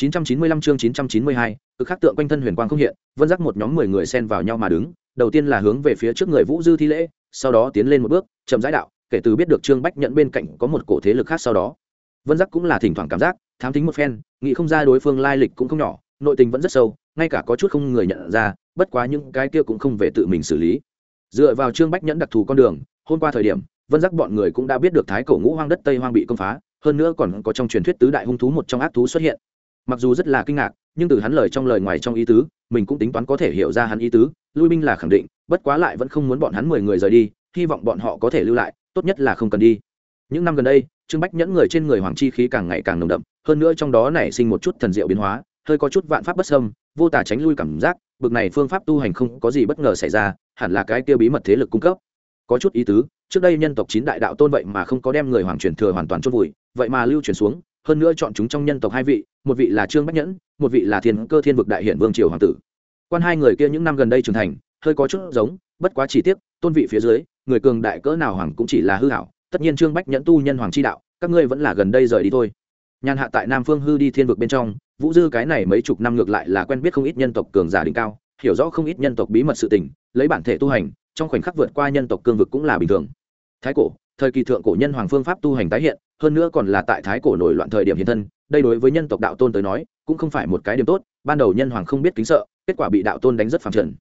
995 chương 992, cực khắc tượng quanh thân huyền quang không hiện, vân giác một nhóm 10 người xen vào nhau mà đứng, đầu tiên là hướng về phía trước người Vũ Dư thi lễ, sau đó tiến lên một bước, chậm rãi đạo, kể từ biết được Trương Bách nhận bên cạnh có một cổ thế lực khác sau đó. Vân giác cũng là thỉnh thoảng cảm giác, thám tính một phen, nghĩ không ra đối phương lai lịch cũng không nhỏ, nội tình vẫn rất sâu, ngay cả có chút không người nhận ra, bất quá những cái kia cũng không về tự mình xử lý. Dựa vào Trương Bách nhẫn đặc thù con đường, hôm qua thời điểm, Vân giác bọn người cũng đã biết được thái cổ ngũ hoang đất Tây hoang bị công phá, hơn nữa còn có trong truyền thuyết tứ đại hung thú một trong ác thú xuất hiện mặc dù rất là kinh ngạc, nhưng từ hắn lời trong lời ngoài trong ý tứ, mình cũng tính toán có thể hiểu ra hắn ý tứ, lui binh là khẳng định, bất quá lại vẫn không muốn bọn hắn mười người rời đi, hy vọng bọn họ có thể lưu lại, tốt nhất là không cần đi. Những năm gần đây, trương bách nhẫn người trên người hoàng chi khí càng ngày càng nồng đậm, hơn nữa trong đó nảy sinh một chút thần diệu biến hóa, hơi có chút vạn pháp bất sâm vô tả tránh lui cảm giác, bực này phương pháp tu hành không có gì bất ngờ xảy ra, hẳn là cái tiêu bí mật thế lực cung cấp. Có chút ý tứ, trước đây nhân tộc chín đại đạo tôn vậy mà không có đem người hoàng truyền thừa hoàn toàn chốt vùi, vậy mà lưu truyền xuống hơn nữa chọn chúng trong nhân tộc hai vị, một vị là trương bách nhẫn, một vị là thiên cơ thiên vực đại hiển vương triều hoàng tử. Quan hai người kia những năm gần đây trưởng thành, hơi có chút giống, bất quá chỉ tiếc, tôn vị phía dưới, người cường đại cỡ nào hoàng cũng chỉ là hư hảo, tất nhiên trương bách nhẫn tu nhân hoàng chi đạo, các ngươi vẫn là gần đây rời đi thôi. Nhàn hạ tại nam phương hư đi thiên vực bên trong, vũ dư cái này mấy chục năm ngược lại là quen biết không ít nhân tộc cường giả đỉnh cao, hiểu rõ không ít nhân tộc bí mật sự tình, lấy bản thể tu hành, trong khoảnh khắc vượt qua nhân tộc cương vực cũng là bình thường. Thái cổ thời kỳ thượng cổ nhân hoàng phương pháp tu hành tái hiện, hơn nữa còn là tại thái cổ nổi loạn thời điểm hiện thân, đây đối với nhân tộc đạo tôn tới nói, cũng không phải một cái điểm tốt, ban đầu nhân hoàng không biết kính sợ, kết quả bị đạo tôn đánh rất phẳng trần.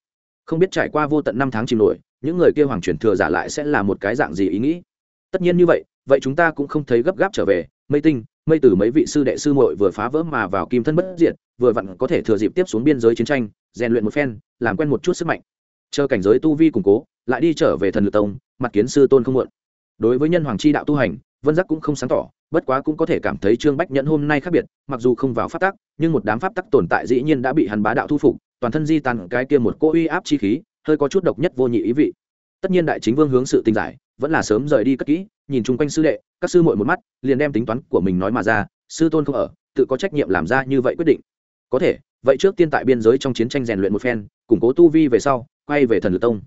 Không biết trải qua vô tận năm tháng chìm nổi, những người kia hoàng truyền thừa giả lại sẽ là một cái dạng gì ý nghĩ? Tất nhiên như vậy vậy chúng ta cũng không thấy gấp gáp trở về, mây tinh, mây từ mấy vị sư đệ sư muội vừa phá vỡ mà vào kim thân bất diệt, vừa vặn có thể thừa dịp tiếp xuống biên giới chiến tranh, rèn luyện một phen, làm quen một chút sức mạnh. Chờ cảnh giới tu vi củng cố, lại đi trở về thần lực tông, mặt kiến sư tôn không muộn đối với nhân hoàng chi đạo tu hành, vân giác cũng không sáng tỏ, bất quá cũng có thể cảm thấy trương bách nhẫn hôm nay khác biệt, mặc dù không vào pháp tắc, nhưng một đám pháp tắc tồn tại dĩ nhiên đã bị hắn bá đạo thu phục, toàn thân di tàn cái kia một cô uy áp chi khí, hơi có chút độc nhất vô nhị ý vị. Tất nhiên đại chính vương hướng sự tinh giải, vẫn là sớm rời đi cất kỹ, nhìn chung quanh sư đệ, các sư muội một mắt, liền đem tính toán của mình nói mà ra, sư tôn không ở, tự có trách nhiệm làm ra như vậy quyết định. Có thể, vậy trước tiên tại biên giới trong chiến tranh rèn luyện một phen, củng cố tu vi về sau, quay về thần lực tông.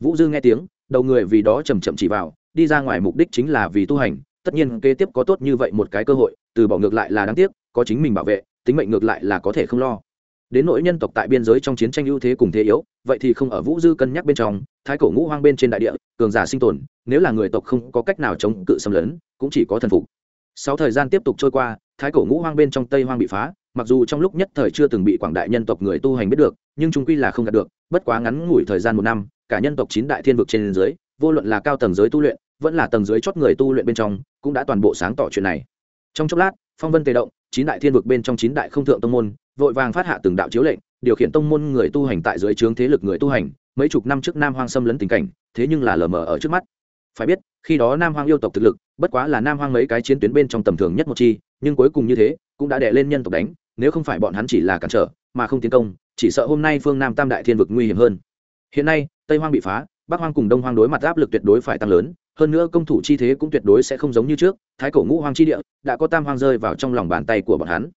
Vũ dư nghe tiếng, đầu người vì đó chầm chậm chỉ vào đi ra ngoài mục đích chính là vì tu hành, tất nhiên kế tiếp có tốt như vậy một cái cơ hội, từ bỏ ngược lại là đáng tiếc, có chính mình bảo vệ, tính mệnh ngược lại là có thể không lo. Đến nỗi nhân tộc tại biên giới trong chiến tranh ưu thế cùng thế yếu, vậy thì không ở vũ dư cân nhắc bên trong, thái cổ ngũ hoang bên trên đại địa, cường giả sinh tồn, nếu là người tộc không có cách nào chống cự xâm lấn, cũng chỉ có thần phục. Sau thời gian tiếp tục trôi qua, thái cổ ngũ hoang bên trong tây hoang bị phá, mặc dù trong lúc nhất thời chưa từng bị quảng đại nhân tộc người tu hành biết được, nhưng trung quy là không đạt được, bất quá ngắn ngủi thời gian một năm, cả nhân tộc chín đại thiên vực trên dưới vô luận là cao tầng giới tu luyện, vẫn là tầng dưới chót người tu luyện bên trong, cũng đã toàn bộ sáng tỏ chuyện này. Trong chốc lát, phong vân tề động, chín đại thiên vực bên trong chín đại không thượng tông môn, vội vàng phát hạ từng đạo chiếu lệnh, điều khiển tông môn người tu hành tại dưới trướng thế lực người tu hành, mấy chục năm trước nam hoang xâm lấn tình cảnh, thế nhưng là lờ mờ ở trước mắt. Phải biết, khi đó nam hoang yêu tộc thực lực, bất quá là nam hoang mấy cái chiến tuyến bên trong tầm thường nhất một chi, nhưng cuối cùng như thế, cũng đã đè lên nhân tộc đánh, nếu không phải bọn hắn chỉ là cản trở, mà không tiến công, chỉ sợ hôm nay phương nam tam đại thiên vực nguy hiểm hơn. Hiện nay, tây hoang bị phá bắc hoang cùng đông hoang đối mặt áp lực tuyệt đối phải tăng lớn, hơn nữa công thủ chi thế cũng tuyệt đối sẽ không giống như trước, thái cổ ngũ hoang chi địa đã có tam hoang rơi vào trong lòng bàn tay của bọn hắn.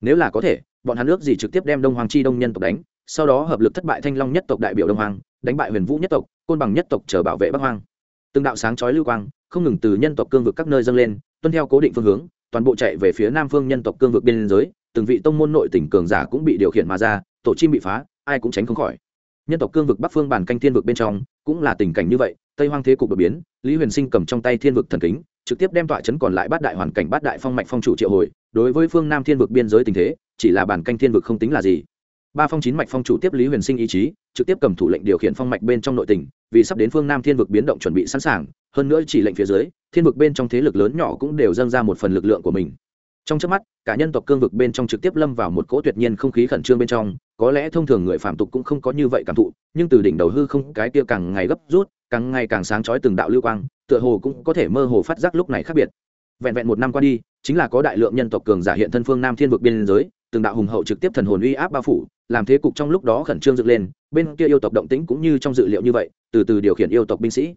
Nếu là có thể, bọn hắn ước gì trực tiếp đem đông hoàng chi đông nhân tộc đánh, sau đó hợp lực thất bại thanh long nhất tộc đại biểu đông hoàng đánh bại huyền vũ nhất tộc, côn bằng nhất tộc chờ bảo vệ bắc hoang. Từng đạo sáng chói lưu quang, không ngừng từ nhân tộc cương vực các nơi dâng lên, tuân theo cố định phương hướng, toàn bộ chạy về phía nam phương nhân tộc cương vực biên giới, từng vị tông môn nội tỉnh cường giả cũng bị điều khiển mà ra, tổ chim bị phá, ai cũng tránh không khỏi. Nhân tộc cương vực bắc phương bản canh thiên vực bên trong cũng là tình cảnh như vậy, tây hoang thế cục đột biến, lý huyền sinh cầm trong tay thiên vực thần kính, trực tiếp đem tọa chấn còn lại bát đại hoàn cảnh, bát đại phong mạch phong chủ triệu hồi. Đối với phương nam thiên vực biên giới tình thế, chỉ là bản canh thiên vực không tính là gì. Ba phong chín mạch phong chủ tiếp lý huyền sinh ý chí, trực tiếp cầm thủ lệnh điều khiển phong mạch bên trong nội tỉnh vì sắp đến phương nam thiên vực biến động chuẩn bị sẵn sàng. Hơn nữa chỉ lệnh phía dưới, thiên vực bên trong thế lực lớn nhỏ cũng đều dâng ra một phần lực lượng của mình. Trong trước mắt, cả nhân tộc cương vực bên trong trực tiếp lâm vào một cỗ tuyệt nhiên không khí khẩn trương bên trong có lẽ thông thường người phạm tục cũng không có như vậy cảm thụ, nhưng từ đỉnh đầu hư không cái kia càng ngày gấp rút, càng ngày càng sáng trói từng đạo lưu quang, tựa hồ cũng có thể mơ hồ phát giác lúc này khác biệt. Vẹn vẹn một năm qua đi, chính là có đại lượng nhân tộc cường giả hiện thân phương nam thiên vực biên giới, từng đạo hùng hậu trực tiếp thần hồn uy áp bao phủ, làm thế cục trong lúc đó khẩn trương dựng lên, bên kia yêu tộc động tĩnh cũng như trong dự liệu như vậy, từ từ điều khiển yêu tộc binh sĩ.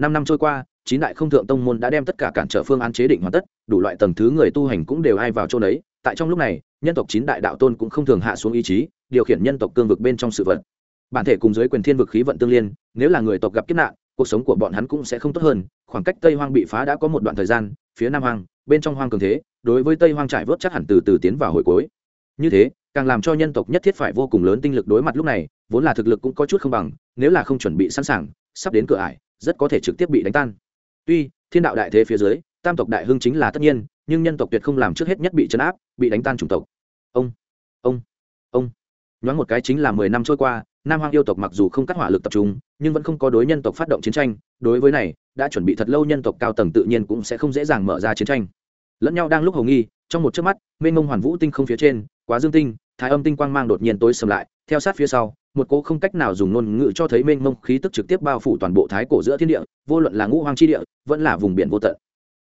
Năm năm trôi qua, chín đại không thượng tông môn đã đem tất cả cản trở phương án chế định hoàn tất, đủ loại tầng thứ người tu hành cũng đều ai vào chỗ đấy, tại trong lúc này nhân tộc chín đại đạo tôn cũng không thường hạ xuống ý chí, điều khiển nhân tộc cương vực bên trong sự vật. Bản thể cùng giới quyền thiên vực khí vận tương liên, nếu là người tộc gặp kiếp nạn, cuộc sống của bọn hắn cũng sẽ không tốt hơn. Khoảng cách tây hoang bị phá đã có một đoạn thời gian, phía nam hoang, bên trong hoang cường thế, đối với tây hoang trải vớt chắc hẳn từ từ tiến vào hồi cuối. Như thế, càng làm cho nhân tộc nhất thiết phải vô cùng lớn tinh lực đối mặt lúc này, vốn là thực lực cũng có chút không bằng, nếu là không chuẩn bị sẵn sàng, sắp đến cửa ải, rất có thể trực tiếp bị đánh tan. Tuy, thiên đạo đại thế phía dưới, tam tộc đại hưng chính là tất nhiên, nhưng nhân tộc tuyệt không làm trước hết nhất bị chấn áp, bị đánh tan chủng tộc ông ông ông. Nhoáng một cái chính là mười năm trôi qua, nam hoang yêu tộc mặc dù không cắt hỏa lực tập trung, nhưng vẫn không có đối nhân tộc phát động chiến tranh. Đối với này, đã chuẩn bị thật lâu nhân tộc cao tầng tự nhiên cũng sẽ không dễ dàng mở ra chiến tranh. Lẫn nhau đang lúc hầu nghi, trong một chớp mắt, mênh mông hoàn vũ tinh không phía trên, quá dương tinh, thái âm tinh quang mang đột nhiên tối sầm lại. Theo sát phía sau, một cỗ không cách nào dùng ngôn ngữ cho thấy mênh mông khí tức trực tiếp bao phủ toàn bộ thái cổ giữa thiên địa, vô luận là ngũ hoang chi địa, vẫn là vùng biển vô tận.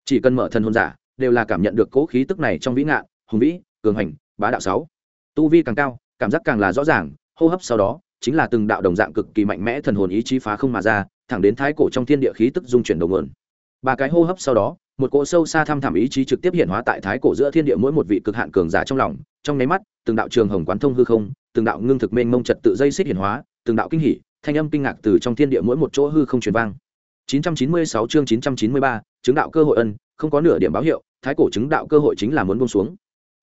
Chỉ cần mở thân hôn giả, đều là cảm nhận được cỗ khí tức này trong vĩ ngạn, hùng vĩ, cường hành bá đạo sáu. Tu vi càng cao cảm giác càng là rõ ràng hô hấp sau đó chính là từng đạo đồng dạng cực kỳ mạnh mẽ thần hồn ý chí phá không mà ra thẳng đến thái cổ trong thiên địa khí tức dung chuyển đầu nguồn. Ba cái hô hấp sau đó một cỗ sâu xa thăm thẳm ý chí trực tiếp hiện hóa tại thái cổ giữa thiên địa mỗi một vị cực hạn cường giả trong lòng trong nháy mắt từng đạo trường hồng quán thông hư không từng đạo ngưng thực mênh mông trật tự dây xích hiện hóa từng đạo kinh hỉ thanh âm kinh ngạc từ trong thiên địa mỗi một chỗ hư không truyền vang. 996 chương 993, chứng đạo cơ hội ân không có nửa điểm báo hiệu thái cổ chứng đạo cơ hội chính là muốn buông xuống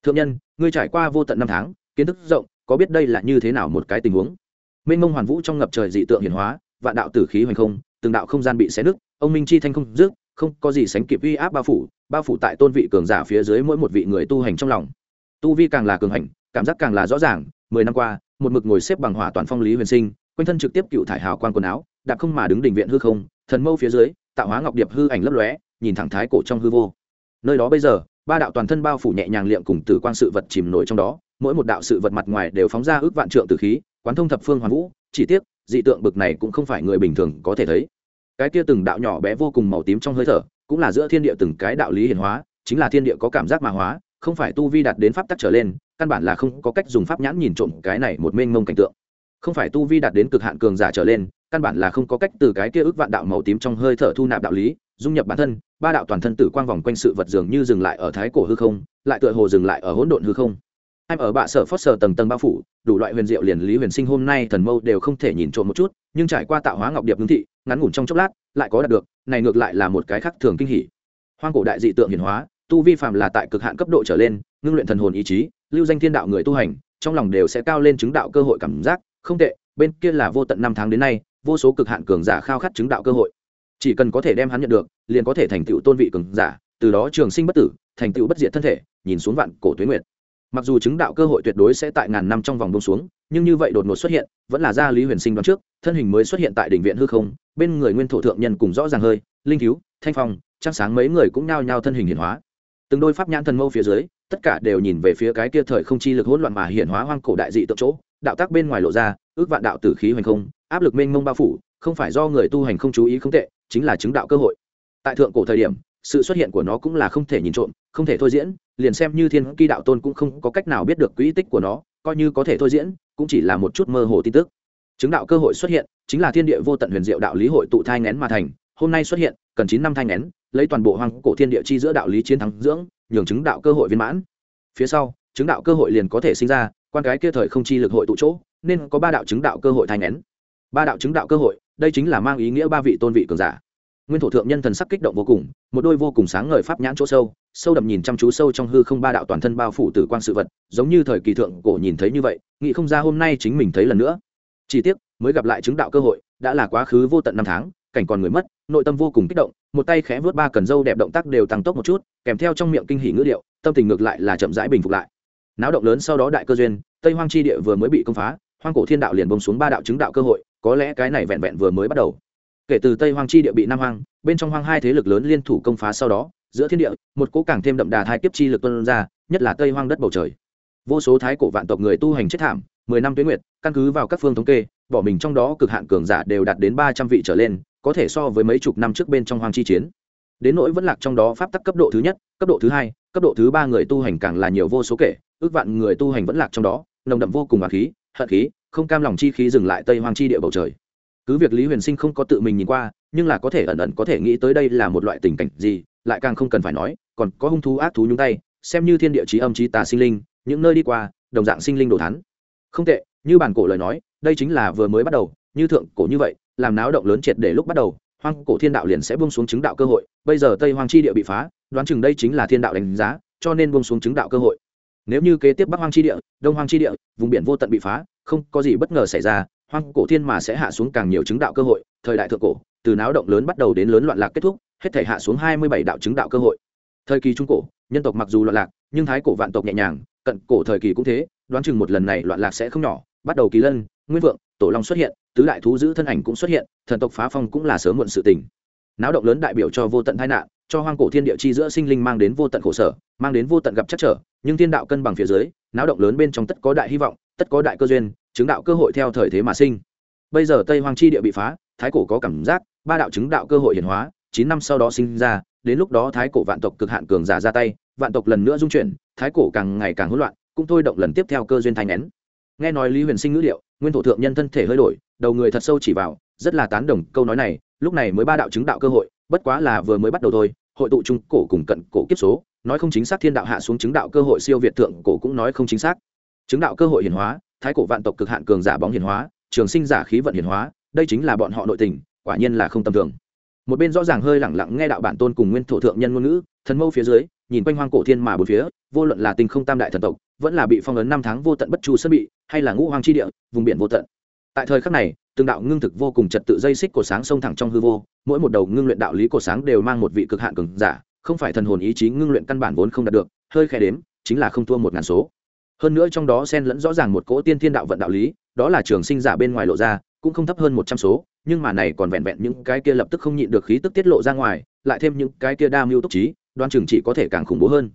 thượng nhân, ngươi trải qua vô tận năm tháng, kiến thức rộng, có biết đây là như thế nào một cái tình huống? Mênh mông hoàn vũ trong ngập trời dị tượng hiển hóa, vạn đạo tử khí hoành không, từng đạo không gian bị xé nứt, ông minh chi thanh không dứt, không có gì sánh kịp uy áp bao phủ bao phủ tại tôn vị cường giả phía dưới mỗi một vị người tu hành trong lòng. Tu vi càng là cường hành, cảm giác càng là rõ ràng, mười năm qua, một mực ngồi xếp bằng hỏa toàn phong lý huyền sinh, quanh thân trực tiếp cựu thải hào quan quần áo, đạp không mà đứng đỉnh viện hư không, thần mâu phía dưới, tạo hóa ngọc điệp hư ảnh lấp lóe, nhìn thẳng thái cổ trong hư vô. Nơi đó bây giờ ba đạo toàn thân bao phủ nhẹ nhàng liệm cùng tử quang sự vật chìm nổi trong đó, mỗi một đạo sự vật mặt ngoài đều phóng ra ước vạn trượng tử khí, quán thông thập phương hoàn vũ, chỉ tiếc, dị tượng bực này cũng không phải người bình thường có thể thấy. Cái kia từng đạo nhỏ bé vô cùng màu tím trong hơi thở, cũng là giữa thiên địa từng cái đạo lý hiển hóa, chính là thiên địa có cảm giác mà hóa, không phải tu vi đạt đến pháp tắc trở lên, căn bản là không có cách dùng pháp nhãn nhìn trộm cái này một mênh mông cảnh tượng. Không phải tu vi đạt đến cực hạn cường giả trở lên, căn bản là không có cách từ cái kia ước vạn đạo màu tím trong hơi thở thu nạp đạo lý, dung nhập bản thân ba đạo toàn thân tử quang vòng quanh sự vật dường như dừng lại ở thái cổ hư không, lại tựa hồ dừng lại ở hỗn độn hư không. Em ở bạ sở phót sở tầng tầng bao phủ, đủ loại huyền diệu liền lý huyền sinh hôm nay thần mâu đều không thể nhìn trộm một chút, nhưng trải qua tạo hóa ngọc điệp ngưng thị, ngắn ngủn trong chốc lát, lại có đạt được, này ngược lại là một cái khác thường kinh hỉ. Hoang cổ đại dị tượng hiển hóa, tu vi phạm là tại cực hạn cấp độ trở lên, ngưng luyện thần hồn ý chí, lưu danh thiên đạo người tu hành, trong lòng đều sẽ cao lên chứng đạo cơ hội cảm giác, không tệ, bên kia là vô tận năm tháng đến nay, vô số cực hạn cường giả khao khát chứng đạo cơ hội chỉ cần có thể đem hắn nhận được, liền có thể thành tựu tôn vị cường giả, từ đó trường sinh bất tử, thành tựu bất diệt thân thể, nhìn xuống vạn cổ tuế nguyệt. Mặc dù chứng đạo cơ hội tuyệt đối sẽ tại ngàn năm trong vòng bông xuống, nhưng như vậy đột ngột xuất hiện, vẫn là gia lý huyền sinh đoán trước, thân hình mới xuất hiện tại đỉnh viện hư không, bên người nguyên thổ thượng nhân cùng rõ ràng hơi, linh cứu thanh phong, trăng sáng mấy người cũng nhao nhao thân hình hiển hóa. Từng đôi pháp nhãn thần mâu phía dưới, tất cả đều nhìn về phía cái kia thời không chi lực hỗn loạn mà hiển hóa hoang cổ đại dị tượng chỗ, đạo tác bên ngoài lộ ra, ước vạn đạo tử khí hoành không, áp lực mênh mông bao phủ, không phải do người tu hành không chú ý không tệ chính là chứng đạo cơ hội. Tại thượng cổ thời điểm, sự xuất hiện của nó cũng là không thể nhìn trộm, không thể thôi diễn, liền xem như thiên kỳ đạo tôn cũng không có cách nào biết được quỹ tích của nó, coi như có thể thôi diễn, cũng chỉ là một chút mơ hồ tin tức. Chứng đạo cơ hội xuất hiện, chính là thiên địa vô tận huyền diệu đạo lý hội tụ thai ngén mà thành, hôm nay xuất hiện, cần chín năm thai ngén, lấy toàn bộ hoàng cổ thiên địa chi giữa đạo lý chiến thắng dưỡng, nhường chứng đạo cơ hội viên mãn. Phía sau, chứng đạo cơ hội liền có thể sinh ra, quan cái kia thời không chi lực hội tụ chỗ, nên có ba đạo chứng đạo cơ hội thai ngén. Ba đạo chứng đạo cơ hội đây chính là mang ý nghĩa ba vị tôn vị cường giả. Nguyên thổ thượng nhân thần sắc kích động vô cùng, một đôi vô cùng sáng ngời pháp nhãn chỗ sâu sâu đậm nhìn chăm chú sâu trong hư không ba đạo toàn thân bao phủ tử quang sự vật, giống như thời kỳ thượng cổ nhìn thấy như vậy, nghĩ không ra hôm nay chính mình thấy lần nữa. Chỉ tiếc, mới gặp lại chứng đạo cơ hội, đã là quá khứ vô tận năm tháng, cảnh còn người mất, nội tâm vô cùng kích động, một tay khẽ vớt ba cần dâu đẹp động tác đều tăng tốc một chút, kèm theo trong miệng kinh hỉ ngữ điệu, tâm tình ngược lại là chậm rãi bình phục lại. Náo động lớn sau đó đại cơ duyên, tây hoang chi địa vừa mới bị công phá, hoang cổ thiên đạo liền bông xuống ba đạo chứng đạo cơ hội có lẽ cái này vẹn vẹn vừa mới bắt đầu. Kể từ tây hoang chi địa bị nam hoang, bên trong hoang hai thế lực lớn liên thủ công phá sau đó, giữa thiên địa, một cỗ càng thêm đậm đà thai kiếp chi lực tuân ra, nhất là tây hoang đất bầu trời. Vô số thái cổ vạn tộc người tu hành chết thảm, mười năm tuyến nguyệt, căn cứ vào các phương thống kê, bỏ mình trong đó cực hạn cường giả đều đạt đến ba trăm vị trở lên, có thể so với mấy chục năm trước bên trong hoang chi chiến. Đến nỗi vẫn lạc trong đó pháp tắc cấp độ thứ nhất, cấp độ thứ hai, cấp độ thứ ba người tu hành càng là nhiều vô số kể, ước vạn người tu hành vẫn lạc trong đó, nồng đậm vô cùng và khí, hận khí không cam lòng chi khí dừng lại tây hoang chi địa bầu trời. Cứ việc lý huyền sinh không có tự mình nhìn qua, nhưng là có thể ẩn ẩn có thể nghĩ tới đây là một loại tình cảnh gì, lại càng không cần phải nói, còn có hung thú ác thú nhúng tay, xem như thiên địa trí âm trí tà sinh linh, những nơi đi qua, đồng dạng sinh linh đồ thắn không tệ, như bản cổ lời nói, đây chính là vừa mới bắt đầu, như thượng cổ như vậy, làm náo động lớn triệt để lúc bắt đầu, hoang cổ thiên đạo liền sẽ buông xuống chứng đạo cơ hội, bây giờ tây hoang chi địa bị phá, đoán chừng đây chính là thiên đạo đánh giá, cho nên buông xuống chứng đạo cơ hội. Nếu như kế tiếp bắc hoang chi địa, đông hoang chi địa, vùng biển vô tận bị phá không có gì bất ngờ xảy ra, hoang cổ thiên mà sẽ hạ xuống càng nhiều chứng đạo cơ hội, thời đại thượng cổ, từ náo động lớn bắt đầu đến lớn loạn lạc kết thúc, hết thể hạ xuống hai mươi bảy đạo chứng đạo cơ hội. Thời kỳ trung cổ, nhân tộc mặc dù loạn lạc, nhưng thái cổ vạn tộc nhẹ nhàng, cận cổ thời kỳ cũng thế, đoán chừng một lần này loạn lạc sẽ không nhỏ, bắt đầu kỳ lân, nguyên vượng, tổ long xuất hiện, tứ đại thú giữ thân ảnh cũng xuất hiện, thần tộc phá phong cũng là sớm muộn sự tình. Náo động lớn đại biểu cho vô tận tai nạn, cho hoang cổ thiên địa chi giữa sinh linh mang đến vô tận khổ sở, mang đến vô tận gặp chắc trở, nhưng thiên đạo cân bằng phía dưới, náo động lớn bên trong tất có đại hy vọng, tất có đại cơ duyên chứng đạo cơ hội theo thời thế mà sinh. Bây giờ tây hoang chi địa bị phá, thái cổ có cảm giác, ba đạo chứng đạo cơ hội hiển hóa, chín năm sau đó sinh ra, đến lúc đó thái cổ vạn tộc cực hạn cường giả ra tay, vạn tộc lần nữa dung chuyển, thái cổ càng ngày càng hỗn loạn, cũng thôi động lần tiếp theo cơ duyên thanh nén. Nghe nói lý huyền sinh ngữ liệu nguyên thổ thượng nhân thân thể hơi đổi, đầu người thật sâu chỉ vào, rất là tán đồng câu nói này, lúc này mới ba đạo chứng đạo cơ hội, bất quá là vừa mới bắt đầu thôi, hội tụ trung cổ cùng cận cổ kiếp số, nói không chính xác thiên đạo hạ xuống chứng đạo cơ hội siêu việt thượng cổ cũng nói không chính xác. Chứng đạo cơ hội hiển hóa thái cổ vạn tộc cực hạn cường giả bóng hiển hóa, trường sinh giả khí vận hiển hóa, đây chính là bọn họ nội tình, quả nhiên là không tầm thường. Một bên rõ ràng hơi lẳng lặng nghe đạo bản tôn cùng nguyên thổ thượng nhân ngôn ngữ, thần mâu phía dưới, nhìn quanh hoang cổ thiên mà bốn phía, vô luận là tình không tam đại thần tộc, vẫn là bị phong ấn năm tháng vô tận bất chu sân bị, hay là ngũ hoang chi địa, vùng biển vô tận. Tại thời khắc này, từng đạo ngưng thực vô cùng trật tự dây xích của sáng sông thẳng trong hư vô, mỗi một đầu ngưng luyện đạo lý của sáng đều mang một vị cực hạn cường giả, không phải thần hồn ý chí ngưng luyện căn bản vốn không đạt được, hơi khẽ đếm, chính là không thua một ngàn số hơn nữa trong đó xen lẫn rõ ràng một cỗ tiên thiên đạo vận đạo lý đó là trường sinh giả bên ngoài lộ ra cũng không thấp hơn một trăm số nhưng mà này còn vẹn vẹn những cái kia lập tức không nhịn được khí tức tiết lộ ra ngoài lại thêm những cái kia đa mưu túc trí đoan trường chỉ có thể càng khủng bố hơn.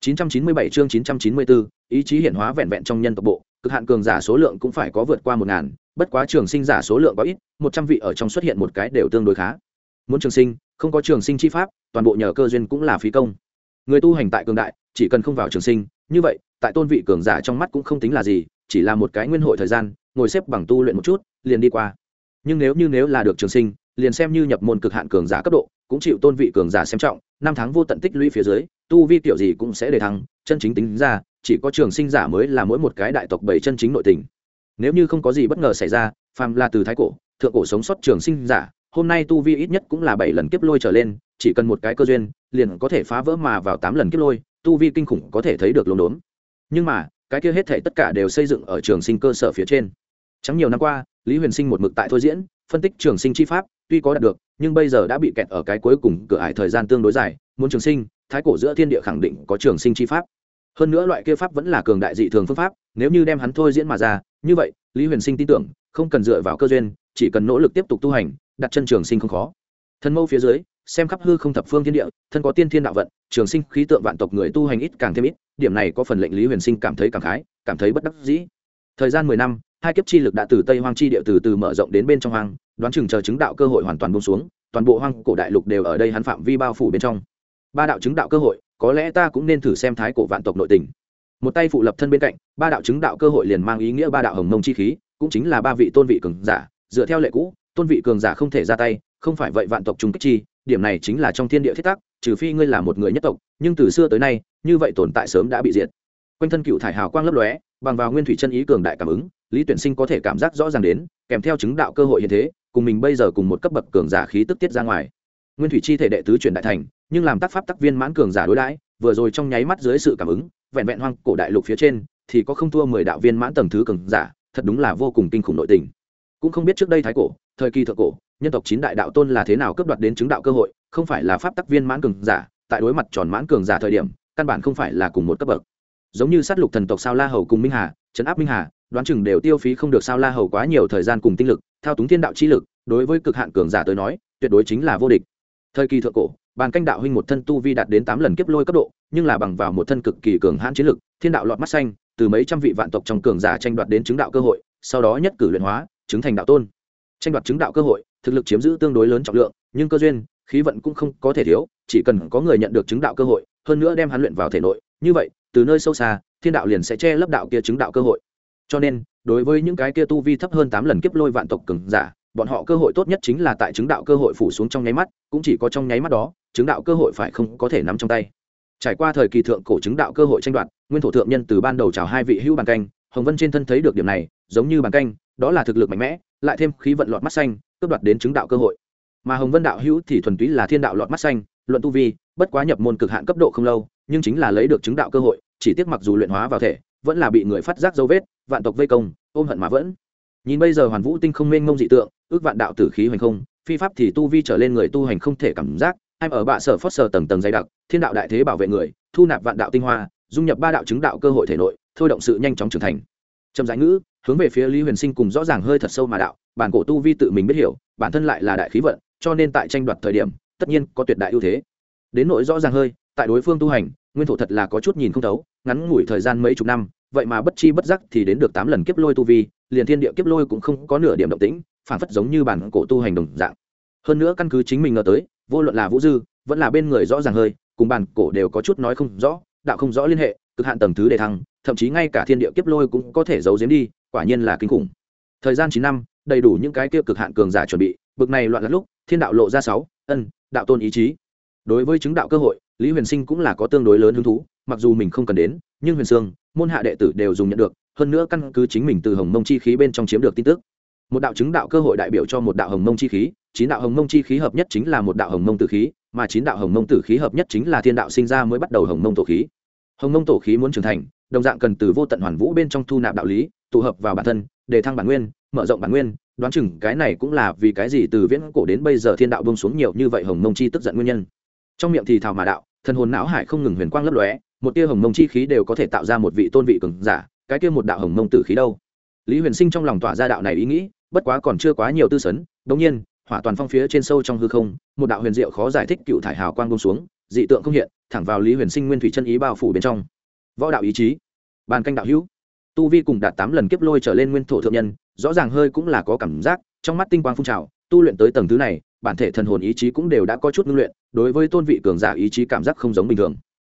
997 chương 994, ý chí hiển hóa vẹn vẹn trong nhân tộc bộ cực hạn cường giả số lượng cũng phải có vượt qua một ngàn bất quá trường sinh giả số lượng có ít một trăm vị ở trong xuất hiện một cái đều tương đối khá. Muốn trường sinh không có trường sinh chi pháp toàn bộ nhờ cơ duyên cũng là phí công. Người tu hành tại cường đại chỉ cần không vào trường sinh như vậy tại tôn vị cường giả trong mắt cũng không tính là gì, chỉ là một cái nguyên hội thời gian, ngồi xếp bằng tu luyện một chút, liền đi qua. Nhưng nếu như nếu là được trường sinh, liền xem như nhập môn cực hạn cường giả cấp độ, cũng chịu tôn vị cường giả xem trọng, năm tháng vô tận tích lũy phía dưới, tu vi kiểu gì cũng sẽ để thăng, chân chính tính ra, chỉ có trường sinh giả mới là mỗi một cái đại tộc bảy chân chính nội tình. Nếu như không có gì bất ngờ xảy ra, phàm là từ thái cổ, thượng cổ sống sót trường sinh giả, hôm nay tu vi ít nhất cũng là bảy lần kiếp lôi trở lên, chỉ cần một cái cơ duyên, liền có thể phá vỡ mà vào tám lần kiếp lôi, tu vi kinh khủng có thể thấy được lốm đốm nhưng mà, cái kia hết thể tất cả đều xây dựng ở trường sinh cơ sở phía trên. Chẳng nhiều năm qua, lý huyền sinh một mực tại thôi diễn, phân tích trường sinh chi pháp, tuy có đạt được, nhưng bây giờ đã bị kẹt ở cái cuối cùng cửa ải thời gian tương đối dài, muốn trường sinh, thái cổ giữa thiên địa khẳng định có trường sinh chi pháp. Hơn nữa loại kia pháp vẫn là cường đại dị thường phương pháp, nếu như đem hắn thôi diễn mà ra, như vậy, lý huyền sinh tin tưởng, không cần dựa vào cơ duyên, chỉ cần nỗ lực tiếp tục tu hành, đặt chân trường sinh không khó. Thân mâu phía dưới, xem khắp hư không thập phương thiên địa, thân có tiên thiên đạo vận, trường sinh khí tượng vạn tộc người tu hành ít càng thêm ít điểm này có phần lệnh lý huyền sinh cảm thấy cảm khái, cảm thấy bất đắc dĩ. Thời gian mười năm, hai kiếp chi lực đã từ tây hoang chi địa từ từ mở rộng đến bên trong hoang, đoán chừng chờ chứng đạo cơ hội hoàn toàn bông xuống, toàn bộ hoang cổ đại lục đều ở đây hắn phạm vi bao phủ bên trong. Ba đạo chứng đạo cơ hội, có lẽ ta cũng nên thử xem thái cổ vạn tộc nội tình. Một tay phụ lập thân bên cạnh, ba đạo chứng đạo cơ hội liền mang ý nghĩa ba đạo hồng mông chi khí, cũng chính là ba vị tôn vị cường giả, dựa theo lệ cũ, tôn vị cường giả không thể ra tay, không phải vậy vạn tộc trung kích chi, điểm này chính là trong thiên địa thiết tác trừ phi ngươi là một người nhất tộc, nhưng từ xưa tới nay như vậy tồn tại sớm đã bị diệt. Quanh thân cựu thải hào quang lấp lóe, bằng vào nguyên thủy chân ý cường đại cảm ứng, lý tuyển sinh có thể cảm giác rõ ràng đến, kèm theo chứng đạo cơ hội hiện thế, cùng mình bây giờ cùng một cấp bậc cường giả khí tức tiết ra ngoài. Nguyên thủy chi thể đệ tứ chuyển đại thành, nhưng làm tác pháp tác viên mãn cường giả đối đãi, vừa rồi trong nháy mắt dưới sự cảm ứng, vẹn vẹn hoang cổ đại lục phía trên, thì có không thua mười đạo viên mãn tầng thứ cường giả, thật đúng là vô cùng kinh khủng nội tình. Cũng không biết trước đây thái cổ, thời kỳ thượng cổ, nhân tộc chín đại đạo tôn là thế nào cướp đoạt đến chứng đạo cơ hội, không phải là pháp tác viên mãn cường giả, tại đối mặt tròn mãn cường giả thời điểm căn bản không phải là cùng một cấp bậc. Giống như sát lục thần tộc sao la hầu cùng minh hà, trấn áp minh hà, đoán chừng đều tiêu phí không được sao la hầu quá nhiều thời gian cùng tinh lực, thao túng thiên đạo chi lực, đối với cực hạn cường giả tới nói, tuyệt đối chính là vô địch. Thời kỳ thượng cổ, bàn canh đạo huynh một thân tu vi đạt đến tám lần kiếp lôi cấp độ, nhưng là bằng vào một thân cực kỳ cường hãn chiến lực, thiên đạo lọt mắt xanh, từ mấy trăm vị vạn tộc trong cường giả tranh đoạt đến chứng đạo cơ hội, sau đó nhất cử luyện hóa, chứng thành đạo tôn. Tranh đoạt chứng đạo cơ hội, thực lực chiếm giữ tương đối lớn trọng lượng, nhưng cơ duyên, khí vận cũng không có thể thiếu, chỉ cần có người nhận được chứng đạo cơ hội hơn nữa đem hắn luyện vào thể nội. Như vậy, từ nơi sâu xa, thiên đạo liền sẽ che lấp đạo kia chứng đạo cơ hội. Cho nên, đối với những cái kia tu vi thấp hơn tám lần kiếp lôi vạn tộc cường giả, bọn họ cơ hội tốt nhất chính là tại chứng đạo cơ hội phủ xuống trong nháy mắt, cũng chỉ có trong nháy mắt đó, chứng đạo cơ hội phải không có thể nắm trong tay. Trải qua thời kỳ thượng cổ chứng đạo cơ hội tranh đoạt, nguyên thổ thượng nhân từ ban đầu chào hai vị hữu bàn canh, hồng vân trên thân thấy được điểm này, giống như bàn canh, đó là thực lực mạnh mẽ, lại thêm khí vận lọt mắt xanh, cướp đoạt đến chứng đạo cơ hội. Mà hồng vân đạo hữu thì thuần túy là thiên đạo lọt mắt xanh luận tu vi, bất quá nhập môn cực hạn cấp độ không lâu, nhưng chính là lấy được chứng đạo cơ hội, chỉ tiếc mặc dù luyện hóa vào thể, vẫn là bị người phát giác dấu vết, vạn tộc vây công, ôm hận mà vẫn. Nhìn bây giờ hoàn vũ tinh không mênh mông dị tượng, ước vạn đạo tử khí hoành không, phi pháp thì tu vi trở lên người tu hành không thể cảm giác hay ở bạ sở phót sở tầng tầng dày đặc, thiên đạo đại thế bảo vệ người, thu nạp vạn đạo tinh hoa, dung nhập ba đạo chứng đạo cơ hội thể nội, thôi động sự nhanh chóng trưởng thành. Trầm giải ngữ, hướng về phía lý huyền sinh cùng rõ ràng hơi thật sâu mà đạo, bản cổ tu vi tự mình biết hiểu, bản thân lại là đại khí vận, cho nên tại tranh đoạt thời điểm tất nhiên có tuyệt đại ưu thế. Đến nội rõ ràng hơi, tại đối phương tu hành, nguyên thổ thật là có chút nhìn không thấu, ngắn ngủi thời gian mấy chục năm, vậy mà bất chi bất giác thì đến được tám lần kiếp lôi tu vi, liền thiên địa kiếp lôi cũng không có nửa điểm động tĩnh, phản phất giống như bản cổ tu hành đồng dạng. Hơn nữa căn cứ chính mình ngờ tới, vô luận là vũ dư, vẫn là bên người rõ ràng hơi, cùng bản cổ đều có chút nói không rõ, đạo không rõ liên hệ, cực hạn tầng thứ đề thăng, thậm chí ngay cả thiên địa kiếp lôi cũng có thể giấu giếm đi, quả nhiên là kinh khủng. Thời gian chín năm, đầy đủ những cái kia cực hạn cường giả chuẩn bị, bực này loạn lẫn lúc, thiên đạo lộ ra sáu ân, đạo tôn ý chí. Đối với chứng đạo cơ hội, lý huyền sinh cũng là có tương đối lớn hứng thú, mặc dù mình không cần đến, nhưng huyền sương, môn hạ đệ tử đều dùng nhận được, hơn nữa căn cứ chính mình từ hồng mông chi khí bên trong chiếm được tin tức. Một đạo chứng đạo cơ hội đại biểu cho một đạo hồng mông chi khí, chín đạo hồng mông chi khí hợp nhất chính là một đạo hồng mông tử khí, mà chín đạo hồng mông tử khí hợp nhất chính là thiên đạo sinh ra mới bắt đầu hồng mông tổ khí. Hồng mông tổ khí muốn trưởng thành, đồng dạng cần từ vô tận hoàn vũ bên trong thu nạp đạo lý, tụ hợp vào bản thân, để thăng bản nguyên, mở rộng bản nguyên đoán chừng cái này cũng là vì cái gì từ viễn cổ đến bây giờ thiên đạo bông xuống nhiều như vậy hồng mông chi tức giận nguyên nhân. Trong miệng thì thào mà đạo, thần hồn não hải không ngừng huyền quang lấp lóe, một tia hồng mông chi khí đều có thể tạo ra một vị tôn vị cường giả, cái kia một đạo hồng mông tử khí đâu? Lý huyền sinh trong lòng tỏa ra đạo này ý nghĩ, bất quá còn chưa quá nhiều tư sấn, đống nhiên, hỏa toàn phong phía trên sâu trong hư không, một đạo huyền diệu khó giải thích cựu thải hào quang bông xuống, dị tượng không hiện, thẳng vào lý huyền sinh nguyên thủy chân ý bao phủ bên trong. Võ đạo ý chí, bàn canh đạo hữu tu vi cùng đạt tám lần kiếp lôi trở lên nguyên thổ thượng nhân, rõ ràng hơi cũng là có cảm giác, trong mắt tinh quang phun trào, tu luyện tới tầng thứ này, bản thể thần hồn ý chí cũng đều đã có chút ngưng luyện, đối với tôn vị cường giả ý chí cảm giác không giống bình thường.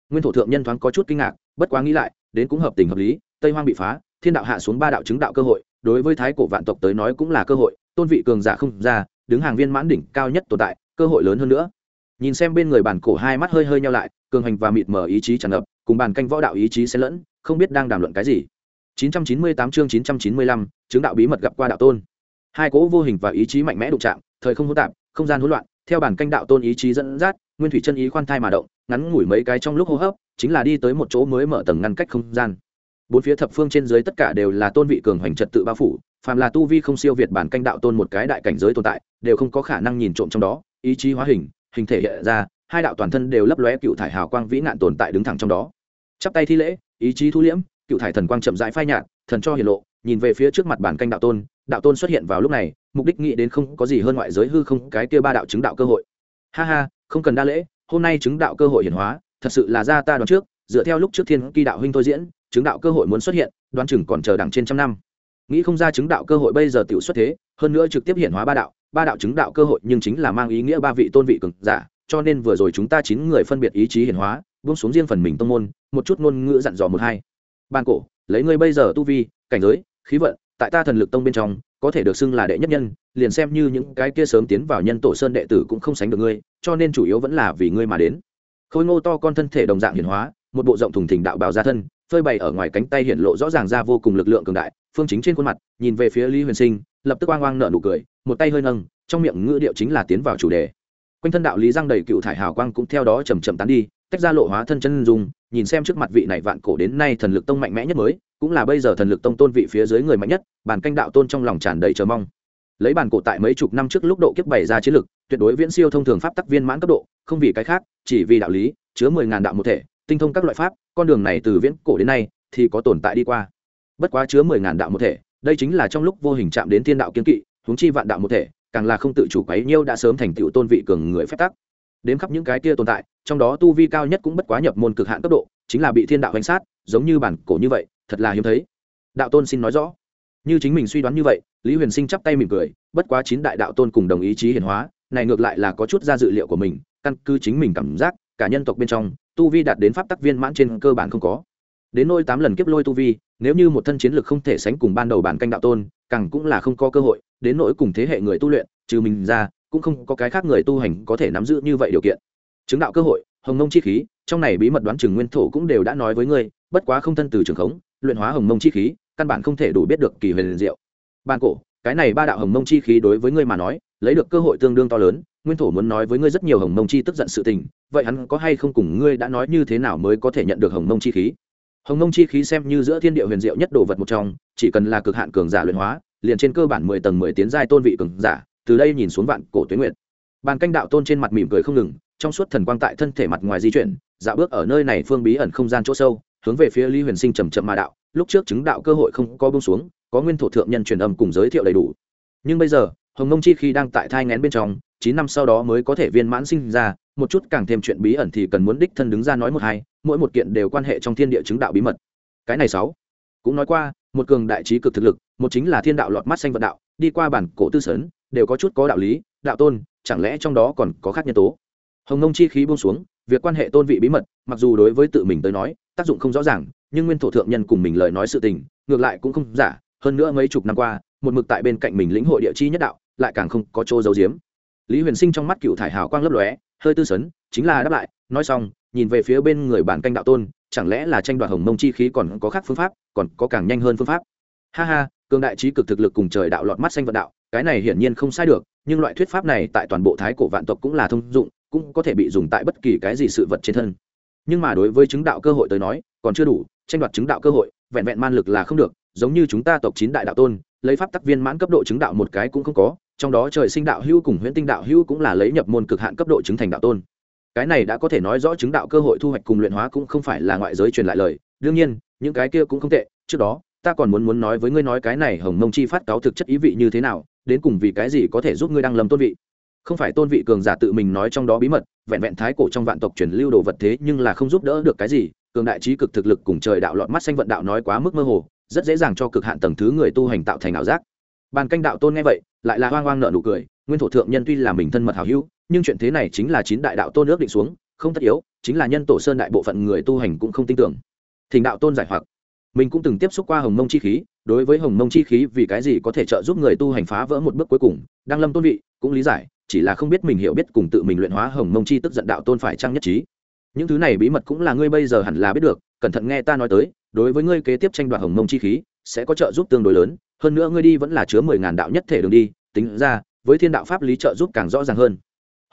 Nguyên thổ thượng nhân thoáng có chút kinh ngạc, bất quá nghĩ lại, đến cũng hợp tình hợp lý, tây hoang bị phá, thiên đạo hạ xuống ba đạo chứng đạo cơ hội, đối với thái cổ vạn tộc tới nói cũng là cơ hội, tôn vị cường giả không ra, đứng hàng viên mãn đỉnh cao nhất tồn tại, cơ hội lớn hơn nữa. Nhìn xem bên người bản cổ hai mắt hơi hơi nhau lại, cường hành và mịt mờ ý chí tràn ngập, cùng bàn canh võ đạo ý chí xen lẫn, không biết đang đàm luận cái gì. 998 chương 995, chứng đạo bí mật gặp qua đạo tôn. Hai cỗ vô hình và ý chí mạnh mẽ đụng chạm thời không hỗn tạp không gian hỗn loạn theo bản canh đạo tôn ý chí dẫn dắt nguyên thủy chân ý khoan thai mà động ngắn ngủi mấy cái trong lúc hô hấp chính là đi tới một chỗ mới mở tầng ngăn cách không gian. Bốn phía thập phương trên dưới tất cả đều là tôn vị cường hoành trật tự bao phủ phàm là tu vi không siêu việt bản canh đạo tôn một cái đại cảnh giới tồn tại đều không có khả năng nhìn trộm trong đó ý chí hóa hình hình thể hiện ra hai đạo toàn thân đều lấp lóe cựu thải hào quang vĩ nạn tồn tại đứng thẳng trong đó. Chắp tay thi lễ ý chí thu liễm cựu thải thần quang chậm rãi phai nhạt, thần cho hiển lộ, nhìn về phía trước mặt bản canh đạo tôn đạo tôn xuất hiện vào lúc này, mục đích nghĩ đến không có gì hơn ngoại giới hư không, cái kia ba đạo chứng đạo cơ hội. Ha ha, không cần đa lễ, hôm nay chứng đạo cơ hội hiển hóa, thật sự là ra ta đoán trước, dựa theo lúc trước thiên kỳ đạo huynh thôi diễn, chứng đạo cơ hội muốn xuất hiện, đoán chừng còn chờ đằng trên trăm năm. Nghĩ không ra chứng đạo cơ hội bây giờ tiểu xuất thế, hơn nữa trực tiếp hiển hóa ba đạo ba đạo chứng đạo cơ hội nhưng chính là mang ý nghĩa ba vị tôn vị cường giả, cho nên vừa rồi chúng ta chín người phân biệt ý chí hiển hóa, buông xuống riêng phần mình tông môn, một chút ngôn ngữ dặn dò một hai ban cổ, lấy ngươi bây giờ tu vi, cảnh giới, khí vận, tại ta thần lực tông bên trong, có thể được xưng là đệ nhất nhân, liền xem như những cái kia sớm tiến vào nhân tổ sơn đệ tử cũng không sánh được ngươi, cho nên chủ yếu vẫn là vì ngươi mà đến. Khôi ngô to con thân thể đồng dạng hiển hóa, một bộ rộng thùng thình đạo bào ra thân, phơi bày ở ngoài cánh tay hiện lộ rõ ràng ra vô cùng lực lượng cường đại, phương chính trên khuôn mặt, nhìn về phía lý huyền sinh, lập tức oang oang nở nụ cười, một tay hơi nâng, trong miệng ngữ điệu chính là tiến vào chủ đề. Quanh thân đạo lý răng đầy cựu thải hào quang cũng theo đó chầm chậm tán đi tách ra lộ hóa thân chân dung, nhìn xem trước mặt vị này vạn cổ đến nay thần lực tông mạnh mẽ nhất mới, cũng là bây giờ thần lực tông tôn vị phía dưới người mạnh nhất bản canh đạo tôn trong lòng tràn đầy chờ mong. Lấy bản cổ tại mấy chục năm trước lúc độ kiếp bày ra chiến lực, tuyệt đối viễn siêu thông thường pháp tắc viên mãn cấp độ, không vì cái khác, chỉ vì đạo lý, chứa mười ngàn đạo một thể, tinh thông các loại pháp, con đường này từ viễn cổ đến nay thì có tồn tại đi qua. Bất quá chứa mười ngàn đạo một thể, đây chính là trong lúc vô hình chạm đến thiên đạo kiên kỵ, huống chi vạn đạo một thể, càng là không tự chủ quấy nhiêu đã sớm thành tựu tôn vị cường người phép tắc đếm khắp những cái kia tồn tại, trong đó tu vi cao nhất cũng bất quá nhập môn cực hạn cấp độ, chính là bị thiên đạo hành sát, giống như bản cổ như vậy, thật là hiếm thấy. Đạo tôn xin nói rõ. Như chính mình suy đoán như vậy, lý huyền sinh chắp tay mỉm cười, bất quá chín đại đạo tôn cùng đồng ý chí hiển hóa, này ngược lại là có chút ra dự liệu của mình, căn cứ chính mình cảm giác, cả nhân tộc bên trong, tu vi đạt đến pháp tắc viên mãn trên cơ bản không có. Đến nôi tám lần kiếp lôi tu vi, nếu như một thân chiến lực không thể sánh cùng ban đầu bản canh đạo tôn, càng cũng là không có cơ hội, đến nỗi cùng thế hệ người tu luyện, trừ mình ra cũng không có cái khác người tu hành có thể nắm giữ như vậy điều kiện. Chứng đạo cơ hội, hồng mông chi khí, trong này bí mật đoán chừng nguyên thổ cũng đều đã nói với ngươi, bất quá không thân từ trường khống, luyện hóa hồng mông chi khí, căn bản không thể đủ biết được kỳ huyền diệu. Ban cổ, cái này ba đạo hồng mông chi khí đối với ngươi mà nói, lấy được cơ hội tương đương to lớn, nguyên thổ muốn nói với ngươi rất nhiều hồng mông chi tức giận sự tình, vậy hắn có hay không cùng ngươi đã nói như thế nào mới có thể nhận được hồng mông chi khí? Hồng mông chi khí xem như giữa thiên địa huyền diệu nhất đồ vật một trong, chỉ cần là cực hạn cường giả luyện hóa, liền trên cơ bản mười tầng mười tiến giai tôn vị cường giả từ đây nhìn xuống vạn cổ tuyến nguyệt. Bàn canh đạo tôn trên mặt mỉm cười không ngừng, trong suốt thần quang tại thân thể mặt ngoài di chuyển, dạo bước ở nơi này phương bí ẩn không gian chỗ sâu, hướng về phía lý huyền sinh trầm trầm mà đạo, lúc trước chứng đạo cơ hội không có bông xuống, có nguyên thổ thượng nhân truyền âm cùng giới thiệu đầy đủ. Nhưng bây giờ, hồng mông chi khi đang tại thai ngén bên trong, chín năm sau đó mới có thể viên mãn sinh ra, một chút càng thêm chuyện bí ẩn thì cần muốn đích thân đứng ra nói một hai, mỗi một kiện đều quan hệ trong thiên địa chứng đạo bí mật. Cái này sáu. Cũng nói qua, một cường đại trí cực thực lực, một chính là thiên đạo lọt mắt xanh vận đạo, đi qua bản cổ tư sấn đều có chút có đạo lý, đạo tôn, chẳng lẽ trong đó còn có khác nhân tố? Hồng nông chi khí buông xuống, việc quan hệ tôn vị bí mật, mặc dù đối với tự mình tới nói, tác dụng không rõ ràng, nhưng nguyên thổ thượng nhân cùng mình lời nói sự tình, ngược lại cũng không giả. Hơn nữa mấy chục năm qua, một mực tại bên cạnh mình lĩnh hội địa chi nhất đạo, lại càng không có chỗ giấu giếm. Lý huyền sinh trong mắt cựu thải hào quang lấp lóe, hơi tư sấn, chính là đáp lại, nói xong, nhìn về phía bên người bản canh đạo tôn, chẳng lẽ là tranh đoạt hồng mông chi khí còn có khác phương pháp, còn có càng nhanh hơn phương pháp? Ha ha, cường đại trí cực thực lực cùng trời đạo lọt mắt xanh vận đạo cái này hiển nhiên không sai được, nhưng loại thuyết pháp này tại toàn bộ thái cổ vạn tộc cũng là thông dụng, cũng có thể bị dùng tại bất kỳ cái gì sự vật trên thân. Nhưng mà đối với chứng đạo cơ hội tới nói, còn chưa đủ, tranh đoạt chứng đạo cơ hội, vẹn vẹn man lực là không được, giống như chúng ta tộc chín đại đạo tôn, lấy pháp tắc viên mãn cấp độ chứng đạo một cái cũng không có, trong đó trời sinh đạo hữu cùng huyễn tinh đạo hữu cũng là lấy nhập môn cực hạn cấp độ chứng thành đạo tôn. Cái này đã có thể nói rõ chứng đạo cơ hội thu hoạch cùng luyện hóa cũng không phải là ngoại giới truyền lại lời, đương nhiên, những cái kia cũng không tệ, trước đó ta còn muốn muốn nói với ngươi nói cái này hồng mông chi phát cáo thực chất ý vị như thế nào, đến cùng vì cái gì có thể giúp ngươi đăng lâm tôn vị? Không phải tôn vị cường giả tự mình nói trong đó bí mật, vẹn vẹn thái cổ trong vạn tộc truyền lưu đồ vật thế nhưng là không giúp đỡ được cái gì, cường đại trí cực thực lực cùng trời đạo lọt mắt xanh vận đạo nói quá mức mơ hồ, rất dễ dàng cho cực hạn tầng thứ người tu hành tạo thành ảo giác. Bàn canh đạo tôn nghe vậy, lại là hoang hoang nợ nụ cười, nguyên thổ thượng nhân tuy là mình thân mật hảo hữu, nhưng chuyện thế này chính là chín đại đạo tôn ước định xuống, không tất yếu, chính là nhân tổ sơn đại bộ phận người tu hành cũng không tin tưởng. Thỉnh đạo tôn giải hoặc mình cũng từng tiếp xúc qua hồng mông chi khí, đối với hồng mông chi khí vì cái gì có thể trợ giúp người tu hành phá vỡ một bước cuối cùng đang lâm tôn vị cũng lý giải, chỉ là không biết mình hiểu biết cùng tự mình luyện hóa hồng mông chi tức giận đạo tôn phải trăng nhất trí. Những thứ này bí mật cũng là ngươi bây giờ hẳn là biết được, cẩn thận nghe ta nói tới, đối với ngươi kế tiếp tranh đoạt hồng mông chi khí, sẽ có trợ giúp tương đối lớn, hơn nữa ngươi đi vẫn là chứa mười ngàn đạo nhất thể đường đi, tính ra, với thiên đạo pháp lý trợ giúp càng rõ ràng hơn.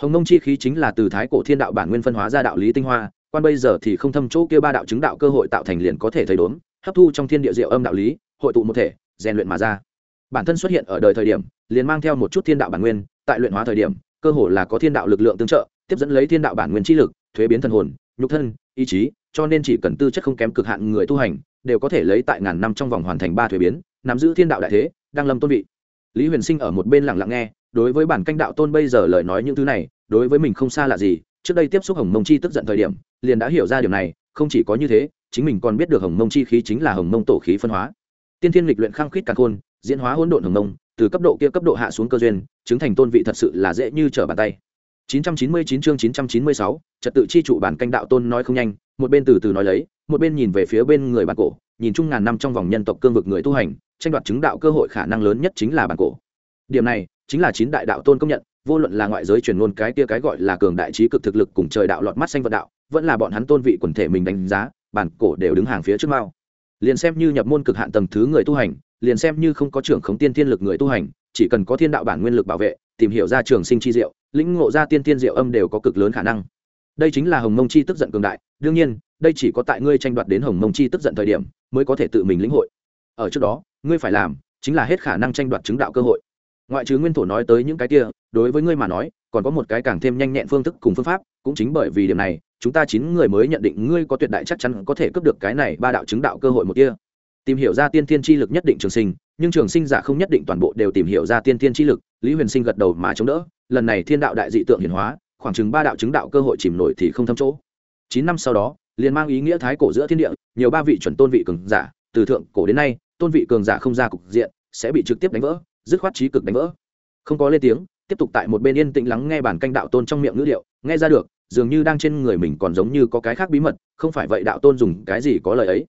Hồng mông chi khí chính là từ thái cổ thiên đạo bản nguyên phân hóa ra đạo lý tinh hoa, quan bây giờ thì không thâm chỗ kia ba đạo chứng đạo cơ hội tạo thành liền có thể thấy đốn hấp thu trong thiên địa diệu âm đạo lý, hội tụ một thể, rèn luyện mà ra. Bản thân xuất hiện ở đời thời điểm, liền mang theo một chút thiên đạo bản nguyên, tại luyện hóa thời điểm, cơ hồ là có thiên đạo lực lượng tương trợ, tiếp dẫn lấy thiên đạo bản nguyên chi lực, thuế biến thần hồn, nhục thân, ý chí, cho nên chỉ cần tư chất không kém cực hạn người tu hành, đều có thể lấy tại ngàn năm trong vòng hoàn thành ba thuế biến, nắm giữ thiên đạo đại thế, đang lâm tôn vị. Lý huyền sinh ở một bên lặng lặng nghe, đối với bản canh đạo tôn bây giờ lời nói những thứ này, đối với mình không xa lạ gì, trước đây tiếp xúc hồng mông chi tức giận thời điểm, liền đã hiểu ra điều này, không chỉ có như thế chính mình còn biết được hồng mông chi khí chính là hồng mông tổ khí phân hóa. Tiên thiên lịch luyện khăng khít càng khôn diễn hóa hỗn độn hồng mông từ cấp độ kia cấp độ hạ xuống cơ duyên chứng thành tôn vị thật sự là dễ như trở bàn tay. 999 chương 996, trật tự chi trụ bản canh đạo tôn nói không nhanh một bên từ từ nói lấy một bên nhìn về phía bên người bản cổ nhìn chung ngàn năm trong vòng nhân tộc cương vực người tu hành tranh đoạt chứng đạo cơ hội khả năng lớn nhất chính là bản cổ. Điểm này chính là chín đại đạo tôn công nhận vô luận là ngoại giới truyền ngôn cái kia cái gọi là cường đại trí cực thực lực cùng trời đạo lọt mắt xanh vận đạo vẫn là bọn hắn tôn vị quần thể mình đánh giá bản cổ đều đứng hàng phía trước mao. Liền xem như nhập môn cực hạn tầng thứ người tu hành, liền xem như không có trưởng khống tiên thiên lực người tu hành, chỉ cần có thiên đạo bản nguyên lực bảo vệ, tìm hiểu ra trường sinh chi diệu, lĩnh ngộ ra tiên tiên diệu âm đều có cực lớn khả năng. Đây chính là hồng mông chi tức giận cường đại, đương nhiên, đây chỉ có tại ngươi tranh đoạt đến hồng mông chi tức giận thời điểm, mới có thể tự mình lĩnh hội. Ở trước đó, ngươi phải làm chính là hết khả năng tranh đoạt chứng đạo cơ hội. Ngoại trừ nguyên thổ nói tới những cái kia, đối với ngươi mà nói, còn có một cái càng thêm nhanh nhẹn phương thức cùng phương pháp, cũng chính bởi vì điểm này chúng ta chín người mới nhận định ngươi có tuyệt đại chắc chắn có thể cướp được cái này ba đạo chứng đạo cơ hội một kia. Tìm hiểu ra tiên tiên chi lực nhất định trường sinh, nhưng trường sinh giả không nhất định toàn bộ đều tìm hiểu ra tiên tiên chi lực, lý huyền sinh gật đầu mà chống đỡ, lần này thiên đạo đại dị tượng hiển hóa, khoảng chừng ba đạo chứng đạo cơ hội chìm nổi thì không thâm chỗ. Chín năm sau đó, liền mang ý nghĩa thái cổ giữa thiên địa, nhiều ba vị chuẩn tôn vị cường giả, từ thượng cổ đến nay, tôn vị cường giả không ra cục diện, sẽ bị trực tiếp đánh vỡ, dứt khoát trí cực đánh vỡ. Không có lên tiếng, tiếp tục tại một bên yên tĩnh lắng nghe bản canh đạo tôn trong miệng ngữ liệu nghe ra được dường như đang trên người mình còn giống như có cái khác bí mật, không phải vậy đạo tôn dùng cái gì có lời ấy.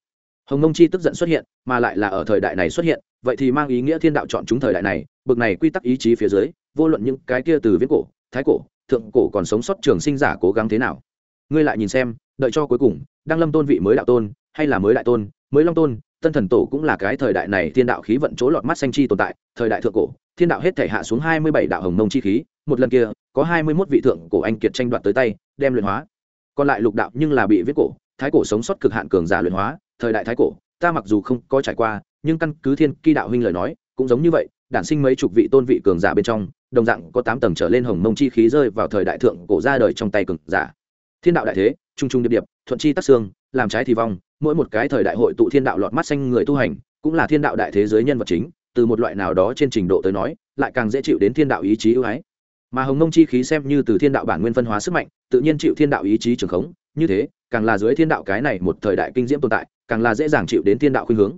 Hồng nông chi tức giận xuất hiện, mà lại là ở thời đại này xuất hiện, vậy thì mang ý nghĩa thiên đạo chọn chúng thời đại này, bực này quy tắc ý chí phía dưới, vô luận những cái kia từ viễn cổ, thái cổ, thượng cổ còn sống sót trường sinh giả cố gắng thế nào. Ngươi lại nhìn xem, đợi cho cuối cùng đang lâm tôn vị mới đạo tôn, hay là mới đại tôn, mới long tôn, tân thần tổ cũng là cái thời đại này thiên đạo khí vận chỗ lọt mắt xanh chi tồn tại, thời đại thượng cổ, thiên đạo hết thể hạ xuống hai mươi bảy đạo hồng mông chi khí, một lần kia có hai mươi mốt vị thượng cổ anh kiệt tranh đoạt tới tay, đem luyện hóa. Còn lại lục đạo nhưng là bị viết cổ, thái cổ sống sót cực hạn cường giả luyện hóa, thời đại thái cổ, ta mặc dù không có trải qua, nhưng căn cứ thiên kỳ đạo huynh lời nói, cũng giống như vậy, đản sinh mấy chục vị tôn vị cường giả bên trong, đồng dạng có tám tầng trở lên hồng mông chi khí rơi vào thời đại thượng cổ ra đời trong tay cường giả. Thiên đạo đại thế, trung trung điệp điệp, thuận chi tắc xương, làm trái thì vong, mỗi một cái thời đại hội tụ thiên đạo lọt mắt xanh người tu hành, cũng là thiên đạo đại thế giới nhân vật chính, từ một loại nào đó trên trình độ tới nói, lại càng dễ chịu đến thiên đạo ý chí ưu ái mà hồng mông chi khí xem như từ thiên đạo bản nguyên phân hóa sức mạnh, tự nhiên chịu thiên đạo ý chí trường khống, như thế, càng là dưới thiên đạo cái này một thời đại kinh diễm tồn tại, càng là dễ dàng chịu đến thiên đạo khuynh hướng.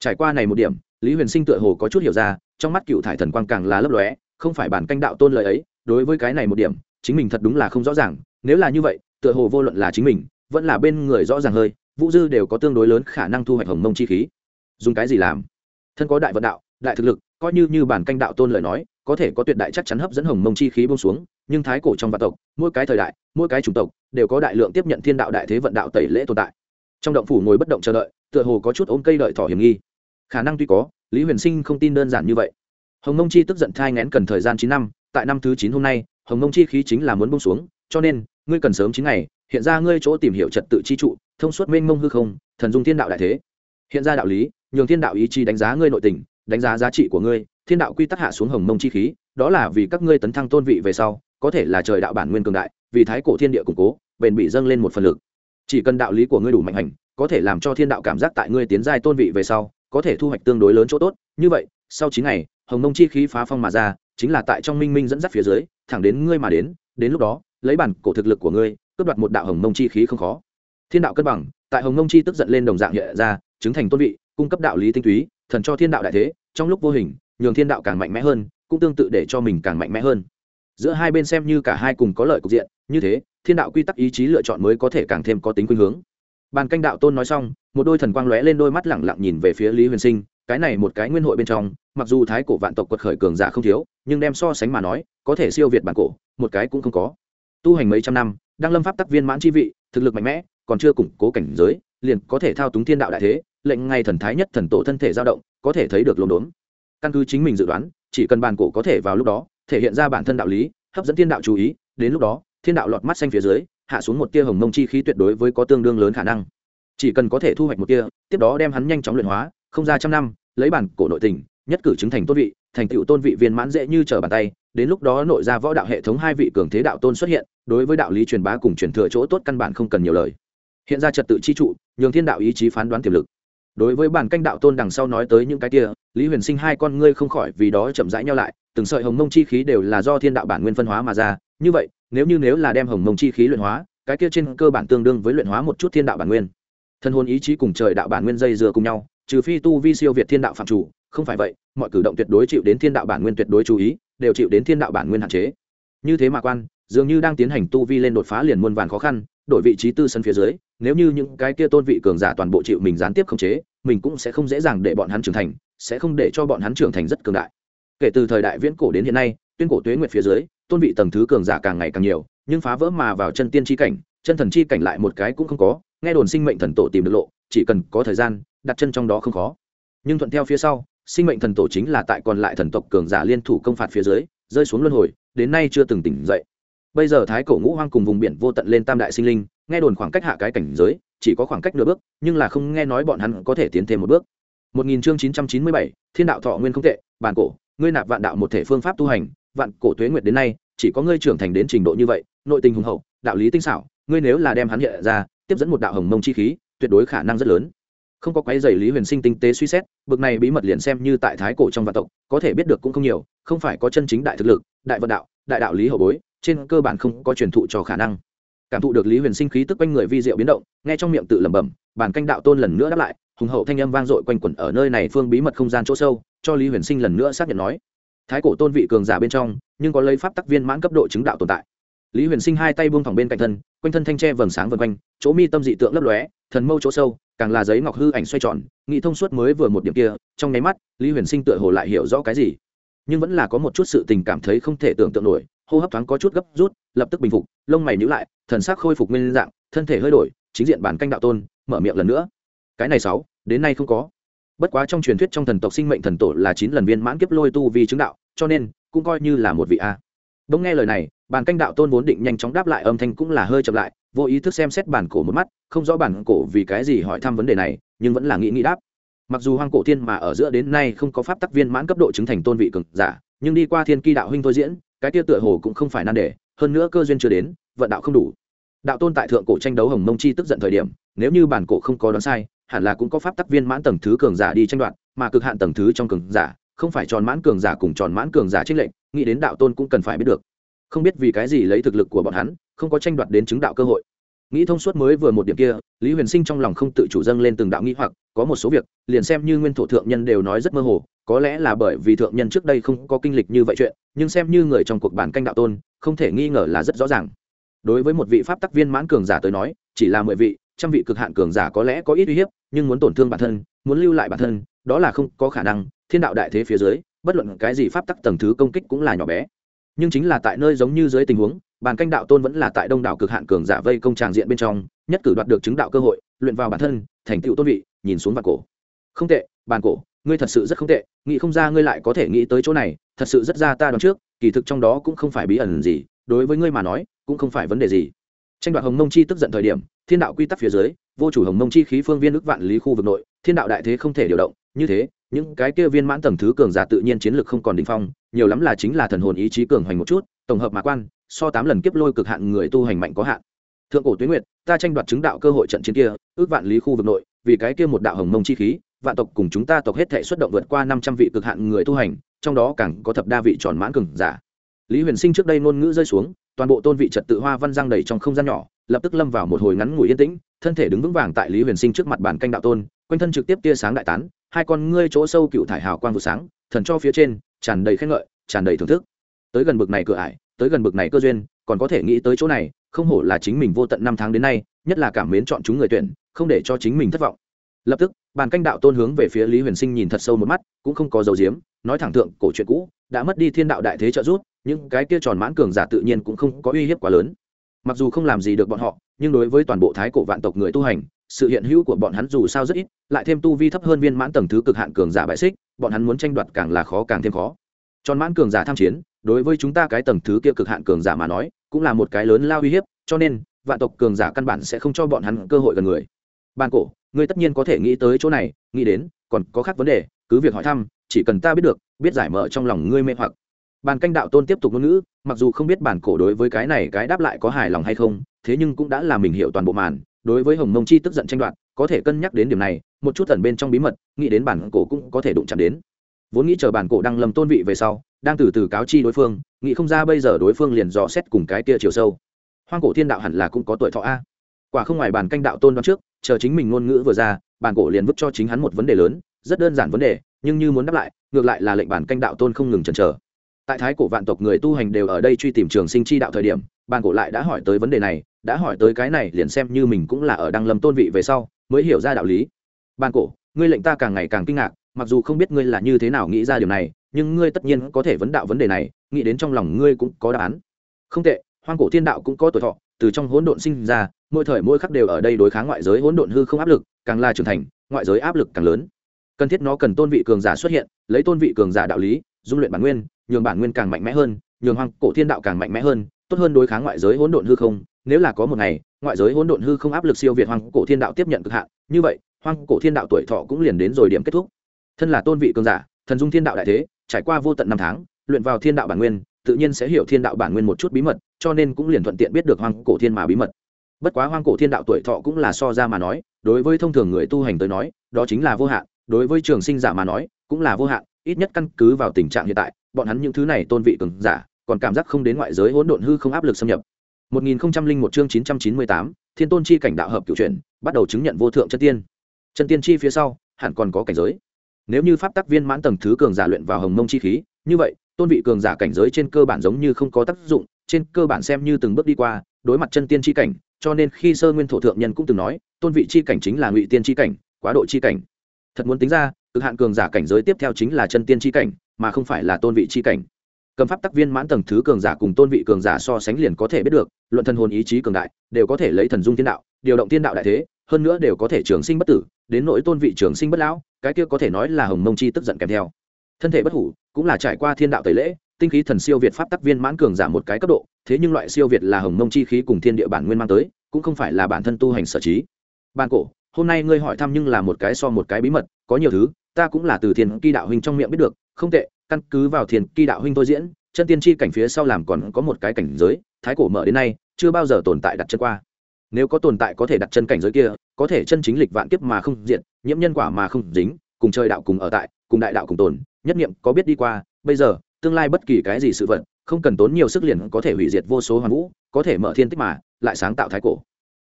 Trải qua này một điểm, lý huyền sinh tựa hồ có chút hiểu ra, trong mắt cựu thải thần quang càng là lấp lóe, không phải bản canh đạo tôn lời ấy, đối với cái này một điểm, chính mình thật đúng là không rõ ràng, nếu là như vậy, tựa hồ vô luận là chính mình, vẫn là bên người rõ ràng hơi, vũ dư đều có tương đối lớn khả năng thu hoạch hồng mông chi khí. Dùng cái gì làm? Thân có đại vận đạo, đại thực lực, coi như như bản canh đạo tôn lời nói có thể có tuyệt đại chắc chắn hấp dẫn hồng mông chi khí bông xuống, nhưng thái cổ trong vạn tộc, mỗi cái thời đại, mỗi cái chủng tộc đều có đại lượng tiếp nhận thiên đạo đại thế vận đạo tẩy lễ tồn tại. Trong động phủ ngồi bất động chờ đợi, tựa hồ có chút ôm cây đợi thỏ hiểm nghi. Khả năng tuy có, lý huyền sinh không tin đơn giản như vậy. Hồng mông chi tức giận thai ngén cần thời gian chín năm, tại năm thứ chín hôm nay, hồng mông chi khí chính là muốn bông xuống, cho nên, ngươi cần sớm chín ngày, hiện ra ngươi chỗ tìm hiểu trật tự chi trụ, thông suốt mênh mông hư không, thần dung thiên đạo đại thế. Hiện ra đạo lý, nhường thiên đạo ý chí đánh giá ngươi nội tình, đánh giá giá trị của ngươi thiên đạo quy tắc hạ xuống hồng mông chi khí, đó là vì các ngươi tấn thăng tôn vị về sau, có thể là trời đạo bản nguyên cường đại, vì thái cổ thiên địa củng cố, bền bị dâng lên một phần lực. Chỉ cần đạo lý của ngươi đủ mạnh hành, có thể làm cho thiên đạo cảm giác tại ngươi tiến giai tôn vị về sau, có thể thu hoạch tương đối lớn chỗ tốt. Như vậy, sau chín ngày, hồng mông chi khí phá phong mà ra, chính là tại trong minh minh dẫn dắt phía dưới, thẳng đến ngươi mà đến đến lúc đó, lấy bản cổ thực lực của ngươi, cướp đoạt một đạo hồng mông chi khí không khó. Thiên đạo cân bằng, tại hồng mông chi tức giận lên đồng dạng hiện ra, chứng thành tôn vị, cung cấp đạo lý tinh túy, thần cho thiên đạo đại thế, trong lúc vô hình nhường thiên đạo càng mạnh mẽ hơn, cũng tương tự để cho mình càng mạnh mẽ hơn. Giữa hai bên xem như cả hai cùng có lợi cục diện, như thế, thiên đạo quy tắc ý chí lựa chọn mới có thể càng thêm có tính khuynh hướng. Bàn canh đạo tôn nói xong, một đôi thần quang lóe lên đôi mắt lẳng lặng nhìn về phía lý huyền sinh, cái này một cái nguyên hội bên trong, mặc dù thái cổ vạn tộc quật khởi cường giả không thiếu, nhưng đem so sánh mà nói, có thể siêu việt bản cổ, một cái cũng không có. Tu hành mấy trăm năm đang lâm pháp tắc viên mãn chi vị, thực lực mạnh mẽ, còn chưa củng cố cảnh giới, liền có thể thao túng thiên đạo đại thế, lệnh ngay thần thái nhất thần tổ thân thể dao động, có thể thấy được lồn đốn căn cứ chính mình dự đoán, chỉ cần bàn cổ có thể vào lúc đó, thể hiện ra bản thân đạo lý, hấp dẫn thiên đạo chú ý, đến lúc đó, thiên đạo lọt mắt xanh phía dưới, hạ xuống một tia hồng mông chi khí tuyệt đối với có tương đương lớn khả năng. Chỉ cần có thể thu hoạch một tia, tiếp đó đem hắn nhanh chóng luyện hóa, không ra trăm năm, lấy bản cổ nội tình, nhất cử chứng thành tôn vị, thành tựu tôn vị viên mãn dễ như trở bàn tay, đến lúc đó nội ra võ đạo hệ thống hai vị cường thế đạo tôn xuất hiện, đối với đạo lý truyền bá cùng truyền thừa chỗ tốt căn bản không cần nhiều lời. Hiện ra trật tự chi trụ, nhường thiên đạo ý chí phán đoán tiềm lực đối với bản canh đạo tôn đằng sau nói tới những cái kia, lý huyền sinh hai con ngươi không khỏi vì đó chậm rãi nhau lại, từng sợi hồng mông chi khí đều là do thiên đạo bản nguyên phân hóa mà ra. Như vậy, nếu như nếu là đem hồng mông chi khí luyện hóa, cái kia trên cơ bản tương đương với luyện hóa một chút thiên đạo bản nguyên. Thân hôn ý chí cùng trời đạo bản nguyên dây dưa cùng nhau, trừ phi tu vi siêu việt thiên đạo phạm chủ, không phải vậy, mọi cử động tuyệt đối chịu đến thiên đạo bản nguyên tuyệt đối chú ý, đều chịu đến thiên đạo bản nguyên hạn chế. Như thế mà quan, dường như đang tiến hành tu vi lên đột phá liền muôn vàn khó khăn, đổi vị trí tư sân phía dưới nếu như những cái kia tôn vị cường giả toàn bộ chịu mình gián tiếp khống chế, mình cũng sẽ không dễ dàng để bọn hắn trưởng thành, sẽ không để cho bọn hắn trưởng thành rất cường đại. Kể từ thời đại viễn cổ đến hiện nay, tuyên cổ tuế nguyệt phía dưới, tôn vị tầng thứ cường giả càng ngày càng nhiều, nhưng phá vỡ mà vào chân tiên tri cảnh, chân thần chi cảnh lại một cái cũng không có, nghe đồn sinh mệnh thần tổ tìm được lộ, chỉ cần có thời gian, đặt chân trong đó không khó. Nhưng thuận theo phía sau, sinh mệnh thần tổ chính là tại còn lại thần tộc cường giả liên thủ công phạt phía dưới, rơi xuống luân hồi, đến nay chưa từng tỉnh dậy bây giờ thái cổ ngũ hoang cùng vùng biển vô tận lên tam đại sinh linh, nghe đồn khoảng cách hạ cái cảnh giới, chỉ có khoảng cách nửa bước, nhưng là không nghe nói bọn hắn có thể tiến thêm một bước. Một nghìn chương chín trăm chín mươi bảy, thiên đạo thọ nguyên không tệ, bản cổ, ngươi nạp vạn đạo một thể phương pháp tu hành, vạn cổ tuế nguyệt đến nay, chỉ có ngươi trưởng thành đến trình độ như vậy, nội tình hùng hậu, đạo lý tinh xảo, ngươi nếu là đem hắn hiện ra, tiếp dẫn một đạo hồng mông chi khí, tuyệt đối khả năng rất lớn. Không có quái dày lý huyền sinh tinh tế suy xét, bực này bí mật liền xem như tại thái cổ trong vạn tộc, có thể biết được cũng không nhiều, không phải có chân chính đại thực lực, đại vận đạo, đại đạo lý hậu bối trên cơ bản không có truyền thụ cho khả năng. Cảm thụ được lý huyền sinh khí tức quanh người vi diệu biến động, nghe trong miệng tự lẩm bẩm bản canh đạo tôn lần nữa đáp lại, hùng hậu thanh âm vang dội quanh quẩn ở nơi này phương bí mật không gian chỗ sâu, cho lý huyền sinh lần nữa xác nhận nói. Thái cổ tôn vị cường giả bên trong, nhưng có lấy pháp tác viên mãn cấp độ chứng đạo tồn tại. Lý huyền sinh hai tay buông thẳng bên cạnh thân, quanh thân thanh tre vầng sáng vân quanh, chỗ mi tâm dị tượng lấp lóe, thần mâu chỗ sâu, càng là giấy ngọc hư ảnh xoay tròn, nghị thông suốt mới vừa một điểm kia, trong nháy mắt, lý huyền sinh tựa hồ lại hiểu rõ cái gì. Nhưng vẫn là có một chút sự tình cảm thấy không thể tưởng tượng nổi hô hấp thoáng có chút gấp rút, lập tức bình phục, lông mày nhíu lại, thần sắc khôi phục nguyên dạng, thân thể hơi đổi, chính diện bản canh đạo tôn, mở miệng lần nữa. Cái này sáu, đến nay không có. Bất quá trong truyền thuyết trong thần tộc sinh mệnh thần tổ là chín lần viên mãn kiếp lôi tu vì chứng đạo, cho nên, cũng coi như là một vị a. Bỗng nghe lời này, bản canh đạo tôn vốn định nhanh chóng đáp lại âm thanh cũng là hơi chậm lại, vô ý thức xem xét bản cổ một mắt, không rõ bản cổ vì cái gì hỏi thăm vấn đề này, nhưng vẫn là nghĩ nghĩ đáp. Mặc dù hoang cổ thiên mà ở giữa đến nay không có pháp tắc viên mãn cấp độ chứng thành tôn vị cường giả, nhưng đi qua thiên kỳ đạo huynh thôi diễn cái tia tựa hồ cũng không phải nan đề, hơn nữa cơ duyên chưa đến, vận đạo không đủ. Đạo tôn tại thượng cổ tranh đấu hồng mông chi tức giận thời điểm, nếu như bản cổ không có đoán sai, hẳn là cũng có pháp tắc viên mãn tầng thứ cường giả đi tranh đoạt, mà cực hạn tầng thứ trong cường giả, không phải tròn mãn cường giả cùng tròn mãn cường giả trích lệnh nghĩ đến đạo tôn cũng cần phải biết được. Không biết vì cái gì lấy thực lực của bọn hắn, không có tranh đoạt đến chứng đạo cơ hội. Nghĩ thông suốt mới vừa một điểm kia, lý huyền sinh trong lòng không tự chủ dâng lên từng đạo nghĩ hoặc, có một số việc, liền xem như nguyên thổ thượng nhân đều nói rất mơ hồ có lẽ là bởi vì thượng nhân trước đây không có kinh lịch như vậy chuyện, nhưng xem như người trong cuộc bản canh đạo tôn, không thể nghi ngờ là rất rõ ràng. Đối với một vị pháp tắc viên mãn cường giả tới nói, chỉ là mười vị, trăm vị cực hạn cường giả có lẽ có ít uy hiếp, nhưng muốn tổn thương bản thân, muốn lưu lại bản thân, đó là không có khả năng. Thiên đạo đại thế phía dưới, bất luận cái gì pháp tắc tầng thứ công kích cũng là nhỏ bé. Nhưng chính là tại nơi giống như dưới tình huống bàn canh đạo tôn vẫn là tại đông đảo cực hạn cường giả vây công tràng diện bên trong, nhất cử đoạt được chứng đạo cơ hội, luyện vào bản thân, thành tựu tôn vị, nhìn xuống vạn cổ. Không tệ bàn cổ ngươi thật sự rất không tệ, nghĩ không ra ngươi lại có thể nghĩ tới chỗ này, thật sự rất ra ta đoán trước, kỳ thực trong đó cũng không phải bí ẩn gì, đối với ngươi mà nói, cũng không phải vấn đề gì. Tranh đoạt hồng mông chi tức giận thời điểm, thiên đạo quy tắc phía dưới, vô chủ hồng mông chi khí phương viên ước vạn lý khu vực nội, thiên đạo đại thế không thể điều động, như thế, những cái kia viên mãn tầng thứ cường giả tự nhiên chiến lược không còn đỉnh phong, nhiều lắm là chính là thần hồn ý chí cường hoành một chút, tổng hợp mà quan, so tám lần kiếp lôi cực hạn người tu hành mạnh có hạn. Thượng cổ tuyến nguyệt, ta tranh đoạt chứng đạo cơ hội trận chiến kia, ước vạn lý khu vực nội, vì cái kia một đạo hồng mông chi khí vạn tộc cùng chúng ta tộc hết thể xuất động vượt qua năm trăm vị cực hạn người tu hành, trong đó càng có thập đa vị tròn mãn cường giả. Lý huyền sinh trước đây ngôn ngữ rơi xuống, toàn bộ tôn vị trật tự hoa văn giang đầy trong không gian nhỏ, lập tức lâm vào một hồi ngắn ngủi yên tĩnh, thân thể đứng vững vàng tại lý huyền sinh trước mặt bản canh đạo tôn, quanh thân trực tiếp tia sáng đại tán, hai con ngươi chỗ sâu cựu thải hào quang vụ sáng, thần cho phía trên, tràn đầy khen ngợi, tràn đầy thưởng thức. Tới gần bực này cửa ải, tới gần bực này cơ duyên, còn có thể nghĩ tới chỗ này, không hổ là chính mình vô tận năm tháng đến nay, nhất là cảm mến chọn chúng người tuyển, không để cho chính mình thất vọng. Lập tức bàn canh đạo tôn hướng về phía lý huyền sinh nhìn thật sâu một mắt, cũng không có dấu diếm nói thẳng thượng, cổ chuyện cũ, đã mất đi thiên đạo đại thế trợ giúp, những cái kia tròn mãn cường giả tự nhiên cũng không có uy hiếp quá lớn. Mặc dù không làm gì được bọn họ, nhưng đối với toàn bộ thái cổ vạn tộc người tu hành, sự hiện hữu của bọn hắn dù sao rất ít, lại thêm tu vi thấp hơn viên mãn tầng thứ cực hạn cường giả bại xích, bọn hắn muốn tranh đoạt càng là khó càng thêm khó. Tròn mãn cường giả tham chiến, đối với chúng ta cái tầng thứ kia cực hạn cường giả mà nói, cũng là một cái lớn lao uy hiếp, cho nên, vạn tộc cường giả căn bản sẽ không cho bọn hắn cơ hội gần người ban cổ, ngươi tất nhiên có thể nghĩ tới chỗ này, nghĩ đến, còn có khác vấn đề, cứ việc hỏi thăm, chỉ cần ta biết được, biết giải mở trong lòng ngươi mê hoặc. Bàn canh đạo tôn tiếp tục ngôn ngữ, mặc dù không biết bản cổ đối với cái này cái đáp lại có hài lòng hay không, thế nhưng cũng đã làm mình hiểu toàn bộ màn, đối với hồng mông chi tức giận tranh đoạt, có thể cân nhắc đến điểm này, một chút tẩn bên trong bí mật, nghĩ đến bản cổ cũng có thể đụng chạm đến. Vốn nghĩ chờ bản cổ đang lầm tôn vị về sau, đang từ từ cáo chi đối phương, nghĩ không ra bây giờ đối phương liền dò xét cùng cái kia chiều sâu. Hoang cổ thiên đạo hẳn là cũng có tuổi thọ a quả không ngoài bàn canh đạo tôn đoán trước, chờ chính mình ngôn ngữ vừa ra bản cổ liền vứt cho chính hắn một vấn đề lớn, rất đơn giản vấn đề, nhưng như muốn đáp lại, ngược lại là lệnh bản canh đạo tôn không ngừng chần chờ. Tại thái cổ vạn tộc người tu hành đều ở đây truy tìm trường sinh chi đạo thời điểm, bàn cổ lại đã hỏi tới vấn đề này, đã hỏi tới cái này liền xem như mình cũng là ở đăng lâm tôn vị về sau, mới hiểu ra đạo lý. Bàn cổ, ngươi lệnh ta càng ngày càng kinh ngạc, mặc dù không biết ngươi là như thế nào nghĩ ra điều này, nhưng ngươi tất nhiên có thể vấn đạo vấn đề này, nghĩ đến trong lòng ngươi cũng có đáp án. Không tệ, hoang cổ thiên đạo cũng có tuổi thọ từ trong hỗn độn sinh ra, mỗi thời mỗi khắc đều ở đây đối kháng ngoại giới hỗn độn hư không áp lực, càng là trưởng thành, ngoại giới áp lực càng lớn. Cần thiết nó cần tôn vị cường giả xuất hiện, lấy tôn vị cường giả đạo lý, dung luyện bản nguyên, nhường bản nguyên càng mạnh mẽ hơn, nhường hoang cổ thiên đạo càng mạnh mẽ hơn, tốt hơn đối kháng ngoại giới hỗn độn hư không. Nếu là có một ngày, ngoại giới hỗn độn hư không áp lực siêu việt hoang cổ thiên đạo tiếp nhận cực hạn, như vậy, hoang cổ thiên đạo tuổi thọ cũng liền đến rồi điểm kết thúc. Thân là tôn vị cường giả, thần dung thiên đạo đại thế, trải qua vô tận năm tháng, luyện vào thiên đạo bản nguyên, tự nhiên sẽ hiểu thiên đạo bản nguyên một chút bí mật cho nên cũng liền thuận tiện biết được hoang cổ thiên mà bí mật bất quá hoang cổ thiên đạo tuổi thọ cũng là so ra mà nói đối với thông thường người tu hành tới nói đó chính là vô hạn đối với trường sinh giả mà nói cũng là vô hạn ít nhất căn cứ vào tình trạng hiện tại bọn hắn những thứ này tôn vị cường giả còn cảm giác không đến ngoại giới hỗn độn hư không áp lực xâm nhập 1001 chương 998, Thiên Tôn chi cảnh đạo hợp cửu chuyển, bắt đầu chứng nhận vô thượng chân tiên. Chân tiên chi phía sau, hẳn còn có cảnh giới. Nếu như pháp tắc viên mãn tầng thứ cường giả luyện vào hồng mông chi khí, như vậy, tôn vị cường giả cảnh giới trên cơ bản giống như không có tác dụng, trên cơ bản xem như từng bước đi qua, đối mặt chân tiên chi cảnh, cho nên khi sơ nguyên thổ thượng nhân cũng từng nói, tôn vị chi cảnh chính là ngụy tiên chi cảnh, quá độ chi cảnh. Thật muốn tính ra, cực hạn cường giả cảnh giới tiếp theo chính là chân tiên chi cảnh, mà không phải là tôn vị chi cảnh cầm pháp tác viên mãn tầng thứ cường giả cùng tôn vị cường giả so sánh liền có thể biết được luận thần hồn ý chí cường đại đều có thể lấy thần dung thiên đạo điều động thiên đạo đại thế hơn nữa đều có thể trường sinh bất tử đến nỗi tôn vị trường sinh bất lão cái kia có thể nói là hồng mông chi tức giận kèm theo thân thể bất hủ cũng là trải qua thiên đạo tẩy lễ tinh khí thần siêu việt pháp tắc viên mãn cường giảm một cái cấp độ, thế nhưng loại siêu việt là hồng mông chi khí cùng thiên địa bản nguyên mang tới, cũng không phải là bản thân tu hành sở trí. Ban cổ, hôm nay ngươi hỏi thăm nhưng là một cái so một cái bí mật, có nhiều thứ, ta cũng là từ thiên kỳ đạo huynh trong miệng biết được, không tệ, căn cứ vào thiên kỳ đạo huynh tôi diễn, chân tiên tri cảnh phía sau làm còn có một cái cảnh giới, thái cổ mở đến nay, chưa bao giờ tồn tại đặt chân qua. Nếu có tồn tại có thể đặt chân cảnh giới kia, có thể chân chính lịch vạn kiếp mà không diện nhiễm nhân quả mà không dính, cùng chơi đạo cùng ở tại, cùng đại đạo cùng tồn, nhất niệm có biết đi qua, bây giờ tương lai bất kỳ cái gì sự vật, không cần tốn nhiều sức liền có thể hủy diệt vô số hoàn vũ, có thể mở thiên tích mà, lại sáng tạo thái cổ.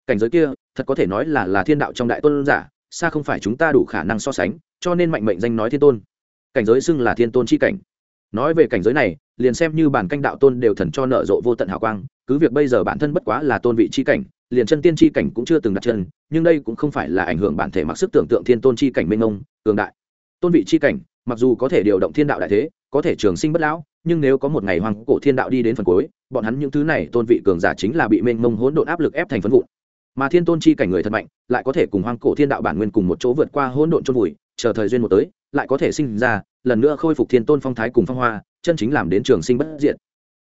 Cảnh giới kia, thật có thể nói là là thiên đạo trong đại tôn giả, xa không phải chúng ta đủ khả năng so sánh, cho nên mạnh mệnh danh nói thiên tôn. Cảnh giới xưng là thiên tôn chi cảnh. Nói về cảnh giới này, liền xem như bản canh đạo tôn đều thần cho nợ rộ vô tận hào quang, cứ việc bây giờ bản thân bất quá là tôn vị chi cảnh, liền chân tiên chi cảnh cũng chưa từng đặt chân, nhưng đây cũng không phải là ảnh hưởng bản thể mặc sức tưởng tượng thiên tôn chi cảnh minh ông cường đại. Tôn vị chi cảnh, mặc dù có thể điều động thiên đạo đại thế có thể trường sinh bất lão, nhưng nếu có một ngày hoàng cổ thiên đạo đi đến phần cuối, bọn hắn những thứ này tôn vị cường giả chính là bị mênh mông hỗn độn áp lực ép thành phân vụn. Mà thiên tôn chi cảnh người thật mạnh, lại có thể cùng hoang cổ thiên đạo bản nguyên cùng một chỗ vượt qua hỗn độn chôn vùi, chờ thời duyên một tới, lại có thể sinh ra, lần nữa khôi phục thiên tôn phong thái cùng phong hoa, chân chính làm đến trường sinh bất diệt.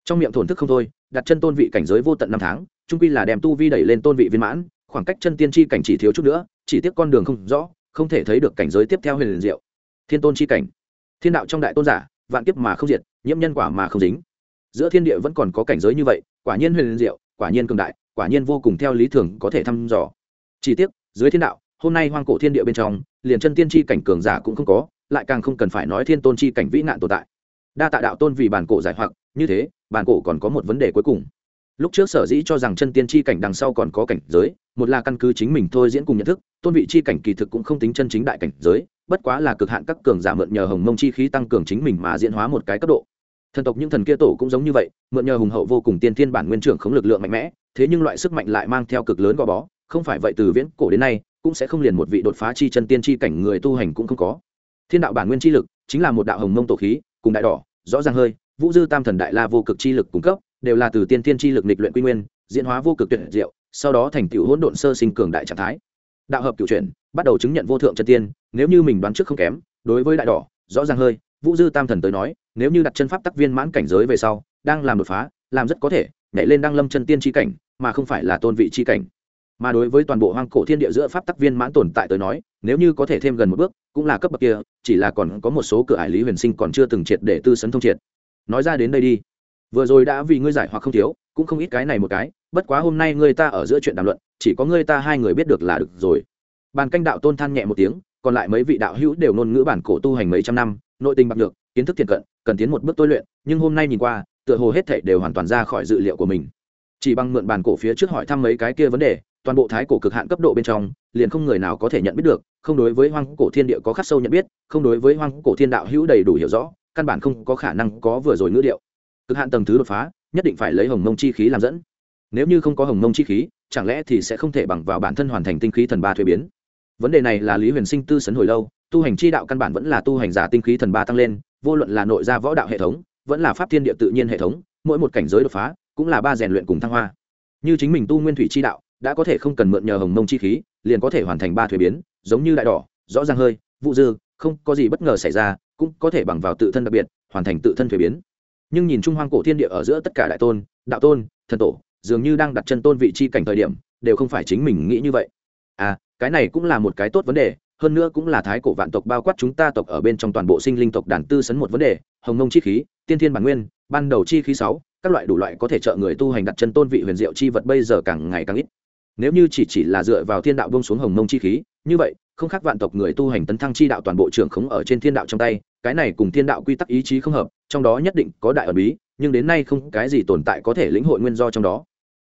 Trong miệng thổn thức không thôi, đặt chân tôn vị cảnh giới vô tận năm tháng, trung quy là đem tu vi đẩy lên tôn vị viên mãn, khoảng cách chân tiên chi cảnh chỉ thiếu chút nữa, chỉ tiếp con đường không rõ, không thể thấy được cảnh giới tiếp theo huyền liền diệu. Thiên tôn chi cảnh. Thiên đạo trong đại tôn giả vạn kiếp mà không diệt, nhiễm nhân quả mà không dính. Giữa thiên địa vẫn còn có cảnh giới như vậy, quả nhiên huyền diệu, quả nhiên cường đại, quả nhiên vô cùng theo lý thường có thể thăm dò. Chỉ tiếc, dưới thiên đạo, hôm nay hoang cổ thiên địa bên trong, liền chân tiên chi cảnh cường giả cũng không có, lại càng không cần phải nói thiên tôn chi cảnh vĩ nạn tồn tại. Đa tạ đạo tôn vì bản cổ giải hoặc, như thế, bản cổ còn có một vấn đề cuối cùng. Lúc trước sở dĩ cho rằng chân tiên chi cảnh đằng sau còn có cảnh giới, một là căn cứ chính mình thôi diễn cùng nhận thức, tôn vị chi cảnh kỳ thực cũng không tính chân chính đại cảnh giới bất quá là cực hạn các cường giả mượn nhờ hồng mông chi khí tăng cường chính mình mà diễn hóa một cái cấp độ. Thần tộc những thần kia tổ cũng giống như vậy, mượn nhờ hùng hậu vô cùng tiên thiên bản nguyên trưởng khống lực lượng mạnh mẽ, thế nhưng loại sức mạnh lại mang theo cực lớn gò bó, không phải vậy từ viễn cổ đến nay, cũng sẽ không liền một vị đột phá chi chân tiên chi cảnh người tu hành cũng không có. Thiên đạo bản nguyên chi lực chính là một đạo hồng mông tổ khí, cùng đại đỏ, rõ ràng hơi, vũ dư tam thần đại la vô cực chi lực cung cấp, đều là từ tiên thiên chi lực nịch luyện quy nguyên, diễn hóa vô cực tuyệt diệu, sau đó thành tựu hỗn độn sơ sinh cường đại trạng thái đạo hợp cựu chuyển, bắt đầu chứng nhận vô thượng chân tiên, nếu như mình đoán trước không kém, đối với đại đỏ, rõ ràng hơi, vũ dư tam thần tới nói, nếu như đặt chân pháp tắc viên mãn cảnh giới về sau, đang làm đột phá, làm rất có thể, nhảy lên đăng lâm chân tiên tri cảnh, mà không phải là tôn vị tri cảnh. Mà đối với toàn bộ hoang cổ thiên địa giữa pháp tắc viên mãn tồn tại tới nói, nếu như có thể thêm gần một bước, cũng là cấp bậc kia, chỉ là còn có một số cửa ải lý huyền sinh còn chưa từng triệt để tư sấn thông triệt. Nói ra đến đây đi. Vừa rồi đã vì ngươi giải hoặc không thiếu, cũng không ít cái này một cái bất quá hôm nay ngươi ta ở giữa chuyện đàm luận, chỉ có ngươi ta hai người biết được là được rồi. Bàn canh đạo tôn than nhẹ một tiếng, còn lại mấy vị đạo hữu đều ngôn ngữ bản cổ tu hành mấy trăm năm, nội tình bạc được kiến thức thiện cận, cần tiến một bước tôi luyện, nhưng hôm nay nhìn qua, tựa hồ hết thảy đều hoàn toàn ra khỏi dự liệu của mình. Chỉ bằng mượn bàn cổ phía trước hỏi thăm mấy cái kia vấn đề, toàn bộ thái cổ cực hạn cấp độ bên trong, liền không người nào có thể nhận biết được, không đối với hoang cổ thiên địa có khắc sâu nhận biết, không đối với hoang cổ thiên đạo hữu đầy đủ hiểu rõ, căn bản không có khả năng có vừa rồi ngữ điệu. Cực hạn tầng thứ đột phá, nhất định phải lấy hồng mông chi khí làm dẫn nếu như không có hồng mông chi khí, chẳng lẽ thì sẽ không thể bằng vào bản thân hoàn thành tinh khí thần ba thuế biến? Vấn đề này là lý huyền sinh tư sấn hồi lâu, tu hành chi đạo căn bản vẫn là tu hành giả tinh khí thần ba tăng lên, vô luận là nội gia võ đạo hệ thống, vẫn là pháp thiên địa tự nhiên hệ thống, mỗi một cảnh giới đột phá, cũng là ba rèn luyện cùng thăng hoa. Như chính mình tu nguyên thủy chi đạo, đã có thể không cần mượn nhờ hồng mông chi khí, liền có thể hoàn thành ba thuế biến, giống như đại đỏ, rõ ràng hơi, vụ dư, không có gì bất ngờ xảy ra, cũng có thể bằng vào tự thân đặc biệt, hoàn thành tự thân thuế biến. Nhưng nhìn trung hoang cổ thiên địa ở giữa tất cả đại tôn, đạo tôn, thần tổ dường như đang đặt chân tôn vị chi cảnh thời điểm, đều không phải chính mình nghĩ như vậy. À cái này cũng là một cái tốt vấn đề, hơn nữa cũng là thái cổ vạn tộc bao quát chúng ta tộc ở bên trong toàn bộ sinh linh tộc đàn tư sấn một vấn đề, hồng nông chi khí, tiên thiên bản nguyên, ban đầu chi khí sáu, các loại đủ loại có thể trợ người tu hành đặt chân tôn vị huyền diệu chi vật bây giờ càng ngày càng ít. Nếu như chỉ chỉ là dựa vào thiên đạo bông xuống hồng nông chi khí, như vậy, không khác vạn tộc người tu hành tấn thăng chi đạo toàn bộ trưởng khống ở trên thiên đạo trong tay, cái này cùng thiên đạo quy tắc ý chí không hợp, trong đó nhất định có đại ẩn bí nhưng đến nay không cái gì tồn tại có thể lĩnh hội nguyên do trong đó.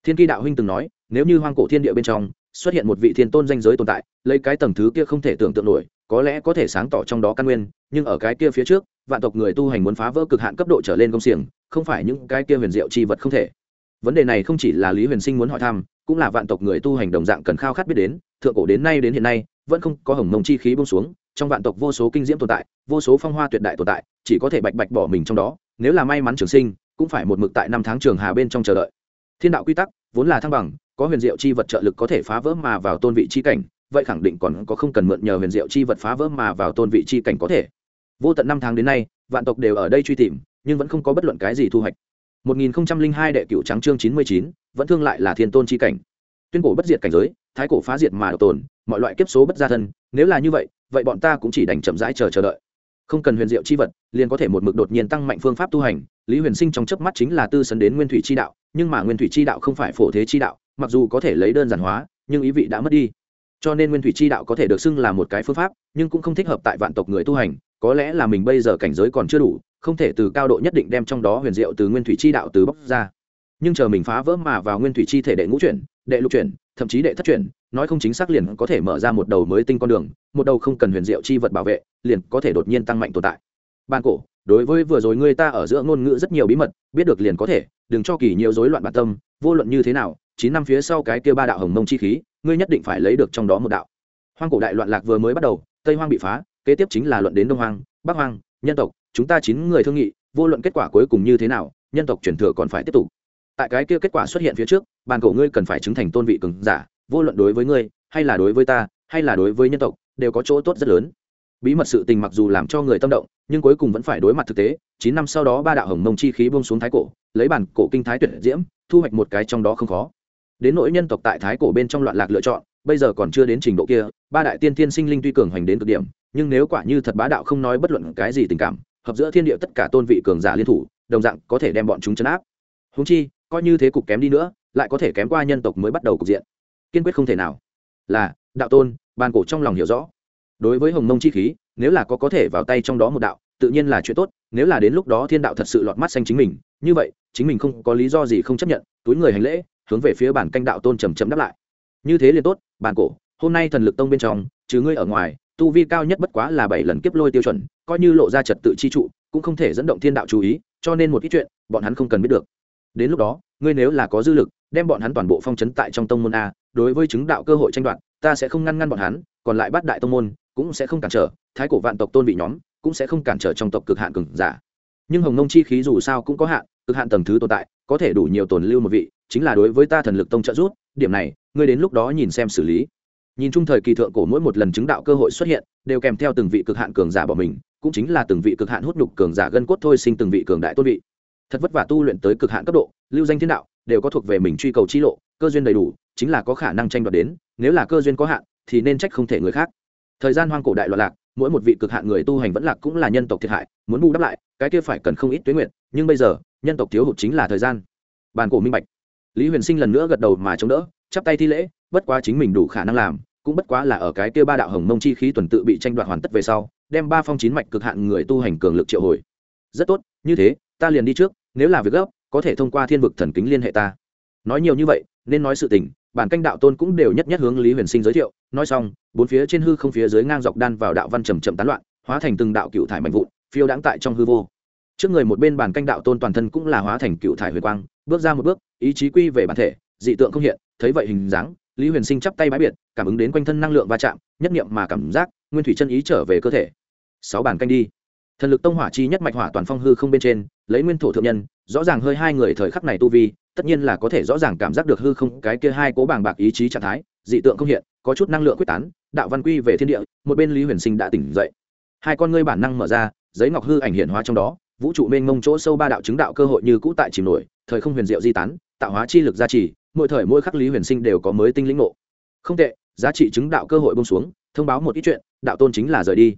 Thiên kỳ đạo huynh từng nói, nếu như hoang cổ thiên địa bên trong xuất hiện một vị thiên tôn danh giới tồn tại, lấy cái tầng thứ kia không thể tưởng tượng nổi, có lẽ có thể sáng tỏ trong đó căn nguyên, nhưng ở cái kia phía trước, vạn tộc người tu hành muốn phá vỡ cực hạn cấp độ trở lên công xiềng, không phải những cái kia huyền diệu chi vật không thể. Vấn đề này không chỉ là lý huyền sinh muốn hỏi thăm, cũng là vạn tộc người tu hành đồng dạng cần khao khát biết đến, thượng cổ đến nay đến hiện nay, vẫn không có hồng mông chi khí bông xuống, trong vạn tộc vô số kinh diễm tồn tại, vô số phong hoa tuyệt đại tồn tại, chỉ có thể bạch bạch bỏ mình trong đó nếu là may mắn trường sinh cũng phải một mực tại năm tháng trường hà bên trong chờ đợi. Thiên đạo quy tắc vốn là thăng bằng có huyền diệu chi vật trợ lực có thể phá vỡ mà vào tôn vị chi cảnh vậy khẳng định còn có không cần mượn nhờ huyền diệu chi vật phá vỡ mà vào tôn vị chi cảnh có thể. Vô tận năm tháng đến nay vạn tộc đều ở đây truy tìm nhưng vẫn không có bất luận cái gì thu hoạch. 1002 đệ cửu trắng chương 99, vẫn thương lại là thiên tôn chi cảnh. Tuyên cổ bất diệt cảnh giới thái cổ phá diệt mà độc tồn mọi loại kiếp số bất gia thân nếu là như vậy vậy bọn ta cũng chỉ đành chậm rãi chờ chờ đợi không cần huyền diệu chi vật, liền có thể một mực đột nhiên tăng mạnh phương pháp tu hành. Lý huyền sinh trong chớp mắt chính là tư sấn đến nguyên thủy chi đạo, nhưng mà nguyên thủy chi đạo không phải phổ thế chi đạo, mặc dù có thể lấy đơn giản hóa, nhưng ý vị đã mất đi. Cho nên nguyên thủy chi đạo có thể được xưng là một cái phương pháp, nhưng cũng không thích hợp tại vạn tộc người tu hành, có lẽ là mình bây giờ cảnh giới còn chưa đủ, không thể từ cao độ nhất định đem trong đó huyền diệu từ nguyên thủy chi đạo từ bóc ra. Nhưng chờ mình phá vỡ mà vào nguyên thủy chi thể đệ ngũ chuyển, đệ lục chuyển, thậm chí đệ thất chuyển nói không chính xác liền có thể mở ra một đầu mới tinh con đường, một đầu không cần huyền diệu chi vật bảo vệ, liền có thể đột nhiên tăng mạnh tồn tại. Ban cổ, đối với vừa rồi ngươi ta ở giữa ngôn ngữ rất nhiều bí mật, biết được liền có thể, đừng cho kỳ nhiều rối loạn bản tâm, vô luận như thế nào, chín năm phía sau cái kia ba đạo hồng mông chi khí, ngươi nhất định phải lấy được trong đó một đạo. Hoang cổ đại loạn lạc vừa mới bắt đầu, tây hoang bị phá, kế tiếp chính là luận đến đông hoang, bắc hoang, nhân tộc, chúng ta chín người thương nghị, vô luận kết quả cuối cùng như thế nào, nhân tộc truyền thừa còn phải tiếp tục. Tại cái kia kết quả xuất hiện phía trước bàn cổ ngươi cần phải chứng thành tôn vị cường giả vô luận đối với ngươi, hay là đối với ta, hay là đối với nhân tộc, đều có chỗ tốt rất lớn. Bí mật sự tình mặc dù làm cho người tâm động, nhưng cuối cùng vẫn phải đối mặt thực tế. Chín năm sau đó, ba đạo hồng mông chi khí bông xuống thái cổ, lấy bản cổ kinh thái tuyệt diễm, thu hoạch một cái trong đó không khó. Đến nỗi nhân tộc tại thái cổ bên trong loạn lạc lựa chọn, bây giờ còn chưa đến trình độ kia, ba đại tiên thiên sinh linh tuy cường hoành đến cực điểm, nhưng nếu quả như thật bá đạo không nói bất luận cái gì tình cảm, hợp giữa thiên địa tất cả tôn vị cường giả liên thủ, đồng dạng có thể đem bọn chúng chấn áp. Húng chi, coi như thế cục kém đi nữa, lại có thể kém qua nhân tộc mới bắt đầu cục diện kiên quyết không thể nào. Là, đạo tôn ban cổ trong lòng hiểu rõ. Đối với hồng mông chi khí, nếu là có có thể vào tay trong đó một đạo, tự nhiên là chuyện tốt, nếu là đến lúc đó thiên đạo thật sự lọt mắt xanh chính mình, như vậy, chính mình không có lý do gì không chấp nhận, túi người hành lễ, hướng về phía bản canh đạo tôn trầm trầm đáp lại. Như thế liền tốt bản cổ, hôm nay thần lực tông bên trong chứ ngươi ở ngoài, tu vi cao nhất bất quá là bảy lần kiếp lôi tiêu chuẩn, coi như lộ ra trật tự chi trụ, cũng không thể dẫn động thiên đạo chú ý, cho nên một ít chuyện, bọn hắn không cần biết được. Đến lúc đó, ngươi nếu là có dư lực, đem bọn hắn toàn bộ phong chấn tại trong tông môn a đối với chứng đạo cơ hội tranh đoạt, ta sẽ không ngăn ngăn bọn hắn, còn lại bát đại tông môn, cũng sẽ không cản trở, thái cổ vạn tộc tôn vị nhóm, cũng sẽ không cản trở trong tộc cực hạn cường giả. Nhưng hồng nông chi khí dù sao cũng có hạn, cực hạn tầng thứ tồn tại, có thể đủ nhiều tồn lưu một vị, chính là đối với ta thần lực tông trợ giúp, điểm này, ngươi đến lúc đó nhìn xem xử lý. Nhìn chung thời kỳ thượng cổ mỗi một lần chứng đạo cơ hội xuất hiện, đều kèm theo từng vị cực hạn cường giả bỏ mình, cũng chính là từng vị cực hạn hút nhục cường giả gân cốt thôi sinh từng vị cường đại tôn vị thật vất vả tu luyện tới cực hạn cấp độ, lưu danh thiên đạo, đều có thuộc về mình truy cầu chi lộ, cơ duyên đầy đủ, chính là có khả năng tranh đoạt đến, nếu là cơ duyên có hạn, thì nên trách không thể người khác. Thời gian hoang cổ đại loạn lạc, mỗi một vị cực hạn người tu hành vẫn lạc cũng là nhân tộc thiệt hại, muốn bù đắp lại, cái kia phải cần không ít tuyến nguyện nhưng bây giờ, nhân tộc thiếu hụt chính là thời gian. Bàn cổ minh bạch. Lý huyền sinh lần nữa gật đầu mà chống đỡ, chắp tay thi lễ, bất quá chính mình đủ khả năng làm, cũng bất quá là ở cái kia ba đạo hồng mông chi khí tuần tự bị tranh đoạt hoàn tất về sau, đem ba phong chín mạch cực hạn người tu hành cường lực triệu hồi. Rất tốt, như thế ta liền đi trước, nếu là việc gấp, có thể thông qua thiên vực thần kính liên hệ ta. Nói nhiều như vậy, nên nói sự tình, bản canh đạo tôn cũng đều nhất nhất hướng lý huyền sinh giới thiệu. Nói xong, bốn phía trên hư không phía dưới ngang dọc đan vào đạo văn trầm trầm tán loạn, hóa thành từng đạo cựu thải mạnh vụn, phiêu đãng tại trong hư vô. Trước người một bên bản canh đạo tôn toàn thân cũng là hóa thành cựu thải huyền quang, bước ra một bước, ý chí quy về bản thể, dị tượng không hiện, thấy vậy hình dáng, lý huyền sinh chắp tay bãi biệt, cảm ứng đến quanh thân năng lượng va chạm, nhất niệm mà cảm giác, nguyên thủy chân ý trở về cơ thể. Sáu bản canh đi. Thần lực tông hỏa chi nhất mạch hỏa toàn phong hư không bên trên lấy nguyên thổ thượng nhân, rõ ràng hơi hai người thời khắc này tu vi, tất nhiên là có thể rõ ràng cảm giác được hư không cái kia hai cố bàng bạc ý chí trạng thái, dị tượng không hiện, có chút năng lượng quyết tán, đạo văn quy về thiên địa, một bên lý huyền sinh đã tỉnh dậy. Hai con ngươi bản năng mở ra, giấy ngọc hư ảnh hiện hóa trong đó, vũ trụ mênh mông chỗ sâu ba đạo chứng đạo cơ hội như cũ tại chìm nổi, thời không huyền diệu di tán, tạo hóa chi lực gia trì, mỗi thời mỗi khắc lý huyền sinh đều có mới tinh lĩnh ngộ. Không tệ, giá trị chứng đạo cơ hội bông xuống, thông báo một ít chuyện, đạo tôn chính là rời đi.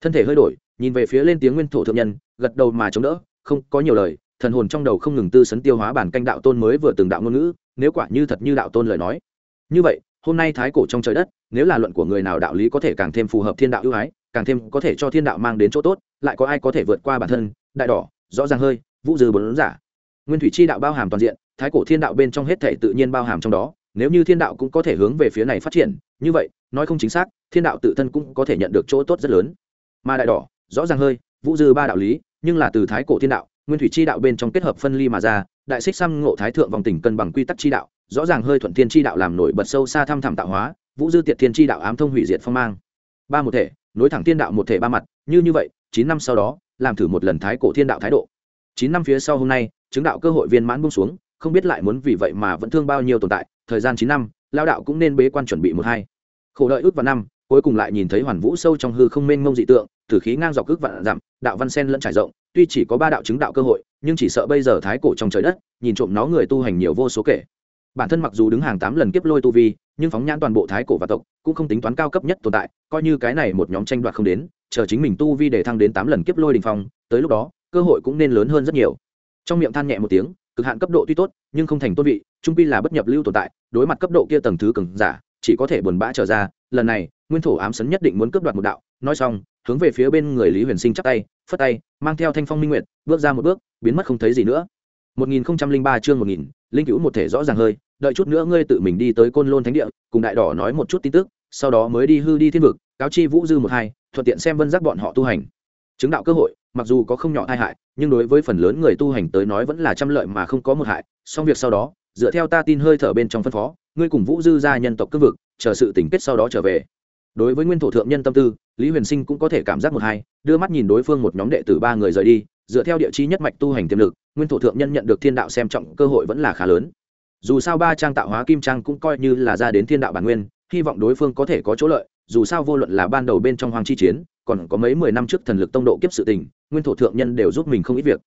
Thân thể hơi đổi, nhìn về phía lên tiếng nguyên thổ thượng nhân, gật đầu mà chống đỡ không có nhiều lời, thần hồn trong đầu không ngừng tư sấn tiêu hóa bản canh đạo tôn mới vừa từng đạo ngôn ngữ, nếu quả như thật như đạo tôn lời nói. Như vậy, hôm nay thái cổ trong trời đất, nếu là luận của người nào đạo lý có thể càng thêm phù hợp thiên đạo ưu ái, càng thêm có thể cho thiên đạo mang đến chỗ tốt, lại có ai có thể vượt qua bản thân, đại đỏ, rõ ràng hơi, vũ dư bốn giả. Nguyên thủy chi đạo bao hàm toàn diện, thái cổ thiên đạo bên trong hết thể tự nhiên bao hàm trong đó, nếu như thiên đạo cũng có thể hướng về phía này phát triển, như vậy, nói không chính xác, thiên đạo tự thân cũng có thể nhận được chỗ tốt rất lớn. Mà đại đỏ, rõ ràng hơi, vũ dư ba đạo lý nhưng là từ thái cổ thiên đạo, nguyên thủy chi đạo bên trong kết hợp phân ly mà ra, đại xích xăm ngộ thái thượng vòng tỉnh cân bằng quy tắc chi đạo, rõ ràng hơi thuận thiên chi đạo làm nổi bật sâu xa thăm thẳm tạo hóa, vũ dư tiệt thiên chi đạo ám thông hủy diệt phong mang. Ba một thể, nối thẳng thiên đạo một thể ba mặt, như như vậy, chín năm sau đó, làm thử một lần thái cổ thiên đạo thái độ. Chín năm phía sau hôm nay, chứng đạo cơ hội viên mãn bung xuống, không biết lại muốn vì vậy mà vẫn thương bao nhiêu tồn tại, thời gian chín năm, lao đạo cũng nên bế quan chuẩn bị một hai. Khổ đợi ước vào năm cuối cùng lại nhìn thấy hoàn vũ sâu trong hư không mênh mông dị tượng, tử khí ngang dọc ước vạn dặm, đạo văn sen lẫn trải rộng, tuy chỉ có ba đạo chứng đạo cơ hội, nhưng chỉ sợ bây giờ thái cổ trong trời đất, nhìn trộm nó người tu hành nhiều vô số kể. Bản thân mặc dù đứng hàng tám lần kiếp lôi tu vi, nhưng phóng nhãn toàn bộ thái cổ và tộc, cũng không tính toán cao cấp nhất tồn tại, coi như cái này một nhóm tranh đoạt không đến, chờ chính mình tu vi để thăng đến tám lần kiếp lôi đình phong, tới lúc đó, cơ hội cũng nên lớn hơn rất nhiều. Trong miệng than nhẹ một tiếng, cực hạn cấp độ tuy tốt, nhưng không thành tôn vị, trung pi là bất nhập lưu tồn tại, đối mặt cấp độ kia tầng thứ cường giả, chỉ có thể buồn bã trở ra, lần này nguyên thổ ám sấn nhất định muốn cướp đoạt một đạo. Nói xong hướng về phía bên người lý huyền sinh chắc tay phất tay mang theo thanh phong minh nguyệt bước ra một bước biến mất không thấy gì nữa. 1003 chương 1000, linh cứu một thể rõ ràng hơi đợi chút nữa ngươi tự mình đi tới côn lôn thánh địa cùng đại đỏ nói một chút tin tức sau đó mới đi hư đi thiên vực cáo chi vũ dư một hai thuận tiện xem vân giác bọn họ tu hành. Chứng đạo cơ hội mặc dù có không nhỏ tai hại nhưng đối với phần lớn người tu hành tới nói vẫn là trăm lợi mà không có một hại. Song việc sau đó dựa theo ta tin hơi thở bên trong phân phó ngươi cùng vũ dư ra nhân tộc cương vực chờ sự tỉnh kết sau đó trở về đối với nguyên thổ thượng nhân tâm tư, lý huyền sinh cũng có thể cảm giác một hai, đưa mắt nhìn đối phương một nhóm đệ tử ba người rời đi, dựa theo địa chi nhất mạch tu hành tiềm lực, nguyên thổ thượng nhân nhận được thiên đạo xem trọng cơ hội vẫn là khá lớn. Dù sao ba trang tạo hóa kim trang cũng coi như là ra đến thiên đạo bản nguyên, hy vọng đối phương có thể có chỗ lợi, dù sao vô luận là ban đầu bên trong hoàng chi chiến, còn có mấy mười năm trước thần lực tông độ kiếp sự tình, nguyên thổ thượng nhân đều giúp mình không ít việc.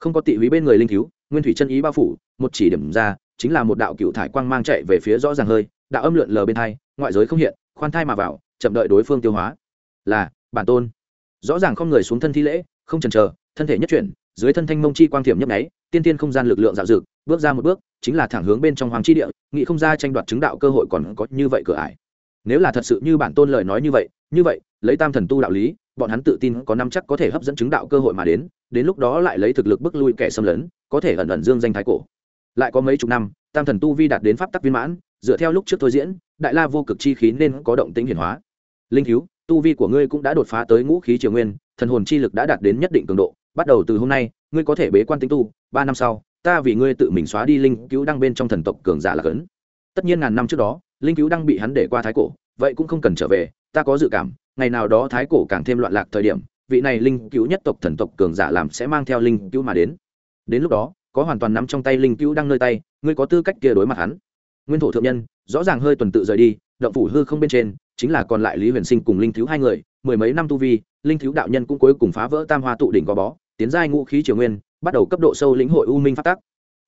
Không có tị húy bên người linh cứu, nguyên thủy chân ý bao phủ, một chỉ điểm ra, chính là một đạo cựu thải quang mang chạy về phía rõ ràng hơi, đạo âm lượn lờ bên thai ngoại giới không hiện, khoan thai mà vào chậm đợi đối phương tiêu hóa. Là, bản tôn. Rõ ràng không người xuống thân thi lễ, không chần chờ, thân thể nhất chuyển, dưới thân thanh mông chi quang thiểm nhấp nháy, tiên tiên không gian lực lượng dạo dực bước ra một bước, chính là thẳng hướng bên trong hoàng chi địa nghị không ra tranh đoạt chứng đạo cơ hội còn có như vậy cửa ải. Nếu là thật sự như bản tôn lời nói như vậy như vậy, lấy tam thần tu đạo lý, bọn hắn tự tin có năm chắc có thể hấp dẫn chứng đạo cơ hội mà đến đến lúc đó lại lấy thực lực bức lui kẻ xâm lấn, có thể ẩn ẩn dương danh thái cổ. Lại có mấy chục năm, tam thần tu vi đạt đến pháp tắc viên mãn dựa theo lúc trước thôi diễn, đại la vô cực chi khí nên có động tĩnh hiển hóa. Linh thiếu, tu vi của ngươi cũng đã đột phá tới ngũ khí triều nguyên, thần hồn chi lực đã đạt đến nhất định cường độ. Bắt đầu từ hôm nay, ngươi có thể bế quan tinh tu, ba năm sau, ta vì ngươi tự mình xóa đi linh cứu đăng bên trong thần tộc cường giả là cấn. Tất nhiên ngàn năm trước đó, linh cứu đăng bị hắn để qua thái cổ, vậy cũng không cần trở về, ta có dự cảm, ngày nào đó thái cổ càng thêm loạn lạc thời điểm, vị này linh cứu nhất tộc thần tộc cường giả làm sẽ mang theo linh cứu mà đến. Đến lúc đó, có hoàn toàn nắm trong tay linh cứu đang nơi tay, ngươi có tư cách kia đối mặt hắn nguyên thổ thượng nhân, rõ ràng hơi tuần tự rời đi, động phủ hư không bên trên, chính là còn lại lý huyền sinh cùng linh thiếu hai người, mười mấy năm tu vi, linh thiếu đạo nhân cũng cuối cùng phá vỡ tam hoa tụ đỉnh gò bó, tiến giai ngũ khí triều nguyên, bắt đầu cấp độ sâu lĩnh hội u minh phát tác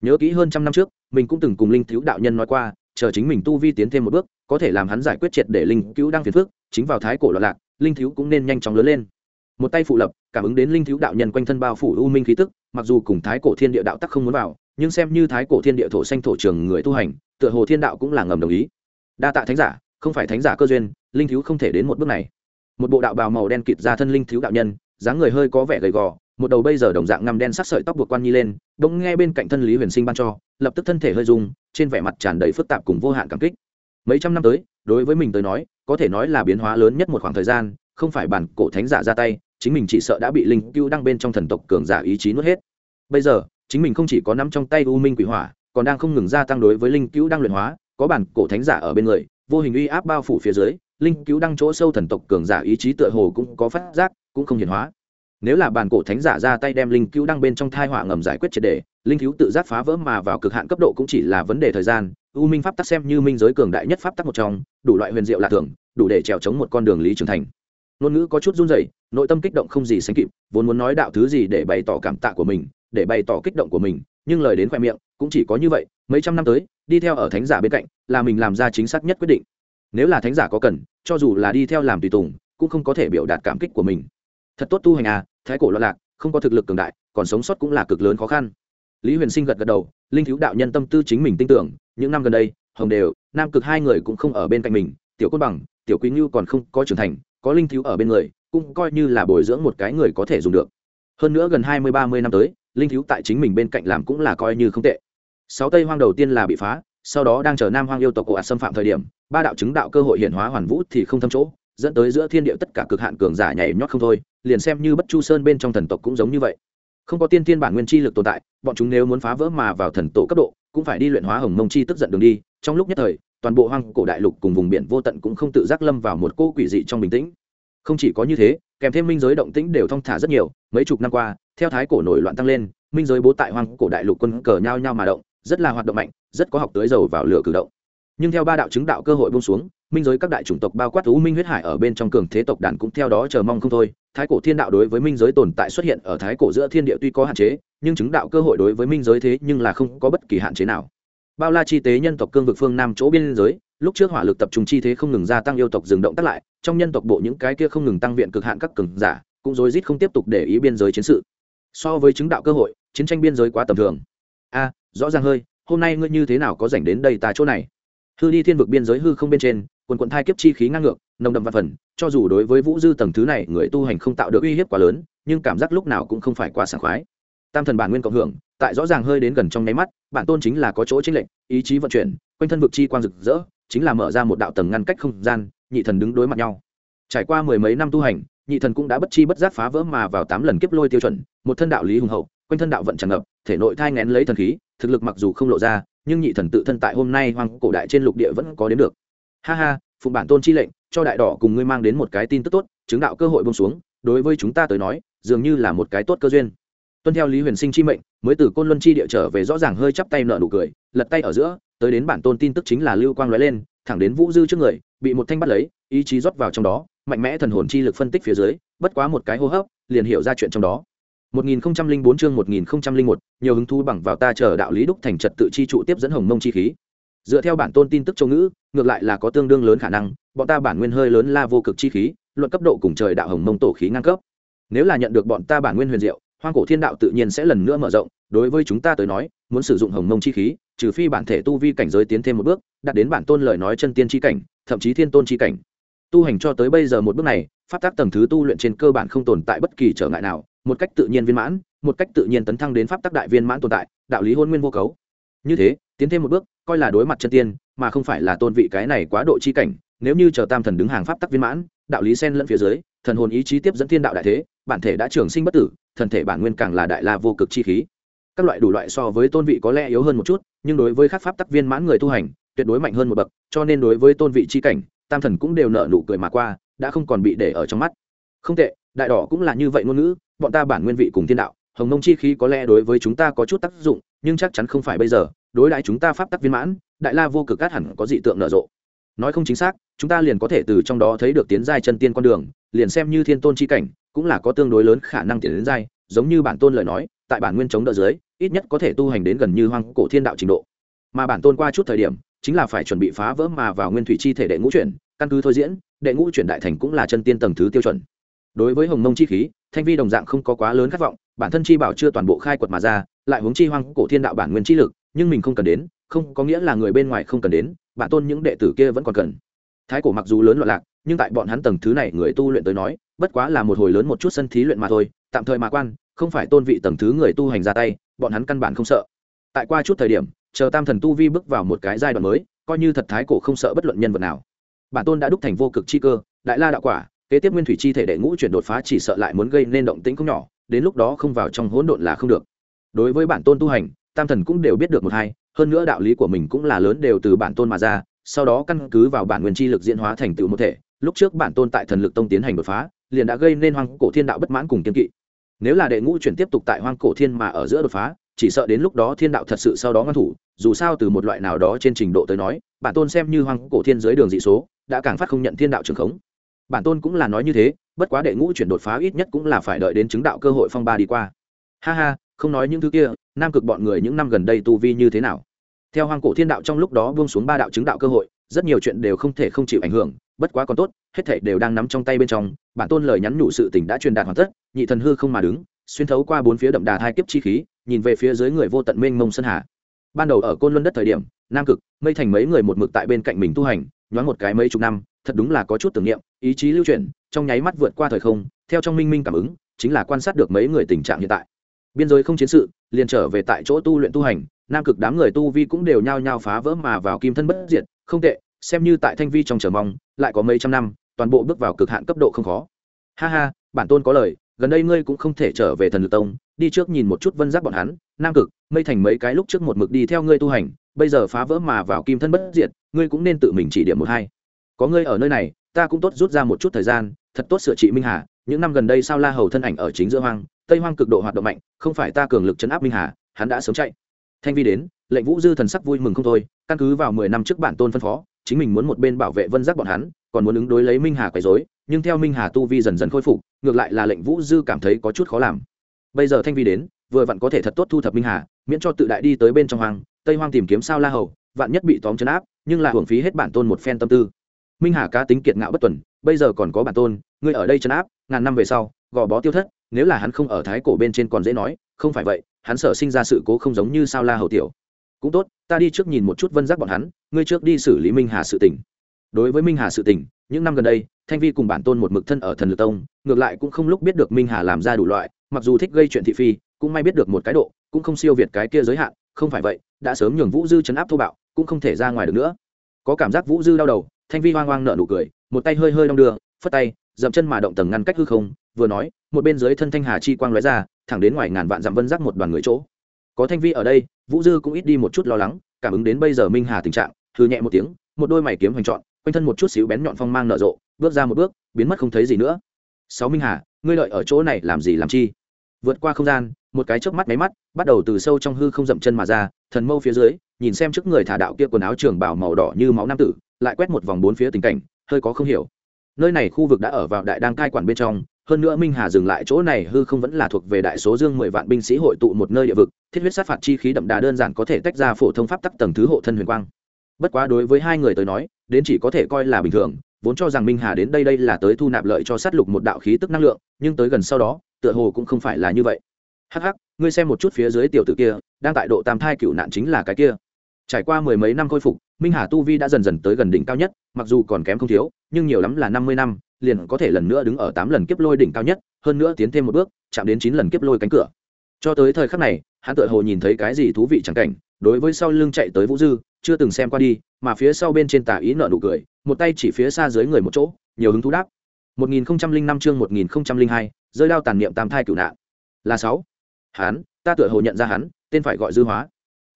nhớ kỹ hơn trăm năm trước, mình cũng từng cùng linh thiếu đạo nhân nói qua, chờ chính mình tu vi tiến thêm một bước, có thể làm hắn giải quyết triệt để linh cứu đang phiền phước chính vào thái cổ loạn lạc, linh thiếu cũng nên nhanh chóng lớn lên. Một tay phụ lập, cảm ứng đến linh thiếu đạo nhân quanh thân bao phủ u minh khí tức, mặc dù cùng thái cổ thiên địa đạo tắc không muốn vào nhưng xem như thái cổ thiên địa thổ xanh thổ trường người tu hành, tựa hồ thiên đạo cũng là ngầm đồng ý. Đa tạ thánh giả, không phải thánh giả cơ duyên, linh thiếu không thể đến một bước này. Một bộ đạo bào màu đen kịt ra thân linh thiếu đạo nhân, dáng người hơi có vẻ gầy gò, một đầu bây giờ đồng dạng ngăm đen sắc sợi tóc buộc quan nhi lên, bỗng nghe bên cạnh thân lý huyền sinh ban cho, lập tức thân thể hơi rung, trên vẻ mặt tràn đầy phức tạp cùng vô hạn cảm kích. Mấy trăm năm tới, đối với mình tới nói, có thể nói là biến hóa lớn nhất một khoảng thời gian, không phải bản cổ thánh giả ra tay, chính mình chỉ sợ đã bị linh cứu đăng bên trong thần tộc cường giả ý chí nuốt hết. Bây giờ chính mình không chỉ có nắm trong tay u minh quỷ hỏa, còn đang không ngừng gia tăng đối với linh cứu đăng luyện hóa, có bản cổ thánh giả ở bên người, vô hình uy áp bao phủ phía dưới, linh cứu đăng chỗ sâu thần tộc cường giả ý chí tựa hồ cũng có phát giác, cũng không hiển hóa. Nếu là bản cổ thánh giả ra tay đem linh cứu đăng bên trong thai họa ngầm giải quyết triệt đề linh cứu tự giác phá vỡ mà vào cực hạn cấp độ cũng chỉ là vấn đề thời gian, u minh pháp tắc xem như minh giới cường đại nhất pháp tắc một trong, đủ loại huyền diệu lạ thường, đủ để trèo chống một con đường lý trưởng thành. Ngôn ngữ có chút run rẩy, nội tâm kích động không gì sánh kịp, vốn muốn nói đạo thứ gì để bày tỏ cảm tạ của mình để bày tỏ kích động của mình, nhưng lời đến khoe miệng cũng chỉ có như vậy, mấy trăm năm tới, đi theo ở thánh giả bên cạnh là mình làm ra chính xác nhất quyết định. Nếu là thánh giả có cần, cho dù là đi theo làm tùy tùng, cũng không có thể biểu đạt cảm kích của mình. Thật tốt tu hành à thái cổ loạn lạc, không có thực lực cường đại, còn sống sót cũng là cực lớn khó khăn. Lý huyền sinh gật gật đầu, linh thiếu đạo nhân tâm tư chính mình tin tưởng, những năm gần đây, hồng đều, nam cực hai người cũng không ở bên cạnh mình, tiểu côn bằng, tiểu quý ngưu còn không có trưởng thành, có linh thiếu ở bên người, cũng coi như là bồi dưỡng một cái người có thể dùng được. Hơn nữa gần hai mươi, ba mươi năm tới linh thiếu tại chính mình bên cạnh làm cũng là coi như không tệ. Sáu tây hoang đầu tiên là bị phá, sau đó đang chờ nam hoang yêu tộc ồ ạt xâm phạm thời điểm, ba đạo chứng đạo cơ hội hiện hóa hoàn vũ thì không thâm chỗ, dẫn tới giữa thiên địa tất cả cực hạn cường giả nhảy nhót không thôi, liền xem như bất chu sơn bên trong thần tộc cũng giống như vậy. Không có tiên thiên bản nguyên chi lực tồn tại, bọn chúng nếu muốn phá vỡ mà vào thần tổ cấp độ, cũng phải đi luyện hóa hồng mông chi tức giận đường đi, trong lúc nhất thời, toàn bộ hoang cổ đại lục cùng vùng biển vô tận cũng không tự giác lâm vào một cô quỷ dị trong bình tĩnh. Không chỉ có như thế kèm thêm minh giới động tĩnh đều thong thả rất nhiều, mấy chục năm qua, theo thái cổ nổi loạn tăng lên, minh giới bố tại hoang cổ đại lục quân cờ nhau nhau mà động, rất là hoạt động mạnh, rất có học tới dầu vào lửa cử động. Nhưng theo ba đạo chứng đạo cơ hội bông xuống, minh giới các đại chủng tộc bao quát thú minh huyết hải ở bên trong cường thế tộc đàn cũng theo đó chờ mong không thôi. Thái cổ thiên đạo đối với minh giới tồn tại xuất hiện ở thái cổ giữa thiên địa tuy có hạn chế, nhưng chứng đạo cơ hội đối với minh giới thế nhưng là không có bất kỳ hạn chế nào. Bao la chi tế nhân tộc cương vực phương nam chỗ biên giới lúc trước hỏa lực tập trung chi thế không ngừng gia tăng yêu tộc dừng động tác lại, trong nhân tộc bộ những cái kia không ngừng tăng viện cực hạn các cường giả, cũng rối rít không tiếp tục để ý biên giới chiến sự. So với chứng đạo cơ hội, chiến tranh biên giới quá tầm thường. A, rõ ràng hơi, hôm nay ngươi như thế nào có dành đến đây ta chỗ này? Hư đi thiên vực biên giới hư không bên trên, quần quận thai kiếp chi khí ngang ngược, nồng đậm văn phần, cho dù đối với vũ dư tầng thứ này, người tu hành không tạo được uy hiếp quá lớn, nhưng cảm giác lúc nào cũng không phải quá sảng khoái. Tam thần bản nguyên cộng hưởng, tại rõ ràng hơi đến gần trong nháy mắt, bản tôn chính là có chỗ chính lệnh ý chí vận chuyển, quanh thân vực chi quang rực rỡ chính là mở ra một đạo tầng ngăn cách không gian, nhị thần đứng đối mặt nhau. Trải qua mười mấy năm tu hành, nhị thần cũng đã bất chi bất giác phá vỡ mà vào tám lần kiếp lôi tiêu chuẩn, một thân đạo lý hùng hậu, quanh thân đạo vận tràn ngập, thể nội thai ngén lấy thần khí, thực lực mặc dù không lộ ra, nhưng nhị thần tự thân tại hôm nay hoang cổ đại trên lục địa vẫn có đến được. Ha ha, phụng bản tôn chi lệnh, cho đại đỏ cùng ngươi mang đến một cái tin tức tốt, chứng đạo cơ hội bông xuống, đối với chúng ta tới nói, dường như là một cái tốt cơ duyên tuân theo lý huyền sinh chi mệnh mới từ côn luân chi địa trở về rõ ràng hơi chắp tay nợ nụ cười lật tay ở giữa tới đến bản tôn tin tức chính là lưu quang lóe lên thẳng đến vũ dư trước người bị một thanh bắt lấy ý chí rót vào trong đó mạnh mẽ thần hồn chi lực phân tích phía dưới bất quá một cái hô hấp liền hiểu ra chuyện trong đó 1004 chương 1001, nhiều hứng thú bằng vào ta chờ đạo lý đúc thành trật tự chi trụ tiếp dẫn hồng mông chi khí. Dựa theo bản tôn tin tức châu ngữ, ngược lại là có tương đương lớn khả năng, bọn ta bản nguyên hơi lớn la vô cực chi khí, luận cấp độ cùng trời đạo hồng mông tổ khí ngang cấp. Nếu là nhận được bọn ta bản nguyên huyền diệu, hoang cổ thiên đạo tự nhiên sẽ lần nữa mở rộng, đối với chúng ta tới nói, muốn sử dụng hồng mông chi khí, trừ phi bản thể tu vi cảnh giới tiến thêm một bước, đạt đến bản tôn lời nói chân tiên chi cảnh, thậm chí thiên tôn chi cảnh. Tu hành cho tới bây giờ một bước này, pháp tác tầng thứ tu luyện trên cơ bản không tồn tại bất kỳ trở ngại nào, một cách tự nhiên viên mãn một cách tự nhiên tấn thăng đến pháp tắc đại viên mãn tồn tại đạo lý hôn nguyên vô cấu như thế tiến thêm một bước coi là đối mặt chân tiên mà không phải là tôn vị cái này quá độ chi cảnh nếu như chờ tam thần đứng hàng pháp tắc viên mãn đạo lý sen lẫn phía dưới thần hồn ý chí tiếp dẫn thiên đạo đại thế bản thể đã trường sinh bất tử thần thể bản nguyên càng là đại la vô cực chi khí. Các loại đủ loại so với tôn vị có lẽ yếu hơn một chút, nhưng đối với các pháp tắc viên mãn người tu hành, tuyệt đối mạnh hơn một bậc, cho nên đối với tôn vị chi cảnh, tam thần cũng đều nợ nụ cười mà qua, đã không còn bị để ở trong mắt. Không tệ, đại đỏ cũng là như vậy ngôn ngữ, bọn ta bản nguyên vị cùng thiên đạo, hồng nông chi khí có lẽ đối với chúng ta có chút tác dụng, nhưng chắc chắn không phải bây giờ, đối đãi chúng ta pháp tắc viên mãn, đại la vô cực cát hẳn có dị tượng nở rộ. Nói không chính xác, chúng ta liền có thể từ trong đó thấy được tiến giai chân tiên con đường, liền xem như thiên tôn chi cảnh cũng là có tương đối lớn khả năng tiến đến giai giống như bản tôn lời nói, tại bản nguyên chống đỡ dưới, ít nhất có thể tu hành đến gần như hoang cổ thiên đạo trình độ. Mà bản tôn qua chút thời điểm, chính là phải chuẩn bị phá vỡ mà vào nguyên thủy chi thể đệ ngũ chuyển, căn cứ thôi diễn, đệ ngũ chuyển đại thành cũng là chân tiên tầng thứ tiêu chuẩn. Đối với hồng mông chi khí, thanh vi đồng dạng không có quá lớn khát vọng, bản thân chi bảo chưa toàn bộ khai quật mà ra, lại hướng chi hoang cổ thiên đạo bản nguyên chi lực, nhưng mình không cần đến, không có nghĩa là người bên ngoài không cần đến, bản tôn những đệ tử kia vẫn còn cần thái cổ mặc dù lớn loạn lạc, nhưng tại bọn hắn tầng thứ này người tu luyện tới nói, bất quá là một hồi lớn một chút sân thí luyện mà thôi, tạm thời mà quan, không phải tôn vị tầng thứ người tu hành ra tay, bọn hắn căn bản không sợ. Tại qua chút thời điểm, chờ tam thần tu vi bước vào một cái giai đoạn mới, coi như thật thái cổ không sợ bất luận nhân vật nào. Bản tôn đã đúc thành vô cực chi cơ, đại la đạo quả, kế tiếp nguyên thủy chi thể đệ ngũ chuyển đột phá chỉ sợ lại muốn gây nên động tĩnh không nhỏ, đến lúc đó không vào trong hỗn độn là không được. Đối với bản tôn tu hành, tam thần cũng đều biết được một hai, hơn nữa đạo lý của mình cũng là lớn đều từ bản tôn mà ra sau đó căn cứ vào bản nguyên chi lực diễn hóa thành tựu một thể, lúc trước bản tôn tại thần lực tông tiến hành đột phá, liền đã gây nên hoang cổ thiên đạo bất mãn cùng kiên kỵ. Nếu là đệ ngũ chuyển tiếp tục tại hoang cổ thiên mà ở giữa đột phá, chỉ sợ đến lúc đó thiên đạo thật sự sau đó ngăn thủ, dù sao từ một loại nào đó trên trình độ tới nói, bản tôn xem như hoang cổ thiên dưới đường dị số, đã càng phát không nhận thiên đạo trường khống. Bản tôn cũng là nói như thế, bất quá đệ ngũ chuyển đột phá ít nhất cũng là phải đợi đến chứng đạo cơ hội phong ba đi qua. Ha ha, không nói những thứ kia, nam cực bọn người những năm gần đây tu vi như thế nào? Theo hoang cổ thiên đạo trong lúc đó buông xuống ba đạo chứng đạo cơ hội, rất nhiều chuyện đều không thể không chịu ảnh hưởng, bất quá còn tốt, hết thể đều đang nắm trong tay bên trong, bản tôn lời nhắn nhủ sự tình đã truyền đạt hoàn tất, nhị thần hư không mà đứng, xuyên thấu qua bốn phía đậm đà hai kiếp chi khí, nhìn về phía dưới người vô tận mênh mông sơn hà. Ban đầu ở côn luân đất thời điểm, nam cực, mây thành mấy người một mực tại bên cạnh mình tu hành, nhoáng một cái mấy chục năm, thật đúng là có chút tưởng niệm, ý chí lưu chuyển, trong nháy mắt vượt qua thời không, theo trong minh minh cảm ứng, chính là quan sát được mấy người tình trạng hiện tại. Biên giới không chiến sự, liền trở về tại chỗ tu luyện tu hành nam cực đám người tu vi cũng đều nhao nhao phá vỡ mà vào kim thân bất diệt, không tệ, xem như tại thanh vi trong chờ mong, lại có mấy trăm năm, toàn bộ bước vào cực hạn cấp độ không khó. Ha ha, bản tôn có lời, gần đây ngươi cũng không thể trở về thần lực tông, đi trước nhìn một chút vân giác bọn hắn, nam cực, mây thành mấy cái lúc trước một mực đi theo ngươi tu hành, bây giờ phá vỡ mà vào kim thân bất diệt, ngươi cũng nên tự mình chỉ điểm một hai. Có ngươi ở nơi này, ta cũng tốt rút ra một chút thời gian, thật tốt sửa trị minh hà, những năm gần đây sao la hầu thân ảnh ở chính giữa hoang, tây hoang cực độ hoạt động mạnh, không phải ta cường lực chấn áp minh hà, hắn đã sớm chạy thanh vi đến, lệnh vũ dư thần sắc vui mừng không thôi, căn cứ vào mười năm trước bản tôn phân phó, chính mình muốn một bên bảo vệ vân giác bọn hắn, còn muốn ứng đối lấy minh hà quấy dối nhưng theo minh hà tu vi dần dần khôi phục, ngược lại là lệnh vũ dư cảm thấy có chút khó làm. Bây giờ thanh vi đến, vừa vặn có thể thật tốt thu thập minh hà, miễn cho tự đại đi tới bên trong hoang, tây hoang tìm kiếm sao la hầu, vạn nhất bị tóm chấn áp, nhưng là hưởng phí hết bản tôn một phen tâm tư. Minh hà cá tính kiệt ngạo bất tuần, bây giờ còn có bản tôn, ngươi ở đây chấn áp, ngàn năm về sau, gò bó tiêu thất, nếu là hắn không ở thái cổ bên trên còn dễ nói, không phải vậy hắn sợ sinh ra sự cố không giống như sao la hầu tiểu. Cũng tốt, ta đi trước nhìn một chút vân giác bọn hắn, ngươi trước đi xử lý minh hà sự tình. Đối với minh hà sự tình, những năm gần đây, thanh vi cùng bản tôn một mực thân ở thần lực tông, ngược lại cũng không lúc biết được minh hà làm ra đủ loại, mặc dù thích gây chuyện thị phi, cũng may biết được một cái độ, cũng không siêu việt cái kia giới hạn, không phải vậy, đã sớm nhường vũ dư chấn áp thô bạo, cũng không thể ra ngoài được nữa. Có cảm giác vũ dư đau đầu, thanh vi hoang hoang nợ nụ cười, một tay hơi hơi đong đưa, phất tay, dậm chân mà động tầng ngăn cách hư không, vừa nói, một bên dưới thân thanh hà chi quang lóe ra thẳng đến ngoài ngàn vạn dặm vân giác một đoàn người chỗ. Có thanh vi ở đây, vũ dư cũng ít đi một chút lo lắng, cảm ứng đến bây giờ minh hà tình trạng thư nhẹ một tiếng, một đôi mày kiếm hoành trọn, quanh thân một chút xíu bén nhọn phong mang nở rộ, bước ra một bước, biến mất không thấy gì nữa. Sáu minh hà, ngươi lợi ở chỗ này làm gì làm chi? Vượt qua không gian, một cái chớp mắt máy mắt, bắt đầu từ sâu trong hư không dậm chân mà ra, thần mâu phía dưới, nhìn xem trước người thả đạo kia quần áo trường bảo màu đỏ như máu nam tử, lại quét một vòng bốn phía tình cảnh, hơi có không hiểu. Nơi này khu vực đã ở vào đại đang cai quản bên trong hơn nữa minh hà dừng lại chỗ này hư không vẫn là thuộc về đại số dương mười vạn binh sĩ hội tụ một nơi địa vực, thiết huyết sát phạt chi khí đậm đà đơn giản có thể tách ra phổ thông pháp tắc tầng thứ hộ thân huyền quang. Bất quá đối với hai người tới nói, đến chỉ có thể coi là bình thường, vốn cho rằng minh hà đến đây đây là tới thu nạp lợi cho sát lục một đạo khí tức năng lượng, nhưng tới gần sau đó, tựa hồ cũng không phải là như vậy. Hắc hắc, ngươi xem một chút phía dưới tiểu tử kia, đang tại độ tam thai cựu nạn chính là cái kia. Trải qua mười mấy năm khôi phục, minh hà tu vi đã dần dần tới gần đỉnh cao nhất, mặc dù còn kém không thiếu, nhưng nhiều lắm là năm mươi năm liền có thể lần nữa đứng ở tám lần kiếp lôi đỉnh cao nhất hơn nữa tiến thêm một bước chạm đến chín lần kiếp lôi cánh cửa. Cho tới thời khắc này hắn tựa hồ nhìn thấy cái gì thú vị chẳng cảnh đối với sau lưng chạy tới vũ dư chưa từng xem qua đi mà phía sau bên trên tà ý nợ nụ cười một tay chỉ phía xa dưới người một chỗ nhiều hứng thú đáp. 1005 chương 1002, rơi đao tàn niệm tam thai cửu nạn. Là sáu. Hắn ta tựa hồ nhận ra hắn tên phải gọi dư hóa.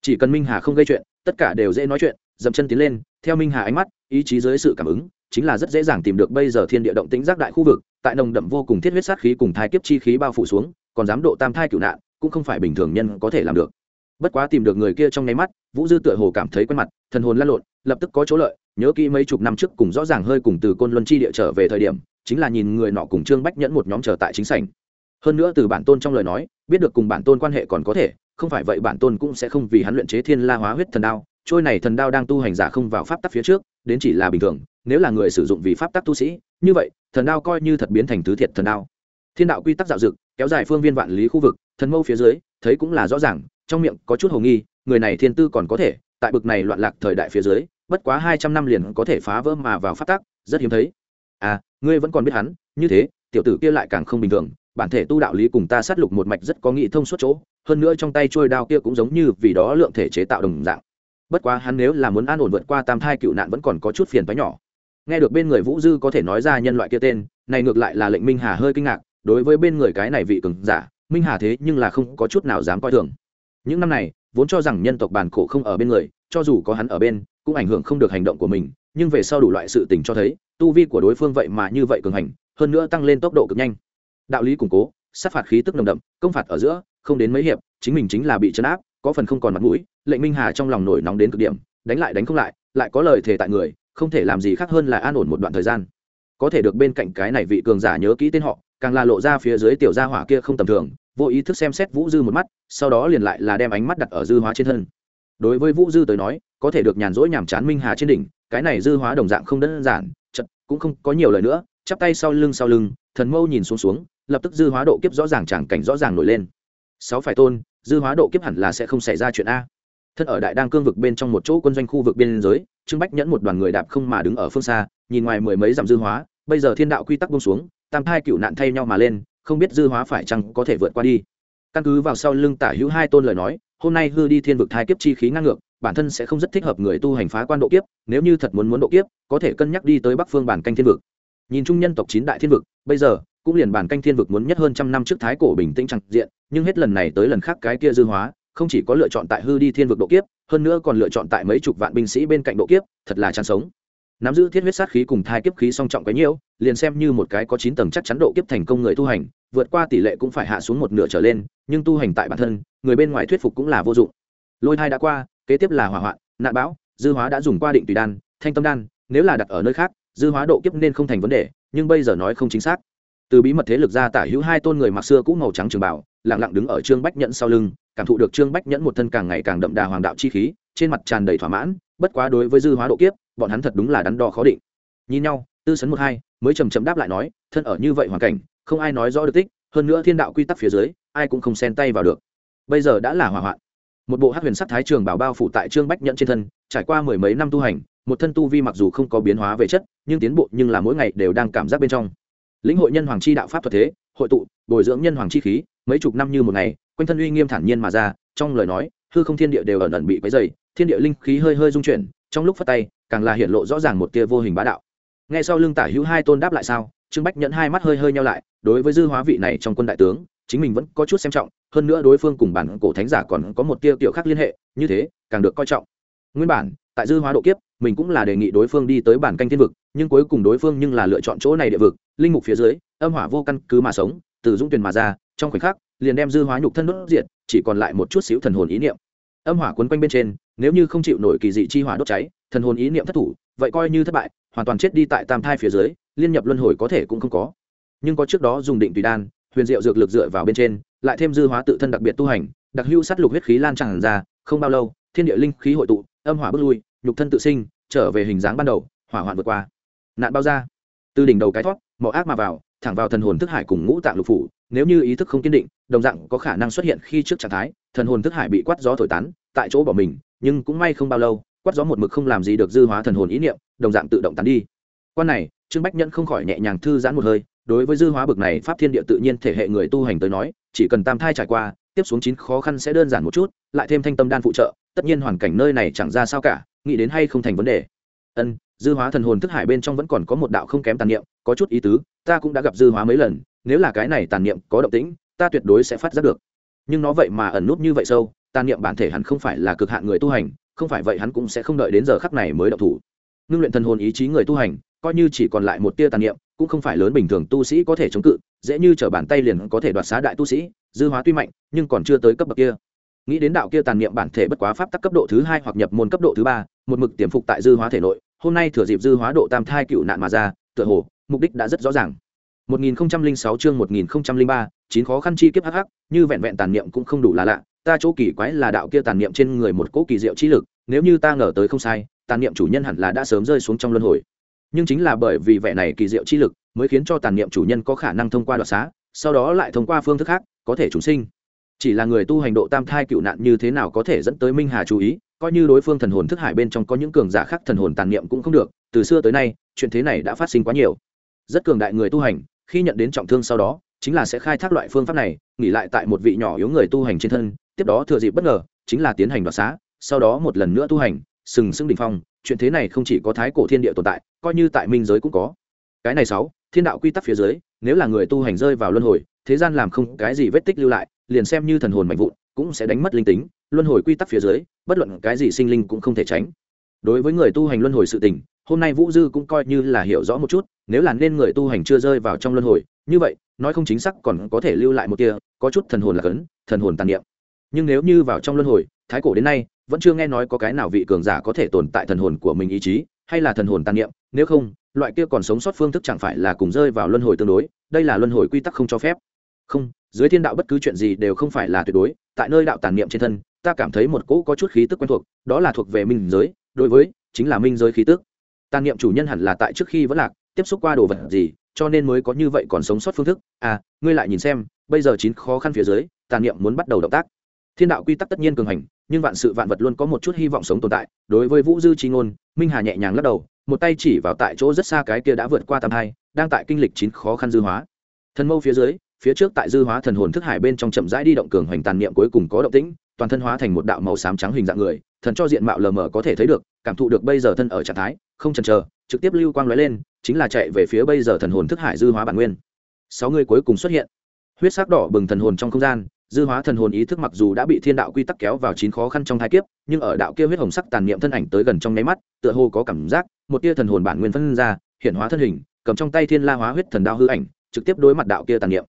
Chỉ cần minh hà không gây chuyện tất cả đều dễ nói chuyện dậm chân tiến lên theo minh hà ánh mắt ý chí dưới sự cảm ứng, chính là rất dễ dàng tìm được bây giờ thiên địa động tĩnh giác đại khu vực, tại nồng đậm vô cùng thiết huyết sát khí cùng thai kiếp chi khí bao phủ xuống, còn dám độ tam thai cửu nạn, cũng không phải bình thường nhân có thể làm được. Bất quá tìm được người kia trong nháy mắt, vũ dư tựa hồ cảm thấy quen mặt, thần hồn lăn lộn, lập tức có chỗ lợi, nhớ kỹ mấy chục năm trước cùng rõ ràng hơi cùng từ côn luân chi địa trở về thời điểm, chính là nhìn người nọ cùng trương bách nhẫn một nhóm trở tại chính sảnh. Hơn nữa từ bản tôn trong lời nói, biết được cùng bản tôn quan hệ còn có thể không phải vậy bản tôn cũng sẽ không vì hắn luyện chế thiên la hóa huyết thần đao trôi này thần đao đang tu hành giả không vào pháp tắc phía trước đến chỉ là bình thường nếu là người sử dụng vì pháp tắc tu sĩ như vậy thần đao coi như thật biến thành thứ thiệt thần đao. Thiên đạo quy tắc dạo dựng kéo dài phương viên vạn lý khu vực thần mâu phía dưới thấy cũng là rõ ràng trong miệng có chút hồ nghi người này thiên tư còn có thể tại bực này loạn lạc thời đại phía dưới bất quá hai trăm năm liền có thể phá vỡ mà vào pháp tắc, rất hiếm thấy. À ngươi vẫn còn biết hắn như thế tiểu tử kia lại càng không bình thường bản thể tu đạo lý cùng ta sát lục một mạch rất có nghị thông suốt chỗ, hơn nữa trong tay trôi đao kia cũng giống như vì đó lượng thể chế tạo đồng dạng. Bất quá hắn nếu là muốn an ổn vượt qua tam thai cựu nạn vẫn còn có chút phiền toái nhỏ. Nghe được bên người vũ dư có thể nói ra nhân loại kia tên, này ngược lại là lệnh minh hà hơi kinh ngạc, đối với bên người cái này vị cường giả, minh hà thế nhưng là không có chút nào dám coi thường. Những năm này, vốn cho rằng nhân tộc bản cổ không ở bên người, cho dù có hắn ở bên, cũng ảnh hưởng không được hành động của mình, nhưng về sau đủ loại sự tình cho thấy, tu vi của đối phương vậy mà như vậy cường hành, hơn nữa tăng lên tốc độ cực nhanh đạo lý củng cố, sát phạt khí tức nồng đậm, công phạt ở giữa, không đến mấy hiệp, chính mình chính là bị chấn áp, có phần không còn mặt mũi, lệnh minh hà trong lòng nổi nóng đến cực điểm, đánh lại đánh không lại lại có lời thề tại người, không thể làm gì khác hơn là an ổn một đoạn thời gian. Có thể được bên cạnh cái này vị cường giả nhớ kỹ tên họ, càng là lộ ra phía dưới tiểu gia hỏa kia không tầm thường, vô ý thức xem xét vũ dư một mắt, sau đó liền lại là đem ánh mắt đặt ở dư hóa trên thân. Đối với vũ dư tới nói, có thể được nhàn rỗi nhàm chán minh hà trên đỉnh, cái này dư hóa đồng dạng không đơn giản, chật, cũng không có nhiều lời nữa, chắp tay sau lưng sau lưng, thần mâu nhìn xuống xuống lập tức dư hóa độ kiếp rõ ràng chẳng cảnh rõ ràng nổi lên. Sáu phải tôn, dư hóa độ kiếp hẳn là sẽ không xảy ra chuyện a. Thân ở đại đang cương vực bên trong một chỗ quân doanh khu vực biên giới, trương bách nhẫn một đoàn người đạp không mà đứng ở phương xa, nhìn ngoài mười mấy dặm dư hóa, bây giờ thiên đạo quy tắc bông xuống, tam thai cựu nạn thay nhau mà lên, không biết dư hóa phải chăng có thể vượt qua đi. Căn cứ vào sau lưng tả hữu hai tôn lời nói, hôm nay hư đi thiên vực thai kiếp chi khí ngang ngược, bản thân sẽ không rất thích hợp người tu hành phá quan độ kiếp, nếu như thật muốn muốn độ kiếp, có thể cân nhắc đi tới bắc phương bản canh thiên vực. Nhìn chung nhân tộc chín đại thiên vực, bây giờ cũng liền bản canh thiên vực muốn nhất hơn trăm năm trước thái cổ bình tĩnh chẳng diện, nhưng hết lần này tới lần khác cái kia dư hóa, không chỉ có lựa chọn tại hư đi thiên vực độ kiếp, hơn nữa còn lựa chọn tại mấy chục vạn binh sĩ bên cạnh độ kiếp, thật là chán sống. Nắm giữ thiết huyết sát khí cùng thai kiếp khí song trọng cái nhiễu, liền xem như một cái có chín tầng chắc chắn độ kiếp thành công người tu hành, vượt qua tỷ lệ cũng phải hạ xuống một nửa trở lên, nhưng tu hành tại bản thân, người bên ngoài thuyết phục cũng là vô dụng. Lôi thai đã qua, kế tiếp là hỏa hoạn, nạn bão, dư hóa đã dùng qua định tùy đan, thanh tâm đan, nếu là đặt ở nơi khác, dư hóa độ kiếp nên không thành vấn đề, nhưng bây giờ nói không chính xác từ bí mật thế lực ra tả hữu hai tôn người mặc xưa cũ màu trắng trường bảo lặng lặng đứng ở trương bách nhẫn sau lưng, cảm thụ được trương bách nhẫn một thân càng ngày càng đậm đà hoàng đạo chi khí, trên mặt tràn đầy thỏa mãn, bất quá đối với dư hóa độ kiếp, bọn hắn thật đúng là đắn đo khó định. Nhìn nhau, tư sấn một hai, mới chầm chậm đáp lại nói, thân ở như vậy hoàn cảnh, không ai nói rõ được tích, hơn nữa thiên đạo quy tắc phía dưới, ai cũng không xen tay vào được. Bây giờ đã là hỏa hoạn. Một bộ hát huyền sắc thái trường bảo bao phủ tại trương bách nhẫn trên thân, trải qua mười mấy năm tu hành, một thân tu vi mặc dù không có biến hóa về chất, nhưng tiến bộ nhưng là mỗi ngày đều đang cảm giác bên trong lĩnh hội nhân hoàng chi đạo pháp thuật thế, hội tụ, bồi dưỡng nhân hoàng chi khí, mấy chục năm như một ngày, quanh thân uy nghiêm thản nhiên mà ra, trong lời nói, hư không thiên địa đều ẩn ẩn bị quấy dày thiên địa linh khí hơi hơi dung chuyển, trong lúc phát tay, càng là hiện lộ rõ ràng một tia vô hình bá đạo. Ngay sau lưng tả hữu hai tôn đáp lại sao trương bách nhẫn hai mắt hơi hơi nhau lại, đối với dư hóa vị này trong quân đại tướng, chính mình vẫn có chút xem trọng, hơn nữa đối phương cùng bản cổ thánh giả còn có một tia tiểu khác liên hệ, như thế, càng được coi trọng. Nguyên bản tại dư hóa độ kiếp, mình cũng là đề nghị đối phương đi tới bản canh thiên vực, nhưng cuối cùng đối phương nhưng là lựa chọn chỗ này địa vực, linh mục phía dưới, âm hỏa vô căn cứ mà sống, từ dũng tuyền mà ra, trong khoảnh khắc, liền đem dư hóa nhục thân đốt diệt, chỉ còn lại một chút xíu thần hồn ý niệm. Âm hỏa quấn quanh bên trên, nếu như không chịu nổi kỳ dị chi hỏa đốt cháy, thần hồn ý niệm thất thủ, vậy coi như thất bại, hoàn toàn chết đi tại tam thai phía dưới, liên nhập luân hồi có thể cũng không có. Nhưng có trước đó dùng định tùy đan, huyền diệu dược lực dựa vào bên trên, lại thêm dư hóa tự thân đặc biệt tu hành, đặc hưu sát lục huyết khí lan tràn ra, không bao lâu, thiên địa linh khí hội tụ âm hỏa bước lui, nhục thân tự sinh, trở về hình dáng ban đầu, hỏa hoạn vượt qua. Nạn bao ra từ đỉnh đầu cái thoát, mỏ ác mà vào, thẳng vào thần hồn thức hải cùng ngũ tạng lục phủ, nếu như ý thức không kiên định, đồng dạng có khả năng xuất hiện khi trước trạng thái, thần hồn thức hải bị quát gió thổi tán, tại chỗ bỏ mình, nhưng cũng may không bao lâu, quát gió một mực không làm gì được dư hóa thần hồn ý niệm, đồng dạng tự động tán đi. Quan này, trương bách nhẫn không khỏi nhẹ nhàng thư giãn một hơi, đối với dư hóa bực này pháp thiên địa tự nhiên thể hệ người tu hành tới nói, chỉ cần tam thai trải qua, tiếp xuống chín khó khăn sẽ đơn giản một chút, lại thêm thanh tâm đan phụ trợ tất nhiên hoàn cảnh nơi này chẳng ra sao cả, nghĩ đến hay không thành vấn đề. Ân, dư hóa thần hồn thức hải bên trong vẫn còn có một đạo không kém tàn niệm, có chút ý tứ, ta cũng đã gặp dư hóa mấy lần, nếu là cái này tàn niệm có động tĩnh, ta tuyệt đối sẽ phát giác được. Nhưng nó vậy mà ẩn nút như vậy sâu, tàn niệm bản thể hắn không phải là cực hạn người tu hành, không phải vậy hắn cũng sẽ không đợi đến giờ khắc này mới động thủ. Ngưng luyện thần hồn ý chí người tu hành, coi như chỉ còn lại một tia tàn niệm, cũng không phải lớn bình thường tu sĩ có thể chống cự, dễ như t bàn tay liền có thể đoạt xá đại tu sĩ, dư hóa tuy mạnh, nhưng còn chưa tới cấp bậc kia nghĩ đến đạo kia tàn niệm bản thể bất quá pháp tắc cấp độ thứ hai hoặc nhập môn cấp độ thứ ba một mực tiềm phục tại dư hóa thể nội hôm nay thừa dịp dư hóa độ tam thai cựu nạn mà ra tựa hồ mục đích đã rất rõ ràng 1006 chương 1003, chín khó khăn chi kiếp hắc hắc, như vẹn vẹn tàn niệm cũng không đủ là lạ, ta chỗ kỳ quái là đạo kia tàn niệm trên người một cỗ kỳ diệu chi lực, nếu như ta ngờ tới không sai, tàn niệm chủ nhân hẳn là đã sớm rơi xuống trong luân hồi. Nhưng chính là bởi vì vẻ này kỳ diệu chi lực, mới khiến cho tàn niệm chủ nhân có khả năng thông qua đoạt xá, sau đó lại thông qua phương thức khác, có thể chúng sinh. Chỉ là người tu hành độ tam thai cựu nạn như thế nào có thể dẫn tới Minh Hà chú ý, coi như đối phương thần hồn thức hải bên trong có những cường giả khác thần hồn tàn niệm cũng không được, từ xưa tới nay, chuyện thế này đã phát sinh quá nhiều. Rất cường đại người tu hành, khi nhận đến trọng thương sau đó chính là sẽ khai thác loại phương pháp này nghỉ lại tại một vị nhỏ yếu người tu hành trên thân tiếp đó thừa dịp bất ngờ chính là tiến hành đoạt xá sau đó một lần nữa tu hành sừng sững đ ỉ n h phong chuyện thế này không chỉ có thái cổ thiên địa tồn tại coi như tại minh giới cũng có cái này sáu thiên đạo quy tắc phía dưới nếu là người tu hành rơi vào luân hồi thế gian làm không cái gì vết tích lưu lại liền xem như thần hồn mạnh vụn, cũng sẽ đánh mất linh tính, luân hồi quy tắc phía dưới, bất luận cái gì sinh linh cũng không thể tránh. Đối với người tu hành luân hồi sự tình, hôm nay vũ dư cũng coi như là hiểu rõ một chút, nếu là nên người tu hành chưa rơi vào trong luân hồi, như vậy, nói không chính xác còn có thể lưu lại một kia có chút thần hồn là cấn, thần hồn tàn niệm. Nhưng nếu như vào trong luân hồi, thái cổ đến nay, vẫn chưa nghe nói có cái nào vị cường giả có thể tồn tại thần hồn của mình ý chí, hay là thần hồn tàn niệm, nếu không, loại kia còn sống sót phương thức chẳng phải là cùng rơi vào luân hồi tương đối, đây là luân hồi quy tắc không cho phép không, dưới thiên đạo bất cứ chuyện gì đều không phải là tuyệt đối, tại nơi đạo tàn niệm trên thân, ta cảm thấy một cỗ có chút khí tức quen thuộc, đó là thuộc về minh giới, đối với, chính là minh giới khí tức. Tàn niệm chủ nhân hẳn là tại trước khi vẫn lạc, tiếp xúc qua đồ vật gì, cho nên mới có như vậy còn sống sót phương thức. À ngươi lại nhìn xem, bây giờ chín khó khăn phía dưới, tàn niệm muốn bắt đầu động tác. Thiên đạo quy tắc tất nhiên cường hành, nhưng vạn sự vạn vật luôn có một chút hy vọng sống tồn tại. Đối với vũ dư chi ngôn, minh hà nhẹ nhàng lắc đầu, một tay chỉ vào tại chỗ rất xa cái kia đã vượt qua tam hai, đang tại kinh lịch chín khó khăn dư hóa. Thần mâu phía dưới phía trước tại dư hóa thần hồn thức hải bên trong chậm rãi đi động cường hoành tàn niệm cuối cùng có động tĩnh, toàn thân hóa thành một đạo màu xám trắng hình dạng người, thần cho diện mạo lờ mờ có thể thấy được, cảm thụ được bây giờ thân ở trạng thái, không chần chờ, trực tiếp lưu quang lóe lên, chính là chạy về phía bây giờ thần hồn thức hải dư hóa bản nguyên. Sáu người cuối cùng xuất hiện. Huyết sắc đỏ bừng thần hồn trong không gian, dư hóa thần hồn ý thức mặc dù đã bị thiên đạo quy tắc kéo vào chín khó khăn trong thái kiếp, nhưng ở đạo kia huyết hồng sắc tàn niệm thân ảnh tới gần trong nháy mắt, tựa hồ có cảm giác, một tia thần hồn bản nguyên phân ra, hiện hóa thân hình, cầm trong tay thiên la hóa huyết thần đao hư ảnh, trực tiếp đối mặt đạo kia tàn niệm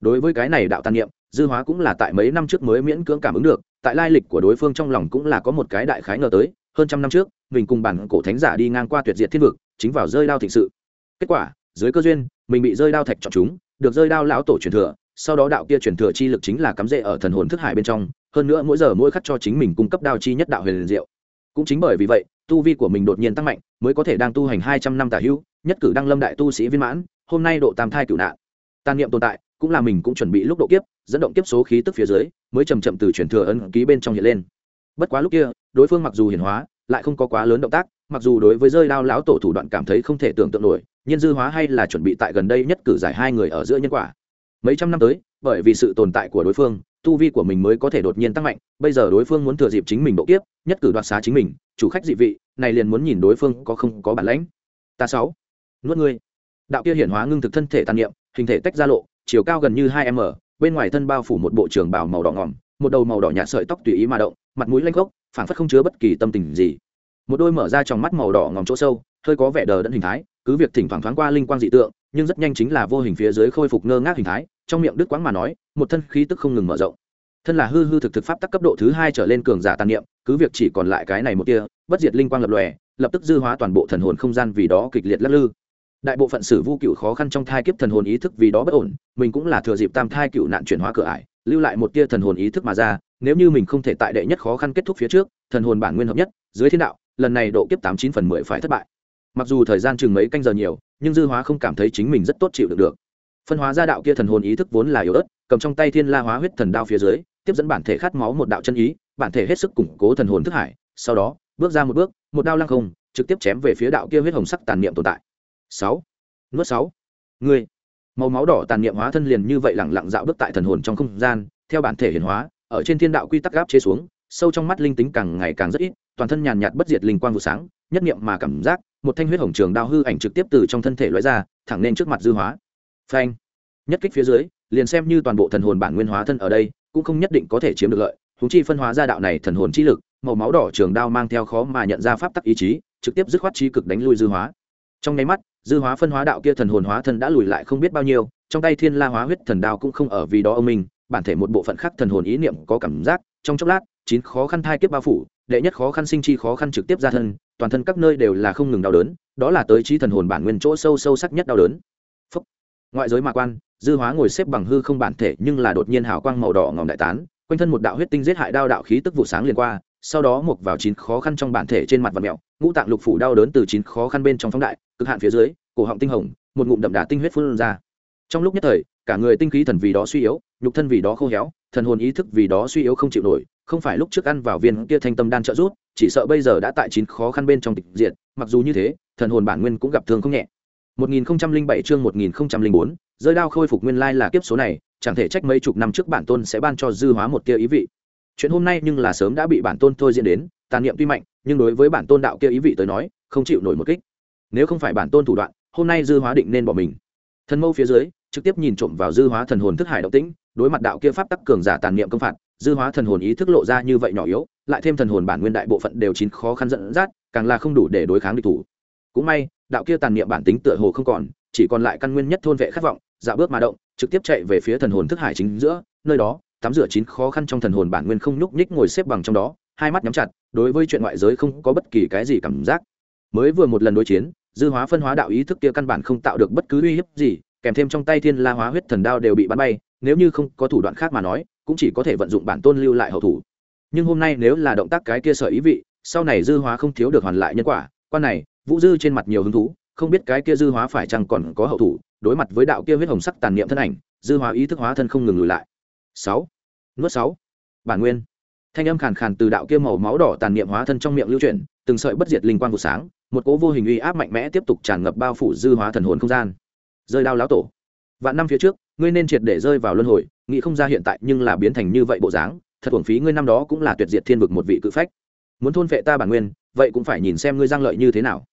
đối với cái này đạo tàn niệm, dư hóa cũng là tại mấy năm trước mới miễn cưỡng cảm ứng được, tại lai lịch của đối phương trong lòng cũng là có một cái đại khái ngờ tới, hơn trăm năm trước, mình cùng bản cổ thánh giả đi ngang qua tuyệt diệt thiên vực, chính vào rơi đao thịnh sự. Kết quả, dưới cơ duyên, mình bị rơi đao thạch chọn chúng, được rơi đao lão tổ truyền thừa, sau đó đạo kia truyền thừa chi lực chính là cắm rễ ở thần hồn thức hải bên trong, hơn nữa mỗi giờ mỗi khắc cho chính mình cung cấp đao chi nhất đạo huyền diệu. Cũng chính bởi vì vậy, tu vi của mình đột nhiên tăng mạnh, mới có thể đang tu hành hai trăm năm tả hữu, nhất cử đăng lâm đại tu sĩ viên mãn, hôm nay độ tam thai cựu nạn. Tàn niệm tồn tại cũng là mình cũng chuẩn bị lúc độ kiếp, dẫn động kiếp số khí tức phía dưới, mới chầm chậm từ chuyển thừa ấn ký bên trong hiện lên. Bất quá lúc kia, đối phương mặc dù hiển hóa, lại không có quá lớn động tác, mặc dù đối với rơi đao lão tổ thủ đoạn cảm thấy không thể tưởng tượng nổi nhân dư hóa hay là chuẩn bị tại gần đây nhất cử giải hai người ở giữa nhân quả. Mấy trăm năm tới, bởi vì sự tồn tại của đối phương, tu vi của mình mới có thể đột nhiên tăng mạnh, bây giờ đối phương muốn thừa dịp chính mình độ kiếp, nhất cử đoạt xá chính mình, chủ khách dị vị, này liền muốn nhìn đối phương có không có bản lãnh. Ta sáu, nuốt ngươi. Đạo kia hiển hóa ngưng thực thân thể tàn niệm, hình thể tách ra lộ chiều cao gần như hai m, bên ngoài thân bao phủ một bộ trường bào màu đỏ ngỏm một đầu màu đỏ nhạt sợi tóc tùy ý mà động, mặt mũi lanh gốc, phảng phất không chứa bất kỳ tâm tình gì. Một đôi mở ra trong mắt màu đỏ ngòm chỗ sâu, hơi có vẻ đờ đẫn hình thái, cứ việc thỉnh thoảng thoáng qua linh quang dị tượng, nhưng rất nhanh chính là vô hình phía dưới khôi phục ngơ ngác hình thái, trong miệng đứt quãng mà nói, một thân khí tức không ngừng mở rộng. Thân là hư hư thực thực pháp tắc cấp độ thứ hai trở lên cường giả tàn niệm, cứ việc chỉ còn lại cái này một kia bất diệt linh quang lập lòe, lập tức dư hóa toàn bộ thần hồn không gian vì đó kịch liệt lắc lư đại bộ phận sử vu cựu khó khăn trong thai kiếp thần hồn ý thức vì đó bất ổn, mình cũng là thừa dịp tam thai cựu nạn chuyển hóa cửa ải, lưu lại một tia thần hồn ý thức mà ra, nếu như mình không thể tại đệ nhất khó khăn kết thúc phía trước, thần hồn bản nguyên hợp nhất, dưới thiên đạo, lần này độ kiếp tám chín phần mười phải thất bại. Mặc dù thời gian chừng mấy canh giờ nhiều, nhưng dư hóa không cảm thấy chính mình rất tốt chịu được được. Phân hóa ra đạo kia thần hồn ý thức vốn là yếu ớt, cầm trong tay thiên la hóa huyết thần đao phía dưới, tiếp dẫn bản thể khát máu một đạo chân ý, bản thể hết sức củng cố thần hồn thức hải, sau đó, bước ra một bước, một đao lăng không, trực tiếp chém về phía đạo kia huyết hồng sắc tàn niệm tồn tại sáu. Nuốt sáu. Ngươi. Màu máu đỏ tàn niệm hóa thân liền như vậy lẳng lặng dạo bước tại thần hồn trong không gian, theo bản thể hiển hóa, ở trên thiên đạo quy tắc gáp chế xuống, sâu trong mắt linh tính càng ngày càng rất ít, toàn thân nhàn nhạt bất diệt linh quang vụ sáng, nhất niệm mà cảm giác, một thanh huyết hồng trường đao hư ảnh trực tiếp từ trong thân thể loại ra, thẳng lên trước mặt dư hóa. Phanh. Nhất kích phía dưới, liền xem như toàn bộ thần hồn bản nguyên hóa thân ở đây, cũng không nhất định có thể chiếm được lợi húng chi phân hóa ra đạo này thần hồn chi lực, màu máu đỏ trường đao mang theo khó mà nhận ra pháp tắc ý chí, trực tiếp dứt khoát chi cực đánh lui dư hóa. Trong nháy mắt dư hóa phân hóa đạo kia thần hồn hóa thân đã lùi lại không biết bao nhiêu, trong tay thiên la hóa huyết thần đao cũng không ở vì đó ông mình, bản thể một bộ phận khác thần hồn ý niệm có cảm giác, trong chốc lát, chín khó khăn thai kiếp bao phủ, đệ nhất khó khăn sinh chi khó khăn trực tiếp ra thân, toàn thân các nơi đều là không ngừng đau đớn, đó là tới trí thần hồn bản nguyên chỗ sâu sâu sắc nhất đau đớn Phúc. ngoại giới mạ quan, dư hóa ngồi xếp bằng hư không bản thể nhưng là đột nhiên hào quang màu đỏ ngòm đại tán, quanh thân một đạo huyết tinh giết hại đao đạo khí tức vụ sáng liền qua sau đó mục vào chín khó khăn trong bản thể trên mặt và mẹo ngũ tạng lục phủ đau đớn từ chín khó khăn bên trong phóng đại cực hạn phía dưới cổ họng tinh hồng một ngụm đậm đà tinh huyết phun ra trong lúc nhất thời cả người tinh khí thần vì đó suy yếu nhục thân vì đó khô héo thần hồn ý thức vì đó suy yếu không chịu nổi không phải lúc trước ăn vào viên kia thanh tâm đan trợ rút chỉ sợ bây giờ đã tại chín khó khăn bên trong tịch diện. mặc dù như thế thần hồn bản nguyên cũng gặp thương không nhẹ 1007 chương 1004, rơi đao khôi phục nguyên lai là kiếp số này chẳng thể trách mấy chục năm trước bản tôn sẽ ban cho dư hóa một tia ý vị chuyện hôm nay nhưng là sớm đã bị bản tôn thôi diễn đến, tàn niệm tuy mạnh, nhưng đối với bản tôn đạo kia ý vị tới nói, không chịu nổi một kích. Nếu không phải bản tôn thủ đoạn, hôm nay dư hóa định nên bỏ mình. Thần mâu phía dưới, trực tiếp nhìn trộm vào dư hóa thần hồn thức hải động tĩnh, đối mặt đạo kia pháp tắc cường giả tàn niệm công phạt, dư hóa thần hồn ý thức lộ ra như vậy nhỏ yếu, lại thêm thần hồn bản nguyên đại bộ phận đều chín khó khăn dẫn dắt, càng là không đủ để đối kháng địch thủ. Cũng may, đạo kia tàn niệm bản tính tựa hồ không còn, chỉ còn lại căn nguyên nhất thôn vệ khát vọng dạo bước mà động, trực tiếp chạy về phía thần hồn thức hải chính giữa, nơi đó tắm rửa chín khó khăn trong thần hồn bản nguyên không nhúc nhích ngồi xếp bằng trong đó, hai mắt nhắm chặt, đối với chuyện ngoại giới không có bất kỳ cái gì cảm giác. Mới vừa một lần đối chiến, dư hóa phân hóa đạo ý thức kia căn bản không tạo được bất cứ uy hiếp gì, kèm thêm trong tay thiên la hóa huyết thần đao đều bị bắn bay, nếu như không có thủ đoạn khác mà nói, cũng chỉ có thể vận dụng bản tôn lưu lại hậu thủ. Nhưng hôm nay nếu là động tác cái kia sở ý vị, sau này dư hóa không thiếu được hoàn lại nhân quả, quan này, vũ dư trên mặt nhiều hứng thú, không biết cái kia dư hóa phải chăng còn có hậu thủ, đối mặt với đạo kia huyết hồng sắc tàn niệm thân ảnh, dư hóa ý thức hóa thân không ngừng lùi lại. Sáu nuốt sáu. Bản nguyên. Thanh âm khàn khàn từ đạo kia màu máu đỏ tàn niệm hóa thân trong miệng lưu chuyển, từng sợi bất diệt linh quang vụ sáng, một cỗ vô hình uy áp mạnh mẽ tiếp tục tràn ngập bao phủ dư hóa thần hồn không gian. Rơi đao lão tổ. Vạn năm phía trước, ngươi nên triệt để rơi vào luân hồi, nghĩ không ra hiện tại nhưng là biến thành như vậy bộ dáng, thật uổng phí ngươi năm đó cũng là tuyệt diệt thiên vực một vị cự phách. Muốn thôn vệ ta bản nguyên, vậy cũng phải nhìn xem ngươi giang lợi như thế nào.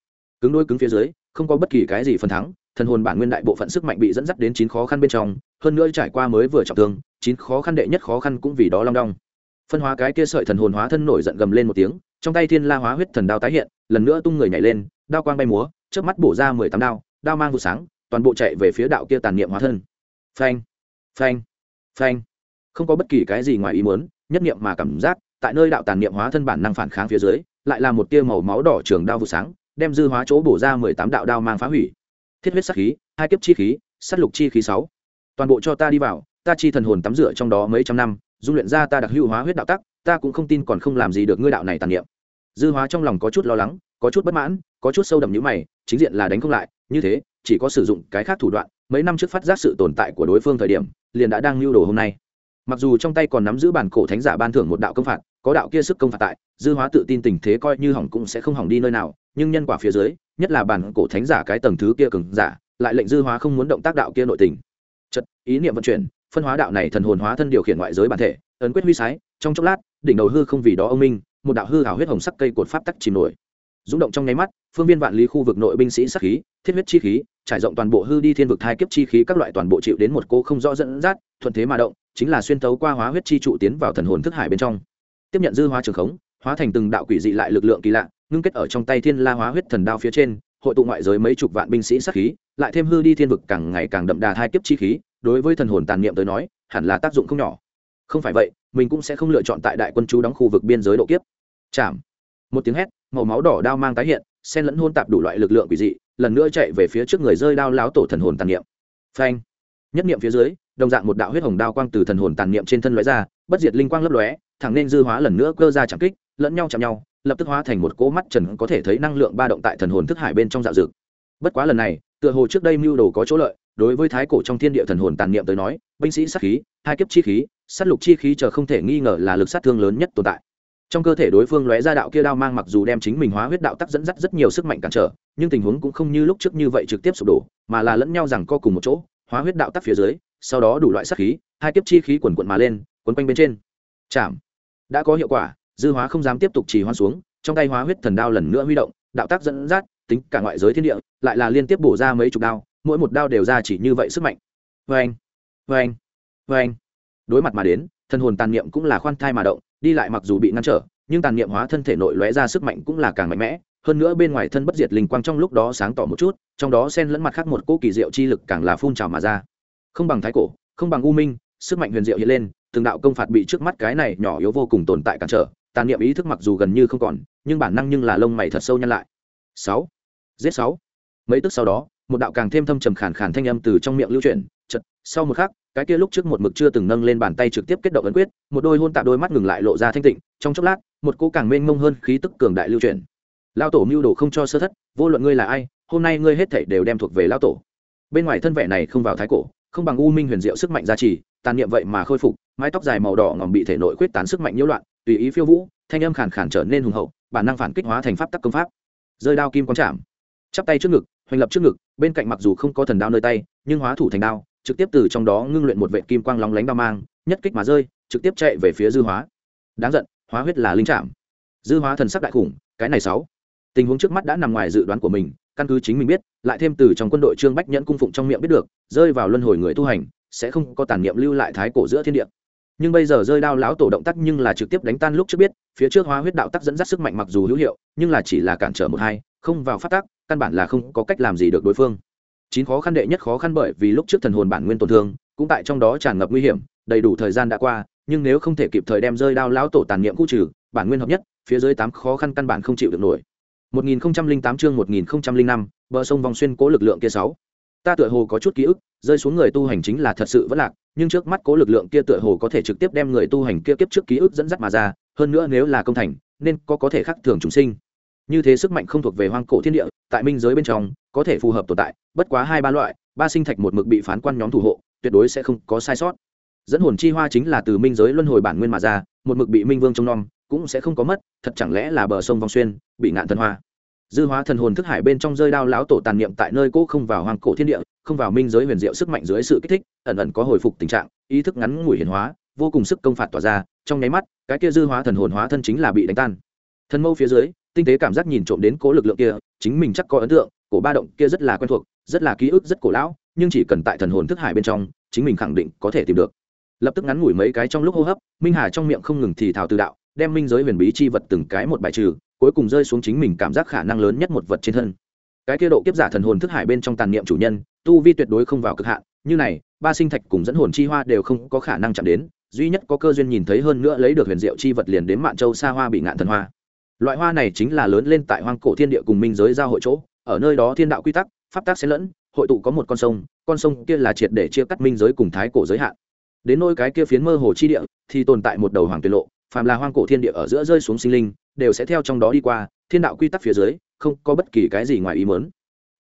Cứng đôi cứng phía dưới, không có bất kỳ cái gì phần thắng thần hồn bản nguyên đại bộ phận sức mạnh bị dẫn dắt đến chín khó khăn bên trong, hơn nữa trải qua mới vừa trọng thương, chín khó khăn đệ nhất khó khăn cũng vì đó long đong. Phân hóa cái kia sợi thần hồn hóa thân nổi giận gầm lên một tiếng, trong tay thiên la hóa huyết thần đao tái hiện, lần nữa tung người nhảy lên, đao quang bay múa trước mắt bổ ra mười tám đao đao mang vụ sáng, toàn bộ chạy về phía đạo kia tàn niệm hóa thân. Phanh phanh phanh. Không có bất kỳ cái gì ngoài ý muốn, nhất niệm mà cảm giác, tại nơi đạo tàn niệm hóa thân bản năng phản kháng phía dưới, lại là một tia màu máu đỏ trường đao vụ sáng, đem dư hóa chỗ bổ ra mười tám đạo đao mang phá hủy thiết huyết sắc khí, hai kiếp chi khí s á t lục chi khí sáu. Toàn bộ cho ta đi vào, ta chi thần hồn tắm rửa trong đó mấy trăm năm, dung luyện ra ta đặc hữu hóa huyết đạo tắc, ta cũng không tin còn không làm gì được ngươi đạo này tàn niệm. Dư hóa trong lòng có chút lo lắng, có chút bất mãn, có chút sâu đậm nhữ mày, chính diện là đánh không lại, như thế, chỉ có sử dụng cái khác thủ đoạn, mấy năm trước phát giác sự tồn tại của đối phương thời điểm, liền đã đang lưu đồ hôm nay. Mặc dù trong tay còn nắm giữ bản cổ thánh giả ban thưởng một đạo công phạt, có đạo kia sức công phạt tại, dư hóa tự tin tình thế coi như hỏng cũng sẽ không hỏng đi nơi nào, nhưng nhân quả phía dưới nhất là bản cổ thánh giả cái tầng thứ kia cứng giả, lại lệnh dư hóa không muốn động tác đạo kia nội tình. Chật ý niệm vận chuyển, phân hóa đạo này thần hồn hóa thân điều khiển ngoại giới bản thể, ấn quyết huy sái, trong chốc lát, đỉnh đầu hư không vì đó ông minh, một đạo hư hào huyết hồng sắc cây cột pháp tắc chìm nổi. Rung động trong nháy mắt, phương viên vạn lý khu vực nội binh sĩ sắc khí, thiết huyết chi khí, trải rộng toàn bộ hư đi thiên vực thai kiếp chi khí các loại toàn bộ chịu đến một cô không rõ dẫn dắt, thuận thế mà động, chính là xuyên tấu qua hóa huyết chi trụ tiến vào thần hồn thức hải bên trong. Tiếp nhận dư hóa trường khống hóa thành từng đạo quỷ dị lại lực lượng kỳ lạ, ngưng kết ở trong tay thiên la hóa huyết thần đao phía trên, hội tụ ngoại giới mấy chục vạn binh sĩ sát khí, lại thêm hư đi thiên vực càng ngày càng đậm đà thai kiếp chi khí, đối với thần hồn tàn niệm tới nói, hẳn là tác dụng không nhỏ. Không phải vậy, mình cũng sẽ không lựa chọn tại đại quân chú đóng khu vực biên giới độ kiếp. Chạm. Một tiếng hét, màu máu đỏ đao mang tái hiện, xen lẫn hôn tạp đủ loại lực lượng quỷ dị, lần nữa chạy về phía trước người rơi đao láo tổ thần hồn tàn niệm. Phanh. Nhất niệm phía dưới, đồng dạng một đạo huyết hồng đao quang từ thần hồn tàn niệm trên thân lóe ra, bất diệt linh quang lấp lóe, thẳng nên dư hóa lần nữa cơ ra chẳng kích lẫn nhau chạm nhau, lập tức hóa thành một cỗ mắt trần có thể thấy năng lượng ba động tại thần hồn thức hải bên trong dạo dực. Bất quá lần này, tựa hồ trước đây mưu đồ có chỗ lợi, đối với thái cổ trong thiên địa thần hồn tàn niệm tới nói, binh sĩ sát khí, hai kiếp chi khí, sát lục chi khí chờ không thể nghi ngờ là lực sát thương lớn nhất tồn tại. Trong cơ thể đối phương lóe ra đạo kia đao mang mặc dù đem chính mình hóa huyết đạo tắc dẫn dắt rất nhiều sức mạnh cản trở, nhưng tình huống cũng không như lúc trước như vậy trực tiếp sụp đổ, mà là lẫn nhau rằng co cùng một chỗ, hóa huyết đạo tắc phía dưới, sau đó đủ loại sát khí, hai kiếp chi khí quần quận mà lên, quấn quanh bên trên. Chạm. Đã có hiệu quả dư hóa không dám tiếp tục trì hoan xuống, trong tay hóa huyết thần đao lần nữa huy động, đạo tác dẫn dắt, tính cả ngoại giới thiên địa, lại là liên tiếp bổ ra mấy chục đao, mỗi một đao đều ra chỉ như vậy sức mạnh. Vê anh vê anh vê anh đối mặt mà đến thân hồn tàn niệm cũng là khoan thai mà động, đi lại mặc dù bị ngăn trở, nhưng tàn niệm hóa thân thể nội lóe ra sức mạnh cũng là càng mạnh mẽ, hơn nữa bên ngoài thân bất diệt linh quang trong lúc đó sáng tỏ một chút, trong đó xen lẫn mặt khác một cỗ kỳ diệu chi lực càng là phun trào mà ra. Không bằng thái cổ, không bằng u minh, sức mạnh huyền diệu hiện lên, từng đạo công phạt bị trước mắt cái này nhỏ yếu vô cùng tồn tại cản trở tàn niệm ý thức mặc dù gần như không còn, nhưng bản năng nhưng là lông mày thật sâu nhăn lại. Sáu. Giết sáu. Mấy tức sau đó, một đạo càng thêm thâm trầm khàn khàn thanh âm từ trong miệng lưu chuyển chật sau một khắc, cái kia lúc trước một mực chưa từng nâng lên bàn tay trực tiếp kết động ấn quyết, một đôi hôn tạ đôi mắt ngừng lại lộ ra thanh tịnh, trong chốc lát, một cô càng mênh mông hơn khí tức cường đại lưu chuyển. Lao tổ mưu đồ không cho sơ thất, vô luận ngươi là ai, hôm nay ngươi hết thảy đều đem thuộc về lao tổ. Bên ngoài thân vẻ này không vào thái cổ, không bằng u minh huyền diệu sức mạnh gia trì, tàn niệm vậy mà khôi phục, mái tóc dài màu đỏ ngòm bị thể nội quyết tán sức mạnh nhiễu loạn tùy ý phiêu vũ, thanh âm khàn khàn trở nên hùng hậu, bản năng phản kích hóa thành pháp tắc công pháp. Rơi đao kim quang chạm. Chắp tay trước ngực, hoành lập trước ngực, bên cạnh mặc dù không có thần đao nơi tay, nhưng hóa thủ thành đao, trực tiếp từ trong đó ngưng luyện một vệ kim quang lóng lánh đao mang, nhất kích mà rơi, trực tiếp chạy về phía dư hóa. Đáng giận, hóa huyết là linh chạm. Dư hóa thần sắc đại khủng, cái này sáu. Tình huống trước mắt đã nằm ngoài dự đoán của mình, căn cứ chính mình biết, lại thêm từ trong quân đội trương bách nhẫn cung phụng trong miệng biết được, rơi vào luân hồi người tu hành, sẽ không có tàn niệm lưu lại thái cổ giữa thiên địa nhưng bây giờ rơi đao lão tổ động tác nhưng là trực tiếp đánh tan lúc trước biết phía trước hóa huyết đạo tắc dẫn dắt sức mạnh mặc dù hữu hiệu nhưng là chỉ là cản trở một hai không vào phát tác căn bản là không có cách làm gì được đối phương chín khó khăn đệ nhất khó khăn bởi vì lúc trước thần hồn bản nguyên tổn thương cũng tại trong đó tràn ngập nguy hiểm đầy đủ thời gian đã qua nhưng nếu không thể kịp thời đem rơi đao lão tổ tàn niệm khu trừ bản nguyên hợp nhất phía dưới tám khó khăn căn bản không chịu được nổi 1008 chương 1005, bờ sông vòng xuyên cố lực lượng kia 6. Ta tựa hồ có chút ký ức, rơi xuống người tu hành chính là thật sự vẫn lạc, nhưng trước mắt cố lực lượng kia tựa hồ có thể trực tiếp đem người tu hành kia kiếp trước ký ức dẫn dắt mà ra, hơn nữa nếu là công thành, nên có có thể khắc thường chúng sinh. Như thế sức mạnh không thuộc về hoang cổ thiên địa, tại minh giới bên trong, có thể phù hợp tồn tại, bất quá hai ba loại, ba sinh thạch một mực bị phán quan nhóm thủ hộ, tuyệt đối sẽ không có sai sót. Dẫn hồn chi hoa chính là từ minh giới luân hồi bản nguyên mà ra, một mực bị minh vương trông nom, cũng sẽ không có mất thật chẳng lẽ là bờ sông vong xuyên bị ngạn thần hoa dư hóa thần hồn thức hải bên trong rơi đao lão tổ tàn niệm tại nơi cũ không vào hoàng cổ thiên địa, không vào minh giới huyền diệu sức mạnh dưới sự kích thích, ẩn ẩn có hồi phục tình trạng, ý thức ngắn ngủi hiển hóa, vô cùng sức công phạt tỏa ra, trong nháy mắt, cái kia dư hóa thần hồn hóa thân chính là bị đánh tan. Thân mâu phía dưới, tinh tế cảm giác nhìn trộm đến cố lực lượng kia, chính mình chắc có ấn tượng, cổ ba động kia rất là quen thuộc, rất là ký ức rất cổ lão, nhưng chỉ cần tại thần hồn thức hải bên trong, chính mình khẳng định có thể tìm được. Lập tức ngắn ngủi mấy cái trong lúc hô hấp, minh hà trong miệng không ngừng thì thào từ đạo, đem minh giới huyền bí chi vật từng cái một bài trừ cuối cùng rơi xuống chính mình cảm giác khả năng lớn nhất một vật trên thân. Cái kia độ kiếp giả thần hồn thức hải bên trong tàn niệm chủ nhân, tu vi tuyệt đối không vào cực hạn, như này, ba sinh thạch cùng dẫn hồn chi hoa đều không có khả năng chạm đến, duy nhất có cơ duyên nhìn thấy hơn nữa lấy được huyền diệu chi vật liền đến mạn châu xa hoa bị ngạn thần hoa. Loại hoa này chính là lớn lên tại hoang cổ thiên địa cùng minh giới giao hội chỗ, ở nơi đó thiên đạo quy tắc, pháp tác xen lẫn, hội tụ có một con sông con sông kia là triệt để chia cắt minh giới cùng thái cổ giới hạn. Đến nôi cái kia phiến mơ hồ chi địa thì tồn tại một đầu hoàng tuyệt lộ, phàm là hoang cổ thiên địa ở giữa rơi xuống sinh linh đều sẽ theo trong đó đi qua, thiên đạo quy tắc phía dưới, không có bất kỳ cái gì ngoài ý mớn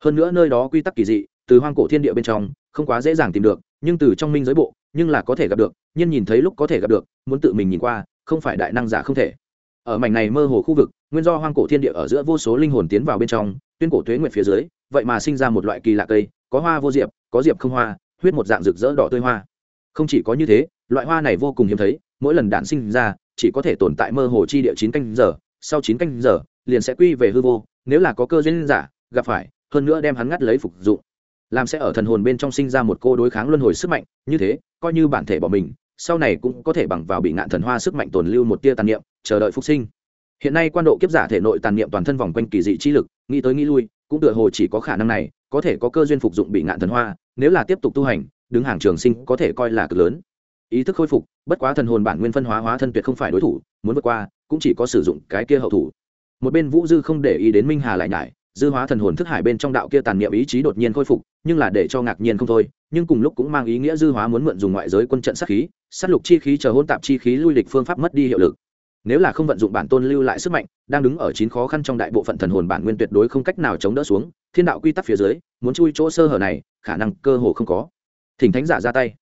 hơn nữa nơi đó quy tắc kỳ dị, từ hoang cổ thiên địa bên trong, không quá dễ dàng tìm được, nhưng từ trong minh giới bộ, nhưng là có thể gặp được, nhưng nhìn thấy lúc có thể gặp được, muốn tự mình nhìn qua, không phải đại năng giả không thể. Ở mảnh này mơ hồ khu vực, nguyên do hoang cổ thiên địa ở giữa vô số linh hồn tiến vào bên trong, tuyên cổ tuế nguyệt phía dưới, vậy mà sinh ra một loại kỳ lạ cây, có hoa vô diệp, có diệp không hoa, huyết một dạng rực rỡ đỏ tươi hoa. Không chỉ có như thế, loại hoa này vô cùng hiếm thấy, mỗi lần đạn sinh ra, chỉ có thể tồn tại mơ hồ chi địa chín canh giờ sau chín canh giờ, liền sẽ quy về hư vô, nếu là có cơ duyên giả, gặp phải, hơn nữa đem hắn ngắt lấy phục dụng. Làm sẽ ở thần hồn bên trong sinh ra một cô đối kháng luân hồi sức mạnh, như thế, coi như bản thể bỏ mình, sau này cũng có thể bằng vào bị ngạn thần hoa sức mạnh tồn lưu một tia tàn niệm, chờ đợi phục sinh. Hiện nay quan độ kiếp giả thể nội tàn niệm toàn thân vòng quanh kỳ dị chi lực, nghĩ tới nghĩ lui, cũng tựa hồ chỉ có khả năng này, có thể có cơ duyên phục dụng bị ngạn thần hoa, nếu là tiếp tục tu hành, đứng hàng trường sinh có thể coi là cực lớn. Ý thức khôi phục, bất quá thần hồn bản nguyên phân hóa hóa thân tuyệt không phải đối thủ muốn vượt qua, cũng chỉ có sử dụng cái kia hậu thủ. Một bên vũ dư không để ý đến minh hà lại nhải, dư hóa thần hồn thức hải bên trong đạo kia tàn niệm ý chí đột nhiên khôi phục, nhưng là để cho ngạc nhiên không thôi, nhưng cùng lúc cũng mang ý nghĩa dư hóa muốn mượn dùng ngoại giới quân trận sát khí, sát lục chi khí chờ hôn tạp chi khí lui lịch phương pháp mất đi hiệu lực. Nếu là không vận dụng bản tôn lưu lại sức mạnh, đang đứng ở chín khó khăn trong đại bộ phận thần hồn bản nguyên tuyệt đối không cách nào chống đỡ xuống, thiên đạo quy tắc phía dưới, muốn chui chỗ sơ hở này, khả năng cơ hồ không có. Thỉnh thánh giả ra tay.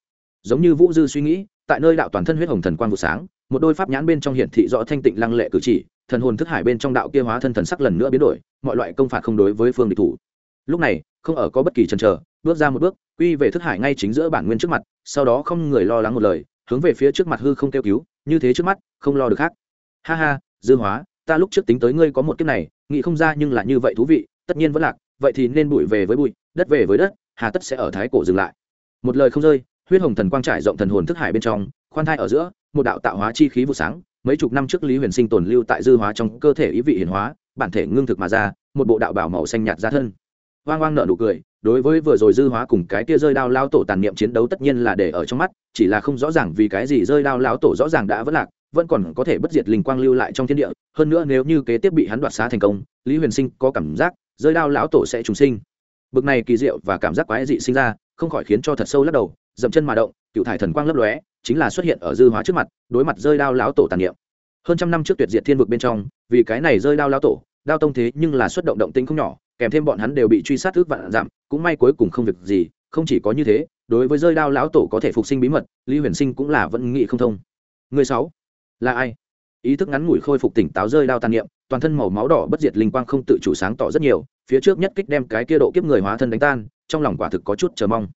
Giống như vũ dư suy nghĩ, tại nơi đạo toàn thân huyết hồng thần quang vụ sáng một đôi pháp nhãn bên trong hiển thị rõ thanh tịnh lăng lệ cử chỉ, thần hồn thức hải bên trong đạo kia hóa thân thần sắc lần nữa biến đổi, mọi loại công phạt không đối với phương địch thủ. Lúc này, không ở có bất kỳ chần chờ, bước ra một bước, quy về thức hải ngay chính giữa bản nguyên trước mặt, sau đó không người lo lắng một lời, hướng về phía trước mặt hư không kêu cứu, như thế trước mắt, không lo được khác. Ha ha, dư hóa, ta lúc trước tính tới ngươi có một kiếp này, nghĩ không ra nhưng là như vậy thú vị, tất nhiên vẫn lạc, vậy thì nên bụi về với bụi, đất về với đất, hà tất sẽ ở thái cổ dừng lại. Một lời không rơi, huyết hồng thần quang trải rộng thần hồn thức hải bên trong, khoan thai ở giữa một đạo tạo hóa chi khí vụ sáng, mấy chục năm trước lý huyền sinh tồn lưu tại dư hóa trong cơ thể ý vị hiển hóa, bản thể ngưng thực mà ra, một bộ đạo bảo màu xanh nhạt ra thân. Hoang hoang nợ nụ cười, đối với vừa rồi dư hóa cùng cái kia rơi đao lao tổ tàn niệm chiến đấu tất nhiên là để ở trong mắt, chỉ là không rõ ràng vì cái gì rơi đao lao tổ rõ ràng đã vất lạc, vẫn còn có thể bất diệt linh quang lưu lại trong thiên địa, hơn nữa nếu như kế tiếp bị hắn đoạt xá thành công, lý huyền sinh có cảm giác rơi đao lão tổ sẽ trùng sinh. Bực này kỳ diệu và cảm giác quái dị sinh ra, không khỏi khiến cho thật sâu lắc đầu, dậm chân mà động cựu thải thần quang lấp lóe chính là xuất hiện ở dư hóa trước mặt, đối mặt rơi đao lão tổ tàn niệm. Hơn trăm năm trước tuyệt diệt thiên vực bên trong, vì cái này rơi đao lão tổ, đao tông thế nhưng là xuất động động tinh không nhỏ, kèm thêm bọn hắn đều bị truy sát ước vạn giảm, cũng may cuối cùng không việc gì, không chỉ có như thế, đối với rơi đao lão tổ có thể phục sinh bí mật, lý huyền sinh cũng là vẫn nghĩ không thông. Người sáu, là ai? Ý thức ngắn ngủi khôi phục tỉnh táo rơi đao tàn niệm, toàn thân màu máu đỏ bất diệt linh quang không tự chủ sáng tỏ rất nhiều, phía trước nhất kích đem cái kia độ kiếp người hóa thân đánh tan, trong lòng quả thực có chút chờ mong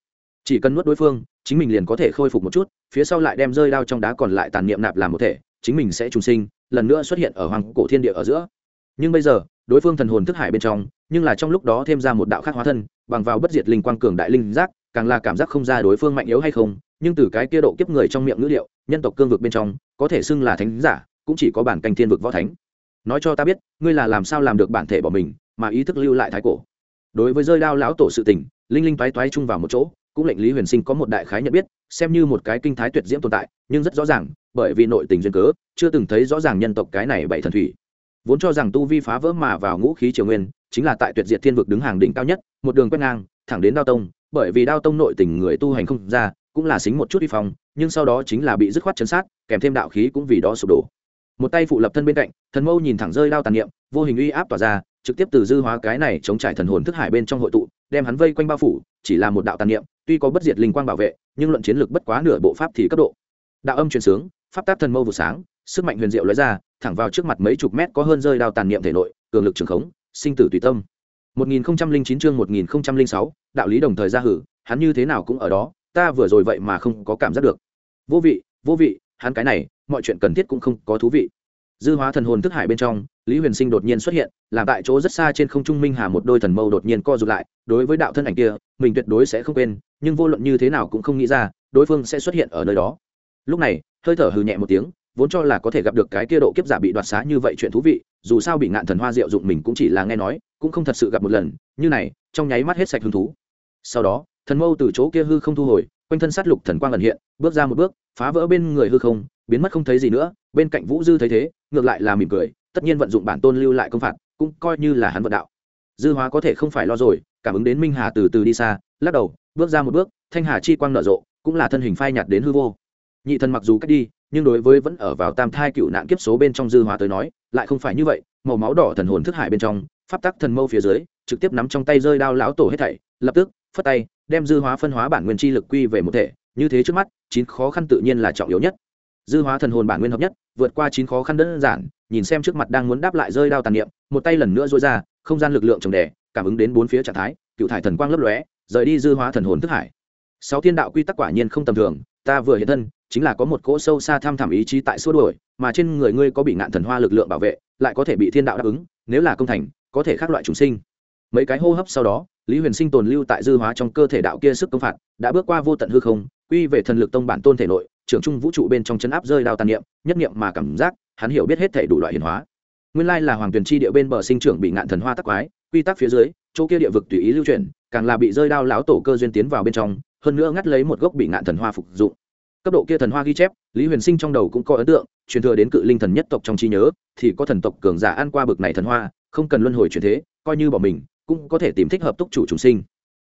chỉ cần nuốt đối phương, chính mình liền có thể khôi phục một chút, phía sau lại đem rơi đao trong đá còn lại tàn niệm nạp làm một thể, chính mình sẽ trùng sinh, lần nữa xuất hiện ở hoàng cổ thiên địa ở giữa. Nhưng bây giờ, đối phương thần hồn thức hải bên trong, nhưng là trong lúc đó thêm ra một đạo khác hóa thân, bằng vào bất diệt linh quang cường đại linh giác, càng là cảm giác không ra đối phương mạnh yếu hay không, nhưng từ cái kia độ kiếp người trong miệng ngữ liệu, nhân tộc cương vực bên trong, có thể xưng là thánh giả, cũng chỉ có bản canh thiên vực võ thánh. Nói cho ta biết, ngươi là làm sao làm được bản thể bỏ mình, mà ý thức lưu lại thái cổ? Đối với rơi đao lão tổ sự tình, linh linh toái toái chung vào một chỗ cũng lệnh lý huyền sinh có một đại khái nhận biết, xem như một cái kinh thái tuyệt diễm tồn tại, nhưng rất rõ ràng, bởi vì nội tình duyên cớ, chưa từng thấy rõ ràng nhân tộc cái này bảy thần thủy. Vốn cho rằng tu vi phá vỡ mà vào ngũ khí triều nguyên, chính là tại tuyệt diệt thiên vực đứng hàng đỉnh cao nhất, một đường quét ngang, thẳng đến đao tông, bởi vì đao tông nội tình người tu hành không ra, cũng là xính một chút vi phong, nhưng sau đó chính là bị dứt khoát chấn sát, kèm thêm đạo khí cũng vì đó sụp đổ. Một tay phụ lập thân bên cạnh, thần mâu nhìn thẳng rơi đao tàn niệm, vô hình uy áp tỏa ra, trực tiếp từ dư hóa cái này chống trải thần hồn thức hải bên trong hội tụ đem hắn vây quanh bao phủ chỉ là một đạo tàn niệm tuy có bất diệt linh quang bảo vệ nhưng luận chiến lược bất quá nửa bộ pháp thì cấp độ. Đạo âm truyền sướng pháp tác thần mâu vụ sáng sức mạnh huyền diệu lóe ra thẳng vào trước mặt mấy chục mét có hơn rơi đao tàn niệm thể nội cường lực trường khống sinh tử tùy tâm. 1009 chương 1006, đạo lý đồng thời ra hử hắn như thế nào cũng ở đó ta vừa rồi vậy mà không có cảm giác được. Vô vị vô vị hắn cái này mọi chuyện cần thiết cũng không có thú vị dư hóa thần hồn thức hải bên trong, lý huyền sinh đột nhiên xuất hiện, làm tại chỗ rất xa trên không trung minh hà một đôi thần mâu đột nhiên co rụt lại, đối với đạo thân ảnh kia, mình tuyệt đối sẽ không quên, nhưng vô luận như thế nào cũng không nghĩ ra, đối phương sẽ xuất hiện ở nơi đó. Lúc này, hơi thở hừ nhẹ một tiếng, vốn cho là có thể gặp được cái kia độ kiếp giả bị đoạt xá như vậy chuyện thú vị, dù sao bị ngạn thần hoa diệu dụng mình cũng chỉ là nghe nói, cũng không thật sự gặp một lần, như này, trong nháy mắt hết sạch hứng thú. Sau đó, thần mâu từ chỗ kia hư không thu hồi quanh thân sát lục thần quang ẩn hiện, bước ra một bước, phá vỡ bên người hư không, biến mất không thấy gì nữa, bên cạnh vũ dư thấy thế, ngược lại là mỉm cười, tất nhiên vận dụng bản tôn lưu lại công phạt, cũng coi như là hắn vận đạo. Dư hóa có thể không phải lo rồi, cảm ứng đến minh hà từ từ đi xa, lắc đầu, bước ra một bước, thanh hà chi quang nở rộ, cũng là thân hình phai nhạt đến hư vô. Nhị thần mặc dù cách đi, nhưng đối với vẫn ở vào tam thai cựu nạn kiếp số bên trong dư hóa tới nói, lại không phải như vậy, màu máu đỏ thần hồn thức hải bên trong, pháp tắc thần mâu phía dưới, trực tiếp nắm trong tay rơi đao lão tổ hết thảy, lập tức phất tay, đem dư hóa phân hóa bản nguyên chi lực quy về một thể, như thế trước mắt, chín khó khăn tự nhiên là trọng yếu nhất. Dư hóa thần hồn bản nguyên hợp nhất, vượt qua chín khó khăn đơn giản, nhìn xem trước mặt đang muốn đáp lại rơi đao tàn niệm, một tay lần nữa dối ra, không gian lực lượng trồng đẻ cảm ứng đến bốn phía trạng thái, cựu thải thần quang lấp lóe, rời đi dư hóa thần hồn thức hải. Sáu thiên đạo quy tắc quả nhiên không tầm thường, ta vừa hiện thân, chính là có một cỗ sâu xa tham thảm ý chí tại xua đuổi, mà trên người ngươi có bị ngạn thần hoa lực lượng bảo vệ, lại có thể bị thiên đạo đáp ứng, nếu là công thành, có thể khác loại chúng sinh. Mấy cái hô hấp sau đó lý huyền sinh tồn lưu tại dư hóa trong cơ thể đạo kia sức công phạt, đã bước qua vô tận hư không, quy về thần lực tông bản tôn thể nội, trưởng trung vũ trụ bên trong chấn áp rơi đao tàn niệm, nhất niệm mà cảm giác, hắn hiểu biết hết thể đủ loại hiển hóa. Nguyên lai là hoàng tuyền chi địa bên bờ sinh trưởng bị ngạn thần hoa tắc quái, quy tắc phía dưới, chỗ kia địa vực tùy ý lưu chuyển, càng là bị rơi đao lão tổ cơ duyên tiến vào bên trong, hơn nữa ngắt lấy một gốc bị ngạn thần hoa phục dụng. Cấp độ kia thần hoa ghi chép, lý huyền sinh trong đầu cũng có ấn tượng, truyền thừa đến cự linh thần nhất tộc trong trí nhớ, thì có thần tộc cường giả ăn qua bực này thần hoa, không cần luân hồi chuyển thế, coi như bỏ mình cũng có thể tìm thích hợp túc chủ chúng sinh.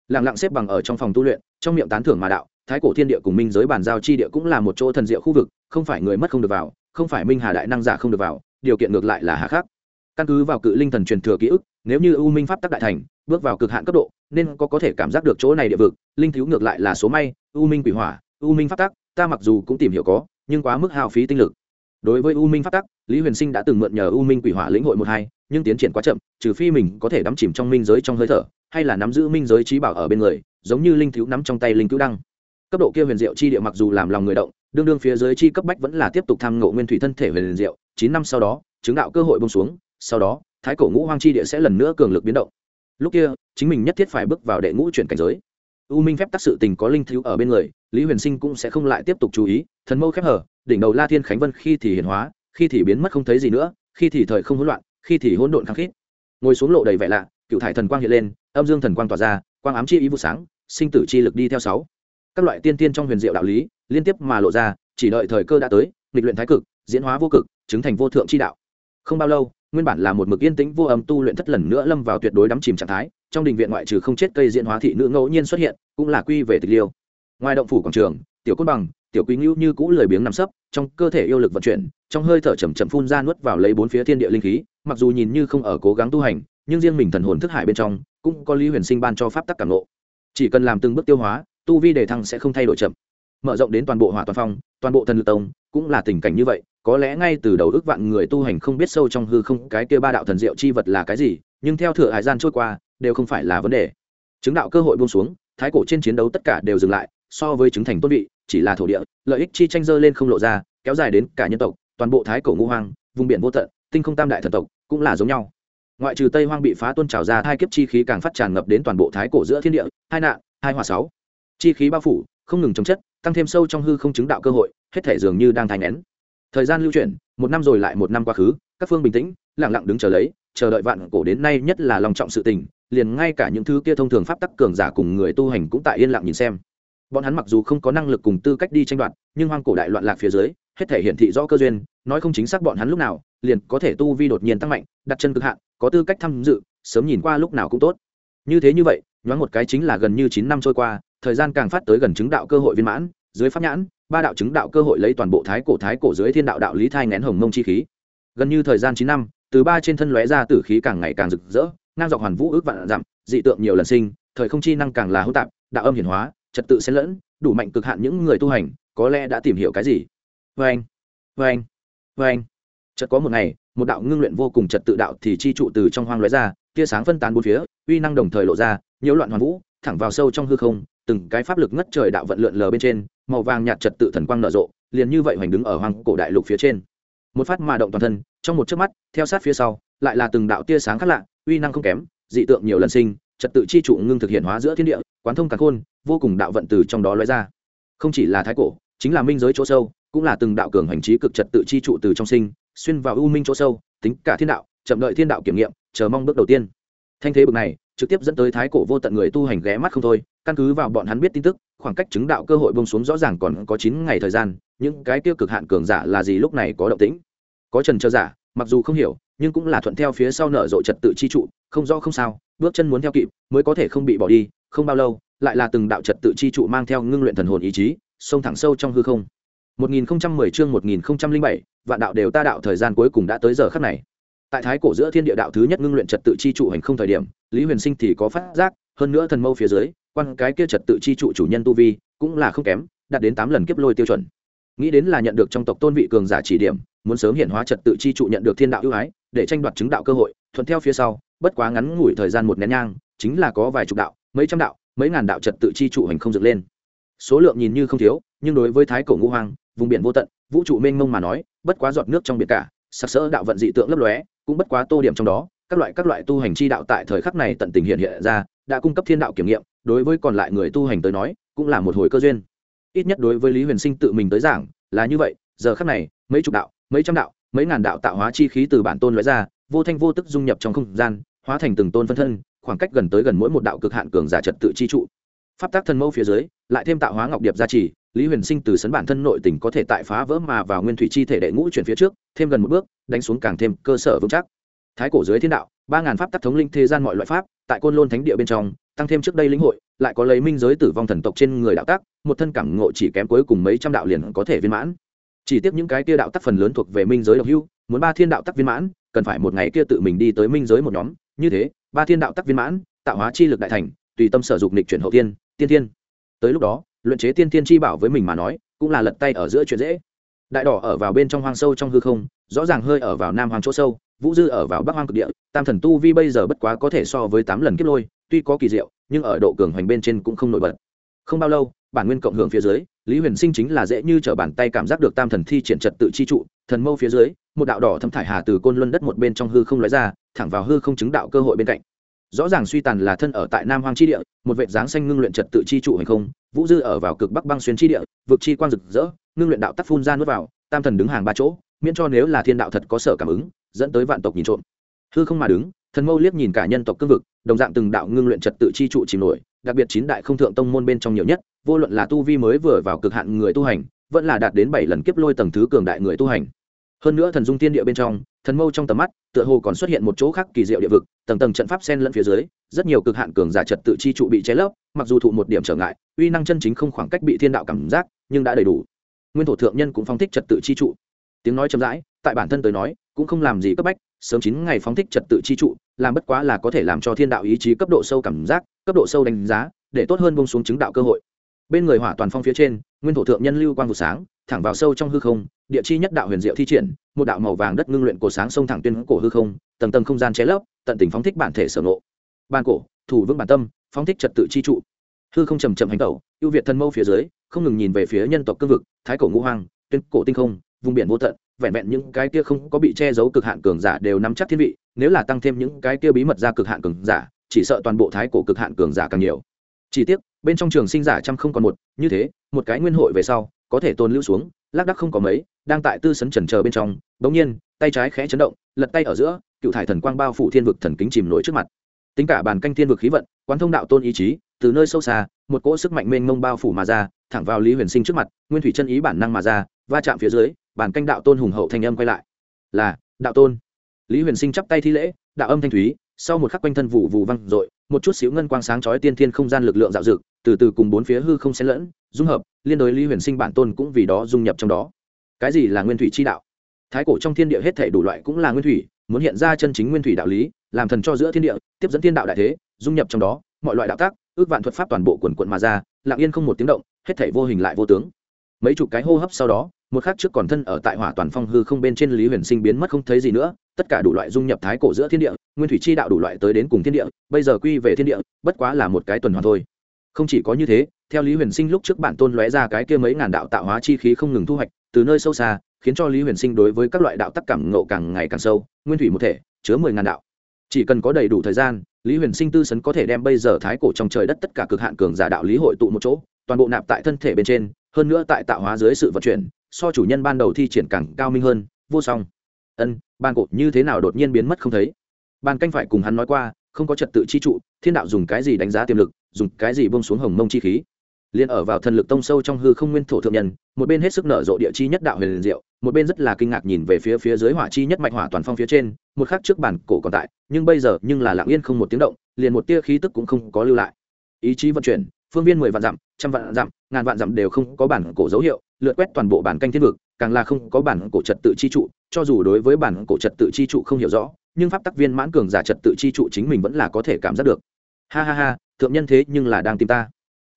Lặng lặng xếp bằng ở trong phòng tu luyện, trong miệng tán thưởng mà đạo, thái cổ thiên địa cùng minh giới bàn giao chi địa cũng là một chỗ thần diệu khu vực, không phải người mất không được vào, không phải minh hà đại năng giả không được vào, điều kiện ngược lại là hà khắc. Căn cứ vào cự linh thần truyền thừa ký ức, nếu như u minh pháp tắc đại thành, bước vào cực hạn cấp độ, nên có có thể cảm giác được chỗ này địa vực, linh thiếu ngược lại là số may, u minh quỷ hỏa, u minh pháp tắc, ta mặc dù cũng tìm hiểu có, nhưng quá mức hao phí tinh lực đối với u minh pháp tắc, lý huyền sinh đã từng mượn nhờ u minh quỷ hỏa lĩnh hội một hai, nhưng tiến triển quá chậm, trừ phi mình có thể đắm chìm trong minh giới trong hơi thở, hay là nắm giữ minh giới trí bảo ở bên người, giống như linh thiếu nắm trong tay linh cứu đăng. Cấp độ kia huyền diệu chi địa mặc dù làm lòng người động, đương đương phía dưới chi cấp bách vẫn là tiếp tục tham ngộ nguyên thủy thân thể huyền diệu, chín năm sau đó, chứng đạo cơ hội bông xuống, sau đó, thái cổ ngũ hoang chi địa sẽ lần nữa cường lực biến động. Lúc kia, chính mình nhất thiết phải bước vào đệ ngũ chuyển cảnh giới. U minh phép tác sự tình có linh thiếu ở bên người, lý huyền sinh cũng sẽ không lại tiếp tục chú ý, thần mâu khép hở đỉnh đầu la thiên khánh vân khi thì hiển hóa, khi thì biến mất không thấy gì nữa, khi thì thời không hỗn loạn, khi thì hỗn độn khăng khít. Ngồi xuống lộ đầy vẻ lạ, cựu thải thần quang hiện lên, âm dương thần quang tỏa ra, quang ám chi ý vụ sáng, sinh tử chi lực đi theo sáu. Các loại tiên tiên trong huyền diệu đạo lý, liên tiếp mà lộ ra, chỉ đợi thời cơ đã tới, nghịch luyện thái cực, diễn hóa vô cực, chứng thành vô thượng chi đạo. Không bao lâu, nguyên bản là một mực yên tĩnh vô âm tu luyện thất lần nữa lâm vào tuyệt đối đắm chìm trạng thái, trong đình viện ngoại trừ không chết cây diễn hóa thị nữ ngẫu nhiên xuất hiện, cũng là quy về tịch liêu. Ngoài động phủ quảng trường, tiểu côn bằng tiểu quý ngưu như cũ lười biếng nằm sấp trong cơ thể yêu lực vận chuyển trong hơi thở chầm chậm phun ra nuốt vào lấy bốn phía thiên địa linh khí mặc dù nhìn như không ở cố gắng tu hành nhưng riêng mình thần hồn thức hải bên trong cũng có lý huyền sinh ban cho pháp tắc cảm lộ, chỉ cần làm từng bước tiêu hóa tu vi đề thăng sẽ không thay đổi chậm. Mở rộng đến toàn bộ hỏa toàn phong toàn bộ thần lực tông cũng là tình cảnh như vậy có lẽ ngay từ đầu ước vạn người tu hành không biết sâu trong hư không cái kia ba đạo thần diệu chi vật là cái gì nhưng theo thừa hải gian trôi qua đều không phải là vấn đề. Chứng đạo cơ hội buông xuống thái cổ trên chiến đấu tất cả đều dừng lại so với chứng thành tôn vị chỉ là thổ địa, lợi ích chi tranh dơ lên không lộ ra, kéo dài đến cả nhân tộc, toàn bộ thái cổ ngũ hoang, vùng biển vô tận, tinh không tam đại thần tộc cũng là giống nhau. Ngoại trừ tây hoang bị phá tôn trào ra, hai kiếp chi khí càng phát tràn ngập đến toàn bộ thái cổ giữa thiên địa, hai nạn, hai hòa sáu. Chi khí bao phủ, không ngừng chống chất, tăng thêm sâu trong hư không chứng đạo cơ hội, hết thể dường như đang thành nén. Thời gian lưu chuyển, một năm rồi lại một năm quá khứ, các phương bình tĩnh, lặng lặng đứng chờ lấy, chờ đợi vạn cổ đến nay nhất là lòng trọng sự tình, liền ngay cả những thứ kia thông thường pháp tắc cường giả cùng người tu hành cũng tại yên lặng nhìn xem bọn hắn mặc dù không có năng lực cùng tư cách đi tranh đoạt, nhưng hoang cổ đại loạn lạc phía dưới, hết thể hiển thị rõ cơ duyên, nói không chính xác bọn hắn lúc nào, liền có thể tu vi đột nhiên tăng mạnh, đặt chân cực hạn, có tư cách tham dự, sớm nhìn qua lúc nào cũng tốt. Như thế như vậy, nhoáng một cái chính là gần như chín năm trôi qua, thời gian càng phát tới gần chứng đạo cơ hội viên mãn, dưới pháp nhãn, ba đạo chứng đạo cơ hội lấy toàn bộ thái cổ thái cổ dưới thiên đạo đạo lý thai ngén hồng mông chi khí. Gần như thời gian chín năm, từ ba trên thân lóe ra tử khí càng ngày càng rực rỡ, ngang dọc hoàn vũ ước vạn dặm, dị tượng nhiều lần sinh, thời không chi năng càng là hữu tạp, đạo âm hiển hóa trật tự xen lẫn, đủ mạnh cực hạn những người tu hành, có lẽ đã tìm hiểu cái gì? Vê anh vê anh vê anh chợt có một ngày, một đạo ngưng luyện vô cùng trật tự đạo thì chi trụ từ trong hoang lóe ra, tia sáng phân tán bốn phía, uy năng đồng thời lộ ra, nhiễu loạn hoàn vũ, thẳng vào sâu trong hư không, từng cái pháp lực ngất trời đạo vận lượn lờ bên trên, màu vàng nhạt trật tự thần quang nở rộ, liền như vậy hoành đứng ở hoang cổ đại lục phía trên. Một phát mà động toàn thân, trong một chớp mắt, theo sát phía sau, lại là từng đạo tia sáng khác lạ, uy năng không kém, dị tượng nhiều lần sinh, trật tự chi trụ ngưng thực hiện hóa giữa thiên địa quán thông cả khôn, vô cùng đạo vận từ trong đó lóe ra. Không chỉ là thái cổ, chính là minh giới chỗ sâu, cũng là từng đạo cường hành trí cực trật tự chi trụ từ trong sinh, xuyên vào u minh chỗ sâu, tính cả thiên đạo, chậm đợi thiên đạo kiểm nghiệm, chờ mong bước đầu tiên. Thanh thế bực này, trực tiếp dẫn tới thái cổ vô tận người tu hành ghé mắt không thôi, căn cứ vào bọn hắn biết tin tức, khoảng cách chứng đạo cơ hội bông xuống rõ ràng còn có chín ngày thời gian, những cái tiêu cực hạn cường giả là gì lúc này có động tĩnh. Có trần trơ giả, mặc dù không hiểu, nhưng cũng là thuận theo phía sau nở rộ trật tự chi trụ, không rõ không sao, bước chân muốn theo kịp, mới có thể không bị bỏ đi không bao lâu lại là từng đạo trật tự chi trụ mang theo ngưng luyện thần hồn ý chí xông thẳng sâu trong hư không 1010 chương 1007, vạn đạo đều ta đạo thời gian cuối cùng đã tới giờ khắc này. Tại thái cổ giữa thiên địa đạo thứ nhất ngưng luyện trật tự chi trụ hành không thời điểm, Lý Huyền Sinh thì có phát giác, hơn nữa thần mâu phía dưới, quan cái kia trật tự chi trụ chủ nhân tu vi, cũng là không kém, đạt đến 8 lần kiếp lôi tiêu chuẩn. Nghĩ đến là nhận được trong tộc tôn vị cường giả chỉ điểm, muốn sớm hiện hóa trật tự chi trụ nhận được thiên đạo ưu ái, để tranh đoạt chứng đạo cơ hội, thuận theo phía sau, bất quá ngắn ngủi thời gian một nén nhang, chính là có vài chục đạo, mấy trăm đạo, mấy ngàn đạo trật tự chi trụ hành không dựng lên. Số lượng nhìn như không thiếu, nhưng đối với thái cổ ngũ hoàng, vùng biển vô tận vũ trụ mênh mông mà nói bất quá giọt nước trong biển cả sặc sỡ đạo vận dị tượng lấp lóe cũng bất quá tô điểm trong đó các loại các loại tu hành chi đạo tại thời khắc này tận tình hiện hiện ra đã cung cấp thiên đạo kiểm nghiệm đối với còn lại người tu hành tới nói cũng là một hồi cơ duyên ít nhất đối với lý huyền sinh tự mình tới giảng là như vậy giờ khắc này mấy chục đạo mấy trăm đạo mấy ngàn đạo tạo hóa chi khí từ bản tôn lóe ra vô thanh vô tức dung nhập trong không gian hóa thành từng tôn phân thân khoảng cách gần tới gần mỗi một đạo cực hạn cường giả trật tự chi trụ. Pháp tác thần mâu phía dưới, lại thêm tạo hóa ngọc điệp gia trì, lý huyền sinh từ sấn bản thân nội tình có thể tại phá vỡ mà vào nguyên thủy chi thể đệ ngũ chuyển phía trước, thêm gần một bước, đánh xuống càng thêm cơ sở vững chắc. Thái cổ dưới thiên đạo, ba ngàn pháp tắc thống linh thế gian mọi loại pháp, tại côn lôn thánh địa bên trong, tăng thêm trước đây lĩnh hội, lại có lấy minh giới tử vong thần tộc trên người đạo tác một thân cảm ngộ chỉ kém cuối cùng mấy trăm đạo liền có thể viên mãn. Chỉ tiếp những cái kia đạo tác phần lớn thuộc về minh giới độc hưu muốn ba thiên đạo tắc viên mãn, cần phải một ngày kia tự mình đi tới minh giới một nhóm, như thế ba thiên đạo tắc viên mãn, tạo hóa chi lực đại thành, tùy tâm sở dục nịch chuyển hậu tiên tiên thiên. Tới lúc đó, luyện chế tiên tiên chi bảo với mình mà nói, cũng là lật tay ở giữa chuyện dễ. Đại đỏ ở vào bên trong hoang sâu trong hư không, rõ ràng hơi ở vào nam hoang chỗ sâu, vũ dư ở vào bắc hoang cực địa, tam thần tu vi bây giờ bất quá có thể so với tám lần kiếp lôi, tuy có kỳ diệu, nhưng ở độ cường hoành bên trên cũng không nổi bật. Không bao lâu, bản nguyên cộng hưởng phía dưới, lý huyền sinh chính là dễ như t r ở bàn tay cảm giác được tam thần thi triển trật tự chi trụ, thần mâu phía dưới, một đạo đỏ thâm thải hà từ côn luân đất một bên trong hư không lóe ra thẳng vào hư không chứng đạo cơ hội bên cạnh. Rõ ràng suy tàn là thân ở tại nam hoang chi địa, một vệ dáng xanh ngưng luyện trật tự chi trụ hay không, vũ dư ở vào cực bắc băng xuyên chi địa, vực chi quang rực rỡ, ngưng luyện đạo tắc phun ra nuốt vào, tam thần đứng hàng ba chỗ, miễn cho nếu là thiên đạo thật có sở cảm ứng, dẫn tới vạn tộc nhìn trộm. Hư không mà đứng, thần mâu liếc nhìn cả nhân tộc cương vực, đồng dạng từng đạo ngưng luyện trật tự chi trụ chìm nổi, đặc biệt chín đại không thượng tông môn bên trong nhiều nhất, vô luận là tu vi mới vừa vào cực hạn người tu hành, vẫn là đạt đến bảy lần kiếp lôi tầng thứ cường đại người tu hành. Hơn nữa thần dung tiên địa bên trong thần mâu trong tầm mắt, tựa hồ còn xuất hiện một chỗ khác kỳ diệu địa vực, tầng tầng trận pháp sen lẫn phía dưới, rất nhiều cực hạn cường giả trật tự chi trụ bị cháy lấp, mặc dù thụ một điểm trở ngại, uy năng chân chính không khoảng cách bị thiên đạo cảm giác, nhưng đã đầy đủ. Nguyên thổ thượng nhân cũng phóng thích trật tự chi trụ. Tiếng nói chậm rãi, tại bản thân tới nói, cũng không làm gì cấp bách, sớm chín ngày phóng thích trật tự chi trụ, làm bất quá là có thể làm cho thiên đạo ý chí cấp độ sâu cảm giác, cấp độ sâu đánh giá, để tốt hơn bông xuống chứng đạo cơ hội. Bên người hỏa toàn phong phía trên, nguyên thổ thượng nhân lưu quang vụ sáng thẳng vào sâu trong hư không, địa chi nhất đạo huyền diệu thi triển, một đạo màu vàng đất ngưng luyện cổ sáng sông thẳng tuyên cổ hư không, tầng tầng không gian chế lấp, tận tình phóng thích bản thể sở nộ ban cổ, thủ vững bản tâm, phóng thích trật tự chi trụ. Hư không trầm chậm hành tẩu, ưu việt thân mâu phía dưới, không ngừng nhìn về phía nhân tộc cương vực, thái cổ ngũ hoang, tuyên cổ tinh không, vùng biển vô tận, vẹn vẹn những cái kia không có bị che giấu cực hạn cường giả đều nắm chắc thiên vị, nếu là tăng thêm những cái kia bí mật ra cực hạn cường giả, chỉ sợ toàn bộ thái cổ cực hạn cường giả càng nhiều. Chỉ tiếc, bên trong trường sinh giả trăm không còn một, như thế, một cái nguyên hội về sau có thể tôn lưu xuống, lác đắc không có mấy, đang tại tư sấn trần chờ bên trong bỗng nhiên, tay trái khẽ chấn động, lật tay ở giữa, cựu thải thần quang bao phủ thiên vực thần kính chìm nổi trước mặt. Tính cả bàn canh thiên vực khí vận, quán thông đạo tôn ý chí, từ nơi sâu xa, một cỗ sức mạnh mênh mông bao phủ mà ra, thẳng vào lý huyền sinh trước mặt, nguyên thủy chân ý bản năng mà ra, va chạm phía dưới bàn canh đạo tôn hùng hậu thanh âm quay lại. Là, đạo tôn. Lý huyền sinh chắp tay thi lễ, đạo âm thanh thúy, sau một khắc quanh thân vụ vụ văng r một chút xíu ngân quang sáng chói tiên thiên không gian lực lượng dạo dực từ từ cùng bốn phía hư không xen lẫn, dung hợp liên đối lý huyền sinh bản tôn cũng vì đó dung nhập trong đó. Cái gì là nguyên thủy chi đạo? Thái cổ trong thiên địa hết thể đủ loại cũng là nguyên thủy, muốn hiện ra chân chính nguyên thủy đạo lý, làm thần cho giữa thiên địa, tiếp dẫn thiên đạo đại thế, dung nhập trong đó, mọi loại đạo tác, ước vạn thuật pháp toàn bộ quần quận mà ra, lặng yên không một tiếng động, hết thể vô hình lại vô tướng. Mấy chục cái hô hấp sau đó, một khắc trước còn thân ở tại hỏa toàn phong hư không bên trên lý huyền sinh biến mất không thấy gì nữa, tất cả đủ loại dung nhập thái cổ giữa thiên địa, nguyên thủy chi đạo đủ loại tới đến cùng thiên địa, bây giờ quy về thiên địa, bất quá là một cái tuần hoàn thôi. Không chỉ có như thế theo lý huyền sinh lúc trước bản tôn lóe ra cái kia mấy ngàn đạo tạo hóa chi khí không ngừng thu hoạch, từ nơi sâu xa, khiến cho lý huyền sinh đối với các loại đạo tắc cảm ngộ càng ngày càng sâu, nguyên thủy một thể, chứa mười ngàn đạo. Chỉ cần có đầy đủ thời gian, lý huyền sinh tư sấn có thể đem bây giờ thái cổ trong trời đất tất cả cực hạn cường giả đạo lý hội tụ một chỗ, toàn bộ nạp tại thân thể bên trên, hơn nữa tại tạo hóa dưới sự vận chuyển, so chủ nhân ban đầu thi triển càng cao minh hơn, vô song. Ân, ban cột như thế nào đột nhiên biến mất không thấy. Ban canh phải cùng hắn nói qua, không có trật tự chi trụ, thiên đạo dùng cái gì đánh giá tiềm lực, dùng cái gì bông xuống hồng mông chi khí liền ở vào thần lực tông sâu trong hư không nguyên thổ thượng nhân, một bên hết sức nở rộ địa chi nhất đạo huyền diệu, một bên rất là kinh ngạc nhìn về phía phía dưới hỏa chi nhất mạch hỏa toàn phong phía trên, một khắc trước bản cổ còn tại, nhưng bây giờ nhưng là lặng yên không một tiếng động, liền một tia khí tức cũng không có lưu lại. Ý chí vận chuyển, phương viên mười vạn dặm, trăm vạn dặm, ngàn vạn dặm đều không có bản cổ dấu hiệu, lượt quét toàn bộ bản canh thiên vực, càng là không có bản cổ trật tự chi trụ, cho dù đối với bản cổ trật tự chi trụ không hiểu rõ, nhưng pháp tắc viên mãn cường giả trật tự chi trụ chính mình vẫn là có thể cảm giác được. Ha ha ha, thượng nhân thế nhưng là đang tìm ta.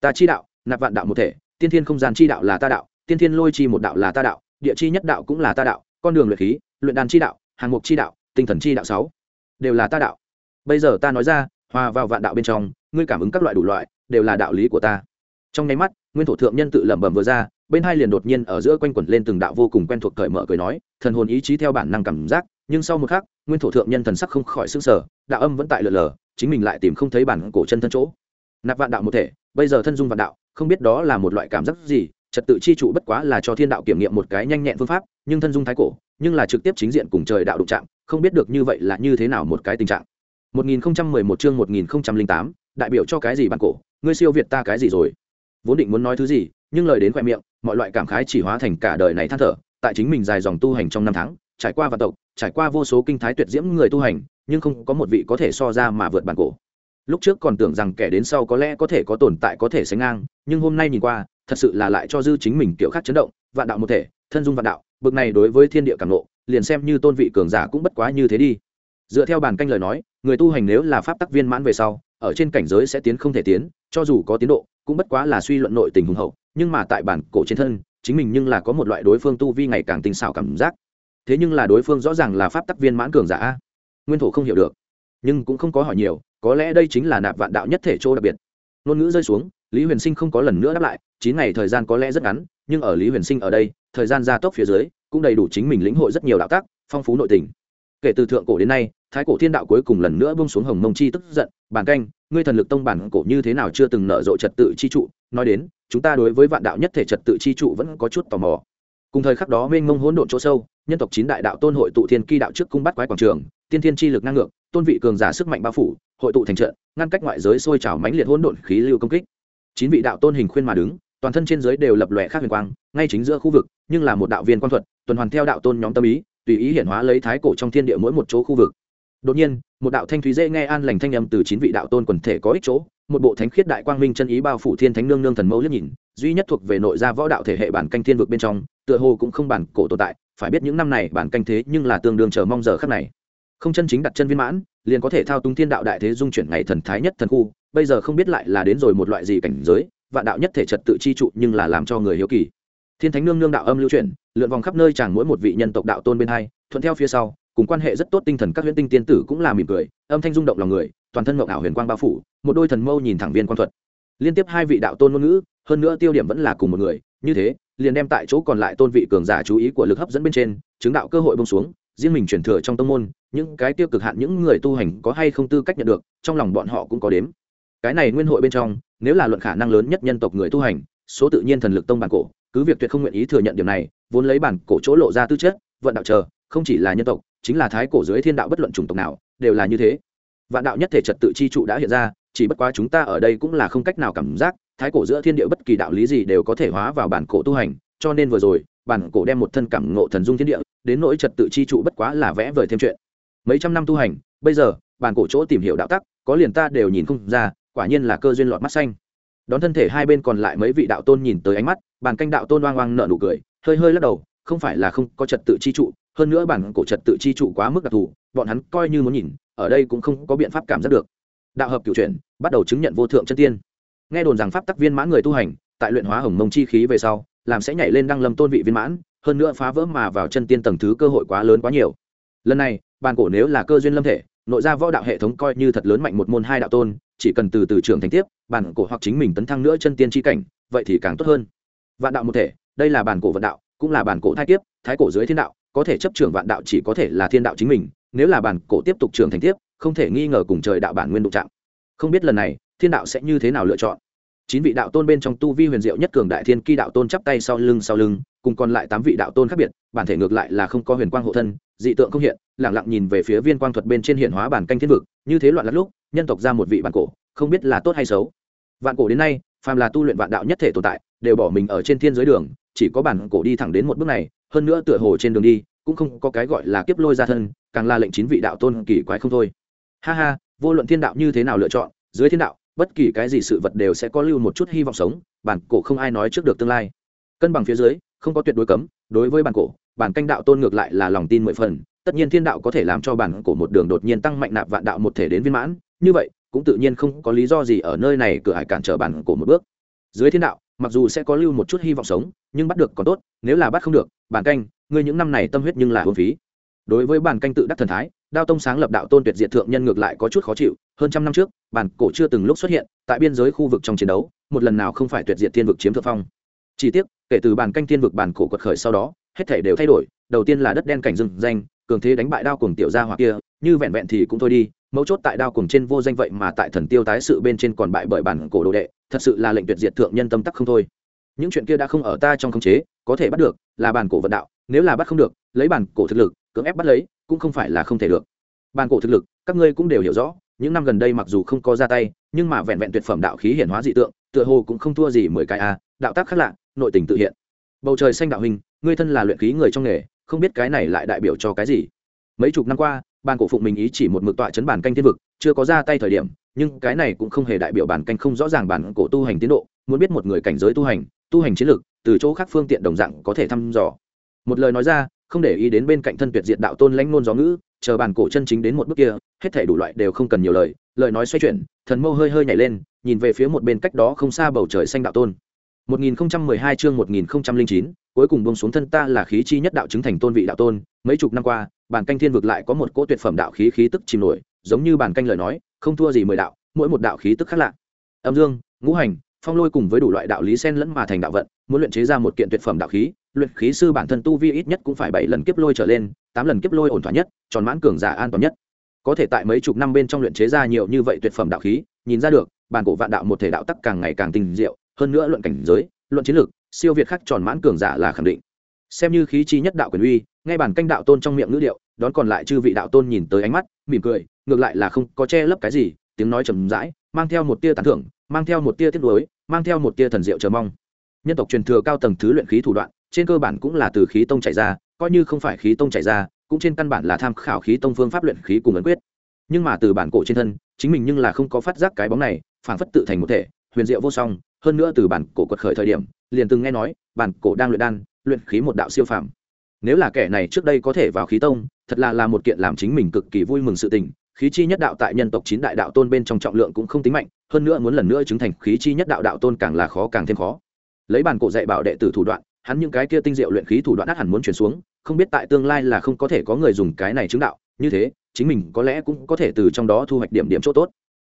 Ta chi đạo nạp vạn đạo một thể, tiên thiên không gian chi đạo là ta đạo, tiên thiên lôi chi một đạo là ta đạo, địa chi nhất đạo cũng là ta đạo, con đường luyện khí, luyện đàn chi đạo, hàng mục chi đạo, tinh thần chi đạo sáu, đều là ta đạo. Bây giờ ta nói ra, hòa vào vạn đạo bên trong, ngươi cảm ứng các loại đủ loại, đều là đạo lý của ta. Trong nháy mắt, nguyên thổ thượng nhân tự lẩm bẩm vừa ra, bên hai liền đột nhiên ở giữa quanh quẩn lên từng đạo vô cùng quen thuộc cởi mở cười nói, thần hồn ý chí theo bản năng cảm giác, nhưng sau một khắc, nguyên thổ thượng nhân thần sắc không khỏi xương sở đạo âm vẫn tại lờ lờ, chính mình lại tìm không thấy bản cổ chân thân chỗ. Nạp vạn đạo một thể bây giờ thân dung vạn đạo không biết đó là một loại cảm giác gì trật tự chi trụ bất quá là cho thiên đạo kiểm nghiệm một cái nhanh nhẹn phương pháp nhưng thân dung thái cổ nhưng là trực tiếp chính diện cùng trời đạo đụng chạm không biết được như vậy là như thế nào một cái tình trạng. 1011 chương 1008, đại biểu cho cái gì bản cổ ngươi siêu việt ta cái gì rồi? Vốn định muốn nói thứ gì nhưng lời đến khoe miệng mọi loại cảm khái chỉ hóa thành cả đời này than thở tại chính mình dài dòng tu hành trong năm tháng trải qua vạn tộc trải qua vô số kinh thái tuyệt diễm người tu hành nhưng không có một vị có thể so ra mà vượt bản cổ lúc trước còn tưởng rằng kẻ đến sau có lẽ có thể có tồn tại có thể sánh ngang, nhưng hôm nay nhìn qua, thật sự là lại cho dư chính mình kiểu khác chấn động, vạn đạo một thể, thân dung vạn đạo, bực này đối với thiên địa cảm nộ, liền xem như tôn vị cường giả cũng bất quá như thế đi. Dựa theo bản canh lời nói, người tu hành nếu là pháp tắc viên mãn về sau, ở trên cảnh giới sẽ tiến không thể tiến, cho dù có tiến độ, cũng bất quá là suy luận nội tình hùng hậu, nhưng mà tại bản cổ trên thân, chính mình nhưng là có một loại đối phương tu vi ngày càng tinh xảo cảm giác. Thế nhưng là đối phương rõ ràng là pháp tắc viên mãn cường giả nguyên thủ không hiểu được nhưng cũng không có hỏi nhiều, có lẽ đây chính là nạp vạn đạo nhất thể chỗ đặc biệt. Ngôn ngữ rơi xuống, lý huyền sinh không có lần nữa đáp lại, chín ngày thời gian có lẽ rất ngắn, nhưng ở lý huyền sinh ở đây, thời gian gia tốc phía dưới, cũng đầy đủ chính mình lĩnh hội rất nhiều đạo tác, phong phú nội tình. Kể từ thượng cổ đến nay, thái cổ thiên đạo cuối cùng lần nữa bông xuống hồng mông chi tức giận, bản canh, ngươi thần lực tông bản cổ như thế nào chưa từng nở rộ trật tự chi trụ? Nói đến, chúng ta đối với vạn đạo nhất thể trật tự chi trụ vẫn có chút tò mò. Cùng thời khắc đó, mênh mông hỗn độn chỗ sâu, nhân tộc chín đại đạo tôn hội tụ thiên kỳ đạo trước cung bắt quái quảng trường, tiên thiên chi lực năng ngược tôn vị cường giả sức mạnh bao phủ, hội tụ thành trận, ngăn cách ngoại giới sôi trào mãnh liệt hỗn độn khí lưu công kích. Chín vị đạo tôn hình khuyên mà đứng, toàn thân trên giới đều lập lòe khác huyền quang, ngay chính giữa khu vực, nhưng là một đạo viên quan thuật, tuần hoàn theo đạo tôn nhóm tâm ý, tùy ý hiển hóa lấy thái cổ trong thiên địa mỗi một chỗ khu vực. Đột nhiên, một đạo thanh thúy dễ nghe an lành thanh âm từ chín vị đạo tôn quần thể có ích chỗ, một bộ thánh khiết đại quang minh chân ý bao phủ thiên thánh nương nương thần mẫu liếc nhìn, duy nhất thuộc về nội gia võ đạo thể hệ bản canh thiên vực bên trong, tựa hồ cũng không bản cổ tồn tại, phải biết những năm này bản canh thế nhưng là tương đương chờ mong giờ khắc này không chân chính đặt chân viên mãn, liền có thể thao túng thiên đạo đại thế dung chuyển ngày thần thái nhất thần khu, bây giờ không biết lại là đến rồi một loại gì cảnh giới, vạn đạo nhất thể trật tự chi trụ nhưng là làm cho người hiếu kỳ. Thiên thánh nương nương đạo âm lưu chuyển, lượn vòng khắp nơi chẳng mỗi một vị nhân tộc đạo tôn bên hai, thuận theo phía sau, cùng quan hệ rất tốt tinh thần các huyễn tinh tiên tử cũng là mỉm cười, âm thanh rung động lòng người, toàn thân mộng ảo huyền quang bao phủ, một đôi thần mâu nhìn thẳng viên quan thuật. Liên tiếp hai vị đạo tôn ngôn ngữ, hơn nữa tiêu điểm vẫn là cùng một người, như thế, liền đem tại chỗ còn lại tôn vị cường giả chú ý của lực hấp dẫn bên trên, chứng đạo cơ hội bông xuống riêng mình chuyển thừa trong tông môn, những cái tiêu cực hạn những người tu hành có hay không tư cách nhận được, trong lòng bọn họ cũng có đếm. Cái này nguyên hội bên trong, nếu là luận khả năng lớn nhất nhân tộc người tu hành, số tự nhiên thần lực tông bản cổ, cứ việc tuyệt không nguyện ý thừa nhận điểm này, vốn lấy bản cổ chỗ lộ ra tư chất, vận đạo chờ, không chỉ là nhân tộc, chính là thái cổ dưới thiên đạo bất luận chủng tộc nào, đều là như thế. Vạn đạo nhất thể trật tự chi trụ đã hiện ra, chỉ bất quá chúng ta ở đây cũng là không cách nào cảm giác, thái cổ giữa thiên địa bất kỳ đạo lý gì đều có thể hóa vào bản cổ tu hành, cho nên vừa rồi, bản cổ đem một thân cảm ngộ thần dung thiên địa đến nỗi trật tự chi trụ bất quá là vẽ vời thêm chuyện. Mấy trăm năm tu hành, bây giờ bản cổ chỗ tìm hiểu đạo tắc, có liền ta đều nhìn không ra, quả nhiên là cơ duyên lọt mắt xanh. Đón thân thể hai bên còn lại mấy vị đạo tôn nhìn tới ánh mắt, bàn canh đạo tôn oang oang nợ nụ cười, hơi hơi lắc đầu, không phải là không có trật tự chi trụ, hơn nữa bản cổ trật tự chi trụ quá mức đặc thù, bọn hắn coi như muốn nhìn, ở đây cũng không có biện pháp cảm giác được. Đạo hợp cửu chuyển, bắt đầu chứng nhận vô thượng chân tiên. Nghe đồn rằng pháp tắc viên mãn người tu hành, tại luyện hóa hồng mông chi khí về sau, làm sẽ nhảy lên đăng lâm tôn vị viên mãn hơn nữa phá vỡ mà vào chân tiên tầng thứ cơ hội quá lớn quá nhiều. Lần này, bàn cổ nếu là cơ duyên lâm thể, nội ra võ đạo hệ thống coi như thật lớn mạnh một môn hai đạo tôn, chỉ cần từ từ trưởng thành tiếp bản cổ hoặc chính mình tấn thăng nữa chân tiên tri cảnh, vậy thì càng tốt hơn. Vạn đạo một thể, đây là bản cổ vận đạo, cũng là bản cổ thai kiếp, thái cổ dưới thiên đạo, có thể chấp trưởng vạn đạo chỉ có thể là thiên đạo chính mình, nếu là bản cổ tiếp tục trưởng thành tiếp, không thể nghi ngờ cùng trời đạo bản nguyên đụng trạng không biết lần này, thiên đạo sẽ như thế nào lựa chọn? Chín vị đạo tôn bên trong tu vi huyền diệu nhất cường đại thiên kỳ đạo tôn chắp tay sau lưng sau lưng cùng còn lại tám vị đạo tôn khác biệt, bản thể ngược lại là không có huyền quang hộ thân, dị tượng không hiện, lẳng lặng nhìn về phía viên quang thuật bên trên hiện hóa bản canh thiên vực, như thế loạn lắm lúc, nhân tộc ra một vị bản cổ, không biết là tốt hay xấu. Vạn cổ đến nay, phàm là tu luyện vạn đạo nhất thể tồn tại, đều bỏ mình ở trên thiên giới đường, chỉ có bản cổ đi thẳng đến một bước này, hơn nữa tựa hồ trên đường đi, cũng không có cái gọi là kiếp lôi ra thân, càng là lệnh chín vị đạo tôn kỳ quái không thôi. Ha ha, vô luận thiên đạo như thế nào lựa chọn, dưới thiên đạo, bất kỳ cái gì sự vật đều sẽ có lưu một chút hy vọng sống, bản cổ không ai nói trước được tương lai. Cân bằng phía dưới không có tuyệt đối cấm, đối với bản cổ, bản canh đạo tôn ngược lại là lòng tin mười phần, tất nhiên thiên đạo có thể làm cho bản cổ một đường đột nhiên tăng mạnh nạp vạn đạo một thể đến viên mãn, như vậy, cũng tự nhiên không có lý do gì ở nơi này cửa hải cản trở bản cổ một bước. Dưới thiên đạo, mặc dù sẽ có lưu một chút hy vọng sống, nhưng bắt được còn tốt, nếu là bắt không được, bản canh, ngươi những năm này tâm huyết nhưng là hôn phí. Đối với bản canh tự đắc thần thái, đao tông sáng lập đạo tôn tuyệt diệt thượng nhân ngược lại có chút khó chịu, hơn trăm năm trước, bản cổ chưa từng lúc xuất hiện, tại biên giới khu vực trong chiến đấu, một lần nào không phải tuyệt diệt thiên vực chiếm thượng phong. Chỉ tiếc kể từ bàn canh thiên vực bản cổ quật khởi sau đó, hết thể đều thay đổi, đầu tiên là đất đen cảnh rừng danh, cường thế đánh bại đao cùng tiểu gia hoặc kia, như vẹn vẹn thì cũng thôi đi, mấu chốt tại đao cùng trên vô danh vậy mà tại thần tiêu tái sự bên trên còn bại bởi bản cổ đồ đệ, thật sự là lệnh tuyệt diệt thượng nhân tâm tắc không thôi. Những chuyện kia đã không ở ta trong khống chế, có thể bắt được, là bản cổ vận đạo, nếu là bắt không được, lấy bản cổ thực lực, cưỡng ép bắt lấy, cũng không phải là không thể được. Bản cổ thực lực, các ngươi cũng đều hiểu rõ, những năm gần đây mặc dù không có ra tay, nhưng mà vẹn vẹn tuyệt phẩm đạo khí hiển hóa dị tượng, tựa hồ cũng không thua gì mười cái a, đạo tác khác lạ nội tình tự hiện. Bầu trời xanh đạo hình, ngươi thân là luyện khí người trong nghề, không biết cái này lại đại biểu cho cái gì? Mấy chục năm qua, ban cổ phụng mình ý chỉ một mực tọa chấn bản canh thiên vực, chưa có ra tay thời điểm, nhưng cái này cũng không hề đại biểu bản canh không rõ ràng bản cổ tu hành tiến độ, muốn biết một người cảnh giới tu hành tu hành chiến lược, từ chỗ khác phương tiện đồng dạng có thể thăm dò. Một lời nói ra, không để ý đến bên cạnh thân tuyệt diện đạo tôn lãnh ngôn gió ngữ, chờ bản cổ chân chính đến một bước kia, hết thể đủ loại đều không cần nhiều lời lời nói xoay chuyển, thần mâu hơi hơi nhảy lên, nhìn về phía một bên cách đó không xa bầu trời xanh đạo tôn. 1012 chương 1009, cuối cùng buông xuống thân ta là khí chi nhất đạo chứng thành tôn vị đạo tôn, mấy chục năm qua, bản canh thiên vực lại có một cỗ tuyệt phẩm đạo khí khí tức chìm nổi, giống như bản canh lời nói, không thua gì mười đạo, mỗi một đạo khí tức khác lạ. Âm dương, ngũ hành, phong lôi cùng với đủ loại đạo lý xen lẫn mà thành đạo vận, muốn luyện chế ra một kiện tuyệt phẩm đạo khí, luyện khí sư bản thân tu vi ít nhất cũng phải bảy lần kiếp lôi trở lên, tám lần kiếp lôi ổn thỏa nhất, tròn mãn cường giả an toàn nhất. Có thể tại mấy chục năm bên trong luyện chế ra nhiều như vậy tuyệt phẩm đạo khí, nhìn ra được, bản cổ vạn đạo một thể đạo tắc càng ngày càng tinh diệu, hơn nữa luận cảnh giới, luận chiến lược, siêu việt khắc tròn mãn cường giả là khẳng định. Xem như khí chi nhất đạo quyền uy, ngay bản canh đạo tôn trong miệng ngữ điệu, đón còn lại chư vị đạo tôn nhìn tới ánh mắt, mỉm cười, ngược lại là không có che lấp cái gì, tiếng nói trầm rãi, mang theo một tia tán thưởng, mang theo một tia tiếc nuối, mang theo một tia thần diệu chờ mong. Nhân tộc truyền thừa cao tầng thứ luyện khí thủ đoạn, trên cơ bản cũng là từ khí tông chảy ra, coi như không phải khí tông chảy ra, cũng trên căn bản là tham khảo khí tông phương pháp luyện khí cùng ấn quyết. Nhưng mà từ bản cổ trên thân, chính mình nhưng là không có phát giác cái bóng này, phản phất tự thành một thể, huyền diệu vô song, hơn nữa từ bản cổ quật khởi thời điểm, liền từng nghe nói, bản cổ đang luyện đan, luyện khí một đạo siêu phàm. Nếu là kẻ này trước đây có thể vào khí tông, thật là là một kiện làm chính mình cực kỳ vui mừng sự tình. Khí chi nhất đạo tại nhân tộc chín đại đạo tôn bên trong trọng lượng cũng không tính mạnh, hơn nữa muốn lần nữa chứng thành khí chi nhất đạo đạo tôn càng là khó càng thêm khó. Lấy bản cổ dạy bảo đệ tử thủ đoạn, hắn những cái kia tinh diệu luyện khí thủ đoạn ác hẳn muốn truyền xuống, không biết tại tương lai là không có thể có người dùng cái này chứng đạo, như thế, chính mình có lẽ cũng có thể từ trong đó thu hoạch điểm điểm chỗ tốt.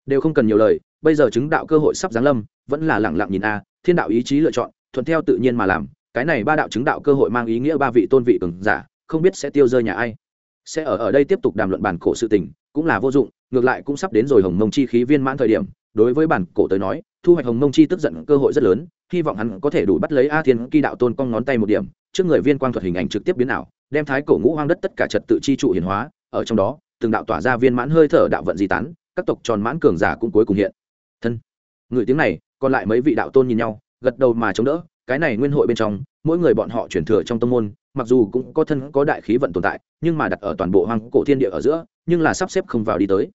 Đều không cần nhiều lời, bây giờ chứng đạo cơ hội sắp giáng lâm, vẫn là lẳng lặng nhìn a, thiên đạo ý chí lựa chọn, thuận theo tự nhiên mà làm, cái này ba đạo chứng đạo cơ hội mang ý nghĩa ba vị tôn vị cường giả, không biết sẽ tiêu rơi nhà ai. Sẽ ở ở đây tiếp tục đàm luận bản cổ sự tình, cũng là vô dụng, ngược lại cũng sắp đến rồi hồng mông chi khí viên mãn thời điểm, đối với bản cổ tới nói, thu hoạch hồng mông chi tức giận cơ hội rất lớn, hy vọng hắn có thể đủ bắt lấy a thiên kỳ đạo tôn cong ngón tay một điểm trước người viên quang thuật hình ảnh trực tiếp biến ảo đem thái cổ ngũ hoang đất tất cả trật tự chi trụ hiển hóa ở trong đó từng đạo tỏa ra viên mãn hơi thở đạo vận di tán các tộc tròn mãn cường giả cũng cuối cùng hiện. Thân. Người tiếng này, còn lại mấy vị đạo tôn nhìn nhau, gật đầu mà chống đỡ, cái này nguyên hội bên trong, mỗi người bọn họ chuyển thừa trong tâm môn, mặc dù cũng có thân có đại khí vận tồn tại, nhưng mà đặt ở toàn bộ hoang cổ thiên địa ở giữa, nhưng là sắp xếp không vào đi tới.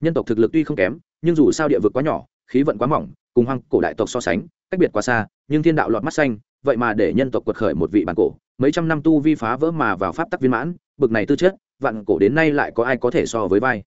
Nhân tộc thực lực tuy không kém, nhưng dù sao địa vực quá nhỏ, khí vận quá mỏng, cùng hoang cổ đại tộc so sánh, cách biệt quá xa, nhưng thiên đạo lọt mắt xanh, vậy mà để nhân tộc quật khởi một vị bản cổ, mấy trăm năm tu vi phá vỡ mà vào pháp tắc viên mãn, bực này tư chất, vạn cổ đến nay lại có ai có thể so với vai?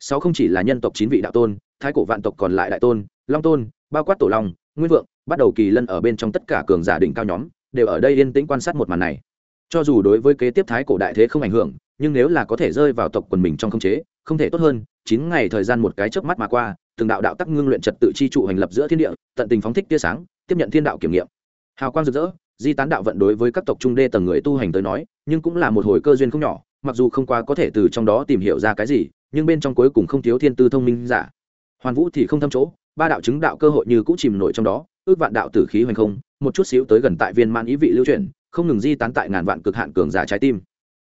Sáu không chỉ là nhân tộc chín vị đạo tôn, thái cổ vạn tộc còn lại đại tôn, long tôn, bao quát tổ long, nguyên vượng, bắt đầu kỳ lân ở bên trong tất cả cường giả đỉnh cao nhóm, đều ở đây yên tĩnh quan sát một màn này. Cho dù đối với kế tiếp thái cổ đại thế không ảnh hưởng, nhưng nếu là có thể rơi vào tộc quần mình trong không chế, không thể tốt hơn, chín ngày thời gian một cái chớp mắt mà qua, từng đạo đạo tắc ngưng luyện trật tự chi trụ hành lập giữa thiên địa, tận tình phóng thích tia sáng, tiếp nhận thiên đạo kiểm nghiệm. Hào quang rực rỡ, di tán đạo vận đối với các tộc trung đê tầng người tu hành tới nói, nhưng cũng là một hồi cơ duyên không nhỏ, mặc dù không quá có thể từ trong đó tìm hiểu ra cái gì nhưng bên trong cuối cùng không thiếu thiên tư thông minh giả. Hoàn vũ thì không thâm chỗ, ba đạo chứng đạo cơ hội như cũng chìm nổi trong đó, ước vạn đạo tử khí hoành không, một chút xíu tới gần tại viên man ý vị lưu chuyển, không ngừng di tán tại ngàn vạn cực hạn cường giả trái tim.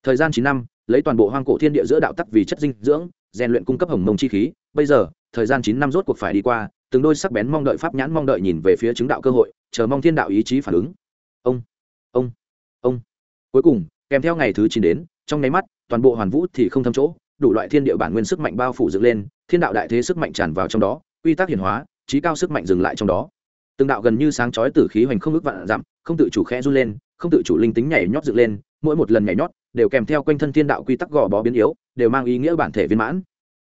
Thời gian chín năm, lấy toàn bộ hoang cổ thiên địa giữa đạo tắc vì chất dinh dưỡng, rèn luyện cung cấp hồng mông chi khí, bây giờ, thời gian chín năm rốt cuộc phải đi qua, từng đôi sắc bén mong đợi pháp nhãn mong đợi nhìn về phía chứng đạo cơ hội, chờ mong thiên đạo ý chí phản ứng. Ông ông ông. Cuối cùng, kèm theo ngày thứ chín đến, trong nháy mắt, toàn bộ hoàn vũ thì không thâm chỗ đủ loại thiên địa bản nguyên sức mạnh bao phủ dựng lên, thiên đạo đại thế sức mạnh tràn vào trong đó, quy tắc hiển hóa, trí cao sức mạnh dừng lại trong đó. Từng đạo gần như sáng chói tử khí hoành không ước vạn dặm, không tự chủ khẽ run lên, không tự chủ linh tính nhảy nhót dựng lên, mỗi một lần nhảy nhót đều kèm theo quanh thân thiên đạo quy tắc gò bó biến yếu, đều mang ý nghĩa bản thể viên mãn.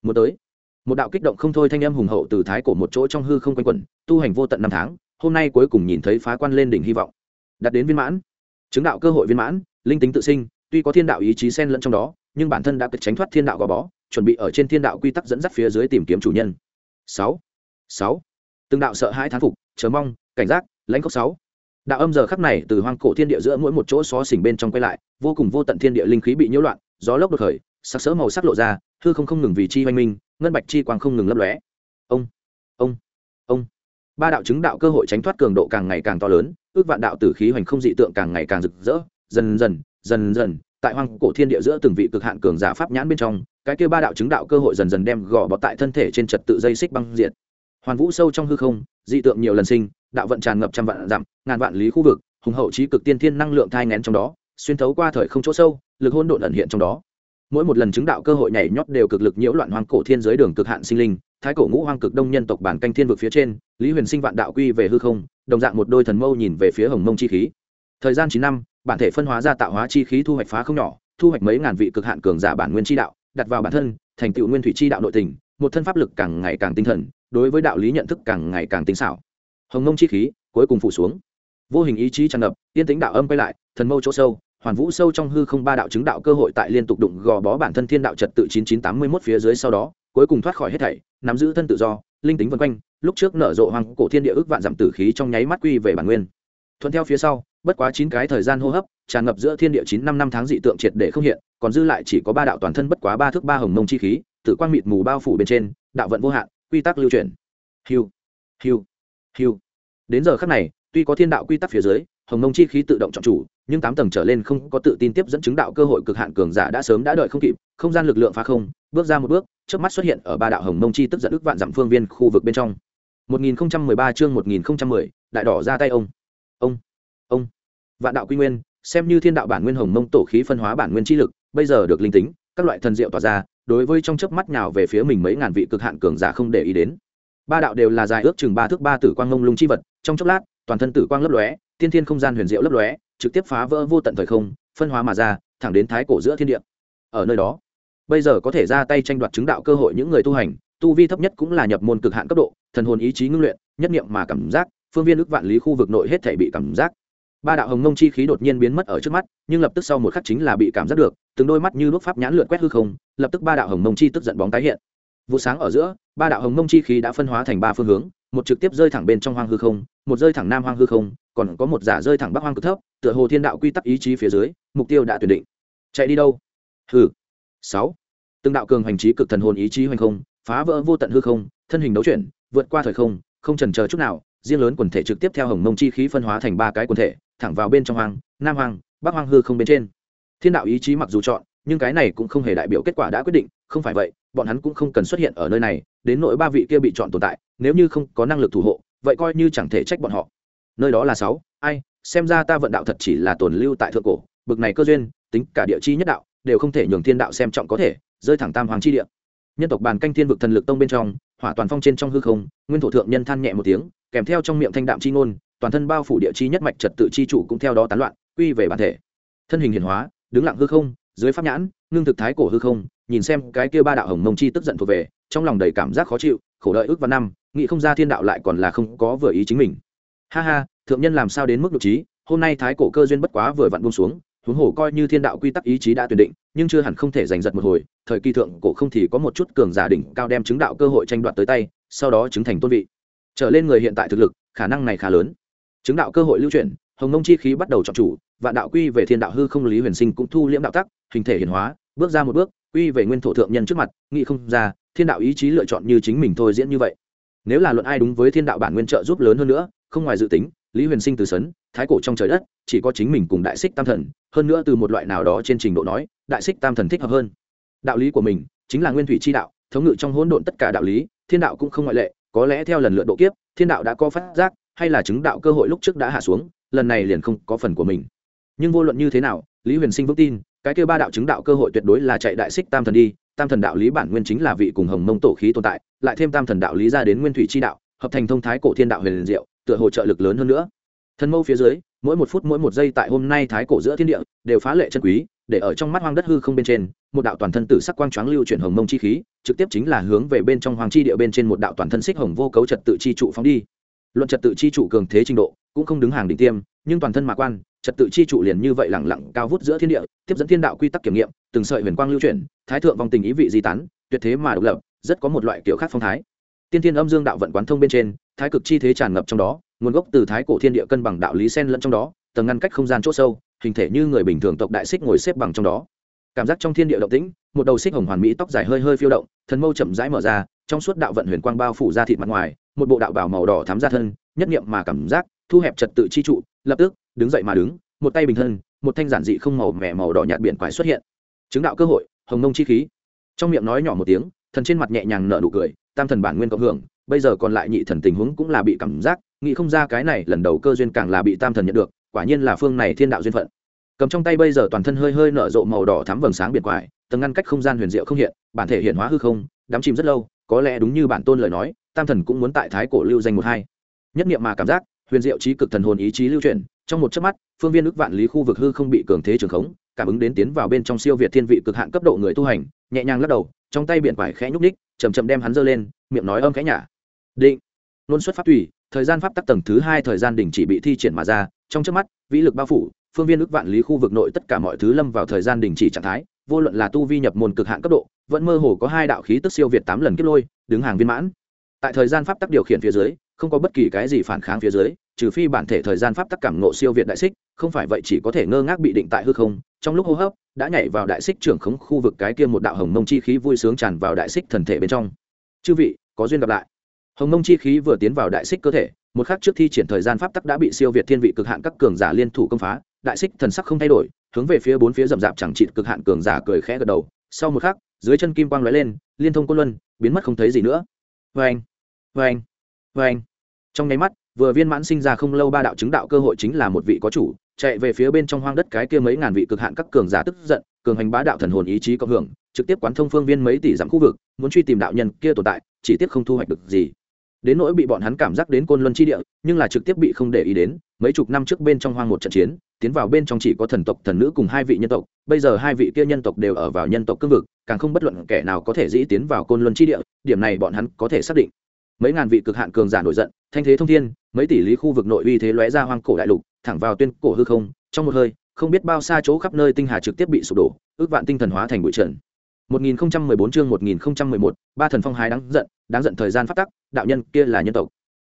Muốn tới, một đạo kích động không thôi thanh âm hùng hậu từ thái cổ một chỗ trong hư không quanh quẩn, tu hành vô tận năm tháng, hôm nay cuối cùng nhìn thấy phá quan lên đỉnh hy vọng. Đạt đến viên mãn, chứng đạo cơ hội viên mãn, linh tính tự sinh tuy có thiên đạo ý chí xen lẫn trong đó, nhưng bản thân đã cực tránh thoát thiên đạo gò bó, chuẩn bị ở trên thiên đạo quy tắc dẫn dắt phía dưới tìm kiếm chủ nhân. Sáu. Sáu. Từng đạo sợ hãi thán phục, chờ mong, cảnh giác, lãnh cốc sáu. Đạo âm giờ khắc này từ hoang cổ thiên địa giữa mỗi một chỗ xó xỉnh bên trong quay lại, vô cùng vô tận thiên địa linh khí bị nhiễu loạn, gió lốc đột khởi sắc sỡ màu sắc lộ ra, hư không không ngừng vì chi oanh minh, ngân bạch chi quang không ngừng lấp lóe. Ông ông ông. Ba đạo chứng đạo cơ hội tránh thoát cường độ càng ngày càng to lớn, ước vạn đạo tử khí hoành không dị tượng càng ngày càng rực rỡ, dần dần dần dần, tại hoang cổ thiên địa giữa từng vị cực hạn cường giả pháp nhãn bên trong, cái kia ba đạo chứng đạo cơ hội dần dần đem gò bọt tại thân thể trên trật tự dây xích băng diện hoàn vũ sâu trong hư không, dị tượng nhiều lần sinh, đạo vận tràn ngập trăm vạn dặm, ngàn vạn lý khu vực, hùng hậu trí cực tiên thiên năng lượng thai ngén trong đó, xuyên thấu qua thời không chỗ sâu, lực hôn độn ẩn hiện trong đó. Mỗi một lần chứng đạo cơ hội nhảy nhót đều cực lực nhiễu loạn hoang cổ thiên giới đường cực hạn sinh linh, thái cổ ngũ hoang cực đông nhân tộc bản canh thiên vực phía trên, lý huyền sinh vạn đạo quy về hư không, đồng dạng một đôi thần mâu nhìn về phía hồng mông chi khí. Thời gian chín năm bản thể phân hóa ra tạo hóa chi khí thu hoạch phá không nhỏ, thu hoạch mấy ngàn vị cực hạn cường giả bản nguyên chi đạo, đặt vào bản thân, thành tựu nguyên thủy chi đạo nội tình, một thân pháp lực càng ngày càng tinh thần, đối với đạo lý nhận thức càng ngày càng tinh xảo. Hồng mông chi khí cuối cùng phủ xuống. Vô hình ý chí tràn ngập, yên tĩnh đạo âm quay lại, thần mâu chỗ sâu, hoàn vũ sâu trong hư không ba đạo chứng đạo cơ hội tại liên tục đụng gò bó bản thân thiên đạo trật tự chín chín tám mươi 9981 phía dưới sau đó, cuối cùng thoát khỏi hết thảy, nắm giữ thân tự do, linh tính vân quanh, lúc trước nở rộ hoàng cổ thiên địa ước vạn giảm tử khí trong nháy mắt quy về bản nguyên. Thuận theo phía sau bất quá chín cái thời gian hô hấp tràn ngập giữa thiên địa chín năm năm tháng dị tượng triệt để không hiện còn dư lại chỉ có ba đạo toàn thân bất quá ba thước ba hồng mông chi khí tự quang mịt mù bao phủ bên trên đạo vận vô hạn quy tắc lưu truyền hiu hiu hiu. Đến giờ khắc này tuy có thiên đạo quy tắc phía dưới hồng mông chi khí tự động chọn chủ nhưng tám tầng trở lên không có tự tin tiếp dẫn chứng đạo cơ hội cực hạn cường giả đã sớm đã đợi không kịp không gian lực lượng phá không bước ra một bước trước mắt xuất hiện ở ba đạo hồng mông chi tức giận ức vạn dặm phương viên khu vực bên trong. 1013 chương 1010, đại đỏ ra tay ông. Ông vạn đạo quy nguyên, xem như thiên đạo bản nguyên hồng mông tổ khí phân hóa bản nguyên chi lực, bây giờ được linh tính, các loại thần diệu tỏa ra, đối với trong chớp mắt nhào về phía mình mấy ngàn vị cực hạn cường giả không để ý đến. Ba đạo đều là dài ước chừng ba thước ba tử quang mông lung chi vật, trong chốc lát, toàn thân tử quang lấp lóe, tiên thiên không gian huyền diệu lấp lóe, trực tiếp phá vỡ vô tận thời không, phân hóa mà ra, thẳng đến thái cổ giữa thiên địa. Ở nơi đó, bây giờ có thể ra tay tranh đoạt chứng đạo cơ hội những người tu hành, tu vi thấp nhất cũng là nhập môn cực hạn cấp độ, thần hồn ý chí ngưng luyện, nhất niệm mà cảm giác, phương viên ước vạn lý khu vực nội hết thể bị cảm giác ba đạo hồng mông chi khí đột nhiên biến mất ở trước mắt, nhưng lập tức sau một khắc chính là bị cảm giác được, từng đôi mắt như đuốc pháp nhãn lượn quét hư không, lập tức ba đạo hồng mông chi tức giận bóng tái hiện. Vụ sáng ở giữa, ba đạo hồng mông chi khí đã phân hóa thành ba phương hướng, một trực tiếp rơi thẳng bên trong hoang hư không, một rơi thẳng nam hoang hư không, còn có một giả rơi thẳng bắc hoang cực thấp, tựa hồ thiên đạo quy tắc ý chí phía dưới, mục tiêu đã tuyển định. Chạy đi đâu? Hư sáu. Từng đạo cường hành trí cực thần hồn ý chí hoành không, phá vỡ vô tận hư không, thân hình đấu chuyển, vượt qua thời không không trần chờ chút nào, riêng lớn quần thể trực tiếp theo hồng mông chi khí phân hóa thành ba cái quần thể thẳng vào bên trong hoàng nam hoàng bắc hoàng hư không bên trên. Thiên đạo ý chí mặc dù chọn, nhưng cái này cũng không hề đại biểu kết quả đã quyết định, không phải vậy, bọn hắn cũng không cần xuất hiện ở nơi này, đến nỗi ba vị kia bị chọn tồn tại, nếu như không có năng lực thủ hộ, vậy coi như chẳng thể trách bọn họ. Nơi đó là sáu, ai, xem ra ta vận đạo thật chỉ là tồn lưu tại thượng cổ, bực này cơ duyên, tính cả địa chi nhất đạo, đều không thể nhường thiên đạo xem trọng có thể, rơi thẳng tam hoàng chi địa. Nhân tộc bàn canh thiên vực thần lực tông bên trong, hỏa toàn phong trên trong hư không, nguyên thổ thượng nhân than nhẹ một tiếng, kèm theo trong miệng thanh đạm chi ngôn toàn thân bao phủ địa chi nhất mạch trật tự chi chủ cũng theo đó tán loạn, quy về bản thể. Thân hình hiển hóa, đứng lặng hư không, dưới pháp nhãn, ngưng thực thái cổ hư không, nhìn xem cái kia ba đạo hồng mông chi tức giận thuộc về, trong lòng đầy cảm giác khó chịu, khổ đợi ước và năm, nghĩ không ra thiên đạo lại còn là không có vừa ý chính mình. Ha ha, thượng nhân làm sao đến mức độ trí, hôm nay thái cổ cơ duyên bất quá vừa vặn buông xuống, huống hồ coi như thiên đạo quy tắc ý chí đã tuyển định, nhưng chưa hẳn không thể giành giật một hồi, thời kỳ thượng cổ không thì có một chút cường giả đỉnh cao đem chứng đạo cơ hội tranh đoạt tới tay, sau đó chứng thành tôn vị. Trở lên người hiện tại thực lực, khả năng này khá lớn chứng đạo cơ hội lưu chuyển, hồng nông chi khí bắt đầu trọng chủ, vạn đạo quy về thiên đạo hư không lý huyền sinh cũng thu liễm đạo tắc, hình thể hiển hóa, bước ra một bước, quy về nguyên thổ thượng nhân trước mặt, nghĩ không ra, thiên đạo ý chí lựa chọn như chính mình thôi diễn như vậy. Nếu là luận ai đúng với thiên đạo bản nguyên trợ giúp lớn hơn nữa, không ngoài dự tính, lý huyền sinh từ sấn, thái cổ trong trời đất, chỉ có chính mình cùng đại xích tam thần, hơn nữa từ một loại nào đó trên trình độ nói, đại xích tam thần thích hợp hơn. Đạo lý của mình chính là nguyên thủy chi đạo, thống ngự trong hỗn độn tất cả đạo lý, thiên đạo cũng không ngoại lệ, có lẽ theo lần lượt độ kiếp, thiên đạo đã có phát giác hay là chứng đạo cơ hội lúc trước đã hạ xuống, lần này liền không có phần của mình. Nhưng vô luận như thế nào, lý huyền sinh vững tin, cái kêu ba đạo chứng đạo cơ hội tuyệt đối là chạy đại xích tam thần đi, tam thần đạo lý bản nguyên chính là vị cùng hồng mông tổ khí tồn tại, lại thêm tam thần đạo lý ra đến nguyên thủy chi đạo, hợp thành thông thái cổ thiên đạo huyền diệu, tựa hồ trợ lực lớn hơn nữa. Thần mâu phía dưới, mỗi một phút mỗi một giây tại hôm nay thái cổ giữa thiên địa, đều phá lệ chân quý, để ở trong mắt hoang đất hư không bên trên, một đạo toàn thân tử sắc quang choáng lưu chuyển hồng mông chi khí, trực tiếp chính là hướng về bên trong hoàng chi địa bên trên một đạo toàn thân xích hồng vô cấu trật tự chi trụ phóng đi luận trật tự chi trụ cường thế trình độ, cũng không đứng hàng đỉnh tiêm, nhưng toàn thân mạ quan, trật tự chi trụ liền như vậy lẳng lặng cao vút giữa thiên địa, tiếp dẫn thiên đạo quy tắc kiểm nghiệm, từng sợi huyền quang lưu chuyển, thái thượng vòng tình ý vị di tán, tuyệt thế mà độc lập, rất có một loại kiểu khác phong thái. Tiên thiên âm dương đạo vận quán thông bên trên, thái cực chi thế tràn ngập trong đó, nguồn gốc từ thái cổ thiên địa cân bằng đạo lý sen lẫn trong đó, tầng ngăn cách không gian c h ỗ sâu, hình thể như người bình thường tộc đại xích ngồi xếp bằng trong đó. Cảm giác trong thiên địa động tĩnh, một đầu xích hồng hoàn mỹ tóc dài hơi hơi phiêu động thần mâu chậm rãi mở ra trong suốt đạo vận huyền quang bao phủ ra thịt mặt ngoài, một bộ đạo bảo màu đỏ thám ra thân, nhất nghiệm mà cảm giác, thu hẹp trật tự chi trụ, lập tức, đứng dậy mà đứng, một tay bình thân, một thanh giản dị không màu mẻ màu đỏ nhạt biển quái xuất hiện. Chứng đạo cơ hội, hồng nông chi khí. Trong miệng nói nhỏ một tiếng, thần trên mặt nhẹ nhàng nở nụ cười, tam thần bản nguyên cộng hưởng, bây giờ còn lại nhị thần tình huống cũng là bị cảm giác, nghĩ không ra cái này lần đầu cơ duyên càng là bị tam thần nhận được, quả nhiên là phương này thiên đạo duyên phận. Cầm trong tay bây giờ toàn thân hơi hơi nở rộ màu đỏ thắm vầng sáng biển quải tầng ngăn cách không gian huyền diệu không hiện, bản thể hiện hóa hư không, đắm chìm rất lâu có lẽ đúng như bản tôn lời nói, tam thần cũng muốn tại thái cổ lưu danh một hai. Nhất niệm mà cảm giác, huyền diệu trí cực thần hồn ý chí lưu truyền trong một chớp mắt, phương viên ước vạn lý khu vực hư không bị cường thế trường khống, cảm ứng đến tiến vào bên trong siêu việt thiên vị cực hạn cấp độ người tu hành, nhẹ nhàng lắc đầu, trong tay biển quải khẽ nhúc ních chầm chậm đem hắn giơ lên, miệng nói âm khẽ nhả. Định. Luôn xuất pháp tùy, thời gian pháp tắc tầng thứ hai thời gian đình chỉ bị thi triển mà ra, trong trước mắt, vĩ lực bao phủ, phương viên ước vạn lý khu vực nội tất cả mọi thứ lâm vào thời gian đình chỉ trạng thái vô luận là tu vi nhập môn cực hạn cấp độ, vẫn mơ hồ có hai đạo khí tức siêu việt tám lần kiếp lôi, đứng hàng viên mãn. Tại thời gian pháp tắc điều khiển phía dưới, không có bất kỳ cái gì phản kháng phía dưới, trừ phi bản thể thời gian pháp tắc cảm ngộ siêu việt đại xích, không phải vậy chỉ có thể ngơ ngác bị định tại hư không, trong lúc hô hấp, đã nhảy vào đại xích trưởng khống khu vực cái kia một đạo hồng mông chi khí vui sướng tràn vào đại xích thần thể bên trong. Chư vị, có duyên gặp lại. Hồng mông chi khí vừa tiến vào đại xích cơ thể, một khắc trước thi triển thời gian pháp tắc đã bị siêu việt thiên vị cực hạn các cường giả liên thủ công phá đại xích thần sắc không thay đổi, hướng về phía bốn phía rậm rạp chẳng trị cực hạn cường giả cười khẽ gật đầu. Sau một khắc, dưới chân kim quang lóe lên, liên thông côn luân, biến mất không thấy gì nữa. Vê anh vê anh vê anh trong nháy mắt, vừa viên mãn sinh ra không lâu ba đạo chứng đạo cơ hội chính là một vị có chủ, chạy về phía bên trong hoang đất cái kia mấy ngàn vị cực hạn các cường giả tức giận, cường hành bá đạo thần hồn ý chí cộng hưởng, trực tiếp quán thông phương viên mấy tỷ dặm khu vực, muốn truy tìm đạo nhân kia tồn tại, chỉ tiếc không thu hoạch được gì. Đến nỗi bị bọn hắn cảm giác đến côn luân chi địa, nhưng là trực tiếp bị không để ý đến mấy chục năm trước bên trong hoang một trận chiến tiến vào bên trong chỉ có thần tộc thần nữ cùng hai vị nhân tộc bây giờ hai vị kia nhân tộc đều ở vào nhân tộc cương vực càng không bất luận kẻ nào có thể dĩ tiến vào côn luân chi địa điểm này bọn hắn có thể xác định mấy ngàn vị cực hạn cường giả nổi giận thanh thế thông thiên mấy tỷ lý khu vực nội uy thế lóe ra hoang cổ đại lục thẳng vào tuyên cổ hư không trong một hơi không biết bao xa chỗ khắp nơi tinh hà trực tiếp bị sụp đổ ước vạn tinh thần hóa thành bụi trần 1014 chương 1011, ba thần phong hái đáng giận, đáng giận thời gian phát tắc, đạo nhân kia là nhân tộc.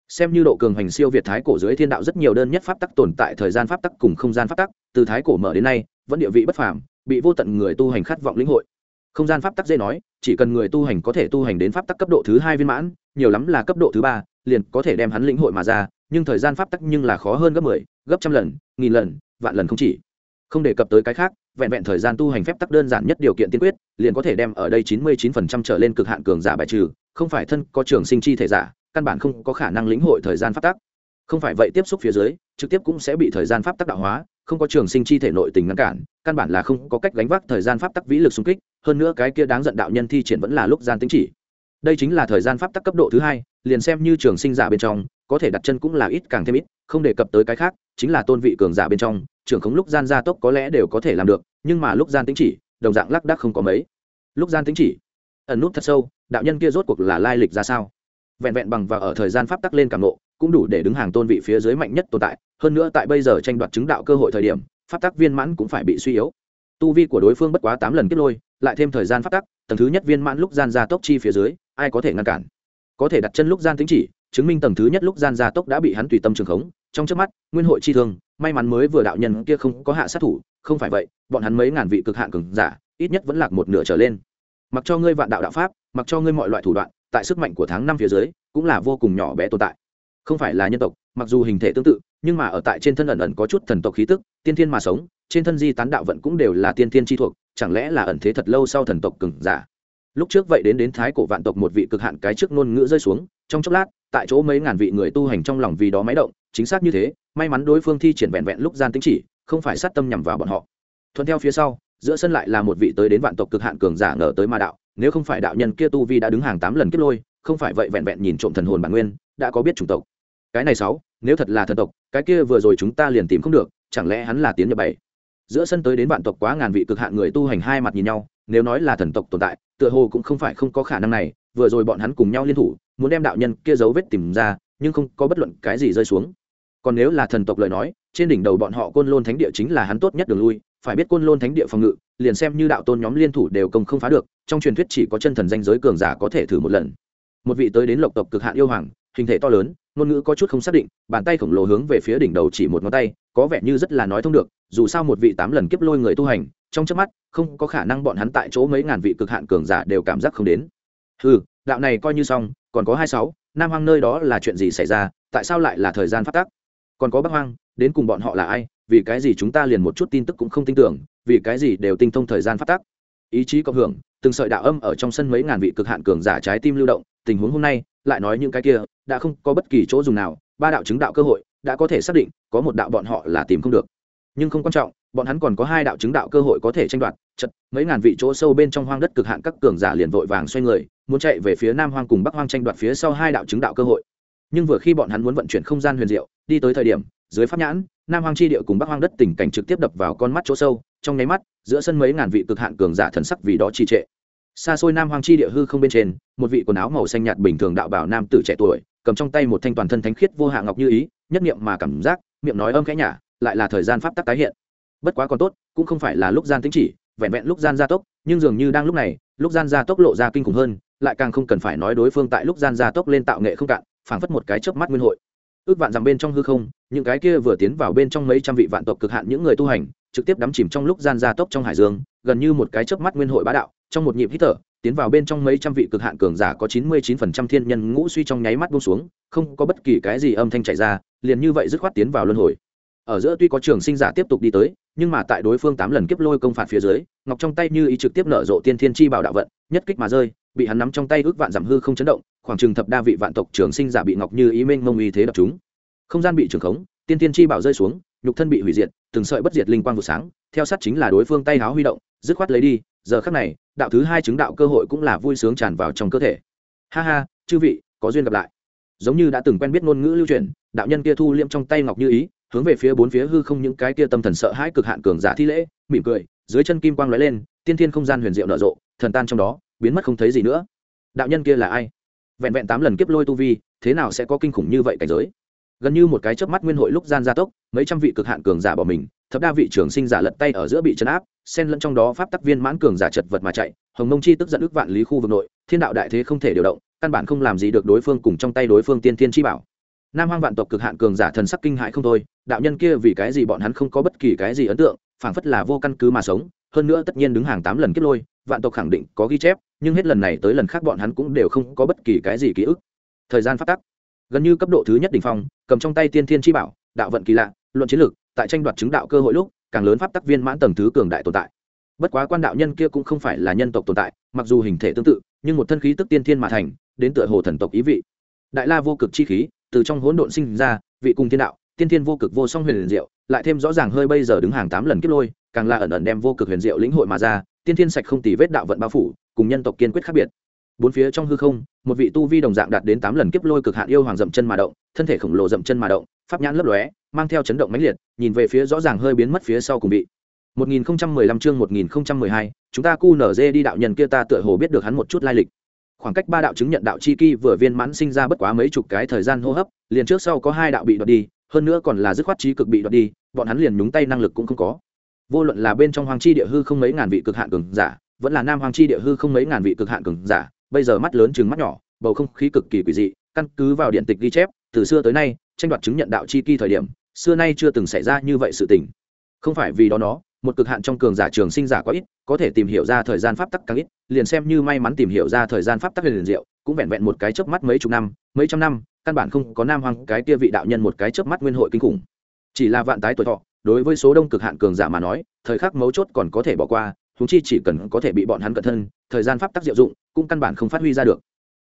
Xem như độ cường hành siêu việt thái cổ dưới thiên đạo rất nhiều đơn nhất pháp tắc tồn tại thời gian pháp tắc cùng không gian pháp tắc, từ thái cổ mở đến nay, vẫn địa vị bất phàm, bị vô tận người tu hành khát vọng lĩnh hội. Không gian pháp tắc dễ nói, chỉ cần người tu hành có thể tu hành đến pháp tắc cấp độ thứ hai viên mãn, nhiều lắm là cấp độ thứ ba, liền có thể đem hắn lĩnh hội mà ra, nhưng thời gian pháp tắc nhưng là khó hơn gấp 10, gấp trăm lần, nghìn lần, vạn lần không chỉ. Không đề cập tới cái khác, vẹn vẹn thời gian tu hành phép tắc đơn giản nhất điều kiện tiên quyết liền có thể đem ở đây chín mươi chín phần trăm trở lên cực hạn cường giả bài trừ không phải thân có trường sinh chi thể giả căn bản không có khả năng lĩnh hội thời gian pháp tắc. Không phải vậy tiếp xúc phía dưới, trực tiếp cũng sẽ bị thời gian pháp tắc đạo hóa, không có trường sinh chi thể nội tình ngăn cản, căn bản là không có cách gánh vác thời gian pháp tắc vĩ lực xung kích, hơn nữa cái kia đáng giận đạo nhân thi triển vẫn là lúc gian tính chỉ. Đây chính là thời gian pháp tắc cấp độ thứ hai, liền xem như trường sinh giả bên trong, có thể đặt chân cũng là ít càng thêm ít, không đề cập tới cái khác, chính là tôn vị cường giả bên trong, trưởng khống lúc gian gia tốc có lẽ đều có thể làm được, nhưng mà lúc gian tính chỉ, đồng dạng lác đác không có mấy. Lúc gian tính chỉ, ẩn nút thật sâu, đạo nhân kia rốt cuộc là lai lịch ra sao? Vẹn vẹn bằng và ở thời gian pháp tắc lên cảm nộ cũng đủ để đứng hàng tôn vị phía dưới mạnh nhất tồn tại. Hơn nữa tại bây giờ tranh đoạt chứng đạo cơ hội thời điểm, pháp tắc viên mãn cũng phải bị suy yếu. Tu vi của đối phương bất quá tám lần kết lôi, lại thêm thời gian pháp tắc, tầng thứ nhất viên mãn lúc gian gia tốc chi phía dưới, ai có thể ngăn cản? Có thể đặt chân lúc gian tính chỉ, chứng minh tầng thứ nhất lúc gian gia tốc đã bị hắn tùy tâm trường khống. Trong trước mắt, nguyên hội chi thương, may mắn mới vừa đạo nhân kia không có hạ sát thủ, không phải vậy, bọn hắn mấy ngàn vị cực hạn cường giả, ít nhất vẫn lạc một nửa trở lên. Mặc cho ngươi vạn đạo đạo pháp, mặc cho ngươi mọi loại thủ đoạn tại sức mạnh của tháng năm phía dưới, cũng là vô cùng nhỏ bé tồn tại. Không phải là nhân tộc, mặc dù hình thể tương tự, nhưng mà ở tại trên thân ẩn ẩn có chút thần tộc khí tức, tiên thiên mà sống, trên thân di tán đạo vận cũng đều là tiên thiên chi thuộc, chẳng lẽ là ẩn thế thật lâu sau thần tộc cường giả? Lúc trước vậy đến đến thái cổ vạn tộc một vị cực hạn cái trước ngôn ngữ rơi xuống, trong chốc lát, tại chỗ mấy ngàn vị người tu hành trong lòng vì đó máy động, chính xác như thế, may mắn đối phương thi triển vẹn vẹn lúc gian tính chỉ, không phải sát tâm nhằm vào bọn họ. Thuận theo phía sau, giữa sân lại là một vị tới đến vạn tộc cực hạn cường giả ngờ tới ma đạo nếu không phải đạo nhân kia tu vi đã đứng hàng tám lần kết lôi, không phải vậy vẹn vẹn nhìn trộm thần hồn bản nguyên, đã có biết chủng tộc. Cái này sáu, nếu thật là thần tộc, cái kia vừa rồi chúng ta liền tìm không được, chẳng lẽ hắn là tiến nhập bảy? Giữa sân tới đến vạn tộc quá ngàn vị cực hạn người tu hành hai mặt nhìn nhau, nếu nói là thần tộc tồn tại, tựa hồ cũng không phải không có khả năng này, vừa rồi bọn hắn cùng nhau liên thủ, muốn đem đạo nhân kia dấu vết tìm ra, nhưng không có bất luận cái gì rơi xuống. Còn nếu là thần tộc lời nói, trên đỉnh đầu bọn họ côn lôn thánh địa chính là hắn tốt nhất đường lui phải biết côn lôn thánh địa phòng ngự, liền xem như đạo tôn nhóm liên thủ đều công không phá được, trong truyền thuyết chỉ có chân thần danh giới cường giả có thể thử một lần. Một vị tới đến lộc tộc cực hạn yêu hoàng, hình thể to lớn, ngôn ngữ có chút không xác định, bàn tay khổng lồ hướng về phía đỉnh đầu chỉ một ngón tay, có vẻ như rất là nói thông được, dù sao một vị tám lần kiếp lôi người tu hành, trong chớp mắt, không có khả năng bọn hắn tại chỗ mấy ngàn vị cực hạn cường giả đều cảm giác không đến. Ừ đạo này coi như xong, còn có hai sáu, nam hoang nơi đó là chuyện gì xảy ra, tại sao lại là thời gian phát tác còn có bắc hoang, đến cùng bọn họ là ai? Vì cái gì chúng ta liền một chút tin tức cũng không tin tưởng, vì cái gì đều tinh thông thời gian phát tác. Ý chí cộng hưởng, từng sợi đạo âm ở trong sân mấy ngàn vị cực hạn cường giả trái tim lưu động, tình huống hôm nay, lại nói những cái kia, đã không có bất kỳ chỗ dùng nào, ba đạo chứng đạo cơ hội, đã có thể xác định, có một đạo bọn họ là tìm không được. Nhưng không quan trọng, bọn hắn còn có hai đạo chứng đạo cơ hội có thể tranh đoạt, chật, mấy ngàn vị chỗ sâu bên trong hoang đất cực hạn các cường giả liền vội vàng xoay người, muốn chạy về phía nam hoang cùng bắc hoang tranh đoạt phía sau hai đạo chứng đạo cơ hội. Nhưng vừa khi bọn hắn muốn vận chuyển không gian huyền diệu, đi tới thời điểm, dưới pháp nhãn nam hoang chi địa cùng bắc hoang đất tình cảnh trực tiếp đập vào con mắt chỗ sâu, trong nháy mắt, giữa sân mấy ngàn vị cực hạn cường giả thần sắc vì đó trì trệ. Xa xôi nam hoang chi địa hư không bên trên, một vị quần áo màu xanh nhạt bình thường đạo bảo nam tử trẻ tuổi, cầm trong tay một thanh toàn thân thánh khiết vô hạ ngọc như ý, nhất niệm mà cảm giác, miệng nói âm khẽ nhả, lại là thời gian pháp tắc tái hiện. Bất quá còn tốt, cũng không phải là lúc gian tính chỉ, vẹn vẹn lúc gian gia tốc, nhưng dường như đang lúc này, lúc gian gia tốc lộ ra kinh khủng hơn, lại càng không cần phải nói đối phương tại lúc gian gia tốc lên tạo nghệ không cạn, phảng phất một cái chớp mắt nguyên hội ước vạn rằng bên trong hư không, những cái kia vừa tiến vào bên trong mấy trăm vị vạn tộc cực hạn những người tu hành, trực tiếp đắm chìm trong lúc gian gia tốc trong hải dương, gần như một cái chớp mắt nguyên hội bá đạo. Trong một nhịp hít thở, tiến vào bên trong mấy trăm vị cực hạn cường giả có chín mươi chín phần trăm thiên nhân ngũ suy trong nháy mắt buông xuống, không có bất kỳ cái gì âm thanh chạy ra, liền như vậy dứt khoát tiến vào luân hồi. Ở giữa tuy có trường sinh giả tiếp tục đi tới, nhưng mà tại đối phương tám lần kiếp lôi công phạt phía dưới, ngọc trong tay như ý trực tiếp nở rộ tiên thiên chi bảo đạo vận, nhất kích mà rơi, bị hắn nắm trong tay ước vạn giảm hư không chấn động khoảng chừng thập đa vị vạn tộc trường sinh giả bị ngọc như ý mênh mông uy thế đập chúng. Không gian bị trường khống, tiên tiên chi bảo rơi xuống, nhục thân bị hủy diệt, từng sợi bất diệt linh quang vụ sáng, theo sát chính là đối phương tay háo huy động, dứt khoát lấy đi, giờ khắc này, đạo thứ hai chứng đạo cơ hội cũng là vui sướng tràn vào trong cơ thể. Ha ha, chư vị, có duyên gặp lại. Giống như đã từng quen biết ngôn ngữ lưu truyền, đạo nhân kia thu liệm trong tay ngọc như ý, hướng về phía bốn phía hư không những cái kia tâm thần sợ hãi cực hạn cường giả thi lễ, mỉm cười, dưới chân kim quang lóe lên, tiên thiên không gian huyền diệu nở rộ, thần tan trong đó, biến mất không thấy gì nữa. Đạo nhân kia là ai? Vẹn vẹn tám lần kiếp lôi tu vi, thế nào sẽ có kinh khủng như vậy cảnh giới? Gần như một cái chớp mắt nguyên hội lúc gian gia tốc, mấy trăm vị cực hạn cường giả bỏ mình, thập đa vị trưởng sinh giả lật tay ở giữa bị chấn áp, xen lẫn trong đó pháp tắc viên mãn cường giả chật vật mà chạy, hồng mông chi tức giận ức vạn lý khu vực nội, thiên đạo đại thế không thể điều động, căn bản không làm gì được đối phương cùng trong tay đối phương tiên thiên chi bảo. Nam hoang vạn tộc cực hạn cường giả thần sắc kinh hại không thôi, đạo nhân kia vì cái gì bọn hắn không có bất kỳ cái gì ấn tượng, phảng phất là vô căn cứ mà sống hơn nữa tất nhiên đứng hàng tám lần kết lôi, vạn tộc khẳng định có ghi chép, nhưng hết lần này tới lần khác bọn hắn cũng đều không có bất kỳ cái gì ký ức. Thời gian phát tắc, gần như cấp độ thứ nhất đ ỉ n h phong, cầm trong tay tiên thiên chi bảo, đạo vận kỳ lạ, luận chiến lược, tại tranh đoạt chứng đạo cơ hội lúc, càng lớn pháp tắc viên mãn tầng thứ cường đại tồn tại. Bất quá quan đạo nhân kia cũng không phải là nhân tộc tồn tại, mặc dù hình thể tương tự, nhưng một thân khí tức tiên thiên mà thành, đến tựa hồ thần tộc ý vị. Đại la vô cực chi khí, từ trong hỗn độn sinh ra, vị cùng thiên đạo, tiên thiên vô cực vô song huyền diệu, lại thêm rõ ràng hơi bây giờ đứng hàng tám lần kết lôi càng là ẩn ẩn đem vô cực huyền diệu lĩnh hội mà ra tiên thiên sạch không tì vết đạo vận bao phủ cùng nhân tộc kiên quyết khác biệt. Bốn phía trong hư không một vị tu vi đồng dạng đạt đến tám lần kiếp lôi cực hạn yêu hoàng dậm chân mà động thân thể khổng lồ dậm chân mà động pháp nhãn lấp lóe mang theo chấn động mãnh liệt nhìn về phía rõ ràng hơi biến mất phía sau cùng vị. 1015 chương 1012, chúng ta cu nở dê đi đạo nhân kia ta tựa hồ biết được hắn một chút lai lịch. Khoảng cách ba đạo chứng nhận đạo chi kỳ vừa viên mãn sinh ra bất quá mấy chục cái thời gian hô hấp liền trước sau có hai đạo bị đoạt đi hơn nữa còn là dứt khoát trí cực bị đoạt đi bọn hắn liền nhúng tay năng lực cũng không có vô luận là bên trong hoàng chi địa hư không mấy ngàn vị cực hạn cường giả, vẫn là nam hoàng chi địa hư không mấy ngàn vị cực hạn cường giả, bây giờ mắt lớn chừng mắt nhỏ, bầu không khí cực kỳ quỷ dị, căn cứ vào điện tịch ghi chép, từ xưa tới nay, tranh đoạt chứng nhận đạo chi kỳ thời điểm, xưa nay chưa từng xảy ra như vậy sự tình. Không phải vì đó nó, một cực hạn trong cường giả trường sinh giả quá ít, có thể tìm hiểu ra thời gian pháp tắc càng ít, liền xem như may mắn tìm hiểu ra thời gian pháp tắc liền diệu, cũng vẹn vẹn một cái chớp mắt mấy chục năm, mấy trăm năm, căn bản không có nam hoàng cái kia vị đạo nhân một cái chớp mắt nguyên hội kinh khủng. Chỉ là vạn tái tuổi thọ đối với số đông cực hạn cường giả mà nói, thời khắc mấu chốt còn có thể bỏ qua húng chi chỉ cần có thể bị bọn hắn cẩn thân, thời gian pháp tắc diệu dụng cũng căn bản không phát huy ra được.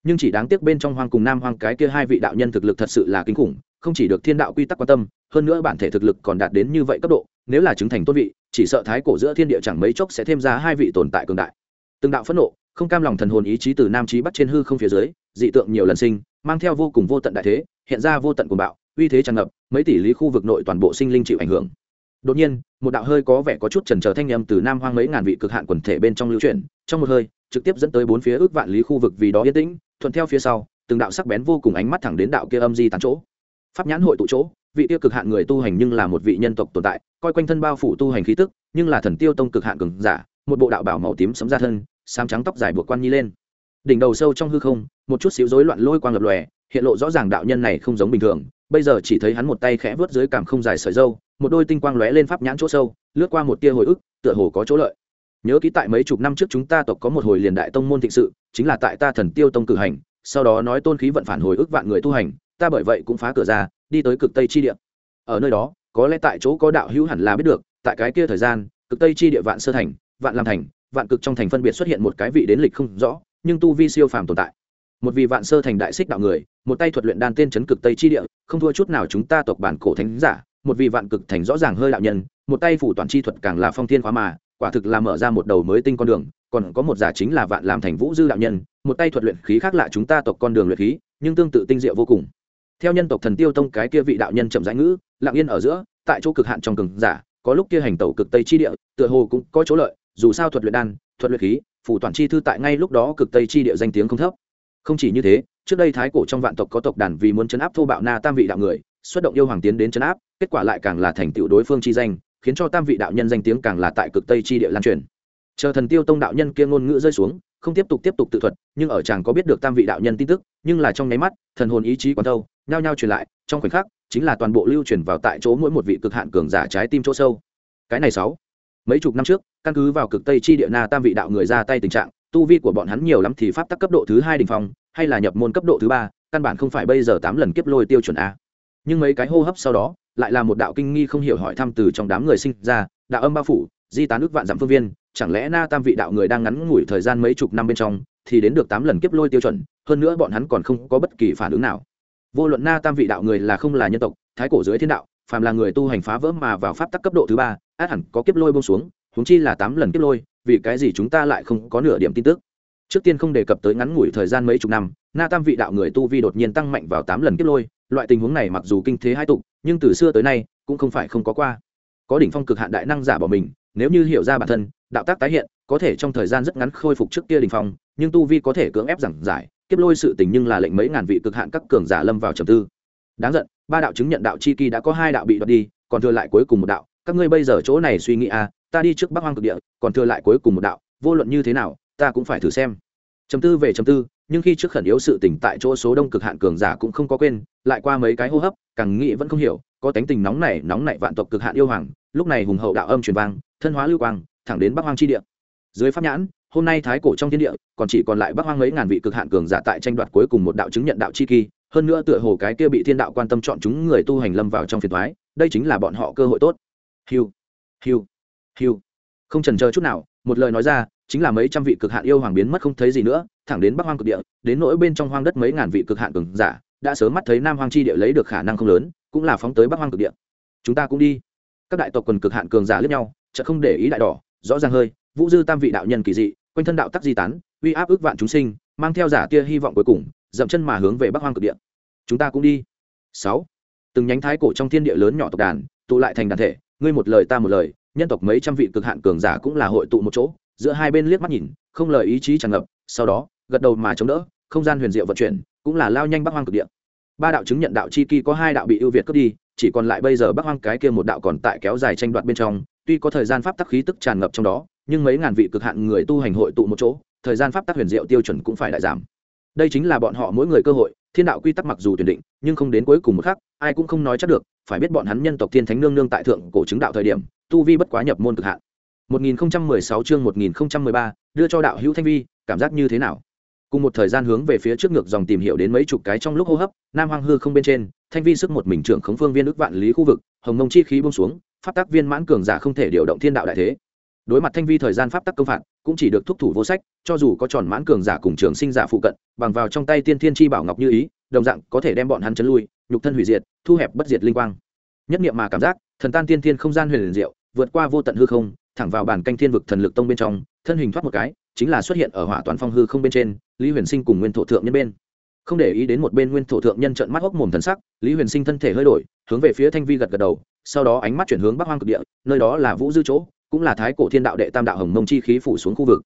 Nhưng chỉ đáng tiếc bên trong hoang cùng nam hoang cái kia hai vị đạo nhân thực lực thật sự là kinh khủng, không chỉ được thiên đạo quy tắc quan tâm, hơn nữa bản thể thực lực còn đạt đến như vậy cấp độ, nếu là chứng thành tốt vị, chỉ sợ thái cổ giữa thiên địa chẳng mấy chốc sẽ thêm ra hai vị tồn tại cường đại. Từng đạo phẫn nộ, không cam lòng thần hồn ý chí từ nam trí bắc trên hư không phía dưới, dị tượng nhiều lần sinh, mang theo vô cùng vô tận đại thế, hiện ra vô tận cuồng bạo, uy thế tràn ngập, mấy tỷ lý khu vực nội toàn bộ sinh linh chịu ảnh hưởng đột nhiên, một đạo hơi có vẻ có chút trần trờ thanh â từ nam hoang mấy ngàn vị cực hạn quần thể bên trong lưu chuyển, trong một hơi, trực tiếp dẫn tới bốn phía ước vạn lý khu vực vì đó yên tĩnh, thuận theo phía sau, từng đạo sắc bén vô cùng ánh mắt thẳng đến đạo kia âm di tán chỗ. Pháp nhãn hội tụ chỗ, vị tiêu cực hạn người tu hành nhưng là một vị nhân tộc tồn tại, coi quanh thân bao phủ tu hành khí tức, nhưng là thần tiêu tông cực hạn cường giả, một bộ đạo bảo màu tím sấm ra thân, xám trắng tóc dài buộc quan nhi lên. Đỉnh đầu sâu trong hư không, một chút xíu rối loạn lôi quang lập lòe, hiện lộ rõ ràng đạo nhân này không giống bình thường bây giờ chỉ thấy hắn một tay khẽ vớt dưới cảm không dài sợi dâu, một đôi tinh quang lóe lên pháp nhãn chỗ sâu, lướt qua một tia hồi ức, tựa hồ có chỗ lợi. Nhớ ký tại mấy chục năm trước chúng ta tộc có một hồi liền đại tông môn thịnh sự, chính là tại ta thần tiêu tông cử hành, sau đó nói tôn khí vận phản hồi ức vạn người tu hành, ta bởi vậy cũng phá cửa ra, đi tới cực tây chi địa. Ở nơi đó, có lẽ tại chỗ có đạo hữu hẳn là biết được, tại cái kia thời gian, cực tây chi địa vạn sơ thành, vạn làm thành, vạn cực trong thành phân biệt xuất hiện một cái vị đến lịch không rõ, nhưng tu vi siêu phàm tồn tại một vị vạn sơ thành đại xích đạo người, một tay thuật luyện đan tên chấn cực tây chi địa, không thua chút nào chúng ta tộc bản cổ thánh giả, một vị vạn cực thành rõ ràng hơi đạo nhân, một tay phủ toàn chi thuật càng là phong thiên khóa mà, quả thực là mở ra một đầu mới tinh con đường, còn có một giả chính là vạn làm thành vũ dư đạo nhân, một tay thuật luyện khí khác lạ chúng ta tộc con đường luyện khí, nhưng tương tự tinh diệu vô cùng. Theo nhân tộc thần tiêu tông cái kia vị đạo nhân chậm rãi ngữ, lặng yên ở giữa, tại chỗ cực hạn trong cường giả, có lúc kia hành tẩu cực tây chi địa, tựa hồ cũng có chỗ lợi, dù sao thuật luyện đan, thuật luyện khí, phủ toàn chi thư tại ngay lúc đó cực tây chi địa danh tiếng không thấp không chỉ như thế, trước đây thái cổ trong vạn tộc có tộc đàn vì muốn chấn áp thô bạo na tam vị đạo người, xuất động yêu hoàng tiến đến chấn áp, kết quả lại càng là thành tựu đối phương chi danh, khiến cho tam vị đạo nhân danh tiếng càng là tại cực tây chi địa lan truyền. Chờ thần tiêu tông đạo nhân kia ngôn ngữ rơi xuống, không tiếp tục tiếp tục tự thuật, nhưng ở chàng có biết được tam vị đạo nhân tin tức, nhưng là trong nháy mắt, thần hồn ý chí quán đâu nhao nhao truyền lại, trong khoảnh khắc, chính là toàn bộ lưu truyền vào tại chỗ mỗi một vị cực hạn cường giả trái tim chỗ sâu. Cái này sáu, mấy chục năm trước, căn cứ vào cực tây chi địa na tam vị đạo người ra tay tình trạng tu vi của bọn hắn nhiều lắm thì pháp tắc cấp độ thứ hai đình phòng hay là nhập môn cấp độ thứ ba, căn bản không phải bây giờ tám lần kiếp lôi tiêu chuẩn a. Nhưng mấy cái hô hấp sau đó, lại là một đạo kinh nghi không hiểu hỏi thăm từ trong đám người sinh ra, đạo âm bao phủ, di tán ước vạn giảm phương viên, chẳng lẽ na tam vị đạo người đang ngắn ngủi thời gian mấy chục năm bên trong, thì đến được tám lần kiếp lôi tiêu chuẩn, hơn nữa bọn hắn còn không có bất kỳ phản ứng nào. Vô luận na tam vị đạo người là không là nhân tộc, thái cổ dưới thiên đạo, phàm là người tu hành phá vỡ mà vào pháp tắc cấp độ thứ ba át hẳn có kiếp lôi bông xuống, huống chi là tám lần kiếp lôi vì cái gì chúng ta lại không có nửa điểm tin tức? Trước tiên không đề cập tới ngắn ngủi thời gian mấy chục năm na tam vị đạo người tu vi đột nhiên tăng mạnh vào tám lần kiếp lôi, loại tình huống này mặc dù kinh thế hai tục, nhưng từ xưa tới nay, cũng không phải không có qua. Có đỉnh phong cực hạn đại năng giả bỏ mình, nếu như hiểu ra bản thân, đạo tác tái hiện, có thể trong thời gian rất ngắn khôi phục trước kia đỉnh phong, nhưng tu vi có thể cưỡng ép giảng giải, kiếp lôi sự tình nhưng là lệnh mấy ngàn vị cực hạn các cường giả lâm vào trầm tư. Đáng giận, ba đạo chứng nhận đạo chi kỳ đã có hai đạo bị đoạt đi, còn thừa lại cuối cùng một đạo các ngươi bây giờ chỗ này suy nghĩ à ta đi trước bắc hoang cực địa, còn thừa lại cuối cùng một đạo, vô luận như thế nào, ta cũng phải thử xem. Chấm tư về chấm tư, nhưng khi trước khẩn yếu sự tỉnh tại chỗ số đông cực hạn cường giả cũng không có quên, lại qua mấy cái hô hấp, càng nghĩ vẫn không hiểu, có tánh tình nóng này nóng nảy vạn tộc cực hạn yêu hoàng, lúc này hùng hậu đạo âm truyền vang, thân hóa lưu quang, thẳng đến bắc hoang chi địa. Dưới pháp nhãn, hôm nay thái cổ trong thiên địa, còn chỉ còn lại bắc hoang mấy ngàn vị cực hạn cường giả tại tranh đoạt cuối cùng một đạo chứng nhận đạo chi kỳ, hơn nữa tựa hồ cái kia bị thiên đạo quan tâm chọn chúng người tu hành lâm vào trong phiền thoái đây chính là bọn họ cơ hội tốt hiu. Hiu. Hiu. Không trần chờ chút nào, một lời nói ra, chính là mấy trăm vị cực hạn yêu hoàng biến mất không thấy gì nữa, thẳng đến bắc hoang cực địa, đến nỗi bên trong hoang đất mấy ngàn vị cực hạn cường giả, đã sớm mắt thấy nam hoang chi địa lấy được khả năng không lớn, cũng là phóng tới bắc hoang cực địa. Chúng ta cũng đi. Các đại tộc quần cực hạn cường giả lẫn nhau chợ không để ý đại đỏ, rõ ràng hơi, vũ dư tam vị đạo nhân kỳ dị, quanh thân đạo tắc di tán, uy áp ước vạn chúng sinh, mang theo giả tia hy vọng cuối cùng, dậm chân mà hướng về bắc hoang cực địa. Chúng ta cũng đi. Sáu. Từng nhánh thái cổ trong thiên địa lớn nhỏ tộc đàn, tụ lại thành đàn thể ngươi một lời ta một lời, nhân tộc mấy trăm vị cực hạn cường giả cũng là hội tụ một chỗ, giữa hai bên liếc mắt nhìn, không lời ý chí tràn ngập, sau đó, gật đầu mà chống đỡ, không gian huyền diệu vận chuyển, cũng là lao nhanh bắc hoang cực địa. Ba đạo chứng nhận đạo chi kỳ có hai đạo bị ưu việt cướp đi, chỉ còn lại bây giờ bắc hoang cái kia một đạo còn tại kéo dài tranh đoạt bên trong, tuy có thời gian pháp tắc khí tức tràn ngập trong đó, nhưng mấy ngàn vị cực hạn người tu hành hội tụ một chỗ, thời gian pháp tắc huyền diệu tiêu chuẩn cũng phải đại giảm đây chính là bọn họ mỗi người cơ hội thiên đạo quy tắc mặc dù tuyển định nhưng không đến cuối cùng một khắc ai cũng không nói chắc được phải biết bọn hắn nhân tộc thiên thánh nương nương tại thượng cổ chứng đạo thời điểm tu vi bất quá nhập môn cực hạn. 1016 chương 1013, đưa cho đạo hữu thanh vi cảm giác như thế nào? Cùng một thời gian hướng về phía trước ngược dòng tìm hiểu đến mấy chục cái trong lúc hô hấp nam hoang hư không bên trên thanh vi sức một mình trưởng khống phương viên ước vạn lý khu vực hồng mông chi khí bông xuống phát tác viên mãn cường giả không thể điều động thiên đạo đại thế đối mặt thanh vi thời gian pháp tắc công phạt, cũng chỉ được thúc thủ vô sách, cho dù có tròn mãn cường giả cùng trường sinh giả phụ cận, bằng vào trong tay tiên thiên chi bảo ngọc như ý, đồng dạng có thể đem bọn hắn chấn lui, nhục thân hủy diệt, thu hẹp bất diệt linh quang. Nhất niệm mà cảm giác, thần tan tiên thiên không gian huyền liền diệu, vượt qua vô tận hư không, thẳng vào bản canh thiên vực thần lực tông bên trong, thân hình thoát một cái, chính là xuất hiện ở hỏa toàn phong hư không bên trên, lý huyền sinh cùng nguyên thổ thượng nhân bên. Không để ý đến một bên nguyên thổ thượng nhân trận mắt hốc mồm thần sắc, lý huyền sinh thân thể hơi đổi, hướng về phía thanh vi gật gật đầu, sau đó ánh mắt chuyển hướng bắc hoang cực địa, nơi đó là vũ dư chỗ cũng là thái cổ thiên đạo đệ tam đạo hồng mông chi khí phủ xuống khu vực.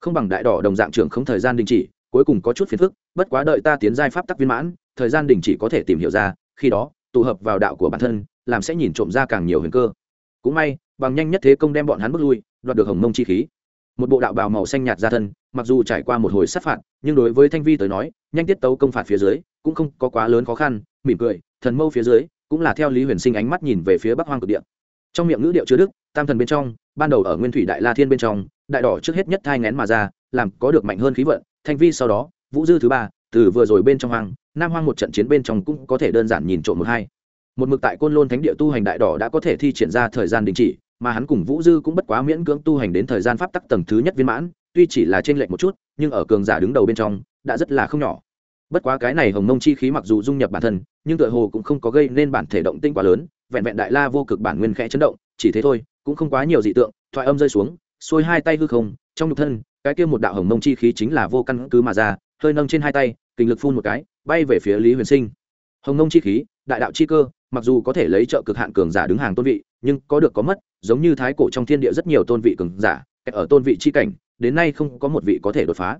Không bằng đại đỏ đồng dạng trưởng không thời gian đình chỉ, cuối cùng có chút phiền phức, bất quá đợi ta tiến giai pháp tắc viên mãn, thời gian đình chỉ có thể tìm hiểu ra, khi đó, tụ hợp vào đạo của bản thân, làm sẽ nhìn trộm ra càng nhiều huyền cơ. Cũng may, bằng nhanh nhất thế công đem bọn hắn bước lui, đoạt được hồng mông chi khí. Một bộ đạo bào màu xanh nhạt ra thân, mặc dù trải qua một hồi sát phạt, nhưng đối với thanh vi tới nói, nhanh tiết tấu công phạt phía dưới, cũng không có quá lớn khó khăn, mỉm cười, thần mâu phía dưới, cũng là theo lý huyền sinh ánh mắt nhìn về phía bắc hoang cực địa trong miệng ngữ điệu chứa đức, tam thần bên trong, ban đầu ở nguyên thủy đại la thiên bên trong, đại đỏ trước hết nhất thai ngén mà ra, làm có được mạnh hơn khí vận, thanh vi sau đó, vũ dư thứ ba, từ vừa rồi bên trong hoang, nam hoang một trận chiến bên trong cũng có thể đơn giản nhìn trộm một hai. Một mực tại côn lôn thánh địa tu hành đại đỏ đã có thể thi triển ra thời gian đình chỉ, mà hắn cùng vũ dư cũng bất quá miễn cưỡng tu hành đến thời gian pháp tắc tầng thứ nhất viên mãn, tuy chỉ là trên lệnh một chút, nhưng ở cường giả đứng đầu bên trong, đã rất là không nhỏ. Bất quá cái này hồng mông chi khí mặc dù dung nhập bản thân, nhưng tựa hồ cũng không có gây nên bản thể động tinh quá lớn vẹn vẹn đại la vô cực bản nguyên khẽ chấn động, chỉ thế thôi, cũng không quá nhiều dị tượng, thoại âm rơi xuống, xuôi hai tay hư không, trong nhục thân, cái kia một đạo hồng mông chi khí chính là vô căn cứ mà ra, hơi nâng trên hai tay, kinh lực phun một cái, bay về phía lý huyền sinh. Hồng mông chi khí, đại đạo chi cơ, mặc dù có thể lấy trợ cực hạn cường giả đứng hàng tôn vị, nhưng có được có mất, giống như thái cổ trong thiên địa rất nhiều tôn vị cường giả ở tôn vị chi cảnh, đến nay không có một vị có thể đột phá.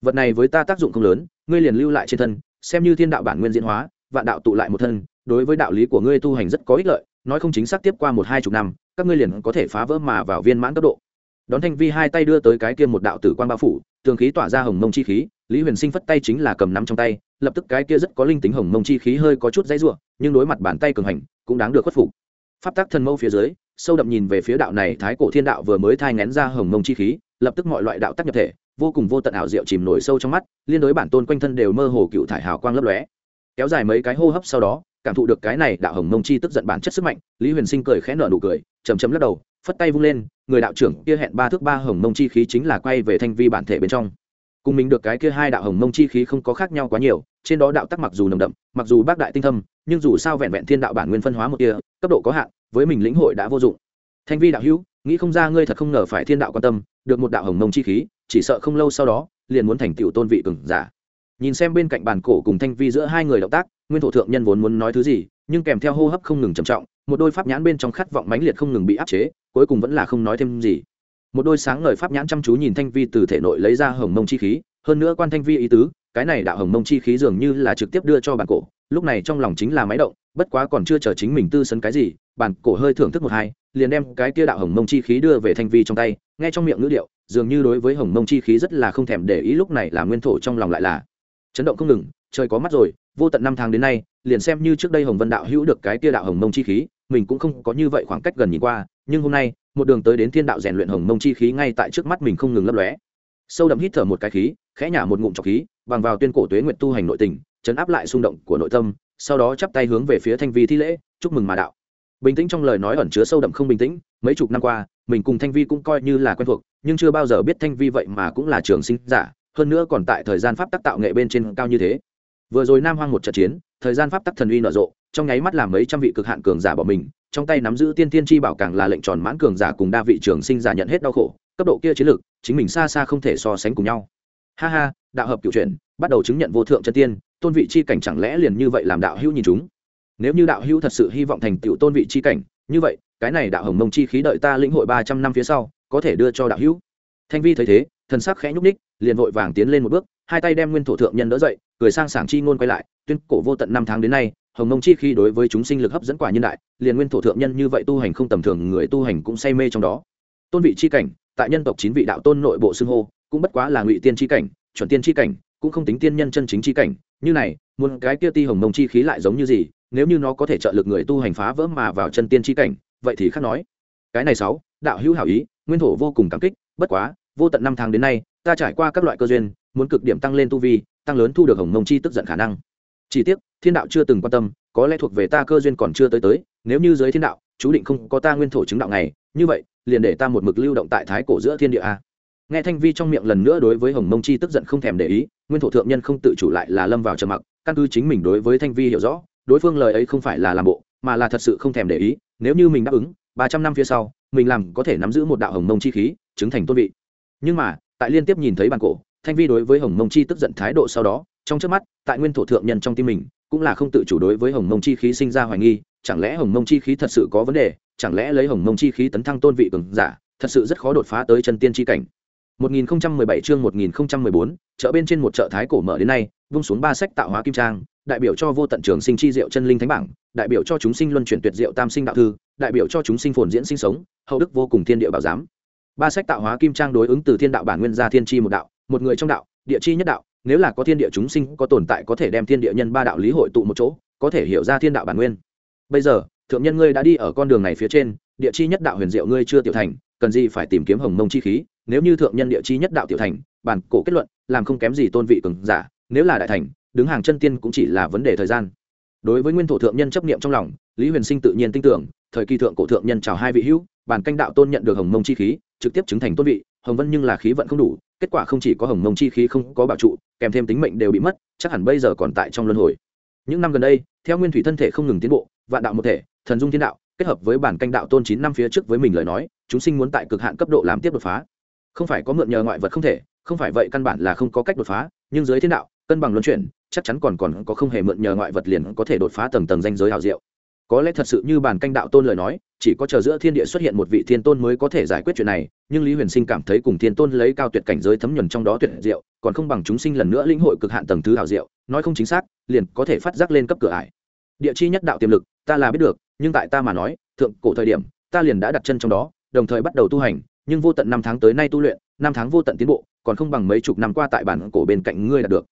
Vật này với ta tác dụng không lớn, ngươi liền lưu lại trên thân, xem như thiên đạo bản nguyên diễn hóa, vạn đạo tụ lại một thân đối với đạo lý của ngươi tu hành rất có ích lợi, nói không chính xác tiếp qua một hai chục năm, các ngươi liền có thể phá vỡ mà vào viên mãn cấp độ. Đón thanh vi hai tay đưa tới cái kia một đạo tử quan bao phủ, tường khí tỏa ra hồng mông chi khí, lý huyền sinh phất tay chính là cầm nắm trong tay, lập tức cái kia rất có linh tính hồng mông chi khí hơi có chút dãy r u ộ nhưng đối mặt bàn tay cường hành, cũng đáng được khuất phục. Pháp tắc thần mâu phía dưới, sâu đậm nhìn về phía đạo này thái cổ thiên đạo vừa mới thai ngén ra hồng mông chi khí, lập tức mọi loại đạo tắc nhập thể, vô cùng vô tận ảo diệu chìm nổi sâu trong mắt, liên đối bản tôn quanh thân đều mơ hồ cựu thải hào quang lấp lóe kéo dài mấy cái hô hấp sau đó, cảm thụ được cái này đạo hồng mông chi tức giận bản chất sức mạnh, lý huyền sinh cười khẽ nở nụ cười chầm chầm lắc đầu, phất tay vung lên, người đạo trưởng kia hẹn ba thước ba hồng mông chi khí chính là quay về thanh vi bản thể bên trong. Cùng mình được cái kia hai đạo hồng mông chi khí không có khác nhau quá nhiều, trên đó đạo tắc mặc dù nồng đậm, mặc dù bác đại tinh thâm, nhưng dù sao vẹn vẹn thiên đạo bản nguyên phân hóa một kia, cấp độ có hạn, với mình lĩnh hội đã vô dụng. Thanh vi đạo hữu, nghĩ không ra ngươi thật không ngờ phải thiên đạo quan tâm, được một đạo hồng mông chi khí, chỉ sợ không lâu sau đó, liền muốn thành tựu tôn vị cường giả nhìn xem bên cạnh bàn cổ cùng thanh vi giữa hai người động tác, nguyên thổ thượng nhân vốn muốn nói thứ gì, nhưng kèm theo hô hấp không ngừng trầm trọng, một đôi pháp nhãn bên trong khát vọng mãnh liệt không ngừng bị áp chế, cuối cùng vẫn là không nói thêm gì. Một đôi sáng ngời pháp nhãn chăm chú nhìn thanh vi từ thể nội lấy ra hồng mông chi khí, hơn nữa quan thanh vi ý tứ, cái này đạo hồng mông chi khí dường như là trực tiếp đưa cho bản cổ, lúc này trong lòng chính là máy động, bất quá còn chưa chờ chính mình tư sấn cái gì bản cổ hơi thưởng thức một hai, liền đem cái kia đạo hồng mông chi khí đưa về thanh vi trong tay, nghe trong miệng ngữ điệu, dường như đối với hồng mông chi khí rất là không thèm để ý, lúc này là nguyên thổ trong lòng lại là chấn động không ngừng, trời có mắt rồi, vô tận năm tháng đến nay, liền xem như trước đây hồng vân đạo hữu được cái kia đạo hồng mông chi khí, mình cũng không có như vậy khoảng cách gần nhìn qua, nhưng hôm nay, một đường tới đến thiên đạo rèn luyện hồng mông chi khí ngay tại trước mắt mình không ngừng lấp lóe. Sâu đậm hít thở một cái khí, khẽ nhả một ngụm trọc khí, bằng vào tuyên cổ tuế nguyện tu hành nội tình, chấn áp lại xung động của nội tâm, sau đó chắp tay hướng về phía thanh vi thi lễ, chúc mừng mà đạo. Bình tĩnh trong lời nói ẩn chứa sâu đậm không bình tĩnh, mấy chục năm qua, mình cùng thanh vi cũng coi như là quen thuộc, nhưng chưa bao giờ biết thanh vi vậy mà cũng là trường sinh giả hơn nữa còn tại thời gian pháp tắc tạo nghệ bên trên cao như thế. Vừa rồi nam hoang một trận chiến, thời gian pháp tắc thần uy nở rộ, trong nháy mắt làm mấy trăm vị cực hạn cường giả bỏ mình, trong tay nắm giữ tiên tiên chi bảo càng là lệnh tròn mãn cường giả cùng đa vị trường sinh giả nhận hết đau khổ, cấp độ kia chiến lược chính mình xa xa không thể so sánh cùng nhau. Ha ha, đạo hợp cựu chuyển, bắt đầu chứng nhận vô thượng chân tiên, tôn vị chi cảnh chẳng lẽ liền như vậy làm đạo hữu nhìn chúng? Nếu như đạo hữu thật sự hy vọng thành tựu tôn vị chi cảnh, như vậy, cái này đạo hồng mông chi khí đợi ta lĩnh hội ba trăm năm phía sau, có thể đưa cho đạo hữu thanh vi thấy thế, thần sắc khẽ nhúc ních liền vội vàng tiến lên một bước, hai tay đem nguyên thổ thượng nhân đỡ dậy, cười sang sảng chi ngôn quay lại, tuyên cổ vô tận năm tháng đến nay, hồng mông chi khi đối với chúng sinh lực hấp dẫn quả nhân đại, liền nguyên thổ thượng nhân như vậy tu hành không tầm thường, người tu hành cũng say mê trong đó. Tôn vị chi cảnh, tại nhân tộc chín vị đạo tôn nội bộ xưng hô, cũng bất quá là ngụy tiên chi cảnh, chuẩn tiên chi cảnh, cũng không tính tiên nhân chân chính chi cảnh. Như này, muốn cái kia ti hồng mông chi khí lại giống như gì, nếu như nó có thể trợ lực người tu hành phá vỡ mà vào chân tiên chi cảnh, vậy thì khác nói. Cái này sáu, đạo hữu hảo ý, nguyên thổ vô cùng cảm kích bất quá, vô tận năm tháng đến nay, ta trải qua các loại cơ duyên, muốn cực điểm tăng lên tu vi, tăng lớn thu được hồng mông chi tức giận khả năng. Chỉ tiếc, thiên đạo chưa từng quan tâm, có lẽ thuộc về ta cơ duyên còn chưa tới tới, nếu như giới thiên đạo, chú định không có ta nguyên thổ chứng đạo này, như vậy, liền để ta một mực lưu động tại thái cổ giữa thiên địa a. Nghe thanh vi trong miệng lần nữa đối với hồng mông chi tức giận không thèm để ý, nguyên thổ thượng nhân không tự chủ lại là lâm vào trầm mặc, căn cứ chính mình đối với thanh vi hiểu rõ, đối phương lời ấy không phải là làm bộ, mà là thật sự không thèm để ý, nếu như mình đáp ứng, ba trăm năm phía sau mình làm có thể nắm giữ một đạo hồng mông chi khí chứng thành tôn vị. Nhưng mà tại liên tiếp nhìn thấy bàn cổ thanh vi đối với hồng mông chi tức giận thái độ sau đó trong trước mắt tại nguyên thổ thượng nhân trong tim mình cũng là không tự chủ đối với hồng mông chi khí sinh ra hoài nghi chẳng lẽ hồng mông chi khí thật sự có vấn đề chẳng lẽ lấy hồng mông chi khí tấn thăng tôn vị cường giả thật sự rất khó đột phá tới chân tiên chi cảnh. 1017 chương 1014, chợ bên trên một chợ thái cổ mở đến nay, vung xuống ba sách tạo hóa kim trang, đại biểu cho vô tận trường sinh chi diệu chân linh thánh bảng, đại biểu cho chúng sinh luân chuyển tuyệt diệu tam sinh đạo thư, đại biểu cho chúng sinh phồn diễn sinh sống, hậu đức vô cùng thiên địa bảo giám. Ba sách tạo hóa kim trang đối ứng từ thiên đạo bản nguyên ra thiên chi một đạo, một người trong đạo, địa chi nhất đạo, nếu là có thiên địa chúng sinh có tồn tại có thể đem thiên địa nhân ba đạo lý hội tụ một chỗ, có thể hiểu ra thiên đạo bản nguyên. Bây giờ, thượng nhân ngươi đã đi ở con đường này phía trên, địa chi nhất đạo huyền diệu ngươi chưa tiểu thành, cần gì phải tìm kiếm hồng mông chi khí, nếu như thượng nhân địa chi nhất đạo tiểu thành bản cổ kết luận làm không kém gì tôn vị cường giả nếu là đại thành đứng hàng chân tiên cũng chỉ là vấn đề thời gian đối với nguyên thổ thượng nhân chấp niệm trong lòng lý huyền sinh tự nhiên tin tưởng thời kỳ thượng cổ thượng nhân chào hai vị hữu bản canh đạo tôn nhận được hồng mông chi khí, trực tiếp chứng thành tôn vị, hồng vân nhưng là khí vận không đủ, kết quả không chỉ có hồng mông chi khí không có bảo trụ, kèm thêm tính mệnh đều bị mất, chắc hẳn bây giờ còn tại trong luân hồi. Những năm gần đây, theo nguyên thủy thân thể không ngừng tiến bộ, vạn đạo một thể, thần dung thiên đạo, kết hợp với bản canh đạo tôn chín năm phía trước với mình lời nói, chúng sinh muốn tại cực hạn cấp độ làm tiếp đột phá. Không phải có mượn nhờ ngoại vật không thể, không phải vậy căn bản là không có cách đột phá, nhưng dưới thiên đạo, cân bằng luân chuyển, chắc chắn còn còn có không hề mượn nhờ ngoại vật liền có thể đột phá tầng tầng danh giới hào diệu có lẽ thật sự như bản canh đạo tôn lời nói, chỉ có chờ giữa thiên địa xuất hiện một vị thiên tôn mới có thể giải quyết chuyện này, nhưng lý huyền sinh cảm thấy cùng thiên tôn lấy cao tuyệt cảnh giới thấm nhuần trong đó tuyệt diệu, còn không bằng chúng sinh lần nữa lĩnh hội cực hạn tầng thứ hào diệu, nói không chính xác, liền có thể phát giác lên cấp cửa ải. Địa chi nhất đạo tiềm lực, ta là biết được, nhưng tại ta mà nói, thượng cổ thời điểm, ta liền đã đặt chân trong đó, đồng thời bắt đầu tu hành, nhưng vô tận năm tháng tới nay tu luyện, năm tháng vô tận tiến bộ, còn không bằng mấy chục năm qua tại bản cổ bên cạnh ngươi đạt được.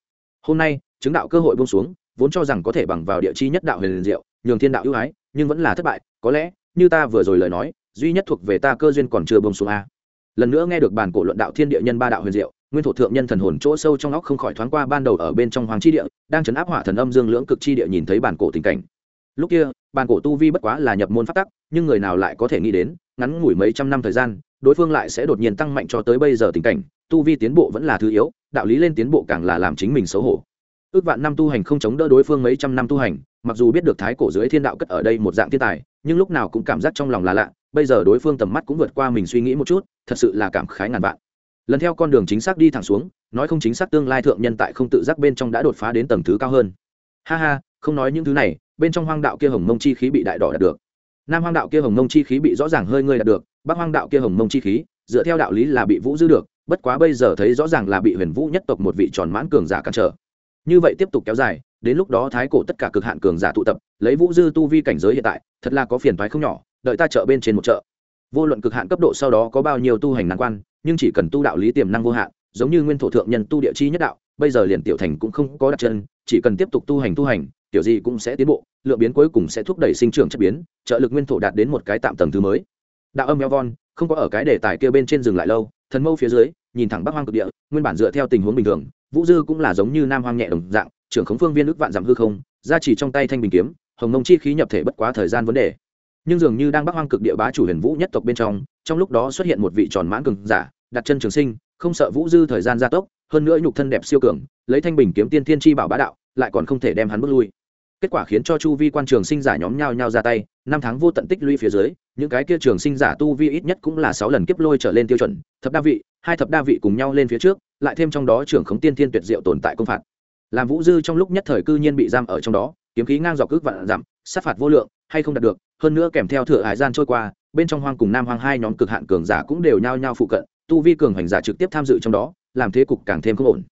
Hôm nay, chứng đạo cơ hội buông xuống, vốn cho rằng có thể bằng vào địa chi nhất đạo huyền diệu nhường thiên đạo ưu ái, nhưng vẫn là thất bại, có lẽ, như ta vừa rồi lời nói, duy nhất thuộc về ta cơ duyên còn chưa bông xuống a. Lần nữa nghe được bản cổ luận đạo thiên địa nhân ba đạo huyền diệu, nguyên thủ thượng nhân thần hồn chỗ sâu trong óc không khỏi thoáng qua ban đầu ở bên trong hoàng chi địa, đang chấn áp hỏa thần âm dương lưỡng cực chi địa nhìn thấy bản cổ tình cảnh. Lúc kia, bản cổ tu vi bất quá là nhập môn phát tắc, nhưng người nào lại có thể nghĩ đến, ngắn ngủi mấy trăm năm thời gian, đối phương lại sẽ đột nhiên tăng mạnh cho tới bây giờ tình cảnh, tu vi tiến bộ vẫn là thứ yếu, đạo lý lên tiến bộ càng là làm chính mình xấu hổ. Ước vạn năm tu hành không chống đỡ đối phương mấy trăm năm tu hành mặc dù biết được thái cổ dưới thiên đạo cất ở đây một dạng thiên tài, nhưng lúc nào cũng cảm giác trong lòng là lạ, bây giờ đối phương tầm mắt cũng vượt qua mình suy nghĩ một chút, thật sự là cảm khái ngàn vạn. Lần theo con đường chính xác đi thẳng xuống, nói không chính xác tương lai thượng nhân tại không tự giác bên trong đã đột phá đến tầng thứ cao hơn. Ha ha, không nói những thứ này, bên trong hoang đạo kia hồng mông chi khí bị đại đỏ đạt được. Nam hoang đạo kia hồng mông chi khí bị rõ ràng hơi ngươi đạt được, bắc hoang đạo kia hồng mông chi khí, dựa theo đạo lý là bị vũ giữ được, bất quá bây giờ thấy rõ ràng là bị huyền vũ nhất tộc một vị tròn mãn cường giả cản trở. Như vậy tiếp tục kéo dài đến lúc đó thái cổ tất cả cực hạn cường giả tụ tập, lấy vũ dư tu vi cảnh giới hiện tại, thật là có phiền thoái không nhỏ, đợi ta chợ bên trên một chợ. Vô luận cực hạn cấp độ sau đó có bao nhiêu tu hành năng quan, nhưng chỉ cần tu đạo lý tiềm năng vô hạn, giống như nguyên thổ thượng nhân tu địa chi nhất đạo, bây giờ liền tiểu thành cũng không có đặt chân, chỉ cần tiếp tục tu hành tu hành, tiểu gì cũng sẽ tiến bộ, lượng biến cuối cùng sẽ thúc đẩy sinh trưởng chất biến, trợ lực nguyên thổ đạt đến một cái tạm tầng thứ mới. Đạo âm eo von không có ở cái đề tài kia bên trên dừng lại lâu, thần mâu phía dưới, nhìn thẳng bắc hoang cực địa, nguyên bản dựa theo tình huống bình thường, vũ dư cũng là giống như nam hoang nhẹ đồng dạng trưởng khống phương viên ước vạn giảm hư không, ra chỉ trong tay thanh bình kiếm, hồng mông chi khí nhập thể bất quá thời gian vấn đề. Nhưng dường như đang bắc hoang cực địa bá chủ huyền vũ nhất tộc bên trong trong lúc đó xuất hiện một vị tròn mãn cường giả, đặt chân trường sinh, không sợ vũ dư thời gian gia tốc, hơn nữa nhục thân đẹp siêu cường, lấy thanh bình kiếm tiên thiên chi bảo bá đạo, lại còn không thể đem hắn bước lui. Kết quả khiến cho chu vi quan trường sinh giả nhóm nhau nhau ra tay, năm tháng vô tận tích lũy phía dưới, những cái kia trường sinh giả tu vi ít nhất cũng là sáu lần kiếp lôi trở lên tiêu chuẩn, thập đa vị, hai thập đa vị cùng nhau lên phía trước, lại thêm trong đó trưởng khống tiên thiên tuyệt diệu tồn tại công phạt làm vũ dư trong lúc nhất thời cư nhiên bị giam ở trong đó, kiếm khí ngang dọc cước vạn dặm sát phạt vô lượng, hay không đạt được, hơn nữa kèm theo thừa hải gian trôi qua, bên trong hoang cùng nam hoang hai nhóm cực hạn cường giả cũng đều nhao nhao phụ cận, tu vi cường hành giả trực tiếp tham dự trong đó, làm thế cục càng thêm không ổn.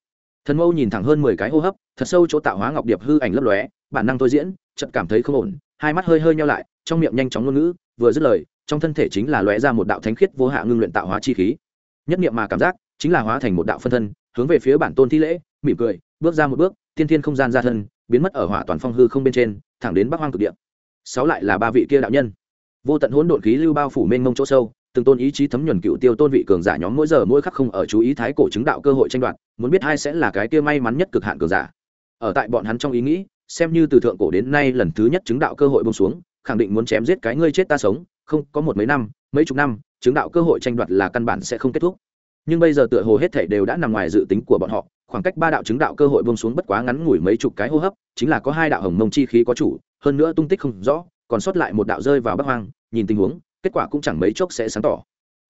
Thần mâu nhìn thẳng hơn mười cái hô hấp, thật sâu chỗ tạo hóa ngọc điệp hư ảnh lấp lóe, bản năng tôi diễn, chợt cảm thấy không ổn, hai mắt hơi hơi nhau lại, trong miệng nhanh chóng ngôn ngữ, vừa dứt lời, trong thân thể chính là lóe ra một đạo thánh khiết vô hạ ngưng luyện tạo hóa chi khí. Nhất niệm mà cảm giác, chính là hóa thành một đạo phân thân, hướng về phía bản tôn thi lễ, mỉm cười bước ra một bước thiên thiên không gian ra thân, biến mất ở hỏa toàn phong hư không bên trên, thẳng đến bắc hoang cực địa. Sáu lại là ba vị kia đạo nhân. Vô tận hỗn độn khí lưu bao phủ mênh mông chỗ sâu, từng tôn ý chí thấm nhuần cựu tiêu tôn vị cường giả nhóm mỗi giờ mỗi khắc không ở chú ý thái cổ chứng đạo cơ hội tranh đoạt, muốn biết ai sẽ là cái kia may mắn nhất cực hạn cường giả. Ở tại bọn hắn trong ý nghĩ, xem như từ thượng cổ đến nay lần thứ nhất chứng đạo cơ hội bông xuống, khẳng định muốn chém giết cái ngươi chết ta sống, không, có một mấy năm, mấy chục năm, chứng đạo cơ hội tranh đoạt là căn bản sẽ không kết thúc. Nhưng bây giờ tựa hồ hết thể đều đã nằm ngoài dự tính của bọn họ khoảng cách ba đạo chứng đạo cơ hội bông xuống bất quá ngắn ngủi mấy chục cái hô hấp, chính là có hai đạo hồng mông chi khí có chủ, hơn nữa tung tích không rõ, còn sót lại một đạo rơi vào bắc hoang, nhìn tình huống, kết quả cũng chẳng mấy chốc sẽ sáng tỏ.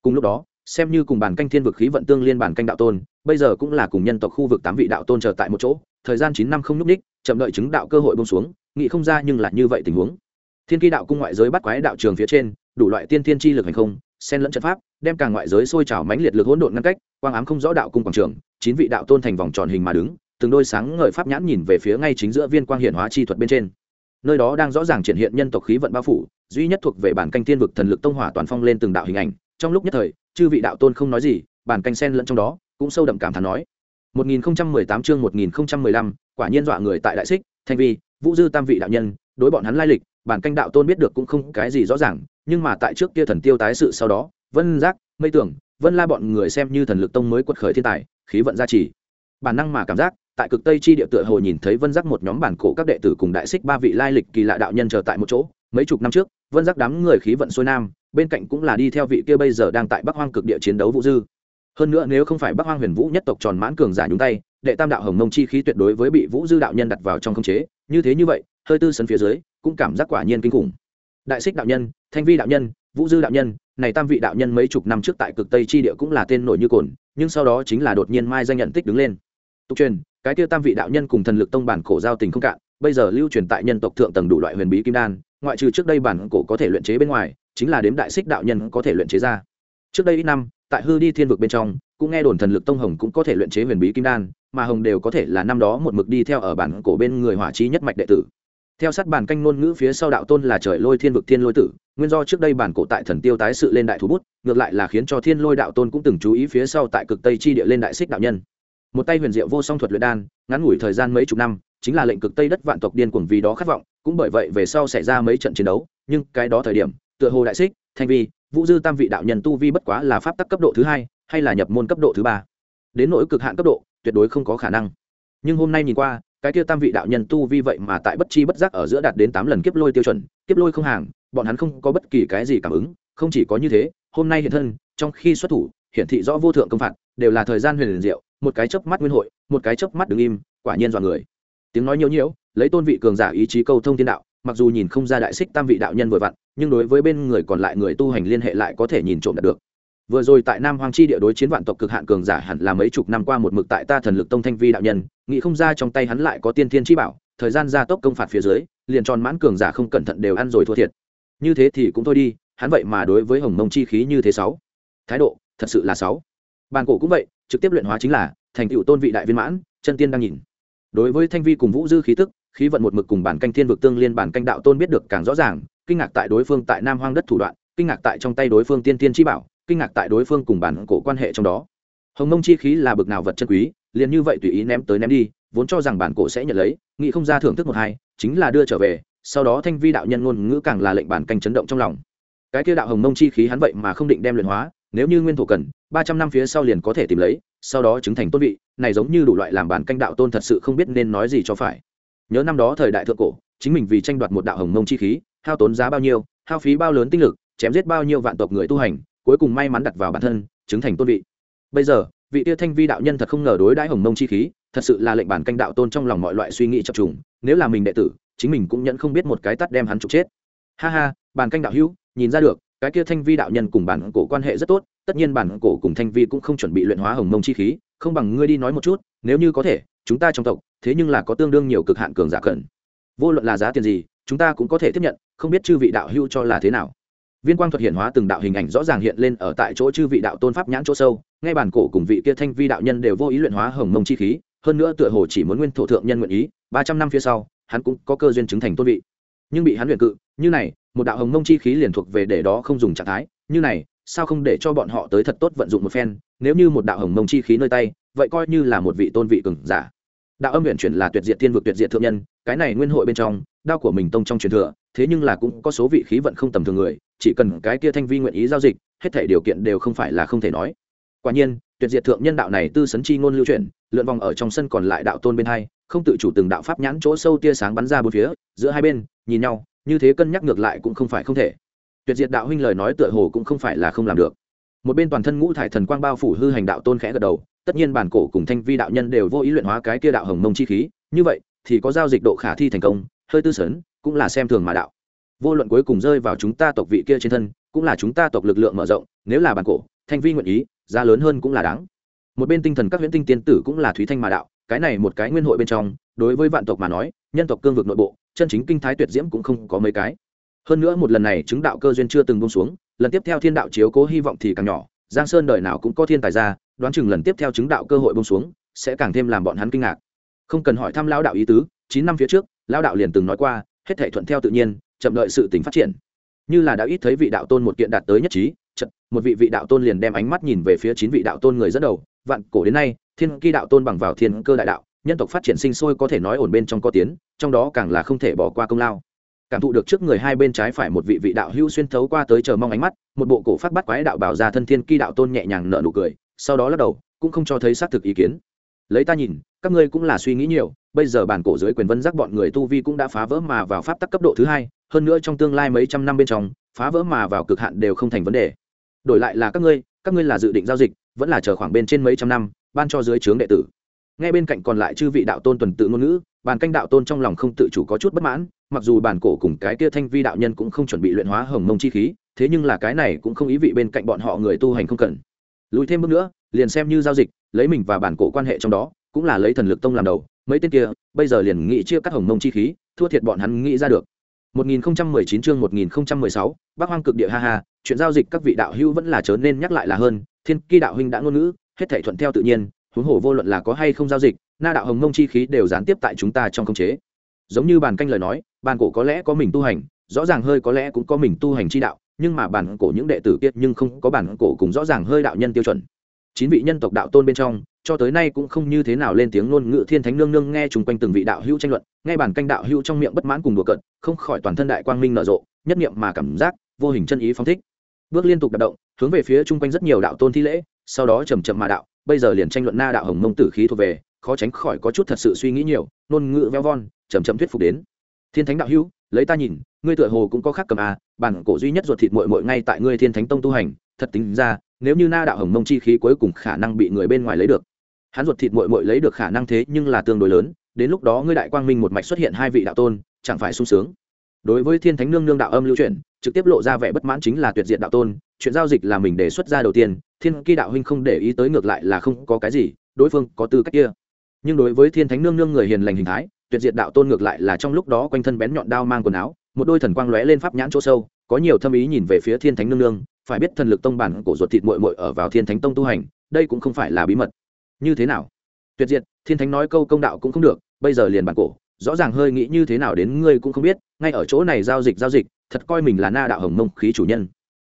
Cùng lúc đó, xem như cùng bản canh thiên vực khí vận tương liên bản canh đạo tôn, bây giờ cũng là cùng nhân tộc khu vực tám vị đạo tôn chờ tại một chỗ, thời gian chín năm không nhúc ních chậm đợi chứng đạo cơ hội bông xuống, nghĩ không ra nhưng là như vậy tình huống. Thiên kỳ đạo cung ngoại giới bắt quái đạo trường phía trên, đủ loại tiên thiên chi lực hành không, xen lẫn trận pháp đem cả ngoại giới sôi trào mãnh liệt lực hỗn độn ngăn cách quang ám không rõ đạo cung quảng trường chín vị đạo tôn thành vòng tròn hình mà đứng từng đôi sáng ngời pháp nhãn nhìn về phía ngay chính giữa viên quang hiển hóa chi thuật bên trên. Nơi đó đang rõ ràng triển hiện nhân tộc khí vận bao phủ duy nhất thuộc về bản canh thiên vực thần lực tông hỏa toàn phong lên từng đạo hình ảnh. Trong lúc nhất thời chư vị đạo tôn không nói gì bản canh sen lẫn trong đó cũng sâu đậm cảm thán nói. 1018 chương 1015, quả nhiên dọa người tại đại xích thanh vi vũ dư tam vị đạo nhân đối bọn hắn lai lịch bản canh đạo tôn biết được cũng không cái gì rõ ràng nhưng mà tại trước kia thần tiêu tái sự sau đó vân giác, mây tưởng, vân la bọn người xem như thần lực tông mới quật khởi thiên tài, khí vận gia trì. Bản năng mà cảm giác, tại cực tây chi địa tựa hồ nhìn thấy vân giác một nhóm bản cổ các đệ tử cùng đại xích ba vị lai lịch kỳ lạ đạo nhân chờ tại một chỗ. Mấy chục năm trước, vân giác đám người khí vận xuôi nam, bên cạnh cũng là đi theo vị kia bây giờ đang tại bắc hoang cực địa chiến đấu vũ dư. Hơn nữa nếu không phải bắc hoang huyền vũ nhất tộc tròn mãn cường giả nhúng tay, đệ tam đạo hồng mông chi khí tuyệt đối với bị vũ dư đạo nhân đặt vào trong khống chế. Như thế như vậy, hơi tư sấn phía dưới, cũng cảm giác quả nhiên kinh khủng. Đại xích đạo nhân, thanh vi đạo nhân vũ dư đạo nhân, này tam vị đạo nhân mấy chục năm trước tại cực tây chi địa cũng là tên nổi như cồn, nhưng sau đó chính là đột nhiên mai danh nhận tích đứng lên. Tục truyền, cái tiêu tam vị đạo nhân cùng thần lực tông bản cổ giao tình không cạn, bây giờ lưu truyền tại nhân tộc thượng tầng đủ loại huyền bí kim đan, ngoại trừ trước đây bản cổ có thể luyện chế bên ngoài, chính là đếm đại xích đạo nhân có thể luyện chế ra. Trước đây ít năm, tại hư đi thiên vực bên trong, cũng nghe đồn thần lực tông hồng cũng có thể luyện chế huyền bí kim đan, mà hồng đều có thể là năm đó một mực đi theo ở bản cổ bên người hỏa trí nhất mạch đệ tử theo sát bản canh ngôn ngữ phía sau đạo tôn là trời lôi thiên vực thiên lôi tử, nguyên do trước đây bản cổ tại thần tiêu tái sự lên đại thú bút, ngược lại là khiến cho thiên lôi đạo tôn cũng từng chú ý phía sau tại cực tây chi địa lên đại xích đạo nhân. Một tay huyền diệu vô song thuật luyện đan, ngắn ngủi thời gian mấy chục năm, chính là lệnh cực tây đất vạn tộc điên cuồng vì đó khát vọng, cũng bởi vậy về sau xảy ra mấy trận chiến đấu, nhưng cái đó thời điểm, tựa hồ đại xích, thanh vi, vũ dư tam vị đạo nhân tu vi bất quá là pháp tắc cấp độ thứ hai, hay là nhập môn cấp độ thứ ba. Đến nỗi cực hạn cấp độ, tuyệt đối không có khả năng. Nhưng hôm nay nhìn qua cái kia tam vị đạo nhân tu vi vậy mà tại bất chi bất giác ở giữa đạt đến tám lần kiếp lôi tiêu chuẩn, kiếp lôi không hàng, bọn hắn không có bất kỳ cái gì cảm ứng, không chỉ có như thế, hôm nay hiện thân, trong khi xuất thủ, hiển thị rõ vô thượng công phạt, đều là thời gian huyền liền diệu, một cái chớp mắt nguyên hội, một cái chớp mắt đứng im, quả nhiên dọa người. Tiếng nói nhiễu nhiễu, lấy tôn vị cường giả ý chí câu thông thiên đạo, mặc dù nhìn không ra đại xích tam vị đạo nhân vừa vặn, nhưng đối với bên người còn lại người tu hành liên hệ lại có thể nhìn trộm đạt được vừa rồi tại nam hoàng chi địa đối chiến vạn tộc cực hạn cường giả hẳn là mấy chục năm qua một mực tại ta thần lực tông thanh vi đạo nhân, nghĩ không ra trong tay hắn lại có tiên thiên chi bảo, thời gian gia tốc công phạt phía dưới, liền tròn mãn cường giả không cẩn thận đều ăn rồi thua thiệt. Như thế thì cũng thôi đi, hắn vậy mà đối với hồng mông chi khí như thế sáu. Thái độ, thật sự là sáu. Bàn cổ cũng vậy, trực tiếp luyện hóa chính là, thành tựu tôn vị đại viên mãn, chân tiên đang nhìn. Đối với thanh vi cùng vũ dư khí tức, khí vận một mực cùng bản canh thiên vực tương liên bản canh đạo tôn biết được càng rõ ràng, kinh ngạc tại đối phương tại nam hoang đất thủ đoạn, kinh ngạc tại trong tay đối phương tiên tiên chi bảo kinh ngạc tại đối phương cùng bản cổ quan hệ trong đó. Hồng mông chi khí là bực nào vật chân quý, liền như vậy tùy ý ném tới ném đi, vốn cho rằng bản cổ sẽ nhận lấy, nghĩ không ra thưởng thức một hai, chính là đưa trở về, sau đó thanh vi đạo nhân ngôn ngữ càng là lệnh bản canh chấn động trong lòng. Cái kia đạo hồng mông chi khí hắn vậy mà không định đem luyện hóa, nếu như nguyên thổ cần, ba trăm năm phía sau liền có thể tìm lấy, sau đó chứng thành tôn vị, này giống như đủ loại làm bản canh đạo tôn thật sự không biết nên nói gì cho phải. Nhớ năm đó thời đại thượng cổ, chính mình vì tranh đoạt một đạo hồng mông chi khí, hao tốn giá bao nhiêu, hao phí bao lớn tinh lực, chém giết bao nhiêu vạn tộc người tu hành cuối cùng may mắn đặt vào bản thân, chứng thành tôn vị. Bây giờ, vị tia thanh vi đạo nhân thật không ngờ đối đãi hồng mông chi khí, thật sự là lệnh bản canh đạo tôn trong lòng mọi loại suy nghĩ chập trùng, nếu là mình đệ tử, chính mình cũng nhận không biết một cái tắt đem hắn trục chết. Ha ha, bản canh đạo hữu, nhìn ra được, cái kia thanh vi đạo nhân cùng bản cổ quan hệ rất tốt, tất nhiên bản cổ cùng thanh vi cũng không chuẩn bị luyện hóa hồng mông chi khí, không bằng ngươi đi nói một chút, nếu như có thể, chúng ta trong tộc, thế nhưng là có tương đương nhiều cực hạn cường giả cận. Vô luận là giá tiền gì, chúng ta cũng có thể tiếp nhận, không biết chư vị đạo hữu cho là thế nào viên quang thuật hiện hóa từng đạo hình ảnh rõ ràng hiện lên ở tại chỗ chư vị đạo tôn pháp nhãn chỗ sâu, ngay bản cổ cùng vị kia thanh vi đạo nhân đều vô ý luyện hóa hồng mông chi khí, hơn nữa tựa hồ chỉ muốn nguyên thổ thượng nhân nguyện ý, ba trăm năm phía sau, hắn cũng có cơ duyên chứng thành tôn vị. Nhưng bị hắn luyện cự, như này, một đạo hồng mông chi khí liền thuộc về để đó không dùng trạng thái, như này, sao không để cho bọn họ tới thật tốt vận dụng một phen, nếu như một đạo hồng mông chi khí nơi tay, vậy coi như là một vị tôn vị cường giả. Đạo âm huyện chuyển là tuyệt diệt thiên vực tuyệt diệt thượng nhân, cái này nguyên hội bên trong, đao của mình tông trong truyền thừa, thế nhưng là cũng có số vị khí vận không tầm thường người chỉ cần cái kia thanh vi nguyện ý giao dịch, hết thể điều kiện đều không phải là không thể nói. Quả nhiên, tuyệt diệt thượng nhân đạo này tư sấn chi ngôn lưu chuyển, lượn vòng ở trong sân còn lại đạo tôn bên hai, không tự chủ từng đạo pháp nhãn chỗ sâu tia sáng bắn ra bốn phía, giữa hai bên, nhìn nhau, như thế cân nhắc ngược lại cũng không phải không thể. Tuyệt diệt đạo huynh lời nói tựa hồ cũng không phải là không làm được. Một bên toàn thân ngũ thải thần quang bao phủ hư hành đạo tôn khẽ gật đầu, tất nhiên bản cổ cùng thanh vi đạo nhân đều vô ý luyện hóa cái kia đạo hồng mông chi khí, như vậy thì có giao dịch độ khả thi thành công, hơi tư sấn, cũng là xem thường mà đạo vô luận cuối cùng rơi vào chúng ta tộc vị kia trên thân, cũng là chúng ta tộc lực lượng mở rộng, nếu là bản cổ, thanh vi nguyện ý, giá lớn hơn cũng là đáng. Một bên tinh thần các huyễn tinh tiên tử cũng là thúy thanh mà đạo, cái này một cái nguyên hội bên trong, đối với vạn tộc mà nói, nhân tộc cương vực nội bộ, chân chính kinh thái tuyệt diễm cũng không có mấy cái. Hơn nữa một lần này chứng đạo cơ duyên chưa từng bông xuống, lần tiếp theo thiên đạo chiếu cố hy vọng thì càng nhỏ, giang sơn đời nào cũng có thiên tài ra, đoán chừng lần tiếp theo chứng đạo cơ hội bông xuống, sẽ càng thêm làm bọn hắn kinh ngạc. Không cần hỏi thăm lao đạo ý tứ, chín năm phía trước lao đạo liền từng nói qua, hết thể thuận theo tự nhiên chậm đợi sự tình phát triển. Như là đã ít thấy vị đạo tôn một kiện đạt tới nhất trí chật một vị vị đạo tôn liền đem ánh mắt nhìn về phía chín vị đạo tôn người dẫn đầu. Vạn cổ đến nay, thiên kỳ đạo tôn bằng vào thiên cơ đại đạo, nhân tộc phát triển sinh sôi có thể nói ổn bên trong có tiến, trong đó càng là không thể bỏ qua công lao. Cảm thụ được trước người hai bên trái phải một vị vị đạo hữu xuyên thấu qua tới chờ mong ánh mắt, một bộ cổ phát bắt quái đạo bảo ra thân thiên kỳ đạo tôn nhẹ nhàng nở nụ cười, sau đó lắc đầu, cũng không cho thấy xác thực ý kiến. Lấy ta nhìn, các ngươi cũng là suy nghĩ nhiều, bây giờ bản cổ dưới quyền vân giác bọn người tu vi cũng đã phá vỡ mà vào pháp tắc cấp độ thứ hai hơn nữa trong tương lai mấy trăm năm bên trong, phá vỡ mà vào cực hạn đều không thành vấn đề. Đổi lại là các ngươi các ngươi là dự định giao dịch, vẫn là chờ khoảng bên trên mấy trăm năm, ban cho dưới trướng đệ tử. Ngay bên cạnh còn lại chư vị đạo tôn tuần tự ngôn ngữ, bàn canh đạo tôn trong lòng không tự chủ có chút bất mãn, mặc dù bản cổ cùng cái kia thanh vi đạo nhân cũng không chuẩn bị luyện hóa hồng mông chi khí, thế nhưng là cái này cũng không ý vị bên cạnh bọn họ người tu hành không cần. Lùi thêm bước nữa, liền xem như giao dịch, lấy mình và bản cổ quan hệ trong đó, cũng là lấy thần lực tông làm đầu, mấy tên kia, bây giờ liền nghĩ chia cắt hồng mông chi khí, thua thiệt bọn hắn nghĩ ra được. 1019 chương 1016, Bắc Hoang cực địa ha ha, chuyện giao dịch các vị đạo hữu vẫn là chớ nên nhắc lại là hơn, Thiên Ki đạo huynh đã ngôn ngữ, hết thảy thuận theo tự nhiên, huống hồ vô luận là có hay không giao dịch, na đạo hồng mông chi khí đều gián tiếp tại chúng ta trong khống chế. Giống như bàn canh lời nói, bàn cổ có lẽ có mình tu hành, rõ ràng hơi có lẽ cũng có mình tu hành chi đạo, nhưng mà bản cổ những đệ tử kia nhưng không có bản cổ cùng rõ ràng hơi đạo nhân tiêu chuẩn. Chín vị nhân tộc đạo tôn bên trong, cho tới nay cũng không như thế nào lên tiếng ngôn ngữ thiên thánh nương nương nghe chung quanh từng vị đạo hữu tranh luận, nghe bản canh đạo hữu trong miệng bất mãn cùng đùa cợt, không khỏi toàn thân đại quang minh nở rộ, nhất niệm mà cảm giác vô hình chân ý phóng thích. Bước liên tục đạp động, hướng về phía chung quanh rất nhiều đạo tôn thi lễ, sau đó chầm chậm mà đạo, bây giờ liền tranh luận na đạo hồng mông tử khí thuộc về, khó tránh khỏi có chút thật sự suy nghĩ nhiều, ngôn ngữ veo von chầm chậm thuyết phục đến. Thiên thánh đạo hữu, lấy ta nhìn, ngươi tựa hồ cũng có khác cầm à bản cổ duy nhất ruột thịt muội muội ngay tại ngươi thiên thánh tông tu hành, thật tính ra, nếu như na đạo hồng mông chi khí cuối cùng khả năng bị người bên ngoài lấy được hắn ruột thịt mội mội lấy được khả năng thế nhưng là tương đối lớn, đến lúc đó ngươi đại quang minh một mạch xuất hiện hai vị đạo tôn, chẳng phải sung sướng. Đối với thiên thánh nương nương đạo âm lưu truyền, trực tiếp lộ ra vẻ bất mãn chính là tuyệt diệt đạo tôn, chuyện giao dịch là mình đề xuất ra đầu tiên, thiên kỳ đạo huynh không để ý tới ngược lại là không có cái gì, đối phương có tư cách kia. Nhưng đối với thiên thánh nương nương người hiền lành hình thái, tuyệt diệt đạo tôn ngược lại là trong lúc đó quanh thân bén nhọn đao mang quần áo, một đôi thần quang lóe lên pháp nhãn chỗ sâu, có nhiều thâm ý nhìn về phía thiên thánh nương nương, phải biết thần lực tông bản của ruột thịt muội muội ở vào thiên thánh tông tu hành, đây cũng không phải là bí mật như thế nào? Tuyệt diệt, thiên thánh nói câu công đạo cũng không được, bây giờ liền bản cổ, rõ ràng hơi nghĩ như thế nào đến ngươi cũng không biết, ngay ở chỗ này giao dịch giao dịch, thật coi mình là na đạo hồng mông khí chủ nhân.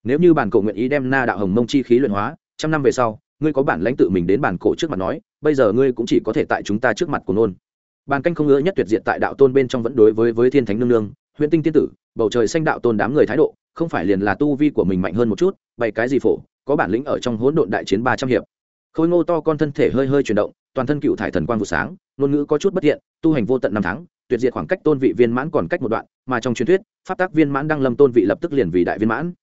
Nếu như bản cổ nguyện ý đem na đạo hồng mông chi khí luyện hóa, trăm năm về sau, ngươi có bản lãnh tự mình đến bản cổ trước mặt nói, bây giờ ngươi cũng chỉ có thể tại chúng ta trước mặt của nôn. Bàn canh không ngứa nhất tuyệt diệt tại đạo tôn bên trong vẫn đối với với thiên thánh nương nương huyện tinh tiên tử, bầu trời xanh đạo tôn đám người thái độ, không phải liền là tu vi của mình mạnh hơn một chút, bày cái gì phổ, có bản lĩnh ở trong hỗn độn đại chiến ba trăm hiệp khôi ngô to con thân thể hơi hơi chuyển động, toàn thân cựu thải thần quang vụ sáng, ngôn ngữ có chút bất thiện, tu hành vô tận năm tháng, tuyệt diệt khoảng cách tôn vị viên mãn còn cách một đoạn, mà trong truyền thuyết, pháp tác viên mãn đăng lâm tôn vị lập tức liền vì đại viên mãn.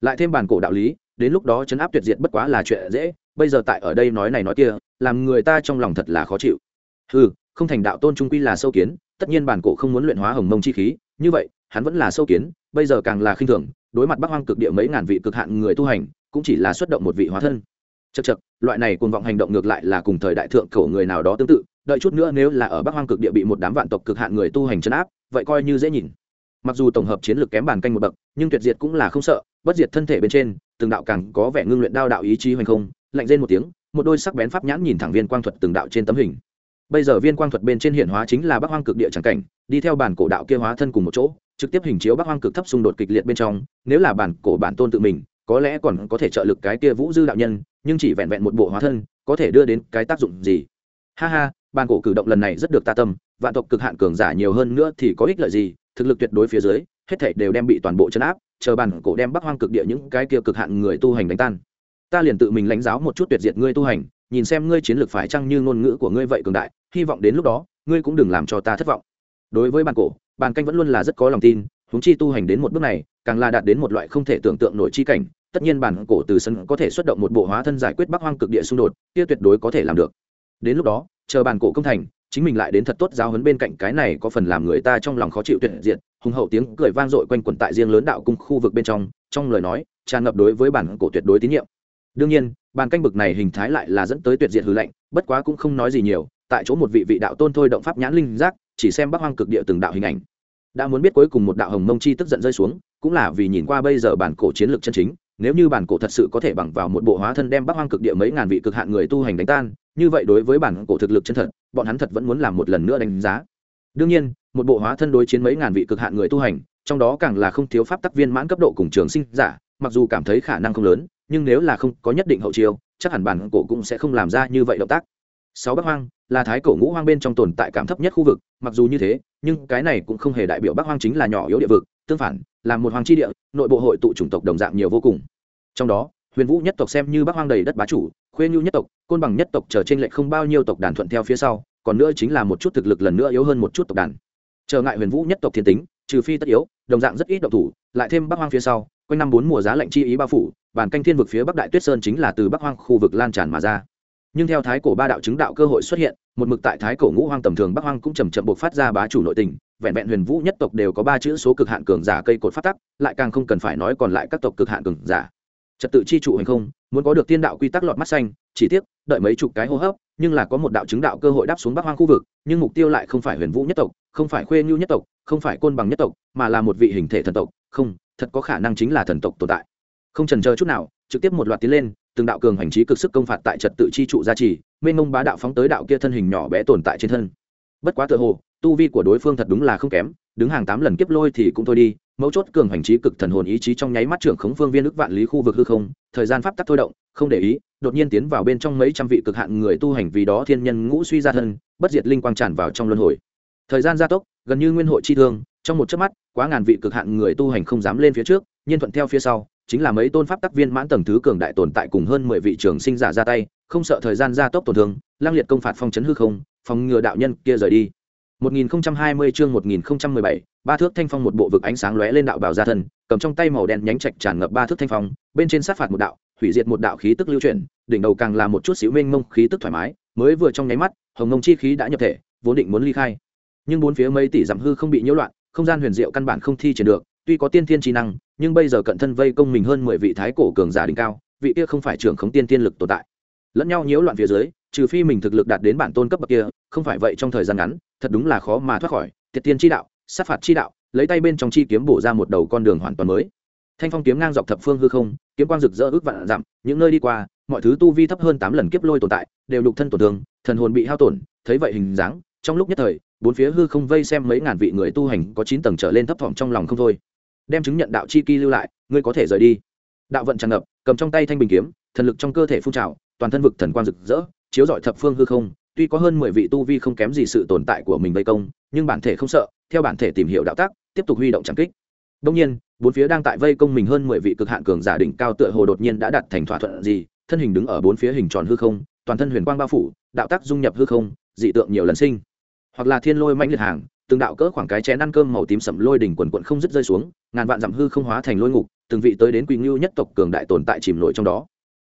Lại thêm bản cổ đạo lý, đến lúc đó chấn áp tuyệt diệt bất quá là chuyện dễ, bây giờ tại ở đây nói này nói kia, làm người ta trong lòng thật là khó chịu. Ừ không thành đạo tôn trung quy là sâu kiến, tất nhiên bản cổ không muốn luyện hóa hồng mông chi khí, như vậy, hắn vẫn là sâu kiến, bây giờ càng là khinh thường, đối mặt bắc hoang cực địa mấy ngàn vị cực hạn người tu hành, cũng chỉ là xuất động một vị hóa thân chật chật, loại này cuồng vọng hành động ngược lại là cùng thời đại thượng cổ người nào đó tương tự, đợi chút nữa nếu là ở bắc hoang cực địa bị một đám vạn tộc cực hạn người tu hành chấn áp, vậy coi như dễ nhìn. Mặc dù tổng hợp chiến lược kém bàn canh một bậc, nhưng tuyệt diệt cũng là không sợ, bất diệt thân thể bên trên, từng đạo càng có vẻ ngưng luyện đao đạo ý chí hoành không, lạnh lên một tiếng, một đôi sắc bén pháp nhãn nhìn thẳng viên quang thuật từng đạo trên tấm hình. Bây giờ viên quang thuật bên trên hiện hóa chính là bắc hoang cực địa tràng cảnh, đi theo bản cổ đạo kia hóa thân cùng một chỗ, trực tiếp hình chiếu bắc hoang cực thấp xung đột kịch liệt bên trong, nếu là bản cổ bản tôn tự mình có lẽ còn có thể trợ lực cái kia vũ dư đạo nhân, nhưng chỉ vẹn vẹn một bộ hóa thân, có thể đưa đến cái tác dụng gì? Ha ha, bàn cổ cử động lần này rất được ta tâm, vạn tộc cực hạn cường giả nhiều hơn nữa thì có ích lợi gì? Thực lực tuyệt đối phía dưới, hết thảy đều đem bị toàn bộ chấn áp, chờ bàn cổ đem bắc hoang cực địa những cái kia cực hạn người tu hành đánh tan. Ta liền tự mình lãnh giáo một chút tuyệt diệt ngươi tu hành, nhìn xem ngươi chiến lược phải chăng như ngôn ngữ của ngươi vậy cường đại, hy vọng đến lúc đó, ngươi cũng đừng làm cho ta thất vọng. Đối với bàn cổ, bàn canh vẫn luôn là rất có lòng tin huống chi tu hành đến một bước này, càng là đạt đến một loại không thể tưởng tượng nổi chi cảnh. Tất nhiên bản cổ từ sân có thể xuất động một bộ hóa thân giải quyết bắc hoang cực địa xung đột, kia tuyệt đối có thể làm được. Đến lúc đó, chờ bản cổ công thành, chính mình lại đến thật tốt giáo huấn bên cạnh cái này có phần làm người ta trong lòng khó chịu tuyệt diệt, hùng hậu tiếng cười vang dội quanh quẩn tại riêng lớn đạo cung khu vực bên trong trong lời nói, tràn ngập đối với bản cổ tuyệt đối tín nhiệm. Đương nhiên bàn canh bực này hình thái lại là dẫn tới tuyệt diệt hư lệnh bất quá cũng không nói gì nhiều, tại chỗ một vị vị đạo tôn thôi động pháp nhãn linh giác, chỉ xem bắc hoang cực địa từng đạo hình ảnh đã muốn biết cuối cùng một đạo hồng mông chi tức giận rơi xuống, cũng là vì nhìn qua bây giờ bản cổ chiến lược chân chính, nếu như bản cổ thật sự có thể bằng vào một bộ hóa thân đem bắc hoang cực địa mấy ngàn vị cực hạn người tu hành đánh tan, như vậy đối với bản cổ thực lực chân thật, bọn hắn thật vẫn muốn làm một lần nữa đánh giá. Đương nhiên, một bộ hóa thân đối chiến mấy ngàn vị cực hạn người tu hành, trong đó càng là không thiếu pháp tắc viên mãn cấp độ cùng trường sinh giả, mặc dù cảm thấy khả năng không lớn, nhưng nếu là không có nhất định hậu chiêu, chắc hẳn bản cổ cũng sẽ không làm ra như vậy động tác. Sáu bắc hoang là thái cổ ngũ hoang bên trong tồn tại cảm thấp nhất khu vực, mặc dù như thế nhưng cái này cũng không hề đại biểu bắc hoang chính là nhỏ yếu địa vực, tương phản, là một hoàng tri địa, nội bộ hội tụ chủng tộc đồng dạng nhiều vô cùng. Trong đó, huyền vũ nhất tộc xem như bắc hoang đầy đất bá chủ, khuê nhu nhất tộc, côn bằng nhất tộc chờ trên lệch không bao nhiêu tộc đàn thuận theo phía sau, còn nữa chính là một chút thực lực lần nữa yếu hơn một chút tộc đàn. Trở ngại huyền vũ nhất tộc thiên tính, trừ phi tất yếu, đồng dạng rất ít động thủ, lại thêm bắc hoang phía sau, quanh năm bốn mùa giá lạnh chi ý bao phủ bản canh thiên vực phía bắc đại tuyết sơn chính là từ bắc hoang khu vực lan tràn mà ra. Nhưng theo thái cổ ba đạo chứng đạo cơ hội xuất hiện một mực tại thái cổ ngũ hoang tầm thường bắc hoang cũng chầm chậm buộc phát ra bá chủ nội tình, vẹn vẹn huyền vũ nhất tộc đều có ba chữ số cực hạn cường giả cây cột phát tắc, lại càng không cần phải nói còn lại các tộc cực hạn cường giả. Trật tự chi trụ hành không, muốn có được tiên đạo quy tắc lọt mắt xanh, chỉ tiếc, đợi mấy chục cái hô hấp, nhưng là có một đạo chứng đạo cơ hội đáp xuống bắc hoang khu vực, nhưng mục tiêu lại không phải huyền vũ nhất tộc, không phải khuê nhu nhất tộc, không phải côn bằng nhất tộc, mà là một vị hình thể thần tộc. Không, thật có khả năng chính là thần tộc tồn tại. Không trần chờ chút nào, trực tiếp một loạt tiến lên, từng đạo cường hành trí cực sức công phạt tại trật tự chi trụ gia trì mênh mông bá đạo phóng tới đạo kia thân hình nhỏ bé tồn tại trên thân. Bất quá tự hồ, tu vi của đối phương thật đúng là không kém, đứng hàng tám lần kiếp lôi thì cũng thôi đi, mấu chốt cường hành trí cực thần hồn ý chí trong nháy mắt trưởng khống phương viên ức vạn lý khu vực hư không, thời gian pháp tắc thôi động, không để ý, đột nhiên tiến vào bên trong mấy trăm vị cực hạn người tu hành vì đó thiên nhân ngũ suy ra thân, bất diệt linh quang tràn vào trong luân hồi. Thời gian gia tốc, gần như nguyên hội chi thương, trong một chớp mắt, quá ngàn vị cực hạn người tu hành không dám lên phía trước, nhiên thuận theo phía sau chính là mấy tôn pháp tác viên mãn tầng thứ cường đại tồn tại cùng hơn mười vị trường sinh giả ra tay không sợ thời gian gia tốc tổn thương lang liệt công phạt phong chấn hư không phòng ngừa đạo nhân kia rời đi 1020 chương 1017, ba thước thanh phong một bộ vực ánh sáng lóe lên đạo bảo gia thần, cầm trong tay màu đen nhánh trạch tràn ngập ba thước thanh phong, bên trên sát phạt một đạo, hủy diệt một đạo khí tức lưu chuyển, đỉnh đầu càng là một chút xíu mênh mông khí tức thoải mái, mới vừa trong nháy mắt, hồng ngông chi khí đã nhập thể, vốn định muốn ly khai. Nhưng bốn phía mấy tỷ dặm hư không bị nhiễu loạn, không gian huyền diệu căn bản không thi triển được, tuy có tiên thiên trí năng, nhưng bây giờ cận thân vây công mình hơn mười vị thái cổ cường giả đỉnh cao, vị kia không phải trưởng khống tiên tiên lực tồn tại. Lẫn nhau nhiễu loạn phía dưới, trừ phi mình thực lực đạt đến bản tôn cấp bậc kia, không phải vậy trong thời gian ngắn, thật đúng là khó mà thoát khỏi. Tiệt tiên chi đạo sát phạt chi đạo lấy tay bên trong chi kiếm bổ ra một đầu con đường hoàn toàn mới. Thanh phong kiếm ngang dọc thập phương hư không kiếm quang rực rỡ ước vạn dặm những nơi đi qua mọi thứ tu vi thấp hơn tám lần kiếp lôi tồn tại đều đục thân tổn thương thần hồn bị hao tổn thấy vậy hình dáng trong lúc nhất thời bốn phía hư không vây xem mấy ngàn vị người tu hành có chín tầng trở lên thấp thỏm trong lòng không thôi đem chứng nhận đạo chi kỳ lưu lại, ngươi có thể rời đi. Đạo vận tràn ngập, cầm trong tay thanh bình kiếm, thần lực trong cơ thể phun trào, toàn thân vực thần quang rực rỡ, chiếu rọi thập phương hư không. Tuy có hơn mười vị tu vi không kém gì sự tồn tại của mình vây công, nhưng bản thể không sợ, theo bản thể tìm hiểu đạo tác, tiếp tục huy động trảm kích. Đông nhiên, bốn phía đang tại vây công mình hơn mười vị cực hạn cường giả đỉnh cao tựa hồ đột nhiên đã đặt thành thỏa thuận gì, thân hình đứng ở bốn phía hình tròn hư không, toàn thân huyền quang bao phủ, đạo tác dung nhập hư không, dị tượng nhiều lần sinh. Hoặc là thiên lôi mãnh liệt hàng từng đạo cỡ khoảng cái chén ăn cơm màu tím sẫm lôi đỉnh quần quần không dứt rơi xuống, ngàn vạn dặm hư không hóa thành lôi ngục, từng vị tới đến quỳnh lưu nhất tộc cường đại tồn tại chìm nổi trong đó.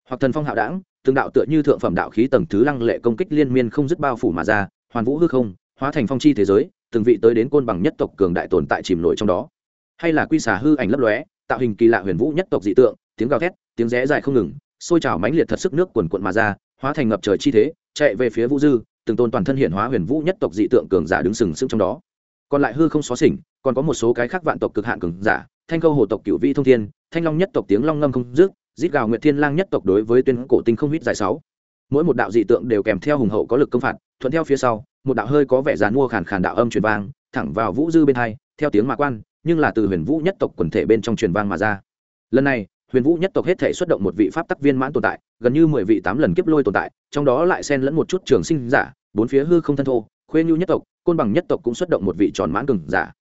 Hoặc thần phong hạo đảng, từng đạo tựa như thượng phẩm đạo khí tầng thứ lăng lệ công kích liên miên không dứt bao phủ mà ra, hoàn vũ hư không, hóa thành phong chi thế giới, từng vị tới đến côn bằng nhất tộc cường đại tồn tại chìm nổi trong đó. Hay là quy xà hư ảnh lấp lóe, tạo hình kỳ lạ huyền vũ nhất tộc dị tượng, tiếng gào thét, tiếng rẽ dài không ngừng sôi trào mãnh liệt thật sức nước cuồn cuộn mà ra, hóa thành ngập trời chi thế, chạy về phía vũ dư từng tôn toàn thân hiện hóa huyền vũ nhất tộc dị tượng cường giả đứng sừng sững trong đó. Còn lại hư không xóa xỉnh, còn có một số cái khác vạn tộc cực hạn cường giả, thanh câu hồ tộc cửu vi thông thiên, thanh long nhất tộc tiếng long ngâm không dứt, giết gào nguyệt thiên lang nhất tộc đối với tuyên cổ tinh không hít dài sáu. Mỗi một đạo dị tượng đều kèm theo hùng hậu có lực công phạt, thuận theo phía sau, một đạo hơi có vẻ dàn mua khàn khàn đạo âm truyền vang, thẳng vào vũ dư bên hai, theo tiếng mạ quan, nhưng là từ huyền vũ nhất tộc quần thể bên trong truyền vang mà ra. Lần này huyền vũ nhất tộc hết thể xuất động một vị pháp tắc viên mãn tồn tại, gần như mười vị tám lần kiếp lôi tồn tại, trong đó lại xen lẫn một chút trường sinh giả, bốn phía hư không thân thô, khuê nhu nhất tộc, côn bằng nhất tộc cũng xuất động một vị tròn mãn cường giả.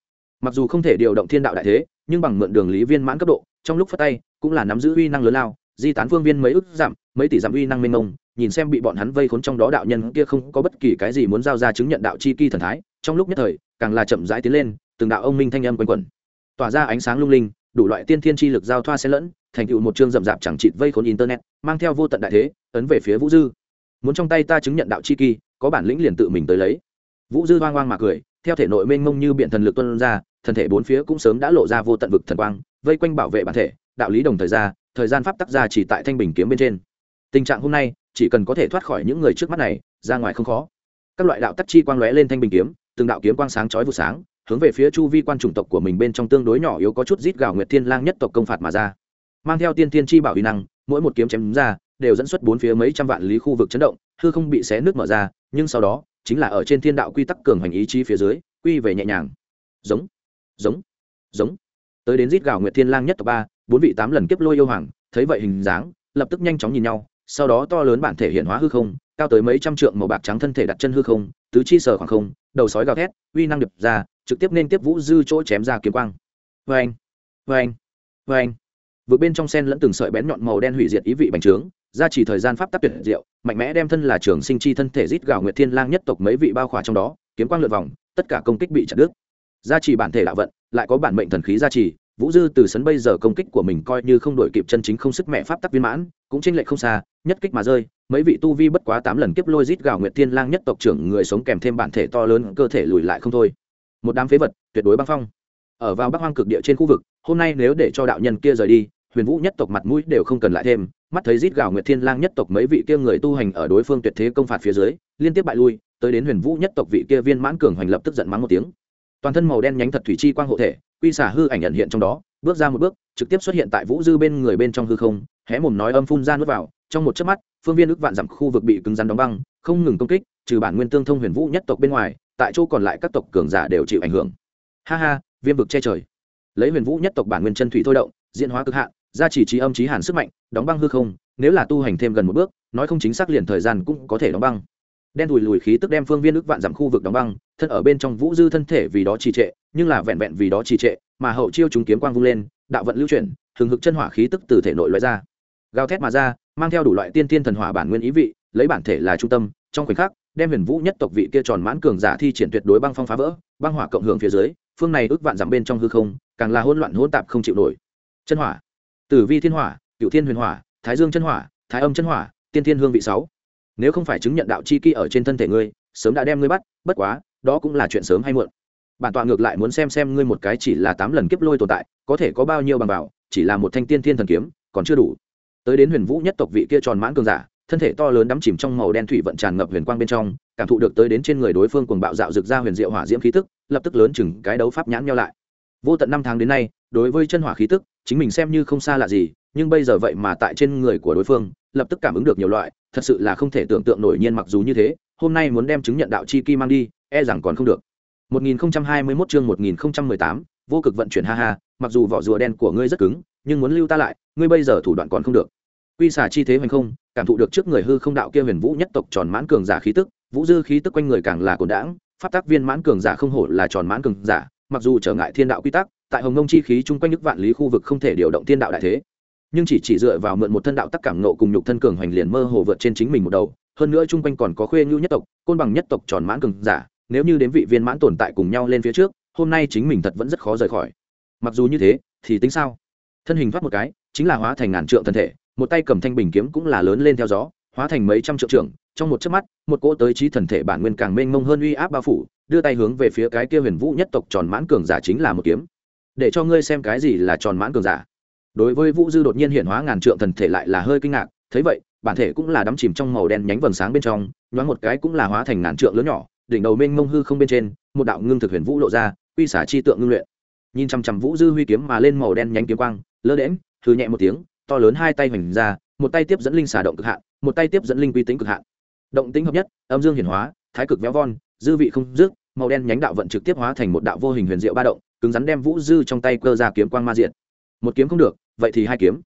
Mặc dù không thể điều động thiên đạo đại thế, nhưng bằng mượn đường lý viên mãn cấp độ, trong lúc phát tay, cũng là nắm giữ uy năng lớn lao, di tán phương viên mấy ức giảm, mấy tỷ giảm uy năng mênh mông, nhìn xem bị bọn hắn vây khốn trong đó đạo nhân kia không có bất kỳ cái gì muốn giao ra chứng nhận đạo chi kỳ thần thái, trong lúc nhất thời, càng là chậm rãi tiến lên, từng đạo ông minh thanh âm quanh quẩn. Tỏa ra ánh sáng lung linh, đủ loại tiên thiên chi lực giao thoa xen lẫn thành tựu một chương rậm rạp chẳng chịt vây khốn internet, mang theo vô tận đại thế, ấn về phía vũ dư. Muốn trong tay ta chứng nhận đạo chi kỳ, có bản lĩnh liền tự mình tới lấy. Vũ dư hoang hoang mà cười, theo thể nội mênh mông như biện thần lực tuân ra, thân thể bốn phía cũng sớm đã lộ ra vô tận vực thần quang, vây quanh bảo vệ bản thể, đạo lý đồng thời ra, thời gian pháp tắc ra chỉ tại thanh bình kiếm bên trên. Tình trạng hôm nay, chỉ cần có thể thoát khỏi những người trước mắt này, ra ngoài không khó. Các loại đạo tắc chi quang lóe lên thanh bình kiếm, từng đạo kiếm quang sáng chói vụ sáng, hướng về phía chu vi quan chủng tộc của mình bên trong tương đối nhỏ yếu có chút rít gào nguyệt thiên lang nhất tộc công phạt mà ra mang theo tiên tiên chi bảo uy năng, mỗi một kiếm chém ra, đều dẫn xuất bốn phía mấy trăm vạn lý khu vực chấn động, hư không bị xé nước mở ra, nhưng sau đó, chính là ở trên thiên đạo quy tắc cường hành ý chí phía dưới, quy về nhẹ nhàng. Giống giống giống. Tới đến rít gào nguyệt thiên lang nhất tộc ba, bốn vị tám lần kiếp lôi yêu hoàng, thấy vậy hình dáng, lập tức nhanh chóng nhìn nhau, sau đó to lớn bản thể hiện hóa hư không, cao tới mấy trăm trượng màu bạc trắng thân thể đặt chân hư không, tứ chi sờ khoảng không, đầu sói gào thét, uy năng đập ra, trực tiếp nên tiếp vũ dư chỗ chém ra kiếm quang. Vê anh vê anh vê anh vượt bên trong sen lẫn từng sợi bén nhọn màu đen hủy diệt ý vị bành trướng, gia trì thời gian pháp tắc tuyệt diệu, mạnh mẽ đem thân là trường sinh chi thân thể rít gào nguyệt thiên lang nhất tộc mấy vị bao khỏa trong đó, kiếm quang lượn vòng, tất cả công kích bị chặn đứt. Gia trì bản thể đạo vận, lại có bản mệnh thần khí gia trì, vũ dư từ sấn bây giờ công kích của mình coi như không đổi kịp chân chính không sức mẹ pháp tắc viên mãn, cũng tranh lệch không xa, nhất kích mà rơi, mấy vị tu vi bất quá tám lần kiếp lôi rít gào nguyệt thiên lang nhất tộc trưởng người sống kèm thêm bản thể to lớn, cơ thể lùi lại không thôi. Một đám phế vật, tuyệt đối băng phong. Ở vào bắc hoang cực địa trên khu vực hôm nay nếu để cho đạo nhân kia rời đi, huyền vũ nhất tộc mặt mũi đều không cần lại thêm. Mắt thấy rít gào nguyệt thiên lang nhất tộc mấy vị kia người tu hành ở đối phương tuyệt thế công phạt phía dưới, liên tiếp bại lui, tới đến huyền vũ nhất tộc vị kia viên mãn cường hoành lập tức giận mắng một tiếng. Toàn thân màu đen nhánh thật thủy chi quang hộ thể, quy xả hư ảnh nhận hiện trong đó, bước ra một bước, trực tiếp xuất hiện tại vũ dư bên người bên trong hư không, hé mồm nói âm phun ra nuốt vào. Trong một chớp mắt, phương viên ước vạn dặm khu vực bị cứng rắn đóng băng, không ngừng công kích, trừ bản nguyên tương thông huyền vũ nhất tộc bên ngoài, tại chỗ còn lại các tộc cường giả đều chịu ảnh hưởng. Ha ha, viêm vực che trời lấy huyền vũ nhất tộc bản nguyên chân thủy thôi động, diễn hóa cực hạn, gia chỉ trí âm trí hàn sức mạnh, đóng băng hư không, nếu là tu hành thêm gần một bước, nói không chính xác liền thời gian cũng có thể đóng băng. Đen thùi lùi khí tức đem phương viên ước vạn dặm khu vực đóng băng, thân ở bên trong vũ dư thân thể vì đó trì trệ, nhưng là vẹn vẹn vì đó trì trệ, mà hậu chiêu chúng kiếm quang vung lên, đạo vận lưu chuyển, hừng hực chân hỏa khí tức từ thể nội loại ra. Gào thét mà ra, mang theo đủ loại tiên tiên thần hỏa bản nguyên ý vị, lấy bản thể là trung tâm, trong khoảnh khắc, đem huyền vũ nhất tộc vị kia tròn mãn cường giả thi triển tuyệt đối băng phong phá vỡ, băng hỏa cộng hưởng phía dưới, phương này ước vạn dặm bên trong hư không càng là hỗn loạn hỗn tạp không chịu nổi. Chân hỏa, tử vi thiên hỏa cựu thiên huyền hỏa, thái dương chân hỏa, thái âm chân hỏa, tiên thiên hương vị sáu. Nếu không phải chứng nhận đạo chi kỹ ở trên thân thể ngươi, sớm đã đem ngươi bắt, bất quá, đó cũng là chuyện sớm hay muộn. Bản tọa ngược lại muốn xem xem ngươi một cái chỉ là tám lần kiếp lôi tồn tại, có thể có bao nhiêu bằng bảo chỉ là một thanh tiên thiên thần kiếm, còn chưa đủ. Tới đến huyền vũ nhất tộc vị kia tròn mãn cường giả, thân thể to lớn đắm chìm trong màu đen thủy vận tràn ngập huyền quang bên trong, cảm thụ được tới đến trên người đối phương cuồng bạo dạo rực ra huyền diệu hỏa diễm khí tức, lập tức lớn chừng cái đấu pháp nhãn nhau lại vô tận năm tháng đến nay đối với chân hỏa khí tức chính mình xem như không xa lạ gì nhưng bây giờ vậy mà tại trên người của đối phương lập tức cảm ứng được nhiều loại thật sự là không thể tưởng tượng nổi nhiên mặc dù như thế hôm nay muốn đem chứng nhận đạo chi kim mang đi e rằng còn không được. 1021 chương 1018, vô cực vận chuyển ha ha mặc dù vỏ rùa đen của ngươi rất cứng nhưng muốn lưu ta lại ngươi bây giờ thủ đoạn còn không được. Quy xả chi thế hoành không cảm thụ được trước người hư không đạo kia huyền vũ nhất tộc tròn mãn cường giả khí tức vũ dư khí tức quanh người càng là cồn đãng pháp tác viên mãn cường giả không hổ là tròn mãn cường giả mặc dù trở ngại thiên đạo quy tắc, tại hồng ngông chi khí chung quanh nước vạn lý khu vực không thể điều động thiên đạo đại thế, nhưng chỉ chỉ dựa vào mượn một thân đạo tắc cảm nộ cùng nhục thân cường hoành liền mơ hồ vượt trên chính mình một đầu, hơn nữa chung quanh còn có khuê nhu nhất tộc, côn bằng nhất tộc tròn mãn cường giả, nếu như đến vị viên mãn tồn tại cùng nhau lên phía trước, hôm nay chính mình thật vẫn rất khó rời khỏi. Mặc dù như thế, thì tính sao? Thân hình thoát một cái, chính là hóa thành ngàn trượng thân thể, một tay cầm thanh bình kiếm cũng là lớn lên theo gió, hóa thành mấy trăm trượng trưởng, trong một chớp mắt, một cỗ tới trí thần thể bản nguyên càng mênh mông hơn uy áp bao phủ đưa tay hướng về phía cái kia huyền vũ nhất tộc tròn mãn cường giả chính là một kiếm. Để cho ngươi xem cái gì là tròn mãn cường giả. Đối với vũ dư đột nhiên hiện hóa ngàn trượng thần thể lại là hơi kinh ngạc, thấy vậy, bản thể cũng là đắm chìm trong màu đen nhánh vầng sáng bên trong, nhoáng một cái cũng là hóa thành ngàn trượng lớn nhỏ, đỉnh đầu mênh mông hư không bên trên, một đạo ngưng thực huyền vũ lộ ra uy xả chi tượng ngưng luyện. Nhìn chằm chằm vũ dư huy kiếm mà lên màu đen nhánh kiếm quang, lơ đễm thư nhẹ một tiếng, to lớn hai tay hoành ra, một tay tiếp dẫn linh xả động cực hạn, một tay tiếp dẫn linh quy tính cực hạn. Động tính hợp nhất, âm dương hiển hóa, thái cực véo von dư vị không dứt, màu đen nhánh đạo vận trực tiếp hóa thành một đạo vô hình huyền diệu ba động, cứng rắn đem vũ dư trong tay cơ ra kiếm quang ma diện một kiếm không được, vậy thì hai kiếm.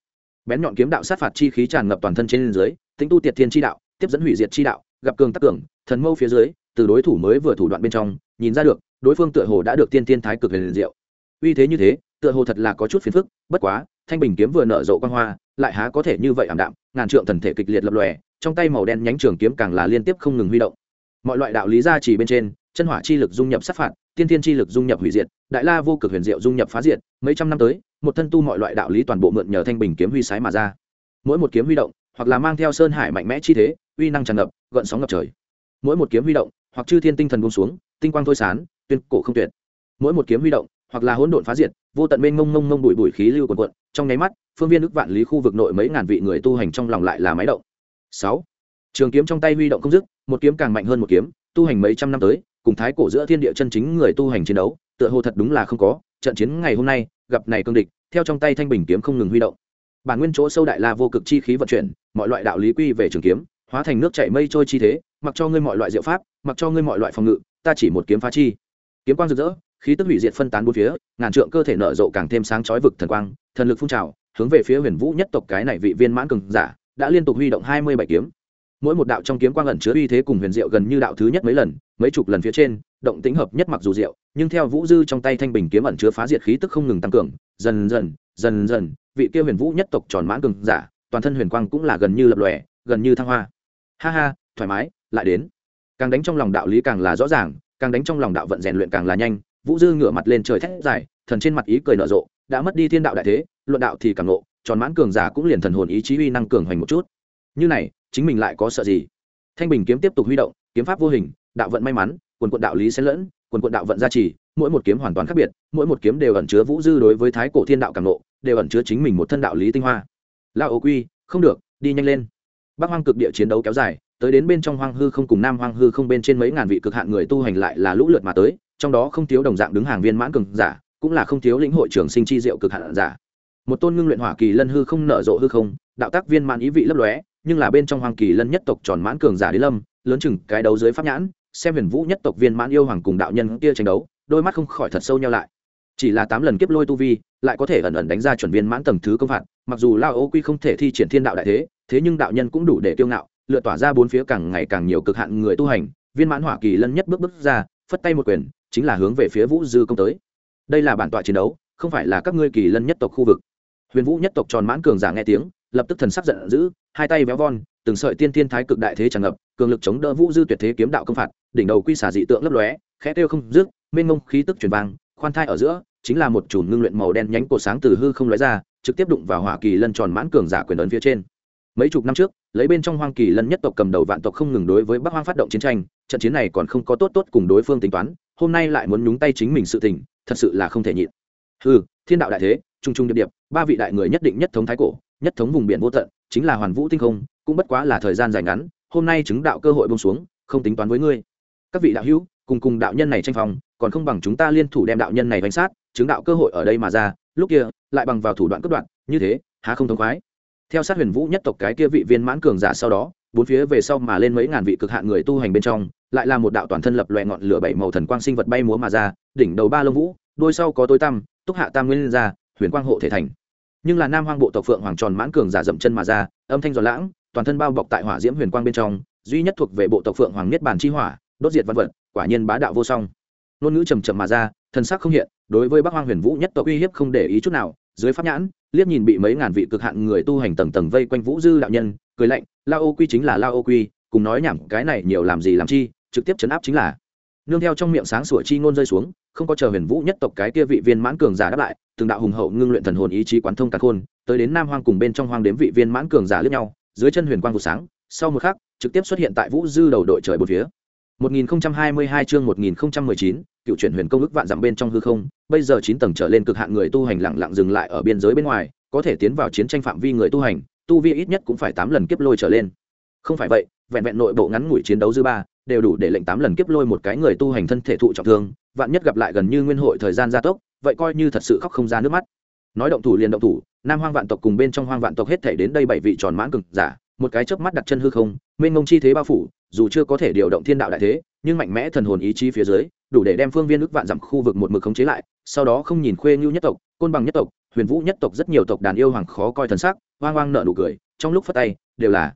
Bén nhọn kiếm đạo sát phạt chi khí tràn ngập toàn thân trên dưới tính tu tiệt thiên chi đạo, tiếp dẫn hủy diệt chi đạo, gặp cường tắc cường, thần mâu phía dưới, từ đối thủ mới vừa thủ đoạn bên trong, nhìn ra được, đối phương tựa hồ đã được tiên tiên thái cực huyền diệu. Uy thế như thế, tựa hồ thật là có chút phiền phức, bất quá, thanh bình kiếm vừa nở rộ quan hoa, lại há có thể như vậy ảm đạm, ngàn trượng thần thể kịch liệt lập lòe, trong tay màu đen nhánh trường kiếm càng là liên tiếp không ngừng huy động mọi loại đạo lý gia chỉ bên trên, chân hỏa chi lực dung nhập sát phạt, tiên thiên chi lực dung nhập hủy diệt, đại la vô cực huyền diệu dung nhập phá diệt, mấy trăm năm tới, một thân tu mọi loại đạo lý toàn bộ mượn nhờ thanh bình kiếm huy sái mà ra. Mỗi một kiếm huy động, hoặc là mang theo sơn hải mạnh mẽ chi thế, uy năng tràn ngập, gợn sóng ngập trời. Mỗi một kiếm huy động, hoặc chư thiên tinh thần buông xuống, tinh quang thôi sán, tuyên cổ không tuyệt. Mỗi một kiếm huy động, hoặc là hỗn độn phá diệt, vô tận bên ngông ngông ngông bụi bụi khí lưu quần quận trong nháy mắt, phương viên ức vạn lý khu vực nội mấy ngàn vị người tu hành trong lòng lại là máy động. Sáu trường kiếm trong tay huy động không dứt, một kiếm càng mạnh hơn một kiếm, tu hành mấy trăm năm tới, cùng thái cổ giữa thiên địa chân chính người tu hành chiến đấu, tựa hồ thật đúng là không có, trận chiến ngày hôm nay, gặp này cương địch, theo trong tay thanh bình kiếm không ngừng huy động. Bản nguyên chỗ sâu đại la vô cực chi khí vận chuyển, mọi loại đạo lý quy về trường kiếm, hóa thành nước chảy mây trôi chi thế, mặc cho ngươi mọi loại diệu pháp, mặc cho ngươi mọi loại phòng ngự, ta chỉ một kiếm phá chi. Kiếm quang rực rỡ, khí tức hủy diệt phân tán bốn phía, ngàn trượng cơ thể nở rộ càng thêm sáng chói vực thần quang, thần lực phun trào, hướng về phía huyền vũ nhất tộc cái này vị viên mãn cường giả, đã liên tục huy động hai mươi bảy kiếm mỗi một đạo trong kiếm quang ẩn chứa uy thế cùng huyền diệu gần như đạo thứ nhất mấy lần mấy chục lần phía trên động tính hợp nhất mặc dù diệu nhưng theo vũ dư trong tay thanh bình kiếm ẩn chứa phá diệt khí tức không ngừng tăng cường dần dần dần dần vị kia huyền vũ nhất tộc tròn mãn cường giả toàn thân huyền quang cũng là gần như lập lòe gần như thăng hoa. Ha ha thoải mái lại đến. Càng đánh trong lòng đạo lý càng là rõ ràng càng đánh trong lòng đạo vận rèn luyện càng là nhanh vũ dư ngửa mặt lên trời thét dài thần trên mặt ý cười nở rộ đã mất đi thiên đạo đại thế luận đạo thì càng ngộ, tròn mãn cường giả cũng liền thần hồn ý chí uy năng cường hoành một chút. Như này chính mình lại có sợ gì? Thanh bình kiếm tiếp tục huy động, kiếm pháp vô hình, đạo vận may mắn, quần quận đạo lý xen lẫn, quần quận đạo vận gia trì, mỗi một kiếm hoàn toàn khác biệt, mỗi một kiếm đều ẩn chứa vũ dư đối với thái cổ thiên đạo càng nộ, đều ẩn chứa chính mình một thân đạo lý tinh hoa. Lao ô quy, không được, đi nhanh lên. Bắc hoang cực địa chiến đấu kéo dài, tới đến bên trong hoang hư không cùng nam hoang hư không bên trên mấy ngàn vị cực hạn người tu hành lại là lũ lượt mà tới, trong đó không thiếu đồng dạng đứng hàng viên mãn cường giả, cũng là không thiếu lĩnh hội trưởng sinh chi diệu cực hạn giả. Một tôn ngưng luyện hỏa kỳ lân hư không nở rộ hư không, đạo tác viên mãn ý vị lấp lóe nhưng là bên trong hoàng kỳ lân nhất tộc tròn mãn cường giả đế lâm, lớn chừng cái đấu dưới pháp nhãn, xem huyền vũ nhất tộc viên mãn yêu hoàng cùng đạo nhân kia tranh đấu, đôi mắt không khỏi thật sâu nhau lại. Chỉ là tám lần kiếp lôi tu vi, lại có thể ẩn ẩn đánh ra chuẩn viên mãn tầng thứ công phạt, mặc dù lao ô quy không thể thi triển thiên đạo đại thế thế nhưng đạo nhân cũng đủ để kiêu ngạo, lựa tỏa ra bốn phía càng ngày càng nhiều cực hạn người tu hành, viên mãn hỏa kỳ lân nhất bước bước ra, phất tay một quyền, chính là hướng về phía vũ dư công tới. Đây là bản tọa chiến đấu, không phải là các ngươi kỳ lân nhất tộc khu vực. Huyền vũ nhất tộc tròn mãn cường giả nghe tiếng lập tức thần sắc giận dữ hai tay véo von từng sợi tiên thiên thái cực đại thế tràn ngập cường lực chống đỡ vũ dư tuyệt thế kiếm đạo công phạt đỉnh đầu quy xả dị tượng lấp lóe khẽ kêu không dứt mênh ngông khí tức truyền vang khoan thai ở giữa chính là một chùm ngưng luyện màu đen nhánh cổ sáng từ hư không lóe ra trực tiếp đụng vào hỏa kỳ lân tròn mãn cường giả quyền ấn phía trên. Mấy chục năm trước lấy bên trong hoang kỳ lân nhất tộc cầm đầu vạn tộc không ngừng đối với bắc hoang phát động chiến tranh trận chiến này còn không có tốt tốt cùng đối phương tính toán hôm nay lại muốn nhúng tay chính mình sự tình thật sự là không thể nhịn. Hừ, thiên đạo đại thế trung trung điệp điệp ba vị đại người nhất định nhất thống thái cổ nhất thống vùng biển vô tận, chính là hoàn vũ tinh không, cũng bất quá là thời gian dài ngắn, hôm nay chứng đạo cơ hội bông xuống, không tính toán với ngươi. Các vị đạo hữu, cùng cùng đạo nhân này tranh phòng còn không bằng chúng ta liên thủ đem đạo nhân này đánh sát, chứng đạo cơ hội ở đây mà ra, lúc kia, lại bằng vào thủ đoạn cất đoạn như thế, há không thống khoái. Theo sát huyền vũ nhất tộc cái kia vị viên mãn cường giả sau đó, bốn phía về sau mà lên mấy ngàn vị cực hạn người tu hành bên trong, lại là một đạo toàn thân lập loè ngọn lửa bảy màu thần quang sinh vật bay múa mà ra, đỉnh đầu ba lông vũ, đôi sau có tối tăm, túc hạ tam nguyên ra, huyền quang hộ thể thành nhưng là nam hoang bộ tộc phượng hoàng tròn mãn cường giả dậm chân mà ra, âm thanh giòn lãng, toàn thân bao bọc tại hỏa diễm huyền quang bên trong, duy nhất thuộc về bộ tộc phượng hoàng niết bàn chi hỏa, đốt diệt văn vật, quả nhiên bá đạo vô song. Ngôn ngữ trầm trầm mà ra, thần sắc không hiện, đối với bắc hoang huyền vũ nhất tộc uy hiếp không để ý chút nào, dưới pháp nhãn, liếc nhìn bị mấy ngàn vị cực hạn người tu hành tầng tầng vây quanh vũ dư đạo nhân, cười lạnh, lao ô quy chính là lao ô quy, cùng nói nhảm, cái này nhiều làm gì làm chi, trực tiếp chấn áp chính là. Nương theo trong miệng sáng sủa chi ngôn rơi xuống, không có chờ huyền vũ nhất tộc cái kia vị viên mãn cường giả đáp lại từng đạo hùng hậu ngưng luyện thần hồn ý chí quán thông cả khôn tới đến nam hoang cùng bên trong hoang đếm vị viên mãn cường giả liếc nhau dưới chân huyền quang vụ sáng sau một khắc trực tiếp xuất hiện tại vũ dư đầu đội trời bốn phía 1022 chương 1019, cựu chuyển huyền công ức vạn dặm bên trong hư không, bây giờ 9 tầng trở lên cực hạn người tu hành lặng lặng dừng lại ở biên giới bên ngoài, có thể tiến vào chiến tranh phạm vi người tu hành, tu vi ít nhất cũng phải 8 lần kiếp lôi trở lên. Không phải vậy, vẹn vẹn nội bộ ngắn ngủi chiến đấu dư ba, đều đủ để lệnh 8 lần kiếp lôi một cái người tu hành thân thể thụ trọng thương, vạn nhất gặp lại gần như nguyên hội thời gian gia tốc, vậy coi như thật sự khóc không ra nước mắt. Nói động thủ liền động thủ, Nam Hoang vạn tộc cùng bên trong Hoang vạn tộc hết thảy đến đây bảy vị tròn mãn cực giả, một cái chớp mắt đặt chân hư không, mênh mông chi thế bao phủ, dù chưa có thể điều động thiên đạo đại thế, nhưng mạnh mẽ thần hồn ý chí phía dưới đủ để đem phương viên ước vạn dặm khu vực một mực khống chế lại sau đó không nhìn khuê ngưu nhất tộc côn bằng nhất tộc huyền vũ nhất tộc rất nhiều tộc đàn yêu hoàng khó coi thần sắc hoang hoang nợ nụ cười trong lúc phát tay đều là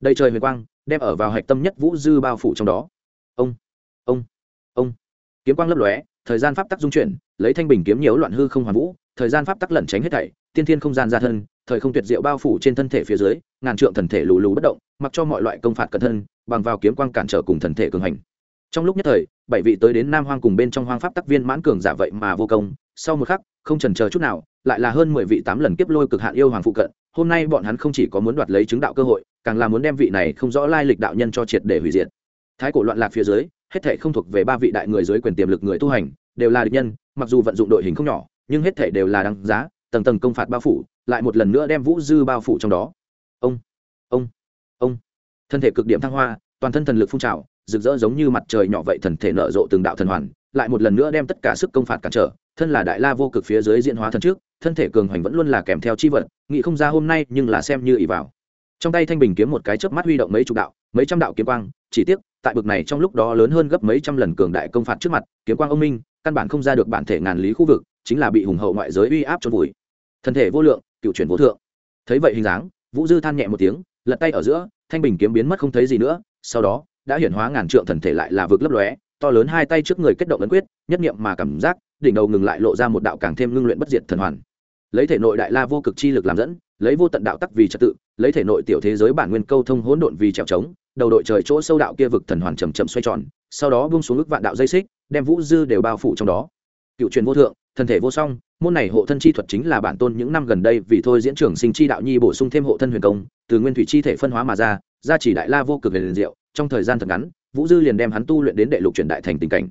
đầy trời huyền quang đem ở vào hạch tâm nhất vũ dư bao phủ trong đó ông ông ông kiếm quang lấp lóe thời gian pháp tắc dung chuyển, lấy thanh bình kiếm nhiễu loạn hư không hoàn vũ, thời gian pháp tắc lẩn tránh hết thảy, tiên thiên không gian ra thân, thời không tuyệt diệu bao phủ trên thân thể phía dưới, ngàn trượng thần thể lù lù bất động, mặc cho mọi loại công phạt cẩn thân, bằng vào kiếm quang cản trở cùng thần thể cường hành. Trong lúc nhất thời, bảy vị tới đến nam hoang cùng bên trong hoang pháp tắc viên mãn cường giả vậy mà vô công, sau một khắc, không trần chờ chút nào, lại là hơn mười vị tám lần kiếp lôi cực hạn yêu hoàng phụ cận, hôm nay bọn hắn không chỉ có muốn đoạt lấy chứng đạo cơ hội, càng là muốn đem vị này không rõ lai lịch đạo nhân cho triệt để hủy diệt. Thái cổ loạn lạc phía dưới hết thể không thuộc về ba vị đại người dưới quyền tiềm lực người tu hành, đều là địch nhân, mặc dù vận dụng đội hình không nhỏ, nhưng hết thể đều là đáng giá, tầng tầng công phạt bao phủ, lại một lần nữa đem vũ dư bao phủ trong đó. Ông ông ông. Thân thể cực điểm thăng hoa, toàn thân thần lực phun trào, rực rỡ giống như mặt trời nhỏ vậy thần thể nở rộ từng đạo thần hoàn, lại một lần nữa đem tất cả sức công phạt cản trở, thân là đại la vô cực phía dưới diễn hóa thần trước, thân thể cường hoành vẫn luôn là kèm theo chi vật, nghĩ không ra hôm nay nhưng là xem như ỷ vào trong tay thanh bình kiếm một cái chớp mắt huy động mấy chục đạo, mấy trăm đạo kiếm quang, chỉ tiếc, tại bực này trong lúc đó lớn hơn gấp mấy trăm lần cường đại công phạt trước mặt, kiếm quang ông minh, căn bản không ra được bản thể ngàn lý khu vực, chính là bị hùng hậu ngoại giới uy áp trôn vùi. Thân thể vô lượng, cựu chuyển vô thượng. Thấy vậy hình dáng, vũ dư than nhẹ một tiếng, lật tay ở giữa, thanh bình kiếm biến mất không thấy gì nữa, sau đó, đã hiển hóa ngàn trượng thần thể lại là vực lấp lóe, to lớn hai tay trước người kết động ấn quyết, nhất niệm mà cảm giác, đỉnh đầu ngừng lại lộ ra một đạo càng thêm ngưng luyện bất diệt thần hoàn. Lấy thể nội đại la vô cực chi lực làm dẫn lấy vô tận đạo tắc vì trật tự, lấy thể nội tiểu thế giới bản nguyên câu thông hỗn độn vì trèo trống, đầu đội trời chỗ sâu đạo kia vực thần hoàn chầm chậm xoay tròn, sau đó buông xuống ức vạn đạo dây xích, đem vũ dư đều bao phủ trong đó. Cựu truyền vô thượng, thân thể vô song, môn này hộ thân chi thuật chính là bản tôn những năm gần đây vì thôi diễn trưởng sinh chi đạo nhi bổ sung thêm hộ thân huyền công, từ nguyên thủy chi thể phân hóa mà ra gia chỉ đại la vô cực huyền diệu, trong thời gian thật ngắn, vũ dư liền đem hắn tu luyện đến đệ lục truyền đại thành tình cảnh.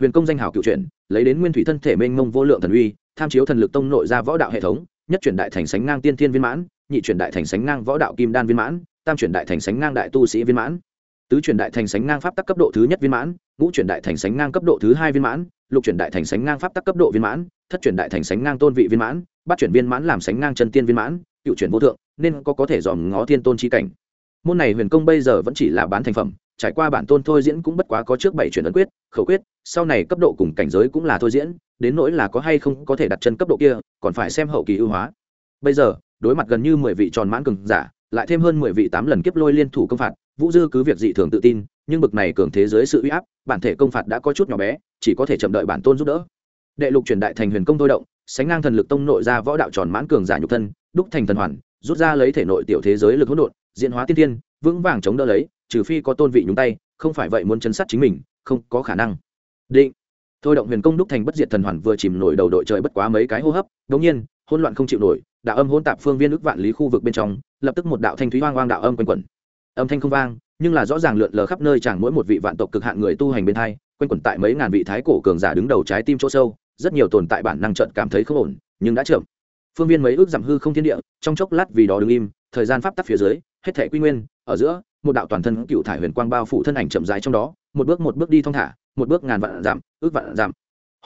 Huyền công danh hào cựu truyền, lấy đến nguyên thủy thân thể mênh mông vô lượng thần uy, tham chiếu thần lực tông nội ra võ đạo hệ thống nhất truyền đại thành sánh ngang tiên thiên viên mãn, nhị truyền đại thành sánh ngang võ đạo kim đan viên mãn, tam truyền đại thành sánh ngang đại tu sĩ viên mãn. Tứ truyền đại thành sánh ngang pháp tắc cấp độ thứ nhất viên mãn, ngũ truyền đại thành sánh ngang cấp độ thứ hai viên mãn, lục truyền đại thành sánh ngang pháp tắc cấp độ viên mãn, thất truyền đại thành sánh ngang tôn vị viên mãn, bát truyền viên mãn làm sánh ngang chân tiên viên mãn, cựu truyền vô thượng, nên có có thể dòm ngó thiên tôn chi cảnh môn này huyền công bây giờ vẫn chỉ là bán thành phẩm, trải qua bản tôn thôi diễn cũng bất quá có trước bảy chuyển ấn quyết, khẩu quyết, sau này cấp độ cùng cảnh giới cũng là thôi diễn, đến nỗi là có hay không có thể đặt chân cấp độ kia, còn phải xem hậu kỳ ưu hóa. Bây giờ, đối mặt gần như mười vị tròn mãn cường giả, lại thêm hơn mười vị tám lần kiếp lôi liên thủ công phạt, vũ dư cứ việc dị thường tự tin, nhưng bực này cường thế giới sự uy áp, bản thể công phạt đã có chút nhỏ bé, chỉ có thể chậm đợi bản tôn giúp đỡ. Đệ lục truyền đại thành huyền công thôi động, sánh ngang thần lực tông nội ra võ đạo tròn mãn cường giả nhục thân, đúc thành thần hoàn rút ra lấy thể nội tiểu thế giới lực hỗn độn, diễn hóa tiên tiên vững vàng chống đỡ lấy, trừ phi có tôn vị nhúng tay, không phải vậy muốn chấn sát chính mình, không có khả năng. Định. Thôi động huyền công đúc thành bất diệt thần hoàn vừa chìm nổi đầu đội trời bất quá mấy cái hô hấp đống nhiên, hỗn loạn không chịu nổi, đạo âm hỗn tạp phương viên ức vạn lý khu vực bên trong, lập tức một đạo thanh thúy hoang hoang đạo âm quanh quẩn. Âm thanh không vang, nhưng là rõ ràng lượn lờ khắp nơi chẳng mỗi một vị vạn tộc cực hạn người tu hành bên thai quanh quẩn tại mấy ngàn vị thái cổ cường giả đứng đầu trái tim chỗ sâu, rất nhiều tồn tại bản năng trận cảm thấy không ổn, nhưng đã chậm phương viên mấy ước giảm hư không thiên địa, trong chốc lát vì đó đứng im, thời gian pháp tắc phía dưới, hết thể quy nguyên, ở giữa, một đạo toàn thân cựu thải huyền quang bao phủ thân ảnh chậm rãi trong đó, một bước một bước đi thong thả, một bước ngàn vạn giảm, ước vạn giảm.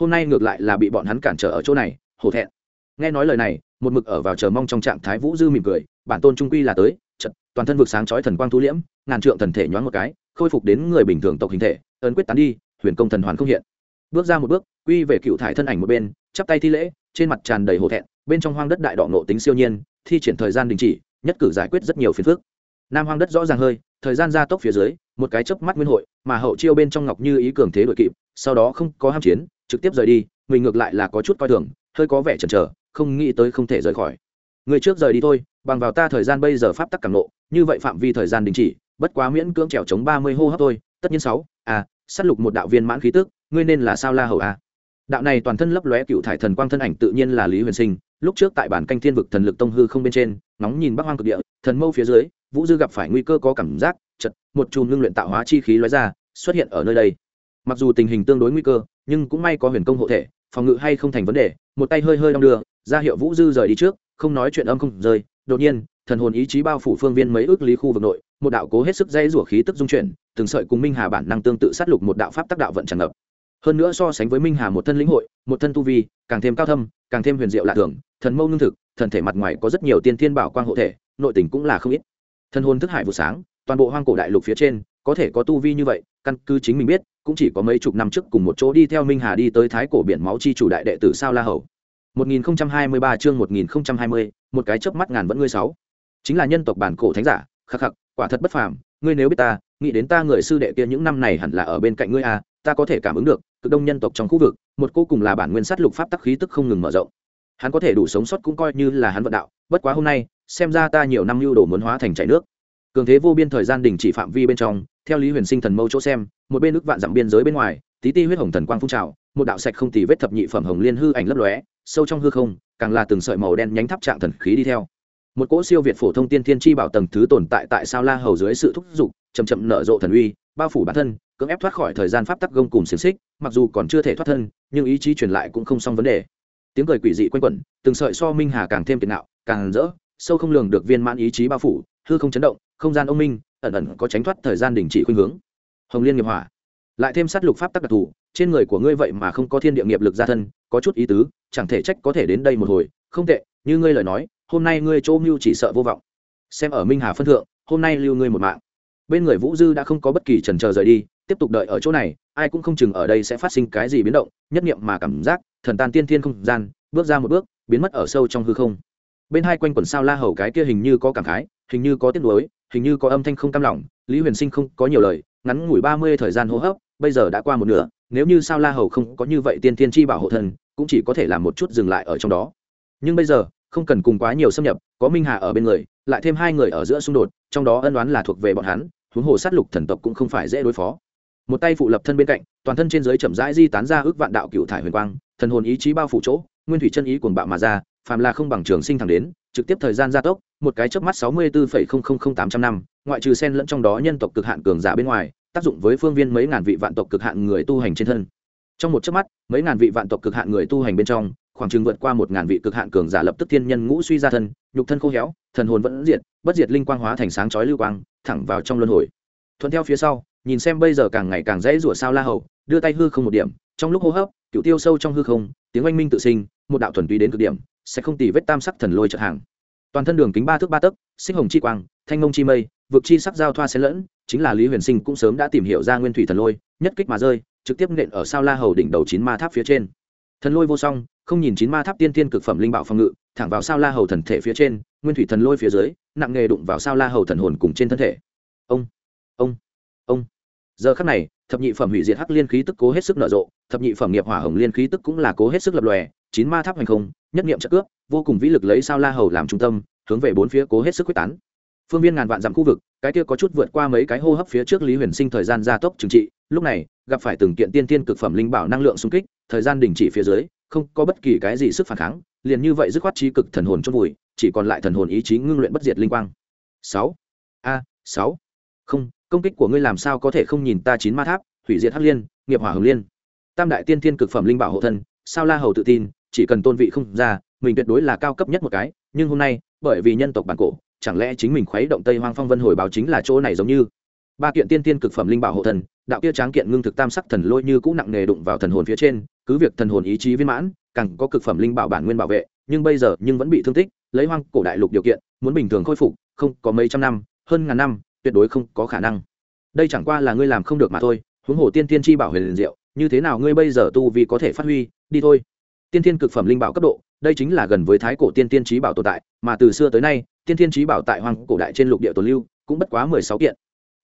Hôm nay ngược lại là bị bọn hắn cản trở ở chỗ này, hổ thẹn. Nghe nói lời này, một mực ở vào chờ mong trong trạng thái vũ dư mỉm cười, bản tôn trung quy là tới chật toàn thân vực sáng chói thần quang thu liễm, ngàn trượng thần thể nhoáng một cái, khôi phục đến người bình thường tộc hình thể, ấn quyết tán đi, huyền công thần hoàn không hiện. Bước ra một bước, quy về cựu thải thân ảnh một bên, chắp tay thi lễ, trên mặt tràn đầy hổ thẹn bên trong hoang đất đại đỏ nộ tính siêu nhiên, thi triển thời gian đình chỉ, nhất cử giải quyết rất nhiều phiền phức nam hoang đất rõ ràng hơi, thời gian gia tốc phía dưới, một cái chớp mắt nguyên hội, mà hậu chiêu bên trong ngọc như ý cường thế đội kịp, sau đó không có ham chiến, trực tiếp rời đi, mình ngược lại là có chút coi thường, hơi có vẻ chần chờ, không nghĩ tới không thể rời khỏi người trước rời đi thôi, bằng vào ta thời gian bây giờ pháp tắc càng nộ như vậy phạm vi thời gian đình chỉ, bất quá miễn cưỡng trèo chống ba mươi hô hấp thôi, tất nhiên sáu à sát lục một đạo viên mãn khí tức, ngươi nên là sao la hầu à. đạo này toàn thân lấp lóe cựu thải thần quang thân ảnh tự nhiên là lý huyền sinh lúc trước tại bản canh thiên vực thần lực tông hư không bên trên nóng nhìn bắc hoang cực địa, thần mâu phía dưới, vũ dư gặp phải nguy cơ có cảm giác chật một chùm ngưng luyện tạo hóa chi khí lóe ra, xuất hiện ở nơi đây. Mặc dù tình hình tương đối nguy cơ, nhưng cũng may có huyền công hộ thể, phòng ngự hay không thành vấn đề, một tay hơi hơi đong đưa, ra hiệu vũ dư rời đi trước, không nói chuyện âm không rơi. Đột nhiên, thần hồn ý chí bao phủ phương viên mấy ước lý khu vực nội, một đạo cố hết sức dây rủa khí tức dung chuyển, từng sợi cùng minh hà bản năng tương tự sát lục một đạo pháp tác đạo vận tràn ngập hơn nữa so sánh với minh hà một thân lĩnh hội một thân tu vi càng thêm cao thâm càng thêm huyền diệu lạ thường thần mâu lương thực thần thể mặt ngoài có rất nhiều tiên thiên bảo quang hộ thể nội tình cũng là không ít. Thân hồn thức hải vụ sáng toàn bộ hoang cổ đại lục phía trên có thể có tu vi như vậy căn cứ chính mình biết cũng chỉ có mấy chục năm trước cùng một chỗ đi theo minh hà đi tới thái cổ biển máu chi chủ đại đệ tử sao la hầu. 1023 chương 1020, một cái chớp mắt ngàn vẫn ngươi sáu. Chính là nhân tộc bản cổ thánh giả khắc khắc quả thật bất phàm ngươi nếu biết ta nghĩ đến ta người sư đệ kia những năm này hẳn là ở bên cạnh ngươi à ta có thể cảm ứng được cực đông nhân tộc trong khu vực, một cô cùng là bản nguyên sát lục pháp tắc khí tức không ngừng mở rộng. Hắn có thể đủ sống sót cũng coi như là hắn vận đạo, bất quá hôm nay, xem ra ta nhiều năm lưu đồ muốn hóa thành chảy nước. Cường thế vô biên thời gian đình chỉ phạm vi bên trong, theo lý huyền sinh thần mâu chỗ xem, một bên nước vạn dặm biên giới bên ngoài, tí ti huyết hồng thần quang phun trào, một đạo sạch không tì vết thập nhị phẩm hồng liên hư ảnh lấp lóe, sâu trong hư không, càng là từng sợi màu đen nhánh tháp trạng thần khí đi theo. Một cỗ siêu việt phổ thông tiên thiên chi bảo tầng thứ tồn tại tại sao la hầu dưới sự thúc giục chầm chậm nở rộ thần uy, bao phủ bản thân cưỡng ép thoát khỏi thời gian pháp tắc gông cùng xiềng xích, mặc dù còn chưa thể thoát thân, nhưng ý chí truyền lại cũng không xong vấn đề. Tiếng cười quỷ dị quanh quẩn, từng sợi so minh hà càng thêm tiền nạo, càng rỡ, sâu không lường được viên mãn ý chí bao phủ, hư không chấn động, không gian ông minh, ẩn ẩn có tránh thoát thời gian đình chỉ khuynh hướng. Hồng liên nghiệp hỏa, lại thêm sát lục pháp tắc đặc thù, trên người của ngươi vậy mà không có thiên địa nghiệp lực gia thân, có chút ý tứ, chẳng thể trách có thể đến đây một hồi, không tệ, như ngươi lời nói, hôm nay ngươi chỗ mưu chỉ sợ vô vọng. Xem ở minh hà phân thượng, hôm nay lưu ngươi một mạng. Bên người vũ dư đã không có bất kỳ trần trờ rời đi tiếp tục đợi ở chỗ này, ai cũng không chừng ở đây sẽ phát sinh cái gì biến động, nhất nghiệm mà cảm giác, thần tan tiên thiên không gian, bước ra một bước, biến mất ở sâu trong hư không. Bên hai quanh quần sao la hầu cái kia hình như có cảm khái, hình như có tiếc nuối, hình như có âm thanh không cam lòng, lý huyền sinh không có nhiều lời, ngắn ngủi ba mươi thời gian hô hấp, bây giờ đã qua một nửa, nếu như sao la hầu không có như vậy tiên tiên chi bảo hộ thần, cũng chỉ có thể làm một chút dừng lại ở trong đó. Nhưng bây giờ, không cần cùng quá nhiều xâm nhập, có minh hà ở bên người, lại thêm hai người ở giữa xung đột, trong đó ân đoán là thuộc về bọn hắn, huống hồ sát lục thần tộc cũng không phải dễ đối phó một tay phụ lập thân bên cạnh, toàn thân trên dưới chậm rãi di tán ra ước vạn đạo cựu thải huyền quang, thần hồn ý chí bao phủ chỗ, nguyên thủy chân ý cuồng bạo mà ra, phàm là không bằng trường sinh thẳng đến, trực tiếp thời gian gia tốc, một cái chớp mắt sáu mươi bốn tám trăm năm, ngoại trừ sen lẫn trong đó nhân tộc cực hạn cường giả bên ngoài, tác dụng với phương viên mấy ngàn vị vạn tộc cực hạn người tu hành trên thân. Trong một chớp mắt, mấy ngàn vị vạn tộc cực hạn người tu hành bên trong, khoảng chừng vượt qua một ngàn vị cực hạn cường giả lập tức thiên nhân ngũ suy ra thân, nhục thân khô héo, thần hồn vẫn diệt, bất diệt linh quang hóa thành sáng chói lưu quang, thẳng vào trong luân hồi. Thuận theo phía sau nhìn xem bây giờ càng ngày càng dễ rủa sao la hầu, đưa tay hư không một điểm, trong lúc hô hấp, cựu tiêu sâu trong hư không, tiếng oanh minh tự sinh, một đạo thuần túy đến cực điểm, sẽ không tì vết tam sắc thần lôi trợ hàng. Toàn thân đường kính ba thước ba tấc, xích hồng chi quang, thanh ngông chi mây, vực chi sắc giao thoa xen lẫn, chính là lý huyền sinh cũng sớm đã tìm hiểu ra nguyên thủy thần lôi, nhất kích mà rơi, trực tiếp nện ở sao la hầu đỉnh đầu chín ma tháp phía trên. Thần lôi vô song, không nhìn chín ma tháp tiên tiên cực phẩm linh bảo phòng ngự, thẳng vào sao la hầu thần thể phía trên, nguyên thủy thần lôi phía dưới, nặng nghề đụng vào sao la hầu thần hồn cùng trên thân thể. Ông ông! Ông. Giờ khắc này, thập nhị phẩm hủy diệt hắc liên khí tức cố hết sức nở rộ, thập nhị phẩm nghiệp hỏa hồng liên khí tức cũng là cố hết sức lập lòe, chín ma tháp hành không, nhất nghiệm trợ cướp, vô cùng vĩ lực lấy sao la hầu làm trung tâm, hướng về bốn phía cố hết sức quyết tán. Phương viên ngàn vạn dặm khu vực, cái kia có chút vượt qua mấy cái hô hấp phía trước lý huyền sinh thời gian gia tốc trừng trị, lúc này, gặp phải từng kiện tiên tiên cực phẩm linh bảo năng lượng xung kích, thời gian đình chỉ phía dưới, không có bất kỳ cái gì sức phản kháng, liền như vậy dứt khoát trí cực thần hồn chôn vùi, chỉ còn lại thần hồn ý chí ngưng luyện bất diệt linh quang. Sáu. A, sáu. Không công kích của ngươi làm sao có thể không nhìn ta chín ma tháp, hủy diệt hắc liên, nghiệp hỏa hồng liên. Tam đại tiên thiên cực phẩm linh bảo hộ thân, sao la hầu tự tin, chỉ cần tôn vị không ra, mình tuyệt đối là cao cấp nhất một cái. Nhưng hôm nay, bởi vì nhân tộc bản cổ, chẳng lẽ chính mình khuấy động tây hoang phong vân hồi báo chính là chỗ này giống như? Ba kiện tiên tiên cực phẩm linh bảo hộ thần đạo kia tráng kiện ngưng thực tam sắc thần lôi như cũng nặng nề đụng vào thần hồn phía trên, cứ việc thần hồn ý chí viên mãn, càng có cực phẩm linh bảo bản nguyên bảo vệ, nhưng bây giờ nhưng vẫn bị thương tích, lấy hoang cổ đại lục điều kiện, muốn bình thường khôi phục, không có mấy trăm năm, hơn ngàn năm tuyệt đối không có khả năng. Đây chẳng qua là ngươi làm không được mà thôi, huống hồ tiên tiên chi bảo huyền diệu, như thế nào ngươi bây giờ tu vì có thể phát huy, đi thôi. Tiên tiên cực phẩm linh bảo cấp độ, đây chính là gần với thái cổ tiên tiên trí bảo tồn tại, mà từ xưa tới nay, tiên tiên trí bảo tại hoàng cổ đại trên lục địa tồn lưu, cũng bất quá mười sáu kiện.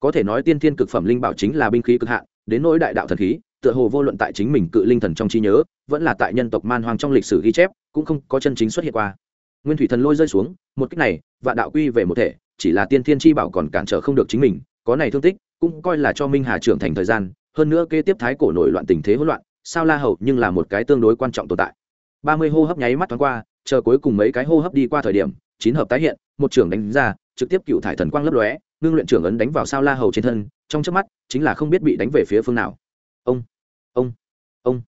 Có thể nói tiên tiên cực phẩm linh bảo chính là binh khí cực hạn, đến nỗi đại đạo thần khí, tựa hồ vô luận tại chính mình cự linh thần trong trí nhớ, vẫn là tại nhân tộc man hoang trong lịch sử ghi chép, cũng không có chân chính xuất hiện qua. Nguyên thủy thần lôi rơi xuống, một cách này và đạo quy về một thể chỉ là tiên thiên chi bảo còn cản trở không được chính mình, có này thương tích, cũng coi là cho minh hà trưởng thành thời gian, hơn nữa kế tiếp thái cổ nổi loạn tình thế hỗn loạn, sao la hầu nhưng là một cái tương đối quan trọng tồn tại. Ba mươi hô hấp nháy mắt thoáng qua, chờ cuối cùng mấy cái hô hấp đi qua thời điểm, chín hợp tái hiện, một trưởng đánh ra, trực tiếp cựu thải thần quang lấp lóe, ngưng luyện trưởng ấn đánh vào sao la hầu trên thân, trong trước mắt, chính là không biết bị đánh về phía phương nào. Ông ông ông.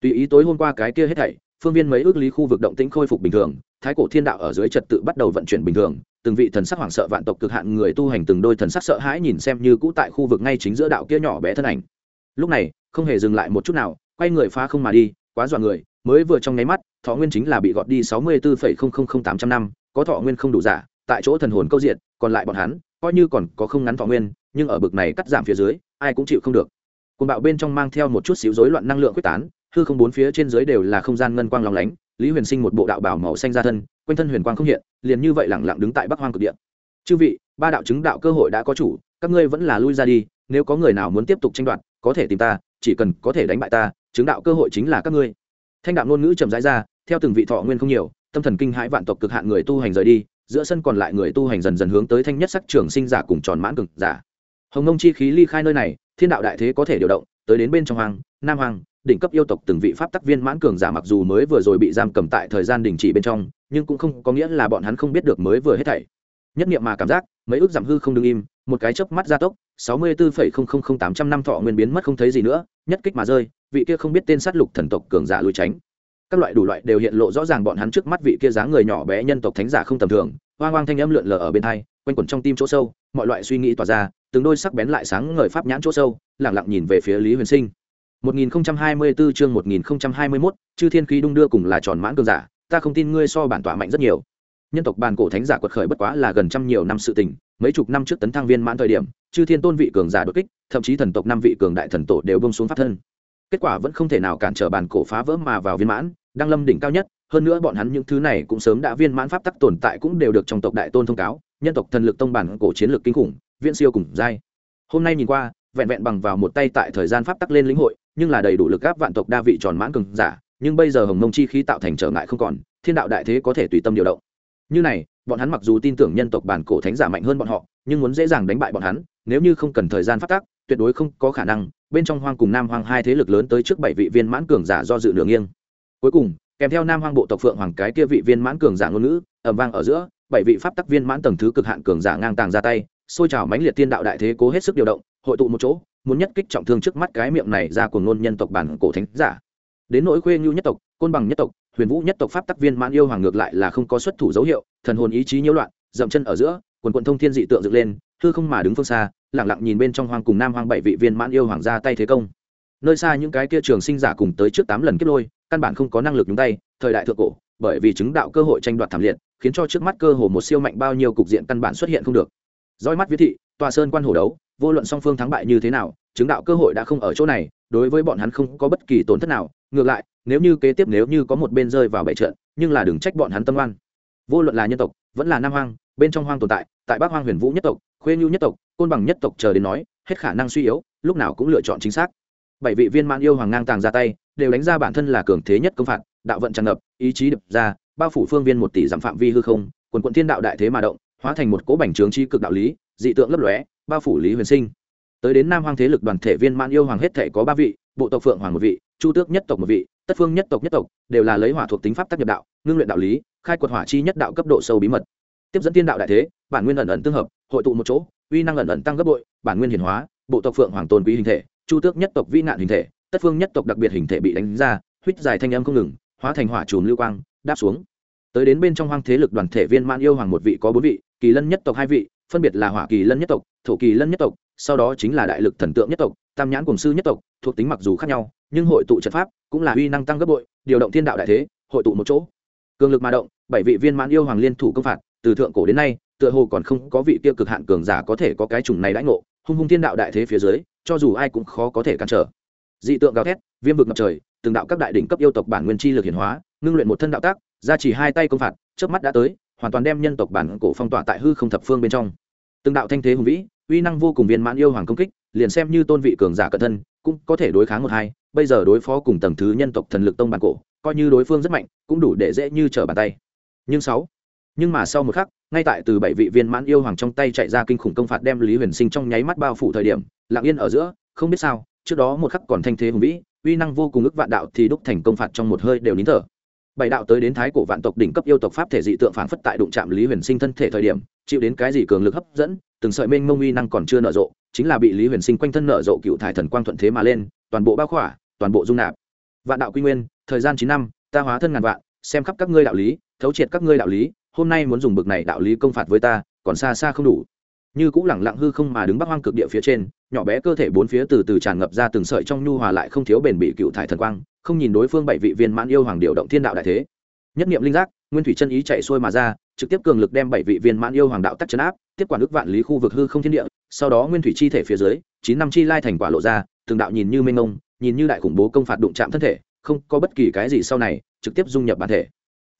Tùy ý tối hôm qua cái kia hết thảy phương viên mấy ước lý khu vực động tĩnh khôi phục bình thường, thái cổ thiên đạo ở dưới trật tự bắt đầu vận chuyển bình thường, từng vị thần sắc hoảng sợ vạn tộc cực hạn người tu hành từng đôi thần sắc sợ hãi nhìn xem như cũ tại khu vực ngay chính giữa đạo kia nhỏ bé thân ảnh. Lúc này, không hề dừng lại một chút nào, quay người phá không mà đi, quá dọa người, mới vừa trong nháy mắt, thọ nguyên chính là bị gọt đi sáu mươi bốn tám trăm năm, có thọ nguyên không đủ giả, tại chỗ thần hồn câu diện, còn lại bọn hắn, coi như còn có không ngắn thọ nguyên, nhưng ở bực này cắt giảm phía dưới, ai cũng chịu không được. Cồn bạo bên trong mang theo một chút xíu rối loạn năng lượng quyết tán hư không bốn phía trên dưới đều là không gian ngân quang lòng lánh, lý huyền sinh một bộ đạo bảo màu xanh ra thân, quanh thân huyền quang không hiện, liền như vậy lẳng lặng đứng tại bắc hoang cực địa. Chư vị, ba đạo chứng đạo cơ hội đã có chủ, các ngươi vẫn là lui ra đi, nếu có người nào muốn tiếp tục tranh đoạt, có thể tìm ta, chỉ cần có thể đánh bại ta, chứng đạo cơ hội chính là các ngươi. Thanh đạo ngôn ngữ chậm rãi ra, theo từng vị thọ nguyên không nhiều, tâm thần kinh hãi vạn tộc cực hạn người tu hành rời đi, giữa sân còn lại người tu hành dần dần hướng tới thanh nhất sắc trường sinh giả cùng tròn mãn cực giả. Hồng nông chi khí ly khai nơi này, thiên đạo đại thế có thể điều động, tới đến bên trong hoàng nam hoàng, đỉnh cấp yêu tộc từng vị pháp tắc viên mãn cường giả mặc dù mới vừa rồi bị giam cầm tại thời gian đình chỉ bên trong, nhưng cũng không có nghĩa là bọn hắn không biết được mới vừa hết thảy. Nhất nghiệm mà cảm giác, mấy ước giảm hư không đứng im, một cái chớp mắt gia tốc, sáu mươi bốn tám trăm năm thọ nguyên biến mất không thấy gì nữa, nhất kích mà rơi, vị kia không biết tên sát lục thần tộc cường giả lùi tránh. Các loại đủ loại đều hiện lộ rõ ràng bọn hắn trước mắt vị kia dáng người nhỏ bé nhân tộc thánh giả không tầm thường, hoang hoang thanh âm lượn lờ ở bên thai quanh quẩn trong tim chỗ sâu, mọi loại suy nghĩ tỏa ra, từng đôi sắc bén lại sáng ngời pháp nhãn chỗ sâu lẳng lặng nhìn về phía lý huyền sinh. 1024 chương 1021, chư thiên khí đung đưa cùng là tròn mãn cường giả ta không tin ngươi so bản tỏa mạnh rất nhiều. Nhân tộc bàn cổ thánh giả quật khởi bất quá là gần trăm nhiều năm sự tình mấy chục năm trước tấn thăng viên mãn thời điểm chư thiên tôn vị cường giả đột kích thậm chí thần tộc năm vị cường đại thần tổ đều bông xuống pháp thân. Kết quả vẫn không thể nào cản trở bản cổ phá vỡ mà vào viên mãn đang lâm đỉnh cao nhất hơn nữa bọn hắn những thứ này cũng sớm đã viên mãn pháp tắc tồn tại cũng đều được trong tộc đại tôn thông cáo nhân tộc thần lực tông bản cổ chiến lược kinh khủng viễn siêu cùng giai hôm nay nhìn qua vẹn vẹn bằng vào một tay tại thời gian pháp tắc lên lĩnh hội nhưng là đầy đủ lực áp vạn tộc đa vị tròn mãn cường giả, nhưng bây giờ hồng mông chi khí tạo thành trở ngại không còn, thiên đạo đại thế có thể tùy tâm điều động. Như này, bọn hắn mặc dù tin tưởng nhân tộc bản cổ thánh giả mạnh hơn bọn họ, nhưng muốn dễ dàng đánh bại bọn hắn, nếu như không cần thời gian phát tác, tuyệt đối không có khả năng, bên trong hoang cùng nam hoang hai thế lực lớn tới trước bảy vị viên mãn cường giả do dự nửa nghiêng. Cuối cùng, kèm theo nam hoang bộ tộc phượng hoàng cái kia vị viên mãn cường giả ngôn ngữ ẩm vang ở giữa, bảy vị pháp tắc viên mãn tầng thứ cực hạn cường giả ngang tàng ra tay, xôi trào mãnh liệt tiên đạo đại thế cố hết sức điều động, hội tụ một chỗ muốn nhất kích trọng thương trước mắt cái miệng này ra của ngôn nhân tộc bản cổ thánh giả. Đến nỗi khuê ngưu nhất tộc, côn bằng nhất tộc, huyền vũ nhất tộc pháp tắc viên mãn yêu hoàng ngược lại là không có xuất thủ dấu hiệu, thần hồn ý chí nhiễu loạn, dậm chân ở giữa, quần quận thông thiên dị tượng dựng lên thư không mà đứng phương xa lẳng lặng nhìn bên trong hoang cùng nam hoang bảy vị viên mãn yêu hoàng ra tay thế công. Nơi xa những cái kia trường sinh giả cùng tới trước tám lần kết lôi, căn bản không có năng lực nhúng tay, thời đại thượng cổ, bởi vì chứng đạo cơ hội tranh đoạt thảm liệt, khiến cho trước mắt cơ hồ một siêu mạnh bao nhiêu cục diện căn bản xuất hiện không được. Roi mắt viết thị, tòa sơn quan hồ đấu vô luận song phương thắng bại như thế nào, chứng đạo cơ hội đã không ở chỗ này, đối với bọn hắn không có bất kỳ tổn thất nào. Ngược lại, nếu như kế tiếp nếu như có một bên rơi vào bệ trận, nhưng là đừng trách bọn hắn tâm oan. Vô luận là nhân tộc, vẫn là nam hoang, bên trong hoang tồn tại tại bắc hoang huyền vũ nhất tộc, khuê nhu nhất tộc, côn bằng nhất tộc chờ đến nói, hết khả năng suy yếu, lúc nào cũng lựa chọn chính xác. Bảy vị viên mãn yêu hoàng ngang tàng ra tay, đều đánh ra bản thân là cường thế nhất công phạt, đạo vận tràn ngập, ý chí đập ra, bao phủ phương viên một tỷ dặm phạm vi hư không, quần quận thiên đạo đại thế mà động, hóa thành một cỗ bành trướng chi cực đạo lý, dị tượng lấp lóe bao phủ lý huyền sinh tới đến nam hoang thế lực đoàn thể viên mãn yêu hoàng hết thể có ba vị bộ tộc phượng hoàng một vị chu tước nhất tộc một vị tất phương nhất tộc nhất tộc đều là lấy hỏa thuộc tính pháp tác nhập đạo ngưng luyện đạo lý khai quật hỏa chi nhất đạo cấp độ sâu bí mật tiếp dẫn tiên đạo đại thế bản nguyên ẩn ẩn tương hợp hội tụ một chỗ uy năng ẩn ẩn tăng gấp bội bản nguyên hiển hóa bộ tộc phượng hoàng tôn quý hình thể chu tước nhất tộc vi nạn hình thể tất phương nhất tộc đặc biệt hình thể bị đánh ra huyết dài thanh âm không ngừng hóa thành hỏa chùm lưu quang đáp xuống tới đến bên trong hoang thế lực đoàn thể viên mãn yêu hoàng một vị có bốn vị kỳ lân nhất tộc hai vị phân biệt là hỏa kỳ lân nhất tộc, thổ kỳ lân nhất tộc, sau đó chính là đại lực thần tượng nhất tộc, tam nhãn cùng sư nhất tộc, thuộc tính mặc dù khác nhau, nhưng hội tụ trận pháp cũng là uy năng tăng gấp bội, điều động thiên đạo đại thế, hội tụ một chỗ. Cường lực mà động, bảy vị viên mãn yêu hoàng liên thủ công phạt, từ thượng cổ đến nay, tựa hồ còn không có vị tiêu cực hạn cường giả có thể có cái chủng này đãi ngộ, hung hung thiên đạo đại thế phía dưới, cho dù ai cũng khó có thể cản trở. Dị tượng gào thét, viêm vực ngập trời, từng đạo các đại đỉnh cấp yêu tộc bản nguyên chi lực hiển hóa, ngưng luyện một thân đạo tác, ra chỉ hai tay công phạt trước mắt đã tới, hoàn toàn đem nhân tộc bản cổ phong tỏa tại hư không thập phương bên trong từng đạo thanh thế hùng vĩ, uy năng vô cùng viên mãn yêu hoàng công kích, liền xem như tôn vị cường giả cận thân, cũng có thể đối kháng một hai, bây giờ đối phó cùng tầng thứ nhân tộc thần lực tông bản cổ, coi như đối phương rất mạnh, cũng đủ để dễ như trở bàn tay. Nhưng sáu, nhưng mà sau một khắc, ngay tại từ bảy vị viên mãn yêu hoàng trong tay chạy ra kinh khủng công phạt đem lý huyền sinh trong nháy mắt bao phủ thời điểm, lặng yên ở giữa, không biết sao, trước đó một khắc còn thanh thế hùng vĩ, uy năng vô cùng ức vạn đạo thì đúc thành công phạt trong một hơi đều nín thở bảy đạo tới đến thái cổ vạn tộc đỉnh cấp yêu tộc pháp thể dị tượng phản phất tại đụng chạm lý huyền sinh thân thể thời điểm, chịu đến cái gì cường lực hấp dẫn, từng sợi mênh mông uy năng còn chưa nở rộ, chính là bị lý huyền sinh quanh thân nở rộ cựu thải thần quang thuận thế mà lên, toàn bộ bao khỏa, toàn bộ dung nạp. Vạn đạo quy nguyên, thời gian chín năm, ta hóa thân ngàn vạn, xem khắp các ngươi đạo lý, thấu triệt các ngươi đạo lý, hôm nay muốn dùng bực này đạo lý công phạt với ta, còn xa xa không đủ. Như cũng lẳng lặng hư không mà đứng bắc hoang cực địa phía trên, nhỏ bé cơ thể bốn phía từ từ tràn ngập ra từng sợi trong nhu hòa lại không thiếu bền bị cựu thải thần quang không nhìn đối phương bảy vị viên mãn yêu hoàng điều động thiên đạo đại thế. Nhất niệm linh giác, nguyên thủy chân ý chạy xuôi mà ra, trực tiếp cường lực đem bảy vị viên mãn yêu hoàng đạo tắc chấn áp, tiếp quản ước vạn lý khu vực hư không thiên địa, sau đó nguyên thủy chi thể phía dưới, chín năm chi lai thành quả lộ ra, từng đạo nhìn như mênh ông nhìn như đại khủng bố công phạt đụng chạm thân thể, không có bất kỳ cái gì sau này, trực tiếp dung nhập bản thể.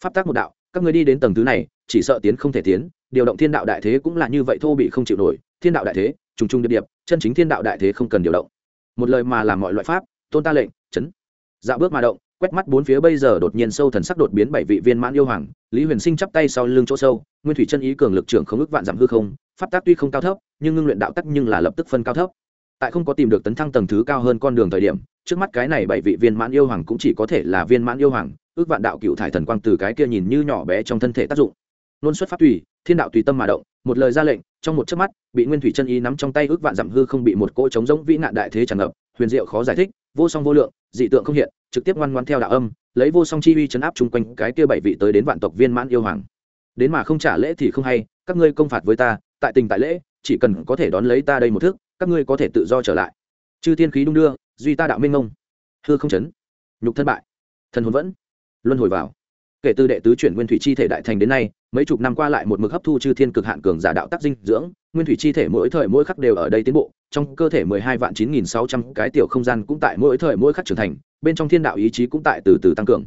Pháp tác một đạo, các người đi đến tầng thứ này, chỉ sợ tiến không thể tiến, điều động thiên đạo đại thế cũng là như vậy thô bị không chịu nổi, thiên đạo đại thế, trùng trùng điệp điệp, chân chính thiên đạo đại thế không cần điều động. Một lời mà làm mọi loại pháp, tôn ta lệnh, chấn dạo bước mà động, quét mắt bốn phía bây giờ đột nhiên sâu thần sắc đột biến bảy vị viên mãn yêu hoàng, lý huyền sinh chắp tay sau lưng chỗ sâu, nguyên thủy chân ý cường lực trưởng không ước vạn giảm hư không, pháp tác tuy không cao thấp, nhưng ngưng luyện đạo tắc nhưng là lập tức phân cao thấp. Tại không có tìm được tấn thăng tầng thứ cao hơn con đường thời điểm, trước mắt cái này bảy vị viên mãn yêu hoàng cũng chỉ có thể là viên mãn yêu hoàng, ước vạn đạo cựu thải thần quang từ cái kia nhìn như nhỏ bé trong thân thể tác dụng. Luôn xuất pháp tùy, thiên đạo tùy tâm mà động, một lời ra lệnh, trong một chớp mắt, bị nguyên thủy chân ý nắm trong tay ước vạn dặm hư không bị một cỗ trống giống vĩ nạn đại thế tràn ngập huyền diệu khó giải thích, vô song vô lượng, dị tượng không hiện, trực tiếp ngoan ngoan theo đạo âm, lấy vô song chi uy chấn áp chung quanh cái kia bảy vị tới đến vạn tộc viên mãn yêu hoàng. Đến mà không trả lễ thì không hay, các ngươi công phạt với ta, tại tình tại lễ, chỉ cần có thể đón lấy ta đây một thước, các ngươi có thể tự do trở lại. Chư thiên khí đung đưa, duy ta đạo minh ngông. Hư không chấn. Nhục thân bại. Thần hồn vẫn. Luân hồi vào. Kể từ đệ tứ chuyển nguyên thủy chi thể đại thành đến nay mấy chục năm qua lại một mực hấp thu chư thiên cực hạn cường giả đạo tác dinh dưỡng, nguyên thủy chi thể mỗi thời mỗi khắc đều ở đây tiến bộ, trong cơ thể mười hai vạn chín nghìn sáu trăm cái tiểu không gian cũng tại mỗi thời mỗi khắc trưởng thành, bên trong thiên đạo ý chí cũng tại từ từ tăng cường.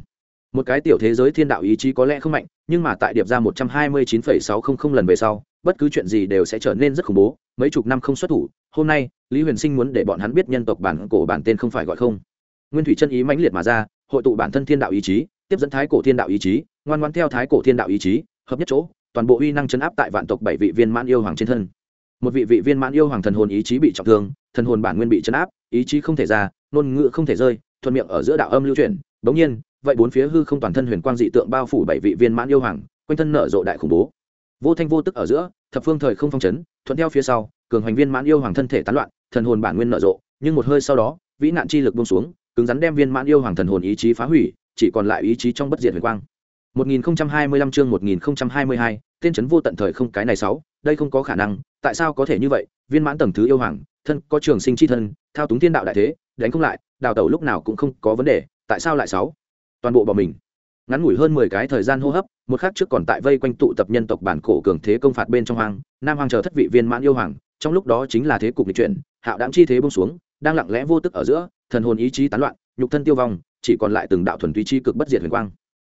Một cái tiểu thế giới thiên đạo ý chí có lẽ không mạnh, nhưng mà tại điệp ra một trăm hai mươi chín phẩy sáu không không lần về sau, bất cứ chuyện gì đều sẽ trở nên rất khủng bố, mấy chục năm không xuất thủ, hôm nay, lý huyền sinh muốn để bọn hắn biết nhân tộc bản cổ bản tên không phải gọi không. Nguyên thủy chân ý mãnh liệt mà ra, hội tụ bản thân thiên đạo ý chí, tiếp dẫn thái cổ thiên đạo ý chí, ngoan ngoan theo thái cổ thiên đạo ý chí hợp nhất chỗ, toàn bộ uy năng chấn áp tại vạn tộc bảy vị viên mãn yêu hoàng trên thân. Một vị vị viên mãn yêu hoàng thần hồn ý chí bị trọng thương, thần hồn bản nguyên bị chấn áp, ý chí không thể ra, ngôn ngữ không thể rơi, thuận miệng ở giữa đạo âm lưu chuyển. Bỗng nhiên, vậy bốn phía hư không toàn thân huyền quang dị tượng bao phủ bảy vị viên mãn yêu hoàng, quanh thân nở rộ đại khủng bố. Vô thanh vô tức ở giữa, thập phương thời không phong chấn, thuận theo phía sau, cường hoành viên mãn yêu hoàng thân thể tán loạn, thần hồn bản nguyên nở rộ, nhưng một hơi sau đó, vĩ nạn chi lực buông xuống, cứng rắn đem viên mãn yêu hoàng thần hồn ý chí phá hủy, chỉ còn lại ý chí trong bất diệt huyền quang. 1025 chương 1022, tên trấn vô tận thời không cái này sáu, đây không có khả năng, tại sao có thể như vậy? Viên mãn tầng thứ yêu hoàng, thân có trường sinh chi thân, thao túng thiên đạo đại thế, đánh không lại, đào tẩu lúc nào cũng không có vấn đề, tại sao lại sáu? Toàn bộ bỏ mình. Ngắn ngủi hơn 10 cái thời gian hô hấp, một khắc trước còn tại vây quanh tụ tập nhân tộc bản cổ cường thế công phạt bên trong hoàng, nam hoàng chờ thất vị viên mãn yêu hoàng, trong lúc đó chính là thế cục nghịch chuyển, hạo đãng chi thế buông xuống, đang lặng lẽ vô tức ở giữa, thần hồn ý chí tán loạn, nhục thân tiêu vong, chỉ còn lại từng đạo thuần túy chi cực bất diệt huyền quang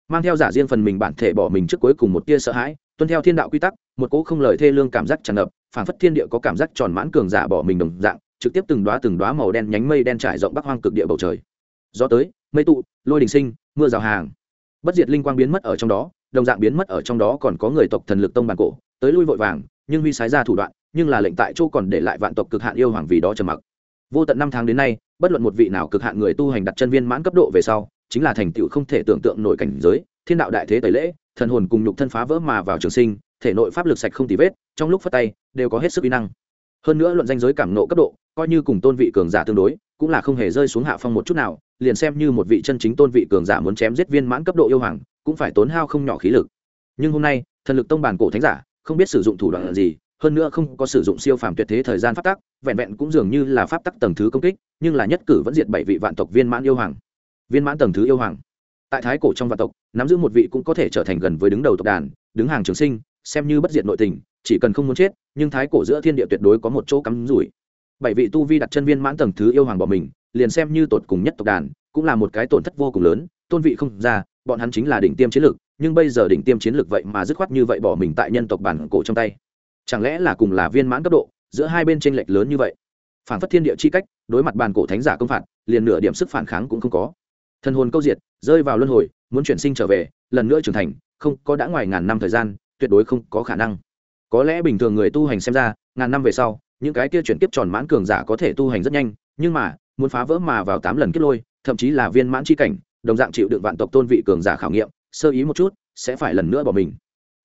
mang theo giả riêng phần mình bản thể bỏ mình trước cuối cùng một tia sợ hãi, tuân theo thiên đạo quy tắc, một cỗ không lời thê lương cảm giác tràn ngập phản phất thiên địa có cảm giác tròn mãn cường giả bỏ mình đồng dạng, trực tiếp từng đoá từng đoá màu đen nhánh mây đen trải rộng bắc hoang cực địa bầu trời. Gió tới, mây tụ, lôi đình sinh, mưa rào hàng. Bất diệt linh quang biến mất ở trong đó, đồng dạng biến mất ở trong đó còn có người tộc thần lực tông bản cổ, tới lui vội vàng, nhưng huy sái ra thủ đoạn, nhưng là lệnh tại chỗ còn để lại vạn tộc cực hạn yêu hoàng vì đó trầm mặc. Vô tận năm tháng đến nay, bất luận một vị nào cực hạn người tu hành đặt chân viên mãn cấp độ về sau chính là thành tựu không thể tưởng tượng nổi cảnh giới, thiên đạo đại thế tẩy lễ, thần hồn cùng nhục thân phá vỡ mà vào trường sinh, thể nội pháp lực sạch không tì vết, trong lúc phát tay, đều có hết sức uy năng. Hơn nữa luận danh giới cảm nộ cấp độ, coi như cùng tôn vị cường giả tương đối, cũng là không hề rơi xuống hạ phong một chút nào, liền xem như một vị chân chính tôn vị cường giả muốn chém giết viên mãn cấp độ yêu hoàng, cũng phải tốn hao không nhỏ khí lực. Nhưng hôm nay, thần lực tông bản cổ thánh giả, không biết sử dụng thủ đoạn gì, hơn nữa không có sử dụng siêu phàm tuyệt thế thời gian pháp tắc, vẹn vẹn cũng dường như là pháp tắc tầng thứ công kích, nhưng là nhất cử vẫn diệt bảy vị vạn tộc viên mãn yêu hoàng viên mãn tầng thứ yêu hoàng. Tại thái cổ trong vạn tộc, nắm giữ một vị cũng có thể trở thành gần với đứng đầu tộc đàn, đứng hàng trường sinh, xem như bất diệt nội tình, chỉ cần không muốn chết, nhưng thái cổ giữa thiên địa tuyệt đối có một chỗ cắm rủi. Bảy vị tu vi đặt chân viên mãn tầng thứ yêu hoàng bỏ mình, liền xem như tột cùng nhất tộc đàn, cũng là một cái tổn thất vô cùng lớn, tôn vị không ra, bọn hắn chính là đỉnh tiêm chiến lược nhưng bây giờ đỉnh tiêm chiến lược vậy mà dứt khoát như vậy bỏ mình tại nhân tộc bản cổ trong tay. Chẳng lẽ là cùng là viên mãn cấp độ, giữa hai bên tranh lệch lớn như vậy? Phản phất thiên địa chi cách, đối mặt bàn cổ thánh giả công phạt, liền nửa điểm sức phản kháng cũng không có thần hồn câu diệt, rơi vào luân hồi, muốn chuyển sinh trở về, lần nữa trưởng thành, không có đã ngoài ngàn năm thời gian, tuyệt đối không có khả năng. Có lẽ bình thường người tu hành xem ra, ngàn năm về sau, những cái kia chuyển kiếp tròn mãn cường giả có thể tu hành rất nhanh, nhưng mà, muốn phá vỡ mà vào tám lần kết lôi, thậm chí là viên mãn c h i cảnh, đồng dạng chịu đựng vạn tộc tôn vị cường giả khảo nghiệm, sơ ý một chút, sẽ phải lần nữa bỏ mình.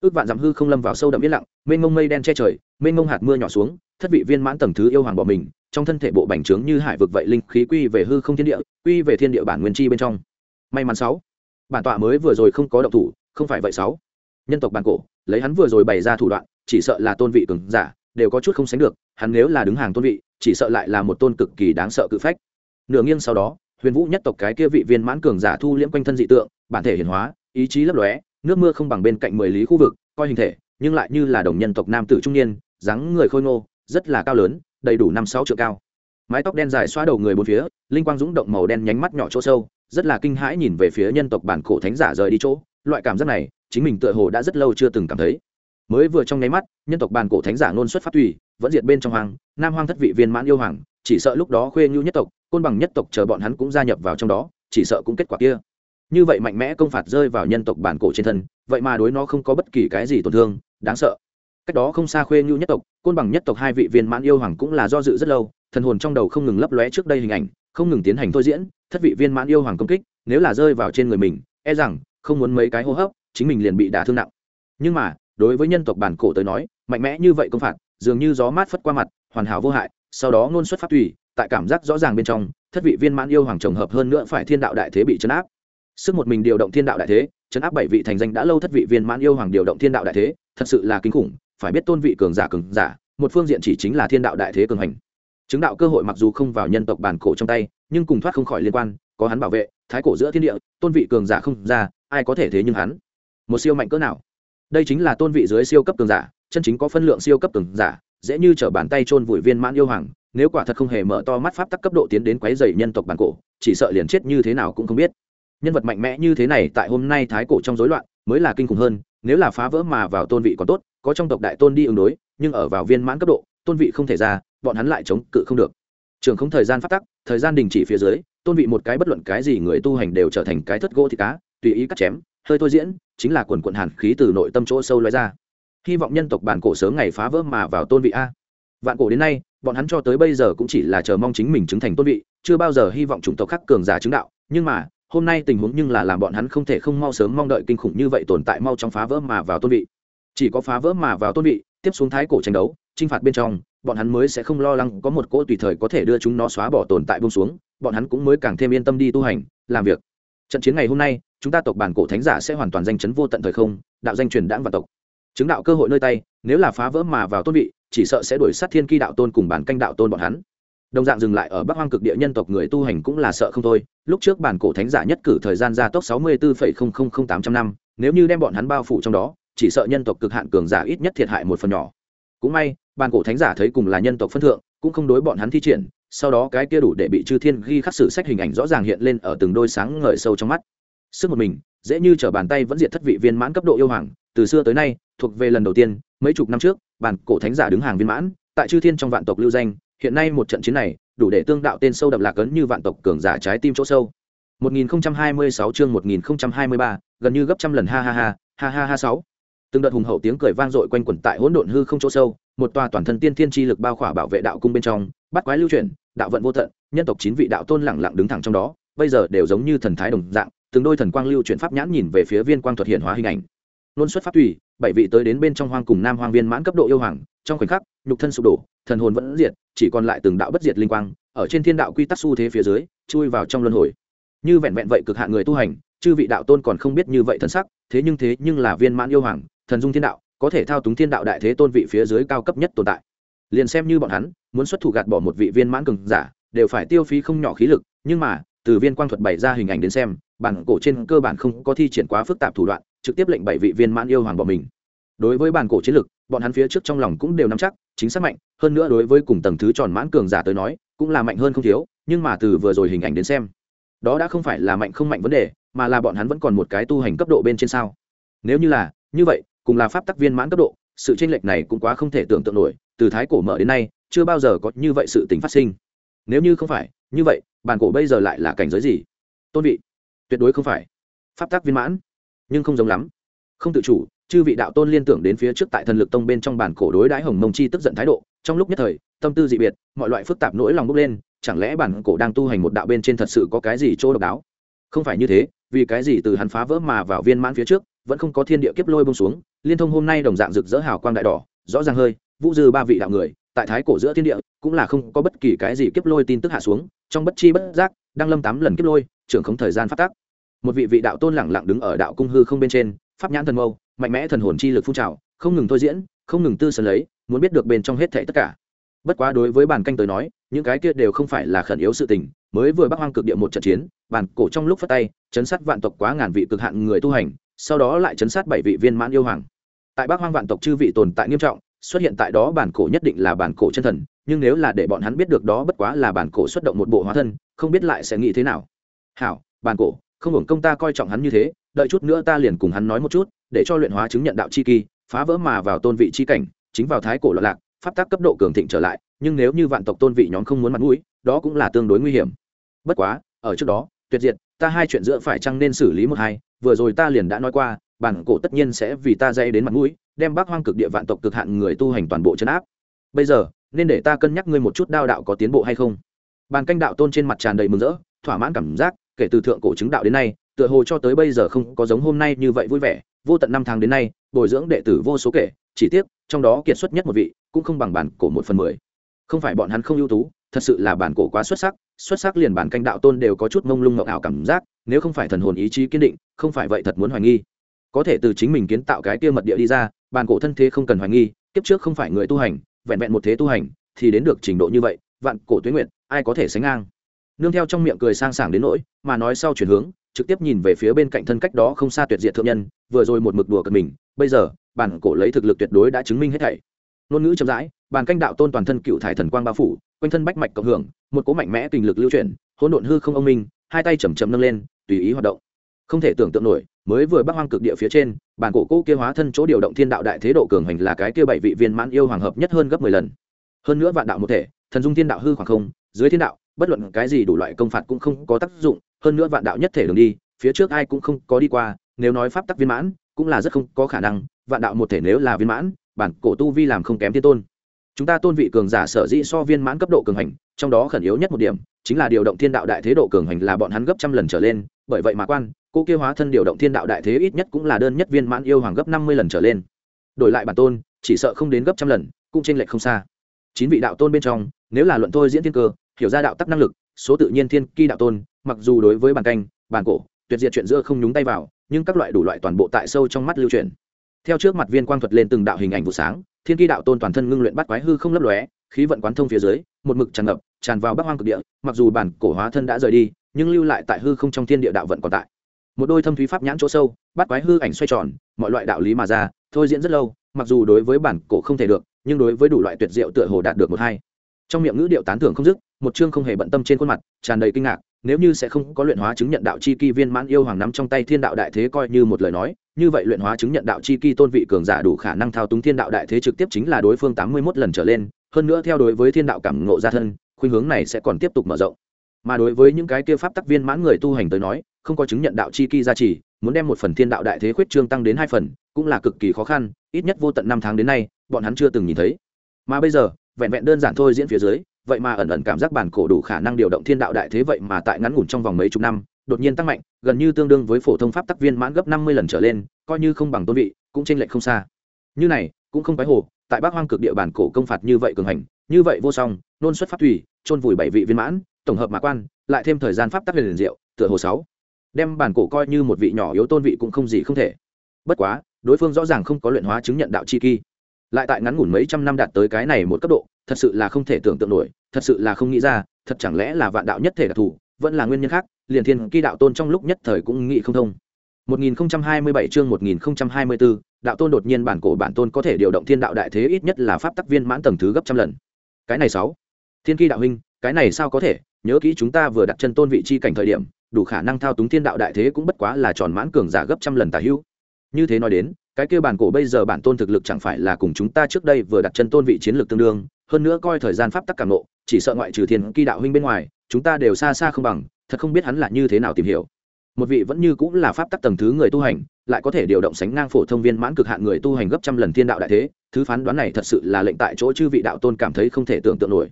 Ước vạn dặm hư không lâm vào sâu đậm yên lặng, mênh mông mây đen che trời mênh mông hạt mưa nhỏ xuống, thất vị viên mãn tầng thứ yêu hoàng bỏ mình, trong thân thể bộ bành trướng như hải vực vậy linh khí quy về hư không thiên địa, quy về thiên địa bản nguyên chi bên trong. May mắn sáu. Bản tọa mới vừa rồi không có động thủ, không phải vậy sáu. Nhân tộc bản cổ, lấy hắn vừa rồi bày ra thủ đoạn, chỉ sợ là tôn vị cường giả, đều có chút không sánh được, hắn nếu là đứng hàng tôn vị, chỉ sợ lại là một tôn cực kỳ đáng sợ cự phách. Nửa nghiêng sau đó, huyền vũ nhất tộc cái kia vị viên mãn cường giả thu liễm quanh thân dị tượng, bản thể hiển hóa, ý chí lấp lóe, nước mưa không bằng bên cạnh mười lý khu vực, coi hình thể, nhưng lại như là đồng nhân tộc nam tử trung niên dáng người khôi ngô, rất là cao lớn, đầy đủ năm sáu trượng cao. Mái tóc đen dài xóa đầu người bốn phía, linh quang dũng động màu đen nhánh mắt nhỏ chỗ sâu, rất là kinh hãi nhìn về phía nhân tộc bản cổ thánh giả rời đi chỗ. Loại cảm giác này, chính mình tựa hồ đã rất lâu chưa từng cảm thấy. Mới vừa trong nháy mắt, nhân tộc bản cổ thánh giả nôn xuất phát tùy, vẫn diệt bên trong hoàng nam hoàng thất vị viên mãn yêu hoàng, chỉ sợ lúc đó khuê nhu nhất tộc, côn bằng nhất tộc chờ bọn hắn cũng gia nhập vào trong đó, chỉ sợ cũng kết quả kia. Như vậy mạnh mẽ công phạt rơi vào nhân tộc bản cổ trên thân, vậy mà đối nó không có bất kỳ cái gì tổn thương, đáng sợ cách đó không xa khuê nhu nhất tộc, côn bằng nhất tộc hai vị viên mãn yêu hoàng cũng là do dự rất lâu, thần hồn trong đầu không ngừng lấp lóe trước đây hình ảnh, không ngừng tiến hành thôi diễn, thất vị viên mãn yêu hoàng công kích, nếu là rơi vào trên người mình e rằng không muốn mấy cái hô hấp, chính mình liền bị đả thương nặng. Nhưng mà, đối với nhân tộc bản cổ tới nói, mạnh mẽ như vậy công phạt, dường như gió mát phất qua mặt, hoàn hảo vô hại, sau đó ngôn xuất phát tùy, tại cảm giác rõ ràng bên trong, thất vị viên mãn yêu hoàng trồng hợp hơn nữa phải thiên đạo đại thế bị chấn áp. Sức một mình điều động thiên đạo đại thế, chấn áp bảy vị thành danh đã lâu thất vị viên mãn yêu hoàng điều động thiên đạo đại thế, thật sự là kinh khủng phải biết tôn vị cường giả cường giả, một phương diện chỉ chính là thiên đạo đại thế cường hành. Chứng đạo cơ hội mặc dù không vào nhân tộc bản cổ trong tay, nhưng cùng thoát không khỏi liên quan, có hắn bảo vệ, thái cổ giữa thiên địa, tôn vị cường giả không ra, ai có thể thế nhưng hắn? Một siêu mạnh cỡ nào? Đây chính là tôn vị dưới siêu cấp cường giả, chân chính có phân lượng siêu cấp cường giả, dễ như t bàn tay chôn vùi viên mãn yêu hoàng, nếu quả thật không hề mở to mắt pháp tắc cấp độ tiến đến quấy dày nhân tộc bản cổ, chỉ sợ liền chết như thế nào cũng không biết. Nhân vật mạnh mẽ như thế này tại hôm nay thái cổ trong rối loạn, mới là kinh khủng hơn, nếu là phá vỡ mà vào tôn vị còn tốt có trong tộc đại tôn đi ứng đối, nhưng ở vào viên mãn cấp độ, tôn vị không thể ra, bọn hắn lại chống cự không được. Trường không thời gian phát tắc, thời gian đình chỉ phía dưới, tôn vị một cái bất luận cái gì người tu hành đều trở thành cái thất gỗ thịt cá, tùy ý cắt chém, hơi thôi diễn, chính là quần quận hàn khí từ nội tâm chỗ sâu lóe ra. Hy vọng nhân tộc bản cổ sớm ngày phá vỡ mà vào tôn vị a. Vạn cổ đến nay, bọn hắn cho tới bây giờ cũng chỉ là chờ mong chính mình chứng thành tôn vị, chưa bao giờ hy vọng chủng tộc khác cường giả chứng đạo, nhưng mà, hôm nay tình huống nhưng là làm bọn hắn không thể không mau sớm mong đợi kinh khủng như vậy tồn tại mau trong phá vỡ mà vào tôn vị chỉ có phá vỡ mà vào tôn vị, tiếp xuống thái cổ tranh đấu, chinh phạt bên trong, bọn hắn mới sẽ không lo lắng có một cỗ tùy thời có thể đưa chúng nó xóa bỏ tồn tại bông xuống, bọn hắn cũng mới càng thêm yên tâm đi tu hành, làm việc. Trận chiến ngày hôm nay, chúng ta tộc bản cổ thánh giả sẽ hoàn toàn danh chấn vô tận thời không, đạo danh truyền đãng và tộc. Chứng đạo cơ hội nơi tay, nếu là phá vỡ mà vào tôn vị, chỉ sợ sẽ đuổi sát thiên ki đạo tôn cùng bản canh đạo tôn bọn hắn. Đồng dạng dừng lại ở bắc hoang cực địa nhân tộc người tu hành cũng là sợ không thôi. Lúc trước bản cổ thánh giả nhất cử thời gian gia tốc sáu mươi bốn tám trăm năm, nếu như đem bọn hắn bao phủ trong đó chỉ sợ nhân tộc cực hạn cường giả ít nhất thiệt hại một phần nhỏ. Cũng may bản cổ thánh giả thấy cùng là nhân tộc phân thượng cũng không đối bọn hắn thi triển sau đó cái kia đủ để bị chư thiên ghi khắc sử sách hình ảnh rõ ràng hiện lên ở từng đôi sáng ngời sâu trong mắt. Sức một mình dễ như t bàn tay vẫn diệt thất vị viên mãn cấp độ yêu hoàng từ xưa tới nay thuộc về lần đầu tiên mấy chục năm trước bản cổ thánh giả đứng hàng viên mãn tại chư thiên trong vạn tộc lưu danh hiện nay một trận chiến này đủ để tương đạo tên sâu đậm lạc ấn như vạn tộc cường giả trái tim chỗ sâu. 1026 chương 1023, gần như gấp trăm lần ha ha ha ha ha ha sáu từng đợt hùng hậu tiếng cười vang dội quanh quẩn tại hỗn độn hư không chỗ sâu, một tòa toàn thân tiên thiên chi lực bao khỏa bảo vệ đạo cung bên trong, bắt quái lưu chuyển, đạo vận vô tận, nhân tộc chín vị đạo tôn lẳng lặng đứng thẳng trong đó, bây giờ đều giống như thần thái đồng dạng, từng đôi thần quang lưu chuyển pháp nhãn nhìn về phía viên quang thuật hiện hóa hình ảnh. Luôn xuất pháp tùy, bảy vị tới đến bên trong hoang cùng nam hoang viên mãn cấp độ yêu hoàng, trong khoảnh khắc, nhục thân sụp đổ, thần hồn vẫn diệt, chỉ còn lại từng đạo bất diệt linh quang, ở trên thiên đạo quy tắc xu thế phía dưới, chui vào trong luân hồi. Như vẹn vẹn vậy cực hạn người tu hành, chư vị đạo tôn còn không biết như vậy thân sắc, thế nhưng thế nhưng là viên mãn yêu hoàng thần dung thiên đạo, có thể thao túng thiên đạo đại thế tôn vị phía dưới cao cấp nhất tồn tại. Liền xem như bọn hắn, muốn xuất thủ gạt bỏ một vị viên mãn cường giả, đều phải tiêu phí không nhỏ khí lực, nhưng mà, từ viên quang thuật bày ra hình ảnh đến xem, bản cổ trên cơ bản không có thi triển quá phức tạp thủ đoạn, trực tiếp lệnh bảy vị viên mãn yêu hoàng bỏ mình. Đối với bản cổ chiến lực, bọn hắn phía trước trong lòng cũng đều nắm chắc, chính xác mạnh, hơn nữa đối với cùng tầng thứ tròn mãn cường giả tới nói, cũng là mạnh hơn không thiếu, nhưng mà từ vừa rồi hình ảnh đến xem, đó đã không phải là mạnh không mạnh vấn đề, mà là bọn hắn vẫn còn một cái tu hành cấp độ bên trên sao. Nếu như là, như vậy cùng là pháp tắc viên mãn cấp độ, sự tranh lệch này cũng quá không thể tưởng tượng nổi, từ thái cổ mở đến nay, chưa bao giờ có như vậy sự tình phát sinh. Nếu như không phải, như vậy, bản cổ bây giờ lại là cảnh giới gì? Tôn vị, tuyệt đối không phải. Pháp tắc viên mãn, nhưng không giống lắm. Không tự chủ, chư vị đạo tôn liên tưởng đến phía trước tại thần lực tông bên trong bản cổ đối đãi hồng mông chi tức giận thái độ, trong lúc nhất thời, tâm tư dị biệt, mọi loại phức tạp nỗi lòng bốc lên, chẳng lẽ bản cổ đang tu hành một đạo bên trên thật sự có cái gì chỗ độc đáo? Không phải như thế, vì cái gì từ hắn phá vỡ mà vào viên mãn phía trước, vẫn không có thiên địa kiếp lôi bông xuống liên thông hôm nay đồng dạng rực rỡ hào quang đại đỏ, rõ ràng hơi, vũ dư ba vị đạo người, tại thái cổ giữa thiên địa, cũng là không có bất kỳ cái gì kiếp lôi tin tức hạ xuống, trong bất chi bất giác, đang lâm tám lần kiếp lôi, trưởng không thời gian phát tác một vị vị đạo tôn lẳng lặng đứng ở đạo cung hư không bên trên, pháp nhãn thần mâu, mạnh mẽ thần hồn chi lực phun trào, không ngừng thôi diễn, không ngừng tư sân lấy, muốn biết được bên trong hết thảy tất cả. Bất quá đối với bản canh tới nói, những cái kia đều không phải là khẩn yếu sự tình, mới vừa bắc hoang cực địa một trận chiến, bản cổ trong lúc phát tay, chấn sát vạn tộc quá ngàn vị cực hạn người tu hành sau đó lại chấn sát bảy vị viên mãn yêu hoàng. Tại bắc hoang vạn tộc chư vị tồn tại nghiêm trọng, xuất hiện tại đó bản cổ nhất định là bản cổ chân thần, nhưng nếu là để bọn hắn biết được đó bất quá là bản cổ xuất động một bộ hóa thân, không biết lại sẽ nghĩ thế nào. Hảo, bản cổ, không hưởng công ta coi trọng hắn như thế, đợi chút nữa ta liền cùng hắn nói một chút, để cho luyện hóa chứng nhận đạo chi kỳ, phá vỡ mà vào tôn vị chi cảnh, chính vào thái cổ loạn lạc, pháp tác cấp độ cường thịnh trở lại, nhưng nếu như vạn tộc tôn vị nhóm không muốn mặt mũi, đó cũng là tương đối nguy hiểm. Bất quá, ở trước đó tuyệt diệt, ta hai chuyện giữa phải chăng nên xử lý một hai, vừa rồi ta liền đã nói qua, bản cổ tất nhiên sẽ vì ta dây đến mặt mũi, đem bác hoang cực địa vạn tộc cực hạn người tu hành toàn bộ chấn áp. Bây giờ, nên để ta cân nhắc ngươi một chút đao đạo có tiến bộ hay không. Bàn canh đạo tôn trên mặt tràn đầy mừng rỡ, thỏa mãn cảm giác, kể từ thượng cổ chứng đạo đến nay, tựa hồ cho tới bây giờ không có giống hôm nay như vậy vui vẻ, vô tận năm tháng đến nay, bồi dưỡng đệ tử vô số kể, chỉ tiếc, trong đó kiệt xuất nhất một vị, cũng không bằng bản cổ một phần mười. Không phải bọn hắn không ưu tú, thật sự là bản cổ quá xuất sắc xuất sắc liền bản canh đạo tôn đều có chút mông lung ngọc ảo cảm giác, nếu không phải thần hồn ý chí kiên định, không phải vậy thật muốn hoài nghi. Có thể từ chính mình kiến tạo cái kia mật địa đi ra, bản cổ thân thế không cần hoài nghi, kiếp trước không phải người tu hành, vẹn vẹn một thế tu hành, thì đến được trình độ như vậy, vạn cổ tuyến nguyện ai có thể sánh ngang? Nương theo trong miệng cười sang sảng đến nỗi, mà nói sau chuyển hướng, trực tiếp nhìn về phía bên cạnh thân cách đó không xa tuyệt diệt thượng nhân, vừa rồi một mực đùa cận mình, bây giờ, bản cổ lấy thực lực tuyệt đối đã chứng minh hết thảy. Ngôn ngữ chậm rãi bàn canh đạo tôn toàn thân cựu thải thần quang bao phủ quanh thân bách mạch cộng hưởng, một cỗ mạnh mẽ kinh lực lưu chuyển, hỗn độn hư không ông minh, hai tay chầm chầm nâng lên, tùy ý hoạt động. Không thể tưởng tượng nổi, mới vừa bắc hoang cực địa phía trên, bản cổ cỗ kia hóa thân chỗ điều động thiên đạo đại thế độ cường hành là cái kia bảy vị viên mãn yêu hoàng hợp nhất hơn gấp mười lần. Hơn nữa vạn đạo một thể, thần dung thiên đạo hư khoảng không, dưới thiên đạo, bất luận cái gì đủ loại công phạt cũng không có tác dụng, hơn nữa vạn đạo nhất thể đường đi, phía trước ai cũng không có đi qua, nếu nói pháp tắc viên mãn, cũng là rất không có khả năng, vạn đạo một thể nếu là viên mãn, bản cổ tu vi làm không kém thiên tôn chúng ta tôn vị cường giả sở dĩ so viên mãn cấp độ cường hành, trong đó khẩn yếu nhất một điểm, chính là điều động thiên đạo đại thế độ cường hành là bọn hắn gấp trăm lần trở lên, bởi vậy mà quan, cô kia hóa thân điều động thiên đạo đại thế ít nhất cũng là đơn nhất viên mãn yêu hoàng gấp năm mươi lần trở lên. Đổi lại bản tôn, chỉ sợ không đến gấp trăm lần, cũng tranh lệch không xa. Chín vị đạo tôn bên trong, nếu là luận thôi diễn thiên cơ, hiểu ra đạo tắc năng lực, số tự nhiên thiên kỳ đạo tôn, mặc dù đối với bàn canh bàn cổ, tuyệt diệt chuyện giữa không nhúng tay vào, nhưng các loại đủ loại toàn bộ tại sâu trong mắt lưu truyền. Theo trước mặt viên quang thuật lên từng đạo hình ảnh vụ sáng thiên kỳ đạo tôn toàn thân ngưng luyện bắt quái hư không lấp lóe, khí vận quán thông phía dưới, một mực tràn ngập, tràn vào bắc hoang cực địa, mặc dù bản cổ hóa thân đã rời đi, nhưng lưu lại tại hư không trong thiên địa đạo vận còn tại. Một đôi thâm thúy pháp nhãn chỗ sâu bắt quái hư ảnh xoay tròn, mọi loại đạo lý mà ra, thôi diễn rất lâu, mặc dù đối với bản cổ không thể được, nhưng đối với đủ loại tuyệt diệu tựa hồ đạt được một hai. Trong miệng ngữ điệu tán thưởng không dứt, một chương không hề bận tâm trên khuôn mặt, tràn đầy kinh ngạc nếu như sẽ không có luyện hóa chứng nhận đạo chi kỳ viên mãn yêu hoàng nắm trong tay thiên đạo đại thế coi như một lời nói, như vậy luyện hóa chứng nhận đạo chi kỳ tôn vị cường giả đủ khả năng thao túng thiên đạo đại thế trực tiếp chính là đối phương tám mươi mốt lần trở lên. Hơn nữa theo đối với thiên đạo cảm ngộ gia thân, khuynh hướng này sẽ còn tiếp tục mở rộng. Mà đối với những cái kia pháp tắc viên mãn người tu hành tới nói, không có chứng nhận đạo chi kỳ gia trì, muốn đem một phần thiên đạo đại thế khuyết trương tăng đến hai phần, cũng là cực kỳ khó khăn, ít nhất vô tận năm tháng đến nay, bọn hắn chưa từng nhìn thấy. Mà bây giờ, vẹn vẹn đơn giản thôi diễn phía dưới vậy mà ẩn ẩn cảm giác bản cổ đủ khả năng điều động thiên đạo đại thế vậy mà tại ngắn ngủn trong vòng mấy chục năm, đột nhiên tăng mạnh, gần như tương đương với phổ thông pháp tắc viên mãn gấp năm mươi lần trở lên, coi như không bằng tôn vị, cũng chênh lệch không xa. Như này, cũng không quái hồ, tại bắc hoang cực địa bản cổ công phạt như vậy cường hành, như vậy vô song, nôn xuất pháp thủy trôn vùi bảy vị viên mãn, tổng hợp mã quan, lại thêm thời gian pháp tắc liền diệu, tựa hồ sáu. Đem bản cổ coi như một vị nhỏ yếu tôn vị cũng không gì không thể. Bất quá, đối phương rõ ràng không có luyện hóa chứng nhận đạo chi kỳ. Lại tại ngắn ngủn mấy trăm năm đạt tới cái này một cấp độ thật sự là không thể tưởng tượng nổi thật sự là không nghĩ ra thật chẳng lẽ là vạn đạo nhất thể đặc thù vẫn là nguyên nhân khác liền thiên kỳ đạo tôn trong lúc nhất thời cũng nghĩ không thông. 1027 chương 1024, đạo tôn đột nhiên bản cổ bản tôn có thể điều động thiên đạo đại thế ít nhất là pháp tắc viên mãn tầng thứ gấp trăm lần. Cái này sáu. Thiên kỳ đạo huynh cái này sao có thể? Nhớ kỹ chúng ta vừa đặt chân tôn vị chi cảnh thời điểm đủ khả năng thao túng thiên đạo đại thế cũng bất quá là tròn mãn cường giả gấp trăm lần tả hữu. Như thế nói đến cái kia bản cổ bây giờ bản tôn thực lực chẳng phải là cùng chúng ta trước đây vừa đặt chân tôn vị chiến lược tương đương hơn nữa coi thời gian pháp tắc cảm nộ chỉ sợ ngoại trừ thiên kỳ đạo huynh bên ngoài, chúng ta đều xa xa không bằng, thật không biết hắn là như thế nào tìm hiểu. Một vị vẫn như cũng là pháp tắc tầng thứ người tu hành, lại có thể điều động sánh ngang phổ thông viên mãn cực hạn người tu hành gấp trăm lần thiên đạo đại thế, thứ phán đoán này thật sự là lệnh tại chỗ chư vị đạo tôn cảm thấy không thể tưởng tượng nổi.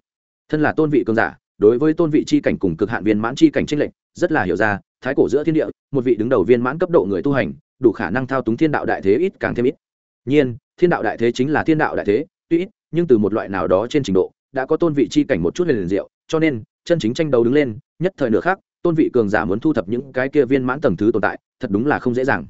Thân là tôn vị cường giả, đối với tôn vị chi cảnh cùng cực hạn viên mãn chi cảnh tranh lệnh rất là hiểu ra, thái cổ giữa thiên địa, một vị đứng đầu viên mãn cấp độ người tu hành, đủ khả năng thao túng thiên đạo đại thế ít càng thêm ít. Nhiên, thiên đạo đại thế chính là thiên đạo đại thế, tuy ít nhưng từ một loại nào đó trên trình độ, đã có tôn vị chi cảnh một chút liền diệu, cho nên, chân chính tranh đấu đứng lên, nhất thời nửa khác tôn vị cường giả muốn thu thập những cái kia viên mãn tầng thứ tồn tại, thật đúng là không dễ dàng.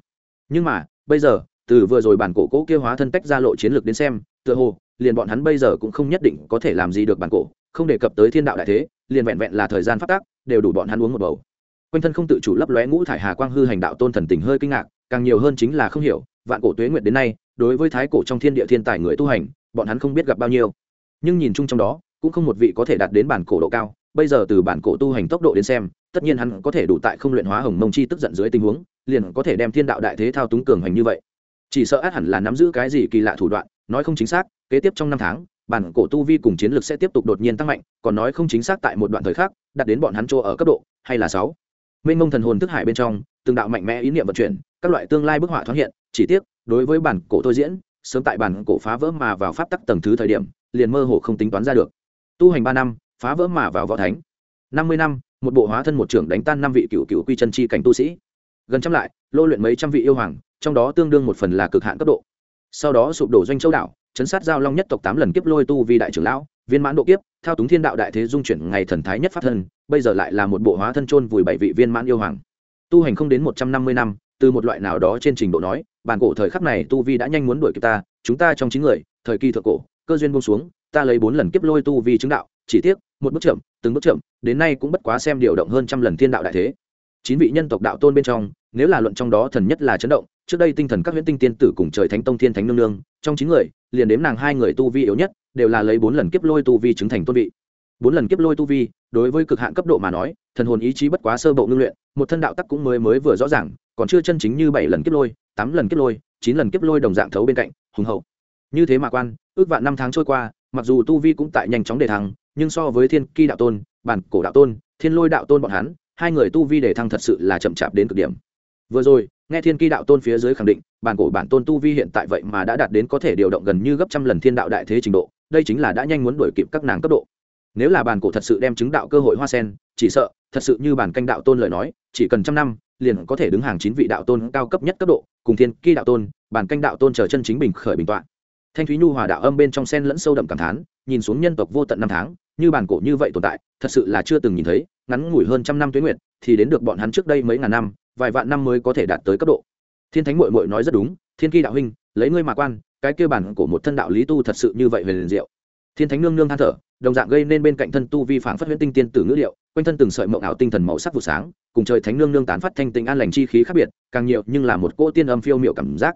Nhưng mà, bây giờ, từ vừa rồi bản cổ cỗ kia hóa thân tách ra lộ chiến lược đến xem, tựa hồ, liền bọn hắn bây giờ cũng không nhất định có thể làm gì được bản cổ, không đề cập tới thiên đạo đại thế, liền vẹn vẹn là thời gian phát tác, đều đủ bọn hắn uống một bầu. Quanh thân không tự chủ lấp lóe ngũ thải hà quang hư hành đạo tôn thần tình hơi kinh ngạc, càng nhiều hơn chính là không hiểu, vạn cổ tuế nguyệt đến nay, đối với thái cổ trong thiên địa thiên tài người tu hành bọn hắn không biết gặp bao nhiêu. Nhưng nhìn chung trong đó, cũng không một vị có thể đạt đến bản cổ độ cao. Bây giờ từ bản cổ tu hành tốc độ đến xem, tất nhiên hắn có thể đủ tại không luyện hóa hồng mông chi tức giận dưới tình huống, liền có thể đem thiên đạo đại thế thao túng cường hành như vậy. Chỉ sợ át hẳn là nắm giữ cái gì kỳ lạ thủ đoạn, nói không chính xác, kế tiếp trong năm tháng, bản cổ tu vi cùng chiến lược sẽ tiếp tục đột nhiên tăng mạnh, còn nói không chính xác tại một đoạn thời khắc, đạt đến bọn hắn chỗ ở cấp độ, hay là sáu. Mênh mông thần hồn thức hải bên trong, từng đạo mạnh mẽ ý niệm vận chuyển, các loại tương lai bức họa thoáng hiện, chỉ tiếc, đối với bản cổ tôi diễn sớm tại bản cổ phá vỡ mà vào pháp tắc tầng thứ thời điểm, liền mơ hồ không tính toán ra được. Tu hành ba năm, phá vỡ mà vào võ thánh. Năm mươi năm, một bộ hóa thân một trưởng đánh tan năm vị cựu cựu quy chân chi cảnh tu sĩ. Gần trăm lại, lô luyện mấy trăm vị yêu hoàng, trong đó tương đương một phần là cực hạn cấp độ. Sau đó sụp đổ doanh châu đảo, chấn sát giao long nhất tộc tám lần kiếp lôi tu vi đại trưởng lão, viên mãn độ kiếp, thao túng thiên đạo đại thế dung chuyển ngày thần thái nhất pháp thân, bây giờ lại là một bộ hóa thân chôn vùi bảy vị viên mãn yêu hoàng. Tu hành không đến một trăm năm mươi năm từ một loại nào đó trên trình độ nói, bản cổ thời khắc này tu vi đã nhanh muốn đuổi kịp ta, chúng ta trong chín người, thời kỳ thượng cổ, cơ duyên buông xuống, ta lấy bốn lần kiếp lôi tu vi chứng đạo, chỉ tiếc, một bước chậm, từng bước chậm, đến nay cũng bất quá xem điều động hơn trăm lần thiên đạo đại thế. Chín vị nhân tộc đạo tôn bên trong, nếu là luận trong đó thần nhất là chấn động, trước đây tinh thần các huyễn tinh tiên tử cùng trời thánh tông thiên thánh nương nương, trong chín người, liền đếm nàng hai người tu vi yếu nhất, đều là lấy bốn lần kiếp lôi tu vi chứng thành tôn vị. Bốn lần kiếp lôi tu vi, đối với cực hạn cấp độ mà nói, thần hồn ý chí bất quá sơ bộ ngưng luyện, một thân đạo tắc cũng mới mới vừa rõ ràng còn chưa chân chính như bảy lần kiếp lôi, tám lần kiếp lôi, chín lần kiếp lôi đồng dạng thấu bên cạnh, hùng hậu. Như thế mà quan, ước vạn năm tháng trôi qua, mặc dù tu vi cũng tại nhanh chóng đề thăng, nhưng so với thiên ki đạo tôn, bản cổ đạo tôn, thiên lôi đạo tôn bọn hắn, hai người tu vi đề thăng thật sự là chậm chạp đến cực điểm. Vừa rồi, nghe thiên ki đạo tôn phía dưới khẳng định, bản cổ bản tôn tu vi hiện tại vậy mà đã đạt đến có thể điều động gần như gấp trăm lần thiên đạo đại thế trình độ, đây chính là đã nhanh muốn đuổi kịp các nàng cấp độ. Nếu là bản cổ thật sự đem chứng đạo cơ hội hoa sen, chỉ sợ, thật sự như bản canh đạo tôn lời nói, chỉ cần trăm năm liền có thể đứng hàng chín vị đạo tôn cao cấp nhất cấp độ, cùng thiên ki đạo tôn, bản canh đạo tôn chờ chân chính bình khởi bình tọa. Thanh thúy nhu hòa đạo âm bên trong sen lẫn sâu đậm cảm thán, nhìn xuống nhân tộc vô tận năm tháng, như bản cổ như vậy tồn tại, thật sự là chưa từng nhìn thấy, ngắn ngủi hơn trăm năm tuyến nguyệt, thì đến được bọn hắn trước đây mấy ngàn năm, vài vạn năm mới có thể đạt tới cấp độ. Thiên thánh mội mội nói rất đúng, thiên kỳ đạo huynh, lấy ngươi mà quan, cái kêu bản của một thân đạo lý tu thật sự như vậy về liền diệu. Thiên thánh nương nương than thở, đồng dạng gây nên bên cạnh thân tu vi phản phát huyễn tinh tiên tử ngữ liệu quanh thân từng sợi mộng ảo tinh thần màu sắc vụ sáng, cùng trời thánh nương nương tán phát thanh tình an lành chi khí khác biệt, càng nhiều nhưng là một cỗ tiên âm phiêu miệu cảm giác.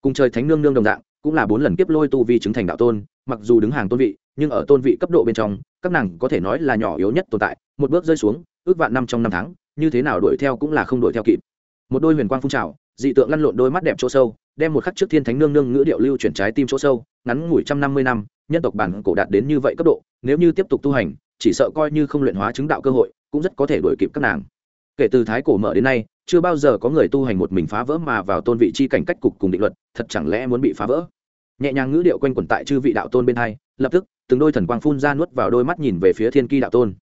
Cùng trời thánh nương nương đồng dạng, cũng là bốn lần kiếp lôi tu vi chứng thành đạo tôn, mặc dù đứng hàng tôn vị, nhưng ở tôn vị cấp độ bên trong, các nàng có thể nói là nhỏ yếu nhất tồn tại, một bước rơi xuống, ước vạn năm trong năm tháng, như thế nào đuổi theo cũng là không đuổi theo kịp. Một đôi huyền quang phun trào, dị tượng lăn lộn đôi mắt đẹp chỗ sâu, đem một khắc trước thiên thánh nương nương ngữ điệu lưu chuyển trái tim chỗ sâu, ngắn ngủi trăm năm mươi năm, nhân tộc bản cổ đạt đến như vậy cấp độ, nếu như tiếp tục tu hành chỉ sợ coi như không luyện hóa chứng đạo cơ hội, cũng rất có thể đuổi kịp các nàng. Kể từ thái cổ mở đến nay, chưa bao giờ có người tu hành một mình phá vỡ mà vào tôn vị chi cảnh cách cục cùng định luật, thật chẳng lẽ muốn bị phá vỡ? Nhẹ nhàng ngữ điệu quanh quẩn tại chư vị đạo tôn bên hai, lập tức, từng đôi thần quang phun ra nuốt vào đôi mắt nhìn về phía thiên kỳ đạo tôn.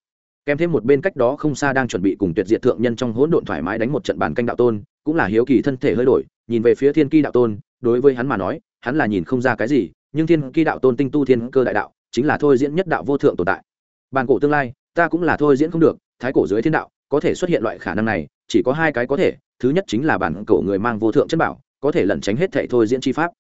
Kèm thêm một bên cách đó không xa đang chuẩn bị cùng tuyệt diệt thượng nhân trong hỗn độn thoải mái đánh một trận bàn canh đạo tôn, cũng là hiếu kỳ thân thể hơi đổi, nhìn về phía thiên kỳ đạo tôn, đối với hắn mà nói, hắn là nhìn không ra cái gì, nhưng thiên kỳ đạo tôn tinh tu thiên cơ đại đạo, chính là thôi diễn nhất đạo vô thượng tồn tại bàn cổ tương lai, ta cũng là thôi diễn không được, thái cổ dưới thiên đạo, có thể xuất hiện loại khả năng này, chỉ có hai cái có thể, thứ nhất chính là bản cổ người mang vô thượng chân bảo, có thể lẩn tránh hết thệ thôi diễn chi pháp.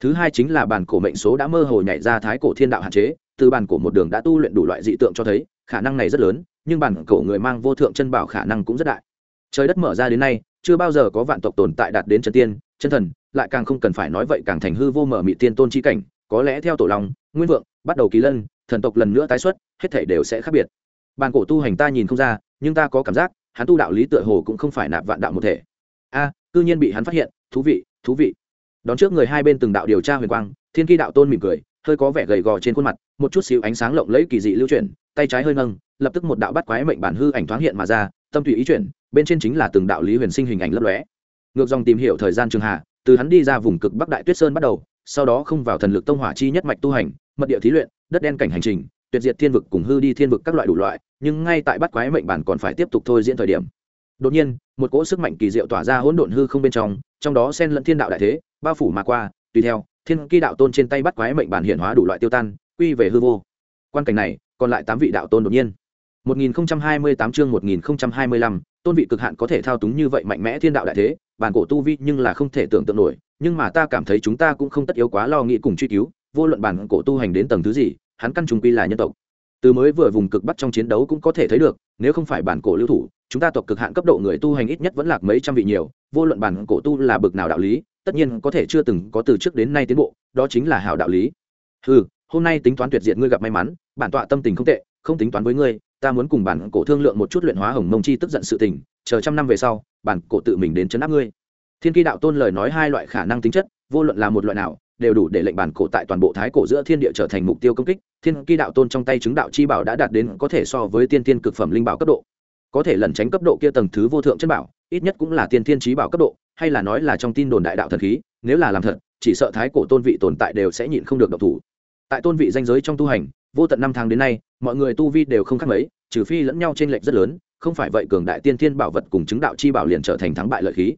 Thứ hai chính là bản cổ mệnh số đã mơ hồ nhảy ra thái cổ thiên đạo hạn chế, từ bản cổ một đường đã tu luyện đủ loại dị tượng cho thấy, khả năng này rất lớn, nhưng bản cổ người mang vô thượng chân bảo khả năng cũng rất đại. Trời đất mở ra đến nay, chưa bao giờ có vạn tộc tồn tại đạt đến chân tiên, chân thần, lại càng không cần phải nói vậy càng thành hư vô mở mị tiên tôn chi cảnh, có lẽ theo tổ long, nguyên vượng, bắt đầu kỳ lân thần tộc lần nữa tái xuất hết thể đều sẽ khác biệt. Bàn cổ tu hành ta nhìn không ra nhưng ta có cảm giác hắn tu đạo lý tựa hồ cũng không phải nạp vạn đạo một thể. A à, cư nhiên bị hắn phát hiện thú vị thú vị. Đón trước người hai bên từng đạo điều tra huyền quang thiên kỳ đạo tôn mỉm cười hơi có vẻ gầy gò trên khuôn mặt một chút xíu ánh sáng lộng lẫy kỳ dị lưu chuyển tay trái hơi nâng lập tức một đạo bắt quái mệnh bản hư ảnh thoáng hiện mà ra tâm tùy ý chuyển bên trên chính là từng đạo lý huyền sinh hình ảnh lấp lóe. Ngược dòng tìm hiểu thời gian trường hạ từ hắn đi ra vùng cực bắc đại tuyết sơn bắt đầu sau đó không vào thần lực tông hỏa chi nhất mạch tu hành mật địa thí luyện đất đen cảnh hành trình tuyệt diệt thiên vực cùng hư đi thiên vực các loại đủ loại nhưng ngay tại bắt quái mệnh bản còn phải tiếp tục thôi diễn thời điểm. Đột nhiên một cỗ sức mạnh kỳ diệu tỏa ra hỗn độn hư không bên trong trong đó xen lẫn thiên đạo đại thế bao phủ mà qua tùy theo thiên kỳ đạo tôn trên tay bắt quái mệnh bản hiện hóa đủ loại tiêu tan quy về hư vô. Quan cảnh này còn lại tám vị đạo tôn đột nhiên. 1028 chương 1025, tôn vị cực hạn có thể thao túng như vậy mạnh mẽ thiên đạo đại thế bản cổ tu vi nhưng là không thể tưởng tượng nổi nhưng mà ta cảm thấy chúng ta cũng không tất yếu quá lo nghĩ cùng truy cứu vô luận bản cổ tu hành đến tầng thứ gì, hắn căn trùng quy là nhân tộc. Từ mới vừa vùng cực bắc trong chiến đấu cũng có thể thấy được, nếu không phải bản cổ lưu thủ, chúng ta tộc cực hạn cấp độ người tu hành ít nhất vẫn lạc mấy trăm vị nhiều, vô luận bản cổ tu là bực nào đạo lý, tất nhiên có thể chưa từng có từ trước đến nay tiến bộ, đó chính là hảo đạo lý. Ừ hôm nay tính toán tuyệt diện ngươi gặp may mắn, bản tọa tâm tình không tệ, không tính toán với ngươi, ta muốn cùng bản cổ thương lượng một chút luyện hóa hồng mông chi tức giận sự tình, chờ trăm năm về sau, bản cổ tự mình đến chấn áp ngươi. Thiên kỳ đạo tôn lời nói hai loại khả năng tính chất, vô luận là một loại nào đều đủ để lệnh bản cổ tại toàn bộ thái cổ giữa thiên địa trở thành mục tiêu công kích, thiên kỳ đạo tôn trong tay chứng đạo chi bảo đã đạt đến có thể so với tiên tiên cực phẩm linh bảo cấp độ. Có thể lẩn tránh cấp độ kia tầng thứ vô thượng chân bảo, ít nhất cũng là tiên tiên trí bảo cấp độ, hay là nói là trong tin đồn đại đạo thần khí, nếu là làm thật, chỉ sợ thái cổ tôn vị tồn tại đều sẽ nhịn không được độc thủ. Tại tôn vị danh giới trong tu hành, vô tận năm tháng đến nay, mọi người tu vi đều không khác mấy, trừ phi lẫn nhau trên lệch rất lớn, không phải vậy cường đại tiên thiên bảo vật cùng chứng đạo chi bảo liền trở thành thắng bại lợi khí.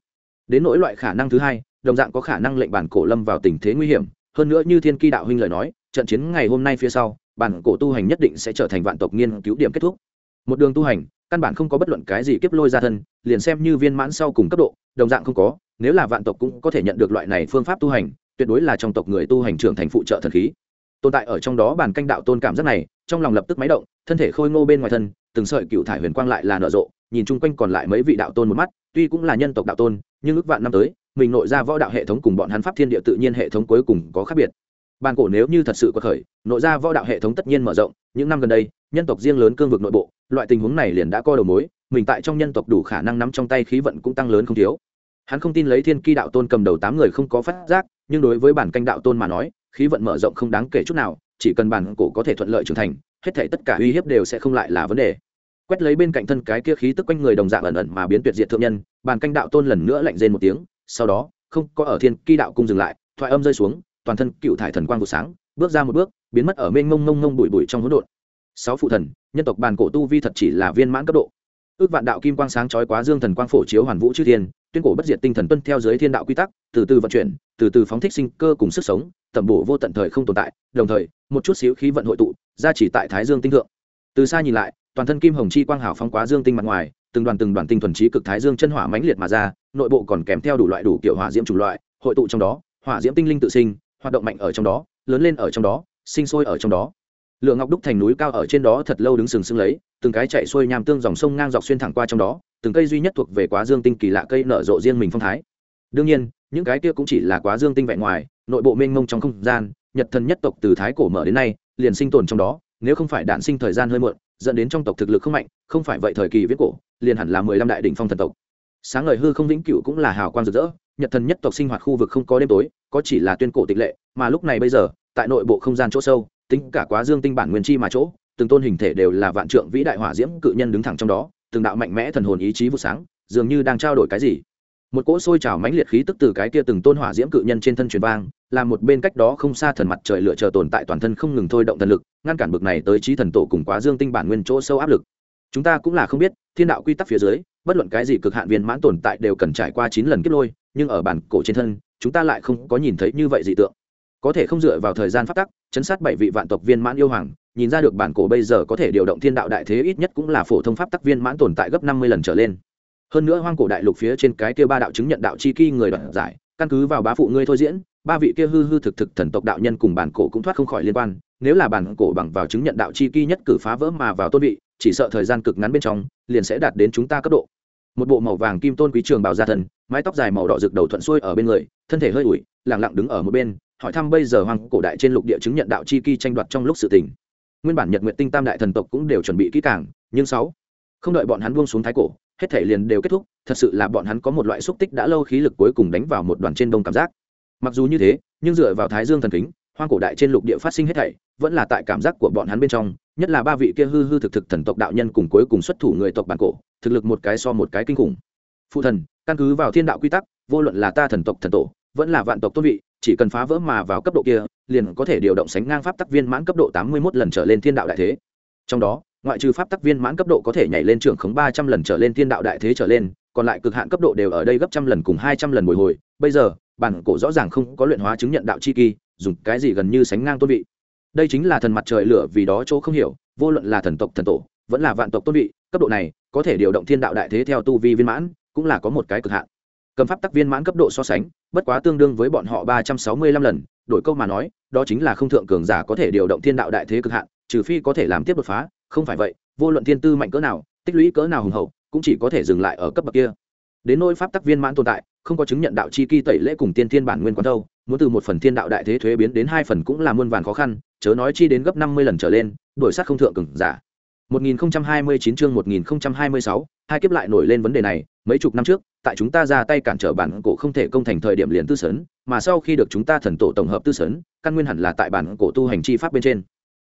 Đến nỗi loại khả năng thứ hai đồng dạng có khả năng lệnh bản cổ lâm vào tình thế nguy hiểm. Hơn nữa như thiên ki đạo huynh lời nói, trận chiến ngày hôm nay phía sau, bản cổ tu hành nhất định sẽ trở thành vạn tộc nghiên cứu điểm kết thúc. Một đường tu hành, căn bản không có bất luận cái gì kiếp lôi ra thân, liền xem như viên mãn sau cùng cấp độ, đồng dạng không có, nếu là vạn tộc cũng có thể nhận được loại này phương pháp tu hành, tuyệt đối là trong tộc người tu hành trưởng thành phụ trợ thần khí. Tồn tại ở trong đó bản canh đạo tôn cảm giác này, trong lòng lập tức máy động, thân thể khôi ngô bên ngoài thân, từng sợi cựu thải huyền quang lại là nở rộ, nhìn chung quanh còn lại mấy vị đạo tôn một mắt, tuy cũng là nhân tộc đạo tôn, nhưng ước vạn năm tới mình nội ra võ đạo hệ thống cùng bọn hắn pháp thiên địa tự nhiên hệ thống cuối cùng có khác biệt. Bàn cổ nếu như thật sự có khởi, nội ra võ đạo hệ thống tất nhiên mở rộng. Những năm gần đây, nhân tộc riêng lớn cương vực nội bộ, loại tình huống này liền đã co đầu mối, mình tại trong nhân tộc đủ khả năng nắm trong tay khí vận cũng tăng lớn không thiếu. Hắn không tin lấy thiên ki đạo tôn cầm đầu tám người không có phát giác, nhưng đối với bản canh đạo tôn mà nói, khí vận mở rộng không đáng kể chút nào, chỉ cần bản cổ có thể thuận lợi trưởng thành, hết thể tất cả uy hiếp đều sẽ không lại là vấn đề. Quét lấy bên cạnh thân cái kia khí tức quanh người đồng dạng ẩn ẩn mà biến tuyệt diệt thượng nhân, bản canh đạo tôn lần nữa lạnh rên một tiếng sau đó, không có ở thiên ki đạo cung dừng lại, thoại âm rơi xuống, toàn thân cựu thải thần quang vụ sáng, bước ra một bước, biến mất ở bên ngông ngông ngông bụi bụi trong hỗn độn. Sáu phụ thần, nhân tộc bàn cổ tu vi thật chỉ là viên mãn cấp độ. Ước vạn đạo kim quang sáng chói quá dương thần quang phổ chiếu hoàn vũ chư thiên, tuyên cổ bất diệt tinh thần tuân theo dưới thiên đạo quy tắc, từ từ vận chuyển, từ từ phóng thích sinh cơ cùng sức sống, tẩm bổ vô tận thời không tồn tại, đồng thời, một chút xíu khí vận hội tụ ra chỉ tại thái dương tinh thượng. Từ xa nhìn lại, toàn thân kim hồng chi quang hảo phóng quá dương tinh mặt ngoài từng đoàn từng đoàn tinh thuần trí cực thái dương chân hỏa mãnh liệt mà ra, nội bộ còn kèm theo đủ loại đủ kiểu hỏa diễm chủng loại, hội tụ trong đó, hỏa diễm tinh linh tự sinh, hoạt động mạnh ở trong đó, lớn lên ở trong đó, sinh sôi ở trong đó. Lượng ngọc đúc thành núi cao ở trên đó thật lâu đứng sừng sững lấy, từng cái chạy xuôi nham tương dòng sông ngang dọc xuyên thẳng qua trong đó, từng cây duy nhất thuộc về quá dương tinh kỳ lạ cây nở rộ riêng mình phong thái. Đương nhiên, những cái kia cũng chỉ là quá dương tinh vẹn ngoài, nội bộ mênh mông trong không gian, nhật thần nhất tộc từ thái cổ mở đến nay, liền sinh tồn trong đó nếu không phải đạn sinh thời gian hơi muộn, dẫn đến trong tộc thực lực không mạnh, không phải vậy thời kỳ viết cổ, liền hẳn là mười lăm đại đ ỉ n h phong thần tộc. Sáng ngời hư không vĩnh cựu cũng là hào quang rực rỡ, nhật thần nhất tộc sinh hoạt khu vực không có đêm tối, có chỉ là tuyên cổ tịch lệ, mà lúc này bây giờ, tại nội bộ không gian chỗ sâu, tính cả quá dương tinh bản nguyên chi mà chỗ, từng tôn hình thể đều là vạn trượng vĩ đại hỏa diễm cự nhân đứng thẳng trong đó, từng đạo mạnh mẽ thần hồn ý chí vụ sáng, dường như đang trao đổi cái gì một cỗ sôi trào mãnh liệt khí tức từ cái kia từng tôn hỏa diễm cự nhân trên thân truyền vang, làm một bên cách đó không xa thần mặt trời lựa chờ tồn tại toàn thân không ngừng thôi động thần lực, ngăn cản bực này tới trí thần tổ cùng quá dương tinh bản nguyên chỗ sâu áp lực. Chúng ta cũng là không biết, thiên đạo quy tắc phía dưới, bất luận cái gì cực hạn viên mãn tồn tại đều cần trải qua chín lần kiếp lôi, nhưng ở bản cổ trên thân, chúng ta lại không có nhìn thấy như vậy dị tượng. Có thể không dựa vào thời gian phát tắc, chấn sát bảy vị vạn tộc viên mãn yêu hoàng, nhìn ra được bản cổ bây giờ có thể điều động thiên đạo đại thế ít nhất cũng là phổ thông pháp tắc viên mãn tồn tại gấp năm mươi lần trở lên hơn nữa hoang cổ đại lục phía trên cái kia ba đạo chứng nhận đạo chi kỳ người đoạt giải, căn cứ vào bá phụ ngươi thôi diễn, ba vị kia hư hư thực thực thần tộc đạo nhân cùng bản cổ cũng thoát không khỏi liên quan. Nếu là bản cổ bằng vào chứng nhận đạo chi kỳ nhất cử phá vỡ mà vào tôn vị, chỉ sợ thời gian cực ngắn bên trong, liền sẽ đạt đến chúng ta cấp độ. Một bộ màu vàng kim tôn quý trường bào gia thần, mái tóc dài màu đỏ rực đầu thuận xuôi ở bên người, thân thể hơi ủi, lẳng lặng đứng ở một bên, hỏi thăm bây giờ hoàng cổ đại trên lục địa chứng nhận đạo chi kỳ tranh đoạt trong lúc sự tình. Nguyên bản nhật nguyện tinh tam đại thần tộc cũng đều chuẩn bị kỹ càng, nhưng sáu, không đợi bọn hắn buông xuống thái cổ hết thể liền đều kết thúc, thật sự là bọn hắn có một loại xúc tích đã lâu khí lực cuối cùng đánh vào một đoàn trên đông cảm giác. Mặc dù như thế, nhưng dựa vào thái dương thần kính, hoang cổ đại trên lục địa phát sinh hết thảy, vẫn là tại cảm giác của bọn hắn bên trong, nhất là ba vị kia hư hư thực thực thần tộc đạo nhân cùng cuối cùng xuất thủ người tộc bản cổ, thực lực một cái so một cái kinh khủng. Phụ thần, căn cứ vào thiên đạo quy tắc, vô luận là ta thần tộc thần tổ, vẫn là vạn tộc tôn vị, chỉ cần phá vỡ mà vào cấp độ kia, liền có thể điều động sánh ngang pháp tắc viên mãn cấp độ tám mươi một lần trở lên thiên đạo đại thế. Trong đó ngoại trừ pháp tắc viên mãn cấp độ có thể nhảy lên trưởng khống ba trăm lần trở lên thiên đạo đại thế trở lên, còn lại cực hạn cấp độ đều ở đây gấp trăm lần cùng hai trăm lần bồi hồi. Bây giờ, bản cổ rõ ràng không có luyện hóa chứng nhận đạo chi kỳ, dùng cái gì gần như sánh ngang tôn vị. Đây chính là thần mặt trời lửa vì đó chỗ không hiểu, vô luận là thần tộc thần tổ, vẫn là vạn tộc tôn vị, cấp độ này có thể điều động thiên đạo đại thế theo tu vi viên mãn, cũng là có một cái cực hạn. Cầm pháp tắc viên mãn cấp độ so sánh, bất quá tương đương với bọn họ ba trăm sáu mươi lăm lần, đổi câu mà nói, đó chính là không thượng cường giả có thể điều động thiên đạo đại thế cực hạn, trừ phi có thể làm tiếp đột phá không phải vậy vô luận thiên tư mạnh cỡ nào tích lũy cỡ nào hùng hậu cũng chỉ có thể dừng lại ở cấp bậc kia đến nỗi pháp tắc viên mãn tồn tại không có chứng nhận đạo chi kỳ tẩy lễ cùng tiên thiên bản nguyên quán đâu muốn từ một phần thiên đạo đại thế thuế biến đến hai phần cũng là muôn vàn khó khăn chớ nói chi đến gấp năm mươi lần trở lên đổi sát không thượng cường giả 1029 chương 1026, hai kiếp lại nổi lên vấn đề này, mấy chục năm trước, tại chúng ta ra tay cản trở bản cổ không thể công thành thời điểm liền tư sấn, mà sau khi được chúng ta thần tổ tổng hợp tư sấn, căn nguyên hẳn là tại bản cổ tu hành chi pháp bên trên.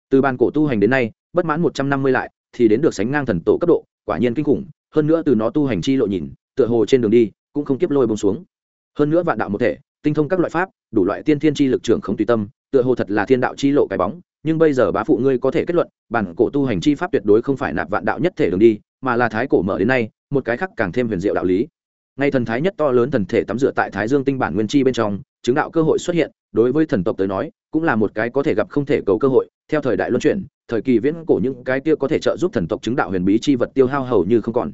Từ bản cổ tu hành đến nay, bất mãn 150 lại, thì đến được sánh ngang thần tổ cấp độ, quả nhiên kinh khủng, hơn nữa từ nó tu hành chi lộ nhìn, tựa hồ trên đường đi, cũng không kiếp lôi bông xuống. Hơn nữa vạn đạo một thể, tinh thông các loại pháp, đủ loại tiên thiên chi lực trưởng không tùy tâm, tựa hồ thật là thiên đạo chi lộ cái bóng, nhưng bây giờ bá phụ ngươi có thể kết luận bản cổ tu hành chi pháp tuyệt đối không phải nạp vạn đạo nhất thể đường đi mà là thái cổ mở đến nay một cái khác càng thêm huyền diệu đạo lý ngay thần thái nhất to lớn thần thể tắm rửa tại thái dương tinh bản nguyên chi bên trong chứng đạo cơ hội xuất hiện đối với thần tộc tới nói cũng là một cái có thể gặp không thể cầu cơ hội theo thời đại luân chuyển thời kỳ viễn cổ những cái kia có thể trợ giúp thần tộc chứng đạo huyền bí chi vật tiêu hao hầu như không còn.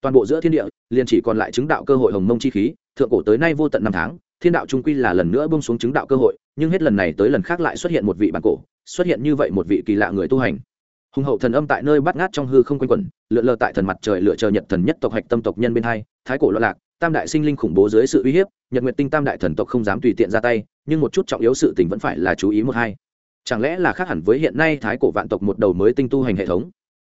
Toàn bộ giữa thiên địa, liền chỉ còn lại chứng đạo cơ hội hồng mông chi khí, thượng cổ tới nay vô tận năm tháng, thiên đạo trung quy là lần nữa bông xuống chứng đạo cơ hội, nhưng hết lần này tới lần khác lại xuất hiện một vị bản cổ, xuất hiện như vậy một vị kỳ lạ người tu hành. Hùng hậu thần âm tại nơi bắt ngát trong hư không quanh quẩn, lượn lờ tại thần mặt trời lựa chờ nhật thần nhất tộc hạch tâm tộc nhân bên hai, thái cổ loạn lạc, tam đại sinh linh khủng bố dưới sự uy hiếp, nhật nguyệt tinh tam đại thần tộc không dám tùy tiện ra tay, nhưng một chút trọng yếu sự tình vẫn phải là chú ý một hai chẳng lẽ là khác hẳn với hiện nay thái cổ vạn tộc một đầu mới tinh tu hành hệ thống?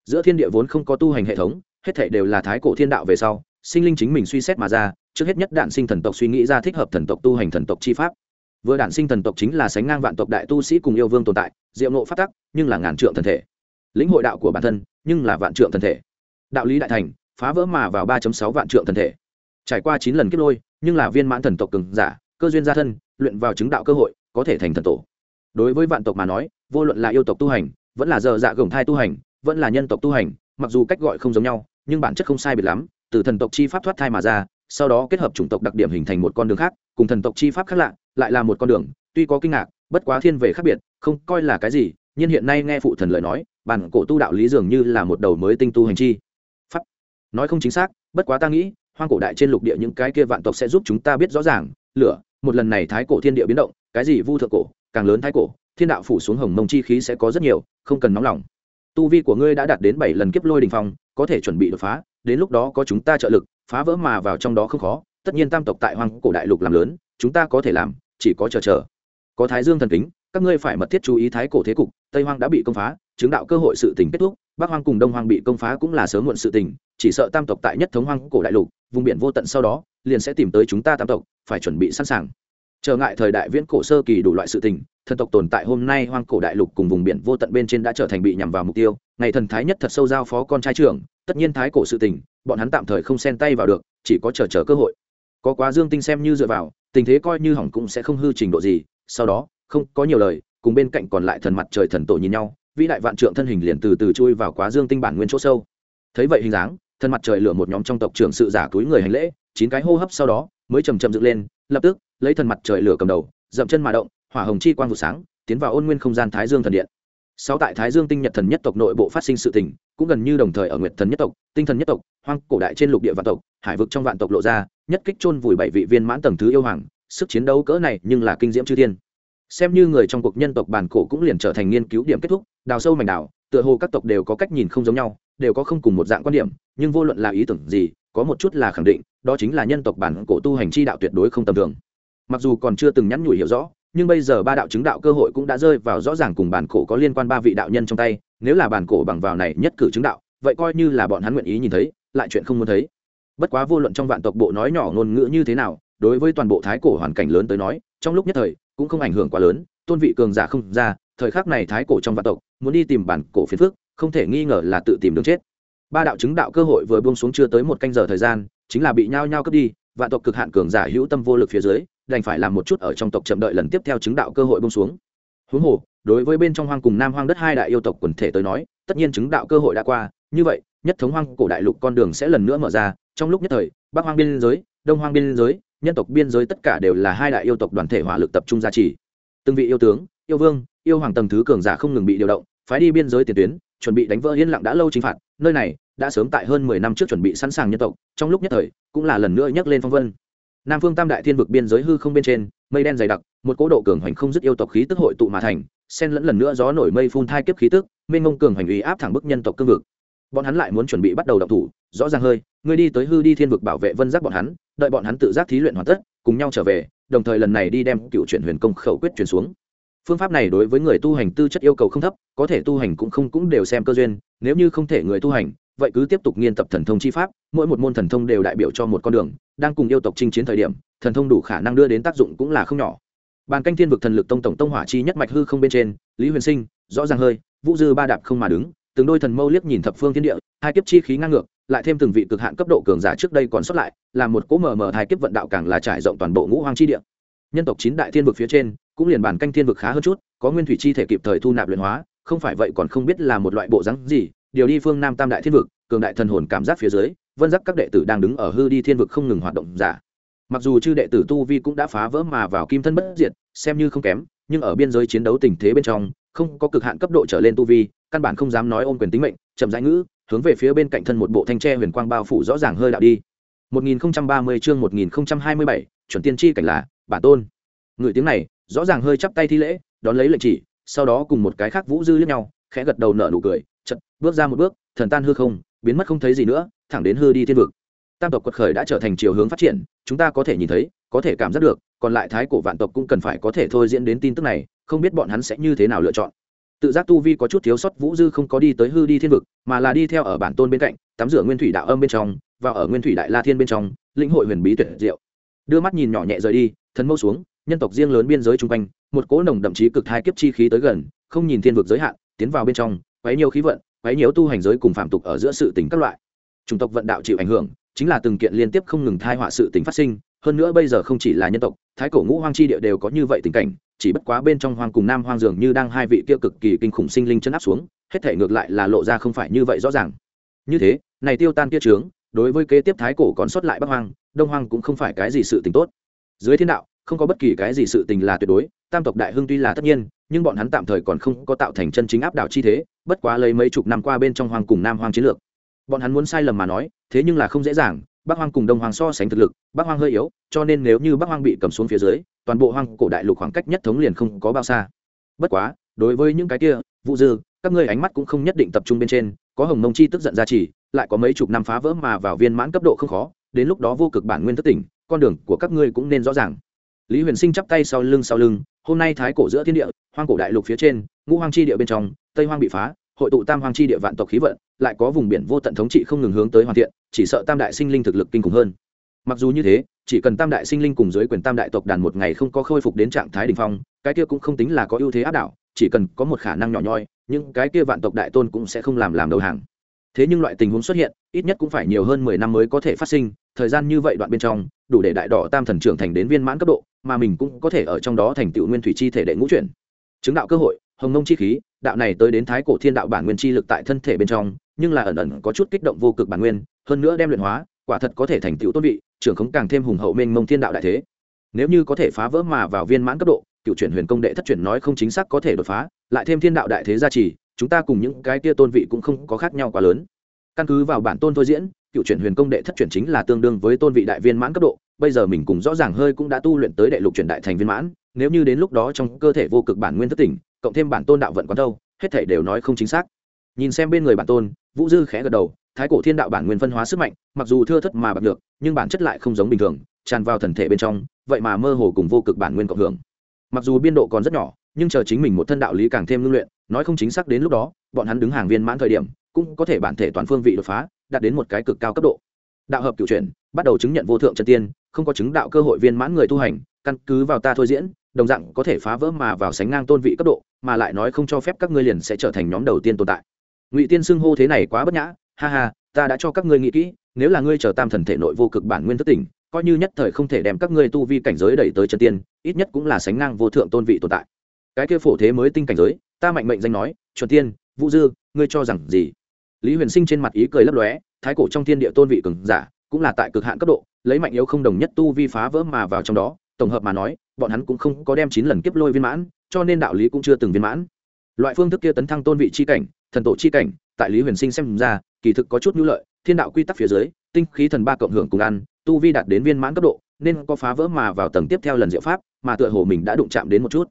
Giữa thiên địa vốn không có tu hành hệ thống, hết thể đều là thái cổ thiên đạo về sau, sinh linh chính mình suy xét mà ra, trước hết nhất đạn sinh thần tộc suy nghĩ ra thích hợp thần tộc tu hành thần tộc chi pháp. Vừa đạn sinh thần tộc chính là sánh ngang vạn tộc đại tu sĩ cùng yêu vương tồn tại, diệu nộ phát tắc, nhưng là ngàn trượng thần thể. Lĩnh hội đạo của bản thân, nhưng là vạn trượng thần thể. Đạo lý đại thành, phá vỡ mà vào ba sáu vạn trượng thần thể. Trải qua chín lần kết lôi, nhưng là viên mãn thần tộc cường giả, cơ duyên gia thân, luyện vào chứng đạo cơ hội, có thể thành thần tổ đối với vạn tộc mà nói, vô luận là yêu tộc tu hành, vẫn là giờ dạ gồng thai tu hành, vẫn là nhân tộc tu hành, mặc dù cách gọi không giống nhau, nhưng bản chất không sai biệt lắm, từ thần tộc chi pháp thoát thai mà ra, sau đó kết hợp chủng tộc đặc điểm hình thành một con đường khác, cùng thần tộc chi pháp khác lạ, lại là một con đường, tuy có kinh ngạc, bất quá thiên về khác biệt, không coi là cái gì, nhưng hiện nay nghe phụ thần lời nói, bản cổ tu đạo lý dường như là một đầu mới tinh tu hành chi. Pháp. Nói không chính xác, bất quá ta nghĩ, hoang cổ đại trên lục địa những cái kia vạn tộc sẽ giúp chúng ta biết rõ ràng, lửa, một lần này thái cổ thiên địa biến động, cái gì vu thượng cổ càng lớn thái cổ, thiên đạo phủ xuống hồng mông chi khí sẽ có rất nhiều, không cần nóng lòng. Tu vi của ngươi đã đạt đến bảy lần kiếp lôi đình phong, có thể chuẩn bị đột phá, đến lúc đó có chúng ta trợ lực, phá vỡ mà vào trong đó không khó, tất nhiên tam tộc tại hoang cổ đại lục làm lớn, chúng ta có thể làm, chỉ có chờ chờ. Có thái dương thần kính, các ngươi phải mật thiết chú ý thái cổ thế cục, tây hoang đã bị công phá, chứng đạo cơ hội sự tình kết thúc, bắc hoang cùng đông hoang bị công phá cũng là sớm muộn sự tình, chỉ sợ tam tộc tại nhất thống hoang cổ đại lục, vùng biển vô tận sau đó, liền sẽ tìm tới chúng ta tam tộc, phải chuẩn bị sẵn sàng trở ngại thời đại viễn cổ sơ kỳ đủ loại sự tình, thần tộc tồn tại hôm nay hoang cổ đại lục cùng vùng biển vô tận bên trên đã trở thành bị nhằm vào mục tiêu. Ngày thần thái nhất thật sâu giao phó con trai trưởng, tất nhiên thái cổ sự tình, bọn hắn tạm thời không xen tay vào được, chỉ có chờ chờ cơ hội. Có quá dương tinh xem như dựa vào, tình thế coi như hỏng cũng sẽ không hư trình độ gì. Sau đó, không có nhiều lời, cùng bên cạnh còn lại thần mặt trời thần tổ nhìn nhau, vĩ đại vạn trượng thân hình liền từ từ chui vào quá dương tinh bản nguyên chỗ sâu. Thấy vậy hình dáng, thần mặt trời lửa một nhóm trong tộc trưởng sự giả túi người hành lễ, chín cái hô hấp sau đó, mới chầm chậm dựng lên, lập tức lấy thần mặt trời lửa cầm đầu, dậm chân mà động, hỏa hồng chi quang vụ sáng, tiến vào ôn nguyên không gian thái dương thần điện. Sáu tại thái dương tinh nhật thần nhất tộc nội bộ phát sinh sự tình, cũng gần như đồng thời ở nguyệt thần nhất tộc, tinh thần nhất tộc, hoang cổ đại trên lục địa vạn tộc, hải vực trong vạn tộc lộ ra, nhất kích chôn vùi bảy vị viên mãn tầng thứ yêu hoàng, sức chiến đấu cỡ này nhưng là kinh diễm chư thiên. Xem như người trong cuộc nhân tộc bản cổ cũng liền trở thành nghiên cứu điểm kết thúc, đào sâu mảnh đảo, tựa hồ các tộc đều có cách nhìn không giống nhau, đều có không cùng một dạng quan điểm, nhưng vô luận là ý tưởng gì, có một chút là khẳng định, đó chính là nhân tộc bản cổ tu hành chi đạo tuyệt đối không tầm thường mặc dù còn chưa từng nhắn nhủi hiểu rõ, nhưng bây giờ ba đạo chứng đạo cơ hội cũng đã rơi vào rõ ràng cùng bản cổ có liên quan ba vị đạo nhân trong tay, nếu là bản cổ bằng vào này nhất cử chứng đạo, vậy coi như là bọn hắn nguyện ý nhìn thấy, lại chuyện không muốn thấy. Bất quá vô luận trong vạn tộc bộ nói nhỏ ngôn ngữ như thế nào, đối với toàn bộ thái cổ hoàn cảnh lớn tới nói, trong lúc nhất thời, cũng không ảnh hưởng quá lớn, tôn vị cường giả không ra, thời khắc này thái cổ trong vạn tộc, muốn đi tìm bản cổ phiền phước không thể nghi ngờ là tự tìm đường chết. Ba đạo chứng đạo cơ hội vừa buông xuống chưa tới một canh giờ thời gian, chính là bị nhao nhao cướp đi, vạn tộc cực hạn cường giả hữu tâm vô lực phía dưới đành phải làm một chút ở trong tộc chậm đợi lần tiếp theo chứng đạo cơ hội buông xuống. Huống hồ, đối với bên trong hoang cùng nam hoang đất hai đại yêu tộc quần thể tới nói, tất nhiên chứng đạo cơ hội đã qua, như vậy, nhất thống hoang cổ đại lục con đường sẽ lần nữa mở ra, trong lúc nhất thời, bắc hoang biên giới, đông hoang biên giới, nhân tộc biên giới tất cả đều là hai đại yêu tộc đoàn thể hỏa lực tập trung gia trì. Từng vị yêu tướng, yêu vương, yêu hoàng tầng thứ cường giả không ngừng bị điều động, phái đi biên giới tiền tuyến, chuẩn bị đánh vỡ yên lặng đã lâu chính phạt, nơi này đã sớm tại hơn mười năm trước chuẩn bị sẵn sàng nhân tộc, trong lúc nhất thời, cũng là lần nữa nhắc lên phong vân nam phương tam đại thiên vực biên giới hư không bên trên, mây đen dày đặc, một cỗ độ cường hoành không dứt yêu tộc khí tức hội tụ mà thành, xen lẫn lần nữa gió nổi mây phun thai kiếp khí tức, mênh ngông cường hoành uy áp thẳng bức nhân tộc cương vực. Bọn hắn lại muốn chuẩn bị bắt đầu động thủ, rõ ràng hơi ngươi đi tới hư đi thiên vực bảo vệ vân giác bọn hắn, đợi bọn hắn tự giác thí luyện hoàn tất, cùng nhau trở về, đồng thời lần này đi đem cựu chuyển huyền công khẩu quyết chuyển xuống. Phương pháp này đối với người tu hành tư chất yêu cầu không thấp, có thể tu hành cũng không cũng đều xem cơ duyên, nếu như không thể người tu hành vậy cứ tiếp tục nghiên tập thần thông chi pháp, mỗi một môn thần thông đều đại biểu cho một con đường, đang cùng yêu tộc chinh chiến thời điểm, thần thông đủ khả năng đưa đến tác dụng cũng là không nhỏ. Bàn canh thiên vực thần lực tông tổng tông hỏa chi nhất mạch hư không bên trên, lý huyền sinh, rõ ràng hơi, vũ dư ba đạp không mà đứng, từng đôi thần mâu liếc nhìn thập phương thiên địa, hai kiếp chi khí ngang ngược, lại thêm từng vị cực hạn cấp độ cường giả trước đây còn xuất lại là một cỗ mờ mờ hai kiếp vận đạo càng là trải rộng toàn bộ ngũ hoang chi địa. Nhân tộc chín đại thiên vực phía trên, cũng liền bàn canh thiên vực khá hơn chút, có nguyên thủy chi thể kịp thời thu nạp luyện hóa, không phải vậy còn không biết là một loại bộ rắn gì điều đi phương nam tam đại thiên vực cường đại thần hồn cảm giác phía dưới vân giác các đệ tử đang đứng ở hư đi thiên vực không ngừng hoạt động giả. Mặc dù chư đệ tử tu vi cũng đã phá vỡ mà vào kim thân bất diệt xem như không kém nhưng ở biên giới chiến đấu tình thế bên trong không có cực hạn cấp độ trở lên tu vi căn bản không dám nói ôm quyền tính mệnh chậm rãi ngữ hướng về phía bên cạnh thân một bộ thanh tre huyền quang bao phủ rõ ràng hơi đạo đi. 1030 chương 1027, chuẩn tiên chi cảnh là bản tôn. Người tiếng này rõ ràng hơi chắp tay thi lễ đón lấy lệnh chỉ sau đó cùng một cái khác vũ dư liếc nhau khẽ gật đầu nở nụ cười chật, bước ra một bước, thần tan hư không, biến mất không thấy gì nữa, thẳng đến hư đi thiên vực. Tam tộc quật khởi đã trở thành chiều hướng phát triển, chúng ta có thể nhìn thấy, có thể cảm giác được, còn lại thái cổ vạn tộc cũng cần phải có thể thôi diễn đến tin tức này, không biết bọn hắn sẽ như thế nào lựa chọn. Tự giác tu vi có chút thiếu sót, vũ dư không có đi tới hư đi thiên vực, mà là đi theo ở bản tôn bên cạnh, tắm rửa nguyên thủy đạo âm bên trong, và ở nguyên thủy đại la thiên bên trong, lĩnh hội huyền bí tuyệt diệu. Đưa mắt nhìn nhỏ nhẹ rời đi, thần mâu xuống, nhân tộc riêng lớn biên giới chung quanh, một cỗ nồng đậm chí cực thai kiếp chi khí tới gần, không nhìn thiên vực giới hạn, tiến vào bên trong quấy nhiều khí vận, quấy nhiều tu hành giới cùng phạm tục ở giữa sự tình các loại. Chủng tộc vận đạo chịu ảnh hưởng, chính là từng kiện liên tiếp không ngừng thai họa sự tình phát sinh, hơn nữa bây giờ không chỉ là nhân tộc, thái cổ ngũ hoang chi địa đều có như vậy tình cảnh, chỉ bất quá bên trong hoang cùng nam hoang dường như đang hai vị kia cực kỳ kinh khủng sinh linh chân áp xuống, hết thể ngược lại là lộ ra không phải như vậy rõ ràng. Như thế, này tiêu tan kia trướng, đối với kế tiếp thái cổ còn sót lại bắc hoang, đông hoang cũng không phải cái gì sự tình tốt. Dưới thiên đạo, không có bất kỳ cái gì sự tình là tuyệt đối, tam tộc đại hưng tuy là tất nhiên nhưng bọn hắn tạm thời còn không có tạo thành chân chính áp đảo chi thế, bất quá lấy mấy chục năm qua bên trong hoang cùng nam hoang chiến lược. Bọn hắn muốn sai lầm mà nói, thế nhưng là không dễ dàng, bắc hoang cùng đông hoang so sánh thực lực, bắc hoang hơi yếu, cho nên nếu như bắc hoang bị cầm xuống phía dưới, toàn bộ hoang cổ đại lục khoảng cách nhất thống liền không có bao xa. Bất quá, đối với những cái kia vụ dư, các ngươi ánh mắt cũng không nhất định tập trung bên trên, có hồng mông chi tức giận ra chỉ lại có mấy chục năm phá vỡ mà vào viên mãn cấp độ không khó, đến lúc đó vô cực bản nguyên thất tỉnh, con đường của các ngươi cũng nên rõ ràng. Lý huyền sinh chắp tay sau lưng sau lưng, hôm nay thái cổ giữa thiên địa hoang cổ đại lục phía trên, ngũ hoang chi địa bên trong, tây hoang bị phá, hội tụ tam hoang chi địa vạn tộc khí vận, lại có vùng biển vô tận thống trị không ngừng hướng tới hoàn thiện, chỉ sợ tam đại sinh linh thực lực kinh khủng hơn. Mặc dù như thế, chỉ cần tam đại sinh linh cùng dưới quyền tam đại tộc đàn một ngày không có khôi phục đến trạng thái đ ỉ n h phong, cái kia cũng không tính là có ưu thế áp đảo, chỉ cần có một khả năng nhỏ nhoi, những cái kia vạn tộc đại tôn cũng sẽ không làm làm đầu hàng. Thế nhưng loại tình huống xuất hiện, ít nhất cũng phải nhiều hơn mười năm mới có thể phát sinh, thời gian như vậy đoạn bên trong, đủ để đại đỏ tam thần trưởng thành đến viên mãn cấp độ, mà mình cũng có thể ở trong đó thành tựu nguyên thủy chi thể đệ ngũ chuyển chứng đạo cơ hội, hồng nông chi khí, đạo này tới đến thái cổ thiên đạo bản nguyên chi lực tại thân thể bên trong, nhưng là ẩn ẩn có chút kích động vô cực bản nguyên, hơn nữa đem luyện hóa, quả thật có thể thành tựu tôn vị, trưởng khống càng thêm hùng hậu mênh mông thiên đạo đại thế. Nếu như có thể phá vỡ mà vào viên mãn cấp độ, cựu chuyển huyền công đệ thất chuyển nói không chính xác có thể đột phá, lại thêm thiên đạo đại thế gia trì, chúng ta cùng những cái tia tôn vị cũng không có khác nhau quá lớn. Căn cứ vào bản tôn thôi diễn, cựu chuyển huyền công đệ thất chuyển chính là tương đương với tôn vị đại viên mãn cấp độ bây giờ mình cùng rõ ràng hơi cũng đã tu luyện tới đệ lục chuyển đại thành viên mãn, nếu như đến lúc đó trong cơ thể vô cực bản nguyên thất tỉnh, cộng thêm bản tôn đạo vận quán đâu, hết thể đều nói không chính xác. Nhìn xem bên người bản tôn, vũ dư khẽ gật đầu, thái cổ thiên đạo bản nguyên phân hóa sức mạnh, mặc dù thưa thất mà bạc được, nhưng bản chất lại không giống bình thường, tràn vào thần thể bên trong, vậy mà mơ hồ cùng vô cực bản nguyên cộng hưởng. Mặc dù biên độ còn rất nhỏ, nhưng chờ chính mình một thân đạo lý càng thêm ngưng luyện, nói không chính xác đến lúc đó, bọn hắn đứng hàng viên mãn thời điểm, cũng có thể bản thể toàn phương vị đột phá, đạt đến một cái cực cao cấp độ đạo hợp cựu chuyển, bắt đầu chứng nhận vô thượng chân tiên, không có chứng đạo cơ hội viên mãn người tu hành, căn cứ vào ta thôi diễn, đồng dạng có thể phá vỡ mà vào sánh ngang tôn vị cấp độ, mà lại nói không cho phép các ngươi liền sẽ trở thành nhóm đầu tiên tồn tại. Ngụy tiên xưng hô thế này quá bất nhã, ha ha, ta đã cho các ngươi nghĩ kỹ, nếu là ngươi chờ tam thần thể nội vô cực bản nguyên thất tỉnh, coi như nhất thời không thể đem các ngươi tu vi cảnh giới đẩy tới chân tiên, ít nhất cũng là sánh ngang vô thượng tôn vị tồn tại. Cái kia phổ thế mới tinh cảnh giới, ta mạnh mệnh danh nói, chuẩn tiên, vũ dư, ngươi cho rằng gì? Lý huyền sinh trên mặt ý cười lấp lóe thái cổ trong thiên địa tôn vị cường giả, cũng là tại cực hạn cấp độ, lấy mạnh yếu không đồng nhất tu vi phá vỡ mà vào trong đó, tổng hợp mà nói, bọn hắn cũng không có đem chín lần kiếp lôi viên mãn, cho nên đạo lý cũng chưa từng viên mãn. Loại phương thức kia tấn thăng tôn vị c h i cảnh, thần tổ c h i cảnh, tại lý huyền sinh xem ra, kỳ thực có chút nhu lợi, thiên đạo quy tắc phía dưới, tinh khí thần ba cộng hưởng cùng ăn, tu vi đạt đến viên mãn cấp độ, nên có phá vỡ mà vào tầng tiếp theo lần diệu pháp, mà tựa hồ mình đã đụng chạm đến một chút.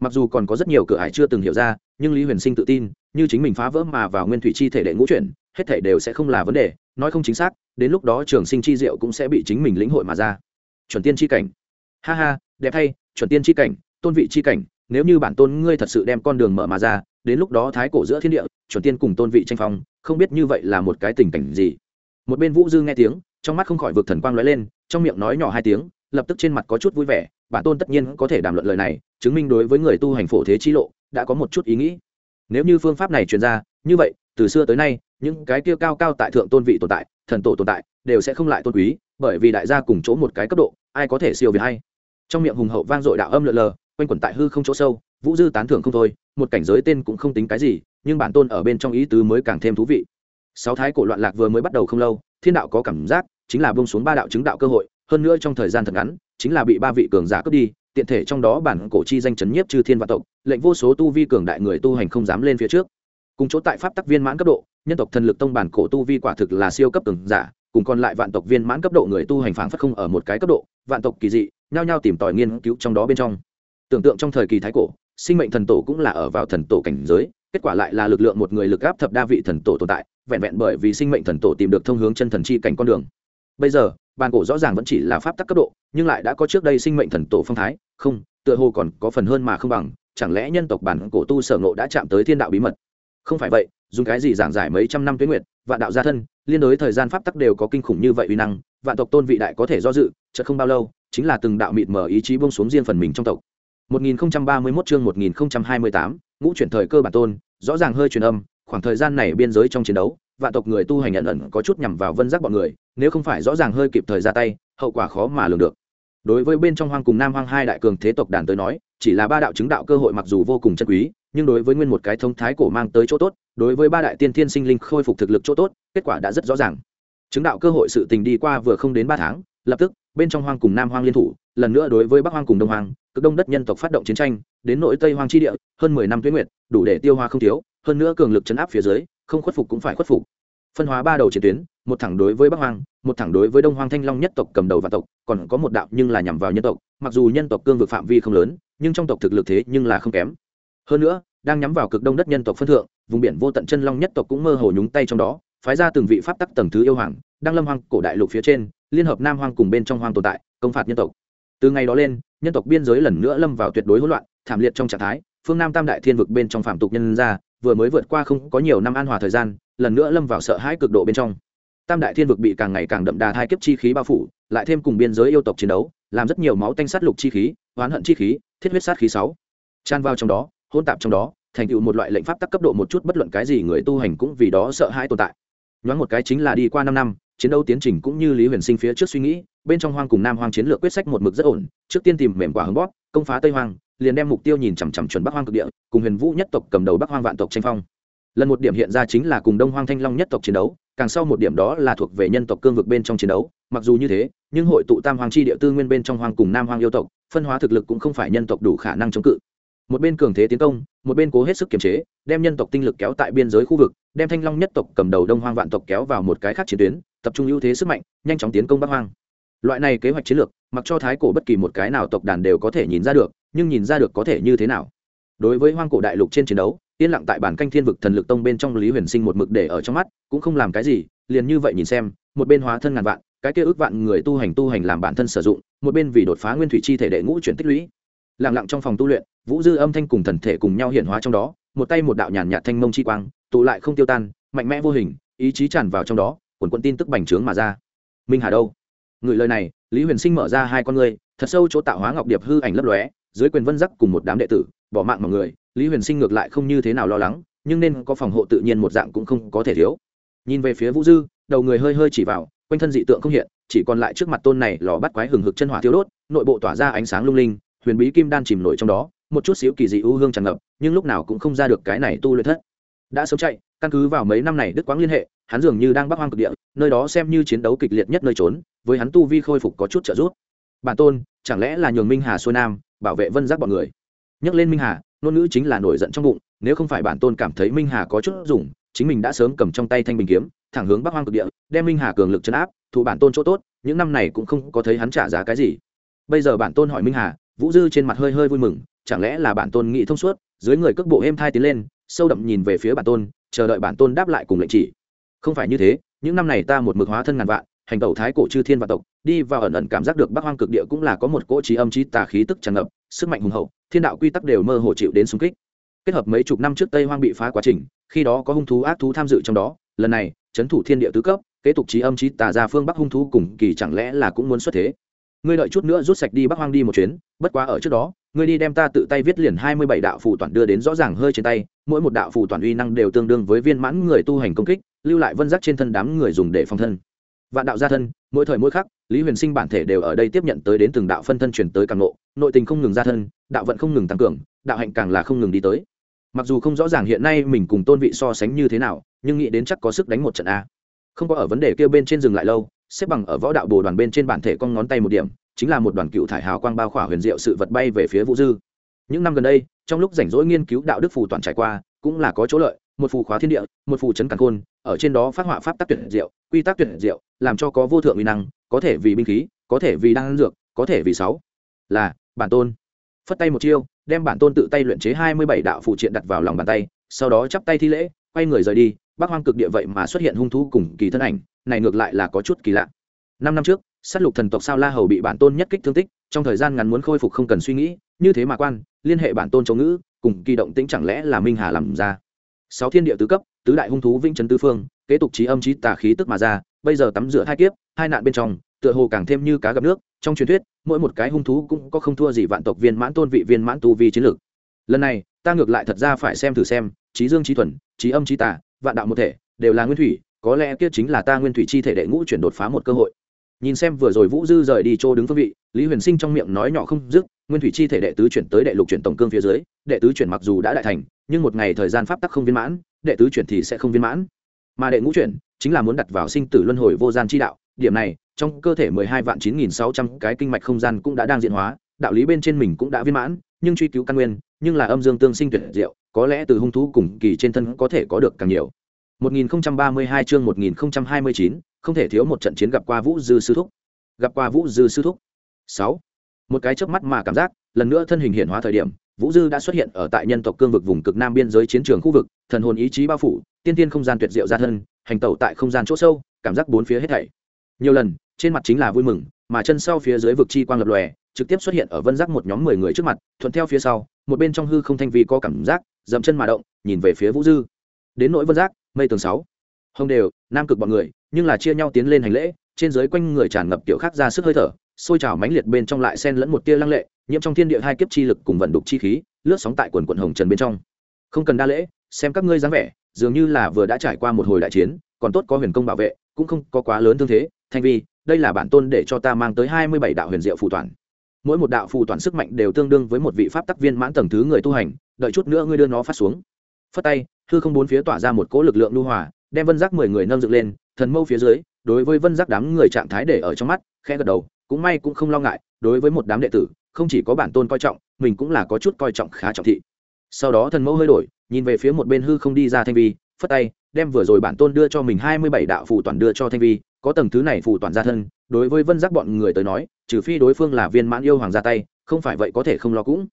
Mặc dù còn có rất nhiều cửa ải chưa từng hiểu ra, nhưng lý huyền sinh tự tin, như chính mình phá vỡ mà vào nguyên thủy chi thể đệ ngũ chuyển hết thể đều sẽ không là vấn đề, nói không chính xác, đến lúc đó trường sinh chi diệu cũng sẽ bị chính mình lĩnh hội mà ra. Chuẩn tiên chi cảnh. Ha ha, đẹp thay, chuẩn tiên chi cảnh, tôn vị chi cảnh, nếu như bản tôn ngươi thật sự đem con đường mở mà ra, đến lúc đó thái cổ giữa thiên địa, chuẩn tiên cùng tôn vị tranh phong, không biết như vậy là một cái tình cảnh gì. Một bên vũ dư nghe tiếng, trong mắt không khỏi vượt thần quang lóe lên, trong miệng nói nhỏ hai tiếng, lập tức trên mặt có chút vui vẻ, bản tôn tất nhiên có thể đàm luận lời này, chứng minh đối với người tu hành phổ thế chi lộ, đã có một chút ý nghĩ. Nếu như phương pháp này truyền ra, như vậy từ xưa tới nay, những cái kia cao cao tại thượng tôn vị tồn tại, thần tổ tồn tại, đều sẽ không lại tôn quý, bởi vì đại gia cùng chỗ một cái cấp độ, ai có thể siêu việt hay trong miệng hùng hậu vang dội đạo âm lượn lờ, quanh quẩn tại hư không chỗ sâu, vũ dư tán thưởng không thôi, một cảnh giới tên cũng không tính cái gì, nhưng bản tôn ở bên trong ý tứ mới càng thêm thú vị. Sáu thái cổ loạn lạc vừa mới bắt đầu không lâu, thiên đạo có cảm giác, chính là bông xuống ba đạo chứng đạo cơ hội, hơn nữa trong thời gian thật ngắn, chính là bị ba vị cường giả cướp đi, tiện thể trong đó bản cổ chi danh chấn nhiếp chư thiên vạn tộc, lệnh vô số tu vi cường đại người tu hành không dám lên phía trước cùng chỗ tại pháp tắc viên mãn cấp độ, nhân tộc thần lực tông bản cổ tu vi quả thực là siêu cấp cường giả, cùng còn lại vạn tộc viên mãn cấp độ người tu hành phảng phất không ở một cái cấp độ, vạn tộc kỳ dị, nhao nhao tìm tòi nghiên cứu trong đó bên trong. Tưởng tượng trong thời kỳ thái cổ, sinh mệnh thần tổ cũng là ở vào thần tổ cảnh giới, kết quả lại là lực lượng một người lực áp thập đa vị thần tổ tồn tại, vẹn vẹn bởi vì sinh mệnh thần tổ tìm được thông hướng chân thần chi cảnh con đường. Bây giờ bàn cổ rõ ràng vẫn chỉ là pháp tắc cấp độ, nhưng lại đã có trước đây sinh mệnh thần tổ phong thái, không, tựa hồ còn có phần hơn mà không bằng, chẳng lẽ nhân tộc bản cổ tu sở ngộ đã chạm tới thiên đạo bí mật? Không phải vậy dùng cái gì giảng giải mấy trăm năm tuyến nguyệt vạn đạo gia thân liên đối thời gian pháp tắc đều có kinh khủng như vậy uy năng vạn tộc tôn vị đại có thể do dự chợt không bao lâu chính là từng đạo mịt mở ý chí buông xuống riêng phần mình trong tộc 1031 chương 1028, ngũ chuyển thời cơ bản tôn, rõ ràng hơi truyền âm, khoảng thời gian này biên giới trong chiến đấu, vạn tộc người tu hành nhận ẩn có chút nhằm vào vân giác bọn người, nếu không phải rõ ràng hơi kịp thời ra tay, hậu quả khó mà lường được. Đối với bên trong hoang cùng nam hoang hai đại cường thế tộc đàn tới nói, chỉ là ba đạo chứng đạo cơ hội mặc dù vô cùng chân quý, nhưng đối với nguyên một cái thông thái cổ mang tới chỗ tốt, đối với ba đại tiên thiên sinh linh khôi phục thực lực chỗ tốt, kết quả đã rất rõ ràng. Chứng đạo cơ hội sự tình đi qua vừa không đến ba tháng, lập tức, bên trong hoang cùng nam hoang liên thủ, lần nữa đối với bắc hoang cùng đông hoang, cực đông đất nhân tộc phát động chiến tranh đến nội tây hoang chi địa hơn mười năm tuyến nguyệt đủ để tiêu hoa không thiếu hơn nữa cường lực chấn áp phía dưới không khuất phục cũng phải khuất phục phân hóa ba đầu chiến tuyến một thẳng đối với bắc hoang một thẳng đối với đông hoang thanh long nhất tộc cầm đầu và tộc còn có một đạo nhưng là nhằm vào nhân tộc mặc dù nhân tộc cương vực phạm vi không lớn nhưng trong tộc thực lực thế nhưng là không kém hơn nữa, đang nhắm vào cực đông đất nhân tộc phân thượng, vùng biển vô tận chân long nhất tộc cũng mơ hồ nhúng tay trong đó, phái ra từng vị pháp tắc tầng thứ yêu hoàng, đang lâm hoang cổ đại lục phía trên, liên hợp nam hoang cùng bên trong hoang tồn tại, công phạt nhân tộc. Từ ngày đó lên, nhân tộc biên giới lần nữa lâm vào tuyệt đối hỗn loạn, thảm liệt trong trạng thái, phương nam tam đại thiên vực bên trong phạm tục nhân ra, vừa mới vượt qua không có nhiều năm an hòa thời gian, lần nữa lâm vào sợ hãi cực độ bên trong. Tam đại thiên vực bị càng ngày càng đậm đà hai kiếp chi khí bao phủ, lại thêm cùng biên giới yêu tộc chiến đấu, làm rất nhiều máu tanh sát lục chi khí, oán hận chi khí, thiết huyết sát khí sáu. Tràn vào trong đó hôn tạp trong đó, thành tựu một loại lệnh pháp tắc cấp độ một chút, bất luận cái gì người tu hành cũng vì đó sợ hãi tồn tại. Nhoáng một cái chính là đi qua năm năm, chiến đấu tiến trình cũng như lý huyền sinh phía trước suy nghĩ, bên trong hoang cùng nam hoang chiến lược quyết sách một mực rất ổn, trước tiên tìm mềm quả hứng bóp, công phá tây hoang, liền đem mục tiêu nhìn chằm chằm chuẩn bắc hoang cực địa, cùng huyền vũ nhất tộc cầm đầu bắc hoang vạn tộc tranh phong. Lần một điểm hiện ra chính là cùng đông hoang thanh long nhất tộc chiến đấu, càng sau một điểm đó là thuộc về nhân tộc cương vực bên trong chiến đấu, mặc dù như thế, nhưng hội tụ tam hoàng chi địa tư nguyên bên trong hoàng cùng nam hoàng yêu tộc, phân hóa thực lực cũng không phải nhân tộc đủ khả năng chống cự một bên cường thế tiến công, một bên cố hết sức kiềm chế, đem nhân tộc tinh lực kéo tại biên giới khu vực, đem thanh long nhất tộc cầm đầu đông hoang vạn tộc kéo vào một cái khác chiến tuyến, tập trung ưu thế sức mạnh, nhanh chóng tiến công bắc hoang. Loại này kế hoạch chiến lược, mặc cho thái cổ bất kỳ một cái nào tộc đàn đều có thể nhìn ra được, nhưng nhìn ra được có thể như thế nào? Đối với hoang cổ đại lục trên chiến đấu, yên lặng tại bản canh thiên vực thần lực tông bên trong lý huyền sinh một mực để ở trong mắt, cũng không làm cái gì, liền như vậy nhìn xem, một bên hóa thân ngàn vạn, cái kia ước vạn người tu hành tu hành làm bản thân sử dụng, một bên vì đột phá nguyên thủy chi thể đệ ngũ chuyển tích lũy lặng lặng trong phòng tu luyện, vũ dư âm thanh cùng thần thể cùng nhau hiện hóa trong đó, một tay một đạo nhàn nhạt thanh mông chi quang, tụ lại không tiêu tan, mạnh mẽ vô hình, ý chí tràn vào trong đó, quần quận tin tức bành trướng mà ra. Minh hà đâu? Người lời này, lý huyền sinh mở ra hai con người thật sâu chỗ tạo hóa ngọc điệp hư ảnh lấp lóe, dưới quyền vân giắc cùng một đám đệ tử, bỏ mạng mọi người, lý huyền sinh ngược lại không như thế nào lo lắng, nhưng nên có phòng hộ tự nhiên một dạng cũng không có thể thiếu. Nhìn về phía vũ dư, đầu người hơi hơi chỉ vào, quanh thân dị tượng không hiện, chỉ còn lại trước mặt tôn này lò bắt quái hừng hực chân hỏa thiếu đốt, nội bộ tỏa ra ánh sáng lung linh huyền bí kim đan chìm nổi trong đó, một chút xíu kỳ dị ưu hương tràn ngập, nhưng lúc nào cũng không ra được cái này tu luyện thất. Đã sớm chạy, căn cứ vào mấy năm này đức quáng liên hệ, hắn dường như đang bắc hoang cực địa, nơi đó xem như chiến đấu kịch liệt nhất nơi trốn, với hắn tu vi khôi phục có chút trợ giúp. Bản tôn, chẳng lẽ là nhường minh hà xuôi nam, bảo vệ vân giác bọn người? Nhắc lên minh hà, ngôn ngữ chính là nổi giận trong bụng, nếu không phải bản tôn cảm thấy minh hà có chút dùng, chính mình đã sớm cầm trong tay thanh bình kiếm, thẳng hướng bắc hoang cực địa, đem minh hà cường lực chấn áp thủ bản tôn chỗ tốt, những năm này cũng không có thấy hắn trả giá cái gì. Bây giờ bản tôn hỏi minh hà vũ dư trên mặt hơi hơi vui mừng, chẳng lẽ là bản tôn nghĩ thông suốt, dưới người cước bộ êm thai tiến lên, sâu đậm nhìn về phía bản tôn, chờ đợi bản tôn đáp lại cùng lệnh chỉ. Không phải như thế, những năm này ta một mực hóa thân ngàn vạn, hành tẩu thái cổ chư thiên vạn tộc, đi vào ẩn ẩn cảm giác được bắc hoang cực địa cũng là có một cỗ trí âm trí tà khí tức tràn ngập, sức mạnh hùng hậu, thiên đạo quy tắc đều mơ hồ chịu đến xung kích. Kết hợp mấy chục năm trước tây hoang bị phá quá trình, khi đó có hung thú ác thú tham dự trong đó, lần này trấn thủ thiên địa tứ cấp, kế tục trí âm trí tà ra phương bắc hung thú cùng kỳ chẳng lẽ là cũng muốn xuất thế? Ngươi đợi chút nữa rút sạch đi bắc hoang đi một chuyến, bất quá ở trước đó, ngươi đi đem ta tự tay viết liền hai mươi bảy đạo phù toàn đưa đến rõ ràng hơi trên tay, mỗi một đạo phù toàn uy năng đều tương đương với viên mãn người tu hành công kích, lưu lại vân giác trên thân đám người dùng để phòng thân. Vạn đạo gia thân, mỗi thời mỗi khắc, lý huyền sinh bản thể đều ở đây tiếp nhận tới đến từng đạo phân thân chuyển tới càng nộ nội tình không ngừng gia thân, đạo vận không ngừng tăng cường, đạo hạnh càng là không ngừng đi tới. Mặc dù không rõ ràng hiện nay mình cùng tôn vị so sánh như thế nào, nhưng nghĩ đến chắc có sức đánh một trận a. Không có ở vấn đề kêu bên trên dừng lại lâu xếp bằng ở võ đạo bồ đoàn bên trên bản thể con ngón tay một điểm, chính là một đoàn cựu thải hào quang bao khỏa huyền diệu sự vật bay về phía vũ dư. Những năm gần đây, trong lúc rảnh rỗi nghiên cứu đạo đức phù toàn trải qua, cũng là có chỗ lợi, một phù khóa thiên địa, một phù chấn càn khôn, ở trên đó phát họa pháp tác tuyệt diệu, quy tắc tuyệt diệu, làm cho có vô thượng uy năng, có thể vì binh khí, có thể vì đan dược, có thể vì sáu. Là, bản tôn. Phất tay một chiêu, đem bản tôn tự tay luyện chế hai mươi bảy đạo phụ triện đặt vào lòng bàn tay, sau đó chắp tay thi lễ, quay người rời đi bác hoang cực địa vậy mà xuất hiện hung thú cùng kỳ thân ảnh, này ngược lại là có chút kỳ lạ. Năm năm trước, sát lục thần tộc sao la hầu bị bản tôn nhất kích thương tích, trong thời gian ngắn muốn khôi phục không cần suy nghĩ, như thế mà quan, liên hệ bản tôn châu ngữ, cùng kỳ động tĩnh chẳng lẽ là minh hà làm ra. Sáu thiên địa tứ cấp, tứ đại hung thú vĩnh trấn tứ phương, kế tục trí âm trí tà khí tức mà ra, bây giờ tắm rửa hai kiếp, hai nạn bên trong, tựa hồ càng thêm như cá gặp nước, trong truyền thuyết, mỗi một cái hung thú cũng có không thua gì vạn tộc viên mãn tôn vị viên mãn tu vi chiến lược. Lần này, ta ngược lại thật ra phải xem thử xem, trí dương trí thuần, trí âm trí tà vạn đạo một thể, đều là nguyên thủy, có lẽ kia chính là ta nguyên thủy chi thể đệ ngũ chuyển đột phá một cơ hội. Nhìn xem vừa rồi vũ dư rời đi chỗ đứng phương vị, lý huyền sinh trong miệng nói nhỏ không dứt, nguyên thủy chi thể đệ tứ chuyển tới đệ lục chuyển tổng cương phía dưới, đệ tứ chuyển mặc dù đã đại thành, nhưng một ngày thời gian pháp tắc không viên mãn, đệ tứ chuyển thì sẽ không viên mãn. Mà đệ ngũ chuyển chính là muốn đặt vào sinh tử luân hồi vô gian chi đạo, điểm này, trong cơ thể mười hai vạn chín nghìn sáu trăm cái kinh mạch không gian cũng đã đang diễn hóa, đạo lý bên trên mình cũng đã viên mãn, nhưng truy cứu căn nguyên, nhưng là âm dương tương sinh tuyệt diệu có lẽ từ hung thú cùng kỳ trên thân có thể có được càng nhiều 1032 chương 1029, không thể thiếu một trận chiến gặp qua Vũ Dư sư thúc. Gặp qua Vũ Dư sư thúc. 6. Một cái chớp mắt mà cảm giác, lần nữa thân hình hiện hóa thời điểm, Vũ Dư đã xuất hiện ở tại nhân tộc cương vực vùng cực nam biên giới chiến trường khu vực, thần hồn ý chí bao phủ, tiên tiên không gian tuyệt diệu ra thân, hành tẩu tại không gian chỗ sâu, cảm giác bốn phía hết thảy. Nhiều lần, trên mặt chính là vui mừng, mà chân sau phía dưới vực chi quang lập lòe, trực tiếp xuất hiện ở vân giác một nhóm mười người trước mặt, thuận theo phía sau, một bên trong hư không thanh vi có cảm giác, dậm chân mà động, nhìn về phía Vũ Dư. Đến nỗi vân giác, mây tường sáu. Hồng đều nam cực bọn người nhưng là chia nhau tiến lên hành lễ trên dưới quanh người tràn ngập kiểu khác ra sức hơi thở sôi trào mãnh liệt bên trong lại xen lẫn một tia lăng lệ nhiễm trong thiên địa hai kiếp chi lực cùng vận đục chi khí lướt sóng tại quần quận hồng trần bên trong. Không cần đa lễ xem các ngươi dáng vẻ dường như là vừa đã trải qua một hồi đại chiến còn tốt có huyền công bảo vệ cũng không có quá lớn thương thế. Thanh vi đây là bản tôn để cho ta mang tới hai mươi bảy đạo huyền diệu phù toàn. Mỗi một đạo phù toàn sức mạnh đều tương đương với một vị pháp tắc viên mãn tầng thứ người tu hành đợi chút nữa ngươi đưa nó phát xuống. Phất tay, hư không bốn phía tỏa ra một cỗ lực lượng lưu hòa, đem vân giác mười người nâng dựng lên, thần mâu phía dưới, đối với vân giác đám người trạng thái để ở trong mắt, khẽ gật đầu, cũng may cũng không lo ngại, đối với một đám đệ tử, không chỉ có bản tôn coi trọng, mình cũng là có chút coi trọng khá trọng thị. Sau đó thần mâu hơi đổi, nhìn về phía một bên hư không đi ra thanh vi, phất tay, đem vừa rồi bản tôn đưa cho mình hai mươi bảy đạo phù toàn đưa cho thanh vi, có tầng thứ này phù toàn ra thân, đối với vân giác bọn người tới nói, trừ phi đối phương là viên mãn yêu hoàng ra tay, không phải vậy có thể không lo cũng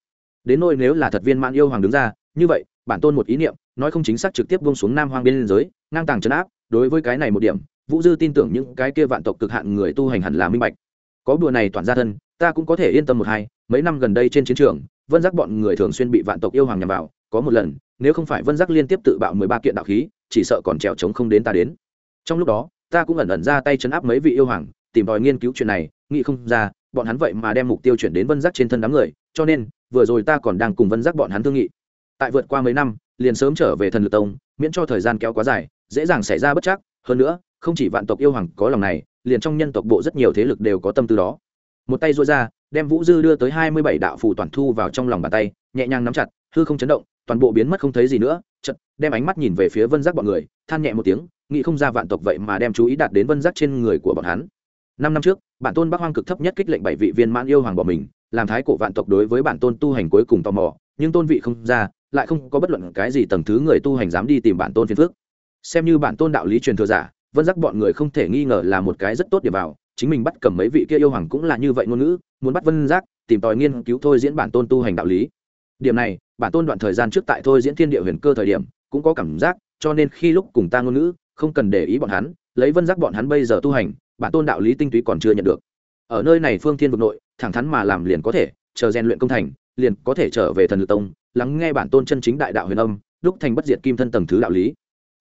đến nôi nếu là thật viên mãn yêu hoàng đứng ra, như vậy, bản tôn một ý niệm, nói không chính xác trực tiếp buông xuống nam hoang biên giới, ngang tàng trấn áp, đối với cái này một điểm, vũ dư tin tưởng những cái kia vạn tộc cực hạn người tu hành hẳn là minh bạch. Có đùa này toàn ra thân, ta cũng có thể yên tâm một hai, mấy năm gần đây trên chiến trường, vân giác bọn người thường xuyên bị vạn tộc yêu hoàng nhằm vào, có một lần, nếu không phải vân giác liên tiếp tự bạo mười ba kiện đạo khí, chỉ sợ còn trèo trống không đến ta đến. Trong lúc đó, ta cũng ẩn ẩn ra tay chấn áp mấy vị yêu hoàng, tìm tòi nghiên cứu chuyện này, nghĩ không ra, bọn hắn vậy mà đem mục tiêu chuyển đến vân giác trên thân đám người, cho nên vừa rồi ta còn đang cùng vân giác bọn hắn thương nghị. Tại vượt qua mấy năm, liền sớm trở về thần lực tông, miễn cho thời gian kéo quá dài, dễ dàng xảy ra bất chắc. Hơn nữa, không chỉ vạn tộc yêu hoàng có lòng này, liền trong nhân tộc bộ rất nhiều thế lực đều có tâm tư đó. Một tay dối ra, đem vũ dư đưa tới hai mươi bảy đạo phù toàn thu vào trong lòng bàn tay, nhẹ nhàng nắm chặt, hư không chấn động, toàn bộ biến mất không thấy gì nữa. Chật đem ánh mắt nhìn về phía vân giác bọn người, than nhẹ một tiếng, nghĩ không ra vạn tộc vậy mà đem chú ý đạt đến vân giác trên người của bọn hắn. Năm năm trước, bản tôn bắc hoang cực thấp nhất kích lệnh bảy vị viên mãn yêu hoàng bỏ mình làm thái cổ vạn tộc đối với bản tôn tu hành cuối cùng tò mò, nhưng tôn vị không ra, lại không có bất luận cái gì tầng thứ người tu hành dám đi tìm bản tôn phiền phước xem như bản tôn đạo lý truyền thừa giả, vân giác bọn người không thể nghi ngờ là một cái rất tốt điểm vào, chính mình bắt cầm mấy vị kia yêu hoàng cũng là như vậy ngôn ngữ, muốn bắt vân giác, tìm tòi nghiên cứu thôi diễn bản tôn tu hành đạo lý. Điểm này, bản tôn đoạn thời gian trước tại thôi diễn thiên địa huyền cơ thời điểm, cũng có cảm giác, cho nên khi lúc cùng ta ngôn ngữ, không cần để ý bọn hắn, lấy vân giác bọn hắn bây giờ tu hành, bản tôn đạo lý tinh túy còn chưa nhận được. Ở nơi này phương thiên vực nội thẳng thắn mà làm liền có thể, chờ rèn luyện công thành, liền có thể trở về thần lực tông, lắng nghe bản tôn chân chính đại đạo huyền âm, đúc thành bất diệt kim thân tầng thứ đạo lý.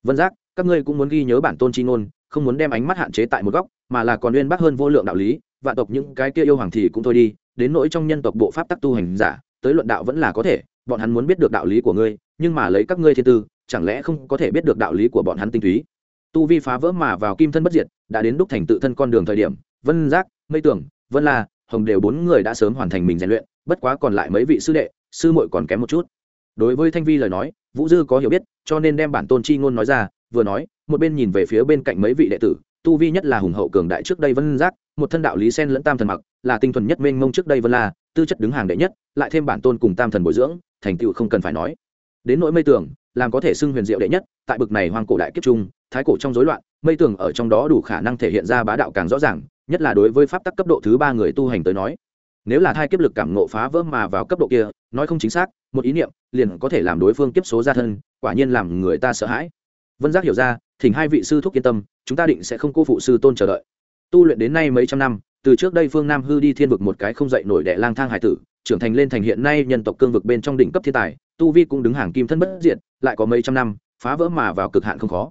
Vân giác, các ngươi cũng muốn ghi nhớ bản tôn chi ngôn, không muốn đem ánh mắt hạn chế tại một góc, mà là còn uyên bác hơn vô lượng đạo lý, vạn tộc những cái kia yêu hoàng thì cũng thôi đi, đến nỗi trong nhân tộc bộ pháp tắc tu hành giả, tới luận đạo vẫn là có thể, bọn hắn muốn biết được đạo lý của ngươi, nhưng mà lấy các ngươi thiên tư, chẳng lẽ không có thể biết được đạo lý của bọn hắn tinh túy? Tu vi phá vỡ mà vào kim thân bất diệt, đã đến đúc thành tự thân con đường thời điểm, vân giác, mây tưởng, vân la hồng đều bốn người đã sớm hoàn thành mình rèn luyện bất quá còn lại mấy vị sư đệ sư muội còn kém một chút. Đối với thanh vi lời nói vũ dư có hiểu biết cho nên đem bản tôn chi ngôn nói ra vừa nói một bên nhìn về phía bên cạnh mấy vị đệ tử tu vi nhất là hùng hậu cường đại trước đây vân giác một thân đạo lý sen lẫn tam thần mặc là tinh thuần nhất mênh mông trước đây vân la tư chất đứng hàng đệ nhất lại thêm bản tôn cùng tam thần bồi dưỡng thành tựu không cần phải nói. Đến nỗi mây tưởng, làm có thể xưng huyền diệu đệ nhất tại bực này hoang cổ đại kiếp trung thái cổ trong rối loạn mây tưởng ở trong đó đủ khả năng thể hiện ra bá đạo càng rõ ràng nhất là đối với pháp tắc cấp độ thứ ba người tu hành tới nói. Nếu là thai kiếp lực cảm ngộ phá vỡ mà vào cấp độ kia, nói không chính xác, một ý niệm liền có thể làm đối phương kiếp số ra thân, quả nhiên làm người ta sợ hãi. Vân giác hiểu ra, thỉnh hai vị sư thúc yên tâm, chúng ta định sẽ không cô phụ sư tôn chờ đợi. Tu luyện đến nay mấy trăm năm, từ trước đây phương nam hư đi thiên vực một cái không dậy nổi đệ lang thang hải tử, trưởng thành lên thành hiện nay nhân tộc cương vực bên trong đỉnh cấp thiên tài, tu vi cũng đứng hàng kim thân bất diện lại có mấy trăm năm, phá vỡ mà vào cực hạn không khó.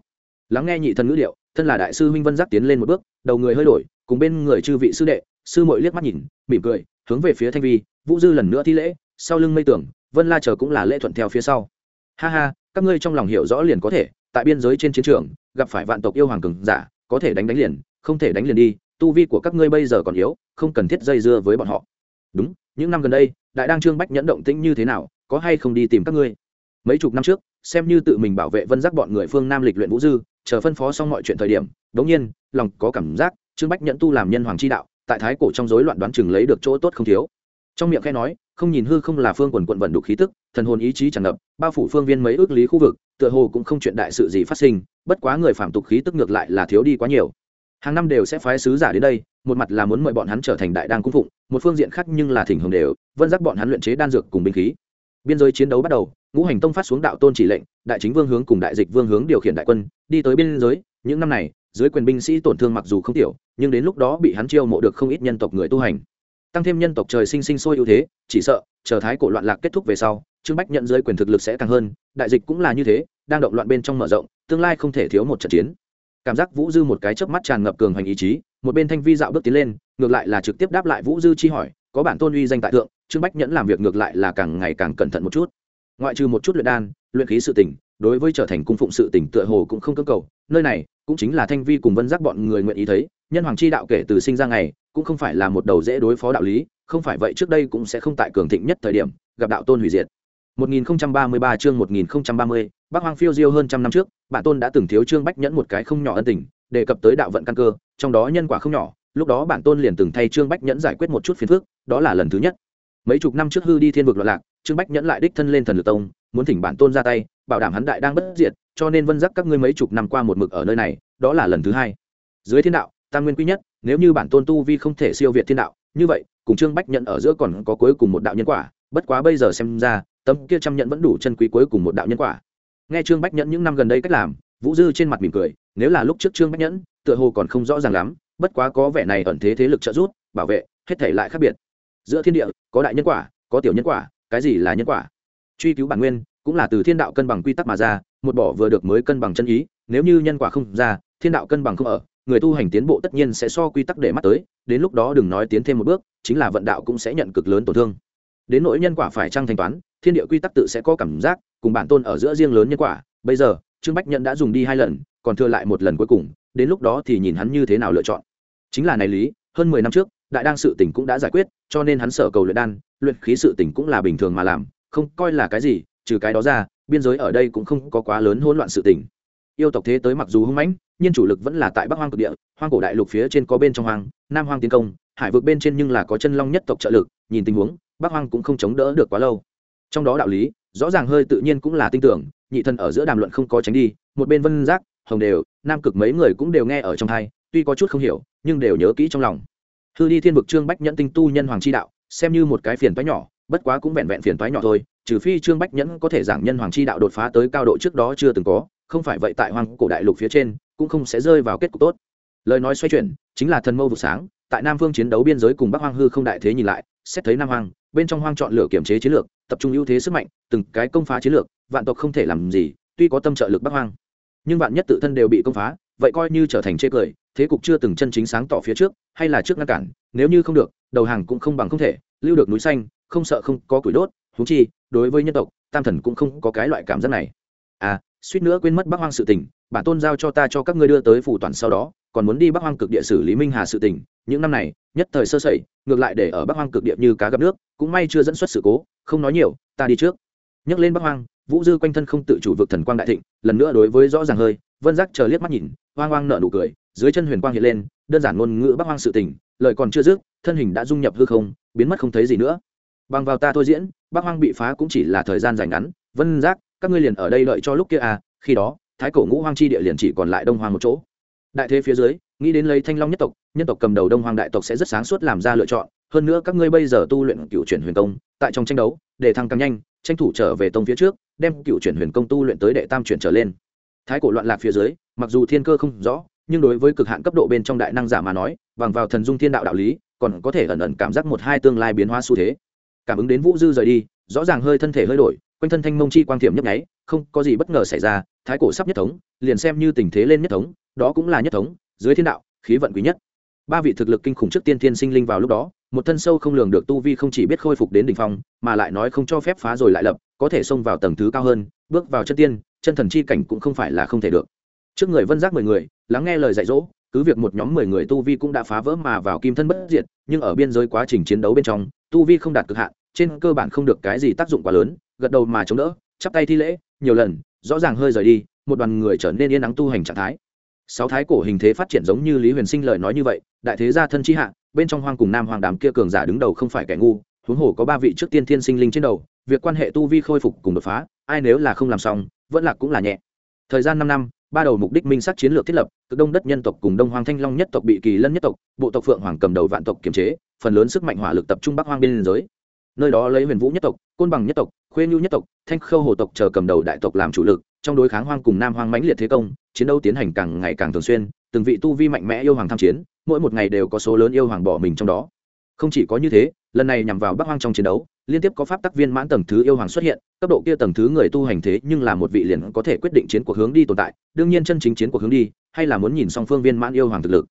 Lắng nghe nhị thần ngữ điệu, thân là đại sư huynh vân giác tiến lên một bước, đầu người hơi đổi cùng bên người chư vị sư đệ, sư mội liếc mắt nhìn, mỉm cười, hướng về phía thanh vi, vũ dư lần nữa thi lễ, sau lưng mây tưởng vân la chờ cũng là lễ thuận theo phía sau. Ha ha, các ngươi trong lòng hiểu rõ liền có thể, tại biên giới trên chiến trường, gặp phải vạn tộc yêu hoàng cường giả, có thể đánh đánh liền, không thể đánh liền đi, tu vi của các ngươi bây giờ còn yếu, không cần thiết dây dưa với bọn họ. Đúng, những năm gần đây, đại đang trương bách nhẫn động tĩnh như thế nào, có hay không đi tìm các ngươi? Mấy chục năm trước, xem như tự mình bảo vệ vân giác bọn người phương nam lịch luyện vũ dư, chờ phân phó xong mọi chuyện thời điểm, đống nhiên, lòng có cảm giác trương bách nhẫn tu làm nhân hoàng chi đạo, tại thái cổ trong rối loạn đoán chừng lấy được chỗ tốt không thiếu. Trong miệng khe nói, không nhìn hư không là phương quần quận vận đục khí tức, thần hồn ý chí tràn ngập, bao phủ phương viên mấy ước lý khu vực, tựa hồ cũng không chuyện đại sự gì phát sinh, bất quá người phạm tục khí tức ngược lại là thiếu đi quá nhiều. Hàng năm đều sẽ phái sứ giả đến đây, một mặt là muốn mời bọn hắn trở thành đại đan cung phụng, một phương diện khác nhưng là thỉnh hưởng đều, vân giác bọn hắn luyện chế đan dược cùng binh khí. Biên giới chiến đấu bắt đầu, ngũ hành tông phát xuống đạo tôn chỉ lệnh, đại chính vương hướng cùng đại dịch vương hướng điều khiển đại quân, đi tới biên giới, những năm này, dưới quyền binh sĩ tổn thương mặc dù không tiểu nhưng đến lúc đó bị hắn chiêu mộ được không ít nhân tộc người tu hành. Tăng thêm nhân tộc trời sinh sinh sôi ưu thế, chỉ sợ, chờ thái cổ loạn lạc kết thúc về sau, trương bách nhận dưới quyền thực lực sẽ càng hơn, đại dịch cũng là như thế, đang động loạn bên trong mở rộng, tương lai không thể thiếu một trận chiến. Cảm giác vũ dư một cái chớp mắt tràn ngập cường hành ý chí, một bên thanh vi dạo bước tiến lên, ngược lại là trực tiếp đáp lại vũ dư chi hỏi, có bản tôn uy danh tại thượng, trương bách nhẫn làm việc ngược lại là càng ngày càng cẩn thận một chút. Ngoại trừ một chút luyện đan, luyện khí sự tỉnh đối với trở thành cung phụng sự tỉnh tựa hồ cũng không cơ cầu nơi này cũng chính là thanh vi cùng vân giác bọn người nguyện ý thấy nhân hoàng chi đạo kể từ sinh ra ngày cũng không phải là một đầu dễ đối phó đạo lý không phải vậy trước đây cũng sẽ không tại cường thịnh nhất thời điểm gặp đạo tôn hủy diệt 1033 chương 1030, Bắc Hoang phiêu diêu hơn trăm năm trước, bản tôn đã từng thiếu Trương Bách Nhẫn một cái không nhỏ ân tình, đề cập tới đạo vận căn cơ, trong đó nhân quả không nhỏ, lúc đó bản tôn liền từng thay Trương Bách Nhẫn giải quyết một chút phiền phức, đó là lần thứ nhất. Mấy chục năm trước hư đi thiên vực loạn lạc, Trương Bách Nhẫn lại đích thân lên thần lực tông, muốn thỉnh bản tôn ra tay, bảo đảm hắn đại đang bất diệt, cho nên vân giác các ngươi mấy chục năm qua một mực ở nơi này, đó là lần thứ hai. Dưới thiên đạo, tam nguyên quý nhất, nếu như bản tôn tu vi không thể siêu việt thiên đạo, như vậy, cùng Trương Bách Nhẫn ở giữa còn có cuối cùng một đạo nhân quả, bất quá bây giờ xem ra, tấm kia trăm nhẫn vẫn đủ chân quý cuối cùng một đạo nhân quả nghe trương bách nhẫn những năm gần đây cách làm vũ dư trên mặt mỉm cười nếu là lúc trước trương bách nhẫn tựa hồ còn không rõ ràng lắm bất quá có vẻ này ẩn thế thế lực trợ giúp bảo vệ hết thể lại khác biệt giữa thiên địa có đại nhân quả có tiểu nhân quả cái gì là nhân quả? Truy cứu bản nguyên cũng là từ thiên đạo cân bằng quy tắc mà ra, một bỏ vừa được mới cân bằng chân ý, nếu như nhân quả không ra, thiên đạo cân bằng không ở, người tu hành tiến bộ tất nhiên sẽ so quy tắc để mắt tới, đến lúc đó đừng nói tiến thêm một bước, chính là vận đạo cũng sẽ nhận cực lớn tổn thương. Đến nỗi nhân quả phải trăng thanh toán, thiên địa quy tắc tự sẽ có cảm giác, cùng bản tôn ở giữa riêng lớn nhân quả. Bây giờ, trương bách nhận đã dùng đi hai lần, còn thừa lại một lần cuối cùng, đến lúc đó thì nhìn hắn như thế nào lựa chọn. Chính là này lý, hơn mười năm trước, đại đang sự tỉnh cũng đã giải quyết, cho nên hắn sở cầu luyện đan luyện khí sự tỉnh cũng là bình thường mà làm, không coi là cái gì, trừ cái đó ra, biên giới ở đây cũng không có quá lớn hỗn loạn sự tỉnh yêu tộc thế tới mặc dù hung mãnh, nhưng chủ lực vẫn là tại bắc hoang cực địa, hoang cổ đại lục phía trên có bên trong hoang, nam hoang tiến công, hải vực bên trên nhưng là có chân long nhất tộc trợ lực, nhìn tình huống, bắc hoang cũng không chống đỡ được quá lâu. Trong đó đạo lý, rõ ràng hơi tự nhiên cũng là tin tưởng, nhị thân ở giữa đàm luận không có tránh đi, một bên vân giác, hồng đều, nam cực mấy người cũng đều nghe ở trong thai tuy có chút không hiểu, nhưng đều nhớ kỹ trong lòng. Hư đi thiên vực trương bách nhẫn tinh tu nhân hoàng chi đạo xem như một cái phiền toái nhỏ, bất quá cũng vẹn vẹn phiền toái nhỏ thôi, trừ phi trương bách nhẫn có thể giảng nhân hoàng chi đạo đột phá tới cao độ trước đó chưa từng có, không phải vậy tại hoàng cổ đại lục phía trên, cũng không sẽ rơi vào kết cục tốt. Lời nói xoay chuyển, chính là thần mâu vụ sáng, tại nam phương chiến đấu biên giới cùng bắc hoang hư không đại thế nhìn lại, xét thấy nam hoang, bên trong hoang chọn lựa kiểm chế chiến lược, tập trung ưu thế sức mạnh, từng cái công phá chiến lược, vạn tộc không thể làm gì, tuy có tâm trợ lực bắc hoang, nhưng vạn nhất tự thân đều bị công phá, vậy coi như trở thành chê cười, thế cục chưa từng chân chính sáng tỏ phía trước, hay là trước ngăn cản nếu như không được, đầu hàng cũng không bằng không thể, lưu được núi xanh, không sợ không có củi đốt húng chi, đối với nhân tộc, tam thần cũng không có cái loại cảm giác này. À suýt nữa quên mất bắc hoang sự tình, bản tôn giao cho ta cho các ngươi đưa tới phủ toàn sau đó, còn muốn đi bắc hoang cực địa xử lý minh hà sự tình. Những năm này, nhất thời sơ sẩy, ngược lại để ở bắc hoang cực địa như cá gặp nước, cũng may chưa dẫn xuất sự cố, không nói nhiều, ta đi trước. Nhắc lên bắc hoang, vũ dư quanh thân không tự chủ vực thần quang đại thịnh, lần nữa đối với rõ ràng hơi, vân giác chờ liếc mắt nhìn, hoang hoang nợ nụ cười dưới chân huyền quang hiện lên, đơn giản ngôn ngữ bắc hoang sự tình, lời còn chưa dứt, thân hình đã dung nhập hư không, biến mất không thấy gì nữa. Bằng vào ta thôi diễn, bắc hoang bị phá cũng chỉ là thời gian dài ngắn. Vân giác, các ngươi liền ở đây đợi cho lúc kia à khi đó, thái cổ ngũ hoang chi địa liền chỉ còn lại đông hoang một chỗ. Đại thế phía dưới, nghĩ đến lấy thanh long nhất tộc, nhân tộc cầm đầu đông hoang đại tộc sẽ rất sáng suốt làm ra lựa chọn. Hơn nữa các ngươi bây giờ tu luyện cựu chuyển huyền công, tại trong tranh đấu, để thăng càng nhanh, tranh thủ trở về tông phía trước, đem cựu chuyển huyền công tu luyện tới đệ tam chuyển trở lên. Thái cổ loạn lạc phía dưới, mặc dù thiên cơ không rõ nhưng đối với cực hạn cấp độ bên trong đại năng giả mà nói, bằng vào thần dung thiên đạo đạo lý, còn có thể ẩn ẩn cảm giác một hai tương lai biến hóa xu thế. Cảm ứng đến vũ dư rời đi, rõ ràng hơi thân thể hơi đổi, quanh thân thanh mông chi quang thiểm nhấp nháy, không có gì bất ngờ xảy ra, thái cổ sắp nhất thống, liền xem như tình thế lên nhất thống, đó cũng là nhất thống, dưới thiên đạo, khí vận quý nhất. Ba vị thực lực kinh khủng trước tiên thiên sinh linh vào lúc đó, một thân sâu không lường được tu vi không chỉ biết khôi phục đến đỉnh phong, mà lại nói không cho phép phá rồi lại lập, có thể xông vào tầng thứ cao hơn, bước vào chân tiên, chân thần chi cảnh cũng không phải là không thể được trước người vân giác mười người, lắng nghe lời dạy dỗ, cứ việc một nhóm mười người tu vi cũng đã phá vỡ mà vào kim thân bất diệt, nhưng ở biên giới quá trình chiến đấu bên trong, tu vi không đạt cực hạn, trên cơ bản không được cái gì tác dụng quá lớn, gật đầu mà chống đỡ, chắp tay thi lễ, nhiều lần, rõ ràng hơi rời đi, một đoàn người trở nên yên nắng tu hành trạng thái. Sáu thái cổ hình thế phát triển giống như lý huyền sinh lời nói như vậy, đại thế gia thân chi hạ, bên trong hoang cùng nam hoàng đám kia cường giả đứng đầu không phải kẻ ngu, huống hồ có ba vị trước tiên thiên sinh linh trên đầu, việc quan hệ tu vi khôi phục cùng đột phá, ai nếu là không làm xong, vẫn là cũng là nhẹ. Thời gian năm năm ba đầu mục đích minh sát chiến lược thiết lập, cực đông đất nhân tộc cùng đông hoàng thanh long nhất tộc bị kỳ lân nhất tộc, bộ tộc phượng hoàng cầm đầu vạn tộc kiềm chế, phần lớn sức mạnh hỏa lực tập trung bắc hoang biên giới. Nơi đó lấy huyền vũ nhất tộc, côn bằng nhất tộc, khuê nhu nhất tộc, thanh khâu hồ tộc chờ cầm đầu đại tộc làm chủ lực, trong đối kháng hoang cùng nam hoang mãnh liệt thế công, chiến đấu tiến hành càng ngày càng thường xuyên, từng vị tu vi mạnh mẽ yêu hoàng tham chiến, mỗi một ngày đều có số lớn yêu hoàng bỏ mình trong đó. Không chỉ có như thế, lần này nhằm vào bắc hoang trong chiến đấu liên tiếp có pháp tắc viên mãn tầng thứ yêu hoàng xuất hiện, cấp độ kia tầng thứ người tu hành thế nhưng là một vị liền có thể quyết định chiến cuộc hướng đi tồn tại, đương nhiên chân chính chiến cuộc hướng đi, hay là muốn nhìn song phương viên mãn yêu hoàng thực lực.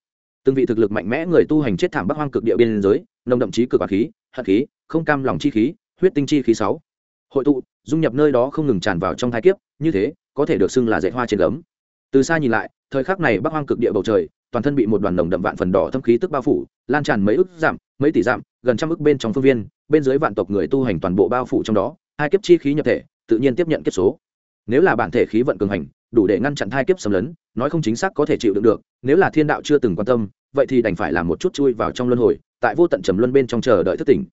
Từng vị thực lực mạnh mẽ người tu hành chết thảm bắc hoang cực địa biên giới, nồng đậm chí cực quả khí, hận khí, không cam lòng chi khí, huyết tinh chi khí sáu. Hội tụ, dung nhập nơi đó không ngừng tràn vào trong thai kiếp, như thế, có thể được xưng là dạy hoa trên gấm. Từ xa nhìn lại, thời khắc này bắc hoang cực địa bầu trời, toàn thân bị một đoàn nồng đậm vạn phần đỏ thâm khí tức bao phủ, lan tràn mấy ức giảm, mấy tỷ giảm, gần trăm ức bên trong phương viên bên dưới vạn tộc người tu hành toàn bộ bao phủ trong đó, hai kiếp chi khí nhập thể, tự nhiên tiếp nhận kiếp số. Nếu là bản thể khí vận cường hành, đủ để ngăn chặn hai kiếp xâm lấn, nói không chính xác có thể chịu đựng được, nếu là thiên đạo chưa từng quan tâm, vậy thì đành phải làm một chút chui vào trong luân hồi, tại vô tận trầm luân bên trong chờ đợi thất tỉnh.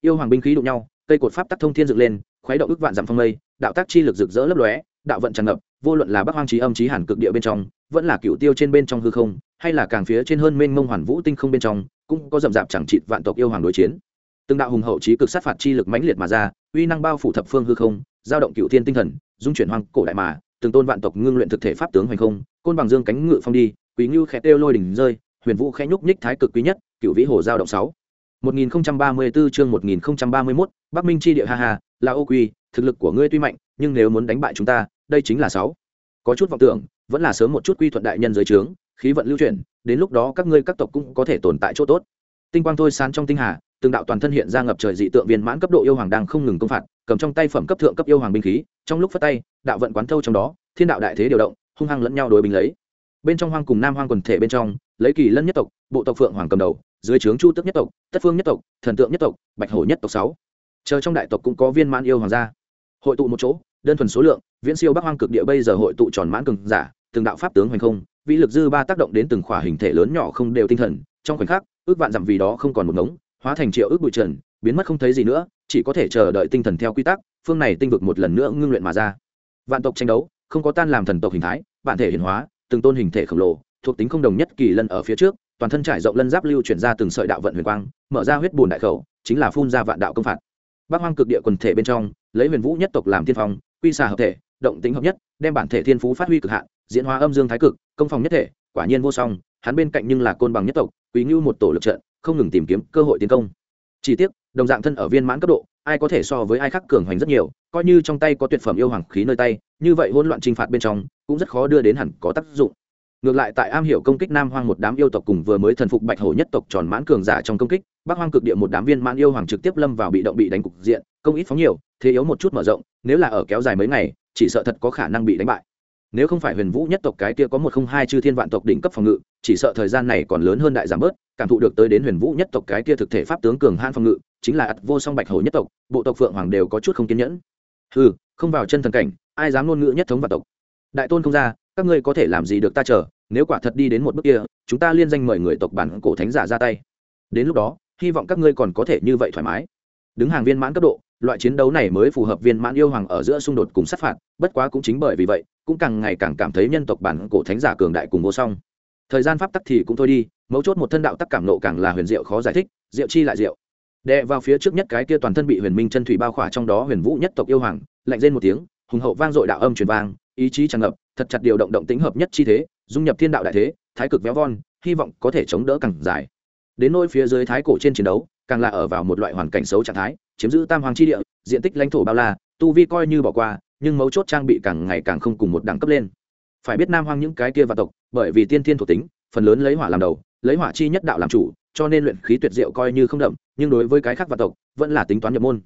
Yêu hoàng binh khí đụng nhau, cây cột pháp tắc thông thiên dựng lên, khuấy động ức vạn dặm phong mây, đạo tác chi lực rực rỡ lấp lóe, đạo vận tràn ngập, vô luận là bắc hoang trí âm trí hàn cực địa bên trong, vẫn là cựu tiêu trên bên trong hư không, hay là càng phía trên hơn mênh mông hoàn vũ tinh không bên trong, cũng có rậm rạp chẳng trịt vạn tộc yêu hoàng đối chiến từng đạo hùng hậu trí cực sát phạt chi lực mãnh liệt mà ra uy năng bao phủ thập phương hư không giao động cựu thiên tinh thần dung chuyển hoang cổ đại mà từng tôn vạn tộc ngưng luyện thực thể pháp tướng hoành không côn bằng dương cánh ngự phong đi quý ngưu khẽ têu lôi đỉnh rơi huyền vũ khẽ nhúc nhích thái cực quý nhất cựu vĩ hồ giao động sáu 1034 chương 1031, Bắc Minh chi địa ha ha, là ô quy, thực lực của ngươi tuy mạnh, nhưng nếu muốn đánh bại chúng ta, đây chính là sáu. Có chút vọng tưởng, vẫn là sớm một chút quy thuận đại nhân dưới trướng, khí vận lưu chuyển, đến lúc đó các ngươi các tộc cũng có thể tồn tại chỗ tốt. Tinh quang thôi sáng trong tinh hà, từng đạo toàn thân hiện ra ngập trời dị tượng viên mãn cấp độ yêu hoàng đang không ngừng công phạt, cầm trong tay phẩm cấp thượng cấp yêu hoàng binh khí, trong lúc phát tay, đạo vận quán thâu trong đó, thiên đạo đại thế điều động, hung hăng lẫn nhau đối bình lấy. Bên trong hoang cùng nam hoang quần thể bên trong, lấy kỳ lân nhất tộc, bộ tộc phượng hoàng cầm đầu, dưới trướng chu tước nhất tộc tất phương nhất tộc thần tượng nhất tộc bạch hổ nhất tộc sáu chờ trong đại tộc cũng có viên mãn yêu hoàng gia hội tụ một chỗ đơn thuần số lượng viễn siêu bắc hoang cực địa bây giờ hội tụ tròn mãn cường giả từng đạo pháp tướng hoành không vĩ lực dư ba tác động đến từng khỏa hình thể lớn nhỏ không đều tinh thần trong khoảnh khắc ước vạn dặm vì đó không còn một ngống hóa thành triệu ước bụi trần, biến mất không thấy gì nữa, chỉ có thể chờ đợi tinh thần theo quy tắc, phương này tinh vực một lần nữa ngưng luyện mà ra. Vạn tộc tranh đấu, không có tan làm thần tộc hình thái, bản thể hiển hóa, từng tôn hình thể khổng lồ, thuộc tính không đồng nhất kỳ lân ở phía trước, toàn thân trải rộng lân giáp lưu chuyển ra từng sợi đạo vận huyền quang, mở ra huyết bùn đại khẩu, chính là phun ra vạn đạo công phạt. Bác hoang cực địa quần thể bên trong, lấy huyền vũ nhất tộc làm tiên phong, quy xà hợp thể, động tính hợp nhất, đem bản thể thiên phú phát huy cực hạn, diễn hóa âm dương thái cực, công phòng nhất thể, quả nhiên vô song, hắn bên cạnh nhưng là côn bằng nhất tộc, quý ngưu một tổ lực trận không ngừng tìm kiếm cơ hội tiến công. Chỉ tiếc, đồng dạng thân ở viên mãn cấp độ, ai có thể so với ai khác cường hoành rất nhiều, coi như trong tay có tuyệt phẩm yêu hoàng khí nơi tay, như vậy hỗn loạn trinh phạt bên trong, cũng rất khó đưa đến hẳn có tác dụng. Ngược lại tại am hiểu công kích nam hoang một đám yêu tộc cùng vừa mới thần phục bạch hổ nhất tộc tròn mãn cường giả trong công kích, bắc hoang cực địa một đám viên mãn yêu hoàng trực tiếp lâm vào bị động bị đánh cục diện, công ít phóng nhiều, thế yếu một chút mở rộng, nếu là ở kéo dài mấy ngày, chỉ sợ thật có khả năng bị đánh bại nếu không phải huyền vũ nhất tộc cái kia có một không hai chư thiên vạn tộc đỉnh cấp phòng ngự, chỉ sợ thời gian này còn lớn hơn đại giảm bớt, cảm thụ được tới đến huyền vũ nhất tộc cái kia thực thể pháp tướng cường han phòng ngự, chính là ắt vô song bạch hổ nhất tộc, bộ tộc phượng hoàng đều có chút không kiên nhẫn. Ừ không vào chân thần cảnh, ai dám ngôn ngữ nhất thống vạn tộc? Đại tôn không ra, các ngươi có thể làm gì được ta chờ, nếu quả thật đi đến một bước kia, chúng ta liên danh mời người tộc bản cổ thánh giả ra tay. Đến lúc đó, hy vọng các ngươi còn có thể như vậy thoải mái. Đứng hàng viên mãn cấp độ loại chiến đấu này mới phù hợp viên mãn yêu hoàng ở giữa xung đột cùng sát phạt, bất quá cũng chính bởi vì vậy, cũng càng ngày càng cảm thấy nhân tộc bản cổ thánh giả cường đại cùng vô song. Thời gian pháp tắc thì cũng thôi đi, mấu chốt một thân đạo tắc cảm nộ càng là huyền diệu khó giải thích, diệu chi lại diệu. Đệ vào phía trước nhất cái kia toàn thân bị huyền minh chân thủy bao khỏa trong đó huyền vũ nhất tộc yêu hoàng, lạnh lên một tiếng, hùng hậu vang dội đạo âm truyền vang, ý chí tràn ngập, thật chặt điều động động tính hợp nhất chi thế, dung nhập thiên đạo đại thế, thái cực véo von, hy vọng có thể chống đỡ càng dài. Đến nỗi phía dưới thái cổ trên chiến đấu, càng là ở vào một loại hoàn cảnh xấu trạng thái chiếm giữ tam hoàng chi địa, diện tích lãnh thổ bao la, tu vi coi như bỏ qua, nhưng mấu chốt trang bị càng ngày càng không cùng một đẳng cấp lên. Phải biết nam hoang những cái kia vạn tộc, bởi vì tiên thiên thuộc tính, phần lớn lấy hỏa làm đầu, lấy hỏa chi nhất đạo làm chủ, cho nên luyện khí tuyệt diệu coi như không đậm, nhưng đối với cái khác vạn tộc, vẫn là tính toán nhập môn.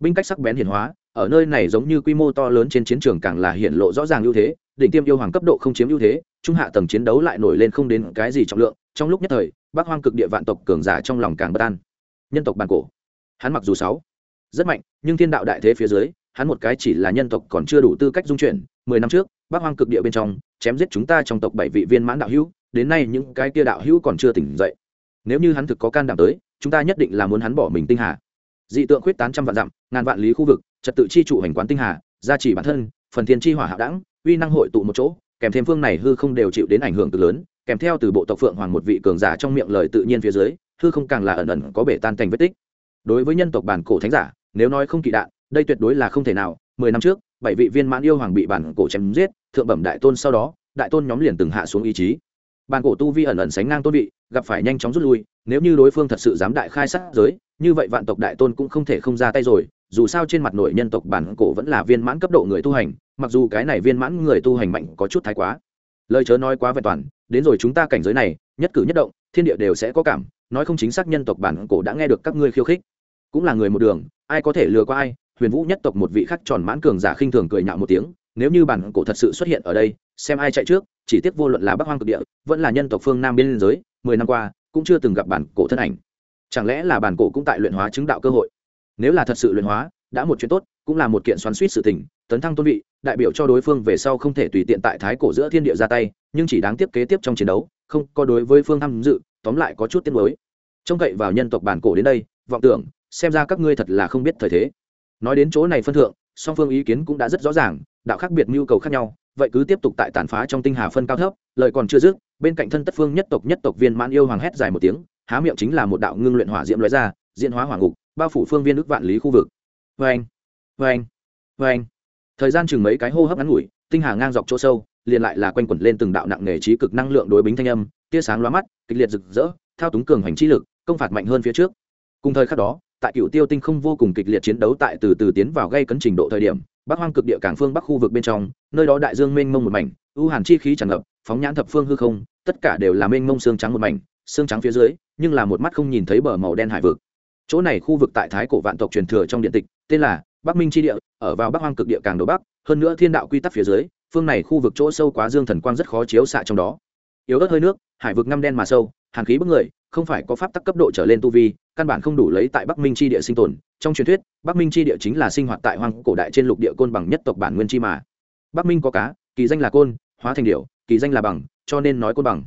Binh cách sắc bén hiển hóa, ở nơi này giống như quy mô to lớn trên chiến trường càng là hiện lộ rõ ràng ưu thế, đỉnh tiêm yêu hoàng cấp độ không chiếm ưu thế, trung hạ tầng chiến đấu lại nổi lên không đến cái gì trọng lượng, trong lúc nhất thời, bắc hoang cực địa vạn tộc cường giả trong lòng càng bất an. Nhân tộc bản cổ. Hắn mặc dù sáu rất mạnh, nhưng thiên đạo đại thế phía dưới, hắn một cái chỉ là nhân tộc còn chưa đủ tư cách dung chuyển, mười năm trước, bắc hoang cực địa bên trong, chém giết chúng ta trong tộc bảy vị viên mãn đạo hữu, đến nay những cái kia đạo hữu còn chưa tỉnh dậy. Nếu như hắn thực có can đảm tới, chúng ta nhất định là muốn hắn bỏ mình tinh hà. Dị tượng khuyết tán trăm vạn dặm, ngàn vạn lý khu vực, trật tự chi trụ hành quán tinh hà, gia trì bản thân, phần thiên chi hỏa hạ đẳng, uy năng hội tụ một chỗ, kèm thêm phương này hư không đều chịu đến ảnh hưởng từ lớn, kèm theo từ bộ tộc phượng hoàng một vị cường giả trong miệng lời tự nhiên phía dưới, hư không càng là ẩn ẩn có bể tan thành vết tích. Đối với nhân tộc bản cổ thánh giả nếu nói không kỳ đạn, đây tuyệt đối là không thể nào. Mười năm trước, bảy vị viên mãn yêu hoàng bị bản cổ chém giết, thượng bẩm đại tôn sau đó, đại tôn nhóm liền từng hạ xuống ý chí. Bản cổ tu vi ẩn ẩn sánh ngang tôn vị, gặp phải nhanh chóng rút lui, nếu như đối phương thật sự dám đại khai sát giới, như vậy vạn tộc đại tôn cũng không thể không ra tay rồi. Dù sao trên mặt nội nhân tộc bản cổ vẫn là viên mãn cấp độ người tu hành, mặc dù cái này viên mãn người tu hành mạnh có chút thái quá. Lời chớ nói quá vẹn toàn, đến rồi chúng ta cảnh giới này, nhất cử nhất động, thiên địa đều sẽ có cảm, nói không chính xác nhân tộc bản cổ đã nghe được các ngươi khiêu khích. Cũng là người một đường ai có thể lừa qua ai, huyền vũ nhất tộc một vị khắc tròn mãn cường giả khinh thường cười nhạo một tiếng, nếu như bản cổ thật sự xuất hiện ở đây, xem ai chạy trước, chỉ tiếc vô luận là bắc hoang cực địa, vẫn là nhân tộc phương nam biên giới, mười năm qua, cũng chưa từng gặp bản cổ thân ảnh. Chẳng lẽ là bản cổ cũng tại luyện hóa chứng đạo cơ hội? Nếu là thật sự luyện hóa, đã một chuyện tốt, cũng là một kiện xoắn suýt sự tình, tấn thăng tôn vị, đại biểu cho đối phương về sau không thể tùy tiện tại thái cổ giữa thiên địa ra tay, nhưng chỉ đáng tiếp kế tiếp trong chiến đấu, không có đối với phương tham dự, tóm lại có chút tiết mới trông cậy vào nhân tộc bản cổ đến đây, vọng tưởng xem ra các ngươi thật là không biết thời thế. Nói đến chỗ này phân thượng, song phương ý kiến cũng đã rất rõ ràng, đạo khác biệt nhu cầu khác nhau, vậy cứ tiếp tục tại tàn phá trong tinh hà phân cao thấp, lời còn chưa dứt, bên cạnh thân tất phương nhất tộc nhất tộc viên mãn yêu hoàng hét dài một tiếng, há miệng chính là một đạo ngưng luyện hỏa diễm lóe ra, diễn hóa hỏa ngục, bao phủ phương viên ước vạn lý khu vực. Vê anh vê anh vê anh thời gian chừng mấy cái hô hấp ngắn ngủi, tinh hà ngang dọc chỗ sâu, liền lại là quanh quẩn lên từng đạo nặng nề trí cực năng lượng đối bính thanh âm, tia sáng lóa mắt, kịch liệt rực rỡ, thao túng cường hành trí lực, công phạt mạnh hơn phía trước. Cùng thời khắc đó tại cựu tiêu tinh không vô cùng kịch liệt chiến đấu tại từ từ tiến vào gây cấn trình độ thời điểm, bắc hoang cực địa cảng phương bắc khu vực bên trong, nơi đó đại dương mênh mông một mảnh, ưu hàn chi khí tràn ngập, phóng nhãn thập phương hư không, tất cả đều là mênh mông xương trắng một mảnh, xương trắng phía dưới, nhưng là một mắt không nhìn thấy bờ màu đen hải vực. Chỗ này khu vực tại thái cổ vạn tộc truyền thừa trong điện tịch, tên là bắc minh tri địa, ở vào bắc hoang cực địa càng đồ bắc, hơn nữa thiên đạo quy tắc phía dưới, phương này khu vực chỗ sâu quá dương thần quang rất khó chiếu xạ trong đó. Yếu ớt hơi nước, hải vực ngăm đen mà sâu, hàn khí bức người không phải có pháp tắc cấp độ trở lên tu vi, căn bản không đủ lấy tại bắc minh tri địa sinh tồn. Trong truyền thuyết, bắc minh tri địa chính là sinh hoạt tại hoang cổ đại trên lục địa côn bằng nhất tộc bản nguyên chi mà. Bắc minh có cá, kỳ danh là côn, hóa thành điệu kỳ danh là bằng, cho nên nói côn bằng.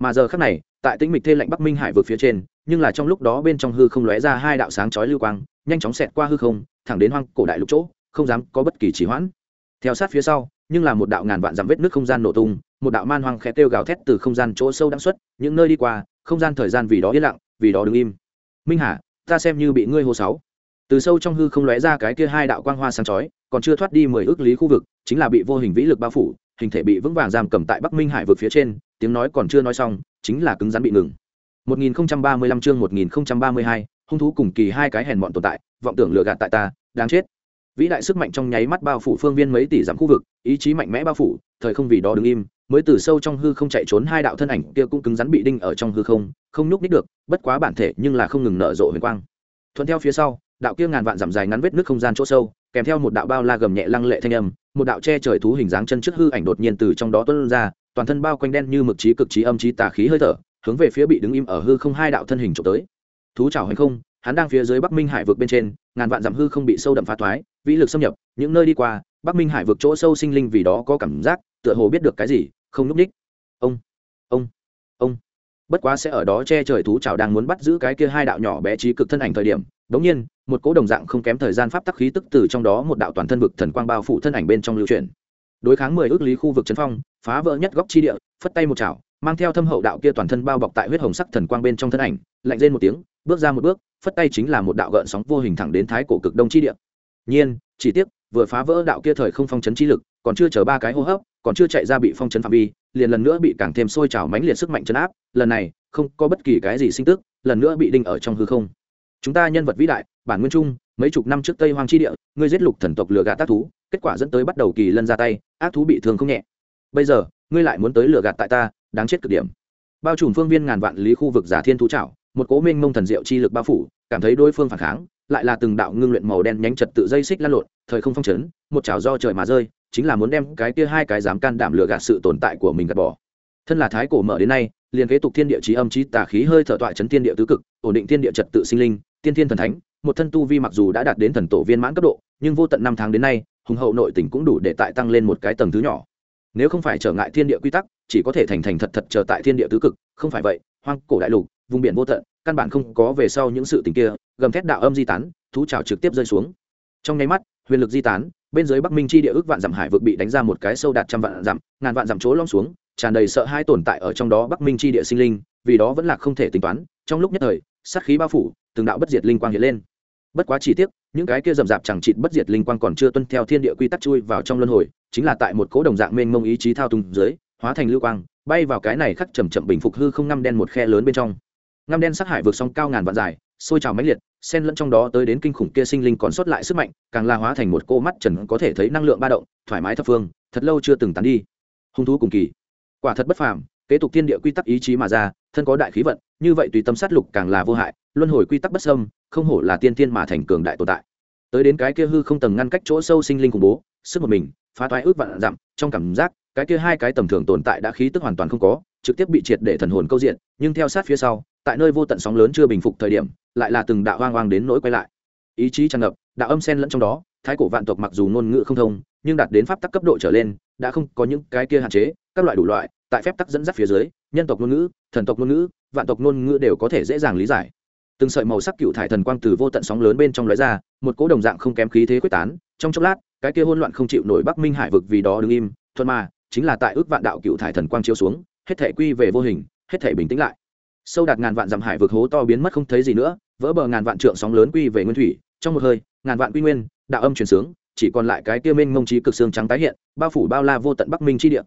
Mà giờ khác này, tại tĩnh mịch thê lạnh bắc minh hải vượt phía trên, nhưng là trong lúc đó bên trong hư không lóe ra hai đạo sáng chói lưu quang, nhanh chóng xẹt qua hư không, thẳng đến hoang cổ đại lục chỗ, không dám có bất kỳ trì hoãn. Theo sát phía sau, nhưng là một đạo ngàn vạn dặm vết nước không gian nổ tung, một đạo man hoang khẽ kêu gào thét từ không gian chỗ sâu đáng xuất, những nơi đi qua không gian thời gian vì đó yên lặng vì đó đứng im. Minh hà ta xem như bị ngươi hô sáu. Từ sâu trong hư không lóe ra cái kia hai đạo quang hoa sáng chói còn chưa thoát đi mười ước lý khu vực chính là bị vô hình vĩ lực bao phủ hình thể bị vững vàng giam cầm tại bắc minh hải vực phía trên tiếng nói còn chưa nói xong chính là cứng rắn bị ngừng. 1035 chương 1032, hung thú cùng kỳ hai cái hèn mọn tồn tại vọng tưởng lừa gạt tại ta đáng chết. Vĩ đại sức mạnh trong nháy mắt bao phủ phương viên mấy tỷ dặm khu vực ý chí mạnh mẽ bao phủ thời không vì đó đứng im mới từ sâu trong hư không chạy trốn hai đạo thân ảnh kia cũng cứng rắn bị đinh ở trong hư không không nhúc ních được, bất quá bản thể nhưng là không ngừng nở rộ huyền quang. Thuận theo phía sau, đạo kia ngàn vạn dặm dài ngắn vết nước không gian chỗ sâu, kèm theo một đạo bao la gầm nhẹ lăng lệ thanh âm, một đạo che trời thú hình dáng chân trước hư ảnh đột nhiên từ trong đó tuôn ra, toàn thân bao quanh đen như mực trí cực trí âm trí tà khí hơi thở, hướng về phía bị đứng im ở hư không hai đạo thân hình trộm tới. Thú chảo hành không, hắn đang phía dưới bắc minh hải vực bên trên, ngàn vạn dặm hư không bị sâu đậm phá thoái, vĩ lực xâm nhập, những nơi đi qua, bắc minh hải vực chỗ sâu sinh linh vì đó có cảm giác, tựa hồ biết được cái gì không núp ních ông ông ông. Bất quá sẽ ở đó che trời thú chảo đang muốn bắt giữ cái kia hai đạo nhỏ bé trí cực thân ảnh thời điểm, đống nhiên, một cỗ đồng dạng không kém thời gian pháp tắc khí tức từ trong đó một đạo toàn thân vực thần quang bao phủ thân ảnh bên trong lưu truyền đối kháng mười ước lý khu vực chấn phong, phá vỡ nhất góc chi địa, phất tay một chảo, mang theo thâm hậu đạo kia toàn thân bao bọc tại huyết hồng sắc thần quang bên trong thân ảnh, lạnh lên một tiếng, bước ra một bước, phất tay chính là một đạo gợn sóng vô hình thẳng đến thái cổ cực đông chi địa. Nhiên, chỉ tiếc, vừa phá vỡ đạo kia thời không phong chấn chi lực, còn chưa chờ ba cái hô hấp còn chưa chạy ra bị phong chấn phạm vi, liền lần nữa bị càng thêm sôi trào mãnh liệt sức mạnh chấn áp, lần này, không có bất kỳ cái gì sinh tức, lần nữa bị đinh ở trong hư không. Chúng ta nhân vật vĩ đại, bản nguyên trung, mấy chục năm trước tây hoang chi địa, ngươi giết lục thần tộc lừa gạt tác thú, kết quả dẫn tới bắt đầu kỳ lân ra tay, ác thú bị thương không nhẹ. Bây giờ, ngươi lại muốn tới lừa gạt tại ta, đáng chết cực điểm. Bao trùm phương viên ngàn vạn lý khu vực giả thiên thú trảo, một cố minh mông thần diệu chi lực bao phủ, cảm thấy đối phương phản kháng, lại là từng đạo ngưng luyện màu đen nhánh trật tự dây xích lan lộn, thời không phong chấn, một chảo do trời mà rơi chính là muốn đem cái kia hai cái dám can đảm lừa gạt sự tồn tại của mình gạt bỏ. Thân là thái cổ mở đến nay, liền kế tục thiên địa trí âm trí tà khí hơi thở tọa chấn thiên địa tứ cực, ổn định thiên địa trật tự sinh linh, tiên thiên thần thánh, một thân tu vi mặc dù đã đạt đến thần tổ viên mãn cấp độ, nhưng vô tận năm tháng đến nay, hùng hậu nội tình cũng đủ để tại tăng lên một cái tầng thứ nhỏ. Nếu không phải trở ngại thiên địa quy tắc, chỉ có thể thành thành thật thật chờ tại thiên địa tứ cực, không phải vậy, hoang cổ đại lục, vùng biển vô tận, căn bản không có về sau những sự tình kia, gầm thét đạo âm di tán, thú trào trực tiếp rơi xuống. Trong nháy mắt, huyền lực di tán bên dưới bắc minh chi địa ước vạn dặm hải vực bị đánh ra một cái sâu đạt trăm vạn dặm, ngàn vạn dặm chỗ long xuống, tràn đầy sợ hai tồn tại ở trong đó bắc minh chi địa sinh linh, vì đó vẫn là không thể tính toán. Trong lúc nhất thời, sát khí bao phủ, từng đạo bất diệt linh quang hiện lên. Bất quá chi tiết những cái kia rầm rạp chẳng chịt bất diệt linh quang còn chưa tuân theo thiên địa quy tắc chui vào trong luân hồi, chính là tại một cố đồng dạng mênh mông ý chí thao túng dưới, hóa thành lưu quang, bay vào cái này khắc chầm chậm bình phục hư không ngăm đen một khe lớn bên trong. Ngăm đen sát hải vượt song cao ngàn vạn dài, sôi trào mãnh liệt xen lẫn trong đó tới đến kinh khủng kia sinh linh còn sót lại sức mạnh, càng la hóa thành một cô mắt trần có thể thấy năng lượng ba động, thoải mái thập phương, thật lâu chưa từng tán đi. Hung thú cùng kỳ. Quả thật bất phàm, kế tục thiên địa quy tắc ý chí mà ra, thân có đại khí vận, như vậy tùy tâm sát lục càng là vô hại, luân hồi quy tắc bất xâm, không hổ là tiên tiên mà thành cường đại tồn tại. Tới đến cái kia hư không tầng ngăn cách chỗ sâu sinh linh khủng bố, sức một mình, phá toái ước vạn dặm, trong cảm giác, cái kia hai cái tầm thường tồn tại đã khí tức hoàn toàn không có, trực tiếp bị triệt để thần hồn câu diện, nhưng theo sát phía sau, tại nơi vô tận sóng lớn chưa bình phục thời điểm lại là từng đạo hoang hoang đến nỗi quay lại. Ý chí tràn ngập, đạo âm sen lẫn trong đó, thái cổ vạn tộc mặc dù ngôn ngữ không thông, nhưng đạt đến pháp tắc cấp độ trở lên, đã không có những cái kia hạn chế, các loại đủ loại, tại phép tắc dẫn dắt phía dưới, nhân tộc ngôn ngữ, thần tộc ngôn ngữ, vạn tộc ngôn ngữ đều có thể dễ dàng lý giải. Từng sợi màu sắc cựu thải thần quang từ vô tận sóng lớn bên trong lóe ra, một cỗ đồng dạng không kém khí thế quyết tán, trong chốc lát, cái kia hỗn loạn không chịu nổi bắc minh hải vực vì đó đứng im, thuận mà, chính là tại ước vạn đạo cựu thải thần quang chiếu xuống, hết thể quy về vô hình, hết thể bình tĩnh lại sâu đạt ngàn vạn dặm hải vực hố to biến mất không thấy gì nữa, vỡ bờ ngàn vạn trượng sóng lớn quy về nguyên thủy, trong một hơi, ngàn vạn quy nguyên, đạo âm truyền sướng, chỉ còn lại cái kia minh mông trí cực xương trắng tái hiện, bao phủ bao la vô tận bắc minh chi địa.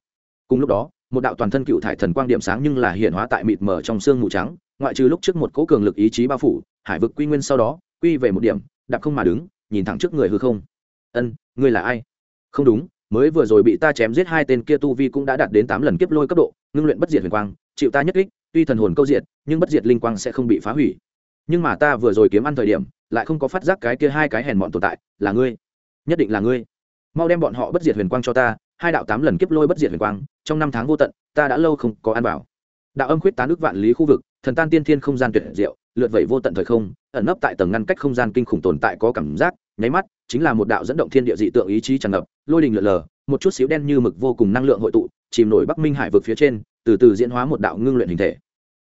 Cùng lúc đó, một đạo toàn thân cựu thải thần quang điểm sáng nhưng là hiện hóa tại mịt mờ trong xương mù trắng, ngoại trừ lúc trước một cố cường lực ý chí bao phủ, hải vực quy nguyên sau đó, quy về một điểm, đạp không mà đứng, nhìn thẳng trước người hư không. Ân, ngươi là ai? Không đúng mới vừa rồi bị ta chém giết hai tên kia tu vi cũng đã đạt đến tám lần kiếp lôi cấp độ, ngưng luyện bất diệt huyền quang, chịu ta nhất kích, tuy thần hồn câu diệt, nhưng bất diệt linh quang sẽ không bị phá hủy. Nhưng mà ta vừa rồi kiếm ăn thời điểm, lại không có phát giác cái kia hai cái hèn bọn tồn tại, là ngươi. Nhất định là ngươi. Mau đem bọn họ bất diệt huyền quang cho ta, hai đạo tám lần kiếp lôi bất diệt huyền quang, trong năm tháng vô tận, ta đã lâu không có ăn bảo đạo âm khuyết tán ước vạn lý khu vực, thần tan tiên thiên không gian tuyệt diệu, lượt vẩy vô tận thời không, ẩn nấp tại tầng ngăn cách không gian kinh khủng tồn tại có cảm giác nháy mắt, chính là một đạo dẫn động thiên địa dị tượng ý chí tràn ngập, lôi đình lượn lờ, một chút xíu đen như mực vô cùng năng lượng hội tụ, chìm nổi bắc minh hải vực phía trên, từ từ diễn hóa một đạo ngưng luyện hình thể.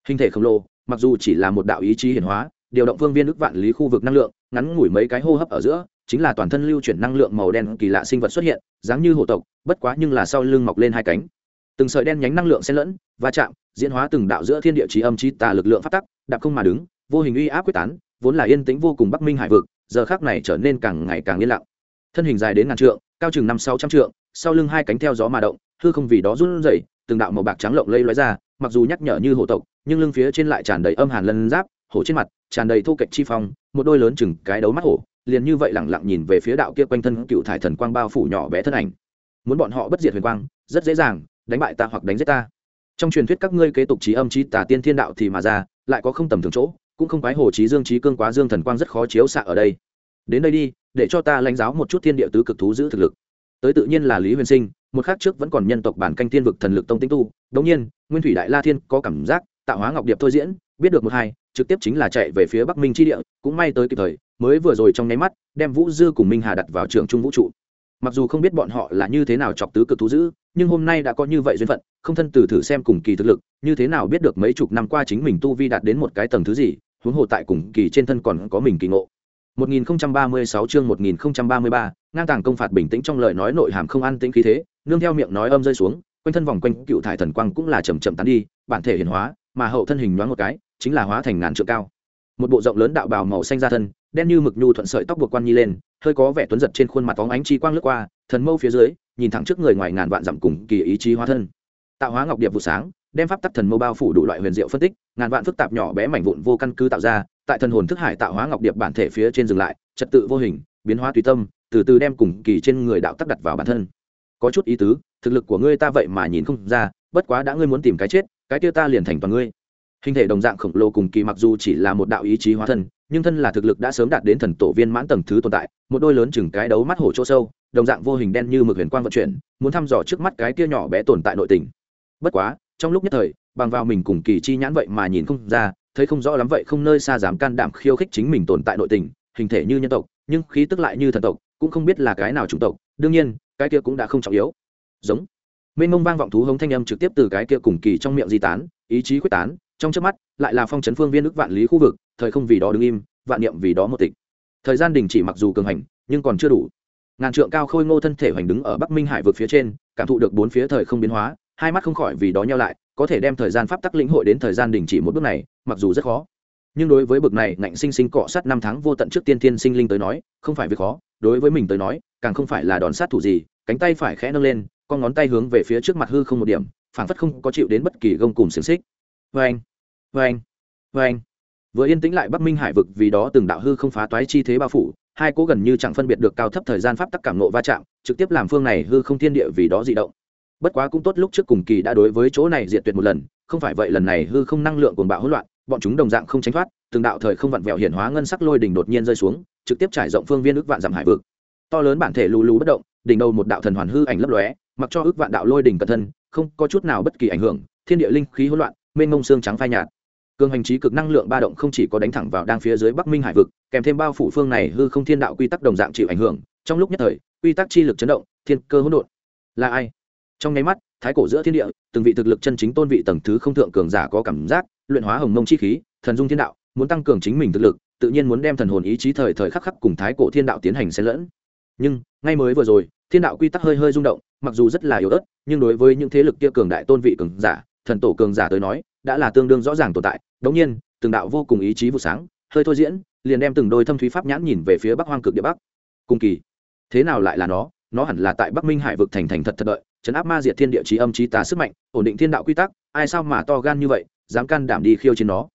Hình thể khổng lồ, mặc dù chỉ là một đạo ý chí hiển hóa, điều động phương viên ước vạn lý khu vực năng lượng, ngắn ngủi mấy cái hô hấp ở giữa, chính là toàn thân lưu chuyển năng lượng màu đen kỳ lạ sinh vật xuất hiện, dáng như hổ tộc, bất quá nhưng là sau lưng mọc lên hai cánh. Từng sợi đen nhánh năng lượng xen lẫn, va chạm, diễn hóa từng đạo giữa thiên địa trí âm trí tà lực lượng phát tắc, đạp không mà đứng, vô hình uy áp quyết tán, vốn là yên tĩnh vô cùng bắc minh hải vực giờ khác này trở nên càng ngày càng yên lặng. Thân hình dài đến ngàn trượng, cao chừng năm sáu trăm trượng, sau lưng hai cánh theo gió mà động, hư không vì đó run rẩy, từng đạo màu bạc trắng lộng lây lóe ra, mặc dù nhắc nhở như hổ tộc, nhưng lưng phía trên lại tràn đầy âm hàn lân giáp, hổ trên mặt tràn đầy thu cạnh chi phong, một đôi lớn chừng cái đấu mắt hổ, liền như vậy lẳng lặng nhìn về phía đạo kia quanh thân cựu thải thần quang bao phủ nhỏ bé thân ảnh. Muốn bọn họ bất diệt huyền quang, rất dễ dàng, đánh bại ta hoặc đánh giết ta. Trong truyền thuyết các ngươi kế tục trí âm trí tà tiên thiên đạo thì mà ra, lại có không tầm thường chỗ cũng không quái hồ Chí dương trí cương quá dương thần quang rất khó chiếu xạ ở đây. Đến đây đi, để cho ta lãnh giáo một chút thiên địa tứ cực thú giữ thực lực. Tới tự nhiên là lý huyền sinh, một khác trước vẫn còn nhân tộc bản canh thiên vực thần lực tông tinh tu. Đống nhiên, nguyên thủy đại la thiên có cảm giác, tạo hóa ngọc điệp thôi diễn, biết được một hai, trực tiếp chính là chạy về phía bắc minh tri địa, cũng may tới kịp thời, mới vừa rồi trong nháy mắt, đem vũ dư cùng minh hà đặt vào trường trung vũ trụ. Mặc dù không biết bọn họ là như thế nào chọc tứ cực thú dữ nhưng hôm nay đã có như vậy duyên phận, không thân từ thử xem cùng kỳ thực lực, như thế nào biết được mấy chục năm qua chính mình tu vi đạt đến một cái tầng thứ gì huống hồ tại cùng kỳ trên thân còn có mình kỳ ngộ 1036 chương 1033, ngang tàng công phạt bình tĩnh trong lời nói nội hàm không an tĩnh khí thế, nương theo miệng nói âm rơi xuống, quanh thân vòng quanh cựu thải thần quang cũng là chậm chậm tán đi, bản thể hiển hóa, mà hậu thân hình nhoáng một cái, chính là hóa thành ngàn trượng cao. một bộ rộng lớn đạo bào màu xanh ra thân đen như mực nhu thuận sợi tóc buộc quan nhi lên hơi có vẻ tuấn giật trên khuôn mặt bóng ánh chi quang lướt qua thần mâu phía dưới nhìn thẳng trước người ngoài ngàn vạn dặm cùng kỳ ý chí hóa thân tạo hóa ngọc điệp vụ sáng, đem pháp tắc thần mâu bao phủ đủ loại huyền diệu phân tích, ngàn vạn phức tạp nhỏ bé mảnh vụn vô căn cứ tạo ra, tại thần hồn thức hải tạo hóa ngọc điệp bản thể phía trên dừng lại, trật tự vô hình, biến hóa tùy tâm, từ từ đem cùng kỳ trên người đạo tắc đặt vào bản thân. Có chút ý tứ, thực lực của ngươi ta vậy mà nhìn không ra, bất quá đã ngươi muốn tìm cái chết, cái kia ta liền thành toàn ngươi. Hình thể đồng dạng khổng lồ cùng kỳ mặc dù chỉ là một đạo ý chí hóa thân, nhưng thân là thực lực đã sớm đạt đến thần tổ viên mãn tầng thứ tồn tại, một đôi lớn chừng cái đấu mắt hổ chỗ sâu, đồng dạng vô hình đen như mực huyền quang vận chuyển, muốn thăm dò trước mắt cái kia nhỏ bé tồn tại nội tình bất quá, trong lúc nhất thời, bằng vào mình cùng kỳ chi nhãn vậy mà nhìn không ra, thấy không rõ lắm vậy không nơi xa dám can đảm khiêu khích chính mình tồn tại nội tình, hình thể như nhân tộc, nhưng khí tức lại như thần tộc, cũng không biết là cái nào chủng tộc, đương nhiên, cái kia cũng đã không trọng yếu. Giống. Mênh mông vang vọng thú hống thanh âm trực tiếp từ cái kia cùng kỳ trong miệng di tán, ý chí quyết tán, trong trước mắt, lại là phong trấn phương viên ức vạn lý khu vực, thời không vì đó đứng im, vạn niệm vì đó một tịch. Thời gian đình chỉ mặc dù cường hành, nhưng còn chưa đủ. Ngàn trượng cao khôi ngô thân thể hoành đứng ở bắc minh hải vực phía trên, cảm thụ được bốn phía thời không biến hóa hai mắt không khỏi vì đó nhau lại, có thể đem thời gian pháp tắc lĩnh hội đến thời gian đình chỉ một bước này, mặc dù rất khó. Nhưng đối với bực này ngạnh sinh sinh cọ sát năm tháng vô tận trước tiên thiên sinh linh tới nói, không phải việc khó, đối với mình tới nói, càng không phải là đòn sát thủ gì, cánh tay phải khẽ nâng lên, con ngón tay hướng về phía trước mặt hư không một điểm, phảng phất không có chịu đến bất kỳ gông cùng xiềng xích. Vê anh vê anh vê anh vừa yên tĩnh lại bắc minh hải vực vì đó từng đạo hư không phá toái chi thế bao phủ, hai cố gần như chẳng phân biệt được cao thấp thời gian pháp tắc cảm nộ va chạm, trực tiếp làm phương này hư không thiên địa vì đó dị động bất quá cũng tốt lúc trước cùng kỳ đã đối với chỗ này diệt tuyệt một lần, không phải vậy lần này hư không năng lượng cuồng bạo hỗn loạn, bọn chúng đồng dạng không tránh thoát, từng đạo thời không vặn vẹo hiển hóa ngân sắc lôi đỉnh đột nhiên rơi xuống, trực tiếp trải rộng phương viên ước vạn dặm hải vực. To lớn bản thể lù lù bất động, đỉnh đầu một đạo thần hoàn hư ảnh lấp lóe, mặc cho ước vạn đạo lôi đỉnh cẩn thân, không có chút nào bất kỳ ảnh hưởng, thiên địa linh khí hỗn loạn, mênh mông xương trắng phai nhạt. Cường hành trí cực năng lượng ba động không chỉ có đánh thẳng vào đang phía dưới bắc minh hải vực, kèm thêm bao phủ phương này hư không thiên đạo quy tắc đồng dạng chịu ảnh hưởng, trong lúc nhất thời, quy tắc chi lực chấn động, thiên cơ hỗn độn. Là ai? Trong nháy mắt, thái cổ giữa thiên địa, từng vị thực lực chân chính tôn vị tầng thứ không thượng cường giả có cảm giác, luyện hóa hồng mông chi khí, thần dung thiên đạo, muốn tăng cường chính mình thực lực, tự nhiên muốn đem thần hồn ý chí thời thời khắc khắc cùng thái cổ thiên đạo tiến hành xen lẫn. Nhưng, ngay mới vừa rồi, thiên đạo quy tắc hơi hơi rung động, mặc dù rất là yếu ớt, nhưng đối với những thế lực kia cường đại tôn vị cường giả, thần tổ cường giả tới nói, đã là tương đương rõ ràng tồn tại. Đống nhiên, từng đạo vô cùng ý chí vụ sáng, hơi thôi diễn, liền đem từng đôi thâm thúy pháp nhãn nhìn về phía bắc hoang cực địa bắc. Cùng kỳ, thế nào lại là nó? Nó hẳn là tại bắc minh hải vực thành thành thật thật đợi chấn áp ma diệt thiên địa trí âm trí tà sức mạnh, ổn định thiên đạo quy tắc, ai sao mà to gan như vậy, dám can đảm đi khiêu chiến nó.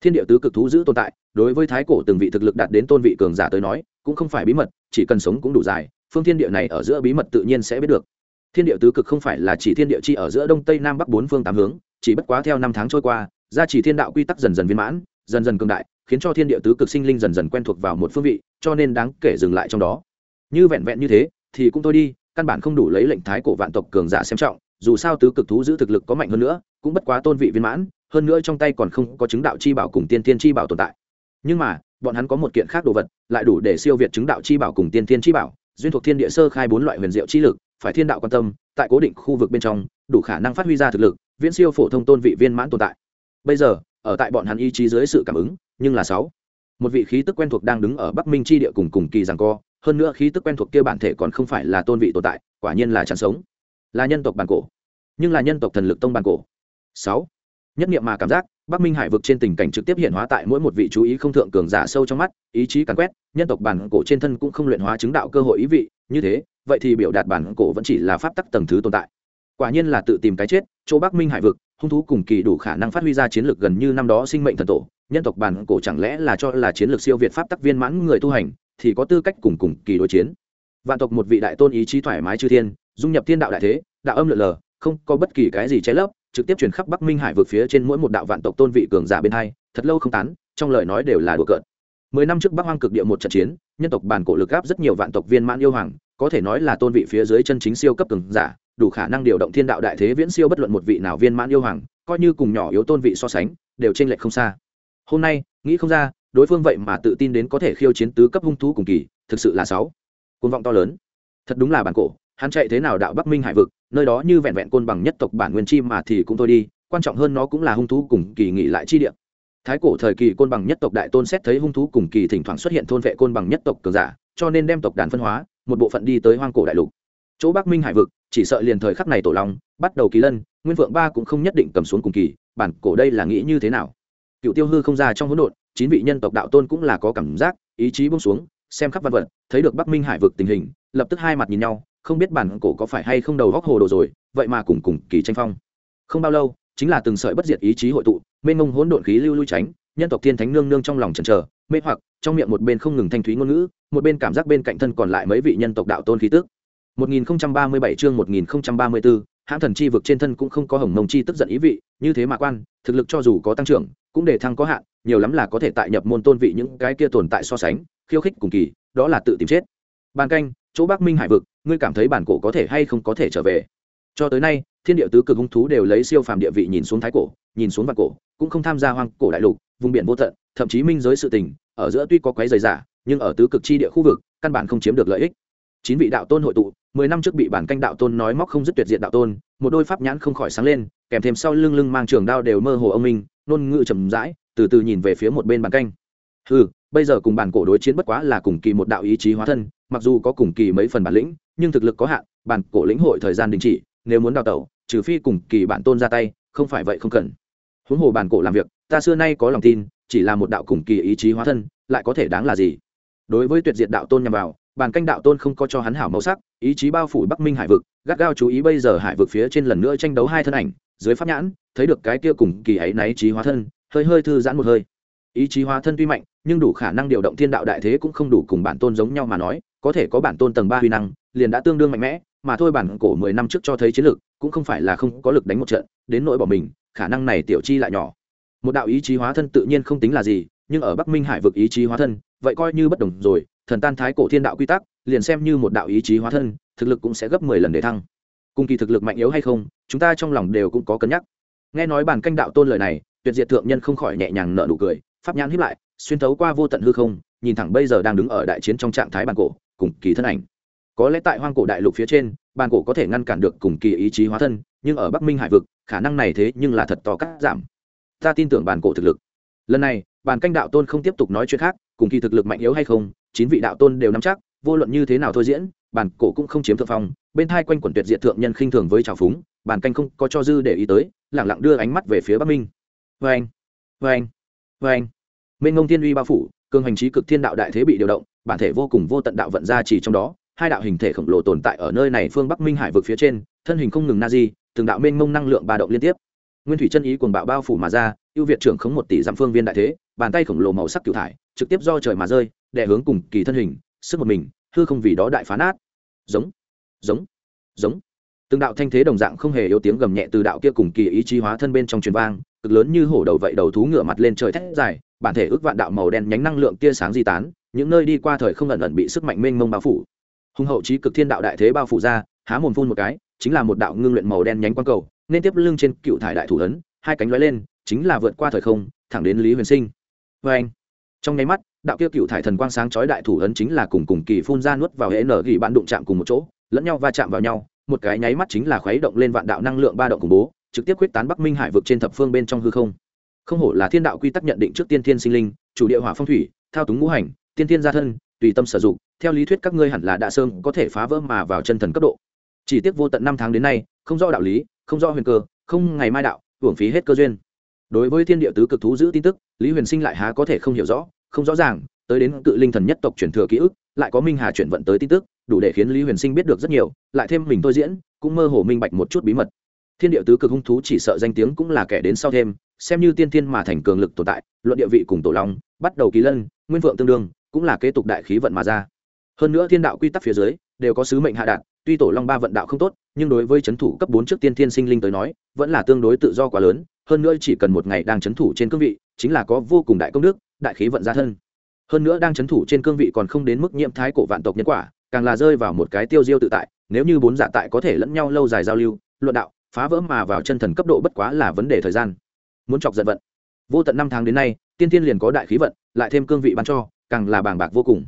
Thiên địa tứ cực thú giữ tồn tại, đối với thái cổ từng vị thực lực đạt đến tôn vị cường giả tới nói, cũng không phải bí mật, chỉ cần sống cũng đủ dài, phương thiên địa này ở giữa bí mật tự nhiên sẽ biết được. Thiên địa tứ cực không phải là chỉ thiên địa chi ở giữa đông tây nam bắc bốn phương tám hướng, chỉ bất quá theo năm tháng trôi qua, gia chỉ thiên đạo quy tắc dần dần viên mãn, dần dần cường đại, khiến cho thiên địa tứ cực sinh linh dần dần quen thuộc vào một phương vị, cho nên đáng kể dừng lại trong đó. Như vẹn vẹn như thế, thì cũng thôi đi căn bản không đủ lấy lệnh thái cổ vạn tộc cường giả xem trọng, dù sao tứ cực thú giữ thực lực có mạnh hơn nữa, cũng bất quá tôn vị viên mãn, hơn nữa trong tay còn không có chứng đạo chi bảo cùng tiên thiên chi bảo tồn tại. Nhưng mà, bọn hắn có một kiện khác đồ vật, lại đủ để siêu việt chứng đạo chi bảo cùng tiên thiên chi bảo, duyên thuộc thiên địa sơ khai bốn loại huyền diệu chi lực, phải thiên đạo quan tâm, tại cố định khu vực bên trong, đủ khả năng phát huy ra thực lực, viễn siêu phổ thông tôn vị viên mãn tồn tại. Bây giờ, ở tại bọn hắn ý chí dưới sự cảm ứng, nhưng là sáu một vị khí tức quen thuộc đang đứng ở bắc minh chi địa cùng cùng kỳ rằng co. Hơn nữa khí tức quen thuộc kia bản thể còn không phải là tôn vị tồn tại, quả nhiên là chẳng sống. Là nhân tộc bản cổ. Nhưng là nhân tộc thần lực tông bản cổ. Sáu. Nhất niệm mà cảm giác, bắc minh hải vực trên tình cảnh trực tiếp hiện hóa tại mỗi một vị chú ý không thượng cường giả sâu trong mắt, ý chí càn quét, nhân tộc bản cổ trên thân cũng không luyện hóa chứng đạo cơ hội ý vị, như thế, vậy thì biểu đạt bản cổ vẫn chỉ là pháp tắc tầng thứ tồn tại. Quả nhiên là tự tìm cái chết, chỗ bắc minh hải vực hung thú cùng kỳ đủ khả năng phát huy ra chiến lược gần như năm đó sinh mệnh thần tổ. Nhân tộc bản cổ chẳng lẽ là cho là chiến lược siêu việt pháp tắc viên mãn người tu hành, thì có tư cách cùng cùng kỳ đối chiến? Vạn tộc một vị đại tôn ý chí thoải mái chư thiên, dung nhập thiên đạo đại thế, đạo âm lượn lờ, không có bất kỳ cái gì che lấp, trực tiếp chuyển khắp bắc minh hải vượt phía trên mỗi một đạo vạn tộc tôn vị cường giả bên hai, thật lâu không tán, trong lời nói đều là đùa cợt. Mười năm trước bắc hoang cực địa một trận chiến, nhân tộc bản cổ lực áp rất nhiều vạn tộc viên mãn yêu hoàng có thể nói là tôn vị phía dưới chân chính siêu cấp cường giả, đủ khả năng điều động thiên đạo đại thế viễn siêu bất luận một vị nào viên mãn yêu hoàng, coi như cùng nhỏ yếu tôn vị so sánh, đều t r ê n lệch không xa. Hôm nay, nghĩ không ra, đối phương vậy mà tự tin đến có thể khiêu chiến tứ cấp hung thú cùng kỳ, thực sự là sáu. Côn vọng to lớn. Thật đúng là bản cổ, hắn chạy thế nào đạo bắc minh hải vực, nơi đó như vẹn vẹn côn bằng nhất tộc bản nguyên chi mà thì cũng thôi đi, quan trọng hơn nó cũng là hung thú cùng kỳ nghỉ lại chi địa. Thái cổ thời kỳ côn bằng nhất tộc đại tôn xét thấy hung thú cùng kỳ thỉnh thoảng xuất hiện thôn vệ côn bằng nhất tộc cường giả, cho nên đem tộc đàn phân hóa một bộ phận đi tới hoang cổ đại lục. Chỗ bắc minh hải vực, chỉ sợ liền thời khắc này tổ long, bắt đầu kỳ lân, nguyên vượng ba cũng không nhất định cầm xuống cùng kỳ, bản cổ đây là nghĩ như thế nào? Cựu tiêu hư không ra trong hỗn độn, chín vị nhân tộc đạo tôn cũng là có cảm giác, ý chí bông xuống, xem khắp văn vật, thấy được bắc minh hải vực tình hình, lập tức hai mặt nhìn nhau, không biết bản cổ có phải hay không đầu góc hồ đồ rồi, vậy mà cùng cùng kỳ tranh phong. Không bao lâu, chính là từng sợi bất diệt ý chí hội tụ, mênh mông hỗn độn khí lưu lui tránh, nhân tộc thiên thánh nương nương trong lòng chần chờ mê hoặc trong miệng một bên không ngừng thanh thúy ngôn ngữ một bên cảm giác bên cạnh thân còn lại mấy vị nhân tộc đạo tôn khí tức. 1037 chương 1034, hãng thần chi vực trên thân cũng không có hồng mông chi tức giận ý vị như thế mà quan thực lực cho dù có tăng trưởng cũng để thăng có hạn nhiều lắm là có thể tại nhập môn tôn vị những cái kia tồn tại so sánh khiêu khích cùng kỳ đó là tự tìm chết. Bàn canh chỗ bắc minh hải vực ngươi cảm thấy bản cổ có thể hay không có thể trở về? Cho tới nay thiên địa tứ cực hung thú đều lấy siêu phàm địa vị nhìn xuống thái cổ nhìn xuống vạn cổ cũng không tham gia hoang cổ đại lục vùng biển vô tận thậm chí minh giới sự tình, ở giữa tuy có quái dày giả, nhưng ở tứ cực chi địa khu vực, căn bản không chiếm được lợi ích. Chín vị đạo tôn hội tụ, mười năm trước bị bản canh đạo tôn nói móc không dứt tuyệt diện đạo tôn, một đôi pháp nhãn không khỏi sáng lên, kèm thêm sau lưng lưng mang trường đao đều mơ hồ ông minh nôn ngự trầm rãi, từ từ nhìn về phía một bên bản canh. Ừ bây giờ cùng bản cổ đối chiến bất quá là cùng kỳ một đạo ý chí hóa thân, mặc dù có cùng kỳ mấy phần bản lĩnh, nhưng thực lực có hạn, bản cổ lĩnh hội thời gian đình chỉ, nếu muốn đào tẩu, trừ phi cùng kỳ bản tôn ra tay, không phải vậy không cần. Huống hồ bản cổ làm việc, ta xưa nay có lòng tin chỉ là một đạo cùng kỳ ý chí hóa thân, lại có thể đáng là gì? Đối với tuyệt diệt đạo tôn nhằm vào bản canh đạo tôn không có cho hắn hảo màu sắc, ý chí bao phủ bắc minh hải vực, gắt gao chú ý bây giờ hải vực phía trên lần nữa tranh đấu hai thân ảnh, dưới pháp nhãn, thấy được cái kia cùng kỳ ấy náy trí hóa thân, hơi hơi thư giãn một hơi. Ý chí hóa thân tuy mạnh, nhưng đủ khả năng điều động thiên đạo đại thế cũng không đủ cùng bản tôn giống nhau mà nói, có thể có bản tôn tầng ba huy năng, liền đã tương đương mạnh mẽ, mà thôi bản cổ mười năm trước cho thấy chiến lược, cũng không phải là không có lực đánh một trận, đến nỗi bỏ mình, khả năng này tiểu chi lại nhỏ một đạo ý chí hóa thân tự nhiên không tính là gì, nhưng ở bắc minh hải vực ý chí hóa thân, vậy coi như bất đồng rồi, thần tan thái cổ thiên đạo quy tắc, liền xem như một đạo ý chí hóa thân, thực lực cũng sẽ gấp mười lần để thăng. Cùng kỳ thực lực mạnh yếu hay không, chúng ta trong lòng đều cũng có cân nhắc. Nghe nói bản canh đạo tôn lời này, tuyệt diệt thượng nhân không khỏi nhẹ nhàng nở nụ cười, pháp nhãn hiếp lại, xuyên thấu qua vô tận hư không, nhìn thẳng bây giờ đang đứng ở đại chiến trong trạng thái bản cổ, cùng kỳ thân ảnh. Có lẽ tại hoang cổ đại lục phía trên bản cổ có thể ngăn cản được cùng kỳ ý chí hóa thân, nhưng ở bắc minh hải vực, khả năng này thế nhưng là thật to cắt giảm ta tin tưởng bản cổ thực lực. Lần này, bản canh đạo tôn không tiếp tục nói chuyện khác, cùng kỳ thực lực mạnh yếu hay không, chín vị đạo tôn đều nắm chắc, vô luận như thế nào thôi diễn, bản cổ cũng không chiếm thượng phong, bên thai quanh quần tuyệt diệt thượng nhân khinh thường với trào phúng, bản canh không có cho dư để ý tới lẳng lặng đưa ánh mắt về phía bắc minh. Vâng, vâng, vâng. Vê anh vê anh vê anh minh ngông thiên uy bao phủ, cường hành trí cực thiên đạo đại thế bị điều động, bản thể vô cùng vô tận đạo vận ra chỉ trong đó, hai đạo hình thể khổng lồ tồn tại ở nơi này phương bắc minh hải vực phía trên, thân hình không ngừng na di, từng đạo minh mông năng lượng ba động liên tiếp nguyên thủy chân ý cuồng bạo bao phủ mà ra, ưu việt trưởng khống một tỷ dặm phương viên đại thế, bàn tay khổng lồ màu sắc cựu thải, trực tiếp do trời mà rơi, đè hướng cùng kỳ thân hình, sức một mình, hư không vì đó đại phá nát. Giống giống giống. Từng đạo thanh thế đồng dạng không hề yếu tiếng gầm nhẹ từ đạo kia cùng kỳ ý chí hóa thân bên trong truyền vang, cực lớn như hổ đầu vậy đầu thú ngựa mặt lên trời thét dài, bản thể ước vạn đạo màu đen nhánh năng lượng tia sáng di tán, những nơi đi qua thời không ẩn ẩn bị sức mạnh mênh mông bao phủ. Hùng hậu trí cực thiên đạo đại thế bao phủ ra, há mồm phun một cái, chính là một đạo ngưng luyện màu đen nhánh quang cầu nên tiếp lưng trên cựu thải đại thủ ấn hai cánh lóe lên, chính là vượt qua thời không, thẳng đến lý huyền sinh. Vê anh, trong nháy mắt, đạo kia cựu thải thần quang sáng chói đại thủ ấn chính là cùng cùng kỳ phun ra nuốt vào hệ nở gỉ bạn đụng chạm cùng một chỗ, lẫn nhau va chạm vào nhau, một cái nháy mắt chính là khuấy động lên vạn đạo năng lượng ba động khủng bố, trực tiếp quyết tán bắc minh hải vực trên thập phương bên trong hư không. Không hổ là thiên đạo quy tắc nhận định trước tiên thiên sinh linh, chủ địa hỏa phong thủy, thao túng ngũ hành, tiên thiên gia thân, tùy tâm sử dụng, theo lý thuyết các ngươi hẳn là đã sơn có thể phá vỡ mà vào chân thần cấp độ. Chỉ tiếc vô tận năm tháng đến nay, không rõ đạo lý không do huyền cơ, không ngày mai đạo, hưởng phí hết cơ duyên. Đối với thiên địa tứ cực thú giữ tin tức, lý huyền sinh lại há có thể không hiểu rõ, không rõ ràng, tới đến cự linh thần nhất tộc truyền thừa ký ức, lại có minh hà chuyển vận tới tin tức, đủ để khiến lý huyền sinh biết được rất nhiều, lại thêm mình tôi diễn, cũng mơ hồ minh bạch một chút bí mật. Thiên địa tứ cực hung thú chỉ sợ danh tiếng cũng là kẻ đến sau thêm, xem như tiên thiên mà thành cường lực tồn tại, luận địa vị cùng tổ long, bắt đầu kỳ lân, nguyên vượng tương đương, cũng là kế tục đại khí vận mà ra. Hơn nữa thiên đạo quy tắc phía dưới, đều có sứ mệnh hạ đạt tuy tổ long ba vận đạo không tốt, nhưng đối với c h ấ n thủ cấp bốn trước tiên thiên sinh linh tới nói, vẫn là tương đối tự do quá lớn, hơn nữa chỉ cần một ngày đang c h ấ n thủ trên cương vị, chính là có vô cùng đại công đức, đại khí vận gia thân. Hơn nữa đang c h ấ n thủ trên cương vị còn không đến mức nhiễm thái cổ vạn tộc nhân quả, càng là rơi vào một cái tiêu diêu tự tại, nếu như bốn giả tại có thể lẫn nhau lâu dài giao lưu, luận đạo, phá vỡ mà vào chân thần cấp độ bất quá là vấn đề thời gian. Muốn chọc giận vận. Vô tận năm tháng đến nay, tiên thiên liền có đại khí vận, lại thêm cương vị ban cho, càng là bàng bạc vô cùng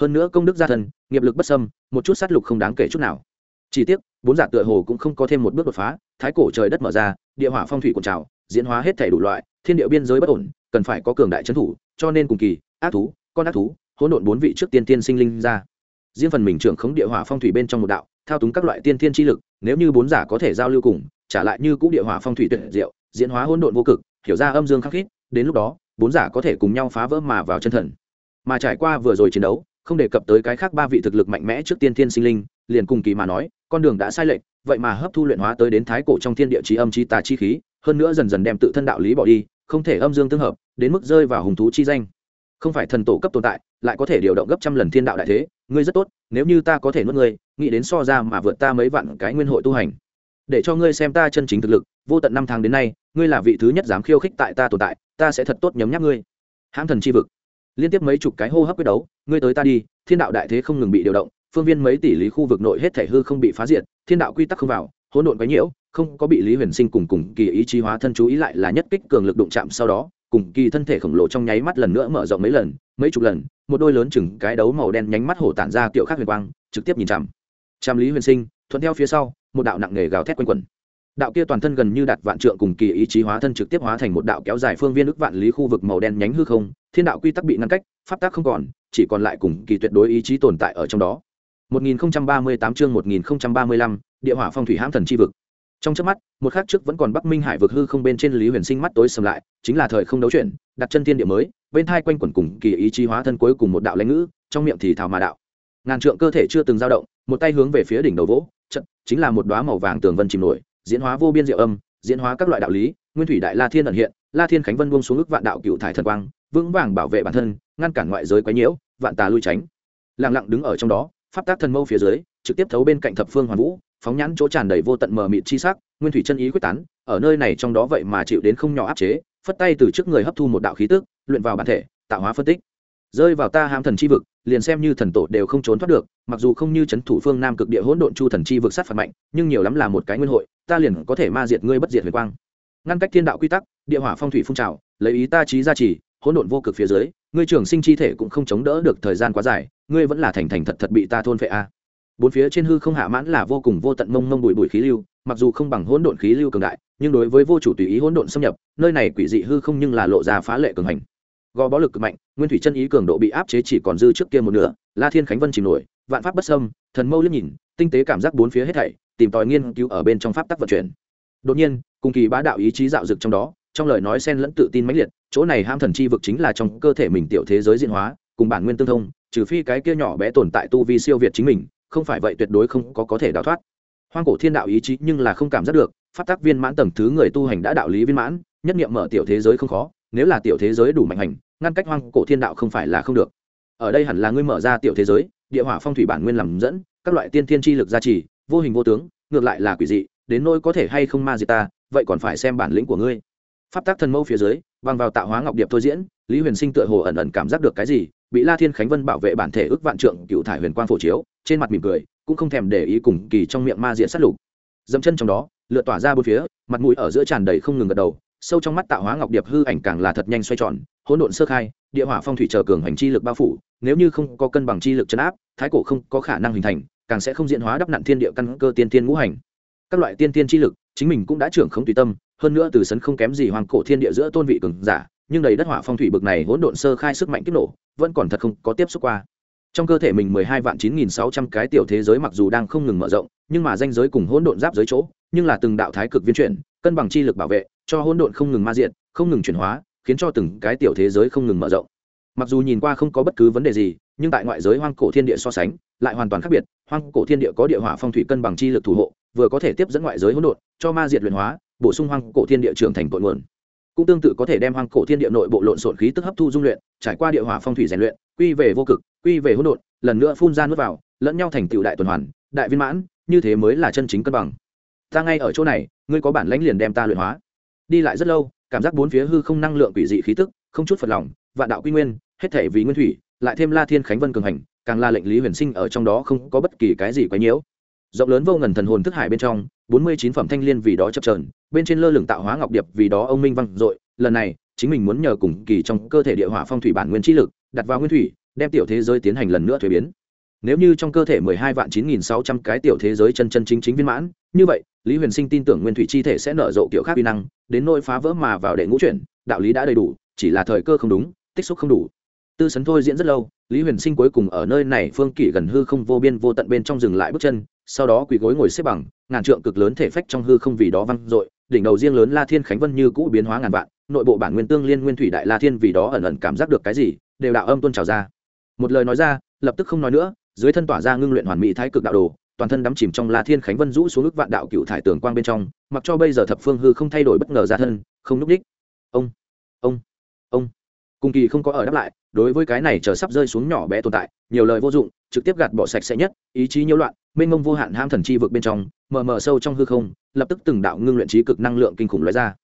hơn nữa công đức gia thân, nghiệp lực bất sâm một chút sát lục không đáng kể chút nào. Chỉ tiếc, bốn giả tựa hồ cũng không có thêm một bước đột phá, thái cổ trời đất mở ra, địa hỏa phong thủy cuộn trào, diễn hóa hết thể đủ loại, thiên địa biên giới bất ổn, cần phải có cường đại trấn thủ, cho nên cùng kỳ, ác thú, con ác thú, hỗn độn bốn vị trước tiên tiên sinh linh ra. Riêng phần mình trưởng khống địa hỏa phong thủy bên trong một đạo, thao túng các loại tiên thiên chi lực, nếu như bốn giả có thể giao lưu cùng, trả lại như cũ địa hỏa phong thủy tuyệt diệu, diễn hóa hỗn độn vô cực, hiểu ra âm dương khắc khít, đến lúc đó, bốn giả có thể cùng nhau phá vỡ mà vào chân thần. Mà trải qua vừa rồi chiến đấu không đề cập tới cái khác ba vị thực lực mạnh mẽ trước tiên thiên sinh linh, liền cùng kỳ mà nói, con đường đã sai lệch, vậy mà hấp thu luyện hóa tới đến thái cổ trong thiên địa trí âm trí tà chi khí, hơn nữa dần dần đem tự thân đạo lý bỏ đi, không thể âm dương tương hợp, đến mức rơi vào hùng thú chi danh. Không phải thần tổ cấp tồn tại, lại có thể điều động gấp trăm lần thiên đạo đại thế, ngươi rất tốt, nếu như ta có thể nuốt ngươi, nghĩ đến so ra mà vượt ta mấy vạn cái nguyên hội tu hành. Để cho ngươi xem ta chân chính thực lực, vô tận năm tháng đến nay, ngươi là vị thứ nhất dám khiêu khích tại ta tồn tại, ta sẽ thật tốt nhấm nhắc ngươi. Hãng thần chi vực liên tiếp mấy chục cái hô hấp quyết đấu, ngươi tới ta đi, thiên đạo đại thế không ngừng bị điều động, phương viên mấy tỷ lý khu vực nội hết thể hư không bị phá diệt, thiên đạo quy tắc không vào, hỗn độn quấy nhiễu, không có bị lý huyền sinh cùng cùng kỳ ý chí hóa thân chú ý lại là nhất kích cường lực đụng chạm sau đó, cùng kỳ thân thể khổng lồ trong nháy mắt lần nữa mở rộng mấy lần, mấy chục lần, một đôi lớn chừng cái đấu màu đen nhánh mắt hổ tản ra kiểu khác huyền quang, trực tiếp nhìn chằm. Chằm lý huyền sinh, thuận theo phía sau, một đạo nặng nề gào thét quanh quẩn. Đạo kia toàn thân gần như đặt vạn trượng cùng kỳ ý chí hóa thân trực tiếp hóa thành một đạo kéo dài phương viên ức vạn lý khu vực màu đen nhánh hư không thiên đạo quy tắc bị ngăn cách pháp tác không còn chỉ còn lại cùng kỳ tuyệt đối ý chí tồn tại ở trong đó. 1038 chương 1035, địa hỏa phong thủy hãm thần chi vực. Trong chớp mắt một khắc trước vẫn còn bắc minh hải vực hư không bên trên lý huyền sinh mắt tối sầm lại chính là thời không đấu chuyển đặt chân thiên địa mới bên thai quanh quẩn cùng kỳ ý chí hóa thân cuối cùng một đạo lãnh ngữ trong miệng thì thảo mà đạo. Ngàn trượng cơ thể chưa từng dao động một tay hướng về phía đỉnh đầu vỗ trận chính là một đóa màu vàng tường vân chìm nổi diễn hóa vô biên diệu âm diễn hóa các loại đạo lý nguyên thủy đại la thiên ẩn hiện la thiên khánh vân buông xuống ức vạn đạo cựu thải thần quang, vững vàng bảo vệ bản thân, ngăn cản ngoại giới quấy nhiễu, vạn tà lui tránh. Lặng lặng đứng ở trong đó, pháp tác thần mâu phía dưới, trực tiếp thấu bên cạnh thập phương hoàn vũ, phóng nhãn chỗ tràn đầy vô tận mờ mịt chi sắc, nguyên thủy chân ý quyết tán, ở nơi này trong đó vậy mà chịu đến không nhỏ áp chế, phất tay từ trước người hấp thu một đạo khí tức, luyện vào bản thể, tạo hóa phân tích. Rơi vào ta ham thần chi vực, liền xem như thần tổ đều không trốn thoát được, mặc dù không như c h ấ n thủ phương nam cực địa hỗn độn chu thần chi vực sát phạt mạnh, nhưng nhiều lắm là một cái nguyên hội, ta liền có thể ma diệt ngươi bất diệt huyền quang ngăn cách thiên đạo quy tắc, địa hỏa phong thủy phun trào, lấy ý ta trí gia trì, hỗn độn vô cực phía dưới, ngươi trường sinh chi thể cũng không chống đỡ được thời gian quá dài, ngươi vẫn là thành thành thật thật bị ta thôn phệ a. Bốn phía trên hư không hạ mãn là vô cùng vô tận mông mông bụi bụi khí lưu, mặc dù không bằng hỗn độn khí lưu cường đại, nhưng đối với vô chủ tùy ý hỗn độn xâm nhập, nơi này quỷ dị hư không nhưng là lộ ra phá lệ cường hành. Gò bó lực cực mạnh, nguyên thủy chân ý cường độ bị áp chế chỉ còn dư trước kia một nửa, la thiên khánh vân chìm nổi, vạn pháp bất sâm thần mâu liếc nhìn, tinh tế cảm giác bốn phía hết thảy, tìm tòi nghiên cứu ở bên trong pháp tắc vận chuyển đột nhiên, cùng kỳ bá đạo ý chí dạo dực trong đó, trong lời nói xen lẫn tự tin mãnh liệt, chỗ này ham thần chi vực chính là trong cơ thể mình tiểu thế giới diễn hóa, cùng bản nguyên tương thông, trừ phi cái kia nhỏ bé tồn tại tu vi siêu việt chính mình, không phải vậy tuyệt đối không có có thể đào thoát. Hoang cổ thiên đạo ý chí nhưng là không cảm giác được phát tác viên mãn tầng thứ người tu hành đã đạo lý viên mãn, nhất nghiệm mở tiểu thế giới không khó, nếu là tiểu thế giới đủ mạnh hành, ngăn cách hoang cổ thiên đạo không phải là không được. Ở đây hẳn là ngươi mở ra tiểu thế giới, địa hỏa phong thủy bản nguyên làm dẫn, các loại tiên thiên chi lực gia trì, vô hình vô tướng, ngược lại là quỷ dị đến nỗi có thể hay không ma diệt ta, vậy còn phải xem bản lĩnh của ngươi. Pháp tác thần mâu phía dưới, bằng vào tạo hóa ngọc điệp thôi diễn, lý huyền sinh tựa hồ ẩn ẩn cảm giác được cái gì, bị la thiên khánh vân bảo vệ bản thể ước vạn trượng cựu thải huyền quang phổ chiếu, trên mặt mỉm cười, cũng không thèm để ý cùng kỳ trong miệng ma diện sát lục. Dẫm chân trong đó lựa tỏa ra bốn phía, mặt mũi ở giữa tràn đầy không ngừng gật đầu, sâu trong mắt tạo hóa ngọc điệp hư ảnh càng là thật nhanh xoay tròn, hỗn độn sơ khai, địa hỏa phong thủy chờ cường hành chi lực bao phủ, nếu như không có cân bằng chi lực chấn áp, thái cổ không có khả năng hình thành, càng sẽ không diễn hóa đắp nặn thiên địa căn cơ tiên tiên ngũ hành các loại tiên tiên chi lực, chính mình cũng đã trưởng không tùy tâm, hơn nữa từ sấn không kém gì hoàng cổ thiên địa giữa tôn vị cường giả, nhưng đầy đất hỏa phong thủy bực này hỗn độn sơ khai sức mạnh kích nổ, vẫn còn thật không có tiếp xúc qua. Trong cơ thể mình mười hai vạn chín nghìn sáu trăm cái tiểu thế giới mặc dù đang không ngừng mở rộng, nhưng mà danh giới cùng hỗn độn giáp giới chỗ, nhưng là từng đạo thái cực viên chuyển, cân bằng chi lực bảo vệ, cho hỗn độn không ngừng ma diện, không ngừng chuyển hóa, khiến cho từng cái tiểu thế giới không ngừng mở rộng. Mặc dù nhìn qua không có bất cứ vấn đề gì, nhưng tại ngoại giới hoang cổ thiên địa so sánh, lại hoàn toàn khác biệt hoang cổ thiên địa có địa hỏa phong thủy cân bằng chi lực thủ hộ, vừa có thể tiếp dẫn ngoại giới hỗn độn, cho ma diệt luyện hóa, bổ sung hoang cổ thiên địa trưởng thành cội nguồn. Cũng tương tự có thể đem hoang cổ thiên địa nội bộ lộn xộn khí tức hấp thu dung luyện, trải qua địa hỏa phong thủy rèn luyện, quy về vô cực, quy về hỗn độn, lần nữa phun ra nuốt vào, lẫn nhau thành tựu đại tuần hoàn, đại viên mãn, như thế mới là chân chính cân bằng. Ta ngay ở chỗ này, ngươi có bản lãnh liền đem ta luyện hóa. Đi lại rất lâu, cảm giác bốn phía hư không năng lượng quỷ dị khí tức, không chút phật lòng, vạn đạo quy nguyên, hết thể vì nguyên thủy, lại thêm la thiên khánh vân cường hành càng là lệnh lý huyền sinh ở trong đó không có bất kỳ cái gì quấy nhiễu. Rộng lớn vô ngần thần hồn thức hải bên trong, bốn mươi chín phẩm thanh liên vì đó chập trờn bên trên lơ lửng tạo hóa ngọc điệp vì đó ông minh văn dội, lần này, chính mình muốn nhờ cùng kỳ trong cơ thể địa hỏa phong thủy bản nguyên chi lực, đặt vào nguyên thủy, đem tiểu thế giới tiến hành lần nữa thuế biến. Nếu như trong cơ thể mười hai vạn chín nghìn sáu trăm cái tiểu thế giới chân chân chính chính viên mãn, như vậy, lý huyền sinh tin tưởng nguyên thủy chi thể sẽ nở rộ kiểu khác vi năng, đến nỗi phá vỡ mà vào đệ ngũ chuyển, đạo lý đã đầy đủ, chỉ là thời cơ không đúng, tích xúc không đủ tư sấn thôi diễn rất lâu, lý huyền sinh cuối cùng ở nơi này phương kỷ gần hư không vô biên vô tận bên trong dừng lại bước chân, sau đó quỳ gối ngồi xếp bằng, ngàn trượng cực lớn thể phách trong hư không vì đó văng dội, đỉnh đầu riêng lớn la thiên khánh vân như cũ biến hóa ngàn vạn, nội bộ bản nguyên tương liên nguyên thủy đại la thiên vì đó ẩn ẩn cảm giác được cái gì, đều đạo âm tuôn trào ra. Một lời nói ra, lập tức không nói nữa, dưới thân tỏa ra ngưng luyện hoàn mỹ thái cực đạo đồ, toàn thân đắm chìm trong la thiên khánh vân rũ xuống ức vạn đạo cựu thải tường quang bên trong, mặc cho bây giờ thập phương hư không thay đổi bất ngờ ra thân, không núp đích. Ông ông ông cùng kỳ không có ở đáp lại, đối với cái này chờ sắp rơi xuống nhỏ bé tồn tại, nhiều lời vô dụng, trực tiếp gạt bỏ sạch sẽ nhất, ý chí nhiễu loạn, mênh mông vô hạn ham thần chi vực bên trong, mờ mờ sâu trong hư không, lập tức từng đạo ngưng luyện trí cực năng lượng kinh khủng lóe ra.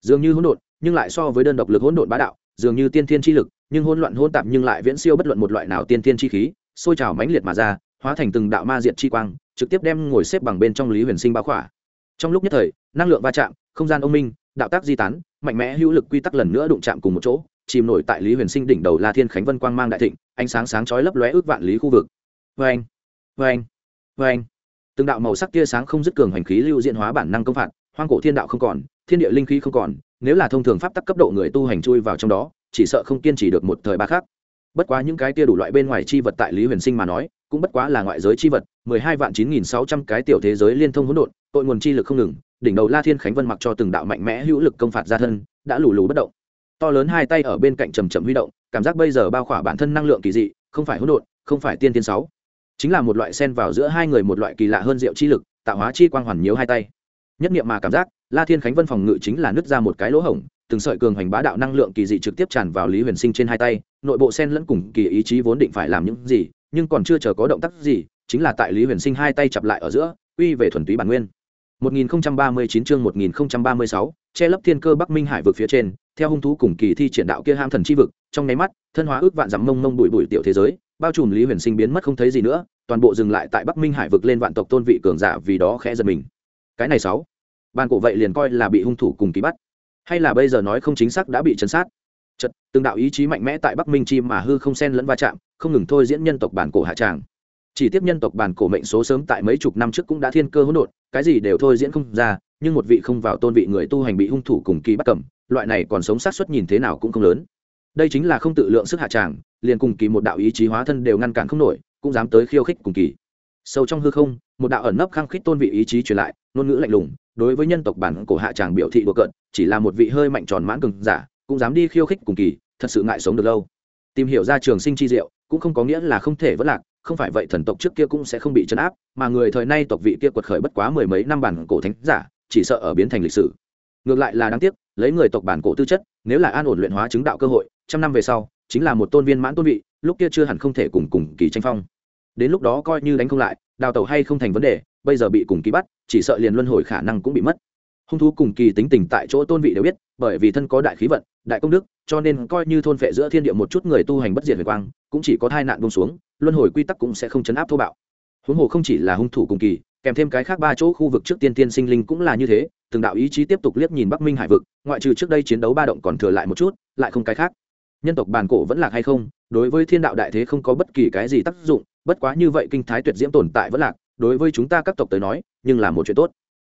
Dường như hỗn độn, nhưng lại so với đơn độc lực hỗn độn bá đạo, dường như tiên thiên chi lực, nhưng hỗn loạn hỗn tạp nhưng lại viễn siêu bất luận một loại nào tiên thiên chi khí, sôi trào mãnh liệt mà ra, hóa thành từng đạo ma diệt chi quang, trực tiếp đem ngồi xếp bằng bên trong lý huyền sinh bá khỏa. Trong lúc nhất thời, năng lượng va chạm, không gian ông minh, đạo tác di tán, mạnh mẽ hữu lực quy tắc lần nữa đụng chạm cùng một chỗ chìm nổi tại lý huyền sinh đỉnh đầu la thiên khánh vân quang mang đại thịnh, ánh sáng sáng chói lấp lóe ước vạn lý khu vực. Vê anh vê anh vê anh từng đạo màu sắc tia sáng không dứt cường hành khí lưu diện hóa bản năng công phạt, hoang cổ thiên đạo không còn, thiên địa linh khí không còn, nếu là thông thường pháp tắc cấp độ người tu hành chui vào trong đó, chỉ sợ không kiên trì được một thời ba khác bất quá những cái tia đủ loại bên ngoài chi vật tại lý huyền sinh mà nói, cũng bất quá là ngoại giới chi vật, mười hai vạn chín nghìn sáu trăm cái tiểu thế giới liên thông hỗn độn, tội nguồn chi lực không ngừng, đỉnh đầu la thiên khánh vân mặc cho từng đạo mạnh mẽ hữu lực công phạt ra thân, đã lù lù bất động to lớn hai tay ở bên cạnh chầm chậm huy động cảm giác bây giờ bao khỏa bản thân năng lượng kỳ dị không phải hỗn độn không phải tiên tiên sáu. Chính là một loại sen vào giữa hai người một loại kỳ lạ hơn diệu chi lực tạo hóa chi quang hoàn nhiễu hai tay. Nhất niệm mà cảm giác la thiên khánh vân phòng ngự chính là nứt ra một cái lỗ hổng từng sợi cường hành bá đạo năng lượng kỳ dị trực tiếp tràn vào lý huyền sinh trên hai tay nội bộ sen lẫn cùng kỳ ý chí vốn định phải làm những gì nhưng còn chưa chờ có động tác gì chính là tại lý huyền sinh hai tay chặp lại ở giữa uy về thuần túy bản nguyên. 1039 chương 1036, che lấp thiên cơ Bắc Minh Hải vực phía trên, theo hung thú cùng kỳ thi triển đạo kia ham thần chi vực, trong nháy mắt, thân hóa ước vạn dặm mông mông bụi bụi tiểu thế giới, bao trùm Lý Huyền Sinh biến mất không thấy gì nữa, toàn bộ dừng lại tại Bắc Minh Hải vực lên vạn tộc tôn vị cường giả vì đó khẽ giật mình. Cái này sáu, ban cổ vậy liền coi là bị hung thủ cùng kỳ bắt, hay là bây giờ nói không chính xác đã bị chấn sát. Chợt, từng đạo ý chí mạnh mẽ tại Bắc Minh chi mà hư không xen lẫn va chạm, không ngừng thôi diễn nhân tộc bản cổ hạ tràng chỉ tiếp nhân tộc bản cổ mệnh số sớm tại mấy chục năm trước cũng đã thiên cơ hỗn độn cái gì đều thôi diễn không ra nhưng một vị không vào tôn vị người tu hành bị hung thủ cùng kỳ bắt cầm loại này còn sống sát xuất nhìn thế nào cũng không lớn. Đây chính là không tự lượng sức hạ tràng, liền cùng kỳ một đạo ý chí hóa thân đều ngăn cản không nổi, cũng dám tới khiêu khích cùng kỳ. Sâu trong hư không, một đạo ẩn nấp khăng khít tôn vị ý chí truyền lại, ngôn ngữ lạnh lùng, đối với nhân tộc bản cổ hạ tràng biểu thị đùa cợt, chỉ là một vị hơi mạnh tròn mãn cường giả, cũng dám đi khiêu khích cùng kỳ, thật sự ngại sống được lâu. Tìm hiểu ra trường sinh chi diệu, cũng không có nghĩa là không thể vất lạc, không phải vậy thần tộc trước kia cũng sẽ không bị chấn áp, mà người thời nay tộc vị kia quật khởi bất quá mười mấy năm bản cổ thánh giả, chỉ sợ ở biến thành lịch sử. Ngược lại là đáng tiếc lấy người tộc bản cổ tư chất, nếu là an ổn luyện hóa chứng đạo cơ hội, trăm năm về sau, chính là một tôn viên mãn tôn vị, lúc kia chưa hẳn không thể cùng cùng kỳ tranh phong. Đến lúc đó coi như đánh không lại, đào tẩu hay không thành vấn đề, bây giờ bị cùng kỳ bắt, chỉ sợ liền luân hồi khả năng cũng bị mất. Hung thú cùng kỳ tính tình tại chỗ tôn vị đều biết, bởi vì thân có đại khí vận, đại công đức, cho nên coi như thôn phệ giữa thiên địa một chút người tu hành bất diệt huyền quang, cũng chỉ có tai nạn bông xuống, luân hồi quy tắc cũng sẽ không chấn áp thô bạo. Huống hồ không chỉ là hung thủ cùng kỳ kèm thêm cái khác ba chỗ khu vực trước tiên tiên sinh linh cũng là như thế, từng đạo ý chí tiếp tục liếc nhìn bắc minh hải vực, ngoại trừ trước đây chiến đấu ba động còn thừa lại một chút, lại không cái khác. Nhân tộc bàn cổ vẫn lạc hay không, đối với thiên đạo đại thế không có bất kỳ cái gì tác dụng, bất quá như vậy kinh thái tuyệt diễm tồn tại vẫn lạc, đối với chúng ta các tộc tới nói, nhưng là một chuyện tốt.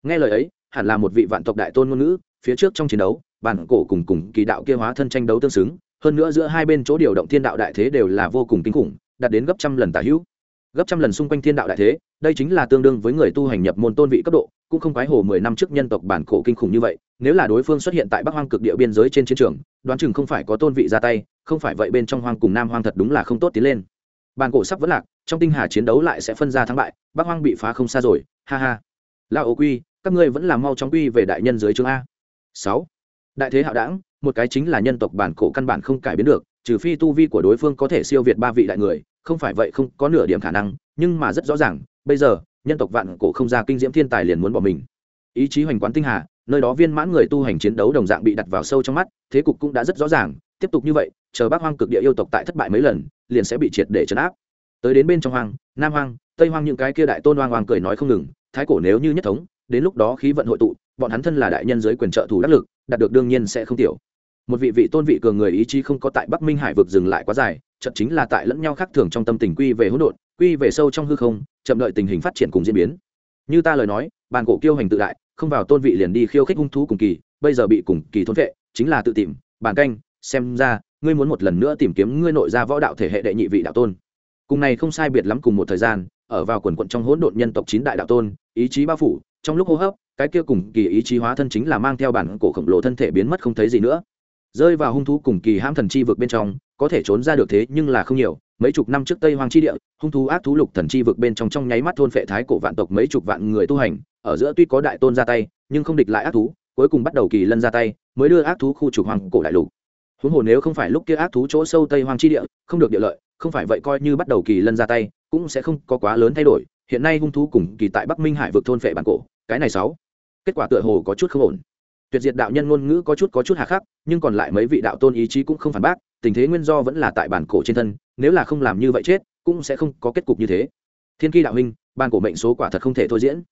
Nghe lời ấy, hẳn là một vị vạn tộc đại tôn ngôn ngữ, phía trước trong chiến đấu, bản cổ cùng cùng kỳ đạo kia hóa thân tranh đấu tương xứng, hơn nữa giữa hai bên chỗ điều động thiên đạo đại thế đều là vô cùng kinh khủng, đạt đến gấp trăm lần tả hữu gấp trăm lần xung quanh thiên đạo đại thế, đây chính là tương đương với người tu hành nhập môn tôn vị cấp độ, cũng không quái hồ mười năm trước nhân tộc bản cổ kinh khủng như vậy, nếu là đối phương xuất hiện tại bắc hoang cực địa biên giới trên chiến trường, đoán chừng không phải có tôn vị ra tay, không phải vậy bên trong hoang cùng nam hoang thật đúng là không tốt tiến lên. Bản cổ sắp vẫn lạc, trong tinh hà chiến đấu lại sẽ phân ra thắng bại, bắc hoang bị phá không xa rồi, ha ha. La ô quy, các ngươi vẫn là mau chóng quy về đại nhân dưới chương a. Sáu. Đại thế hạo đảng, một cái chính là nhân tộc bản cổ căn bản không cải biến được trừ phi tu vi của đối phương có thể siêu việt ba vị đại người, không phải vậy không có nửa điểm khả năng, nhưng mà rất rõ ràng, bây giờ, nhân tộc vạn cổ không ra kinh diễm thiên tài liền muốn bỏ mình. Ý chí hoành quán tinh hà, nơi đó viên mãn người tu hành chiến đấu đồng dạng bị đặt vào sâu trong mắt, thế cục cũng đã rất rõ ràng, tiếp tục như vậy, chờ bác hoang cực địa yêu tộc tại thất bại mấy lần, liền sẽ bị triệt để chấn áp. Tới đến bên trong hoang, nam hoang, tây hoang những cái kia đại tôn hoang hoang cười nói không ngừng, thái cổ nếu như nhất thống, đến lúc đó khí vận hội tụ, bọn hắn thân là đại nhân giới quyền trợ thủ đắc lực, đạt được đương nhiên sẽ không tiểu một vị vị tôn vị cường người ý chí không có tại bắc minh hải vực dừng lại quá dài chậm chính là tại lẫn nhau khác thường trong tâm tình quy về hỗn độn, quy về sâu trong hư không, chậm đợi tình hình phát triển cùng diễn biến. Như ta lời nói, bàn cổ kiêu hành tự đại, không vào tôn vị liền đi khiêu khích hung thú cùng kỳ, bây giờ bị cùng kỳ thôn vệ, chính là tự tìm, bàn canh, xem ra, ngươi muốn một lần nữa tìm kiếm ngươi nội gia võ đạo thể hệ đệ nhị vị đạo tôn. Cùng này không sai biệt lắm cùng một thời gian, ở vào quần quận trong hỗn độn nhân tộc chín đại đạo tôn, ý chí bao phủ, trong lúc hô hấp, cái kia cùng kỳ ý chí hóa thân chính là mang theo bản cổ khổng lồ thân thể biến mất không thấy gì nữa rơi vào hung thú cùng kỳ hãm thần chi vực bên trong, có thể trốn ra được thế nhưng là không nhiều. Mấy chục năm trước tây hoang chi địa, hung thú ác thú lục thần chi vực bên trong trong nháy mắt thôn phệ thái cổ vạn tộc mấy chục vạn người tu hành, ở giữa tuy có đại tôn ra tay, nhưng không địch lại ác thú, cuối cùng bắt đầu kỳ lân ra tay, mới đưa ác thú khu trục hoàng cổ đại lục. Huống hồ nếu không phải lúc kia ác thú chỗ sâu tây hoang chi địa, không được địa lợi, không phải vậy coi như bắt đầu kỳ lân ra tay, cũng sẽ không có quá lớn thay đổi. Hiện nay hung thú cùng kỳ tại bắc minh hải vực thôn phệ bản cổ, cái này sáu. Kết quả tựa hồ có chút không ổn tuyệt diệt đạo nhân ngôn ngữ có chút có chút hà khắc, nhưng còn lại mấy vị đạo tôn ý chí cũng không phản bác, tình thế nguyên do vẫn là tại bản cổ trên thân, nếu là không làm như vậy chết, cũng sẽ không có kết cục như thế. Thiên kỳ đạo huynh ban cổ mệnh số quả thật không thể thôi diễn.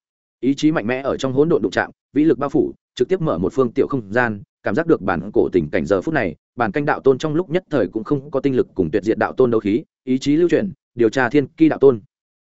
Ý chí mạnh mẽ ở trong hỗn độn đụng chạm, vĩ lực bao phủ, trực tiếp mở một phương tiểu không gian, cảm giác được bản cổ tình cảnh giờ phút này, bản canh đạo tôn trong lúc nhất thời cũng không có tinh lực cùng tuyệt diệt đạo tôn đấu khí, ý chí lưu chuyển, điều tra thiên kỳ đạo tôn.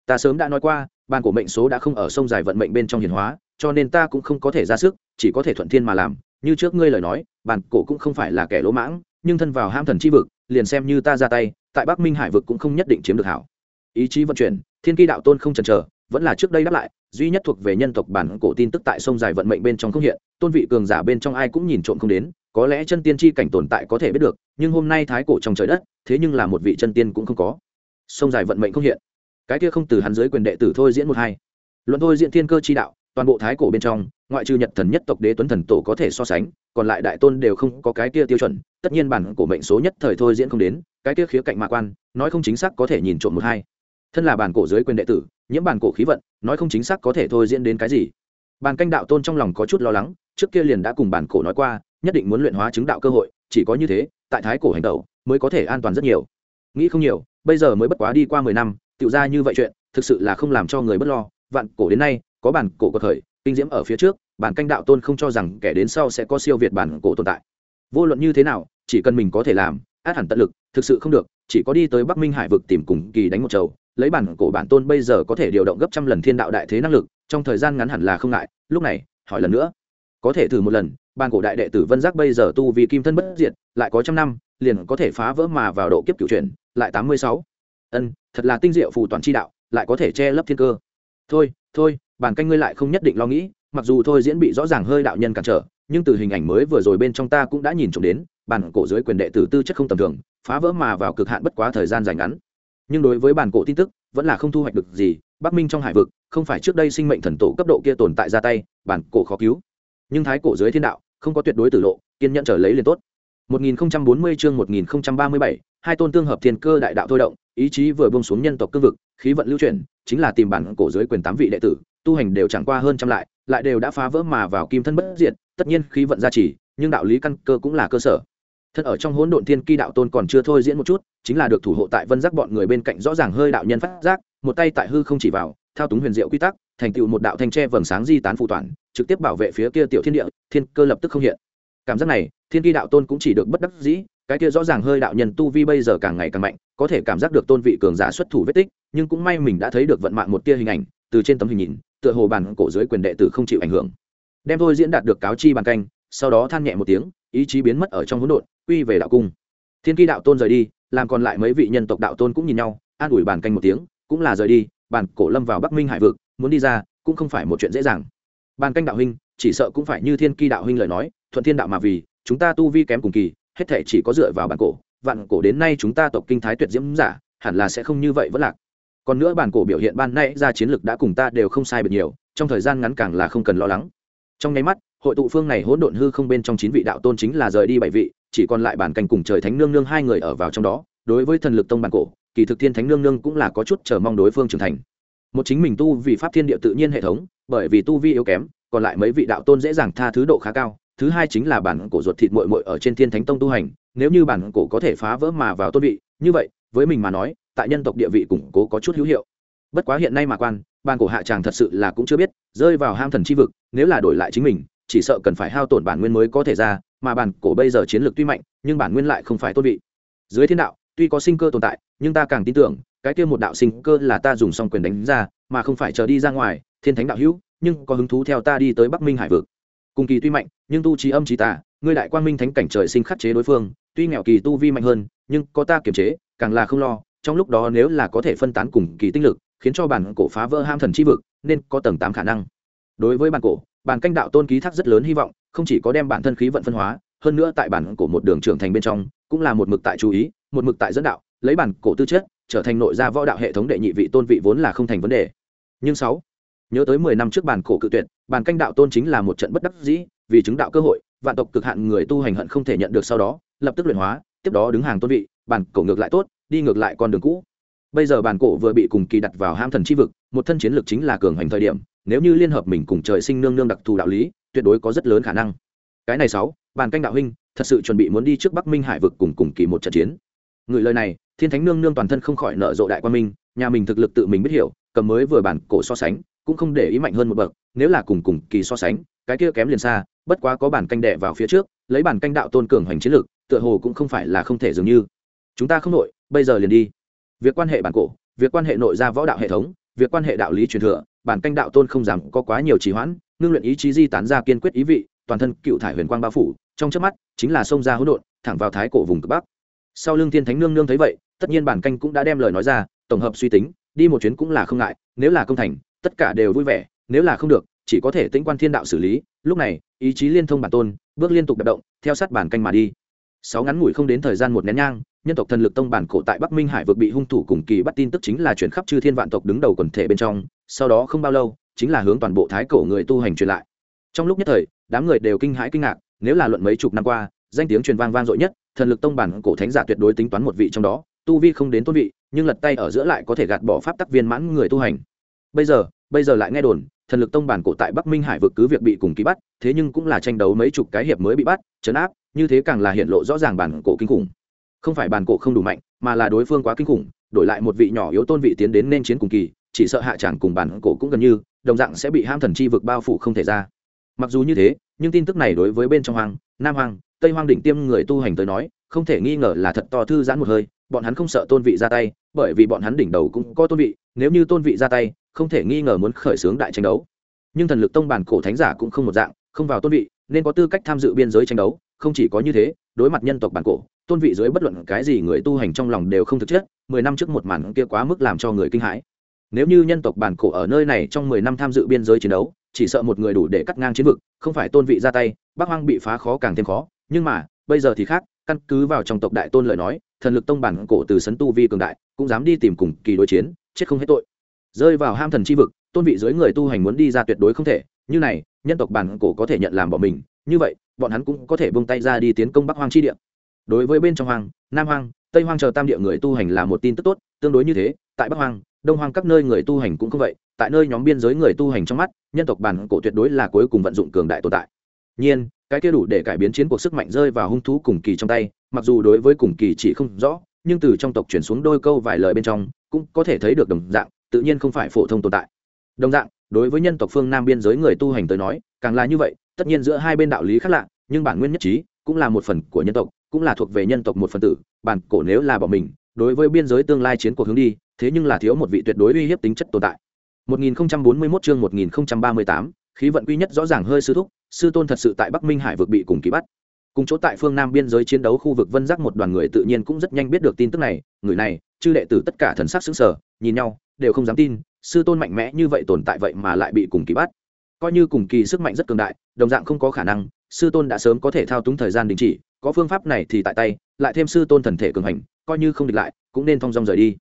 Ta sớm đã nói qua, bản cổ mệnh số đã không ở sông dài vận mệnh bên trong hiền hóa cho nên ta cũng không có thể ra sức, chỉ có thể thuận thiên mà làm. Như trước ngươi lời nói, bản cổ cũng không phải là kẻ lỗ mãng, nhưng thân vào ham thần chi vực, liền xem như ta ra tay, tại bắc minh hải vực cũng không nhất định chiếm được hảo. Ý chí vận chuyển, thiên kỳ đạo tôn không chần chờ, vẫn là trước đây đáp lại, duy nhất thuộc về nhân tộc bản cổ tin tức tại sông dài vận mệnh bên trong không hiện, tôn vị cường giả bên trong ai cũng nhìn trộm không đến, có lẽ chân tiên chi cảnh tồn tại có thể biết được, nhưng hôm nay thái cổ trong trời đất, thế nhưng là một vị chân tiên cũng không có. Sông dài vận mệnh không hiện. Cái kia không từ hắn dưới quyền đệ tử thôi diễn một hai. Luận thôi diễn thiên cơ chi đạo toàn bộ thái cổ bên trong, ngoại trừ nhật thần nhất tộc đế tuấn thần tổ có thể so sánh, còn lại đại tôn đều không có cái kia tiêu chuẩn, tất nhiên bản cổ mệnh số nhất thời thôi diễn không đến, cái kia khía cạnh mạ quan, nói không chính xác có thể nhìn trộm một hai. Thân là bản cổ dưới quyền đệ tử, nhiễm bản cổ khí vận, nói không chính xác có thể thôi diễn đến cái gì. Bàn canh đạo tôn trong lòng có chút lo lắng, trước kia liền đã cùng bản cổ nói qua, nhất định muốn luyện hóa chứng đạo cơ hội, chỉ có như thế, tại thái cổ hành tẩu, mới có thể an toàn rất nhiều. Nghĩ không nhiều, bây giờ mới bất quá đi qua mười năm tự ra như vậy chuyện, thực sự là không làm cho người bất lo, vạn cổ đến nay có bản cổ có thời kinh diễm ở phía trước, bản canh đạo tôn không cho rằng kẻ đến sau sẽ có siêu việt bản cổ tồn tại. Vô luận như thế nào, chỉ cần mình có thể làm, át hẳn tận lực, thực sự không được, chỉ có đi tới bắc minh hải vực tìm cùng kỳ đánh một chầu, lấy bản cổ bản tôn bây giờ có thể điều động gấp trăm lần thiên đạo đại thế năng lực, trong thời gian ngắn hẳn là không ngại, lúc này, hỏi lần nữa. Có thể thử một lần, bản cổ đại đệ tử vân giác bây giờ tu vì kim thân bất diệt, lại có trăm năm, liền có thể phá vỡ mà vào độ kiếp cửu chuyển, lại tám mươi sáu. Ân, thật là tinh diệu phù toàn chi đạo, lại có thể che lấp thiên cơ. Thôi thôi bản canh ngươi lại không nhất định lo nghĩ mặc dù thôi diễn bị rõ ràng hơi đạo nhân cản trở nhưng từ hình ảnh mới vừa rồi bên trong ta cũng đã nhìn trộm đến bản cổ dưới quyền đệ tử tư chất không tầm thường phá vỡ mà vào cực hạn bất quá thời gian dài ngắn. Nhưng đối với bản cổ tin tức vẫn là không thu hoạch được gì bắc minh trong hải vực không phải trước đây sinh mệnh thần tổ cấp độ kia tồn tại ra tay bản cổ khó cứu. Nhưng thái cổ dưới thiên đạo không có tuyệt đối tử lộ kiên nhẫn trở lấy liền tốt. 1040 chương 1037, hai tôn tương hợp thiên cơ đại đạo thôi động ý chí vừa buông xuống nhân tộc cương vực khí vận lưu chuyển chính là tìm bản cổ dưới quyền tám vị đệ tử tu hành đều chẳng qua hơn trăm lại lại đều đã phá vỡ mà vào kim thân bất diệt, tất nhiên khí vận gia trì, nhưng đạo lý căn cơ cũng là cơ sở. Thân ở trong hỗn độn thiên kỳ đạo tôn còn chưa thôi diễn một chút, chính là được thủ hộ tại vân giác bọn người bên cạnh rõ ràng hơi đạo nhân phát giác, một tay tại hư không chỉ vào, thao túng huyền diệu quy tắc, thành tựu một đạo thanh tre vầng sáng di tán phụ toàn, trực tiếp bảo vệ phía kia tiểu thiên địa, thiên cơ lập tức không hiện. Cảm giác này, thiên kỳ đạo tôn cũng chỉ được bất đắc dĩ, cái kia rõ ràng hơi đạo nhân tu vi bây giờ càng ngày càng mạnh, có thể cảm giác được tôn vị cường giả xuất thủ vết tích, nhưng cũng may mình đã thấy được vận mạng một tia hình ảnh từ trên tấm hình nhìn, tựa hồ bản cổ dưới quyền đệ tử không chịu ảnh hưởng. Đem thôi diễn đạt được cáo chi bàn canh, sau đó than nhẹ một tiếng, ý chí biến mất ở trong hỗn độn, quy về đạo cung. Thiên kỳ đạo tôn rời đi, làm còn lại mấy vị nhân tộc đạo tôn cũng nhìn nhau, an ủi bàn canh một tiếng, cũng là rời đi bàn cổ lâm vào bắc minh hải vực, muốn đi ra, cũng không phải một chuyện dễ dàng. Bàn canh đạo huynh, chỉ sợ cũng phải như thiên kỳ đạo huynh lời nói, thuận thiên đạo mà vì, chúng ta tu vi kém cùng kỳ, hết thể chỉ có dựa vào bản cổ, vạn cổ đến nay chúng ta tộc kinh thái tuyệt diễm giả, hẳn là sẽ không như vậy vẫn lạc còn nữa bản cổ biểu hiện ban nay ra chiến lược đã cùng ta đều không sai biệt nhiều, trong thời gian ngắn càng là không cần lo lắng. Trong nháy mắt, hội tụ phương này hỗn độn hư không bên trong chín vị đạo tôn chính là rời đi bảy vị, chỉ còn lại bản cảnh cùng trời thánh nương nương hai người ở vào trong đó. Đối với thần lực tông bản cổ, kỳ thực thiên thánh nương nương cũng là có chút chờ mong đối phương trưởng thành. Một chính mình tu vì pháp thiên địa tự nhiên hệ thống, bởi vì tu vi yếu kém, còn lại mấy vị đạo tôn dễ dàng tha thứ độ khá cao. Thứ hai chính là bản cổ ruột thịt muội muội ở trên thiên thánh tông tu hành, nếu như bản cổ có thể phá vỡ mà vào tôn vị, như vậy, với mình mà nói tại nhân tộc địa vị củng cố có chút hữu hiệu. Bất quá hiện nay mà quan ban cổ hạ tràng thật sự là cũng chưa biết, rơi vào ham thần chi vực, nếu là đổi lại chính mình, chỉ sợ cần phải hao tổn bản nguyên mới có thể ra, mà bản cổ bây giờ chiến lược tuy mạnh, nhưng bản nguyên lại không phải tôn vị. Dưới thiên đạo, tuy có sinh cơ tồn tại, nhưng ta càng tin tưởng, cái kia một đạo sinh cơ là ta dùng xong quyền đánh ra, mà không phải chờ đi ra ngoài, thiên thánh đạo hữu, nhưng có hứng thú theo ta đi tới bắc minh hải vực. Cùng kỳ tuy mạnh, nhưng tu trí âm trí tà, ngươi đại quang minh thánh cảnh trời sinh khắc chế đối phương, tuy nghèo kỳ tu vi mạnh hơn, nhưng có ta kiềm chế, càng là không lo trong lúc đó nếu là có thể phân tán cùng kỳ tinh lực, khiến cho bản cổ phá vỡ ham thần chi vực, nên có tầng tám khả năng. Đối với bản cổ, bản canh đạo tôn ký thác rất lớn hy vọng, không chỉ có đem bản thân khí vận phân hóa, hơn nữa tại bản cổ một đường trưởng thành bên trong, cũng là một mực tại chú ý, một mực tại dẫn đạo, lấy bản cổ tư chất, trở thành nội gia võ đạo hệ thống đệ nhị vị tôn vị vốn là không thành vấn đề. Nhưng sáu, nhớ tới mười năm trước bản cổ cự tuyệt, bản canh đạo tôn chính là một trận bất đắc dĩ, vì chứng đạo cơ hội, vạn tộc cực hạn người tu hành hận không thể nhận được sau đó, lập tức luyện hóa, tiếp đó đứng hàng tôn vị, bản cổ ngược lại tốt đi ngược lại con đường cũ. Bây giờ bản cổ vừa bị cùng kỳ đặt vào ham thần chi vực, một thân chiến lược chính là cường hành thời điểm, nếu như liên hợp mình cùng trời sinh nương nương đặc thù đạo lý, tuyệt đối có rất lớn khả năng. Cái này sáu, bàn canh đạo huynh, thật sự chuẩn bị muốn đi trước bắc minh hải vực cùng cùng kỳ một trận chiến. Người lời này, thiên thánh nương nương toàn thân không khỏi nợ rộ đại quan minh, nhà mình thực lực tự mình biết hiểu, cầm mới vừa bản cổ so sánh, cũng không để ý mạnh hơn một bậc, nếu là cùng cùng kỳ so sánh, cái kia kém liền xa, bất quá có bản canh đệ vào phía trước, lấy bản canh đạo tôn cường hành chiến lược tựa hồ cũng không phải là không thể dường như. Chúng ta không nội bây giờ liền đi. Việc quan hệ bản cổ, việc quan hệ nội gia võ đạo hệ thống, việc quan hệ đạo lý truyền thừa, bản canh đạo tôn không dám có quá nhiều trì hoãn, ngưng luyện ý chí di tán ra kiên quyết ý vị, toàn thân cựu thải huyền quang bao phủ, trong trước mắt, chính là sông ra hỗn độn, thẳng vào thái cổ vùng cực bắc. Sau lưng thiên thánh nương nương thấy vậy, tất nhiên bản canh cũng đã đem lời nói ra, tổng hợp suy tính, đi một chuyến cũng là không ngại, nếu là công thành, tất cả đều vui vẻ, nếu là không được, chỉ có thể tĩnh quan thiên đạo xử lý. Lúc này, ý chí liên thông bản tôn, bước liên tục đập động, theo sát bản canh mà đi. Sáu ngắn ngủi không đến thời gian một nén nhang nhân tộc thần lực tông bản cổ tại bắc minh hải vực bị hung thủ cùng kỳ bắt tin tức chính là chuyển khắp chư thiên vạn tộc đứng đầu quần thể bên trong, sau đó không bao lâu, chính là hướng toàn bộ thái cổ người tu hành truyền lại. Trong lúc nhất thời, đám người đều kinh hãi kinh ngạc, nếu là luận mấy chục năm qua, danh tiếng truyền vang vang dội nhất, thần lực tông bản cổ thánh giả tuyệt đối tính toán một vị trong đó, tu vi không đến tôn vị, nhưng lật tay ở giữa lại có thể gạt bỏ pháp tắc viên mãn người tu hành. Bây giờ bây giờ lại nghe đồn, thần lực tông bản cổ tại bắc minh hải vực cứ việc bị cùng ký bắt, thế nhưng cũng là tranh đấu mấy chục cái hiệp mới bị bắt chấn áp, như thế càng là hiện lộ rõ ràng bản cổ kinh khủng không phải bản cổ không đủ mạnh, mà là đối phương quá kinh khủng, đổi lại một vị nhỏ yếu tôn vị tiến đến nên chiến cùng kỳ, chỉ sợ hạ chẳng cùng bản cổ cũng gần như, đồng dạng sẽ bị ham thần chi vực bao phủ không thể ra. Mặc dù như thế, nhưng tin tức này đối với bên trong hoàng nam hoàng tây hoàng đỉnh tiêm người tu hành tới nói, không thể nghi ngờ là thật to thư giãn một hơi, bọn hắn không sợ tôn vị ra tay, bởi vì bọn hắn đỉnh đầu cũng có tôn vị, nếu như tôn vị ra tay, không thể nghi ngờ muốn khởi xướng đại tranh đấu. Nhưng thần lực tông bản cổ thánh giả cũng không một dạng, không vào tôn vị, nên có tư cách tham dự biên giới tranh đấu, không chỉ có như thế, đối mặt nhân tộc bản cổ tôn vị dưới bất luận cái gì người tu hành trong lòng đều không thực chất, mười năm trước một màn kia quá mức làm cho người kinh hãi. Nếu như nhân tộc bản cổ ở nơi này trong mười năm tham dự biên giới chiến đấu, chỉ sợ một người đủ để cắt ngang chiến vực, không phải tôn vị ra tay bắc hoang bị phá khó càng thêm khó. Nhưng mà, bây giờ thì khác, căn cứ vào trong tộc đại tôn lời nói, thần lực tông bản cổ từ sấn tu vi cường đại, cũng dám đi tìm cùng kỳ đối chiến, chết không hết tội. Rơi vào ham thần chi vực, tôn vị dưới người tu hành muốn đi ra tuyệt đối không thể, như này, nhân tộc bản cổ có thể nhận làm bọn mình, như vậy, bọn hắn cũng có thể buông tay ra đi tiến công bắc hoang chi địa đối với bên trong hoang, nam hoang, tây hoang chờ tam địa người tu hành là một tin tức tốt, tương đối như thế, tại bắc hoang, đông hoang các nơi người tu hành cũng không vậy, tại nơi nhóm biên giới người tu hành trong mắt, nhân tộc bản cổ tuyệt đối là cuối cùng vận dụng cường đại tồn tại. Nhiên, cái kia đủ để cải biến chiến cuộc sức mạnh rơi vào hung thú cùng kỳ trong tay, mặc dù đối với cùng kỳ chỉ không rõ, nhưng từ trong tộc chuyển xuống đôi câu vài lời bên trong, cũng có thể thấy được đồng dạng, tự nhiên không phải phổ thông tồn tại. Đồng dạng, đối với nhân tộc phương nam biên giới người tu hành tới nói, càng là như vậy, tất nhiên giữa hai bên đạo lý khác lạ, nhưng bản nguyên nhất trí, cũng là một phần của nhân tộc cũng là thuộc về nhân tộc một phần tử bản cổ nếu là bỏ mình đối với biên giới tương lai chiến cuộc hướng đi thế nhưng là thiếu một vị tuyệt đối uy hiếp tính chất tồn tại. 1041 chương 1038, khí vận quy nhất rõ ràng hơi sư thúc sư tôn thật sự tại bắc minh hải vực bị cùng kỳ bắt. Cùng chỗ tại phương nam biên giới chiến đấu khu vực vân giác một đoàn người tự nhiên cũng rất nhanh biết được tin tức này người này chư đệ tử tất cả thần sắc xứng sở nhìn nhau đều không dám tin sư tôn mạnh mẽ như vậy tồn tại vậy mà lại bị cùng kỳ bắt coi như cùng kỳ sức mạnh rất cường đại, đồng dạng không có khả năng, sư tôn đã sớm có thể thao túng thời gian đình chỉ, có phương pháp này thì tại tay, lại thêm sư tôn thần thể cường hành, coi như không địch lại, cũng nên thong dong rời đi.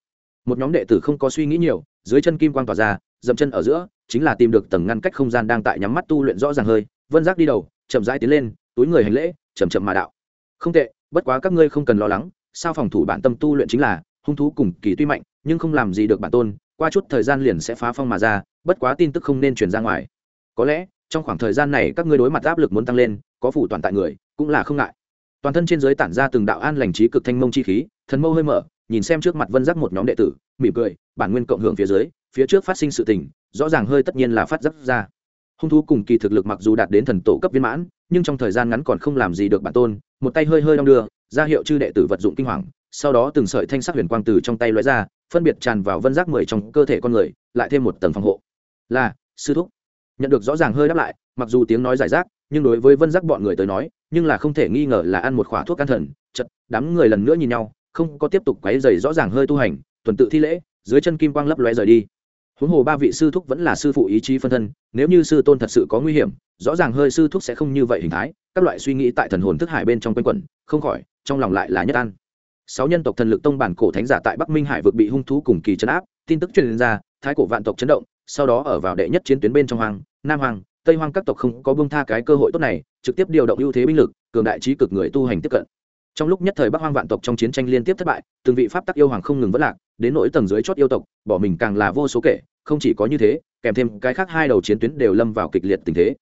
Một nhóm đệ tử không có suy nghĩ nhiều, dưới chân kim quang tỏa ra, dậm chân ở giữa, chính là tìm được tầng ngăn cách không gian đang tại nhắm mắt tu luyện rõ ràng hơi, vân giác đi đầu, chậm rãi tiến lên, túi người hành lễ, chậm chậm mà đạo. Không tệ, bất quá các ngươi không cần lo lắng, sao phòng thủ bản tâm tu luyện chính là, hung thú cùng kỳ tuy mạnh, nhưng không làm gì được bản tôn, qua chút thời gian liền sẽ phá phong mà ra, bất quá tin tức không nên truyền ra ngoài có lẽ, trong khoảng thời gian này các ngươi đối mặt áp lực muốn tăng lên, có phủ toàn tại người, cũng là không ngại. Toàn thân trên giới tản ra từng đạo an lành trí cực thanh mông chi khí, thần mâu hơi mở, nhìn xem trước mặt vân giác một nhóm đệ tử, mỉm cười, bản nguyên cộng hưởng phía dưới, phía trước phát sinh sự tình, rõ ràng hơi tất nhiên là phát giác ra. Hung thú cùng kỳ thực lực mặc dù đạt đến thần tổ cấp viên mãn, nhưng trong thời gian ngắn còn không làm gì được bản tôn, một tay hơi hơi đong đưa, ra hiệu chư đệ tử vật dụng kinh hoàng, sau đó từng sợi thanh sắc huyền quang từ trong tay lóe ra, phân biệt tràn vào vân giác mười trong cơ thể con người, lại thêm một tầng phòng hộ. Là, sư thúc nhận được rõ ràng hơi đáp lại, mặc dù tiếng nói giải rác, nhưng đối với vân giác bọn người tới nói, nhưng là không thể nghi ngờ là ăn một khỏa thuốc can thần, chật, đám người lần nữa nhìn nhau, không có tiếp tục quấy dày rõ ràng hơi tu hành, tuần tự thi lễ, dưới chân kim quang lấp loe rời đi. Huống hồ ba vị sư thúc vẫn là sư phụ ý chí phân thân, nếu như sư tôn thật sự có nguy hiểm, rõ ràng hơi sư thúc sẽ không như vậy hình thái, các loại suy nghĩ tại thần hồn thức hải bên trong quanh quẩn, không khỏi, trong lòng lại là nhất an. Sáu nhân tộc thần lực tông bản cổ thánh giả tại bắc minh hải vực bị hung thú cùng kỳ chấn áp, tin tức truyền ra, thái cổ vạn tộc chấn động, sau đó ở vào đệ nhất chiến tuyến bên trong hoàng nam hoàng tây hoang các tộc không có bông tha cái cơ hội tốt này, trực tiếp điều động ưu thế binh lực, cường đại trí cực người tu hành tiếp cận. Trong lúc nhất thời bắc hoang vạn tộc trong chiến tranh liên tiếp thất bại, từng vị pháp tắc yêu hoàng không ngừng vất lạc, đến nỗi tầng dưới chót yêu tộc, bỏ mình càng là vô số kể, không chỉ có như thế, kèm thêm cái khác hai đầu chiến tuyến đều lâm vào kịch liệt tình thế.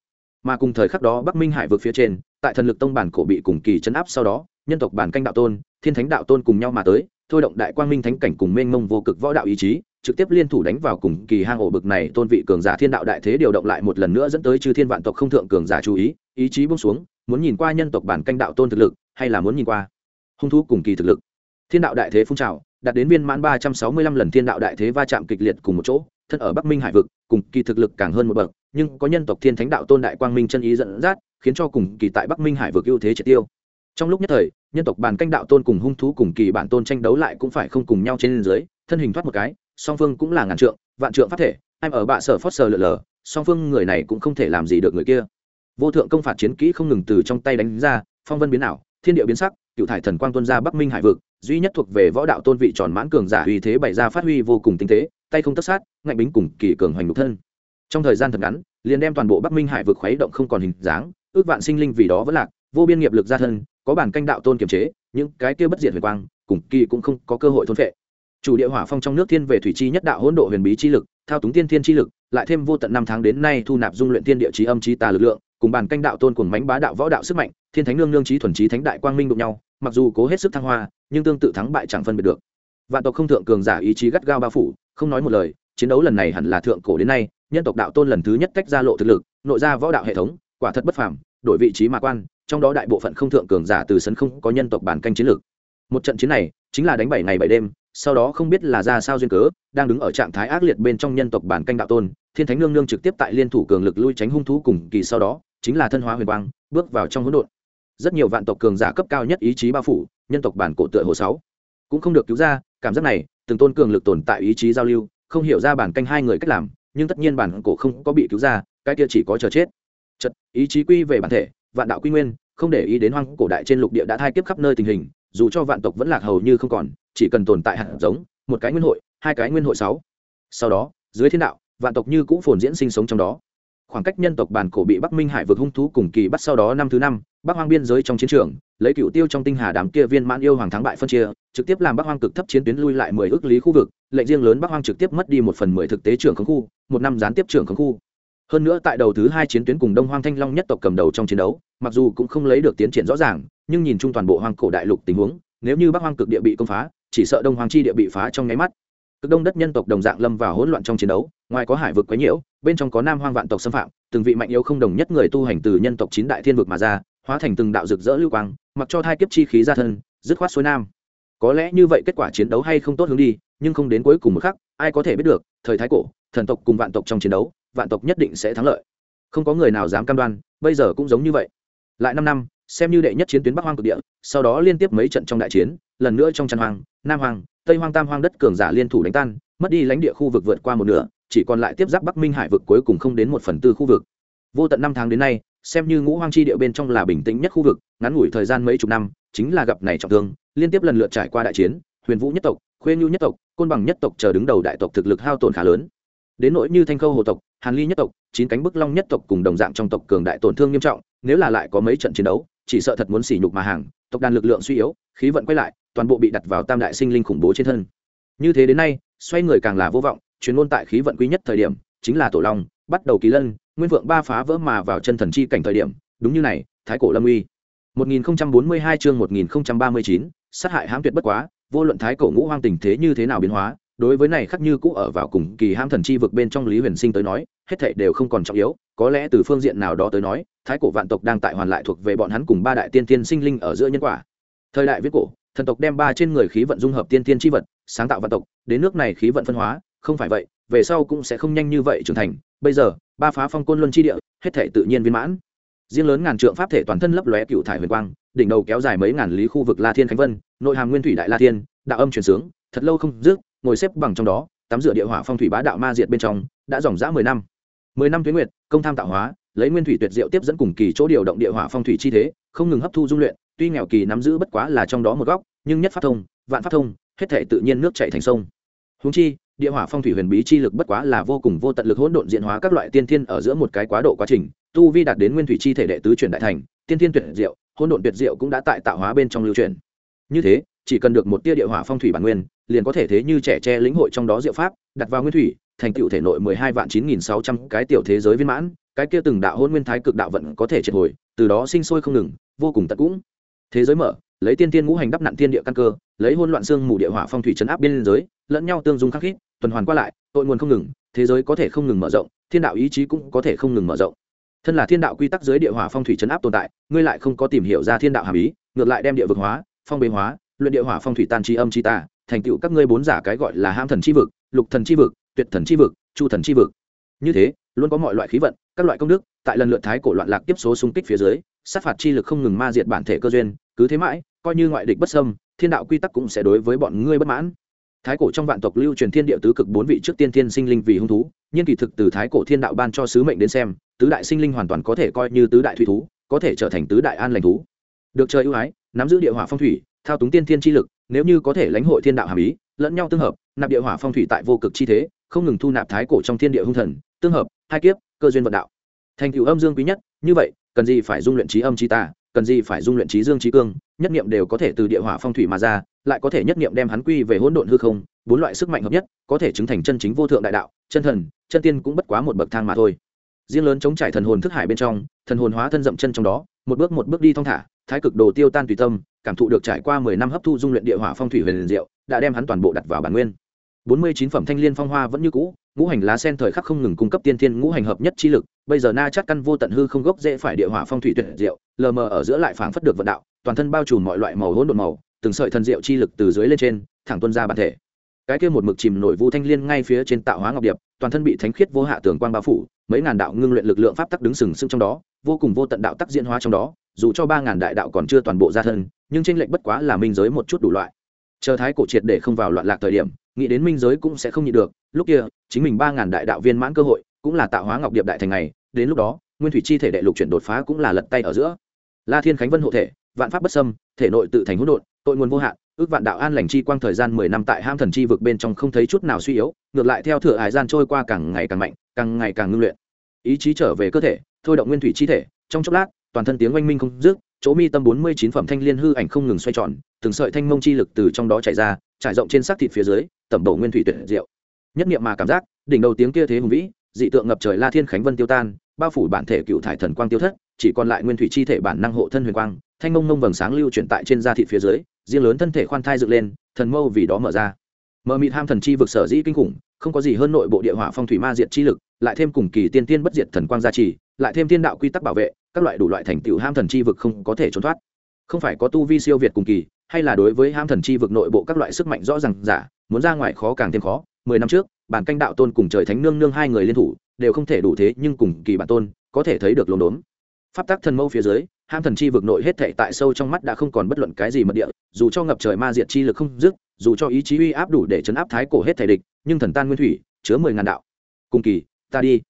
Mà cùng thời khắc đó bắc minh hải vượt phía trên, tại thần lực tông bản cổ bị cùng kỳ chấn áp sau đó, nhân tộc bản canh đạo tôn, thiên thánh đạo tôn cùng nhau mà tới, thôi động đại quang minh thánh cảnh cùng mênh mông vô cực võ đạo ý chí trực tiếp liên thủ đánh vào cùng kỳ hang ổ bực này tôn vị cường giả thiên đạo đại thế điều động lại một lần nữa dẫn tới chư thiên vạn tộc không thượng cường giả chú ý ý chí bông xuống, muốn nhìn qua nhân tộc bản canh đạo tôn thực lực, hay là muốn nhìn qua hung thú cùng kỳ thực lực. Thiên đạo đại thế phun trào, đạt đến viên mãn ba trăm sáu mươi lăm lần thiên đạo đại thế va chạm kịch liệt cùng một chỗ, thân ở bắc minh hải vực, cùng kỳ thực lực càng hơn một bậc, nhưng có nhân tộc thiên thánh đạo tôn đại quang minh chân ý dẫn dắt, khiến cho cùng kỳ tại bắc minh hải vực ưu thế triệt tiêu. Trong lúc nhất thời, nhân tộc bản canh đạo tôn cùng hung thú cùng kỳ bản tôn tranh đấu lại cũng phải không cùng nhau trên dưới, thân hình thoát một cái song phương cũng là ngàn trượng, vạn trượng phát thể, em ở bạ sở phót sờ lờ lờ, song phương người này cũng không thể làm gì được người kia. Vô thượng công phạt chiến kỹ không ngừng từ trong tay đánh ra, phong vân biến ảo, thiên địa biến sắc, cựu thải thần quang tuân ra bắc minh hải vực, duy nhất thuộc về võ đạo tôn vị tròn mãn cường giả uy thế bày ra phát huy vô cùng tinh tế, tay không tất sát, ngạnh bính cùng kỳ cường hoành nhục thân. Trong thời gian thật ngắn, liền đem toàn bộ bắc minh hải vực khuấy động không còn hình dáng, ước vạn sinh linh vì đó vẫn lạc, vô biên nghiệp lực gia thân, có bản canh đạo tôn kiềm chế, những cái kia bất diệt huyền quang, cùng kỳ cũng không có cơ hội thôn phệ chủ địa hỏa phong trong nước thiên về thủy chi nhất đạo hỗn độ huyền bí chi lực, thao túng tiên thiên chi lực, lại thêm vô tận năm tháng đến nay thu nạp dung luyện thiên địa trí âm trí tà lực lượng, cùng bản canh đạo tôn cùng mánh bá đạo võ đạo sức mạnh, thiên thánh lương lương trí thuần trí thánh đại quang minh đụng nhau, mặc dù cố hết sức thăng hoa, nhưng tương tự thắng bại chẳng phân biệt được. Vạn tộc không thượng cường giả ý chí gắt gao bao phủ, không nói một lời, chiến đấu lần này hẳn là thượng cổ đến nay, nhân tộc đạo tôn lần thứ nhất cách ra lộ thực lực, nội ra võ đạo hệ thống, quả thật bất phàm, đổi vị trí mà quan, trong đó đại bộ phận không thượng cường giả từ sân không có nhân tộc bản canh chiến lược. Một trận chiến này chính là đánh bảy ngày bảy đêm sau đó không biết là ra sao duyên cớ, đang đứng ở trạng thái ác liệt bên trong nhân tộc bản canh đạo tôn, thiên thánh nương nương trực tiếp tại liên thủ cường lực lui tránh hung thú cùng kỳ sau đó, chính là thân hóa huyền quang, bước vào trong hỗn độn. Rất nhiều vạn tộc cường giả cấp cao nhất ý chí bao phủ, nhân tộc bản cổ tựa hồ sáu. Cũng không được cứu ra, cảm giác này, từng tôn cường lực tồn tại ý chí giao lưu, không hiểu ra bản canh hai người cách làm, nhưng tất nhiên bản cổ không có bị cứu ra, cái kia chỉ có chờ chết. Chật, ý chí quy về bản thể, vạn đạo quy nguyên, không để ý đến hoang cổ đại trên lục địa đã thai kiếp khắp nơi tình hình dù cho vạn tộc vẫn lạc hầu như không còn, chỉ cần tồn tại hạt giống, một cái nguyên hội, hai cái nguyên hội sáu. Sau đó, dưới thiên đạo, vạn tộc như cũ phồn diễn sinh sống trong đó. Khoảng cách nhân tộc bản cổ bị bắc minh hải vượt hung thú cùng kỳ bắt sau đó năm thứ năm, bắc hoang biên giới trong chiến trường, lấy cựu tiêu trong tinh hà đám kia viên mãn yêu hoàng thắng bại phân chia, trực tiếp làm bắc hoang cực thấp chiến tuyến lui lại mười ước lý khu vực, lệnh riêng lớn bắc hoang trực tiếp mất đi một phần mười thực tế trưởng khống khu, một năm gián tiếp trưởng khống khu. Hơn nữa tại đầu thứ hai chiến tuyến cùng đông hoang thanh long nhất tộc cầm đầu trong chiến đấu, mặc dù cũng không lấy được tiến triển rõ ràng nhưng nhìn chung toàn bộ hoang cổ đại lục tình huống, nếu như bắc hoang cực địa bị công phá, chỉ sợ đông hoang chi địa bị phá trong nháy mắt. Cực đông đất nhân tộc đồng dạng lâm vào hỗn loạn trong chiến đấu, ngoài có hải vực quấy nhiễu, bên trong có nam hoang vạn tộc xâm phạm, từng vị mạnh yếu không đồng nhất người tu hành từ nhân tộc chín đại thiên vực mà ra, hóa thành từng đạo rực rỡ lưu quang, mặc cho thai kiếp chi khí ra thân, dứt khoát xuôi nam. Có lẽ như vậy kết quả chiến đấu hay không tốt hướng đi, nhưng không đến cuối cùng một khắc, ai có thể biết được, thời thái cổ, thần tộc cùng vạn tộc trong chiến đấu, vạn tộc nhất định sẽ thắng lợi. Không có người nào dám cam đoan, bây giờ cũng giống như vậy. Lại năm năm xem như đệ nhất chiến tuyến bắc hoang cực địa, sau đó liên tiếp mấy trận trong đại chiến, lần nữa trong trăn hoang, nam hoang, tây hoang, tam hoang đất cường giả liên thủ đánh tan, mất đi lãnh địa khu vực vượt qua một nửa, chỉ còn lại tiếp giáp bắc minh hải vực cuối cùng không đến một phần tư khu vực. Vô tận năm tháng đến nay, xem như ngũ hoang chi địa bên trong là bình tĩnh nhất khu vực, ngắn ngủi thời gian mấy chục năm, chính là gặp này trọng thương, liên tiếp lần lượt trải qua đại chiến, huyền vũ nhất tộc, khuê nhu nhất tộc, côn bằng nhất tộc chờ đứng đầu đại tộc thực lực hao tổn khá lớn. Đến nỗi như thanh khâu hồ tộc, hàn ly nhất tộc, chín cánh bức long nhất tộc cùng đồng dạng trong tộc cường đại tổn thương nghiêm trọng, nếu là lại có mấy trận chiến đấu chỉ sợ thật muốn xỉ nhục mà hàng tộc đàn lực lượng suy yếu khí vận quay lại toàn bộ bị đặt vào tam đại sinh linh khủng bố trên thân. Như thế đến nay xoay người càng là vô vọng chuyến ngôn tại khí vận quý nhất thời điểm chính là tổ long bắt đầu kỳ lân nguyên vượng ba phá vỡ mà vào chân thần chi cảnh thời điểm đúng như này thái cổ lâm uy. 1042 chương 1039, sát hại hãm tuyệt bất quá vô luận thái cổ ngũ hoang tình thế như thế nào biến hóa đối với này khắc như cũ ở vào cùng kỳ ham thần chi vực bên trong lý huyền sinh tới nói hết thảy đều không còn trọng yếu, có lẽ từ phương diện nào đó tới nói, thái cổ vạn tộc đang tại hoàn lại thuộc về bọn hắn cùng ba đại tiên tiên sinh linh ở giữa nhân quả. Thời đại viết cổ, thần tộc đem ba trên người khí vận dung hợp tiên tiên chi vật, sáng tạo vạn tộc, đến nước này khí vận phân hóa, không phải vậy, về sau cũng sẽ không nhanh như vậy trưởng thành. Bây giờ, ba phá phong côn luân chi địa, hết thảy tự nhiên viên mãn. Riêng lớn ngàn trượng pháp thể toàn thân lấp lóe cựu thải huyền quang, đỉnh đầu kéo dài mấy ngàn lý khu vực la thiên khánh vân, nội hàm nguyên thủy đại la thiên, đạo âm truyền sướng, thật lâu không dứt, ngồi xếp bằng trong đó, tắm rửa địa hỏa phong thủy bá đạo ma diệt bên trong, đã dòng dã mười năm mười năm tuyến nguyệt, công tham tạo hóa, lấy nguyên thủy tuyệt diệu tiếp dẫn cùng kỳ chỗ điều động địa hỏa phong thủy chi thế, không ngừng hấp thu dung luyện, tuy nghèo kỳ nắm giữ bất quá là trong đó một góc, nhưng nhất phát thông, vạn phát thông, hết thể tự nhiên nước chảy thành sông. Húng chi, địa hỏa phong thủy huyền bí chi lực bất quá là vô cùng vô tận lực hỗn độn diễn hóa các loại tiên thiên ở giữa một cái quá độ quá trình, tu vi đạt đến nguyên thủy chi thể đệ tứ chuyển đại thành, tiên thiên tuyệt diệu, hỗn độn tuyệt diệu cũng đã tại tạo hóa bên trong lưu truyền như thế, chỉ cần được một tia địa hỏa phong thủy bản nguyên, liền có thể thế như trẻ tre lĩnh hội trong đó diệu pháp, đặt vào nguyên thủy thành tựu thể nội mười hai vạn chín nghìn sáu trăm cái tiểu thế giới viên mãn, cái kia từng đạo hôn nguyên thái cực đạo vận có thể triệt hồi, từ đó sinh sôi không ngừng, vô cùng tận cũng. Thế giới mở, lấy tiên tiên ngũ hành đắp nặn thiên địa căn cơ, lấy hôn loạn xương mù địa hỏa phong thủy chấn áp biên giới, lẫn nhau tương dung khắc khít, tuần hoàn qua lại, tội nguồn không ngừng, thế giới có thể không ngừng mở rộng, thiên đạo ý chí cũng có thể không ngừng mở rộng. Thân là thiên đạo quy tắc dưới địa hỏa phong thủy chấn áp tồn tại, ngươi lại không có tìm hiểu ra thiên đạo hàm ý, ngược lại đem địa vực hóa, phong bế hóa, luyện địa hỏa phong thủy tan chi âm chi ta thành tựu các ngươi bốn giả cái gọi là ham thần chi vực, lục thần chi vực tuyệt thần chi vực, chu thần chi vực. Như thế, luôn có mọi loại khí vận, các loại công đức, tại lần lượt thái cổ loạn lạc tiếp số xung kích phía dưới, sát phạt chi lực không ngừng ma diệt bản thể cơ duyên, cứ thế mãi, coi như ngoại địch bất xâm, thiên đạo quy tắc cũng sẽ đối với bọn ngươi bất mãn. Thái cổ trong vạn tộc lưu truyền thiên địa tứ cực bốn vị trước tiên thiên sinh linh vì hung thú nhưng kỳ thực từ thái cổ thiên đạo ban cho sứ mệnh đến xem, tứ đại sinh linh hoàn toàn có thể coi như tứ đại thủy thú, có thể trở thành tứ đại an lành thú. Được trời ưu ái, nắm giữ địa hỏa phong thủy, thao túng tiên thiên chi lực, nếu như có thể lãnh hội thiên đạo hàm ý, lẫn nhau tương hợp, nạp địa hỏa phong thủy tại vô cực chi thế không ngừng thu nạp thái cổ trong thiên địa hung thần, tương hợp, hai kiếp, cơ duyên vận đạo. Thành cựu âm dương quý nhất, như vậy, cần gì phải dung luyện trí âm trí tà, cần gì phải dung luyện trí dương trí cương, nhất niệm đều có thể từ địa hỏa phong thủy mà ra, lại có thể nhất niệm đem hắn quy về hỗn độn hư không, bốn loại sức mạnh hợp nhất, có thể chứng thành chân chính vô thượng đại đạo, chân thần, chân tiên cũng bất quá một bậc thang mà thôi. Riêng lớn chống trải thần hồn thức hải bên trong, thần hồn hóa thân dậm chân trong đó, một bước một bước đi thong thả, thái cực đồ tiêu tan tùy tâm, cảm thụ được trải qua mười năm hấp thu dung luyện địa hỏa phong thủy huyền diệu, đã đem hắn toàn bộ đặt vào bản nguyên bốn mươi chín phẩm thanh liên phong hoa vẫn như cũ, ngũ hành lá sen thời khắc không ngừng cung cấp tiên thiên ngũ hành hợp nhất chi lực, bây giờ na chắc căn vô tận hư không gốc dễ phải địa hỏa phong thủy tuyệt diệu, lờ mờ ở giữa lại phảng phất được vận đạo, toàn thân bao trùm mọi loại màu hỗn độn màu, từng sợi thần diệu chi lực từ dưới lên trên, thẳng tuân ra bản thể. Cái kia một mực chìm nổi vu thanh liên ngay phía trên tạo hóa ngọc điệp, toàn thân bị thánh khiết vô hạ tường quang bao phủ, mấy ngàn đạo ngưng luyện lực lượng pháp tắc đứng sừng sững trong đó, vô cùng vô tận đạo tắc diễn hóa trong đó, dù cho ba ngàn đại đạo còn chưa toàn bộ ra thân, nhưng tranh lệch bất quá là minh giới một chút đủ loại. Chờ thái cổ triệt để không vào loạn lạc thời điểm nghĩ đến minh giới cũng sẽ không nhịn được. Lúc kia, chính mình ba ngàn đại đạo viên mãn cơ hội cũng là tạo hóa ngọc điệp đại thành này đến lúc đó, nguyên thủy chi thể đệ lục chuyển đột phá cũng là lật tay ở giữa. La thiên khánh vân hộ thể, vạn pháp bất xâm, thể nội tự thành hỗn độn, tội nguồn vô hạn, ước vạn đạo an lành chi quang thời gian mười năm tại ham thần chi vực bên trong không thấy chút nào suy yếu, ngược lại theo thừa hải gian trôi qua càng ngày càng mạnh, càng ngày càng ngưng luyện. Ý chí trở về cơ thể, thôi động nguyên thủy chi thể, trong chốc lát, toàn thân tiếng oanh minh không dứt, chỗ mi tâm bốn mươi chín phẩm thanh liên hư ảnh không ngừng xoay tròn, từng sợi thanh mông chi lực từ trong đó chạy ra trải rộng trên xác thịt phía dưới, tẩm bổ nguyên thủy tuyệt diệu. Nhất niệm mà cảm giác, đỉnh đầu tiếng kia thế hùng vĩ, dị tượng ngập trời la thiên khánh vân tiêu tan, bao phủ bản thể cựu thải thần quang tiêu thất, chỉ còn lại nguyên thủy chi thể bản năng hộ thân huyền quang, thanh mông mông vầng sáng lưu chuyển tại trên da thịt phía dưới, riêng lớn thân thể khoan thai dựng lên, thần mâu vì đó mở ra. Mờ mịt ham thần chi vực sở dĩ kinh khủng, không có gì hơn nội bộ địa hỏa phong thủy ma diệt chi lực, lại thêm cùng kỳ tiên tiên bất diệt thần quang gia trì, lại thêm thiên đạo quy tắc bảo vệ, các loại đủ loại thành tựu ham thần chi vực không có thể trốn thoát. Không phải có tu vi siêu việt cùng kỳ hay là đối với ham thần chi vực nội bộ các loại sức mạnh rõ ràng giả, muốn ra ngoài khó càng thêm khó. Mười năm trước, bản canh đạo tôn cùng trời thánh nương nương hai người liên thủ, đều không thể đủ thế nhưng cùng kỳ bản tôn, có thể thấy được lồn đốm. Pháp tắc thần mâu phía dưới ham thần chi vực nội hết thệ tại sâu trong mắt đã không còn bất luận cái gì mật địa, dù cho ngập trời ma diệt chi lực không dứt, dù cho ý chí uy áp đủ để chấn áp thái cổ hết thể địch, nhưng thần tan nguyên thủy, chứa mười ngàn đạo. Cùng kỳ, ta đi.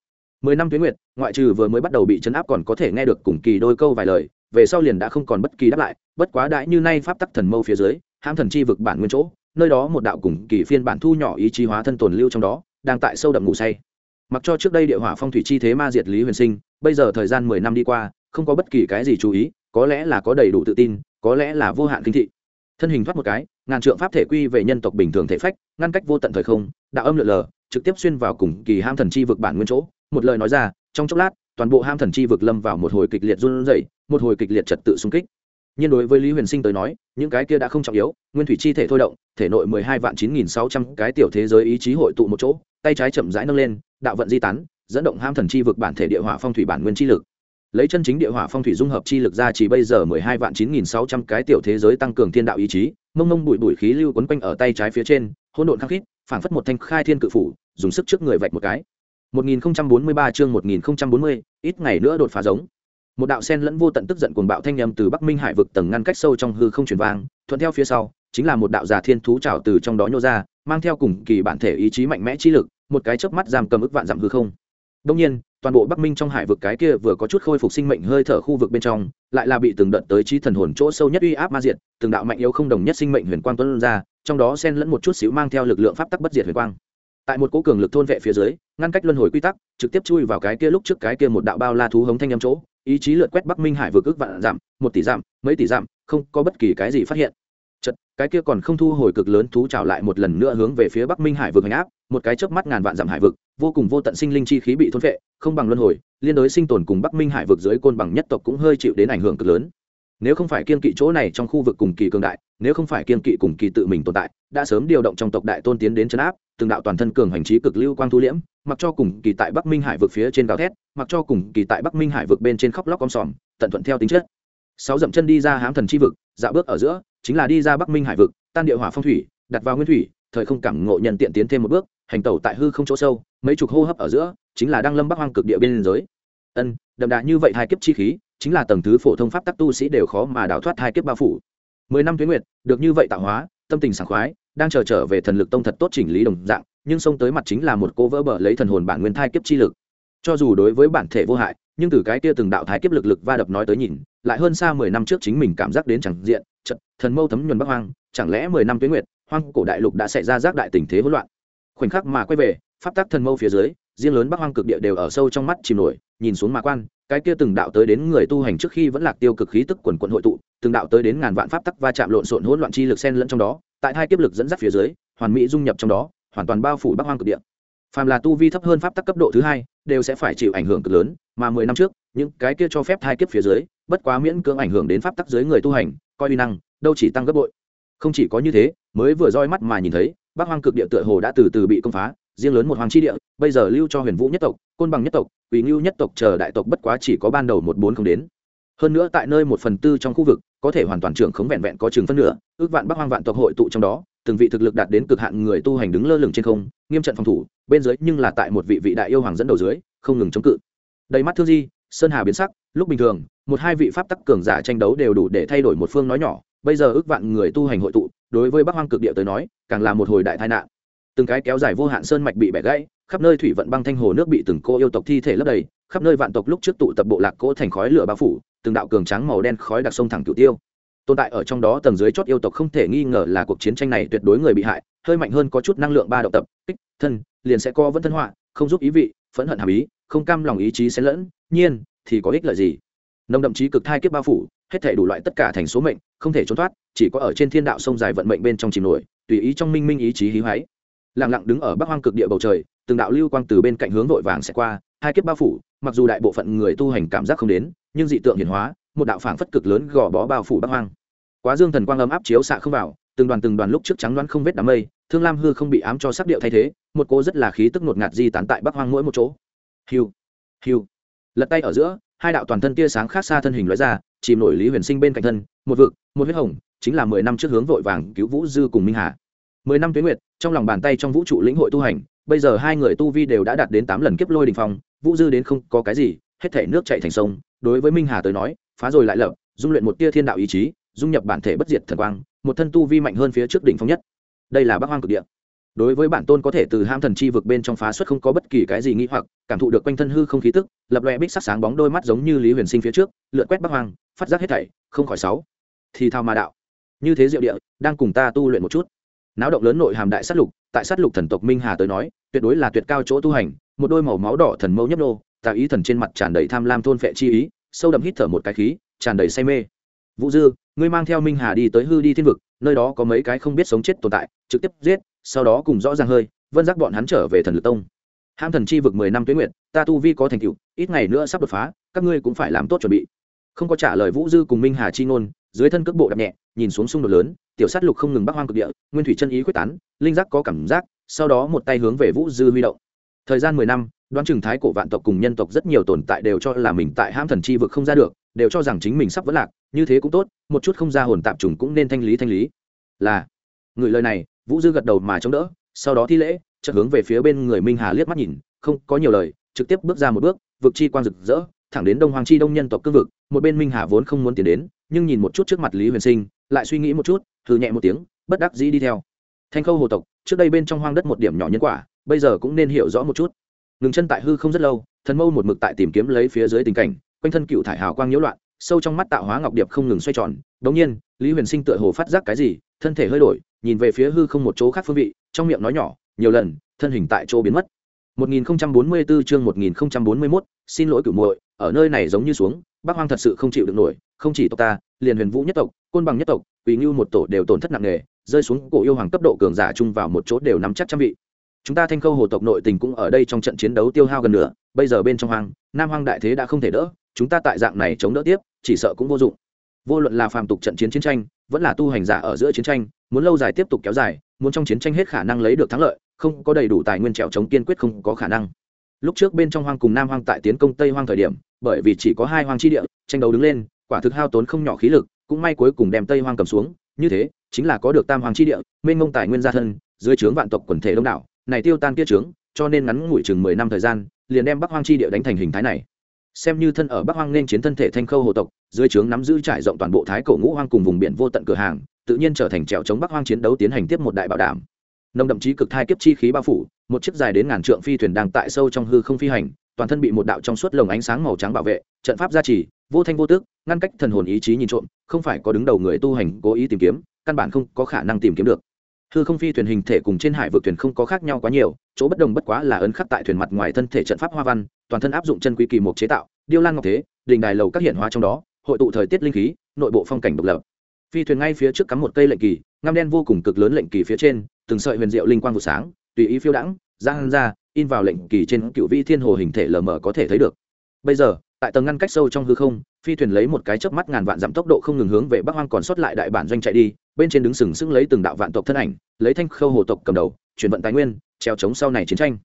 Mười năm tuyến nguyệt, ngoại trừ vừa mới bắt đầu bị chấn áp còn có thể nghe được cùng kỳ đôi câu vài lời về sau liền đã không còn bất kỳ đáp lại, bất quá đãi như nay pháp tắc thần mâu phía dưới, hãm thần chi vực bản nguyên chỗ, nơi đó một đạo cùng kỳ phiên bản thu nhỏ ý chí hóa thân tồn lưu trong đó, đang tại sâu đậm ngủ say. Mặc cho trước đây địa hỏa phong thủy chi thế ma diệt lý huyền sinh, bây giờ thời gian mười năm đi qua, không có bất kỳ cái gì chú ý, có lẽ là có đầy đủ tự tin, có lẽ là vô hạn kinh thị. Thân hình thoát một cái, ngàn trượng pháp thể quy về nhân tộc bình thường thể phách, ngăn cách vô tận thời không, đạo âm lượn lờ, trực tiếp xuyên vào cùng kỳ ham thần chi vực bản nguyên chỗ. Một lời nói ra, trong chốc lát, toàn bộ ham thần chi vực lâm vào một hồi kịch liệt run rẩy một hồi kịch liệt trật tự xung kích. Nhưng đối với lý huyền sinh tới nói những cái kia đã không trọng yếu nguyên thủy chi thể thôi động thể nội mười hai vạn chín nghìn sáu trăm cái tiểu thế giới ý chí hội tụ một chỗ tay trái chậm rãi nâng lên đạo vận di tán dẫn động ham thần chi vực bản thể địa hỏa phong thủy bản nguyên chi lực. Lấy chân chính địa hỏa phong thủy dung hợp chi lực ra chỉ bây giờ mười hai vạn chín nghìn sáu trăm cái tiểu thế giới tăng cường thiên đạo ý chí mông mông bụi bụi khí lưu quấn quanh ở tay trái phía trên hỗn độn khắc khít phảng phất một thanh khai thiên cự phủ dùng sức trước người vạch một cái. 1043 chương 1040, ít ngày nữa đột phá giống một đạo sen lẫn vô tận tức giận cuồng bạo thanh âm từ bắc minh hải vực tầng ngăn cách sâu trong hư không truyền vang, thuận theo phía sau, chính là một đạo giả thiên thú trào từ trong đó nhô ra, mang theo cùng kỳ bản thể ý chí mạnh mẽ chi lực, một cái chớp mắt giam cầm ức vạn dặm hư không. Đông nhiên, toàn bộ bắc minh trong hải vực cái kia vừa có chút khôi phục sinh mệnh hơi thở khu vực bên trong, lại là bị từng đợt tới trí thần hồn chỗ sâu nhất uy áp ma diệt, từng đạo mạnh yếu không đồng nhất sinh mệnh huyền quang tuấn ra, trong đó xen lẫn một chút xíu mang theo lực lượng pháp tắc bất diệt huyền quang tại một cố cường lực thôn vệ phía dưới, ngăn cách luân hồi quy tắc, trực tiếp chui vào cái kia lúc trước cái kia một đạo bao la thú hống thanh em chỗ, ý chí lượt quét bắc minh hải vực cước vạn giảm, một tỷ giảm, mấy tỷ giảm, không có bất kỳ cái gì phát hiện. Chật cái kia còn không thu hồi cực lớn thú trào lại một lần nữa hướng về phía bắc minh hải vực hành áp, một cái chớp mắt ngàn vạn giảm hải vực, vô cùng vô tận sinh linh chi khí bị thôn vệ, không bằng luân hồi, liên đối sinh tồn cùng bắc minh hải vực dưới côn bằng nhất tộc cũng hơi chịu đến ảnh hưởng cực lớn. Nếu không phải kiên kỵ chỗ này trong khu vực cùng kỳ cường đại, nếu không phải kiên kỵ cùng kỳ tự mình tồn tại đã sớm điều động trong tộc đại tôn tiến đến chấn áp, từng đạo toàn thân cường hành trí cực lưu quang thu liễm, mặc cho cùng kỳ tại bắc minh hải vực phía trên gào thét, mặc cho cùng kỳ tại bắc minh hải vực bên trên khóc lóc om sòm, tận thuận theo tính chất. Sáu dậm chân đi ra hám thần chi vực dạo bước ở giữa, chính là đi ra bắc minh hải vực, tan địa hỏa phong thủy, đặt vào nguyên thủy, thời không cảm ngộ nhận tiện tiến thêm một bước, hành tẩu tại hư không chỗ sâu, mấy chục hô hấp ở giữa, chính là đang lâm bắc hoang cực địa biên giới. Ân, đậm đà như vậy hai kiếp chi khí, chính là tầng thứ phổ thông pháp tắc tu sĩ đều khó mà đào thoát hai kiếp bao phủ. Mười năm tuyến nguyệt, được như vậy tạo hóa, tâm tình sảng khoái đang chờ trở về thần lực tông thật tốt chỉnh lý đồng dạng, nhưng xông tới mặt chính là một cô vỡ bờ lấy thần hồn bản nguyên thai kiếp chi lực. Cho dù đối với bản thể vô hại, nhưng từ cái kia từng đạo thái kiếp lực lực va đập nói tới nhìn, lại hơn xa mười năm trước chính mình cảm giác đến chẳng diện trận thần mâu thấm nhuần bắc hoang, chẳng lẽ mười năm tuyến nguyệt, hoang cổ đại lục đã xảy ra giác đại tình thế hỗn loạn? Khoảnh khắc mà quay về, pháp tắc thần mâu phía dưới, riêng lớn bắc hoang cực địa đều ở sâu trong mắt chìm nổi, nhìn xuống mà quan, cái kia từng đạo tới đến người tu hành trước khi vẫn lạc tiêu cực khí tức quần quận hội tụ, từng đạo tới đến ngàn vạn pháp tắc va chạm lộn xộn hỗn loạn chi lực xen lẫn trong đó tại hai kiếp lực dẫn dắt phía dưới, hoàn mỹ dung nhập trong đó, hoàn toàn bao phủ bắc hoang cực địa. Phàm là tu vi thấp hơn pháp tắc cấp độ thứ hai, đều sẽ phải chịu ảnh hưởng cực lớn, mà mười năm trước, những cái kia cho phép hai kiếp phía dưới, bất quá miễn cưỡng ảnh hưởng đến pháp tắc dưới người tu hành, coi uy năng, đâu chỉ tăng gấp bội. Không chỉ có như thế, mới vừa roi mắt mà nhìn thấy, bắc hoang cực địa tựa hồ đã từ từ bị công phá, riêng lớn một hoàng chi địa, bây giờ lưu cho huyền vũ nhất tộc, côn bằng nhất tộc, quỳ ngưu nhất tộc chờ đại tộc bất quá chỉ có ban đầu một bốn không đến hơn nữa tại nơi một phần tư trong khu vực, có thể hoàn toàn trưởng khống vẹn vẹn có chừng phân nửa, ước vạn bắc hoang vạn tộc hội tụ trong đó, từng vị thực lực đạt đến cực hạn người tu hành đứng lơ lửng trên không, nghiêm trận phòng thủ, bên dưới nhưng là tại một vị vị đại yêu hoàng dẫn đầu dưới, không ngừng chống cự. Đầy mắt thương di, sơn hà biến sắc, lúc bình thường, một hai vị pháp tắc cường giả tranh đấu đều đủ để thay đổi một phương nói nhỏ, bây giờ ước vạn người tu hành hội tụ, đối với bắc hoang cực địa tới nói, càng là một hồi đại tai nạn. Từng cái kéo dài vô hạn sơn mạch bị bẻ gãy, khắp nơi thủy vận băng thanh hồ nước bị từng cô yêu tộc thi thể lấp đầy, khắp nơi vạn tộc lúc trước tụ tập bộ lạc cỗ thành khói lửa bao phủ từng đạo cường trắng màu đen khói đặc sông thẳng cửu tiêu. Tồn tại ở trong đó tầng dưới chót yêu tộc không thể nghi ngờ là cuộc chiến tranh này tuyệt đối người bị hại, hơi mạnh hơn có chút năng lượng ba động tập, kích, thân, liền sẽ co vẫn thân họa, không giúp ý vị, phẫn hận hàm ý, không cam lòng ý chí xen lẫn, nhiên, thì có ích lợi gì? Nồng đậm chí cực thai kiếp bao phủ, hết thể đủ loại tất cả thành số mệnh, không thể trốn thoát, chỉ có ở trên thiên đạo sông dài vận mệnh bên trong chìm nổi, tùy ý trong minh minh ý chí hí hoáy lặng lặng đứng ở bắc hoang cực địa bầu trời, từng đạo lưu quang từ bên cạnh hướng vội vàng sẽ qua hai kiếp bao phủ, mặc dù đại bộ phận người tu hành cảm giác không đến, nhưng dị tượng hiển hóa, một đạo phảng phất cực lớn gò bó bao phủ bắc hoang. Quá dương thần quang ấm áp chiếu xạ không vào, từng đoàn từng đoàn lúc trước trắng đoán không vết đám mây, thương lam hư không bị ám cho sắc điệu thay thế, một cô rất là khí tức ngột ngạt di tán tại bắc hoang mỗi một chỗ. Hiu hiu. Lật tay ở giữa, hai đạo toàn thân tia sáng khác xa thân hình lóe ra, chìm nổi lý huyền sinh bên cạnh thân, một vực, một huyết hồng, chính là mười năm trước hướng vội vàng cứu vũ dư cùng minh hà. Mười năm tuyến nguyệt, trong lòng bàn tay trong vũ trụ lĩnh hội tu hành, bây giờ hai người tu vi đều đã đạt đến tám lần kiếp lôi đình phong vũ dư đến không có cái gì, hết thể nước chạy thành sông, đối với minh hà tới nói, phá rồi lại lập, dung luyện một tia thiên đạo ý chí, dung nhập bản thể bất diệt thần quang, một thân tu vi mạnh hơn phía trước đỉnh phong nhất. Đây là bắc hoang cực địa. Đối với bản tôn có thể từ ham thần chi vực bên trong phá xuất không có bất kỳ cái gì nghĩ hoặc, cảm thụ được quanh thân hư không khí tức, lập loe bích sắc sáng bóng đôi mắt giống như lý huyền sinh phía trước, lượn quét bắc hoang, phát giác hết thảy, không khỏi sáu. Thì thao mà đạo. Như thế diệu địa, đang cùng ta tu luyện một chút. Náo động lớn nội hàm đại sát lục, tại sát lục thần tộc minh hà tới nói, tuyệt đối là tuyệt cao chỗ tu hành một đôi màu máu đỏ thần mâu nhấp nô tạ ý thần trên mặt tràn đầy tham lam thôn phệ chi ý, sâu đậm hít thở một cái khí, tràn đầy say mê. Vũ dư, ngươi mang theo minh hà đi tới hư đi thiên vực, nơi đó có mấy cái không biết sống chết tồn tại, trực tiếp giết, sau đó cùng rõ ràng hơi, vân giác bọn hắn trở về thần lực tông. Ham thần chi vực mười năm tuyến nguyện ta tu vi có thành tựu, ít ngày nữa sắp đột phá, các ngươi cũng phải làm tốt chuẩn bị. Không có trả lời vũ dư cùng minh hà chi ngôn, dưới thân cước bộ đạp nhẹ, nhìn xuống xung đột lớn, tiểu sát lục không ngừng bắc hoang cực địa, nguyên thủy chân ý quyết tán, linh giác có cảm giác, sau đó một tay hướng về vũ dư huy động thời gian mười năm, đoán chừng thái cổ vạn tộc cùng nhân tộc rất nhiều tồn tại đều cho là mình tại ham thần chi vực không ra được, đều cho rằng chính mình sắp vỡ lạc, như thế cũng tốt, một chút không ra hồn tạp trùng cũng nên thanh lý thanh lý. Là, người lời này, vũ dư gật đầu mà chống đỡ, sau đó thi lễ, chợt hướng về phía bên người minh hà liếc mắt nhìn, không có nhiều lời, trực tiếp bước ra một bước, vực chi quang rực rỡ, thẳng đến đông hoàng chi đông nhân tộc cương vực, một bên minh hà vốn không muốn tiến đến, nhưng nhìn một chút trước mặt lý huyền sinh, lại suy nghĩ một chút thử nhẹ một tiếng, bất đắc dĩ đi theo. Thanh khâu hồ tộc, trước đây bên trong hoang đất một điểm nhỏ nhân quả bây giờ cũng nên hiểu rõ một chút. Ngừng chân tại hư không rất lâu thần mâu một mực tại tìm kiếm lấy phía dưới tình cảnh quanh thân cựu thải hào quang nhiễu loạn sâu trong mắt tạo hóa ngọc điệp không ngừng xoay tròn. Đống nhiên lý huyền sinh tựa hồ phát giác cái gì thân thể hơi đổi nhìn về phía hư không một chỗ khác phương vị trong miệng nói nhỏ nhiều lần thân hình tại chỗ biến mất. 1044 chương 1041, xin lỗi cửu muội, ở nơi này giống như xuống, Bắc Hoang thật sự không chịu được nổi, không chỉ tộc ta, liền Huyền Vũ nhất tộc, Côn Bằng nhất tộc, Quỷ Nưu một tổ đều tổn thất nặng nề, rơi xuống cổ yêu hoàng cấp độ cường giả chung vào một chỗ đều nắm chắc trăm vị. Chúng ta Thanh Khâu hồ tộc nội tình cũng ở đây trong trận chiến đấu tiêu hao gần nửa, bây giờ bên trong hoang, Nam Hoang đại thế đã không thể đỡ, chúng ta tại dạng này chống đỡ tiếp, chỉ sợ cũng vô dụng. Vô luận là phàm tục trận chiến chiến tranh, vẫn là tu hành giả ở giữa chiến tranh, muốn lâu dài tiếp tục kéo dài, muốn trong chiến tranh hết khả năng lấy được thắng lợi, không có đầy đủ tài nguyên trèo chống kiên quyết không có khả năng lúc trước bên trong hoang cùng nam hoang tại tiến công tây hoang thời điểm bởi vì chỉ có hai hoang chi địa tranh đấu đứng lên quả thực hao tốn không nhỏ khí lực cũng may cuối cùng đem tây hoang cầm xuống như thế chính là có được tam hoàng chi địa mênh mông tài nguyên gia thân dưới trướng vạn tộc quần thể đông đảo này tiêu tan kia trướng, cho nên ngắn ngủi chừng mười năm thời gian, liền đem bắc hoang chi địa đánh thành hình thái này. Xem như thân ở bắc hoang nên chiến thân thể thanh khâu hồ tộc, dưới trướng nắm giữ trải rộng toàn bộ thái cổ ngũ hoang cùng vùng biển vô tận cửa hàng, tự nhiên trở thành trèo chống bắc hoang chiến đấu tiến hành tiếp một đại bảo đảm. Nông đậm chí cực thai kiếp chi khí bao phủ, một chiếc dài đến ngàn trượng phi thuyền đang tại sâu trong hư không phi hành, toàn thân bị một đạo trong suốt lồng ánh sáng màu trắng bảo vệ, trận pháp gia trì, vô thanh vô tước, ngăn cách thần hồn ý chí nhìn trộm, không phải có đứng đầu người tu hành cố ý tìm kiếm, căn bản không có khả năng tìm kiếm được hư không phi thuyền hình thể cùng trên hải vực thuyền không có khác nhau quá nhiều, chỗ bất đồng bất quá là ấn khắc tại thuyền mặt ngoài thân thể trận pháp hoa văn, toàn thân áp dụng chân quý kỳ một chế tạo, điêu lan ngọc thế, đình đài lầu các hiện hóa trong đó, hội tụ thời tiết linh khí, nội bộ phong cảnh độc lập. Phi thuyền ngay phía trước cắm một cây lệnh kỳ, ngăm đen vô cùng cực lớn lệnh kỳ phía trên, từng sợi huyền diệu linh quang vụ sáng, tùy ý phiêu đãng giang ra, in vào lệnh kỳ trên cựu vi thiên hồ hình thể lờ mờ có thể thấy được. Bây giờ, tại tầng ngăn cách sâu trong hư không, phi thuyền lấy một cái chớp mắt ngàn vạn dặm tốc độ không ngừng hướng về bắc hoang còn sót lại đại bản doanh chạy đi bên trên đứng sừng sững lấy từng đạo vạn tộc thân ảnh, lấy thanh khâu hồ tộc cầm đầu, chuyển vận tài nguyên, treo chống sau này chiến tranh.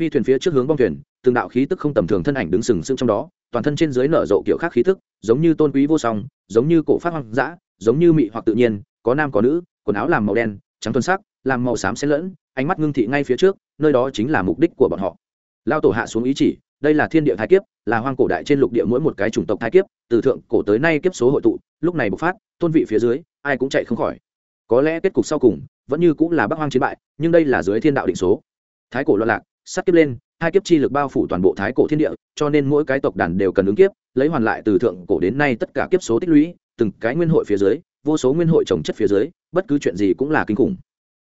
Phi thuyền phía trước hướng bong thuyền, từng đạo khí tức không tầm thường thân ảnh đứng sừng sững trong đó, toàn thân trên dưới nở rộ kiểu khác khí tức, giống như tôn quý vô song, giống như cổ phát hoang dã, giống như mị hoặc tự nhiên, có nam có nữ, quần áo làm màu đen, trắng tuần sắc, làm màu xám xen lẫn, ánh mắt ngưng thị ngay phía trước, nơi đó chính là mục đích của bọn họ. Lao tổ hạ xuống ý chỉ đây là thiên địa thái kiếp, là hoang cổ đại trên lục địa mỗi một cái chủng tộc thái kiếp, từ thượng cổ tới nay kiếp số hội tụ, lúc này bộc phát, tôn vị phía dưới, ai cũng chạy không khỏi. Có lẽ kết cục sau cùng, vẫn như cũng là bắc hoang chiến bại, nhưng đây là dưới thiên đạo định số. Thái cổ loạn lạc, sắt kiếp lên, hai kiếp chi lực bao phủ toàn bộ thái cổ thiên địa, cho nên mỗi cái tộc đàn đều cần ứng kiếp, lấy hoàn lại từ thượng cổ đến nay tất cả kiếp số tích lũy, từng cái nguyên hội phía dưới, vô số nguyên hội trồng chất phía dưới, bất cứ chuyện gì cũng là kinh khủng.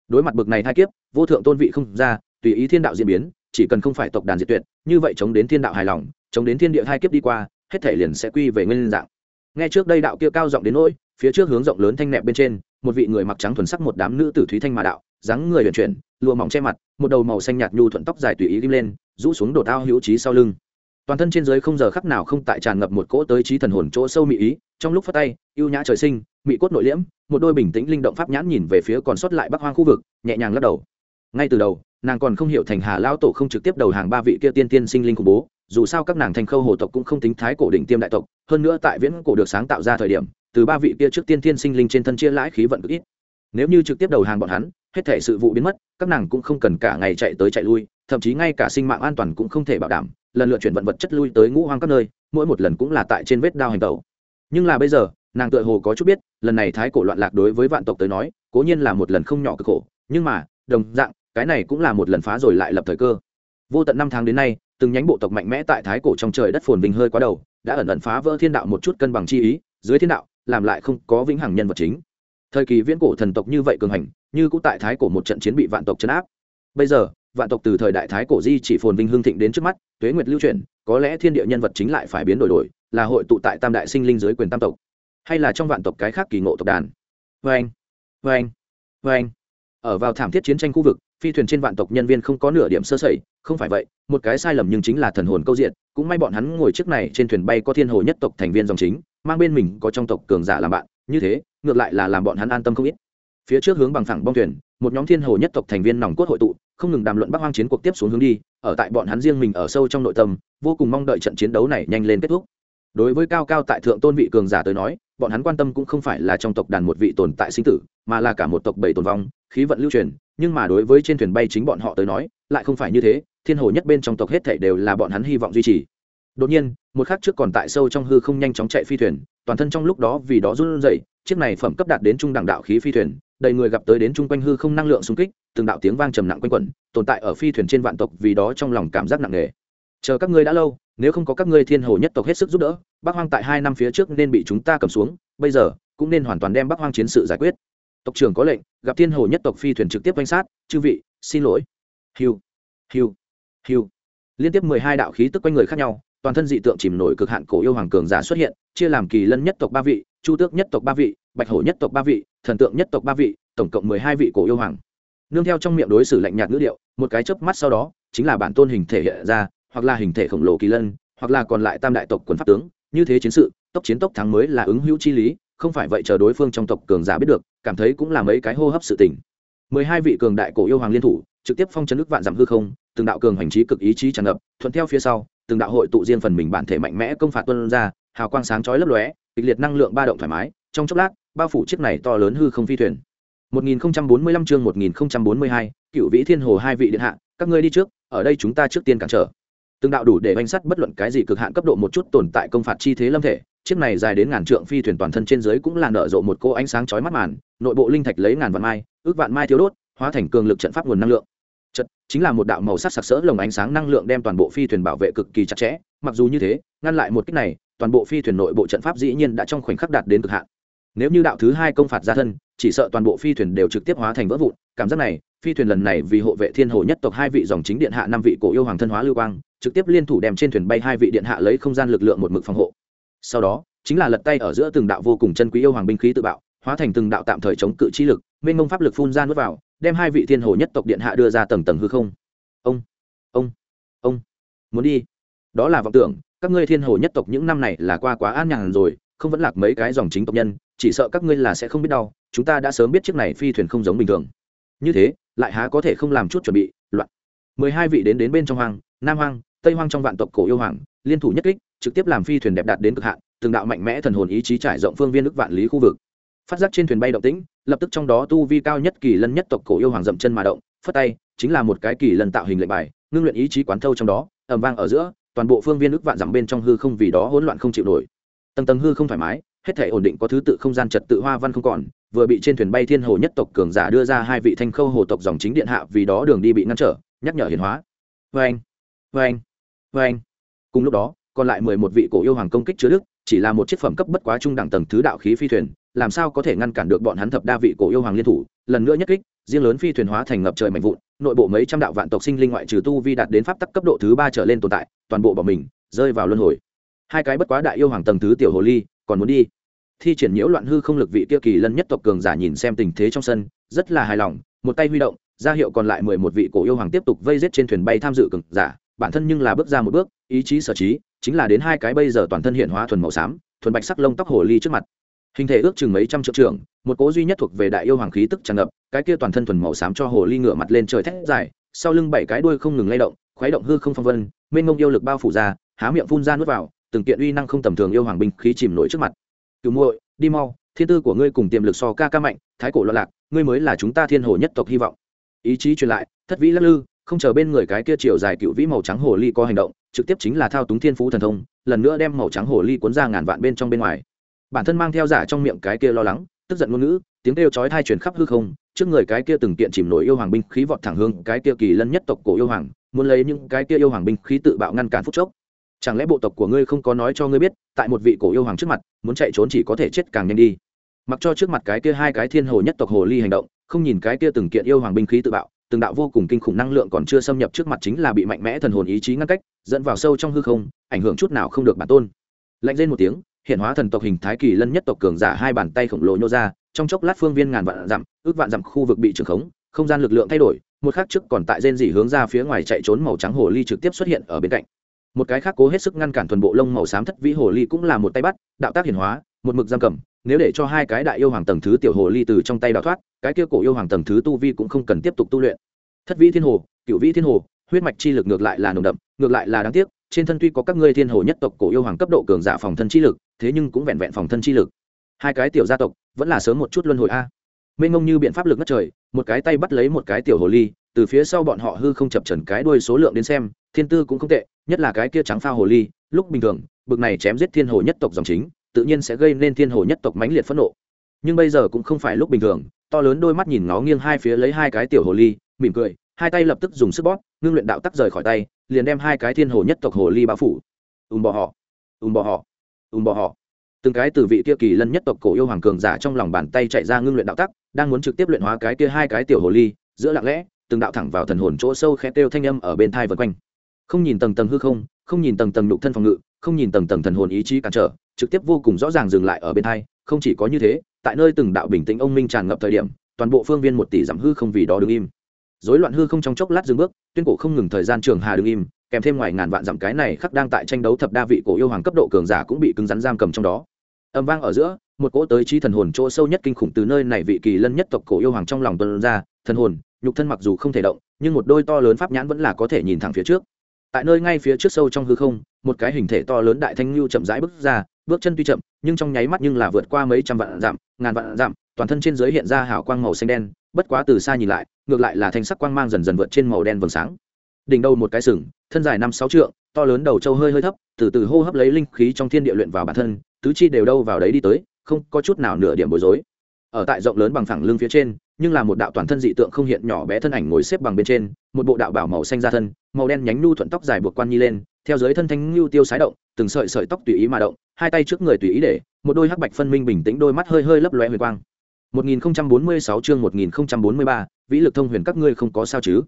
Đối mặt bực này hai kiếp, vô thượng tôn vị không ra, tùy ý thiên đạo diễn biến chỉ cần không phải tộc đàn diệt tuyệt, như vậy chống đến thiên đạo hài lòng, chống đến thiên địa hai kiếp đi qua, hết thể liền sẽ quy về nguyên dạng. Ngay trước đây đạo kia cao giọng đến nỗi, phía trước hướng rộng lớn thanh nẹp bên trên, một vị người mặc trắng thuần sắc một đám nữ tử thúy thanh mà đạo, dáng người huyền chuyển, lụa mỏng che mặt, một đầu màu xanh nhạt nhu thuận tóc dài tùy ý lim lên, rũ xuống đột ao hữu trí sau lưng. Toàn thân trên giới không giờ khắc nào không tại tràn ngập một cỗ tới trí thần hồn chỗ sâu mỹ ý, trong lúc phát tay, ưu nhã trời sinh mỹ cốt nội liễm, một đôi bình tĩnh linh động pháp nhãn nhìn về phía còn sót lại bắc hoang khu vực, nhẹ nhàng lắc đầu ngay từ đầu, nàng còn không hiểu thành hà lao tổ không trực tiếp đầu hàng ba vị kia tiên tiên sinh linh khủng bố, dù sao các nàng thành khâu hồ tộc cũng không tính thái cổ đỉnh tiêm đại tộc, hơn nữa tại viễn cổ được sáng tạo ra thời điểm, từ ba vị kia trước tiên tiên sinh linh trên thân chia lãi khí vận cực ít. Nếu như trực tiếp đầu hàng bọn hắn, hết thể sự vụ biến mất, các nàng cũng không cần cả ngày chạy tới chạy lui, thậm chí ngay cả sinh mạng an toàn cũng không thể bảo đảm, lần lượt chuyển vận vật chất lui tới ngũ hoang các nơi, mỗi một lần cũng là tại trên vết đao hành tẩu. Nhưng là bây giờ, nàng tựa hồ có chút biết, lần này thái cổ loạn lạc đối với vạn tộc tới nói, cố nhiên là một lần không nhỏ cực khổ, nhưng mà, đồng dạng cái này cũng là một lần phá rồi lại lập thời cơ. Vô tận năm tháng đến nay, từng nhánh bộ tộc mạnh mẽ tại thái cổ trong trời đất phồn vinh hơi quá đầu, đã ẩn ẩn phá vỡ thiên đạo một chút cân bằng chi ý, dưới thiên đạo, làm lại không có vĩnh hằng nhân vật chính. Thời kỳ viễn cổ thần tộc như vậy cường hành, như cũng tại thái cổ một trận chiến bị vạn tộc chấn áp. Bây giờ, vạn tộc từ thời đại thái cổ di chỉ phồn vinh hương thịnh đến trước mắt, tuế nguyệt lưu truyền có lẽ thiên địa nhân vật chính lại phải biến đổi đổi, là hội tụ tại tam đại sinh linh dưới quyền tam tộc, hay là trong vạn tộc cái khác kỳ ngộ tộc đàn. Vê anh vê anh vê anh ở vào thảm thiết chiến tranh khu vực phi thuyền trên vạn tộc nhân viên không có nửa điểm sơ sẩy, không phải vậy, một cái sai lầm nhưng chính là thần hồn câu diện, cũng may bọn hắn ngồi trước này trên thuyền bay có thiên hồ nhất tộc thành viên dòng chính, mang bên mình có trong tộc cường giả làm bạn, như thế, ngược lại là làm bọn hắn an tâm không ít. Phía trước hướng bằng phẳng bong thuyền, một nhóm thiên hồ nhất tộc thành viên nòng cốt hội tụ, không ngừng đàm luận bắc hoang chiến cuộc tiếp xuống hướng đi, ở tại bọn hắn riêng mình ở sâu trong nội tâm, vô cùng mong đợi trận chiến đấu này nhanh lên kết thúc đối với cao cao tại thượng tôn vị cường giả tới nói, bọn hắn quan tâm cũng không phải là trong tộc đàn một vị tồn tại sinh tử, mà là cả một tộc bảy tồn vong, khí vận lưu truyền. Nhưng mà đối với trên thuyền bay chính bọn họ tới nói, lại không phải như thế, thiên hồ nhất bên trong tộc hết thảy đều là bọn hắn hy vọng duy trì. Đột nhiên, một khắc trước còn tại sâu trong hư không nhanh chóng chạy phi thuyền, toàn thân trong lúc đó vì đó run rẩy, chiếc này phẩm cấp đạt đến trung đẳng đạo khí phi thuyền, đầy người gặp tới đến trung quanh hư không năng lượng xung kích, từng đạo tiếng vang trầm nặng quanh quẩn, tồn tại ở phi thuyền trên vạn tộc vì đó trong lòng cảm giác nặng nề. Chờ các ngươi đã lâu nếu không có các ngươi thiên hồ nhất tộc hết sức giúp đỡ, bắc hoang tại hai năm phía trước nên bị chúng ta cầm xuống, bây giờ, cũng nên hoàn toàn đem bắc hoang chiến sự giải quyết. Tộc trưởng có lệnh, gặp thiên hồ nhất tộc phi thuyền trực tiếp quanh sát, chư vị, xin lỗi. Hiu hiu hiu. Liên tiếp mười hai đạo khí tức quanh người khác nhau, toàn thân dị tượng chìm nổi cực hạn cổ yêu hoàng cường giả xuất hiện, chia làm kỳ lân nhất tộc ba vị, chu tước nhất tộc ba vị, bạch hổ nhất tộc ba vị, thần tượng nhất tộc ba vị, tổng cộng mười hai vị cổ yêu hoàng. Nương theo trong miệng đối xử lạnh nhạt ngữ điệu, một cái chớp mắt sau đó, chính là bản tôn hình thể hiện ra hoặc là hình thể khổng lồ kỳ lân hoặc là còn lại tam đại tộc quần pháp tướng như thế chiến sự tốc chiến tốc thắng mới là ứng hữu chi lý không phải vậy chờ đối phương trong tộc cường giả biết được cảm thấy cũng là mấy cái hô hấp sự tình mười hai vị cường đại cổ yêu hoàng liên thủ trực tiếp phong chấn đức vạn dặm hư không từng đạo cường hành trí cực ý chí tràn ngập thuận theo phía sau từng đạo hội tụ riêng phần mình bản thể mạnh mẽ công phạt tuân ra hào quang sáng chói lấp lóe kịch liệt năng lượng ba động thoải mái trong chốc lát bao phủ chiếc này to lớn hư không phi thuyền 1045 chương 1042, Cựu Vĩ Thiên Hồ hai vị điện hạ, các ngươi đi trước, ở đây chúng ta trước tiên cản trở. Từng đạo đủ để oanh sắt bất luận cái gì cực hạn cấp độ một chút tồn tại công phạt chi thế lâm thể, chiếc này dài đến ngàn trượng phi thuyền toàn thân trên dưới cũng là nở rộ một cô ánh sáng chói mắt màn, nội bộ linh thạch lấy ngàn vạn mai, ước vạn mai thiếu đốt, hóa thành cường lực trận pháp nguồn năng lượng. Chật, chính là một đạo màu sắc sặc sỡ lồng ánh sáng năng lượng đem toàn bộ phi thuyền bảo vệ cực kỳ chặt chẽ, mặc dù như thế, ngăn lại một kích này, toàn bộ phi thuyền nội bộ trận pháp dĩ nhiên đã trong khoảnh khắc đạt đến cực hạn. Nếu như đạo thứ hai công phạt ra thân, chỉ sợ toàn bộ phi thuyền đều trực tiếp hóa thành vỡ vụn, cảm giác này, phi thuyền lần này vì hộ vệ thiên hồ nhất tộc hai vị dòng chính điện hạ năm vị cổ yêu hoàng thân hóa lưu quang, trực tiếp liên thủ đem trên thuyền bay hai vị điện hạ lấy không gian lực lượng một mực phòng hộ. Sau đó, chính là lật tay ở giữa từng đạo vô cùng chân quý yêu hoàng binh khí tự bạo, hóa thành từng đạo tạm thời chống cự chi lực, mênh mông pháp lực phun ra nuốt vào, đem hai vị thiên hồ nhất tộc điện hạ đưa ra tầng tầng hư không. Ông ông ông muốn đi. Đó là vọng tưởng các ngươi thiên hồ nhất tộc những năm này là qua quá an nhàn rồi không vẫn lạc mấy cái dòng chính tộc nhân chỉ sợ các ngươi là sẽ không biết đau chúng ta đã sớm biết chiếc này phi thuyền không giống bình thường. Như thế lại há có thể không làm chút chuẩn bị loạn. Mười hai vị đến đến bên trong hoang nam hoang tây hoang trong vạn tộc cổ yêu hoàng, liên thủ nhất kích, trực tiếp làm phi thuyền đẹp đạt đến cực hạn, từng đạo mạnh mẽ thần hồn ý chí trải rộng phương viên nước vạn lý khu vực. Phát giác trên thuyền bay động tĩnh, lập tức trong đó tu vi cao nhất kỳ lân nhất tộc cổ yêu hoàng dậm chân mà động, phất tay, chính là một cái kỳ lân tạo hình lệnh bài, ngưng luyện ý chí quán thâu trong đó ẩm vang ở giữa, toàn bộ phương viên ức vạn dặm bên trong hư không vì đó hỗn loạn không chịu nổi. Tầng tầng hư không thoải mái, hết thể ổn định có thứ tự không gian trật tự hoa văn không còn, vừa bị trên thuyền bay thiên hồ nhất tộc cường giả đưa ra hai vị thanh khâu hồ tộc dòng chính điện hạ vì đó đường đi bị ngăn trở, nhắc nhở hiền hóa. Vê anh vê anh vê anh. Cùng lúc đó, còn lại mười một vị cổ yêu hoàng công kích chứa đức, chỉ là một chiếc phẩm cấp bất quá trung đẳng tầng thứ đạo khí phi thuyền, làm sao có thể ngăn cản được bọn hắn thập đa vị cổ yêu hoàng liên thủ? Lần nữa nhất kích, riêng lớn phi thuyền hóa thành ngập trời mạnh vụn, nội bộ mấy trăm đạo vạn tộc sinh linh ngoại trừ tu vi đạt đến pháp tắc cấp độ thứ ba trở lên tồn tại, toàn bộ bỏ mình, rơi vào luân hồi. Hai cái bất quá đại yêu hoàng tầng thứ tiểu hồ ly, còn muốn đi. Thi triển nhiễu loạn hư không lực vị kia kỳ lân nhất tộc cường giả nhìn xem tình thế trong sân, rất là hài lòng, một tay huy động, ra hiệu còn lại mười một vị cổ yêu hoàng tiếp tục vây giết trên thuyền bay tham dự cường giả bản thân nhưng là bước ra một bước, ý chí sở trí, chính là đến hai cái bây giờ toàn thân hiện hóa thuần màu xám, thuần bạch sắc lông tóc hồ ly trước mặt. Hình thể ước chừng mấy trăm triệu trưởng, một cố duy nhất thuộc về đại yêu hoàng khí tức tràn ngập, cái kia toàn thân thuần màu xám cho hồ ly ngửa mặt lên trời thét dài, sau lưng bảy cái đuôi không ngừng lay động, khuấy động hư không phong vân, mênh mông yêu lực bao phủ ra, há miệng phun ra nuốt vào, từng kiện uy năng không tầm thường yêu hoàng binh khí chìm nổi trước mặt. Cứu muội, đi mau, thiên tư của ngươi cùng tiềm lực so ca ca mạnh, thái cổ loạn lạc, ngươi mới là chúng ta thiên hồ nhất tộc hy vọng. Ý chí truyền lại, thất vĩ lắc lư không chờ bên người cái kia chiều dài cựu vĩ màu trắng hồ ly có hành động, trực tiếp chính là thao túng thiên phú thần thông, lần nữa đem màu trắng hồ ly cuốn ra ngàn vạn bên trong bên ngoài. Bản thân mang theo giả trong miệng cái kia lo lắng, tức giận ngôn ngữ, tiếng kêu chói thai truyền khắp hư không, trước người cái kia từng kiện chìm nổi yêu hoàng binh khí vọt thẳng hương cái kia kỳ lân nhất tộc cổ yêu hoàng, muốn lấy những cái kia yêu hoàng binh khí tự bạo ngăn cản phút chốc. Chẳng lẽ bộ tộc của ngươi không có nói cho ngươi biết, tại một vị cổ yêu hoàng trước mặt, muốn chạy trốn chỉ có thể chết càng nhanh đi. Mặc cho trước mặt cái kia hai cái thiên hồ nhất tộc hồ ly hành động, không nhìn cái kia từng kiện yêu hoàng binh khí tự bạo từng đạo vô cùng kinh khủng năng lượng còn chưa xâm nhập trước mặt chính là bị mạnh mẽ thần hồn ý chí ngăn cách, dẫn vào sâu trong hư không, ảnh hưởng chút nào không được bản tôn. Lạnh lên một tiếng, hiện hóa thần tộc hình thái kỳ lân nhất tộc cường giả hai bàn tay khổng lồ nhô ra, trong chốc lát phương viên ngàn vạn dặm, ước vạn dặm khu vực bị trường khống, không gian lực lượng thay đổi, một khắc trước còn tại rên dỉ hướng ra phía ngoài chạy trốn màu trắng hồ ly trực tiếp xuất hiện ở bên cạnh. Một cái khác cố hết sức ngăn cản thuần bộ lông màu xám thất vĩ hồ ly cũng là một tay bắt, đạo tác hiển hóa, một mực giam cầm nếu để cho hai cái đại yêu hoàng tầng thứ tiểu hồ ly từ trong tay đào thoát, cái kia cổ yêu hoàng tầng thứ tu vi cũng không cần tiếp tục tu luyện. Thất vĩ thiên hồ, cựu vĩ thiên hồ, huyết mạch chi lực ngược lại là nồng đậm, ngược lại là đáng tiếc, trên thân tuy có các ngươi thiên hồ nhất tộc cổ yêu hoàng cấp độ cường giả phòng thân chi lực, thế nhưng cũng vẹn vẹn phòng thân chi lực. Hai cái tiểu gia tộc, vẫn là sớm một chút luân hồi a. Mênh ngông như biện pháp lực ngất trời, một cái tay bắt lấy một cái tiểu hồ ly, từ phía sau bọn họ hư không chập trần cái đuôi số lượng đến xem, thiên tư cũng không tệ, nhất là cái kia trắng pha hồ ly, lúc bình thường, bực này chém giết thiên hồ nhất tộc dòng chính tự nhiên sẽ gây nên thiên hồ nhất tộc mãnh liệt phẫn nộ. Nhưng bây giờ cũng không phải lúc bình thường, to lớn đôi mắt nhìn nó nghiêng hai phía lấy hai cái tiểu hồ ly, mỉm cười, hai tay lập tức dùng sức bóp, ngưng luyện đạo tắc rời khỏi tay, liền đem hai cái thiên hồ nhất tộc hồ ly bao phủ. Ùm bò họ, ùm bò họ, ùm bò họ. Từng cái từ vị kia kỳ lân nhất tộc cổ yêu hoàng cường giả trong lòng bàn tay chạy ra ngưng luyện đạo tắc, đang muốn trực tiếp luyện hóa cái kia hai cái tiểu hồ ly, giữa lặng lẽ, từng đạo thẳng vào thần hồn chỗ sâu khẽ kêu thanh âm ở bên thai vân quanh. Không nhìn tầng tầng hư không không nhìn tầng tầng nhục thân phòng ngự không nhìn tầng tầng thần hồn ý chí cản trở, trực tiếp vô cùng rõ ràng dừng lại ở bên hai. không chỉ có như thế, tại nơi từng đạo bình tĩnh ông minh tràn ngập thời điểm, toàn bộ phương viên một tỷ giảm hư không vì đó đứng im rối loạn hư không trong chốc lát dừng bước, tuyên cổ không ngừng thời gian trường hà đứng im, kèm thêm ngoài ngàn vạn dặm cái này khắc đang tại tranh đấu thập đa vị cổ yêu hoàng cấp độ cường giả cũng bị cứng rắn giam cầm trong đó âm vang ở giữa, một cỗ tới trí thần hồn chỗ sâu nhất kinh khủng từ nơi này vị kỳ lân nhất tộc cổ yêu hoàng trong lòng tuân ra, thần hồn, nhục thân mặc dù không thể động, nhưng một đôi to lớn pháp nhãn vẫn là có thể nhìn thẳng phía trước tại nơi ngay phía trước sâu trong hư không một cái hình thể to lớn đại thanh lưu chậm rãi bước ra, bước chân tuy chậm, nhưng trong nháy mắt nhưng là vượt qua mấy trăm vạn dặm, ngàn vạn dặm, toàn thân trên giới hiện ra hào quang màu xanh đen, bất quá từ xa nhìn lại, ngược lại là thanh sắc quang mang dần dần vượt trên màu đen vầng sáng. Đỉnh đầu một cái sừng, thân dài năm sáu trượng, to lớn đầu trâu hơi hơi thấp, từ từ hô hấp lấy linh khí trong thiên địa luyện vào bản thân, tứ chi đều đâu vào đấy đi tới, không có chút nào nửa điểm bối rối. Ở tại rộng lớn bằng phẳng lưng phía trên, nhưng là một đạo toàn thân dị tượng không hiện nhỏ bé thân ảnh ngồi xếp bằng bên trên, một bộ đạo bảo màu xanh ra thân, màu đen nhánh nhu thuận tóc dài buộc quan nhi lên theo dưới thân thanh lưu tiêu sái động từng sợi sợi tóc tùy ý mà động hai tay trước người tùy ý để một đôi hắc bạch phân minh bình tĩnh đôi mắt hơi hơi lấp lóe huyền quang. 1046 chương 1043, vĩ lực thông huyền các ngươi không có sao chứ?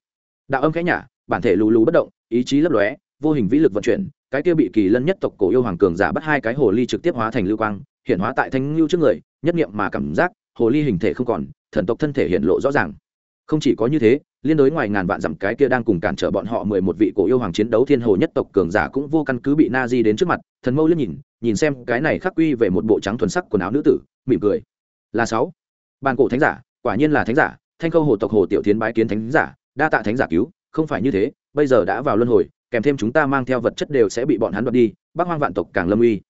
Đạo âm khẽ nhả bản thể lù lù bất động ý chí lấp lóe vô hình vĩ lực vận chuyển cái kia bị kỳ lân nhất tộc cổ yêu hoàng cường giả bắt hai cái hồ ly trực tiếp hóa thành lưu quang hiện hóa tại thanh lưu trước người nhất niệm mà cảm giác hồ ly hình thể không còn thần tộc thân thể hiện lộ rõ ràng. Không chỉ có như thế liên đối ngoài ngàn vạn dặm cái kia đang cùng cản trở bọn họ mười một vị cổ yêu hoàng chiến đấu thiên hồ nhất tộc cường giả cũng vô căn cứ bị na di đến trước mặt, thần mâu liếc nhìn nhìn xem cái này khắc quy về một bộ trắng thuần sắc quần áo nữ tử, mỉm cười. Là sáu. Bàn cổ thánh giả, quả nhiên là thánh giả, thanh khâu hồ tộc hồ tiểu tiến bái kiến thánh giả, đa tạ thánh giả cứu, không phải như thế, bây giờ đã vào luân hồi, kèm thêm chúng ta mang theo vật chất đều sẽ bị bọn hắn đoạt đi bác hoang vạn tộc càng lâm uy.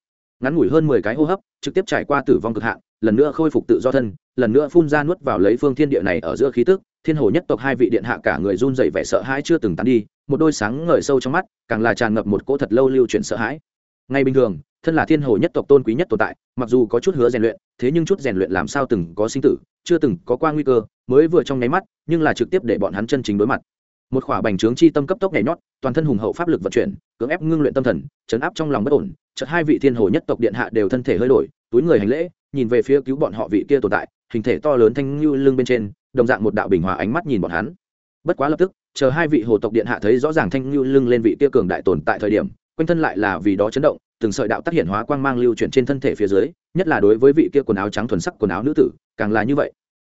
Ngắn ngủi hơn mười cái hô hấp, trực tiếp trải qua tử vong cực hạn, lần nữa khôi phục tự do thân, lần nữa phun ra nuốt vào lấy phương thiên địa này ở giữa khí tức thiên hồ nhất tộc hai vị điện hạ cả người run dậy vẻ sợ hãi chưa từng tán đi, một đôi sáng ngời sâu trong mắt, càng là tràn ngập một cỗ thật lâu lưu chuyển sợ hãi. Ngay bình thường, thân là thiên hồ nhất tộc tôn quý nhất tồn tại, mặc dù có chút hứa rèn luyện, thế nhưng chút rèn luyện làm sao từng có sinh tử, chưa từng có qua nguy cơ, mới vừa trong nháy mắt, nhưng là trực tiếp để bọn hắn chân chính đối mặt. Một khỏa bành trướng chi tâm cấp tốc nhảy nhót, toàn thân hùng hậu pháp lực vận chuyển, cưỡng ép ngưng luyện tâm thần, chấn áp trong lòng bất ổn, chợt hai vị thiên hồ nhất tộc điện hạ đều thân thể hơi đổi, túi người hành lễ, nhìn về phía cứu bọn họ vị kia tồn tại hình thể to lớn thanh như lưng bên trên, đồng dạng một đạo bình hòa ánh mắt nhìn bọn hắn. Bất quá lập tức, chờ hai vị hồ tộc điện hạ thấy rõ ràng thanh như lưng lên vị kia cường đại tồn tại thời điểm, quanh thân lại là vì đó chấn động, từng sợi đạo tác hiện hóa quang mang lưu chuyển trên thân thể phía dưới, nhất là đối với vị kia quần áo trắng thuần sắc quần áo nữ tử, càng là như vậy.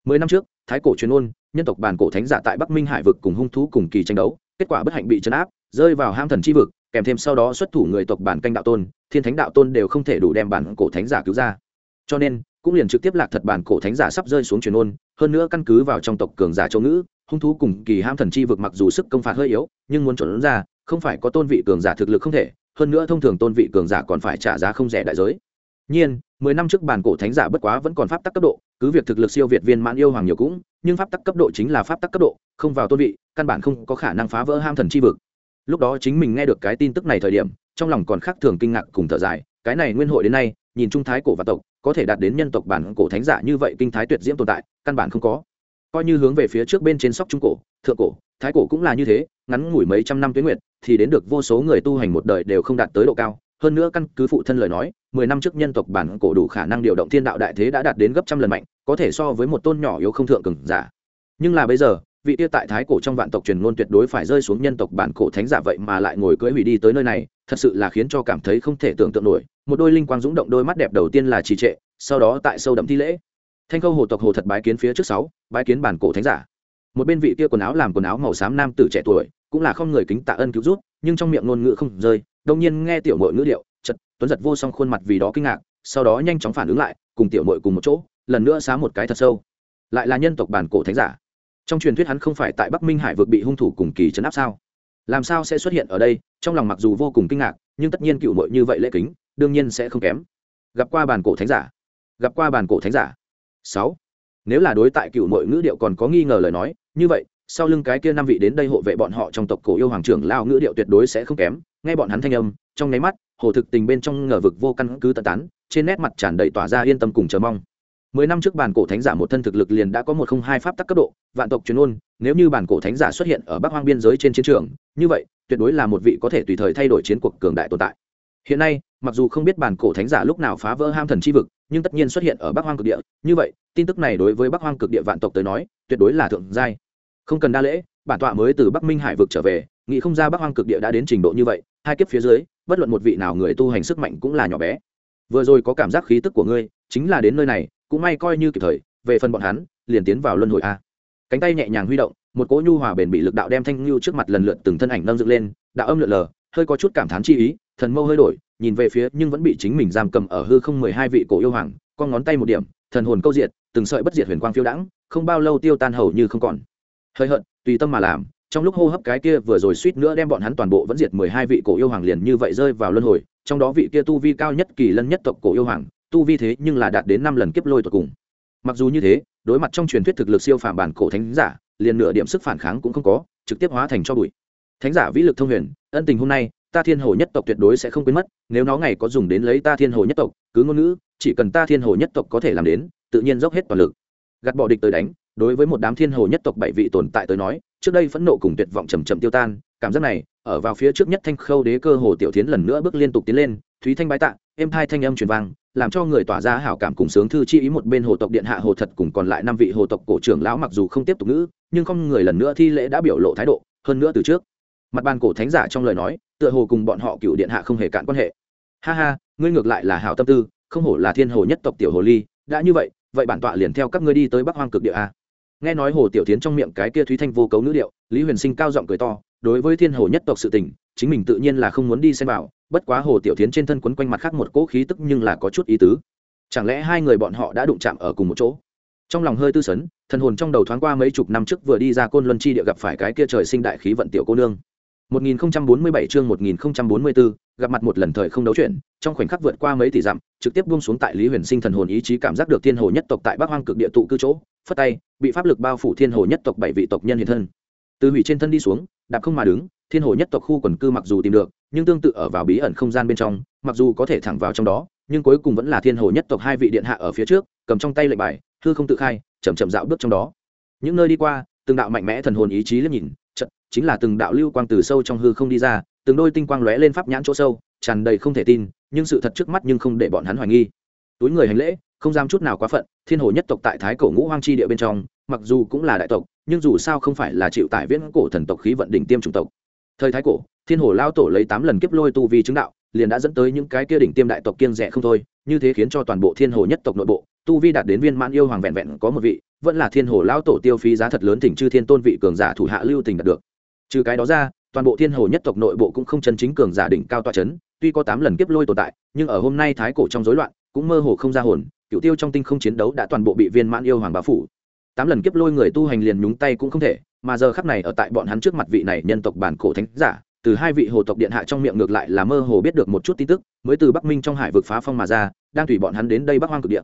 Mười năm trước, thái cổ truyền ôn, nhân tộc bản cổ thánh giả tại bắc minh hải vực cùng hung thú cùng kỳ tranh đấu, kết quả bất hạnh bị chấn áp, rơi vào ham thần chi vực, kèm thêm sau đó xuất thủ người tộc bản canh đạo tôn, thiên thánh đạo tôn đều không thể đủ đem bản cổ thánh giả cứu ra. Cho nên cũng liền trực tiếp lạc thật bản cổ thánh giả sắp rơi xuống truyền ôn, hơn nữa căn cứ vào trong tộc cường giả châu ngữ, hung thú cùng kỳ ham thần chi vực mặc dù sức công phạt hơi yếu, nhưng muốn chuẩn ra, không phải có tôn vị cường giả thực lực không thể, hơn nữa thông thường tôn vị cường giả còn phải trả giá không rẻ đại giới. Nhiên, mười năm trước bản cổ thánh giả bất quá vẫn còn pháp tắc cấp độ, cứ việc thực lực siêu việt viên mãn yêu hoàng nhiều cũng, nhưng pháp tắc cấp độ chính là pháp tắc cấp độ, không vào tôn vị, căn bản không có khả năng phá vỡ ham thần chi vực. Lúc đó chính mình nghe được cái tin tức này thời điểm, trong lòng còn khác thường kinh ngạc cùng thở dài cái này nguyên hội đến nay, nhìn trung thái cổ và tộc, có thể đạt đến nhân tộc bản cổ thánh giả như vậy kinh thái tuyệt diễm tồn tại, căn bản không có. Coi như hướng về phía trước bên trên sóc trung cổ, thượng cổ, thái cổ cũng là như thế, ngắn ngủi mấy trăm năm tuyến nguyệt, thì đến được vô số người tu hành một đời đều không đạt tới độ cao. Hơn nữa căn cứ phụ thân lời nói, mười năm trước nhân tộc bản cổ đủ khả năng điều động thiên đạo đại thế đã đạt đến gấp trăm lần mạnh, có thể so với một tôn nhỏ yếu không thượng cường giả. Nhưng là bây giờ, vị tiêu tại thái cổ trong vạn tộc truyền ngôn tuyệt đối phải rơi xuống nhân tộc bản cổ thánh giả vậy mà lại ngồi cưỡi hủy đi tới nơi này, thật sự là khiến cho cảm thấy không thể tưởng tượng nổi một đôi linh quang dũng động đôi mắt đẹp đầu tiên là trì trệ, sau đó tại sâu đậm thi lễ. Thanh khâu hồ tộc hồ thật bái kiến phía trước sáu, bái kiến bản cổ thánh giả. Một bên vị kia quần áo làm quần áo màu xám nam tử trẻ tuổi, cũng là không người kính tạ ân cứu rút nhưng trong miệng ngôn ngữ không rơi, đông nhiên nghe tiểu mội ngữ điệu chật tuấn giật vô song khuôn mặt vì đó kinh ngạc, sau đó nhanh chóng phản ứng lại, cùng tiểu mội cùng một chỗ, lần nữa xá một cái thật sâu. Lại là nhân tộc bản cổ thánh giả. Trong truyền thuyết hắn không phải tại bắc minh hải vực bị hung thủ cùng kỳ chấn áp sao? Làm sao sẽ xuất hiện ở đây? Trong lòng mặc dù vô cùng kinh ngạc, nhưng tất nhiên cựu mội như vậy lễ kính đương nhiên sẽ không kém. Gặp qua bản cổ thánh giả. Gặp qua bản cổ thánh giả. Sáu. Nếu là đối tại cựu mội ngữ điệu còn có nghi ngờ lời nói, như vậy, sau lưng cái kia năm vị đến đây hộ vệ bọn họ trong tộc cổ yêu hoàng trưởng lao ngữ điệu tuyệt đối sẽ không kém. Nghe bọn hắn thanh âm, trong nháy mắt, hồ thực tình bên trong ngờ vực vô căn cứ tận tán, trên nét mặt tràn đầy tỏa ra yên tâm cùng chờ mong. Mười năm trước bản cổ thánh giả một thân thực lực liền đã có một không hai pháp tắc cấp độ, vạn tộc truyền ôn, nếu như bản cổ thánh giả xuất hiện ở bắc hoang biên giới trên chiến trường, như vậy, tuyệt đối là một vị có thể tùy thời thay đổi chiến cuộc cường đại tồn tại. Hiện nay mặc dù không biết bản cổ thánh giả lúc nào phá vỡ ham thần chi vực, nhưng tất nhiên xuất hiện ở bắc hoang cực địa. Như vậy, tin tức này đối với bắc hoang cực địa vạn tộc tới nói, tuyệt đối là thượng giai. Không cần đa lễ, bản tọa mới từ bắc minh hải vực trở về, nghĩ không ra bắc hoang cực địa đã đến trình độ như vậy, hai kiếp phía dưới, bất luận một vị nào người tu hành sức mạnh cũng là nhỏ bé. Vừa rồi có cảm giác khí tức của ngươi, chính là đến nơi này, cũng may coi như kịp thời, về phần bọn hắn, liền tiến vào luân hồi a. Cánh tay nhẹ nhàng huy động, một cỗ nhu hòa bền bị lực đạo đem thanh lưu trước mặt lần lượt từng thân ảnh nâng dựng lên, đạo âm lượn lờ, hơi có chút cảm thán chi ý, thần mâu hơi đổi nhìn về phía nhưng vẫn bị chính mình giam cầm ở hư không mười hai vị cổ yêu hoàng, con ngón tay một điểm, thần hồn câu diệt, từng sợi bất diệt huyền quang phiêu đãng, không bao lâu tiêu tan hầu như không còn. Hơi hận, tùy tâm mà làm, trong lúc hô hấp cái kia vừa rồi suýt nữa đem bọn hắn toàn bộ vẫn diệt mười hai vị cổ yêu hoàng liền như vậy rơi vào luân hồi, trong đó vị kia tu vi cao nhất kỳ lân nhất tộc cổ yêu hoàng, tu vi thế nhưng là đạt đến năm lần kiếp lôi tột cùng. Mặc dù như thế, đối mặt trong truyền thuyết thực lực siêu phàm bản cổ thánh giả, liền nửa điểm sức phản kháng cũng không có, trực tiếp hóa thành cho bụi. Thánh giả vĩ lực thông huyền, ân tình hôm nay ta thiên hồ nhất tộc tuyệt đối sẽ không quên mất, nếu nó ngày có dùng đến lấy ta thiên hồ nhất tộc, cứ ngôn ngữ, chỉ cần ta thiên hồ nhất tộc có thể làm đến, tự nhiên dốc hết toàn lực. Gạt bỏ địch tới đánh, đối với một đám thiên hồ nhất tộc bảy vị tồn tại tới nói, trước đây phẫn nộ cùng tuyệt vọng chầm chậm tiêu tan, cảm giác này, ở vào phía trước nhất thanh khâu đế cơ hồ tiểu tiến lần nữa bước liên tục tiến lên, thúy thanh bái tạ, êm hai thanh âm truyền vang, làm cho người tỏa ra hảo cảm cùng sướng thư chi ý một bên hồ tộc điện hạ hồ thật cùng còn lại năm vị hồ tộc cổ trưởng lão mặc dù không tiếp tục ngữ, nhưng không người lần nữa thi lễ đã biểu lộ thái độ, hơn nữa từ trước mặt bàn cổ thánh giả trong lời nói, tựa hồ cùng bọn họ cựu điện hạ không hề cạn quan hệ. Ha ha, ngươi ngược lại là hảo tâm tư, không hổ là thiên hồ nhất tộc tiểu hồ ly, đã như vậy vậy bản tọa liền theo các ngươi đi tới bắc hoang cực địa a. Nghe nói hồ tiểu tiến trong miệng cái kia thúy thanh vô cấu nữ điệu, lý huyền sinh cao giọng cười to, đối với thiên hồ nhất tộc sự tình, chính mình tự nhiên là không muốn đi xem vào, bất quá hồ tiểu tiến trên thân quấn quanh mặt khác một cỗ khí tức nhưng là có chút ý tứ. Chẳng lẽ hai người bọn họ đã đụng chạm ở cùng một chỗ? Trong lòng hơi tư sấn, thần hồn trong đầu thoáng qua mấy chục năm trước vừa đi ra côn luân chi địa gặp phải cái kia trời sinh đại khí vận tiểu cô nương. 1047 chương 1044, gặp mặt một lần thời không đấu chuyện, trong khoảnh khắc vượt qua mấy tỷ dặm, trực tiếp buông xuống tại Lý Huyền Sinh thần hồn ý chí cảm giác được thiên hồ nhất tộc tại Bắc Hoang cực địa tụ cư chỗ, phất tay, bị pháp lực bao phủ thiên hồ nhất tộc bảy vị tộc nhân hiện thân. Từ hủy trên thân đi xuống, đạp không mà đứng, thiên hồ nhất tộc khu quần cư mặc dù tìm được, nhưng tương tự ở vào bí ẩn không gian bên trong, mặc dù có thể thẳng vào trong đó, nhưng cuối cùng vẫn là thiên hồ nhất tộc hai vị điện hạ ở phía trước, cầm trong tay lệnh bài, hư không tự khai, chậm chậm dạo bước trong đó. Những nơi đi qua, từng đạo mạnh mẽ thần hồn ý chí liếc nhìn, chợt chính là từng đạo lưu quang từ sâu trong hư không đi ra, từng đôi tinh quang lóe lên pháp nhãn chỗ sâu, tràn đầy không thể tin, nhưng sự thật trước mắt nhưng không để bọn hắn hoài nghi. Túi người hành lễ, không dám chút nào quá phận, thiên hồ nhất tộc tại thái cổ ngũ hoang chi địa bên trong, mặc dù cũng là đại tộc, nhưng dù sao không phải là chịu tải viễn cổ thần tộc khí vận đỉnh tiêm chủng tộc. Thời thái cổ, thiên hồ lao tổ lấy tám lần kiếp lôi tu vi chứng đạo, liền đã dẫn tới những cái kia đỉnh tiêm đại tộc kiêng rẻ không thôi, như thế khiến cho toàn bộ thiên hồ nhất tộc nội bộ, tu vi đạt đến viên mãn yêu hoàng vẹn vẹn có một vị vẫn là thiên hồ lao tổ tiêu phí giá thật lớn thỉnh chư thiên tôn vị cường giả thủ hạ lưu tình đạt được. Trừ cái đó ra, toàn bộ thiên hồ nhất tộc nội bộ cũng không chân chính cường giả đỉnh cao toa c h ấ n tuy có tám lần kiếp lôi tồn tại, nhưng ở hôm nay thái cổ trong dối loạn, cũng mơ hồ không ra hồn, cựu tiêu trong tinh không chiến đấu đã toàn bộ bị viên mãn yêu hoàng bá phủ. Tám lần kiếp lôi người tu hành liền nhúng tay cũng không thể, mà giờ khắc này ở tại bọn hắn trước mặt vị này nhân tộc bản cổ thánh giả, từ hai vị hồ tộc điện hạ trong miệng ngược lại là mơ hồ biết được một chút tin tức, mới từ bắc minh trong hải vực phá phong mà ra, đang tùy bọn hắn đến đây bắc hoang cực điện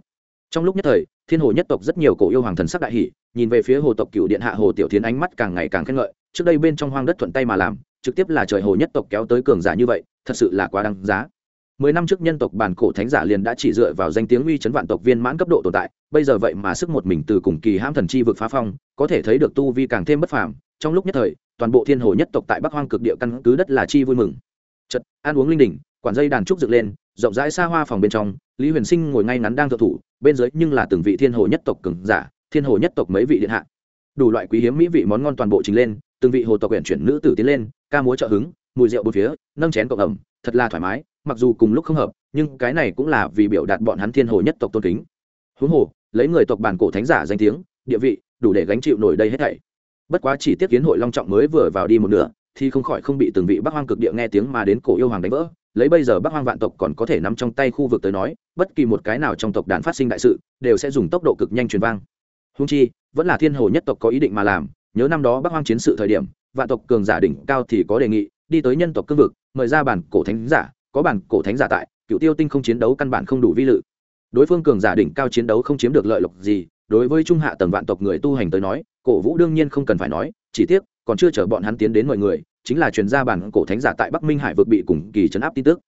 trong lúc nhất thời, thiên hồ nhất tộc rất nhiều cổ yêu hoàng thần sắc đại hỷ nhìn về phía hồ tộc cựu điện hạ hồ tiểu tiến ánh mắt càng ngày càng khen ngợi, trước đây bên trong hoang đất thuận tay mà làm, trực tiếp là trời hồ nhất tộc kéo tới cường giả như vậy, thật sự là quá đáng giá. Mười năm trước nhân tộc bản cổ thánh giả liền đã chỉ dựa vào danh tiếng uy chấn vạn tộc viên mãn cấp độ tồn tại, bây giờ vậy mà sức một mình từ cùng kỳ hãm thần chi vực phá phong, có thể thấy được tu vi càng thêm bất phàm. Trong lúc nhất thời, toàn bộ thiên hồ nhất tộc tại bắc hoang cực địa căn cứ đất là chi vui mừng. Chật ăn uống linh đỉnh, quản dây đàn trúc dựng lên, rộng rãi xa hoa phòng bên trong, lý huyền sinh ngồi ngay ngắn đang thợ thủ bên dưới nhưng là từng vị thiên hồ nhất tộc cường giả, thiên hồ nhất tộc mấy vị điện hạ. Đủ loại quý hiếm mỹ vị món ngon toàn bộ trình lên, từng vị hồ tộc quyển chuyển nữ tử tiến lên, ca múa trợ hứng, mùi rượu bốn phía, nâng chén cộng ẩm, thật là thoải mái, mặc dù cùng lúc không hợp, nhưng cái này cũng là vì biểu đạt bọn hắn thiên hồ nhất tộc tôn kính. Huống hồ, lấy người tộc bản cổ thánh giả danh tiếng, địa vị, đủ để gánh chịu nổi đây hết thảy. Bất quá chỉ tiếp kiến hội long trọng mới vừa vào đi một nửa, thì không khỏi không bị từng vị bắc hoang cực địa nghe tiếng mà đến cổ yêu hoàng đánh vỡ lấy bây giờ bắc hoang vạn tộc còn có thể nắm trong tay khu vực tới nói, bất kỳ một cái nào trong tộc đàn phát sinh đại sự, đều sẽ dùng tốc độ cực nhanh truyền vang. Húng chi, vẫn là thiên hồ nhất tộc có ý định mà làm, nhớ năm đó bắc hoang chiến sự thời điểm, vạn tộc cường giả đỉnh cao thì có đề nghị, đi tới nhân tộc cương vực, mời ra bản cổ thánh giả, có bản cổ thánh giả tại, cựu tiêu tinh không chiến đấu căn bản không đủ vi lự. Đối phương cường giả đỉnh cao chiến đấu không chiếm được lợi lộc gì, đối với trung hạ tầng vạn tộc người tu hành tới nói, cổ vũ đương nhiên không cần phải nói, chỉ tiếc, còn chưa chờ bọn hắn tiến đến mọi người chính là truyền gia bản cổ thánh giả tại bắc minh hải vực bị cùng kỳ chấn áp tin tức.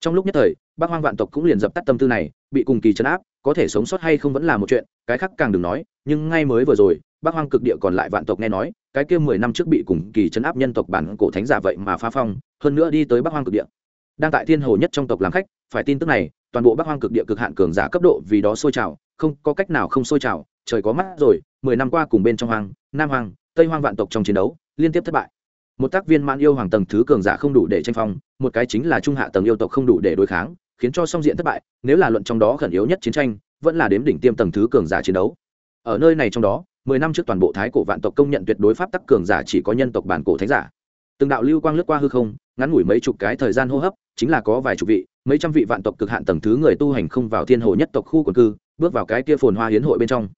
Trong lúc nhất thời bác hoang vạn tộc cũng liền dập tắt tâm tư này, bị cùng kỳ chấn áp, có thể sống sót hay không vẫn là một chuyện, cái khác càng đừng nói, nhưng ngay mới vừa rồi bác hoang cực địa còn lại vạn tộc nghe nói, cái kia mười năm trước bị cùng kỳ chấn áp nhân tộc bản cổ thánh giả vậy mà phá phong, hơn nữa đi tới bác hoang cực địa. Đang tại thiên hồ nhất trong tộc làm khách, phải tin tức này, toàn bộ bác hoang cực địa cực hạn cường giả cấp độ vì đó sôi trào, không, có cách nào không sôi trào, trời có mắt rồi, mười năm qua cùng bên trong hoang, nam hoang, tây hoang vạn tộc trong chiến đấu, liên tiếp thất bại một tác viên mãn yêu hoàng tầng thứ cường giả không đủ để tranh phong, một cái chính là trung hạ tầng yêu tộc không đủ để đối kháng, khiến cho song diện thất bại, nếu là luận trong đó khẩn yếu nhất chiến tranh, vẫn là đếm đỉnh tiêm tầng thứ cường giả chiến đấu. Ở nơi này trong đó, mười năm trước toàn bộ thái cổ vạn tộc công nhận tuyệt đối pháp tắc cường giả chỉ có nhân tộc bản cổ thánh giả. Từng đạo lưu quang lướt qua hư không, ngắn ngủi mấy chục cái thời gian hô hấp, chính là có vài chục vị, mấy trăm vị vạn tộc cực hạn tầng thứ người tu hành không vào thiên hồ nhất tộc khu quần cư, bước vào cái kia phồn hoa hiến hội bên trong.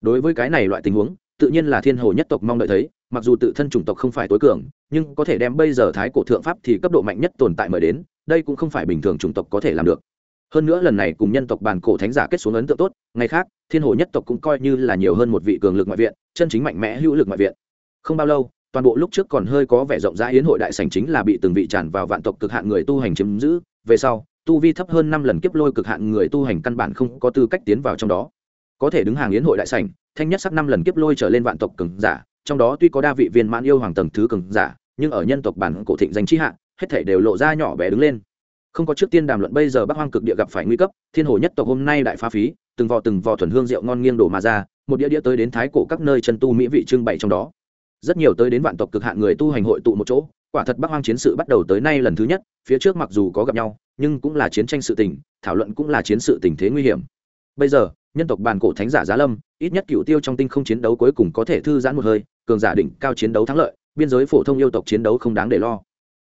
Đối với cái này loại tình huống, tự nhiên là thiên hồ nhất tộc mong đợi thấy mặc dù tự thân chủng tộc không phải tối cường, nhưng có thể đem bây giờ thái cổ thượng pháp thì cấp độ mạnh nhất tồn tại mời đến, đây cũng không phải bình thường chủng tộc có thể làm được. Hơn nữa lần này cùng nhân tộc bàn cổ thánh giả kết xuống ấn tượng tốt, ngày khác, thiên hồ nhất tộc cũng coi như là nhiều hơn một vị cường lực ngoại viện, chân chính mạnh mẽ hữu lực ngoại viện. Không bao lâu, toàn bộ lúc trước còn hơi có vẻ rộng rãi yến hội đại sảnh chính là bị từng vị tràn vào vạn tộc cực hạn người tu hành chiếm giữ, về sau, tu vi thấp hơn năm lần kiếp lôi cực hạn người tu hành căn bản không có tư cách tiến vào trong đó. Có thể đứng hàng yến hội đại sảnh, thanh nhất sắc năm lần kiếp lôi trở lên vạn tộc cường giả trong đó tuy có đa vị viên mãn yêu hoàng tầng thứ cường giả, nhưng ở nhân tộc bản cổ thịnh danh chi hạ, hết thể đều lộ ra nhỏ bé đứng lên. Không có trước tiên đàm luận bây giờ bắc hoang cực địa gặp phải nguy cấp, thiên hồ nhất tộc hôm nay đại phá phí, từng vò từng vò thuần hương rượu ngon nghiêng đổ mà ra, một đĩa đĩa tới đến thái cổ các nơi chân tu mỹ vị trưng bày trong đó. Rất nhiều tới đến vạn tộc cực hạn người tu hành hội tụ một chỗ, quả thật bắc hoang chiến sự bắt đầu tới nay lần thứ nhất, phía trước mặc dù có gặp nhau, nhưng cũng là chiến tranh sự tình, thảo luận cũng là chiến sự tình thế nguy hiểm. Bây giờ, nhân tộc bàn cổ thánh giả giá lâm, ít nhất cựu tiêu trong tinh không chiến đấu cuối cùng có thể thư giãn một hơi cường giả đỉnh cao chiến đấu thắng lợi, biên giới phổ thông yêu tộc chiến đấu không đáng để lo.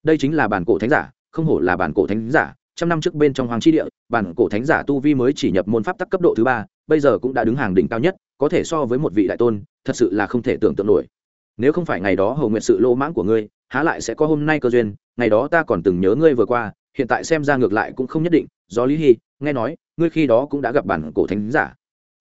Đây chính là bản cổ thánh giả, không hổ là bản cổ thánh giả, trăm năm trước bên trong hoàng tri địa, bản cổ thánh giả tu vi mới chỉ nhập môn pháp tắc cấp độ thứ ba, bây giờ cũng đã đứng hàng đỉnh cao nhất, có thể so với một vị đại tôn, thật sự là không thể tưởng tượng nổi. Nếu không phải ngày đó hầu nguyện sự lô mãng của ngươi, há lại sẽ có hôm nay cơ duyên, ngày đó ta còn từng nhớ ngươi vừa qua, hiện tại xem ra ngược lại cũng không nhất định do lý hy nghe nói, ngươi khi đó cũng đã gặp bản cổ thánh giả.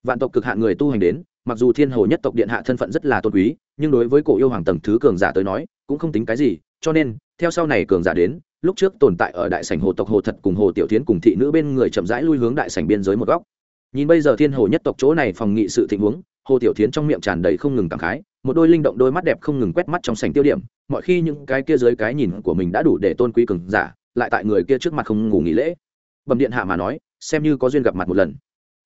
Vạn tộc cực hạn người tu hành đến, mặc dù thiên hồ nhất tộc điện hạ thân phận rất là tôn quý nhưng đối với cổ yêu hoàng tầng thứ cường giả tới nói, cũng không tính cái gì, cho nên, theo sau này cường giả đến, lúc trước tồn tại ở đại sảnh hồ tộc hồ thật cùng hồ tiểu tiến cùng thị nữ bên người chậm rãi lui hướng đại sảnh biên giới một góc. Nhìn bây giờ thiên hồ nhất tộc chỗ này phòng nghị sự thịnh huống, hồ tiểu tiến trong miệng tràn đầy không ngừng cảm khái, một đôi linh động đôi mắt đẹp không ngừng quét mắt trong sảnh tiêu điểm, mọi khi những cái kia dưới cái nhìn của mình đã đủ để tôn quý cường giả, lại tại người kia trước mặt không ngủ nghỉ lễ. Bẩm điện hạ mà nói, xem như có duyên gặp mặt một lần.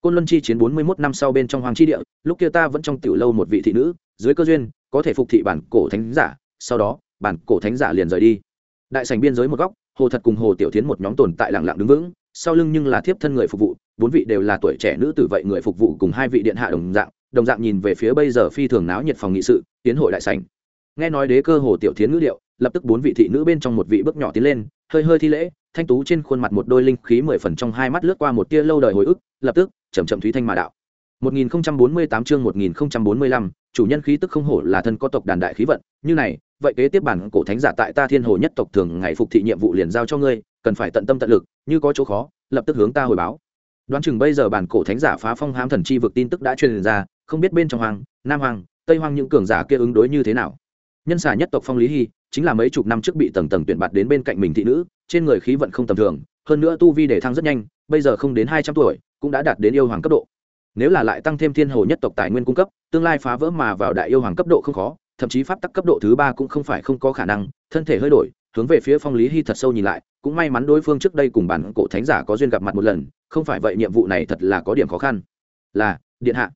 Côn luân chi chiến bốn mươi mốt năm sau bên trong hoàng chi địa, lúc kia ta vẫn trong tiểu lâu một vị thị nữ, dưới cơ duyên có thể phục thị bản cổ thánh giả sau đó bản cổ thánh giả liền rời đi. Đại sành biên giới một góc hồ thật cùng hồ tiểu tiến một nhóm tồn tại lặng lặng đứng vững sau lưng nhưng là thiếp thân người phục vụ bốn vị đều là tuổi trẻ nữ tử vậy người phục vụ cùng hai vị điện hạ đồng dạng đồng dạng nhìn về phía bây giờ phi thường náo nhiệt phòng nghị sự tiến hội đại sành nghe nói đế cơ hồ tiểu tiến ngữ điệu lập tức bốn vị thị nữ bên trong một vị bước nhỏ tiến lên hơi hơi thi lễ thanh tú trên khuôn mặt một đôi linh khí mười phần trong hai mắt lướt qua một tia lâu đời hồi ức lập tức chậm chậm thúy thanh mà đạo. 1048 chương 1045, chủ nhân khí tức không hổ là thân có tộc đàn đại khí vận, như này, vậy kế tiếp bản cổ thánh giả tại ta Thiên Hồ nhất tộc thường ngày phục thị nhiệm vụ liền giao cho ngươi, cần phải tận tâm tận lực, như có chỗ khó, lập tức hướng ta hồi báo. Đoán chừng bây giờ bản cổ thánh giả phá phong hám thần chi vực tin tức đã truyền ra, không biết bên trong hoàng, nam hoàng, tây hoàng những cường giả kia ứng đối như thế nào. Nhân xà nhất tộc Phong Lý Hy, chính là mấy chục năm trước bị tầng tầng tuyển bạt đến bên cạnh mình thị nữ, trên người khí vận không tầm thường, hơn nữa tu vi để thăng rất nhanh, bây giờ không đến hai trăm tuổi, cũng đã đạt đến yêu hoàng cấp độ nếu là lại tăng thêm thiên hồ nhất tộc tài nguyên cung cấp, tương lai phá vỡ mà vào đại yêu hoàng cấp độ không khó, thậm chí pháp tắc cấp độ thứ ba cũng không phải không có khả năng, thân thể hơi đổi, hướng về phía phong lý hy thật sâu nhìn lại, cũng may mắn đối phương trước đây cùng bản cổ thánh giả có duyên gặp mặt một lần, không phải vậy nhiệm vụ này thật là có điểm khó khăn. Là, điện hạ.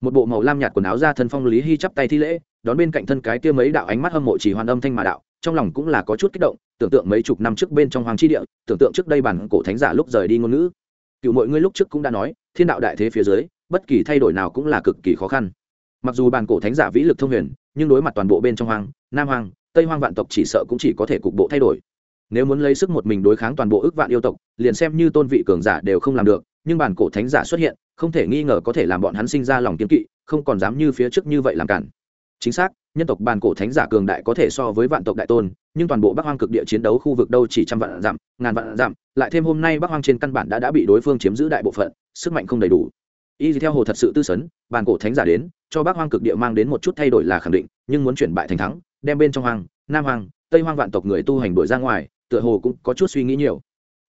Một bộ màu lam nhạt quần áo ra thân phong lý hy chắp tay thi lễ, đón bên cạnh thân cái kia mấy đạo ánh mắt hâm mộ chỉ hoàn âm thanh mà đạo, trong lòng cũng là có chút kích động, tưởng tượng mấy chục năm trước bên trong hoàng tri địa, tưởng tượng trước đây bản cổ thánh giả lúc rời đi ngôn ngữ. Cựu mọi ngươi lúc trước cũng đã nói, thiên đạo đại thế phía dưới bất kỳ thay đổi nào cũng là cực kỳ khó khăn. Mặc dù bàn cổ thánh giả vĩ lực thông huyền nhưng đối mặt toàn bộ bên trong hoang nam hoang tây hoang vạn tộc chỉ sợ cũng chỉ có thể cục bộ thay đổi. Nếu muốn lấy sức một mình đối kháng toàn bộ ước vạn yêu tộc liền xem như tôn vị cường giả đều không làm được nhưng bản cổ thánh giả xuất hiện không thể nghi ngờ có thể làm bọn hắn sinh ra lòng kiên kỵ không còn dám như phía trước như vậy làm cản. Chính xác nhân tộc bản cổ thánh giả cường đại có thể so với vạn tộc đại tôn nhưng toàn bộ bắc hoang cực địa chiến đấu khu vực đâu chỉ trăm vạn giảm, ngàn vạn giảm, lại thêm hôm nay bắc hoang trên căn bản đã đã bị đối phương chiếm giữ đại bộ phận sức mạnh không đầy đủ y theo hồ thật sự tư sấn, bàn cổ thánh giả đến, cho bắc hoang cực địa mang đến một chút thay đổi là khẳng định, nhưng muốn chuyển bại thành thắng, đem bên trong hoang, nam hoang, tây hoang vạn tộc người tu hành đổi ra ngoài, tựa hồ cũng có chút suy nghĩ nhiều.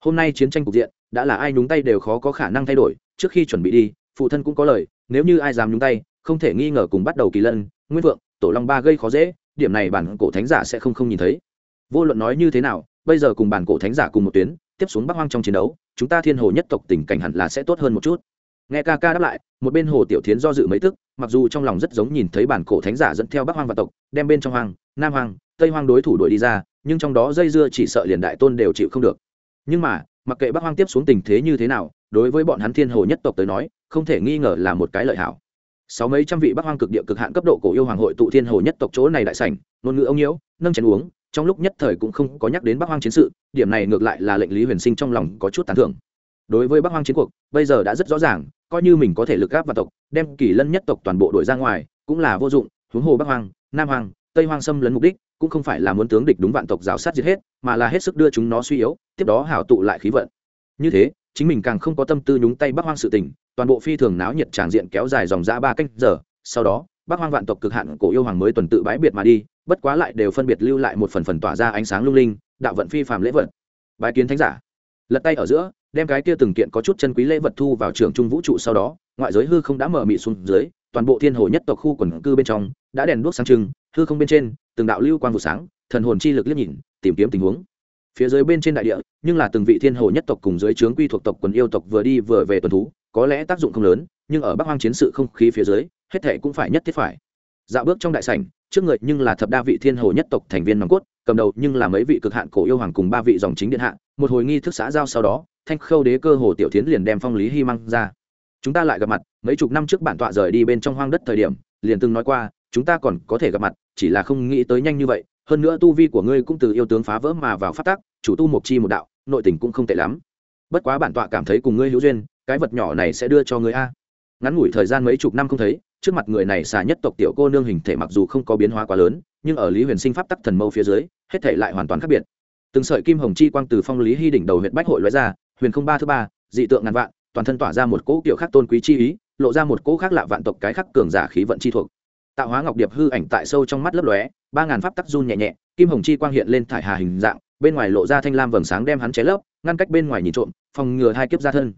Hôm nay chiến tranh cục diện, đã là ai nhúng tay đều khó có khả năng thay đổi, trước khi chuẩn bị đi, phụ thân cũng có lời, nếu như ai dám nhúng tay, không thể nghi ngờ cùng bắt đầu kỳ lân, nguyên vượng, tổ long ba gây khó dễ, điểm này bản cổ thánh giả sẽ không không nhìn thấy. Vô luận nói như thế nào, bây giờ cùng bản cổ thánh giả cùng một tuyến, tiếp xuống bắc hoang trong chiến đấu, chúng ta thiên hồ nhất tộc tình cảnh hẳn là sẽ tốt hơn một chút nghe ca ca đáp lại, một bên hồ tiểu thiến do dự mấy tức, mặc dù trong lòng rất giống nhìn thấy bản cổ thánh giả dẫn theo bắc hoang và tộc, đem bên trong hoang, nam hoang, tây hoang đối thủ đuổi đi ra, nhưng trong đó dây dưa chỉ sợ liền đại tôn đều chịu không được. Nhưng mà, mặc kệ bắc hoang tiếp xuống tình thế như thế nào, đối với bọn hắn thiên hồ nhất tộc tới nói, không thể nghi ngờ là một cái lợi hảo. Sáu mấy trăm vị bắc hoang cực địa cực hạn cấp độ cổ yêu hoàng hội tụ thiên hồ nhất tộc chỗ này đại sảnh, ngôn ngữ ông nhiễu, nâng chén uống, trong lúc nhất thời cũng không có nhắc đến bắc hoang chiến sự, điểm này ngược lại là lệnh lý huyền sinh trong lòng có chút tán thưởng. Đối với bắc hoang chiến cuộc, bây giờ đã rất rõ ràng coi như mình có thể lực gáp vào tộc, đem kỳ lân nhất tộc toàn bộ đội ra ngoài, cũng là vô dụng, huống hồ bắc hoang, nam hoang, tây hoang xâm lấn mục đích, cũng không phải là muốn tướng địch đúng vạn tộc rào sát giết hết, mà là hết sức đưa chúng nó suy yếu, tiếp đó hảo tụ lại khí vận. Như thế, chính mình càng không có tâm tư nhúng tay bắc hoang sự tình, toàn bộ phi thường náo nhiệt tràng diện kéo dài dòng ra ba canh giờ, sau đó, bắc hoang vạn tộc cực hạn cổ yêu hoàng mới tuần tự bãi biệt mà đi, bất quá lại đều phân biệt lưu lại một phần phần tỏa ra ánh sáng lung linh, đạo vận phi phàm lễ vật. Bái kiến thánh giả. Lật tay ở giữa đem cái kia từng kiện có chút chân quý lễ vật thu vào trường trung vũ trụ sau đó, ngoại giới hư không đã mở mị xuống dưới, toàn bộ thiên hồ nhất tộc khu quần cư bên trong đã đèn đuốc sáng trưng, hư không bên trên, từng đạo lưu quang vụ sáng, thần hồn chi lực liếc nhìn, tìm kiếm tình huống. Phía dưới bên trên đại địa, nhưng là từng vị thiên hồ nhất tộc cùng dưới trướng quy thuộc tộc quần yêu tộc vừa đi vừa về tuần thú, có lẽ tác dụng không lớn, nhưng ở bắc hoang chiến sự không khí phía dưới, hết thệ cũng phải nhất thiết phải. Dạo bước trong đại sảnh, trước người nhưng là thập đa vị thiên hồ nhất tộc thành viên nòng cốt cầm đầu nhưng là mấy vị cực hạn cổ yêu hoàng cùng ba vị dòng chính điện hạ, một hồi nghi thức xã giao sau đó, thanh khâu đế cơ hồ tiểu tiến liền đem phong lý hy mang ra. Chúng ta lại gặp mặt, mấy chục năm trước bản tọa rời đi bên trong hoang đất thời điểm, liền từng nói qua, chúng ta còn có thể gặp mặt, chỉ là không nghĩ tới nhanh như vậy, hơn nữa tu vi của ngươi cũng từ yêu tướng phá vỡ mà vào phát tác, chủ tu một chi một đạo, nội tình cũng không tệ lắm. Bất quá bản tọa cảm thấy cùng ngươi hữu duyên, cái vật nhỏ này sẽ đưa cho ngươi a. Ngắn ngủi thời gian mấy chục năm không thấy trước mặt người này xà nhất tộc tiểu cô nương hình thể mặc dù không có biến hóa quá lớn, nhưng ở lý huyền sinh pháp tắc thần mâu phía dưới, hết thể lại hoàn toàn khác biệt. Từng sợi kim hồng chi quang từ phong lý hy đỉnh đầu huyện bách hội lóe ra, huyền không ba thứ ba, dị tượng ngàn vạn, toàn thân tỏa ra một cỗ kiểu khác tôn quý chi ý, lộ ra một cỗ khác lạ vạn tộc cái khắc cường giả khí vận chi thuộc. Tạo hóa ngọc điệp hư ảnh tại sâu trong mắt lấp lóe, ba ngàn pháp tắc run nhẹ nhẹ, kim hồng chi quang hiện lên thải hà hình dạng, bên ngoài lộ ra thanh lam vầng sáng đem hắn cháy lấp, ngăn cách bên ngoài nhìn trộm, phòng ngừa hai kiếp ra thân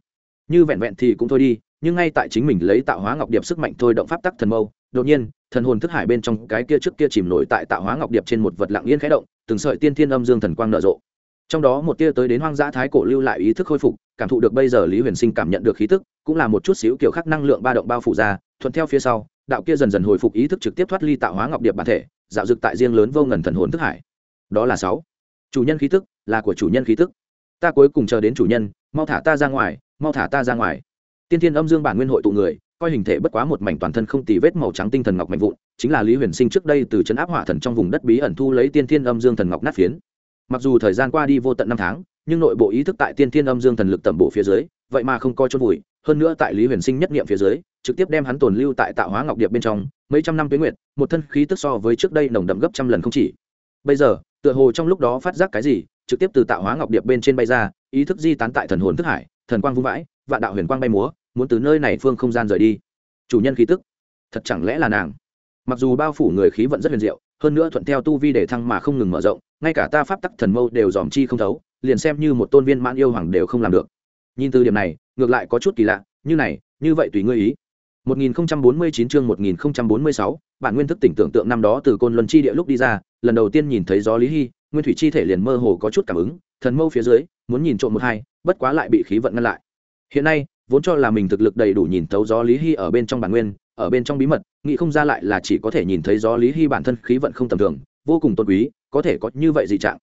như vẹn vẹn thì cũng thôi đi, nhưng ngay tại chính mình lấy tạo hóa ngọc điệp sức mạnh thôi động pháp tắc thần mâu, đột nhiên, thần hồn thức hải bên trong cái kia trước kia chìm nổi tại tạo hóa ngọc điệp trên một vật lặng yên khẽ động, từng sợi tiên thiên âm dương thần quang nở rộ. Trong đó một tia tới đến hoang dã thái cổ lưu lại ý thức khôi phục, cảm thụ được bây giờ lý huyền sinh cảm nhận được khí tức, cũng là một chút xíu kiểu khắc năng lượng ba động bao phủ ra, thuận theo phía sau, đạo kia dần dần hồi phục ý thức trực tiếp thoát ly tạo hóa ngọc điệp bản thể, dạo dực tại riêng lớn vô ngần thần hồn thức hải. Đó là sáu. Chủ nhân khí tức, là của chủ nhân khí tức. Ta cuối cùng chờ đến chủ nhân, mau thả ta ra ngoài mau thả ta ra ngoài. Tiên thiên âm dương bản nguyên hội tụ người, coi hình thể bất quá một mảnh toàn thân không tì vết màu trắng tinh thần ngọc mạnh vụn, chính là lý huyền sinh trước đây từ c áp hỏa thần trong vùng đất bí ẩn thu lấy tiên thiên âm dương thần ngọc nát phiến. Mặc dù thời gian qua đi vô tận năm tháng, nhưng nội bộ ý thức tại tiên thiên âm dương thần lực tẩm bộ phía dưới, vậy mà không coi chôn vùi, hơn nữa tại lý huyền sinh nhất nghiệm phía dưới, trực tiếp đem hắn tồn lưu tại tạo hóa ngọc điệp bên trong, mấy trăm năm tuyến nguyện một thân khí tức so với trước đây nồng đậm gấp trăm lần không chỉ. Bây giờ, tựa hồ trong lúc đó phát giác cái gì, trực tiếp từ tạo hóa ngọc điệp bên trên bay ra, ý thức di tán tại thần hồn thức hải thần quang vung vãi vạn đạo huyền quang bay múa muốn từ nơi này phương không gian rời đi. Chủ nhân khí tức thật chẳng lẽ là nàng? Mặc dù bao phủ người khí vận rất huyền diệu hơn nữa thuận theo tu vi để thăng mà không ngừng mở rộng ngay cả ta pháp tắc thần mâu đều dòm chi không thấu liền xem như một tôn viên mãn yêu hoàng đều không làm được. Nhìn từ điểm này ngược lại có chút kỳ lạ như này như vậy tùy ngươi ý. 1049 chương 1046, bản nguyên thức tỉnh tưởng tượng năm đó từ côn luân chi địa lúc đi ra lần đầu tiên nhìn thấy gió lý hy nguyên thủy chi thể liền mơ hồ có chút cảm ứng thần mâu phía dưới muốn nhìn trộm một hai bất quá lại bị khí vận ngăn lại. Hiện nay, vốn cho là mình thực lực đầy đủ nhìn thấu gió lý hy ở bên trong bản nguyên, ở bên trong bí mật, nghĩ không ra lại là chỉ có thể nhìn thấy gió lý hy bản thân khí vận không tầm thường, vô cùng tôn quý, có thể có như vậy dị trạng.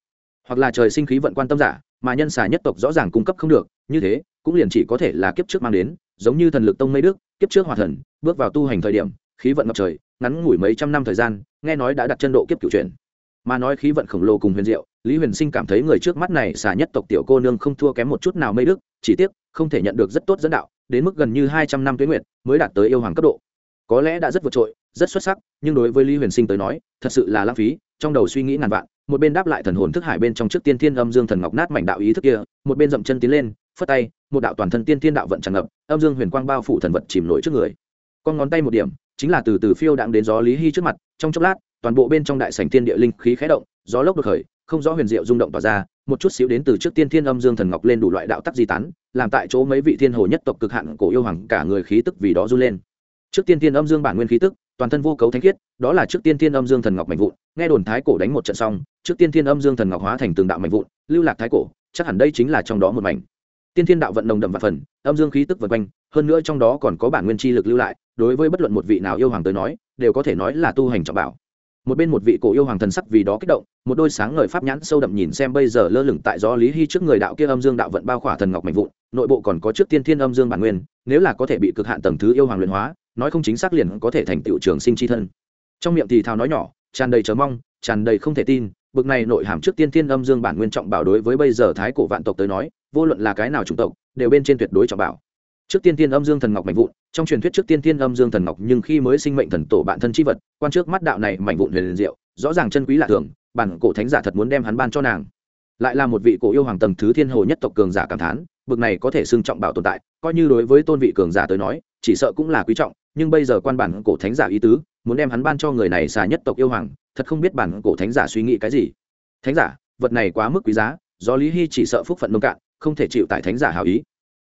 Hoặc là trời sinh khí vận quan tâm giả, mà nhân xà nhất tộc rõ ràng cung cấp không được, như thế, cũng liền chỉ có thể là kiếp trước mang đến, giống như thần lực tông mây đức, kiếp trước hòa thần, bước vào tu hành thời điểm, khí vận ngập trời, ngắn ngủi mấy trăm năm thời gian, nghe nói đã đặt chân độ kiếp cựu chuyển. Mà nói khí vận khổng lồ cùng huyền diệu lý huyền sinh cảm thấy người trước mắt này xà nhất tộc tiểu cô nương không thua kém một chút nào mây đức, chỉ tiếc, không thể nhận được rất tốt dẫn đạo, đến mức gần như hai trăm năm tuyến nguyện mới đạt tới yêu hoàng cấp độ. Có lẽ đã rất vượt trội, rất xuất sắc, nhưng đối với lý huyền sinh tới nói, thật sự là lãng phí, trong đầu suy nghĩ ngàn vạn, một bên đáp lại thần hồn thức hải bên trong trước tiên thiên âm dương thần ngọc nát mảnh đạo ý thức kia, một bên dậm chân tiến lên, phất tay, một đạo toàn thân tiên thiên đạo vận tràn ngập, âm dương huyền quang bao phủ thần vật chìm nổi trước người. Con ngón tay một điểm, chính là từ từ phiêu đạm đến gió lý hy trước mặt, trong chốc lát, toàn bộ bên trong đại sảnh thiên địa linh khí khẽ động, gió lốc đột khởi không rõ huyền diệu rung động tỏa ra, một chút xíu đến từ trước tiên thiên âm dương thần ngọc lên đủ loại đạo tắc di tán, làm tại chỗ mấy vị thiên hồ nhất tộc cực hạn cổ yêu hoàng cả người khí tức vì đó run lên. Trước tiên thiên âm dương bản nguyên khí tức, toàn thân vô cấu thánh khiết, đó là trước tiên thiên âm dương thần ngọc mạnh vụn, nghe đồn thái cổ đánh một trận xong, trước tiên thiên âm dương thần ngọc hóa thành từng đạo mạnh vụn, lưu lạc thái cổ, chắc hẳn đây chính là trong đó một mảnh. Tiên thiên đạo vận nồng đậm và phần, âm dương khí tức vượt quanh, hơn nữa trong đó còn có bản nguyên chi lực lưu lại, đối với bất luận một vị nào yêu hoàng tới nói, đều có thể nói là tu hành trọng bảo một bên một vị cổ yêu hoàng thần sắc vì đó kích động, một đôi sáng ngời pháp nhãn sâu đậm nhìn xem bây giờ lơ lửng tại gió lý hy trước người đạo kia âm dương đạo vận bao khỏa thần ngọc mạnh vụn, nội bộ còn có trước tiên thiên âm dương bản nguyên, nếu là có thể bị cực hạn tầng thứ yêu hoàng luyện hóa, nói không chính xác liền có thể thành tựu trường sinh chi thân. Trong miệng thì thào nói nhỏ, tràn đầy chờ mong, tràn đầy không thể tin, bực này nội hàm trước tiên thiên âm dương bản nguyên trọng bảo đối với bây giờ thái cổ vạn tộc tới nói, vô luận là cái nào chủng tộc, đều bên trên tuyệt đối trọng bảo trước tiên Tiên âm dương thần ngọc mạnh vụn, trong truyền thuyết trước tiên Tiên âm dương thần ngọc nhưng khi mới sinh mệnh thần tổ bản thân chi vật, quan trước mắt đạo này mạnh vụn huyền diệu, rõ ràng chân quý lạ thường, bản cổ thánh giả thật muốn đem hắn ban cho nàng. Lại là một vị cổ yêu hoàng tầng thứ thiên hồ nhất tộc cường giả cảm thán, bực này có thể xưng trọng bảo tồn tại, coi như đối với tôn vị cường giả tới nói, chỉ sợ cũng là quý trọng, nhưng bây giờ quan bản cổ thánh giả ý tứ, muốn đem hắn ban cho người này xà nhất tộc yêu hoàng, thật không biết bản cổ thánh giả suy nghĩ cái gì. Thánh giả, vật này quá mức quý giá, do lý hy chỉ sợ phúc phận nông cạn, không thể chịu tại thánh giả hào ý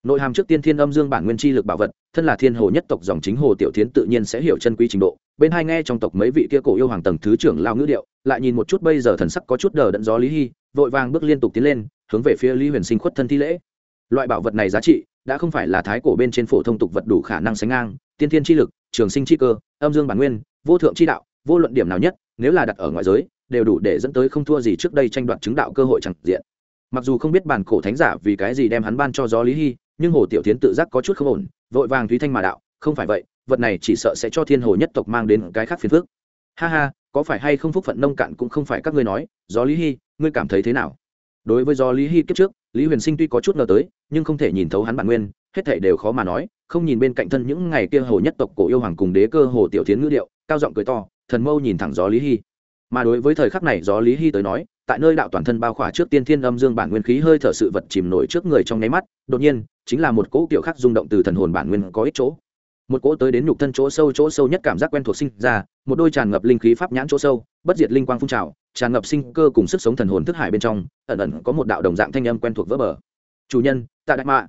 nội hàm trước tiên thiên âm dương bản nguyên chi lực bảo vật, thân là thiên hồ nhất tộc dòng chính hồ tiểu tiến tự nhiên sẽ hiểu chân quý trình độ. Bên hai nghe trong tộc mấy vị kia cổ yêu hoàng tầng thứ trưởng lao ngữ điệu, lại nhìn một chút bây giờ thần sắc có chút đờ đẫn gió lý hy, vội vàng bước liên tục tiến lên, hướng về phía lý huyền sinh khuất thân thi lễ. Loại bảo vật này giá trị, đã không phải là thái cổ bên trên phổ thông tục vật đủ khả năng sánh ngang, tiên thiên chi lực, trường sinh chi cơ, âm dương bản nguyên, vô thượng chi đạo, vô luận điểm nào nhất, nếu là đặt ở ngoại giới, đều đủ để dẫn tới không thua gì trước đây tranh đoạt chứng đạo cơ hội chẳng diện. Mặc dù không biết bản cổ thánh giả vì cái gì đem hắn ban cho gió lý hy nhưng hồ tiểu tiến tự giác có chút không ổn, vội vàng thúy thanh mà đạo, không phải vậy, vật này chỉ sợ sẽ cho thiên hồ nhất tộc mang đến cái khác phiền phước ha ha, có phải hay không phúc phận nông cạn cũng không phải các ngươi nói do lý hy ngươi cảm thấy thế nào? Đối với do lý hy kiếp trước, lý huyền sinh tuy có chút ngờ tới, nhưng không thể nhìn thấu hắn bản nguyên, hết thảy đều khó mà nói, không nhìn bên cạnh thân những ngày kia hồ nhất tộc cổ yêu hoàng cùng đế cơ hồ tiểu tiến ngữ điệu, cao giọng cười to, thần mâu nhìn thẳng gió lý hy mà đối với thời khắc này gió lý hy tới nói, tại nơi đạo toàn thân bao khỏa trước tiên thiên âm dương bản nguyên khí hơi thở sự vật chìm nổi trước người trong nháy mắt, đột nhiên chính là một cỗ kiểu khác rung động từ thần hồn bản nguyên có ích chỗ. Một cỗ tới đến nhục thân chỗ sâu chỗ sâu nhất cảm giác quen thuộc sinh ra, một đôi tràn ngập linh khí pháp nhãn chỗ sâu, bất diệt linh quang phun trào, tràn ngập sinh cơ cùng sức sống thần hồn thức hải bên trong, ẩn ẩn có một đạo đồng dạng thanh âm quen thuộc vỡ bờ. Chủ nhân, ta đại mạ.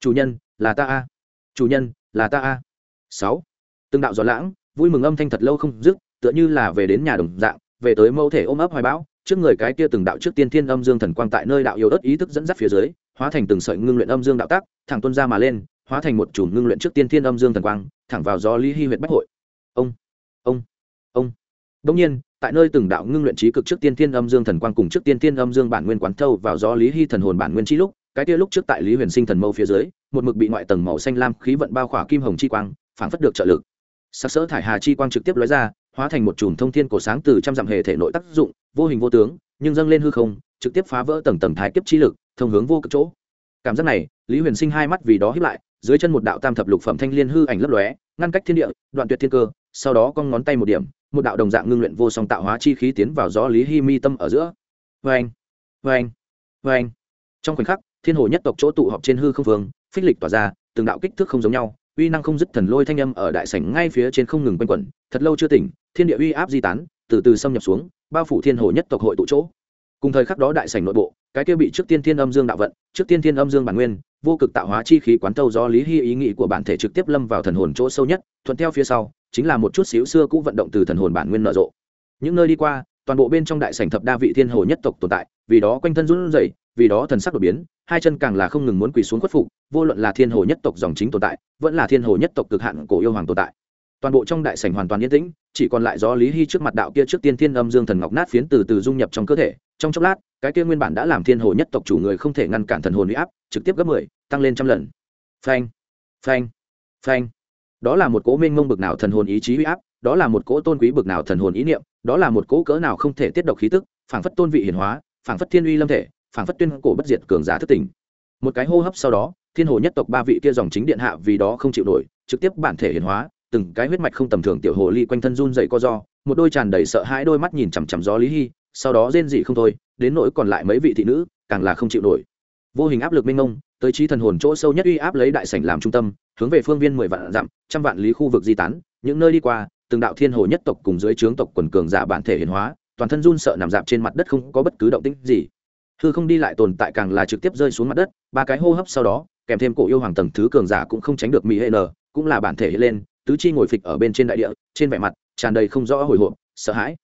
Chủ nhân, là ta a. Chủ nhân, là ta a. Sáu. Từng đạo gió lãng, vui mừng âm thanh thật lâu không dứt, tựa như là về đến nhà đồng dạng, về tới mâu thể ôm ấp hoài bão trước người cái kia từng đạo trước tiên thiên âm dương thần quang tại nơi đạo yếu ớt ý thức dẫn dắt phía dưới, hóa thành từng sợi ngưng luyện âm dương đạo tác, thẳng tuân ra mà lên, hóa thành một chùm ngưng luyện trước tiên thiên âm dương thần quang, thẳng vào do lý hy huyện bách hội. Ông ông ông. Đông nhiên, tại nơi từng đạo ngưng luyện trí cực trước tiên thiên âm dương thần quang cùng trước tiên thiên âm dương bản nguyên quán thâu vào do lý hy thần hồn bản nguyên trí lúc, cái kia lúc trước tại lý huyền sinh thần mâu phía dưới, một mực bị ngoại tầng màu xanh lam khí vận bao khỏa kim hồng chi quang, phảng phất được trợ lực. Sắc sỡ thải hà chi quang trực tiếp lóe ra, hóa thành một chùm thông thiên cổ sáng từ trăm dặm hệ thể nội tác dụng vô hình vô tướng, nhưng dâng lên hư không, trực tiếp phá vỡ tầng tầng thái kiếp chi lực, thông hướng vô cực chỗ. Cảm giác này, lý huyền sinh hai mắt vì đó hiếp lại, dưới chân một đạo tam thập lục phẩm thanh liên hư ảnh lấp lóe, ngăn cách thiên địa, đoạn tuyệt thiên cơ, sau đó cong ngón tay một điểm, một đạo đồng dạng ngưng luyện vô song tạo hóa chi khí tiến vào gió lý hy mi tâm ở giữa. Vê anh vê anh vê anh trong khoảnh khắc, thiên hồ nhất tộc chỗ tụ họp trên hư không phương phích lịch tỏa ra, từng đạo kích thước không giống nhau, uy năng không dứt thần lôi thanh âm ở đại sảnh ngay phía trên không ngừng quanh quẩn, thật lâu chưa tỉnh, thiên địa uy áp di tán, từ từ xâm nhập xuống bao phủ thiên hồ nhất tộc hội tụ chỗ. Cùng thời khắc đó đại sảnh nội bộ, cái kia bị trước tiên thiên âm dương đạo vận, trước tiên thiên âm dương bản nguyên, vô cực tạo hóa chi khí quán tâu do lý hy ý nghĩ của bản thể trực tiếp lâm vào thần hồn chỗ sâu nhất, thuận theo phía sau, chính là một chút xíu xưa cũ vận động từ thần hồn bản nguyên nở rộ. Những nơi đi qua, toàn bộ bên trong đại sảnh thập đa vị thiên hồ nhất tộc tồn tại, vì đó quanh thân run rẩy, vì đó thần sắc đột biến, hai chân càng là không ngừng muốn quỳ xuống khuất phục, vô luận là thiên hồ nhất tộc dòng chính tồn tại, vẫn là thiên hồ nhất tộc cực hạn cổ yêu hoàng tồn tại. Toàn bộ trong đại sảnh hoàn toàn yên tĩnh chỉ còn lại do lý hy trước mặt đạo kia trước tiên thiên âm dương thần ngọc nát phiến từ từ dung nhập trong cơ thể, trong chốc lát, cái kia nguyên bản đã làm thiên hồ nhất tộc chủ người không thể ngăn cản thần hồn huy áp, trực tiếp gấp mười, tăng lên trăm lần. Phanh phanh phanh. Đó là một cỗ minh mông bực nào thần hồn ý chí huy áp, đó là một cỗ tôn quý bực nào thần hồn ý niệm, đó là một cỗ cỡ nào không thể tiết độc khí tức, phảng phất tôn vị hiển hóa, phảng phất thiên uy lâm thể, phảng phất tuyên cổ bất diệt cường giả thất tình một cái hô hấp sau đó, thiên hồ nhất tộc ba vị kia dòng chính điện hạ vì đó không chịu nổi, trực tiếp bản thể hiển hóa từng cái huyết mạch không tầm thường tiểu hồ ly quanh thân run dậy co do, một đôi tràn đầy sợ hãi đôi mắt nhìn chằm chằm gió lý hy, sau đó rên dị không thôi, đến nỗi còn lại mấy vị thị nữ, càng là không chịu nổi. Vô hình áp lực mênh mông, tới trí thần hồn chỗ sâu nhất uy áp lấy đại sảnh làm trung tâm, hướng về phương viên mười vạn dặm, trăm vạn lý khu vực di tán, những nơi đi qua, từng đạo thiên hồ nhất tộc cùng dưới trướng tộc quần cường giả bản thể hiền hóa, toàn thân run sợ nằm dạp trên mặt đất không có bất cứ động tĩnh gì. Hư không đi lại tồn tại càng là trực tiếp rơi xuống mặt đất, ba cái hô hấp sau đó, kèm thêm cổ yêu hoàng tầng thứ cường giả cũng không tránh được mỹ hệ n cũng là bản thể lên tứ chi ngồi phịch ở bên trên đại địa, trên vẻ mặt tràn đầy không rõ hồi hộp, sợ hãi.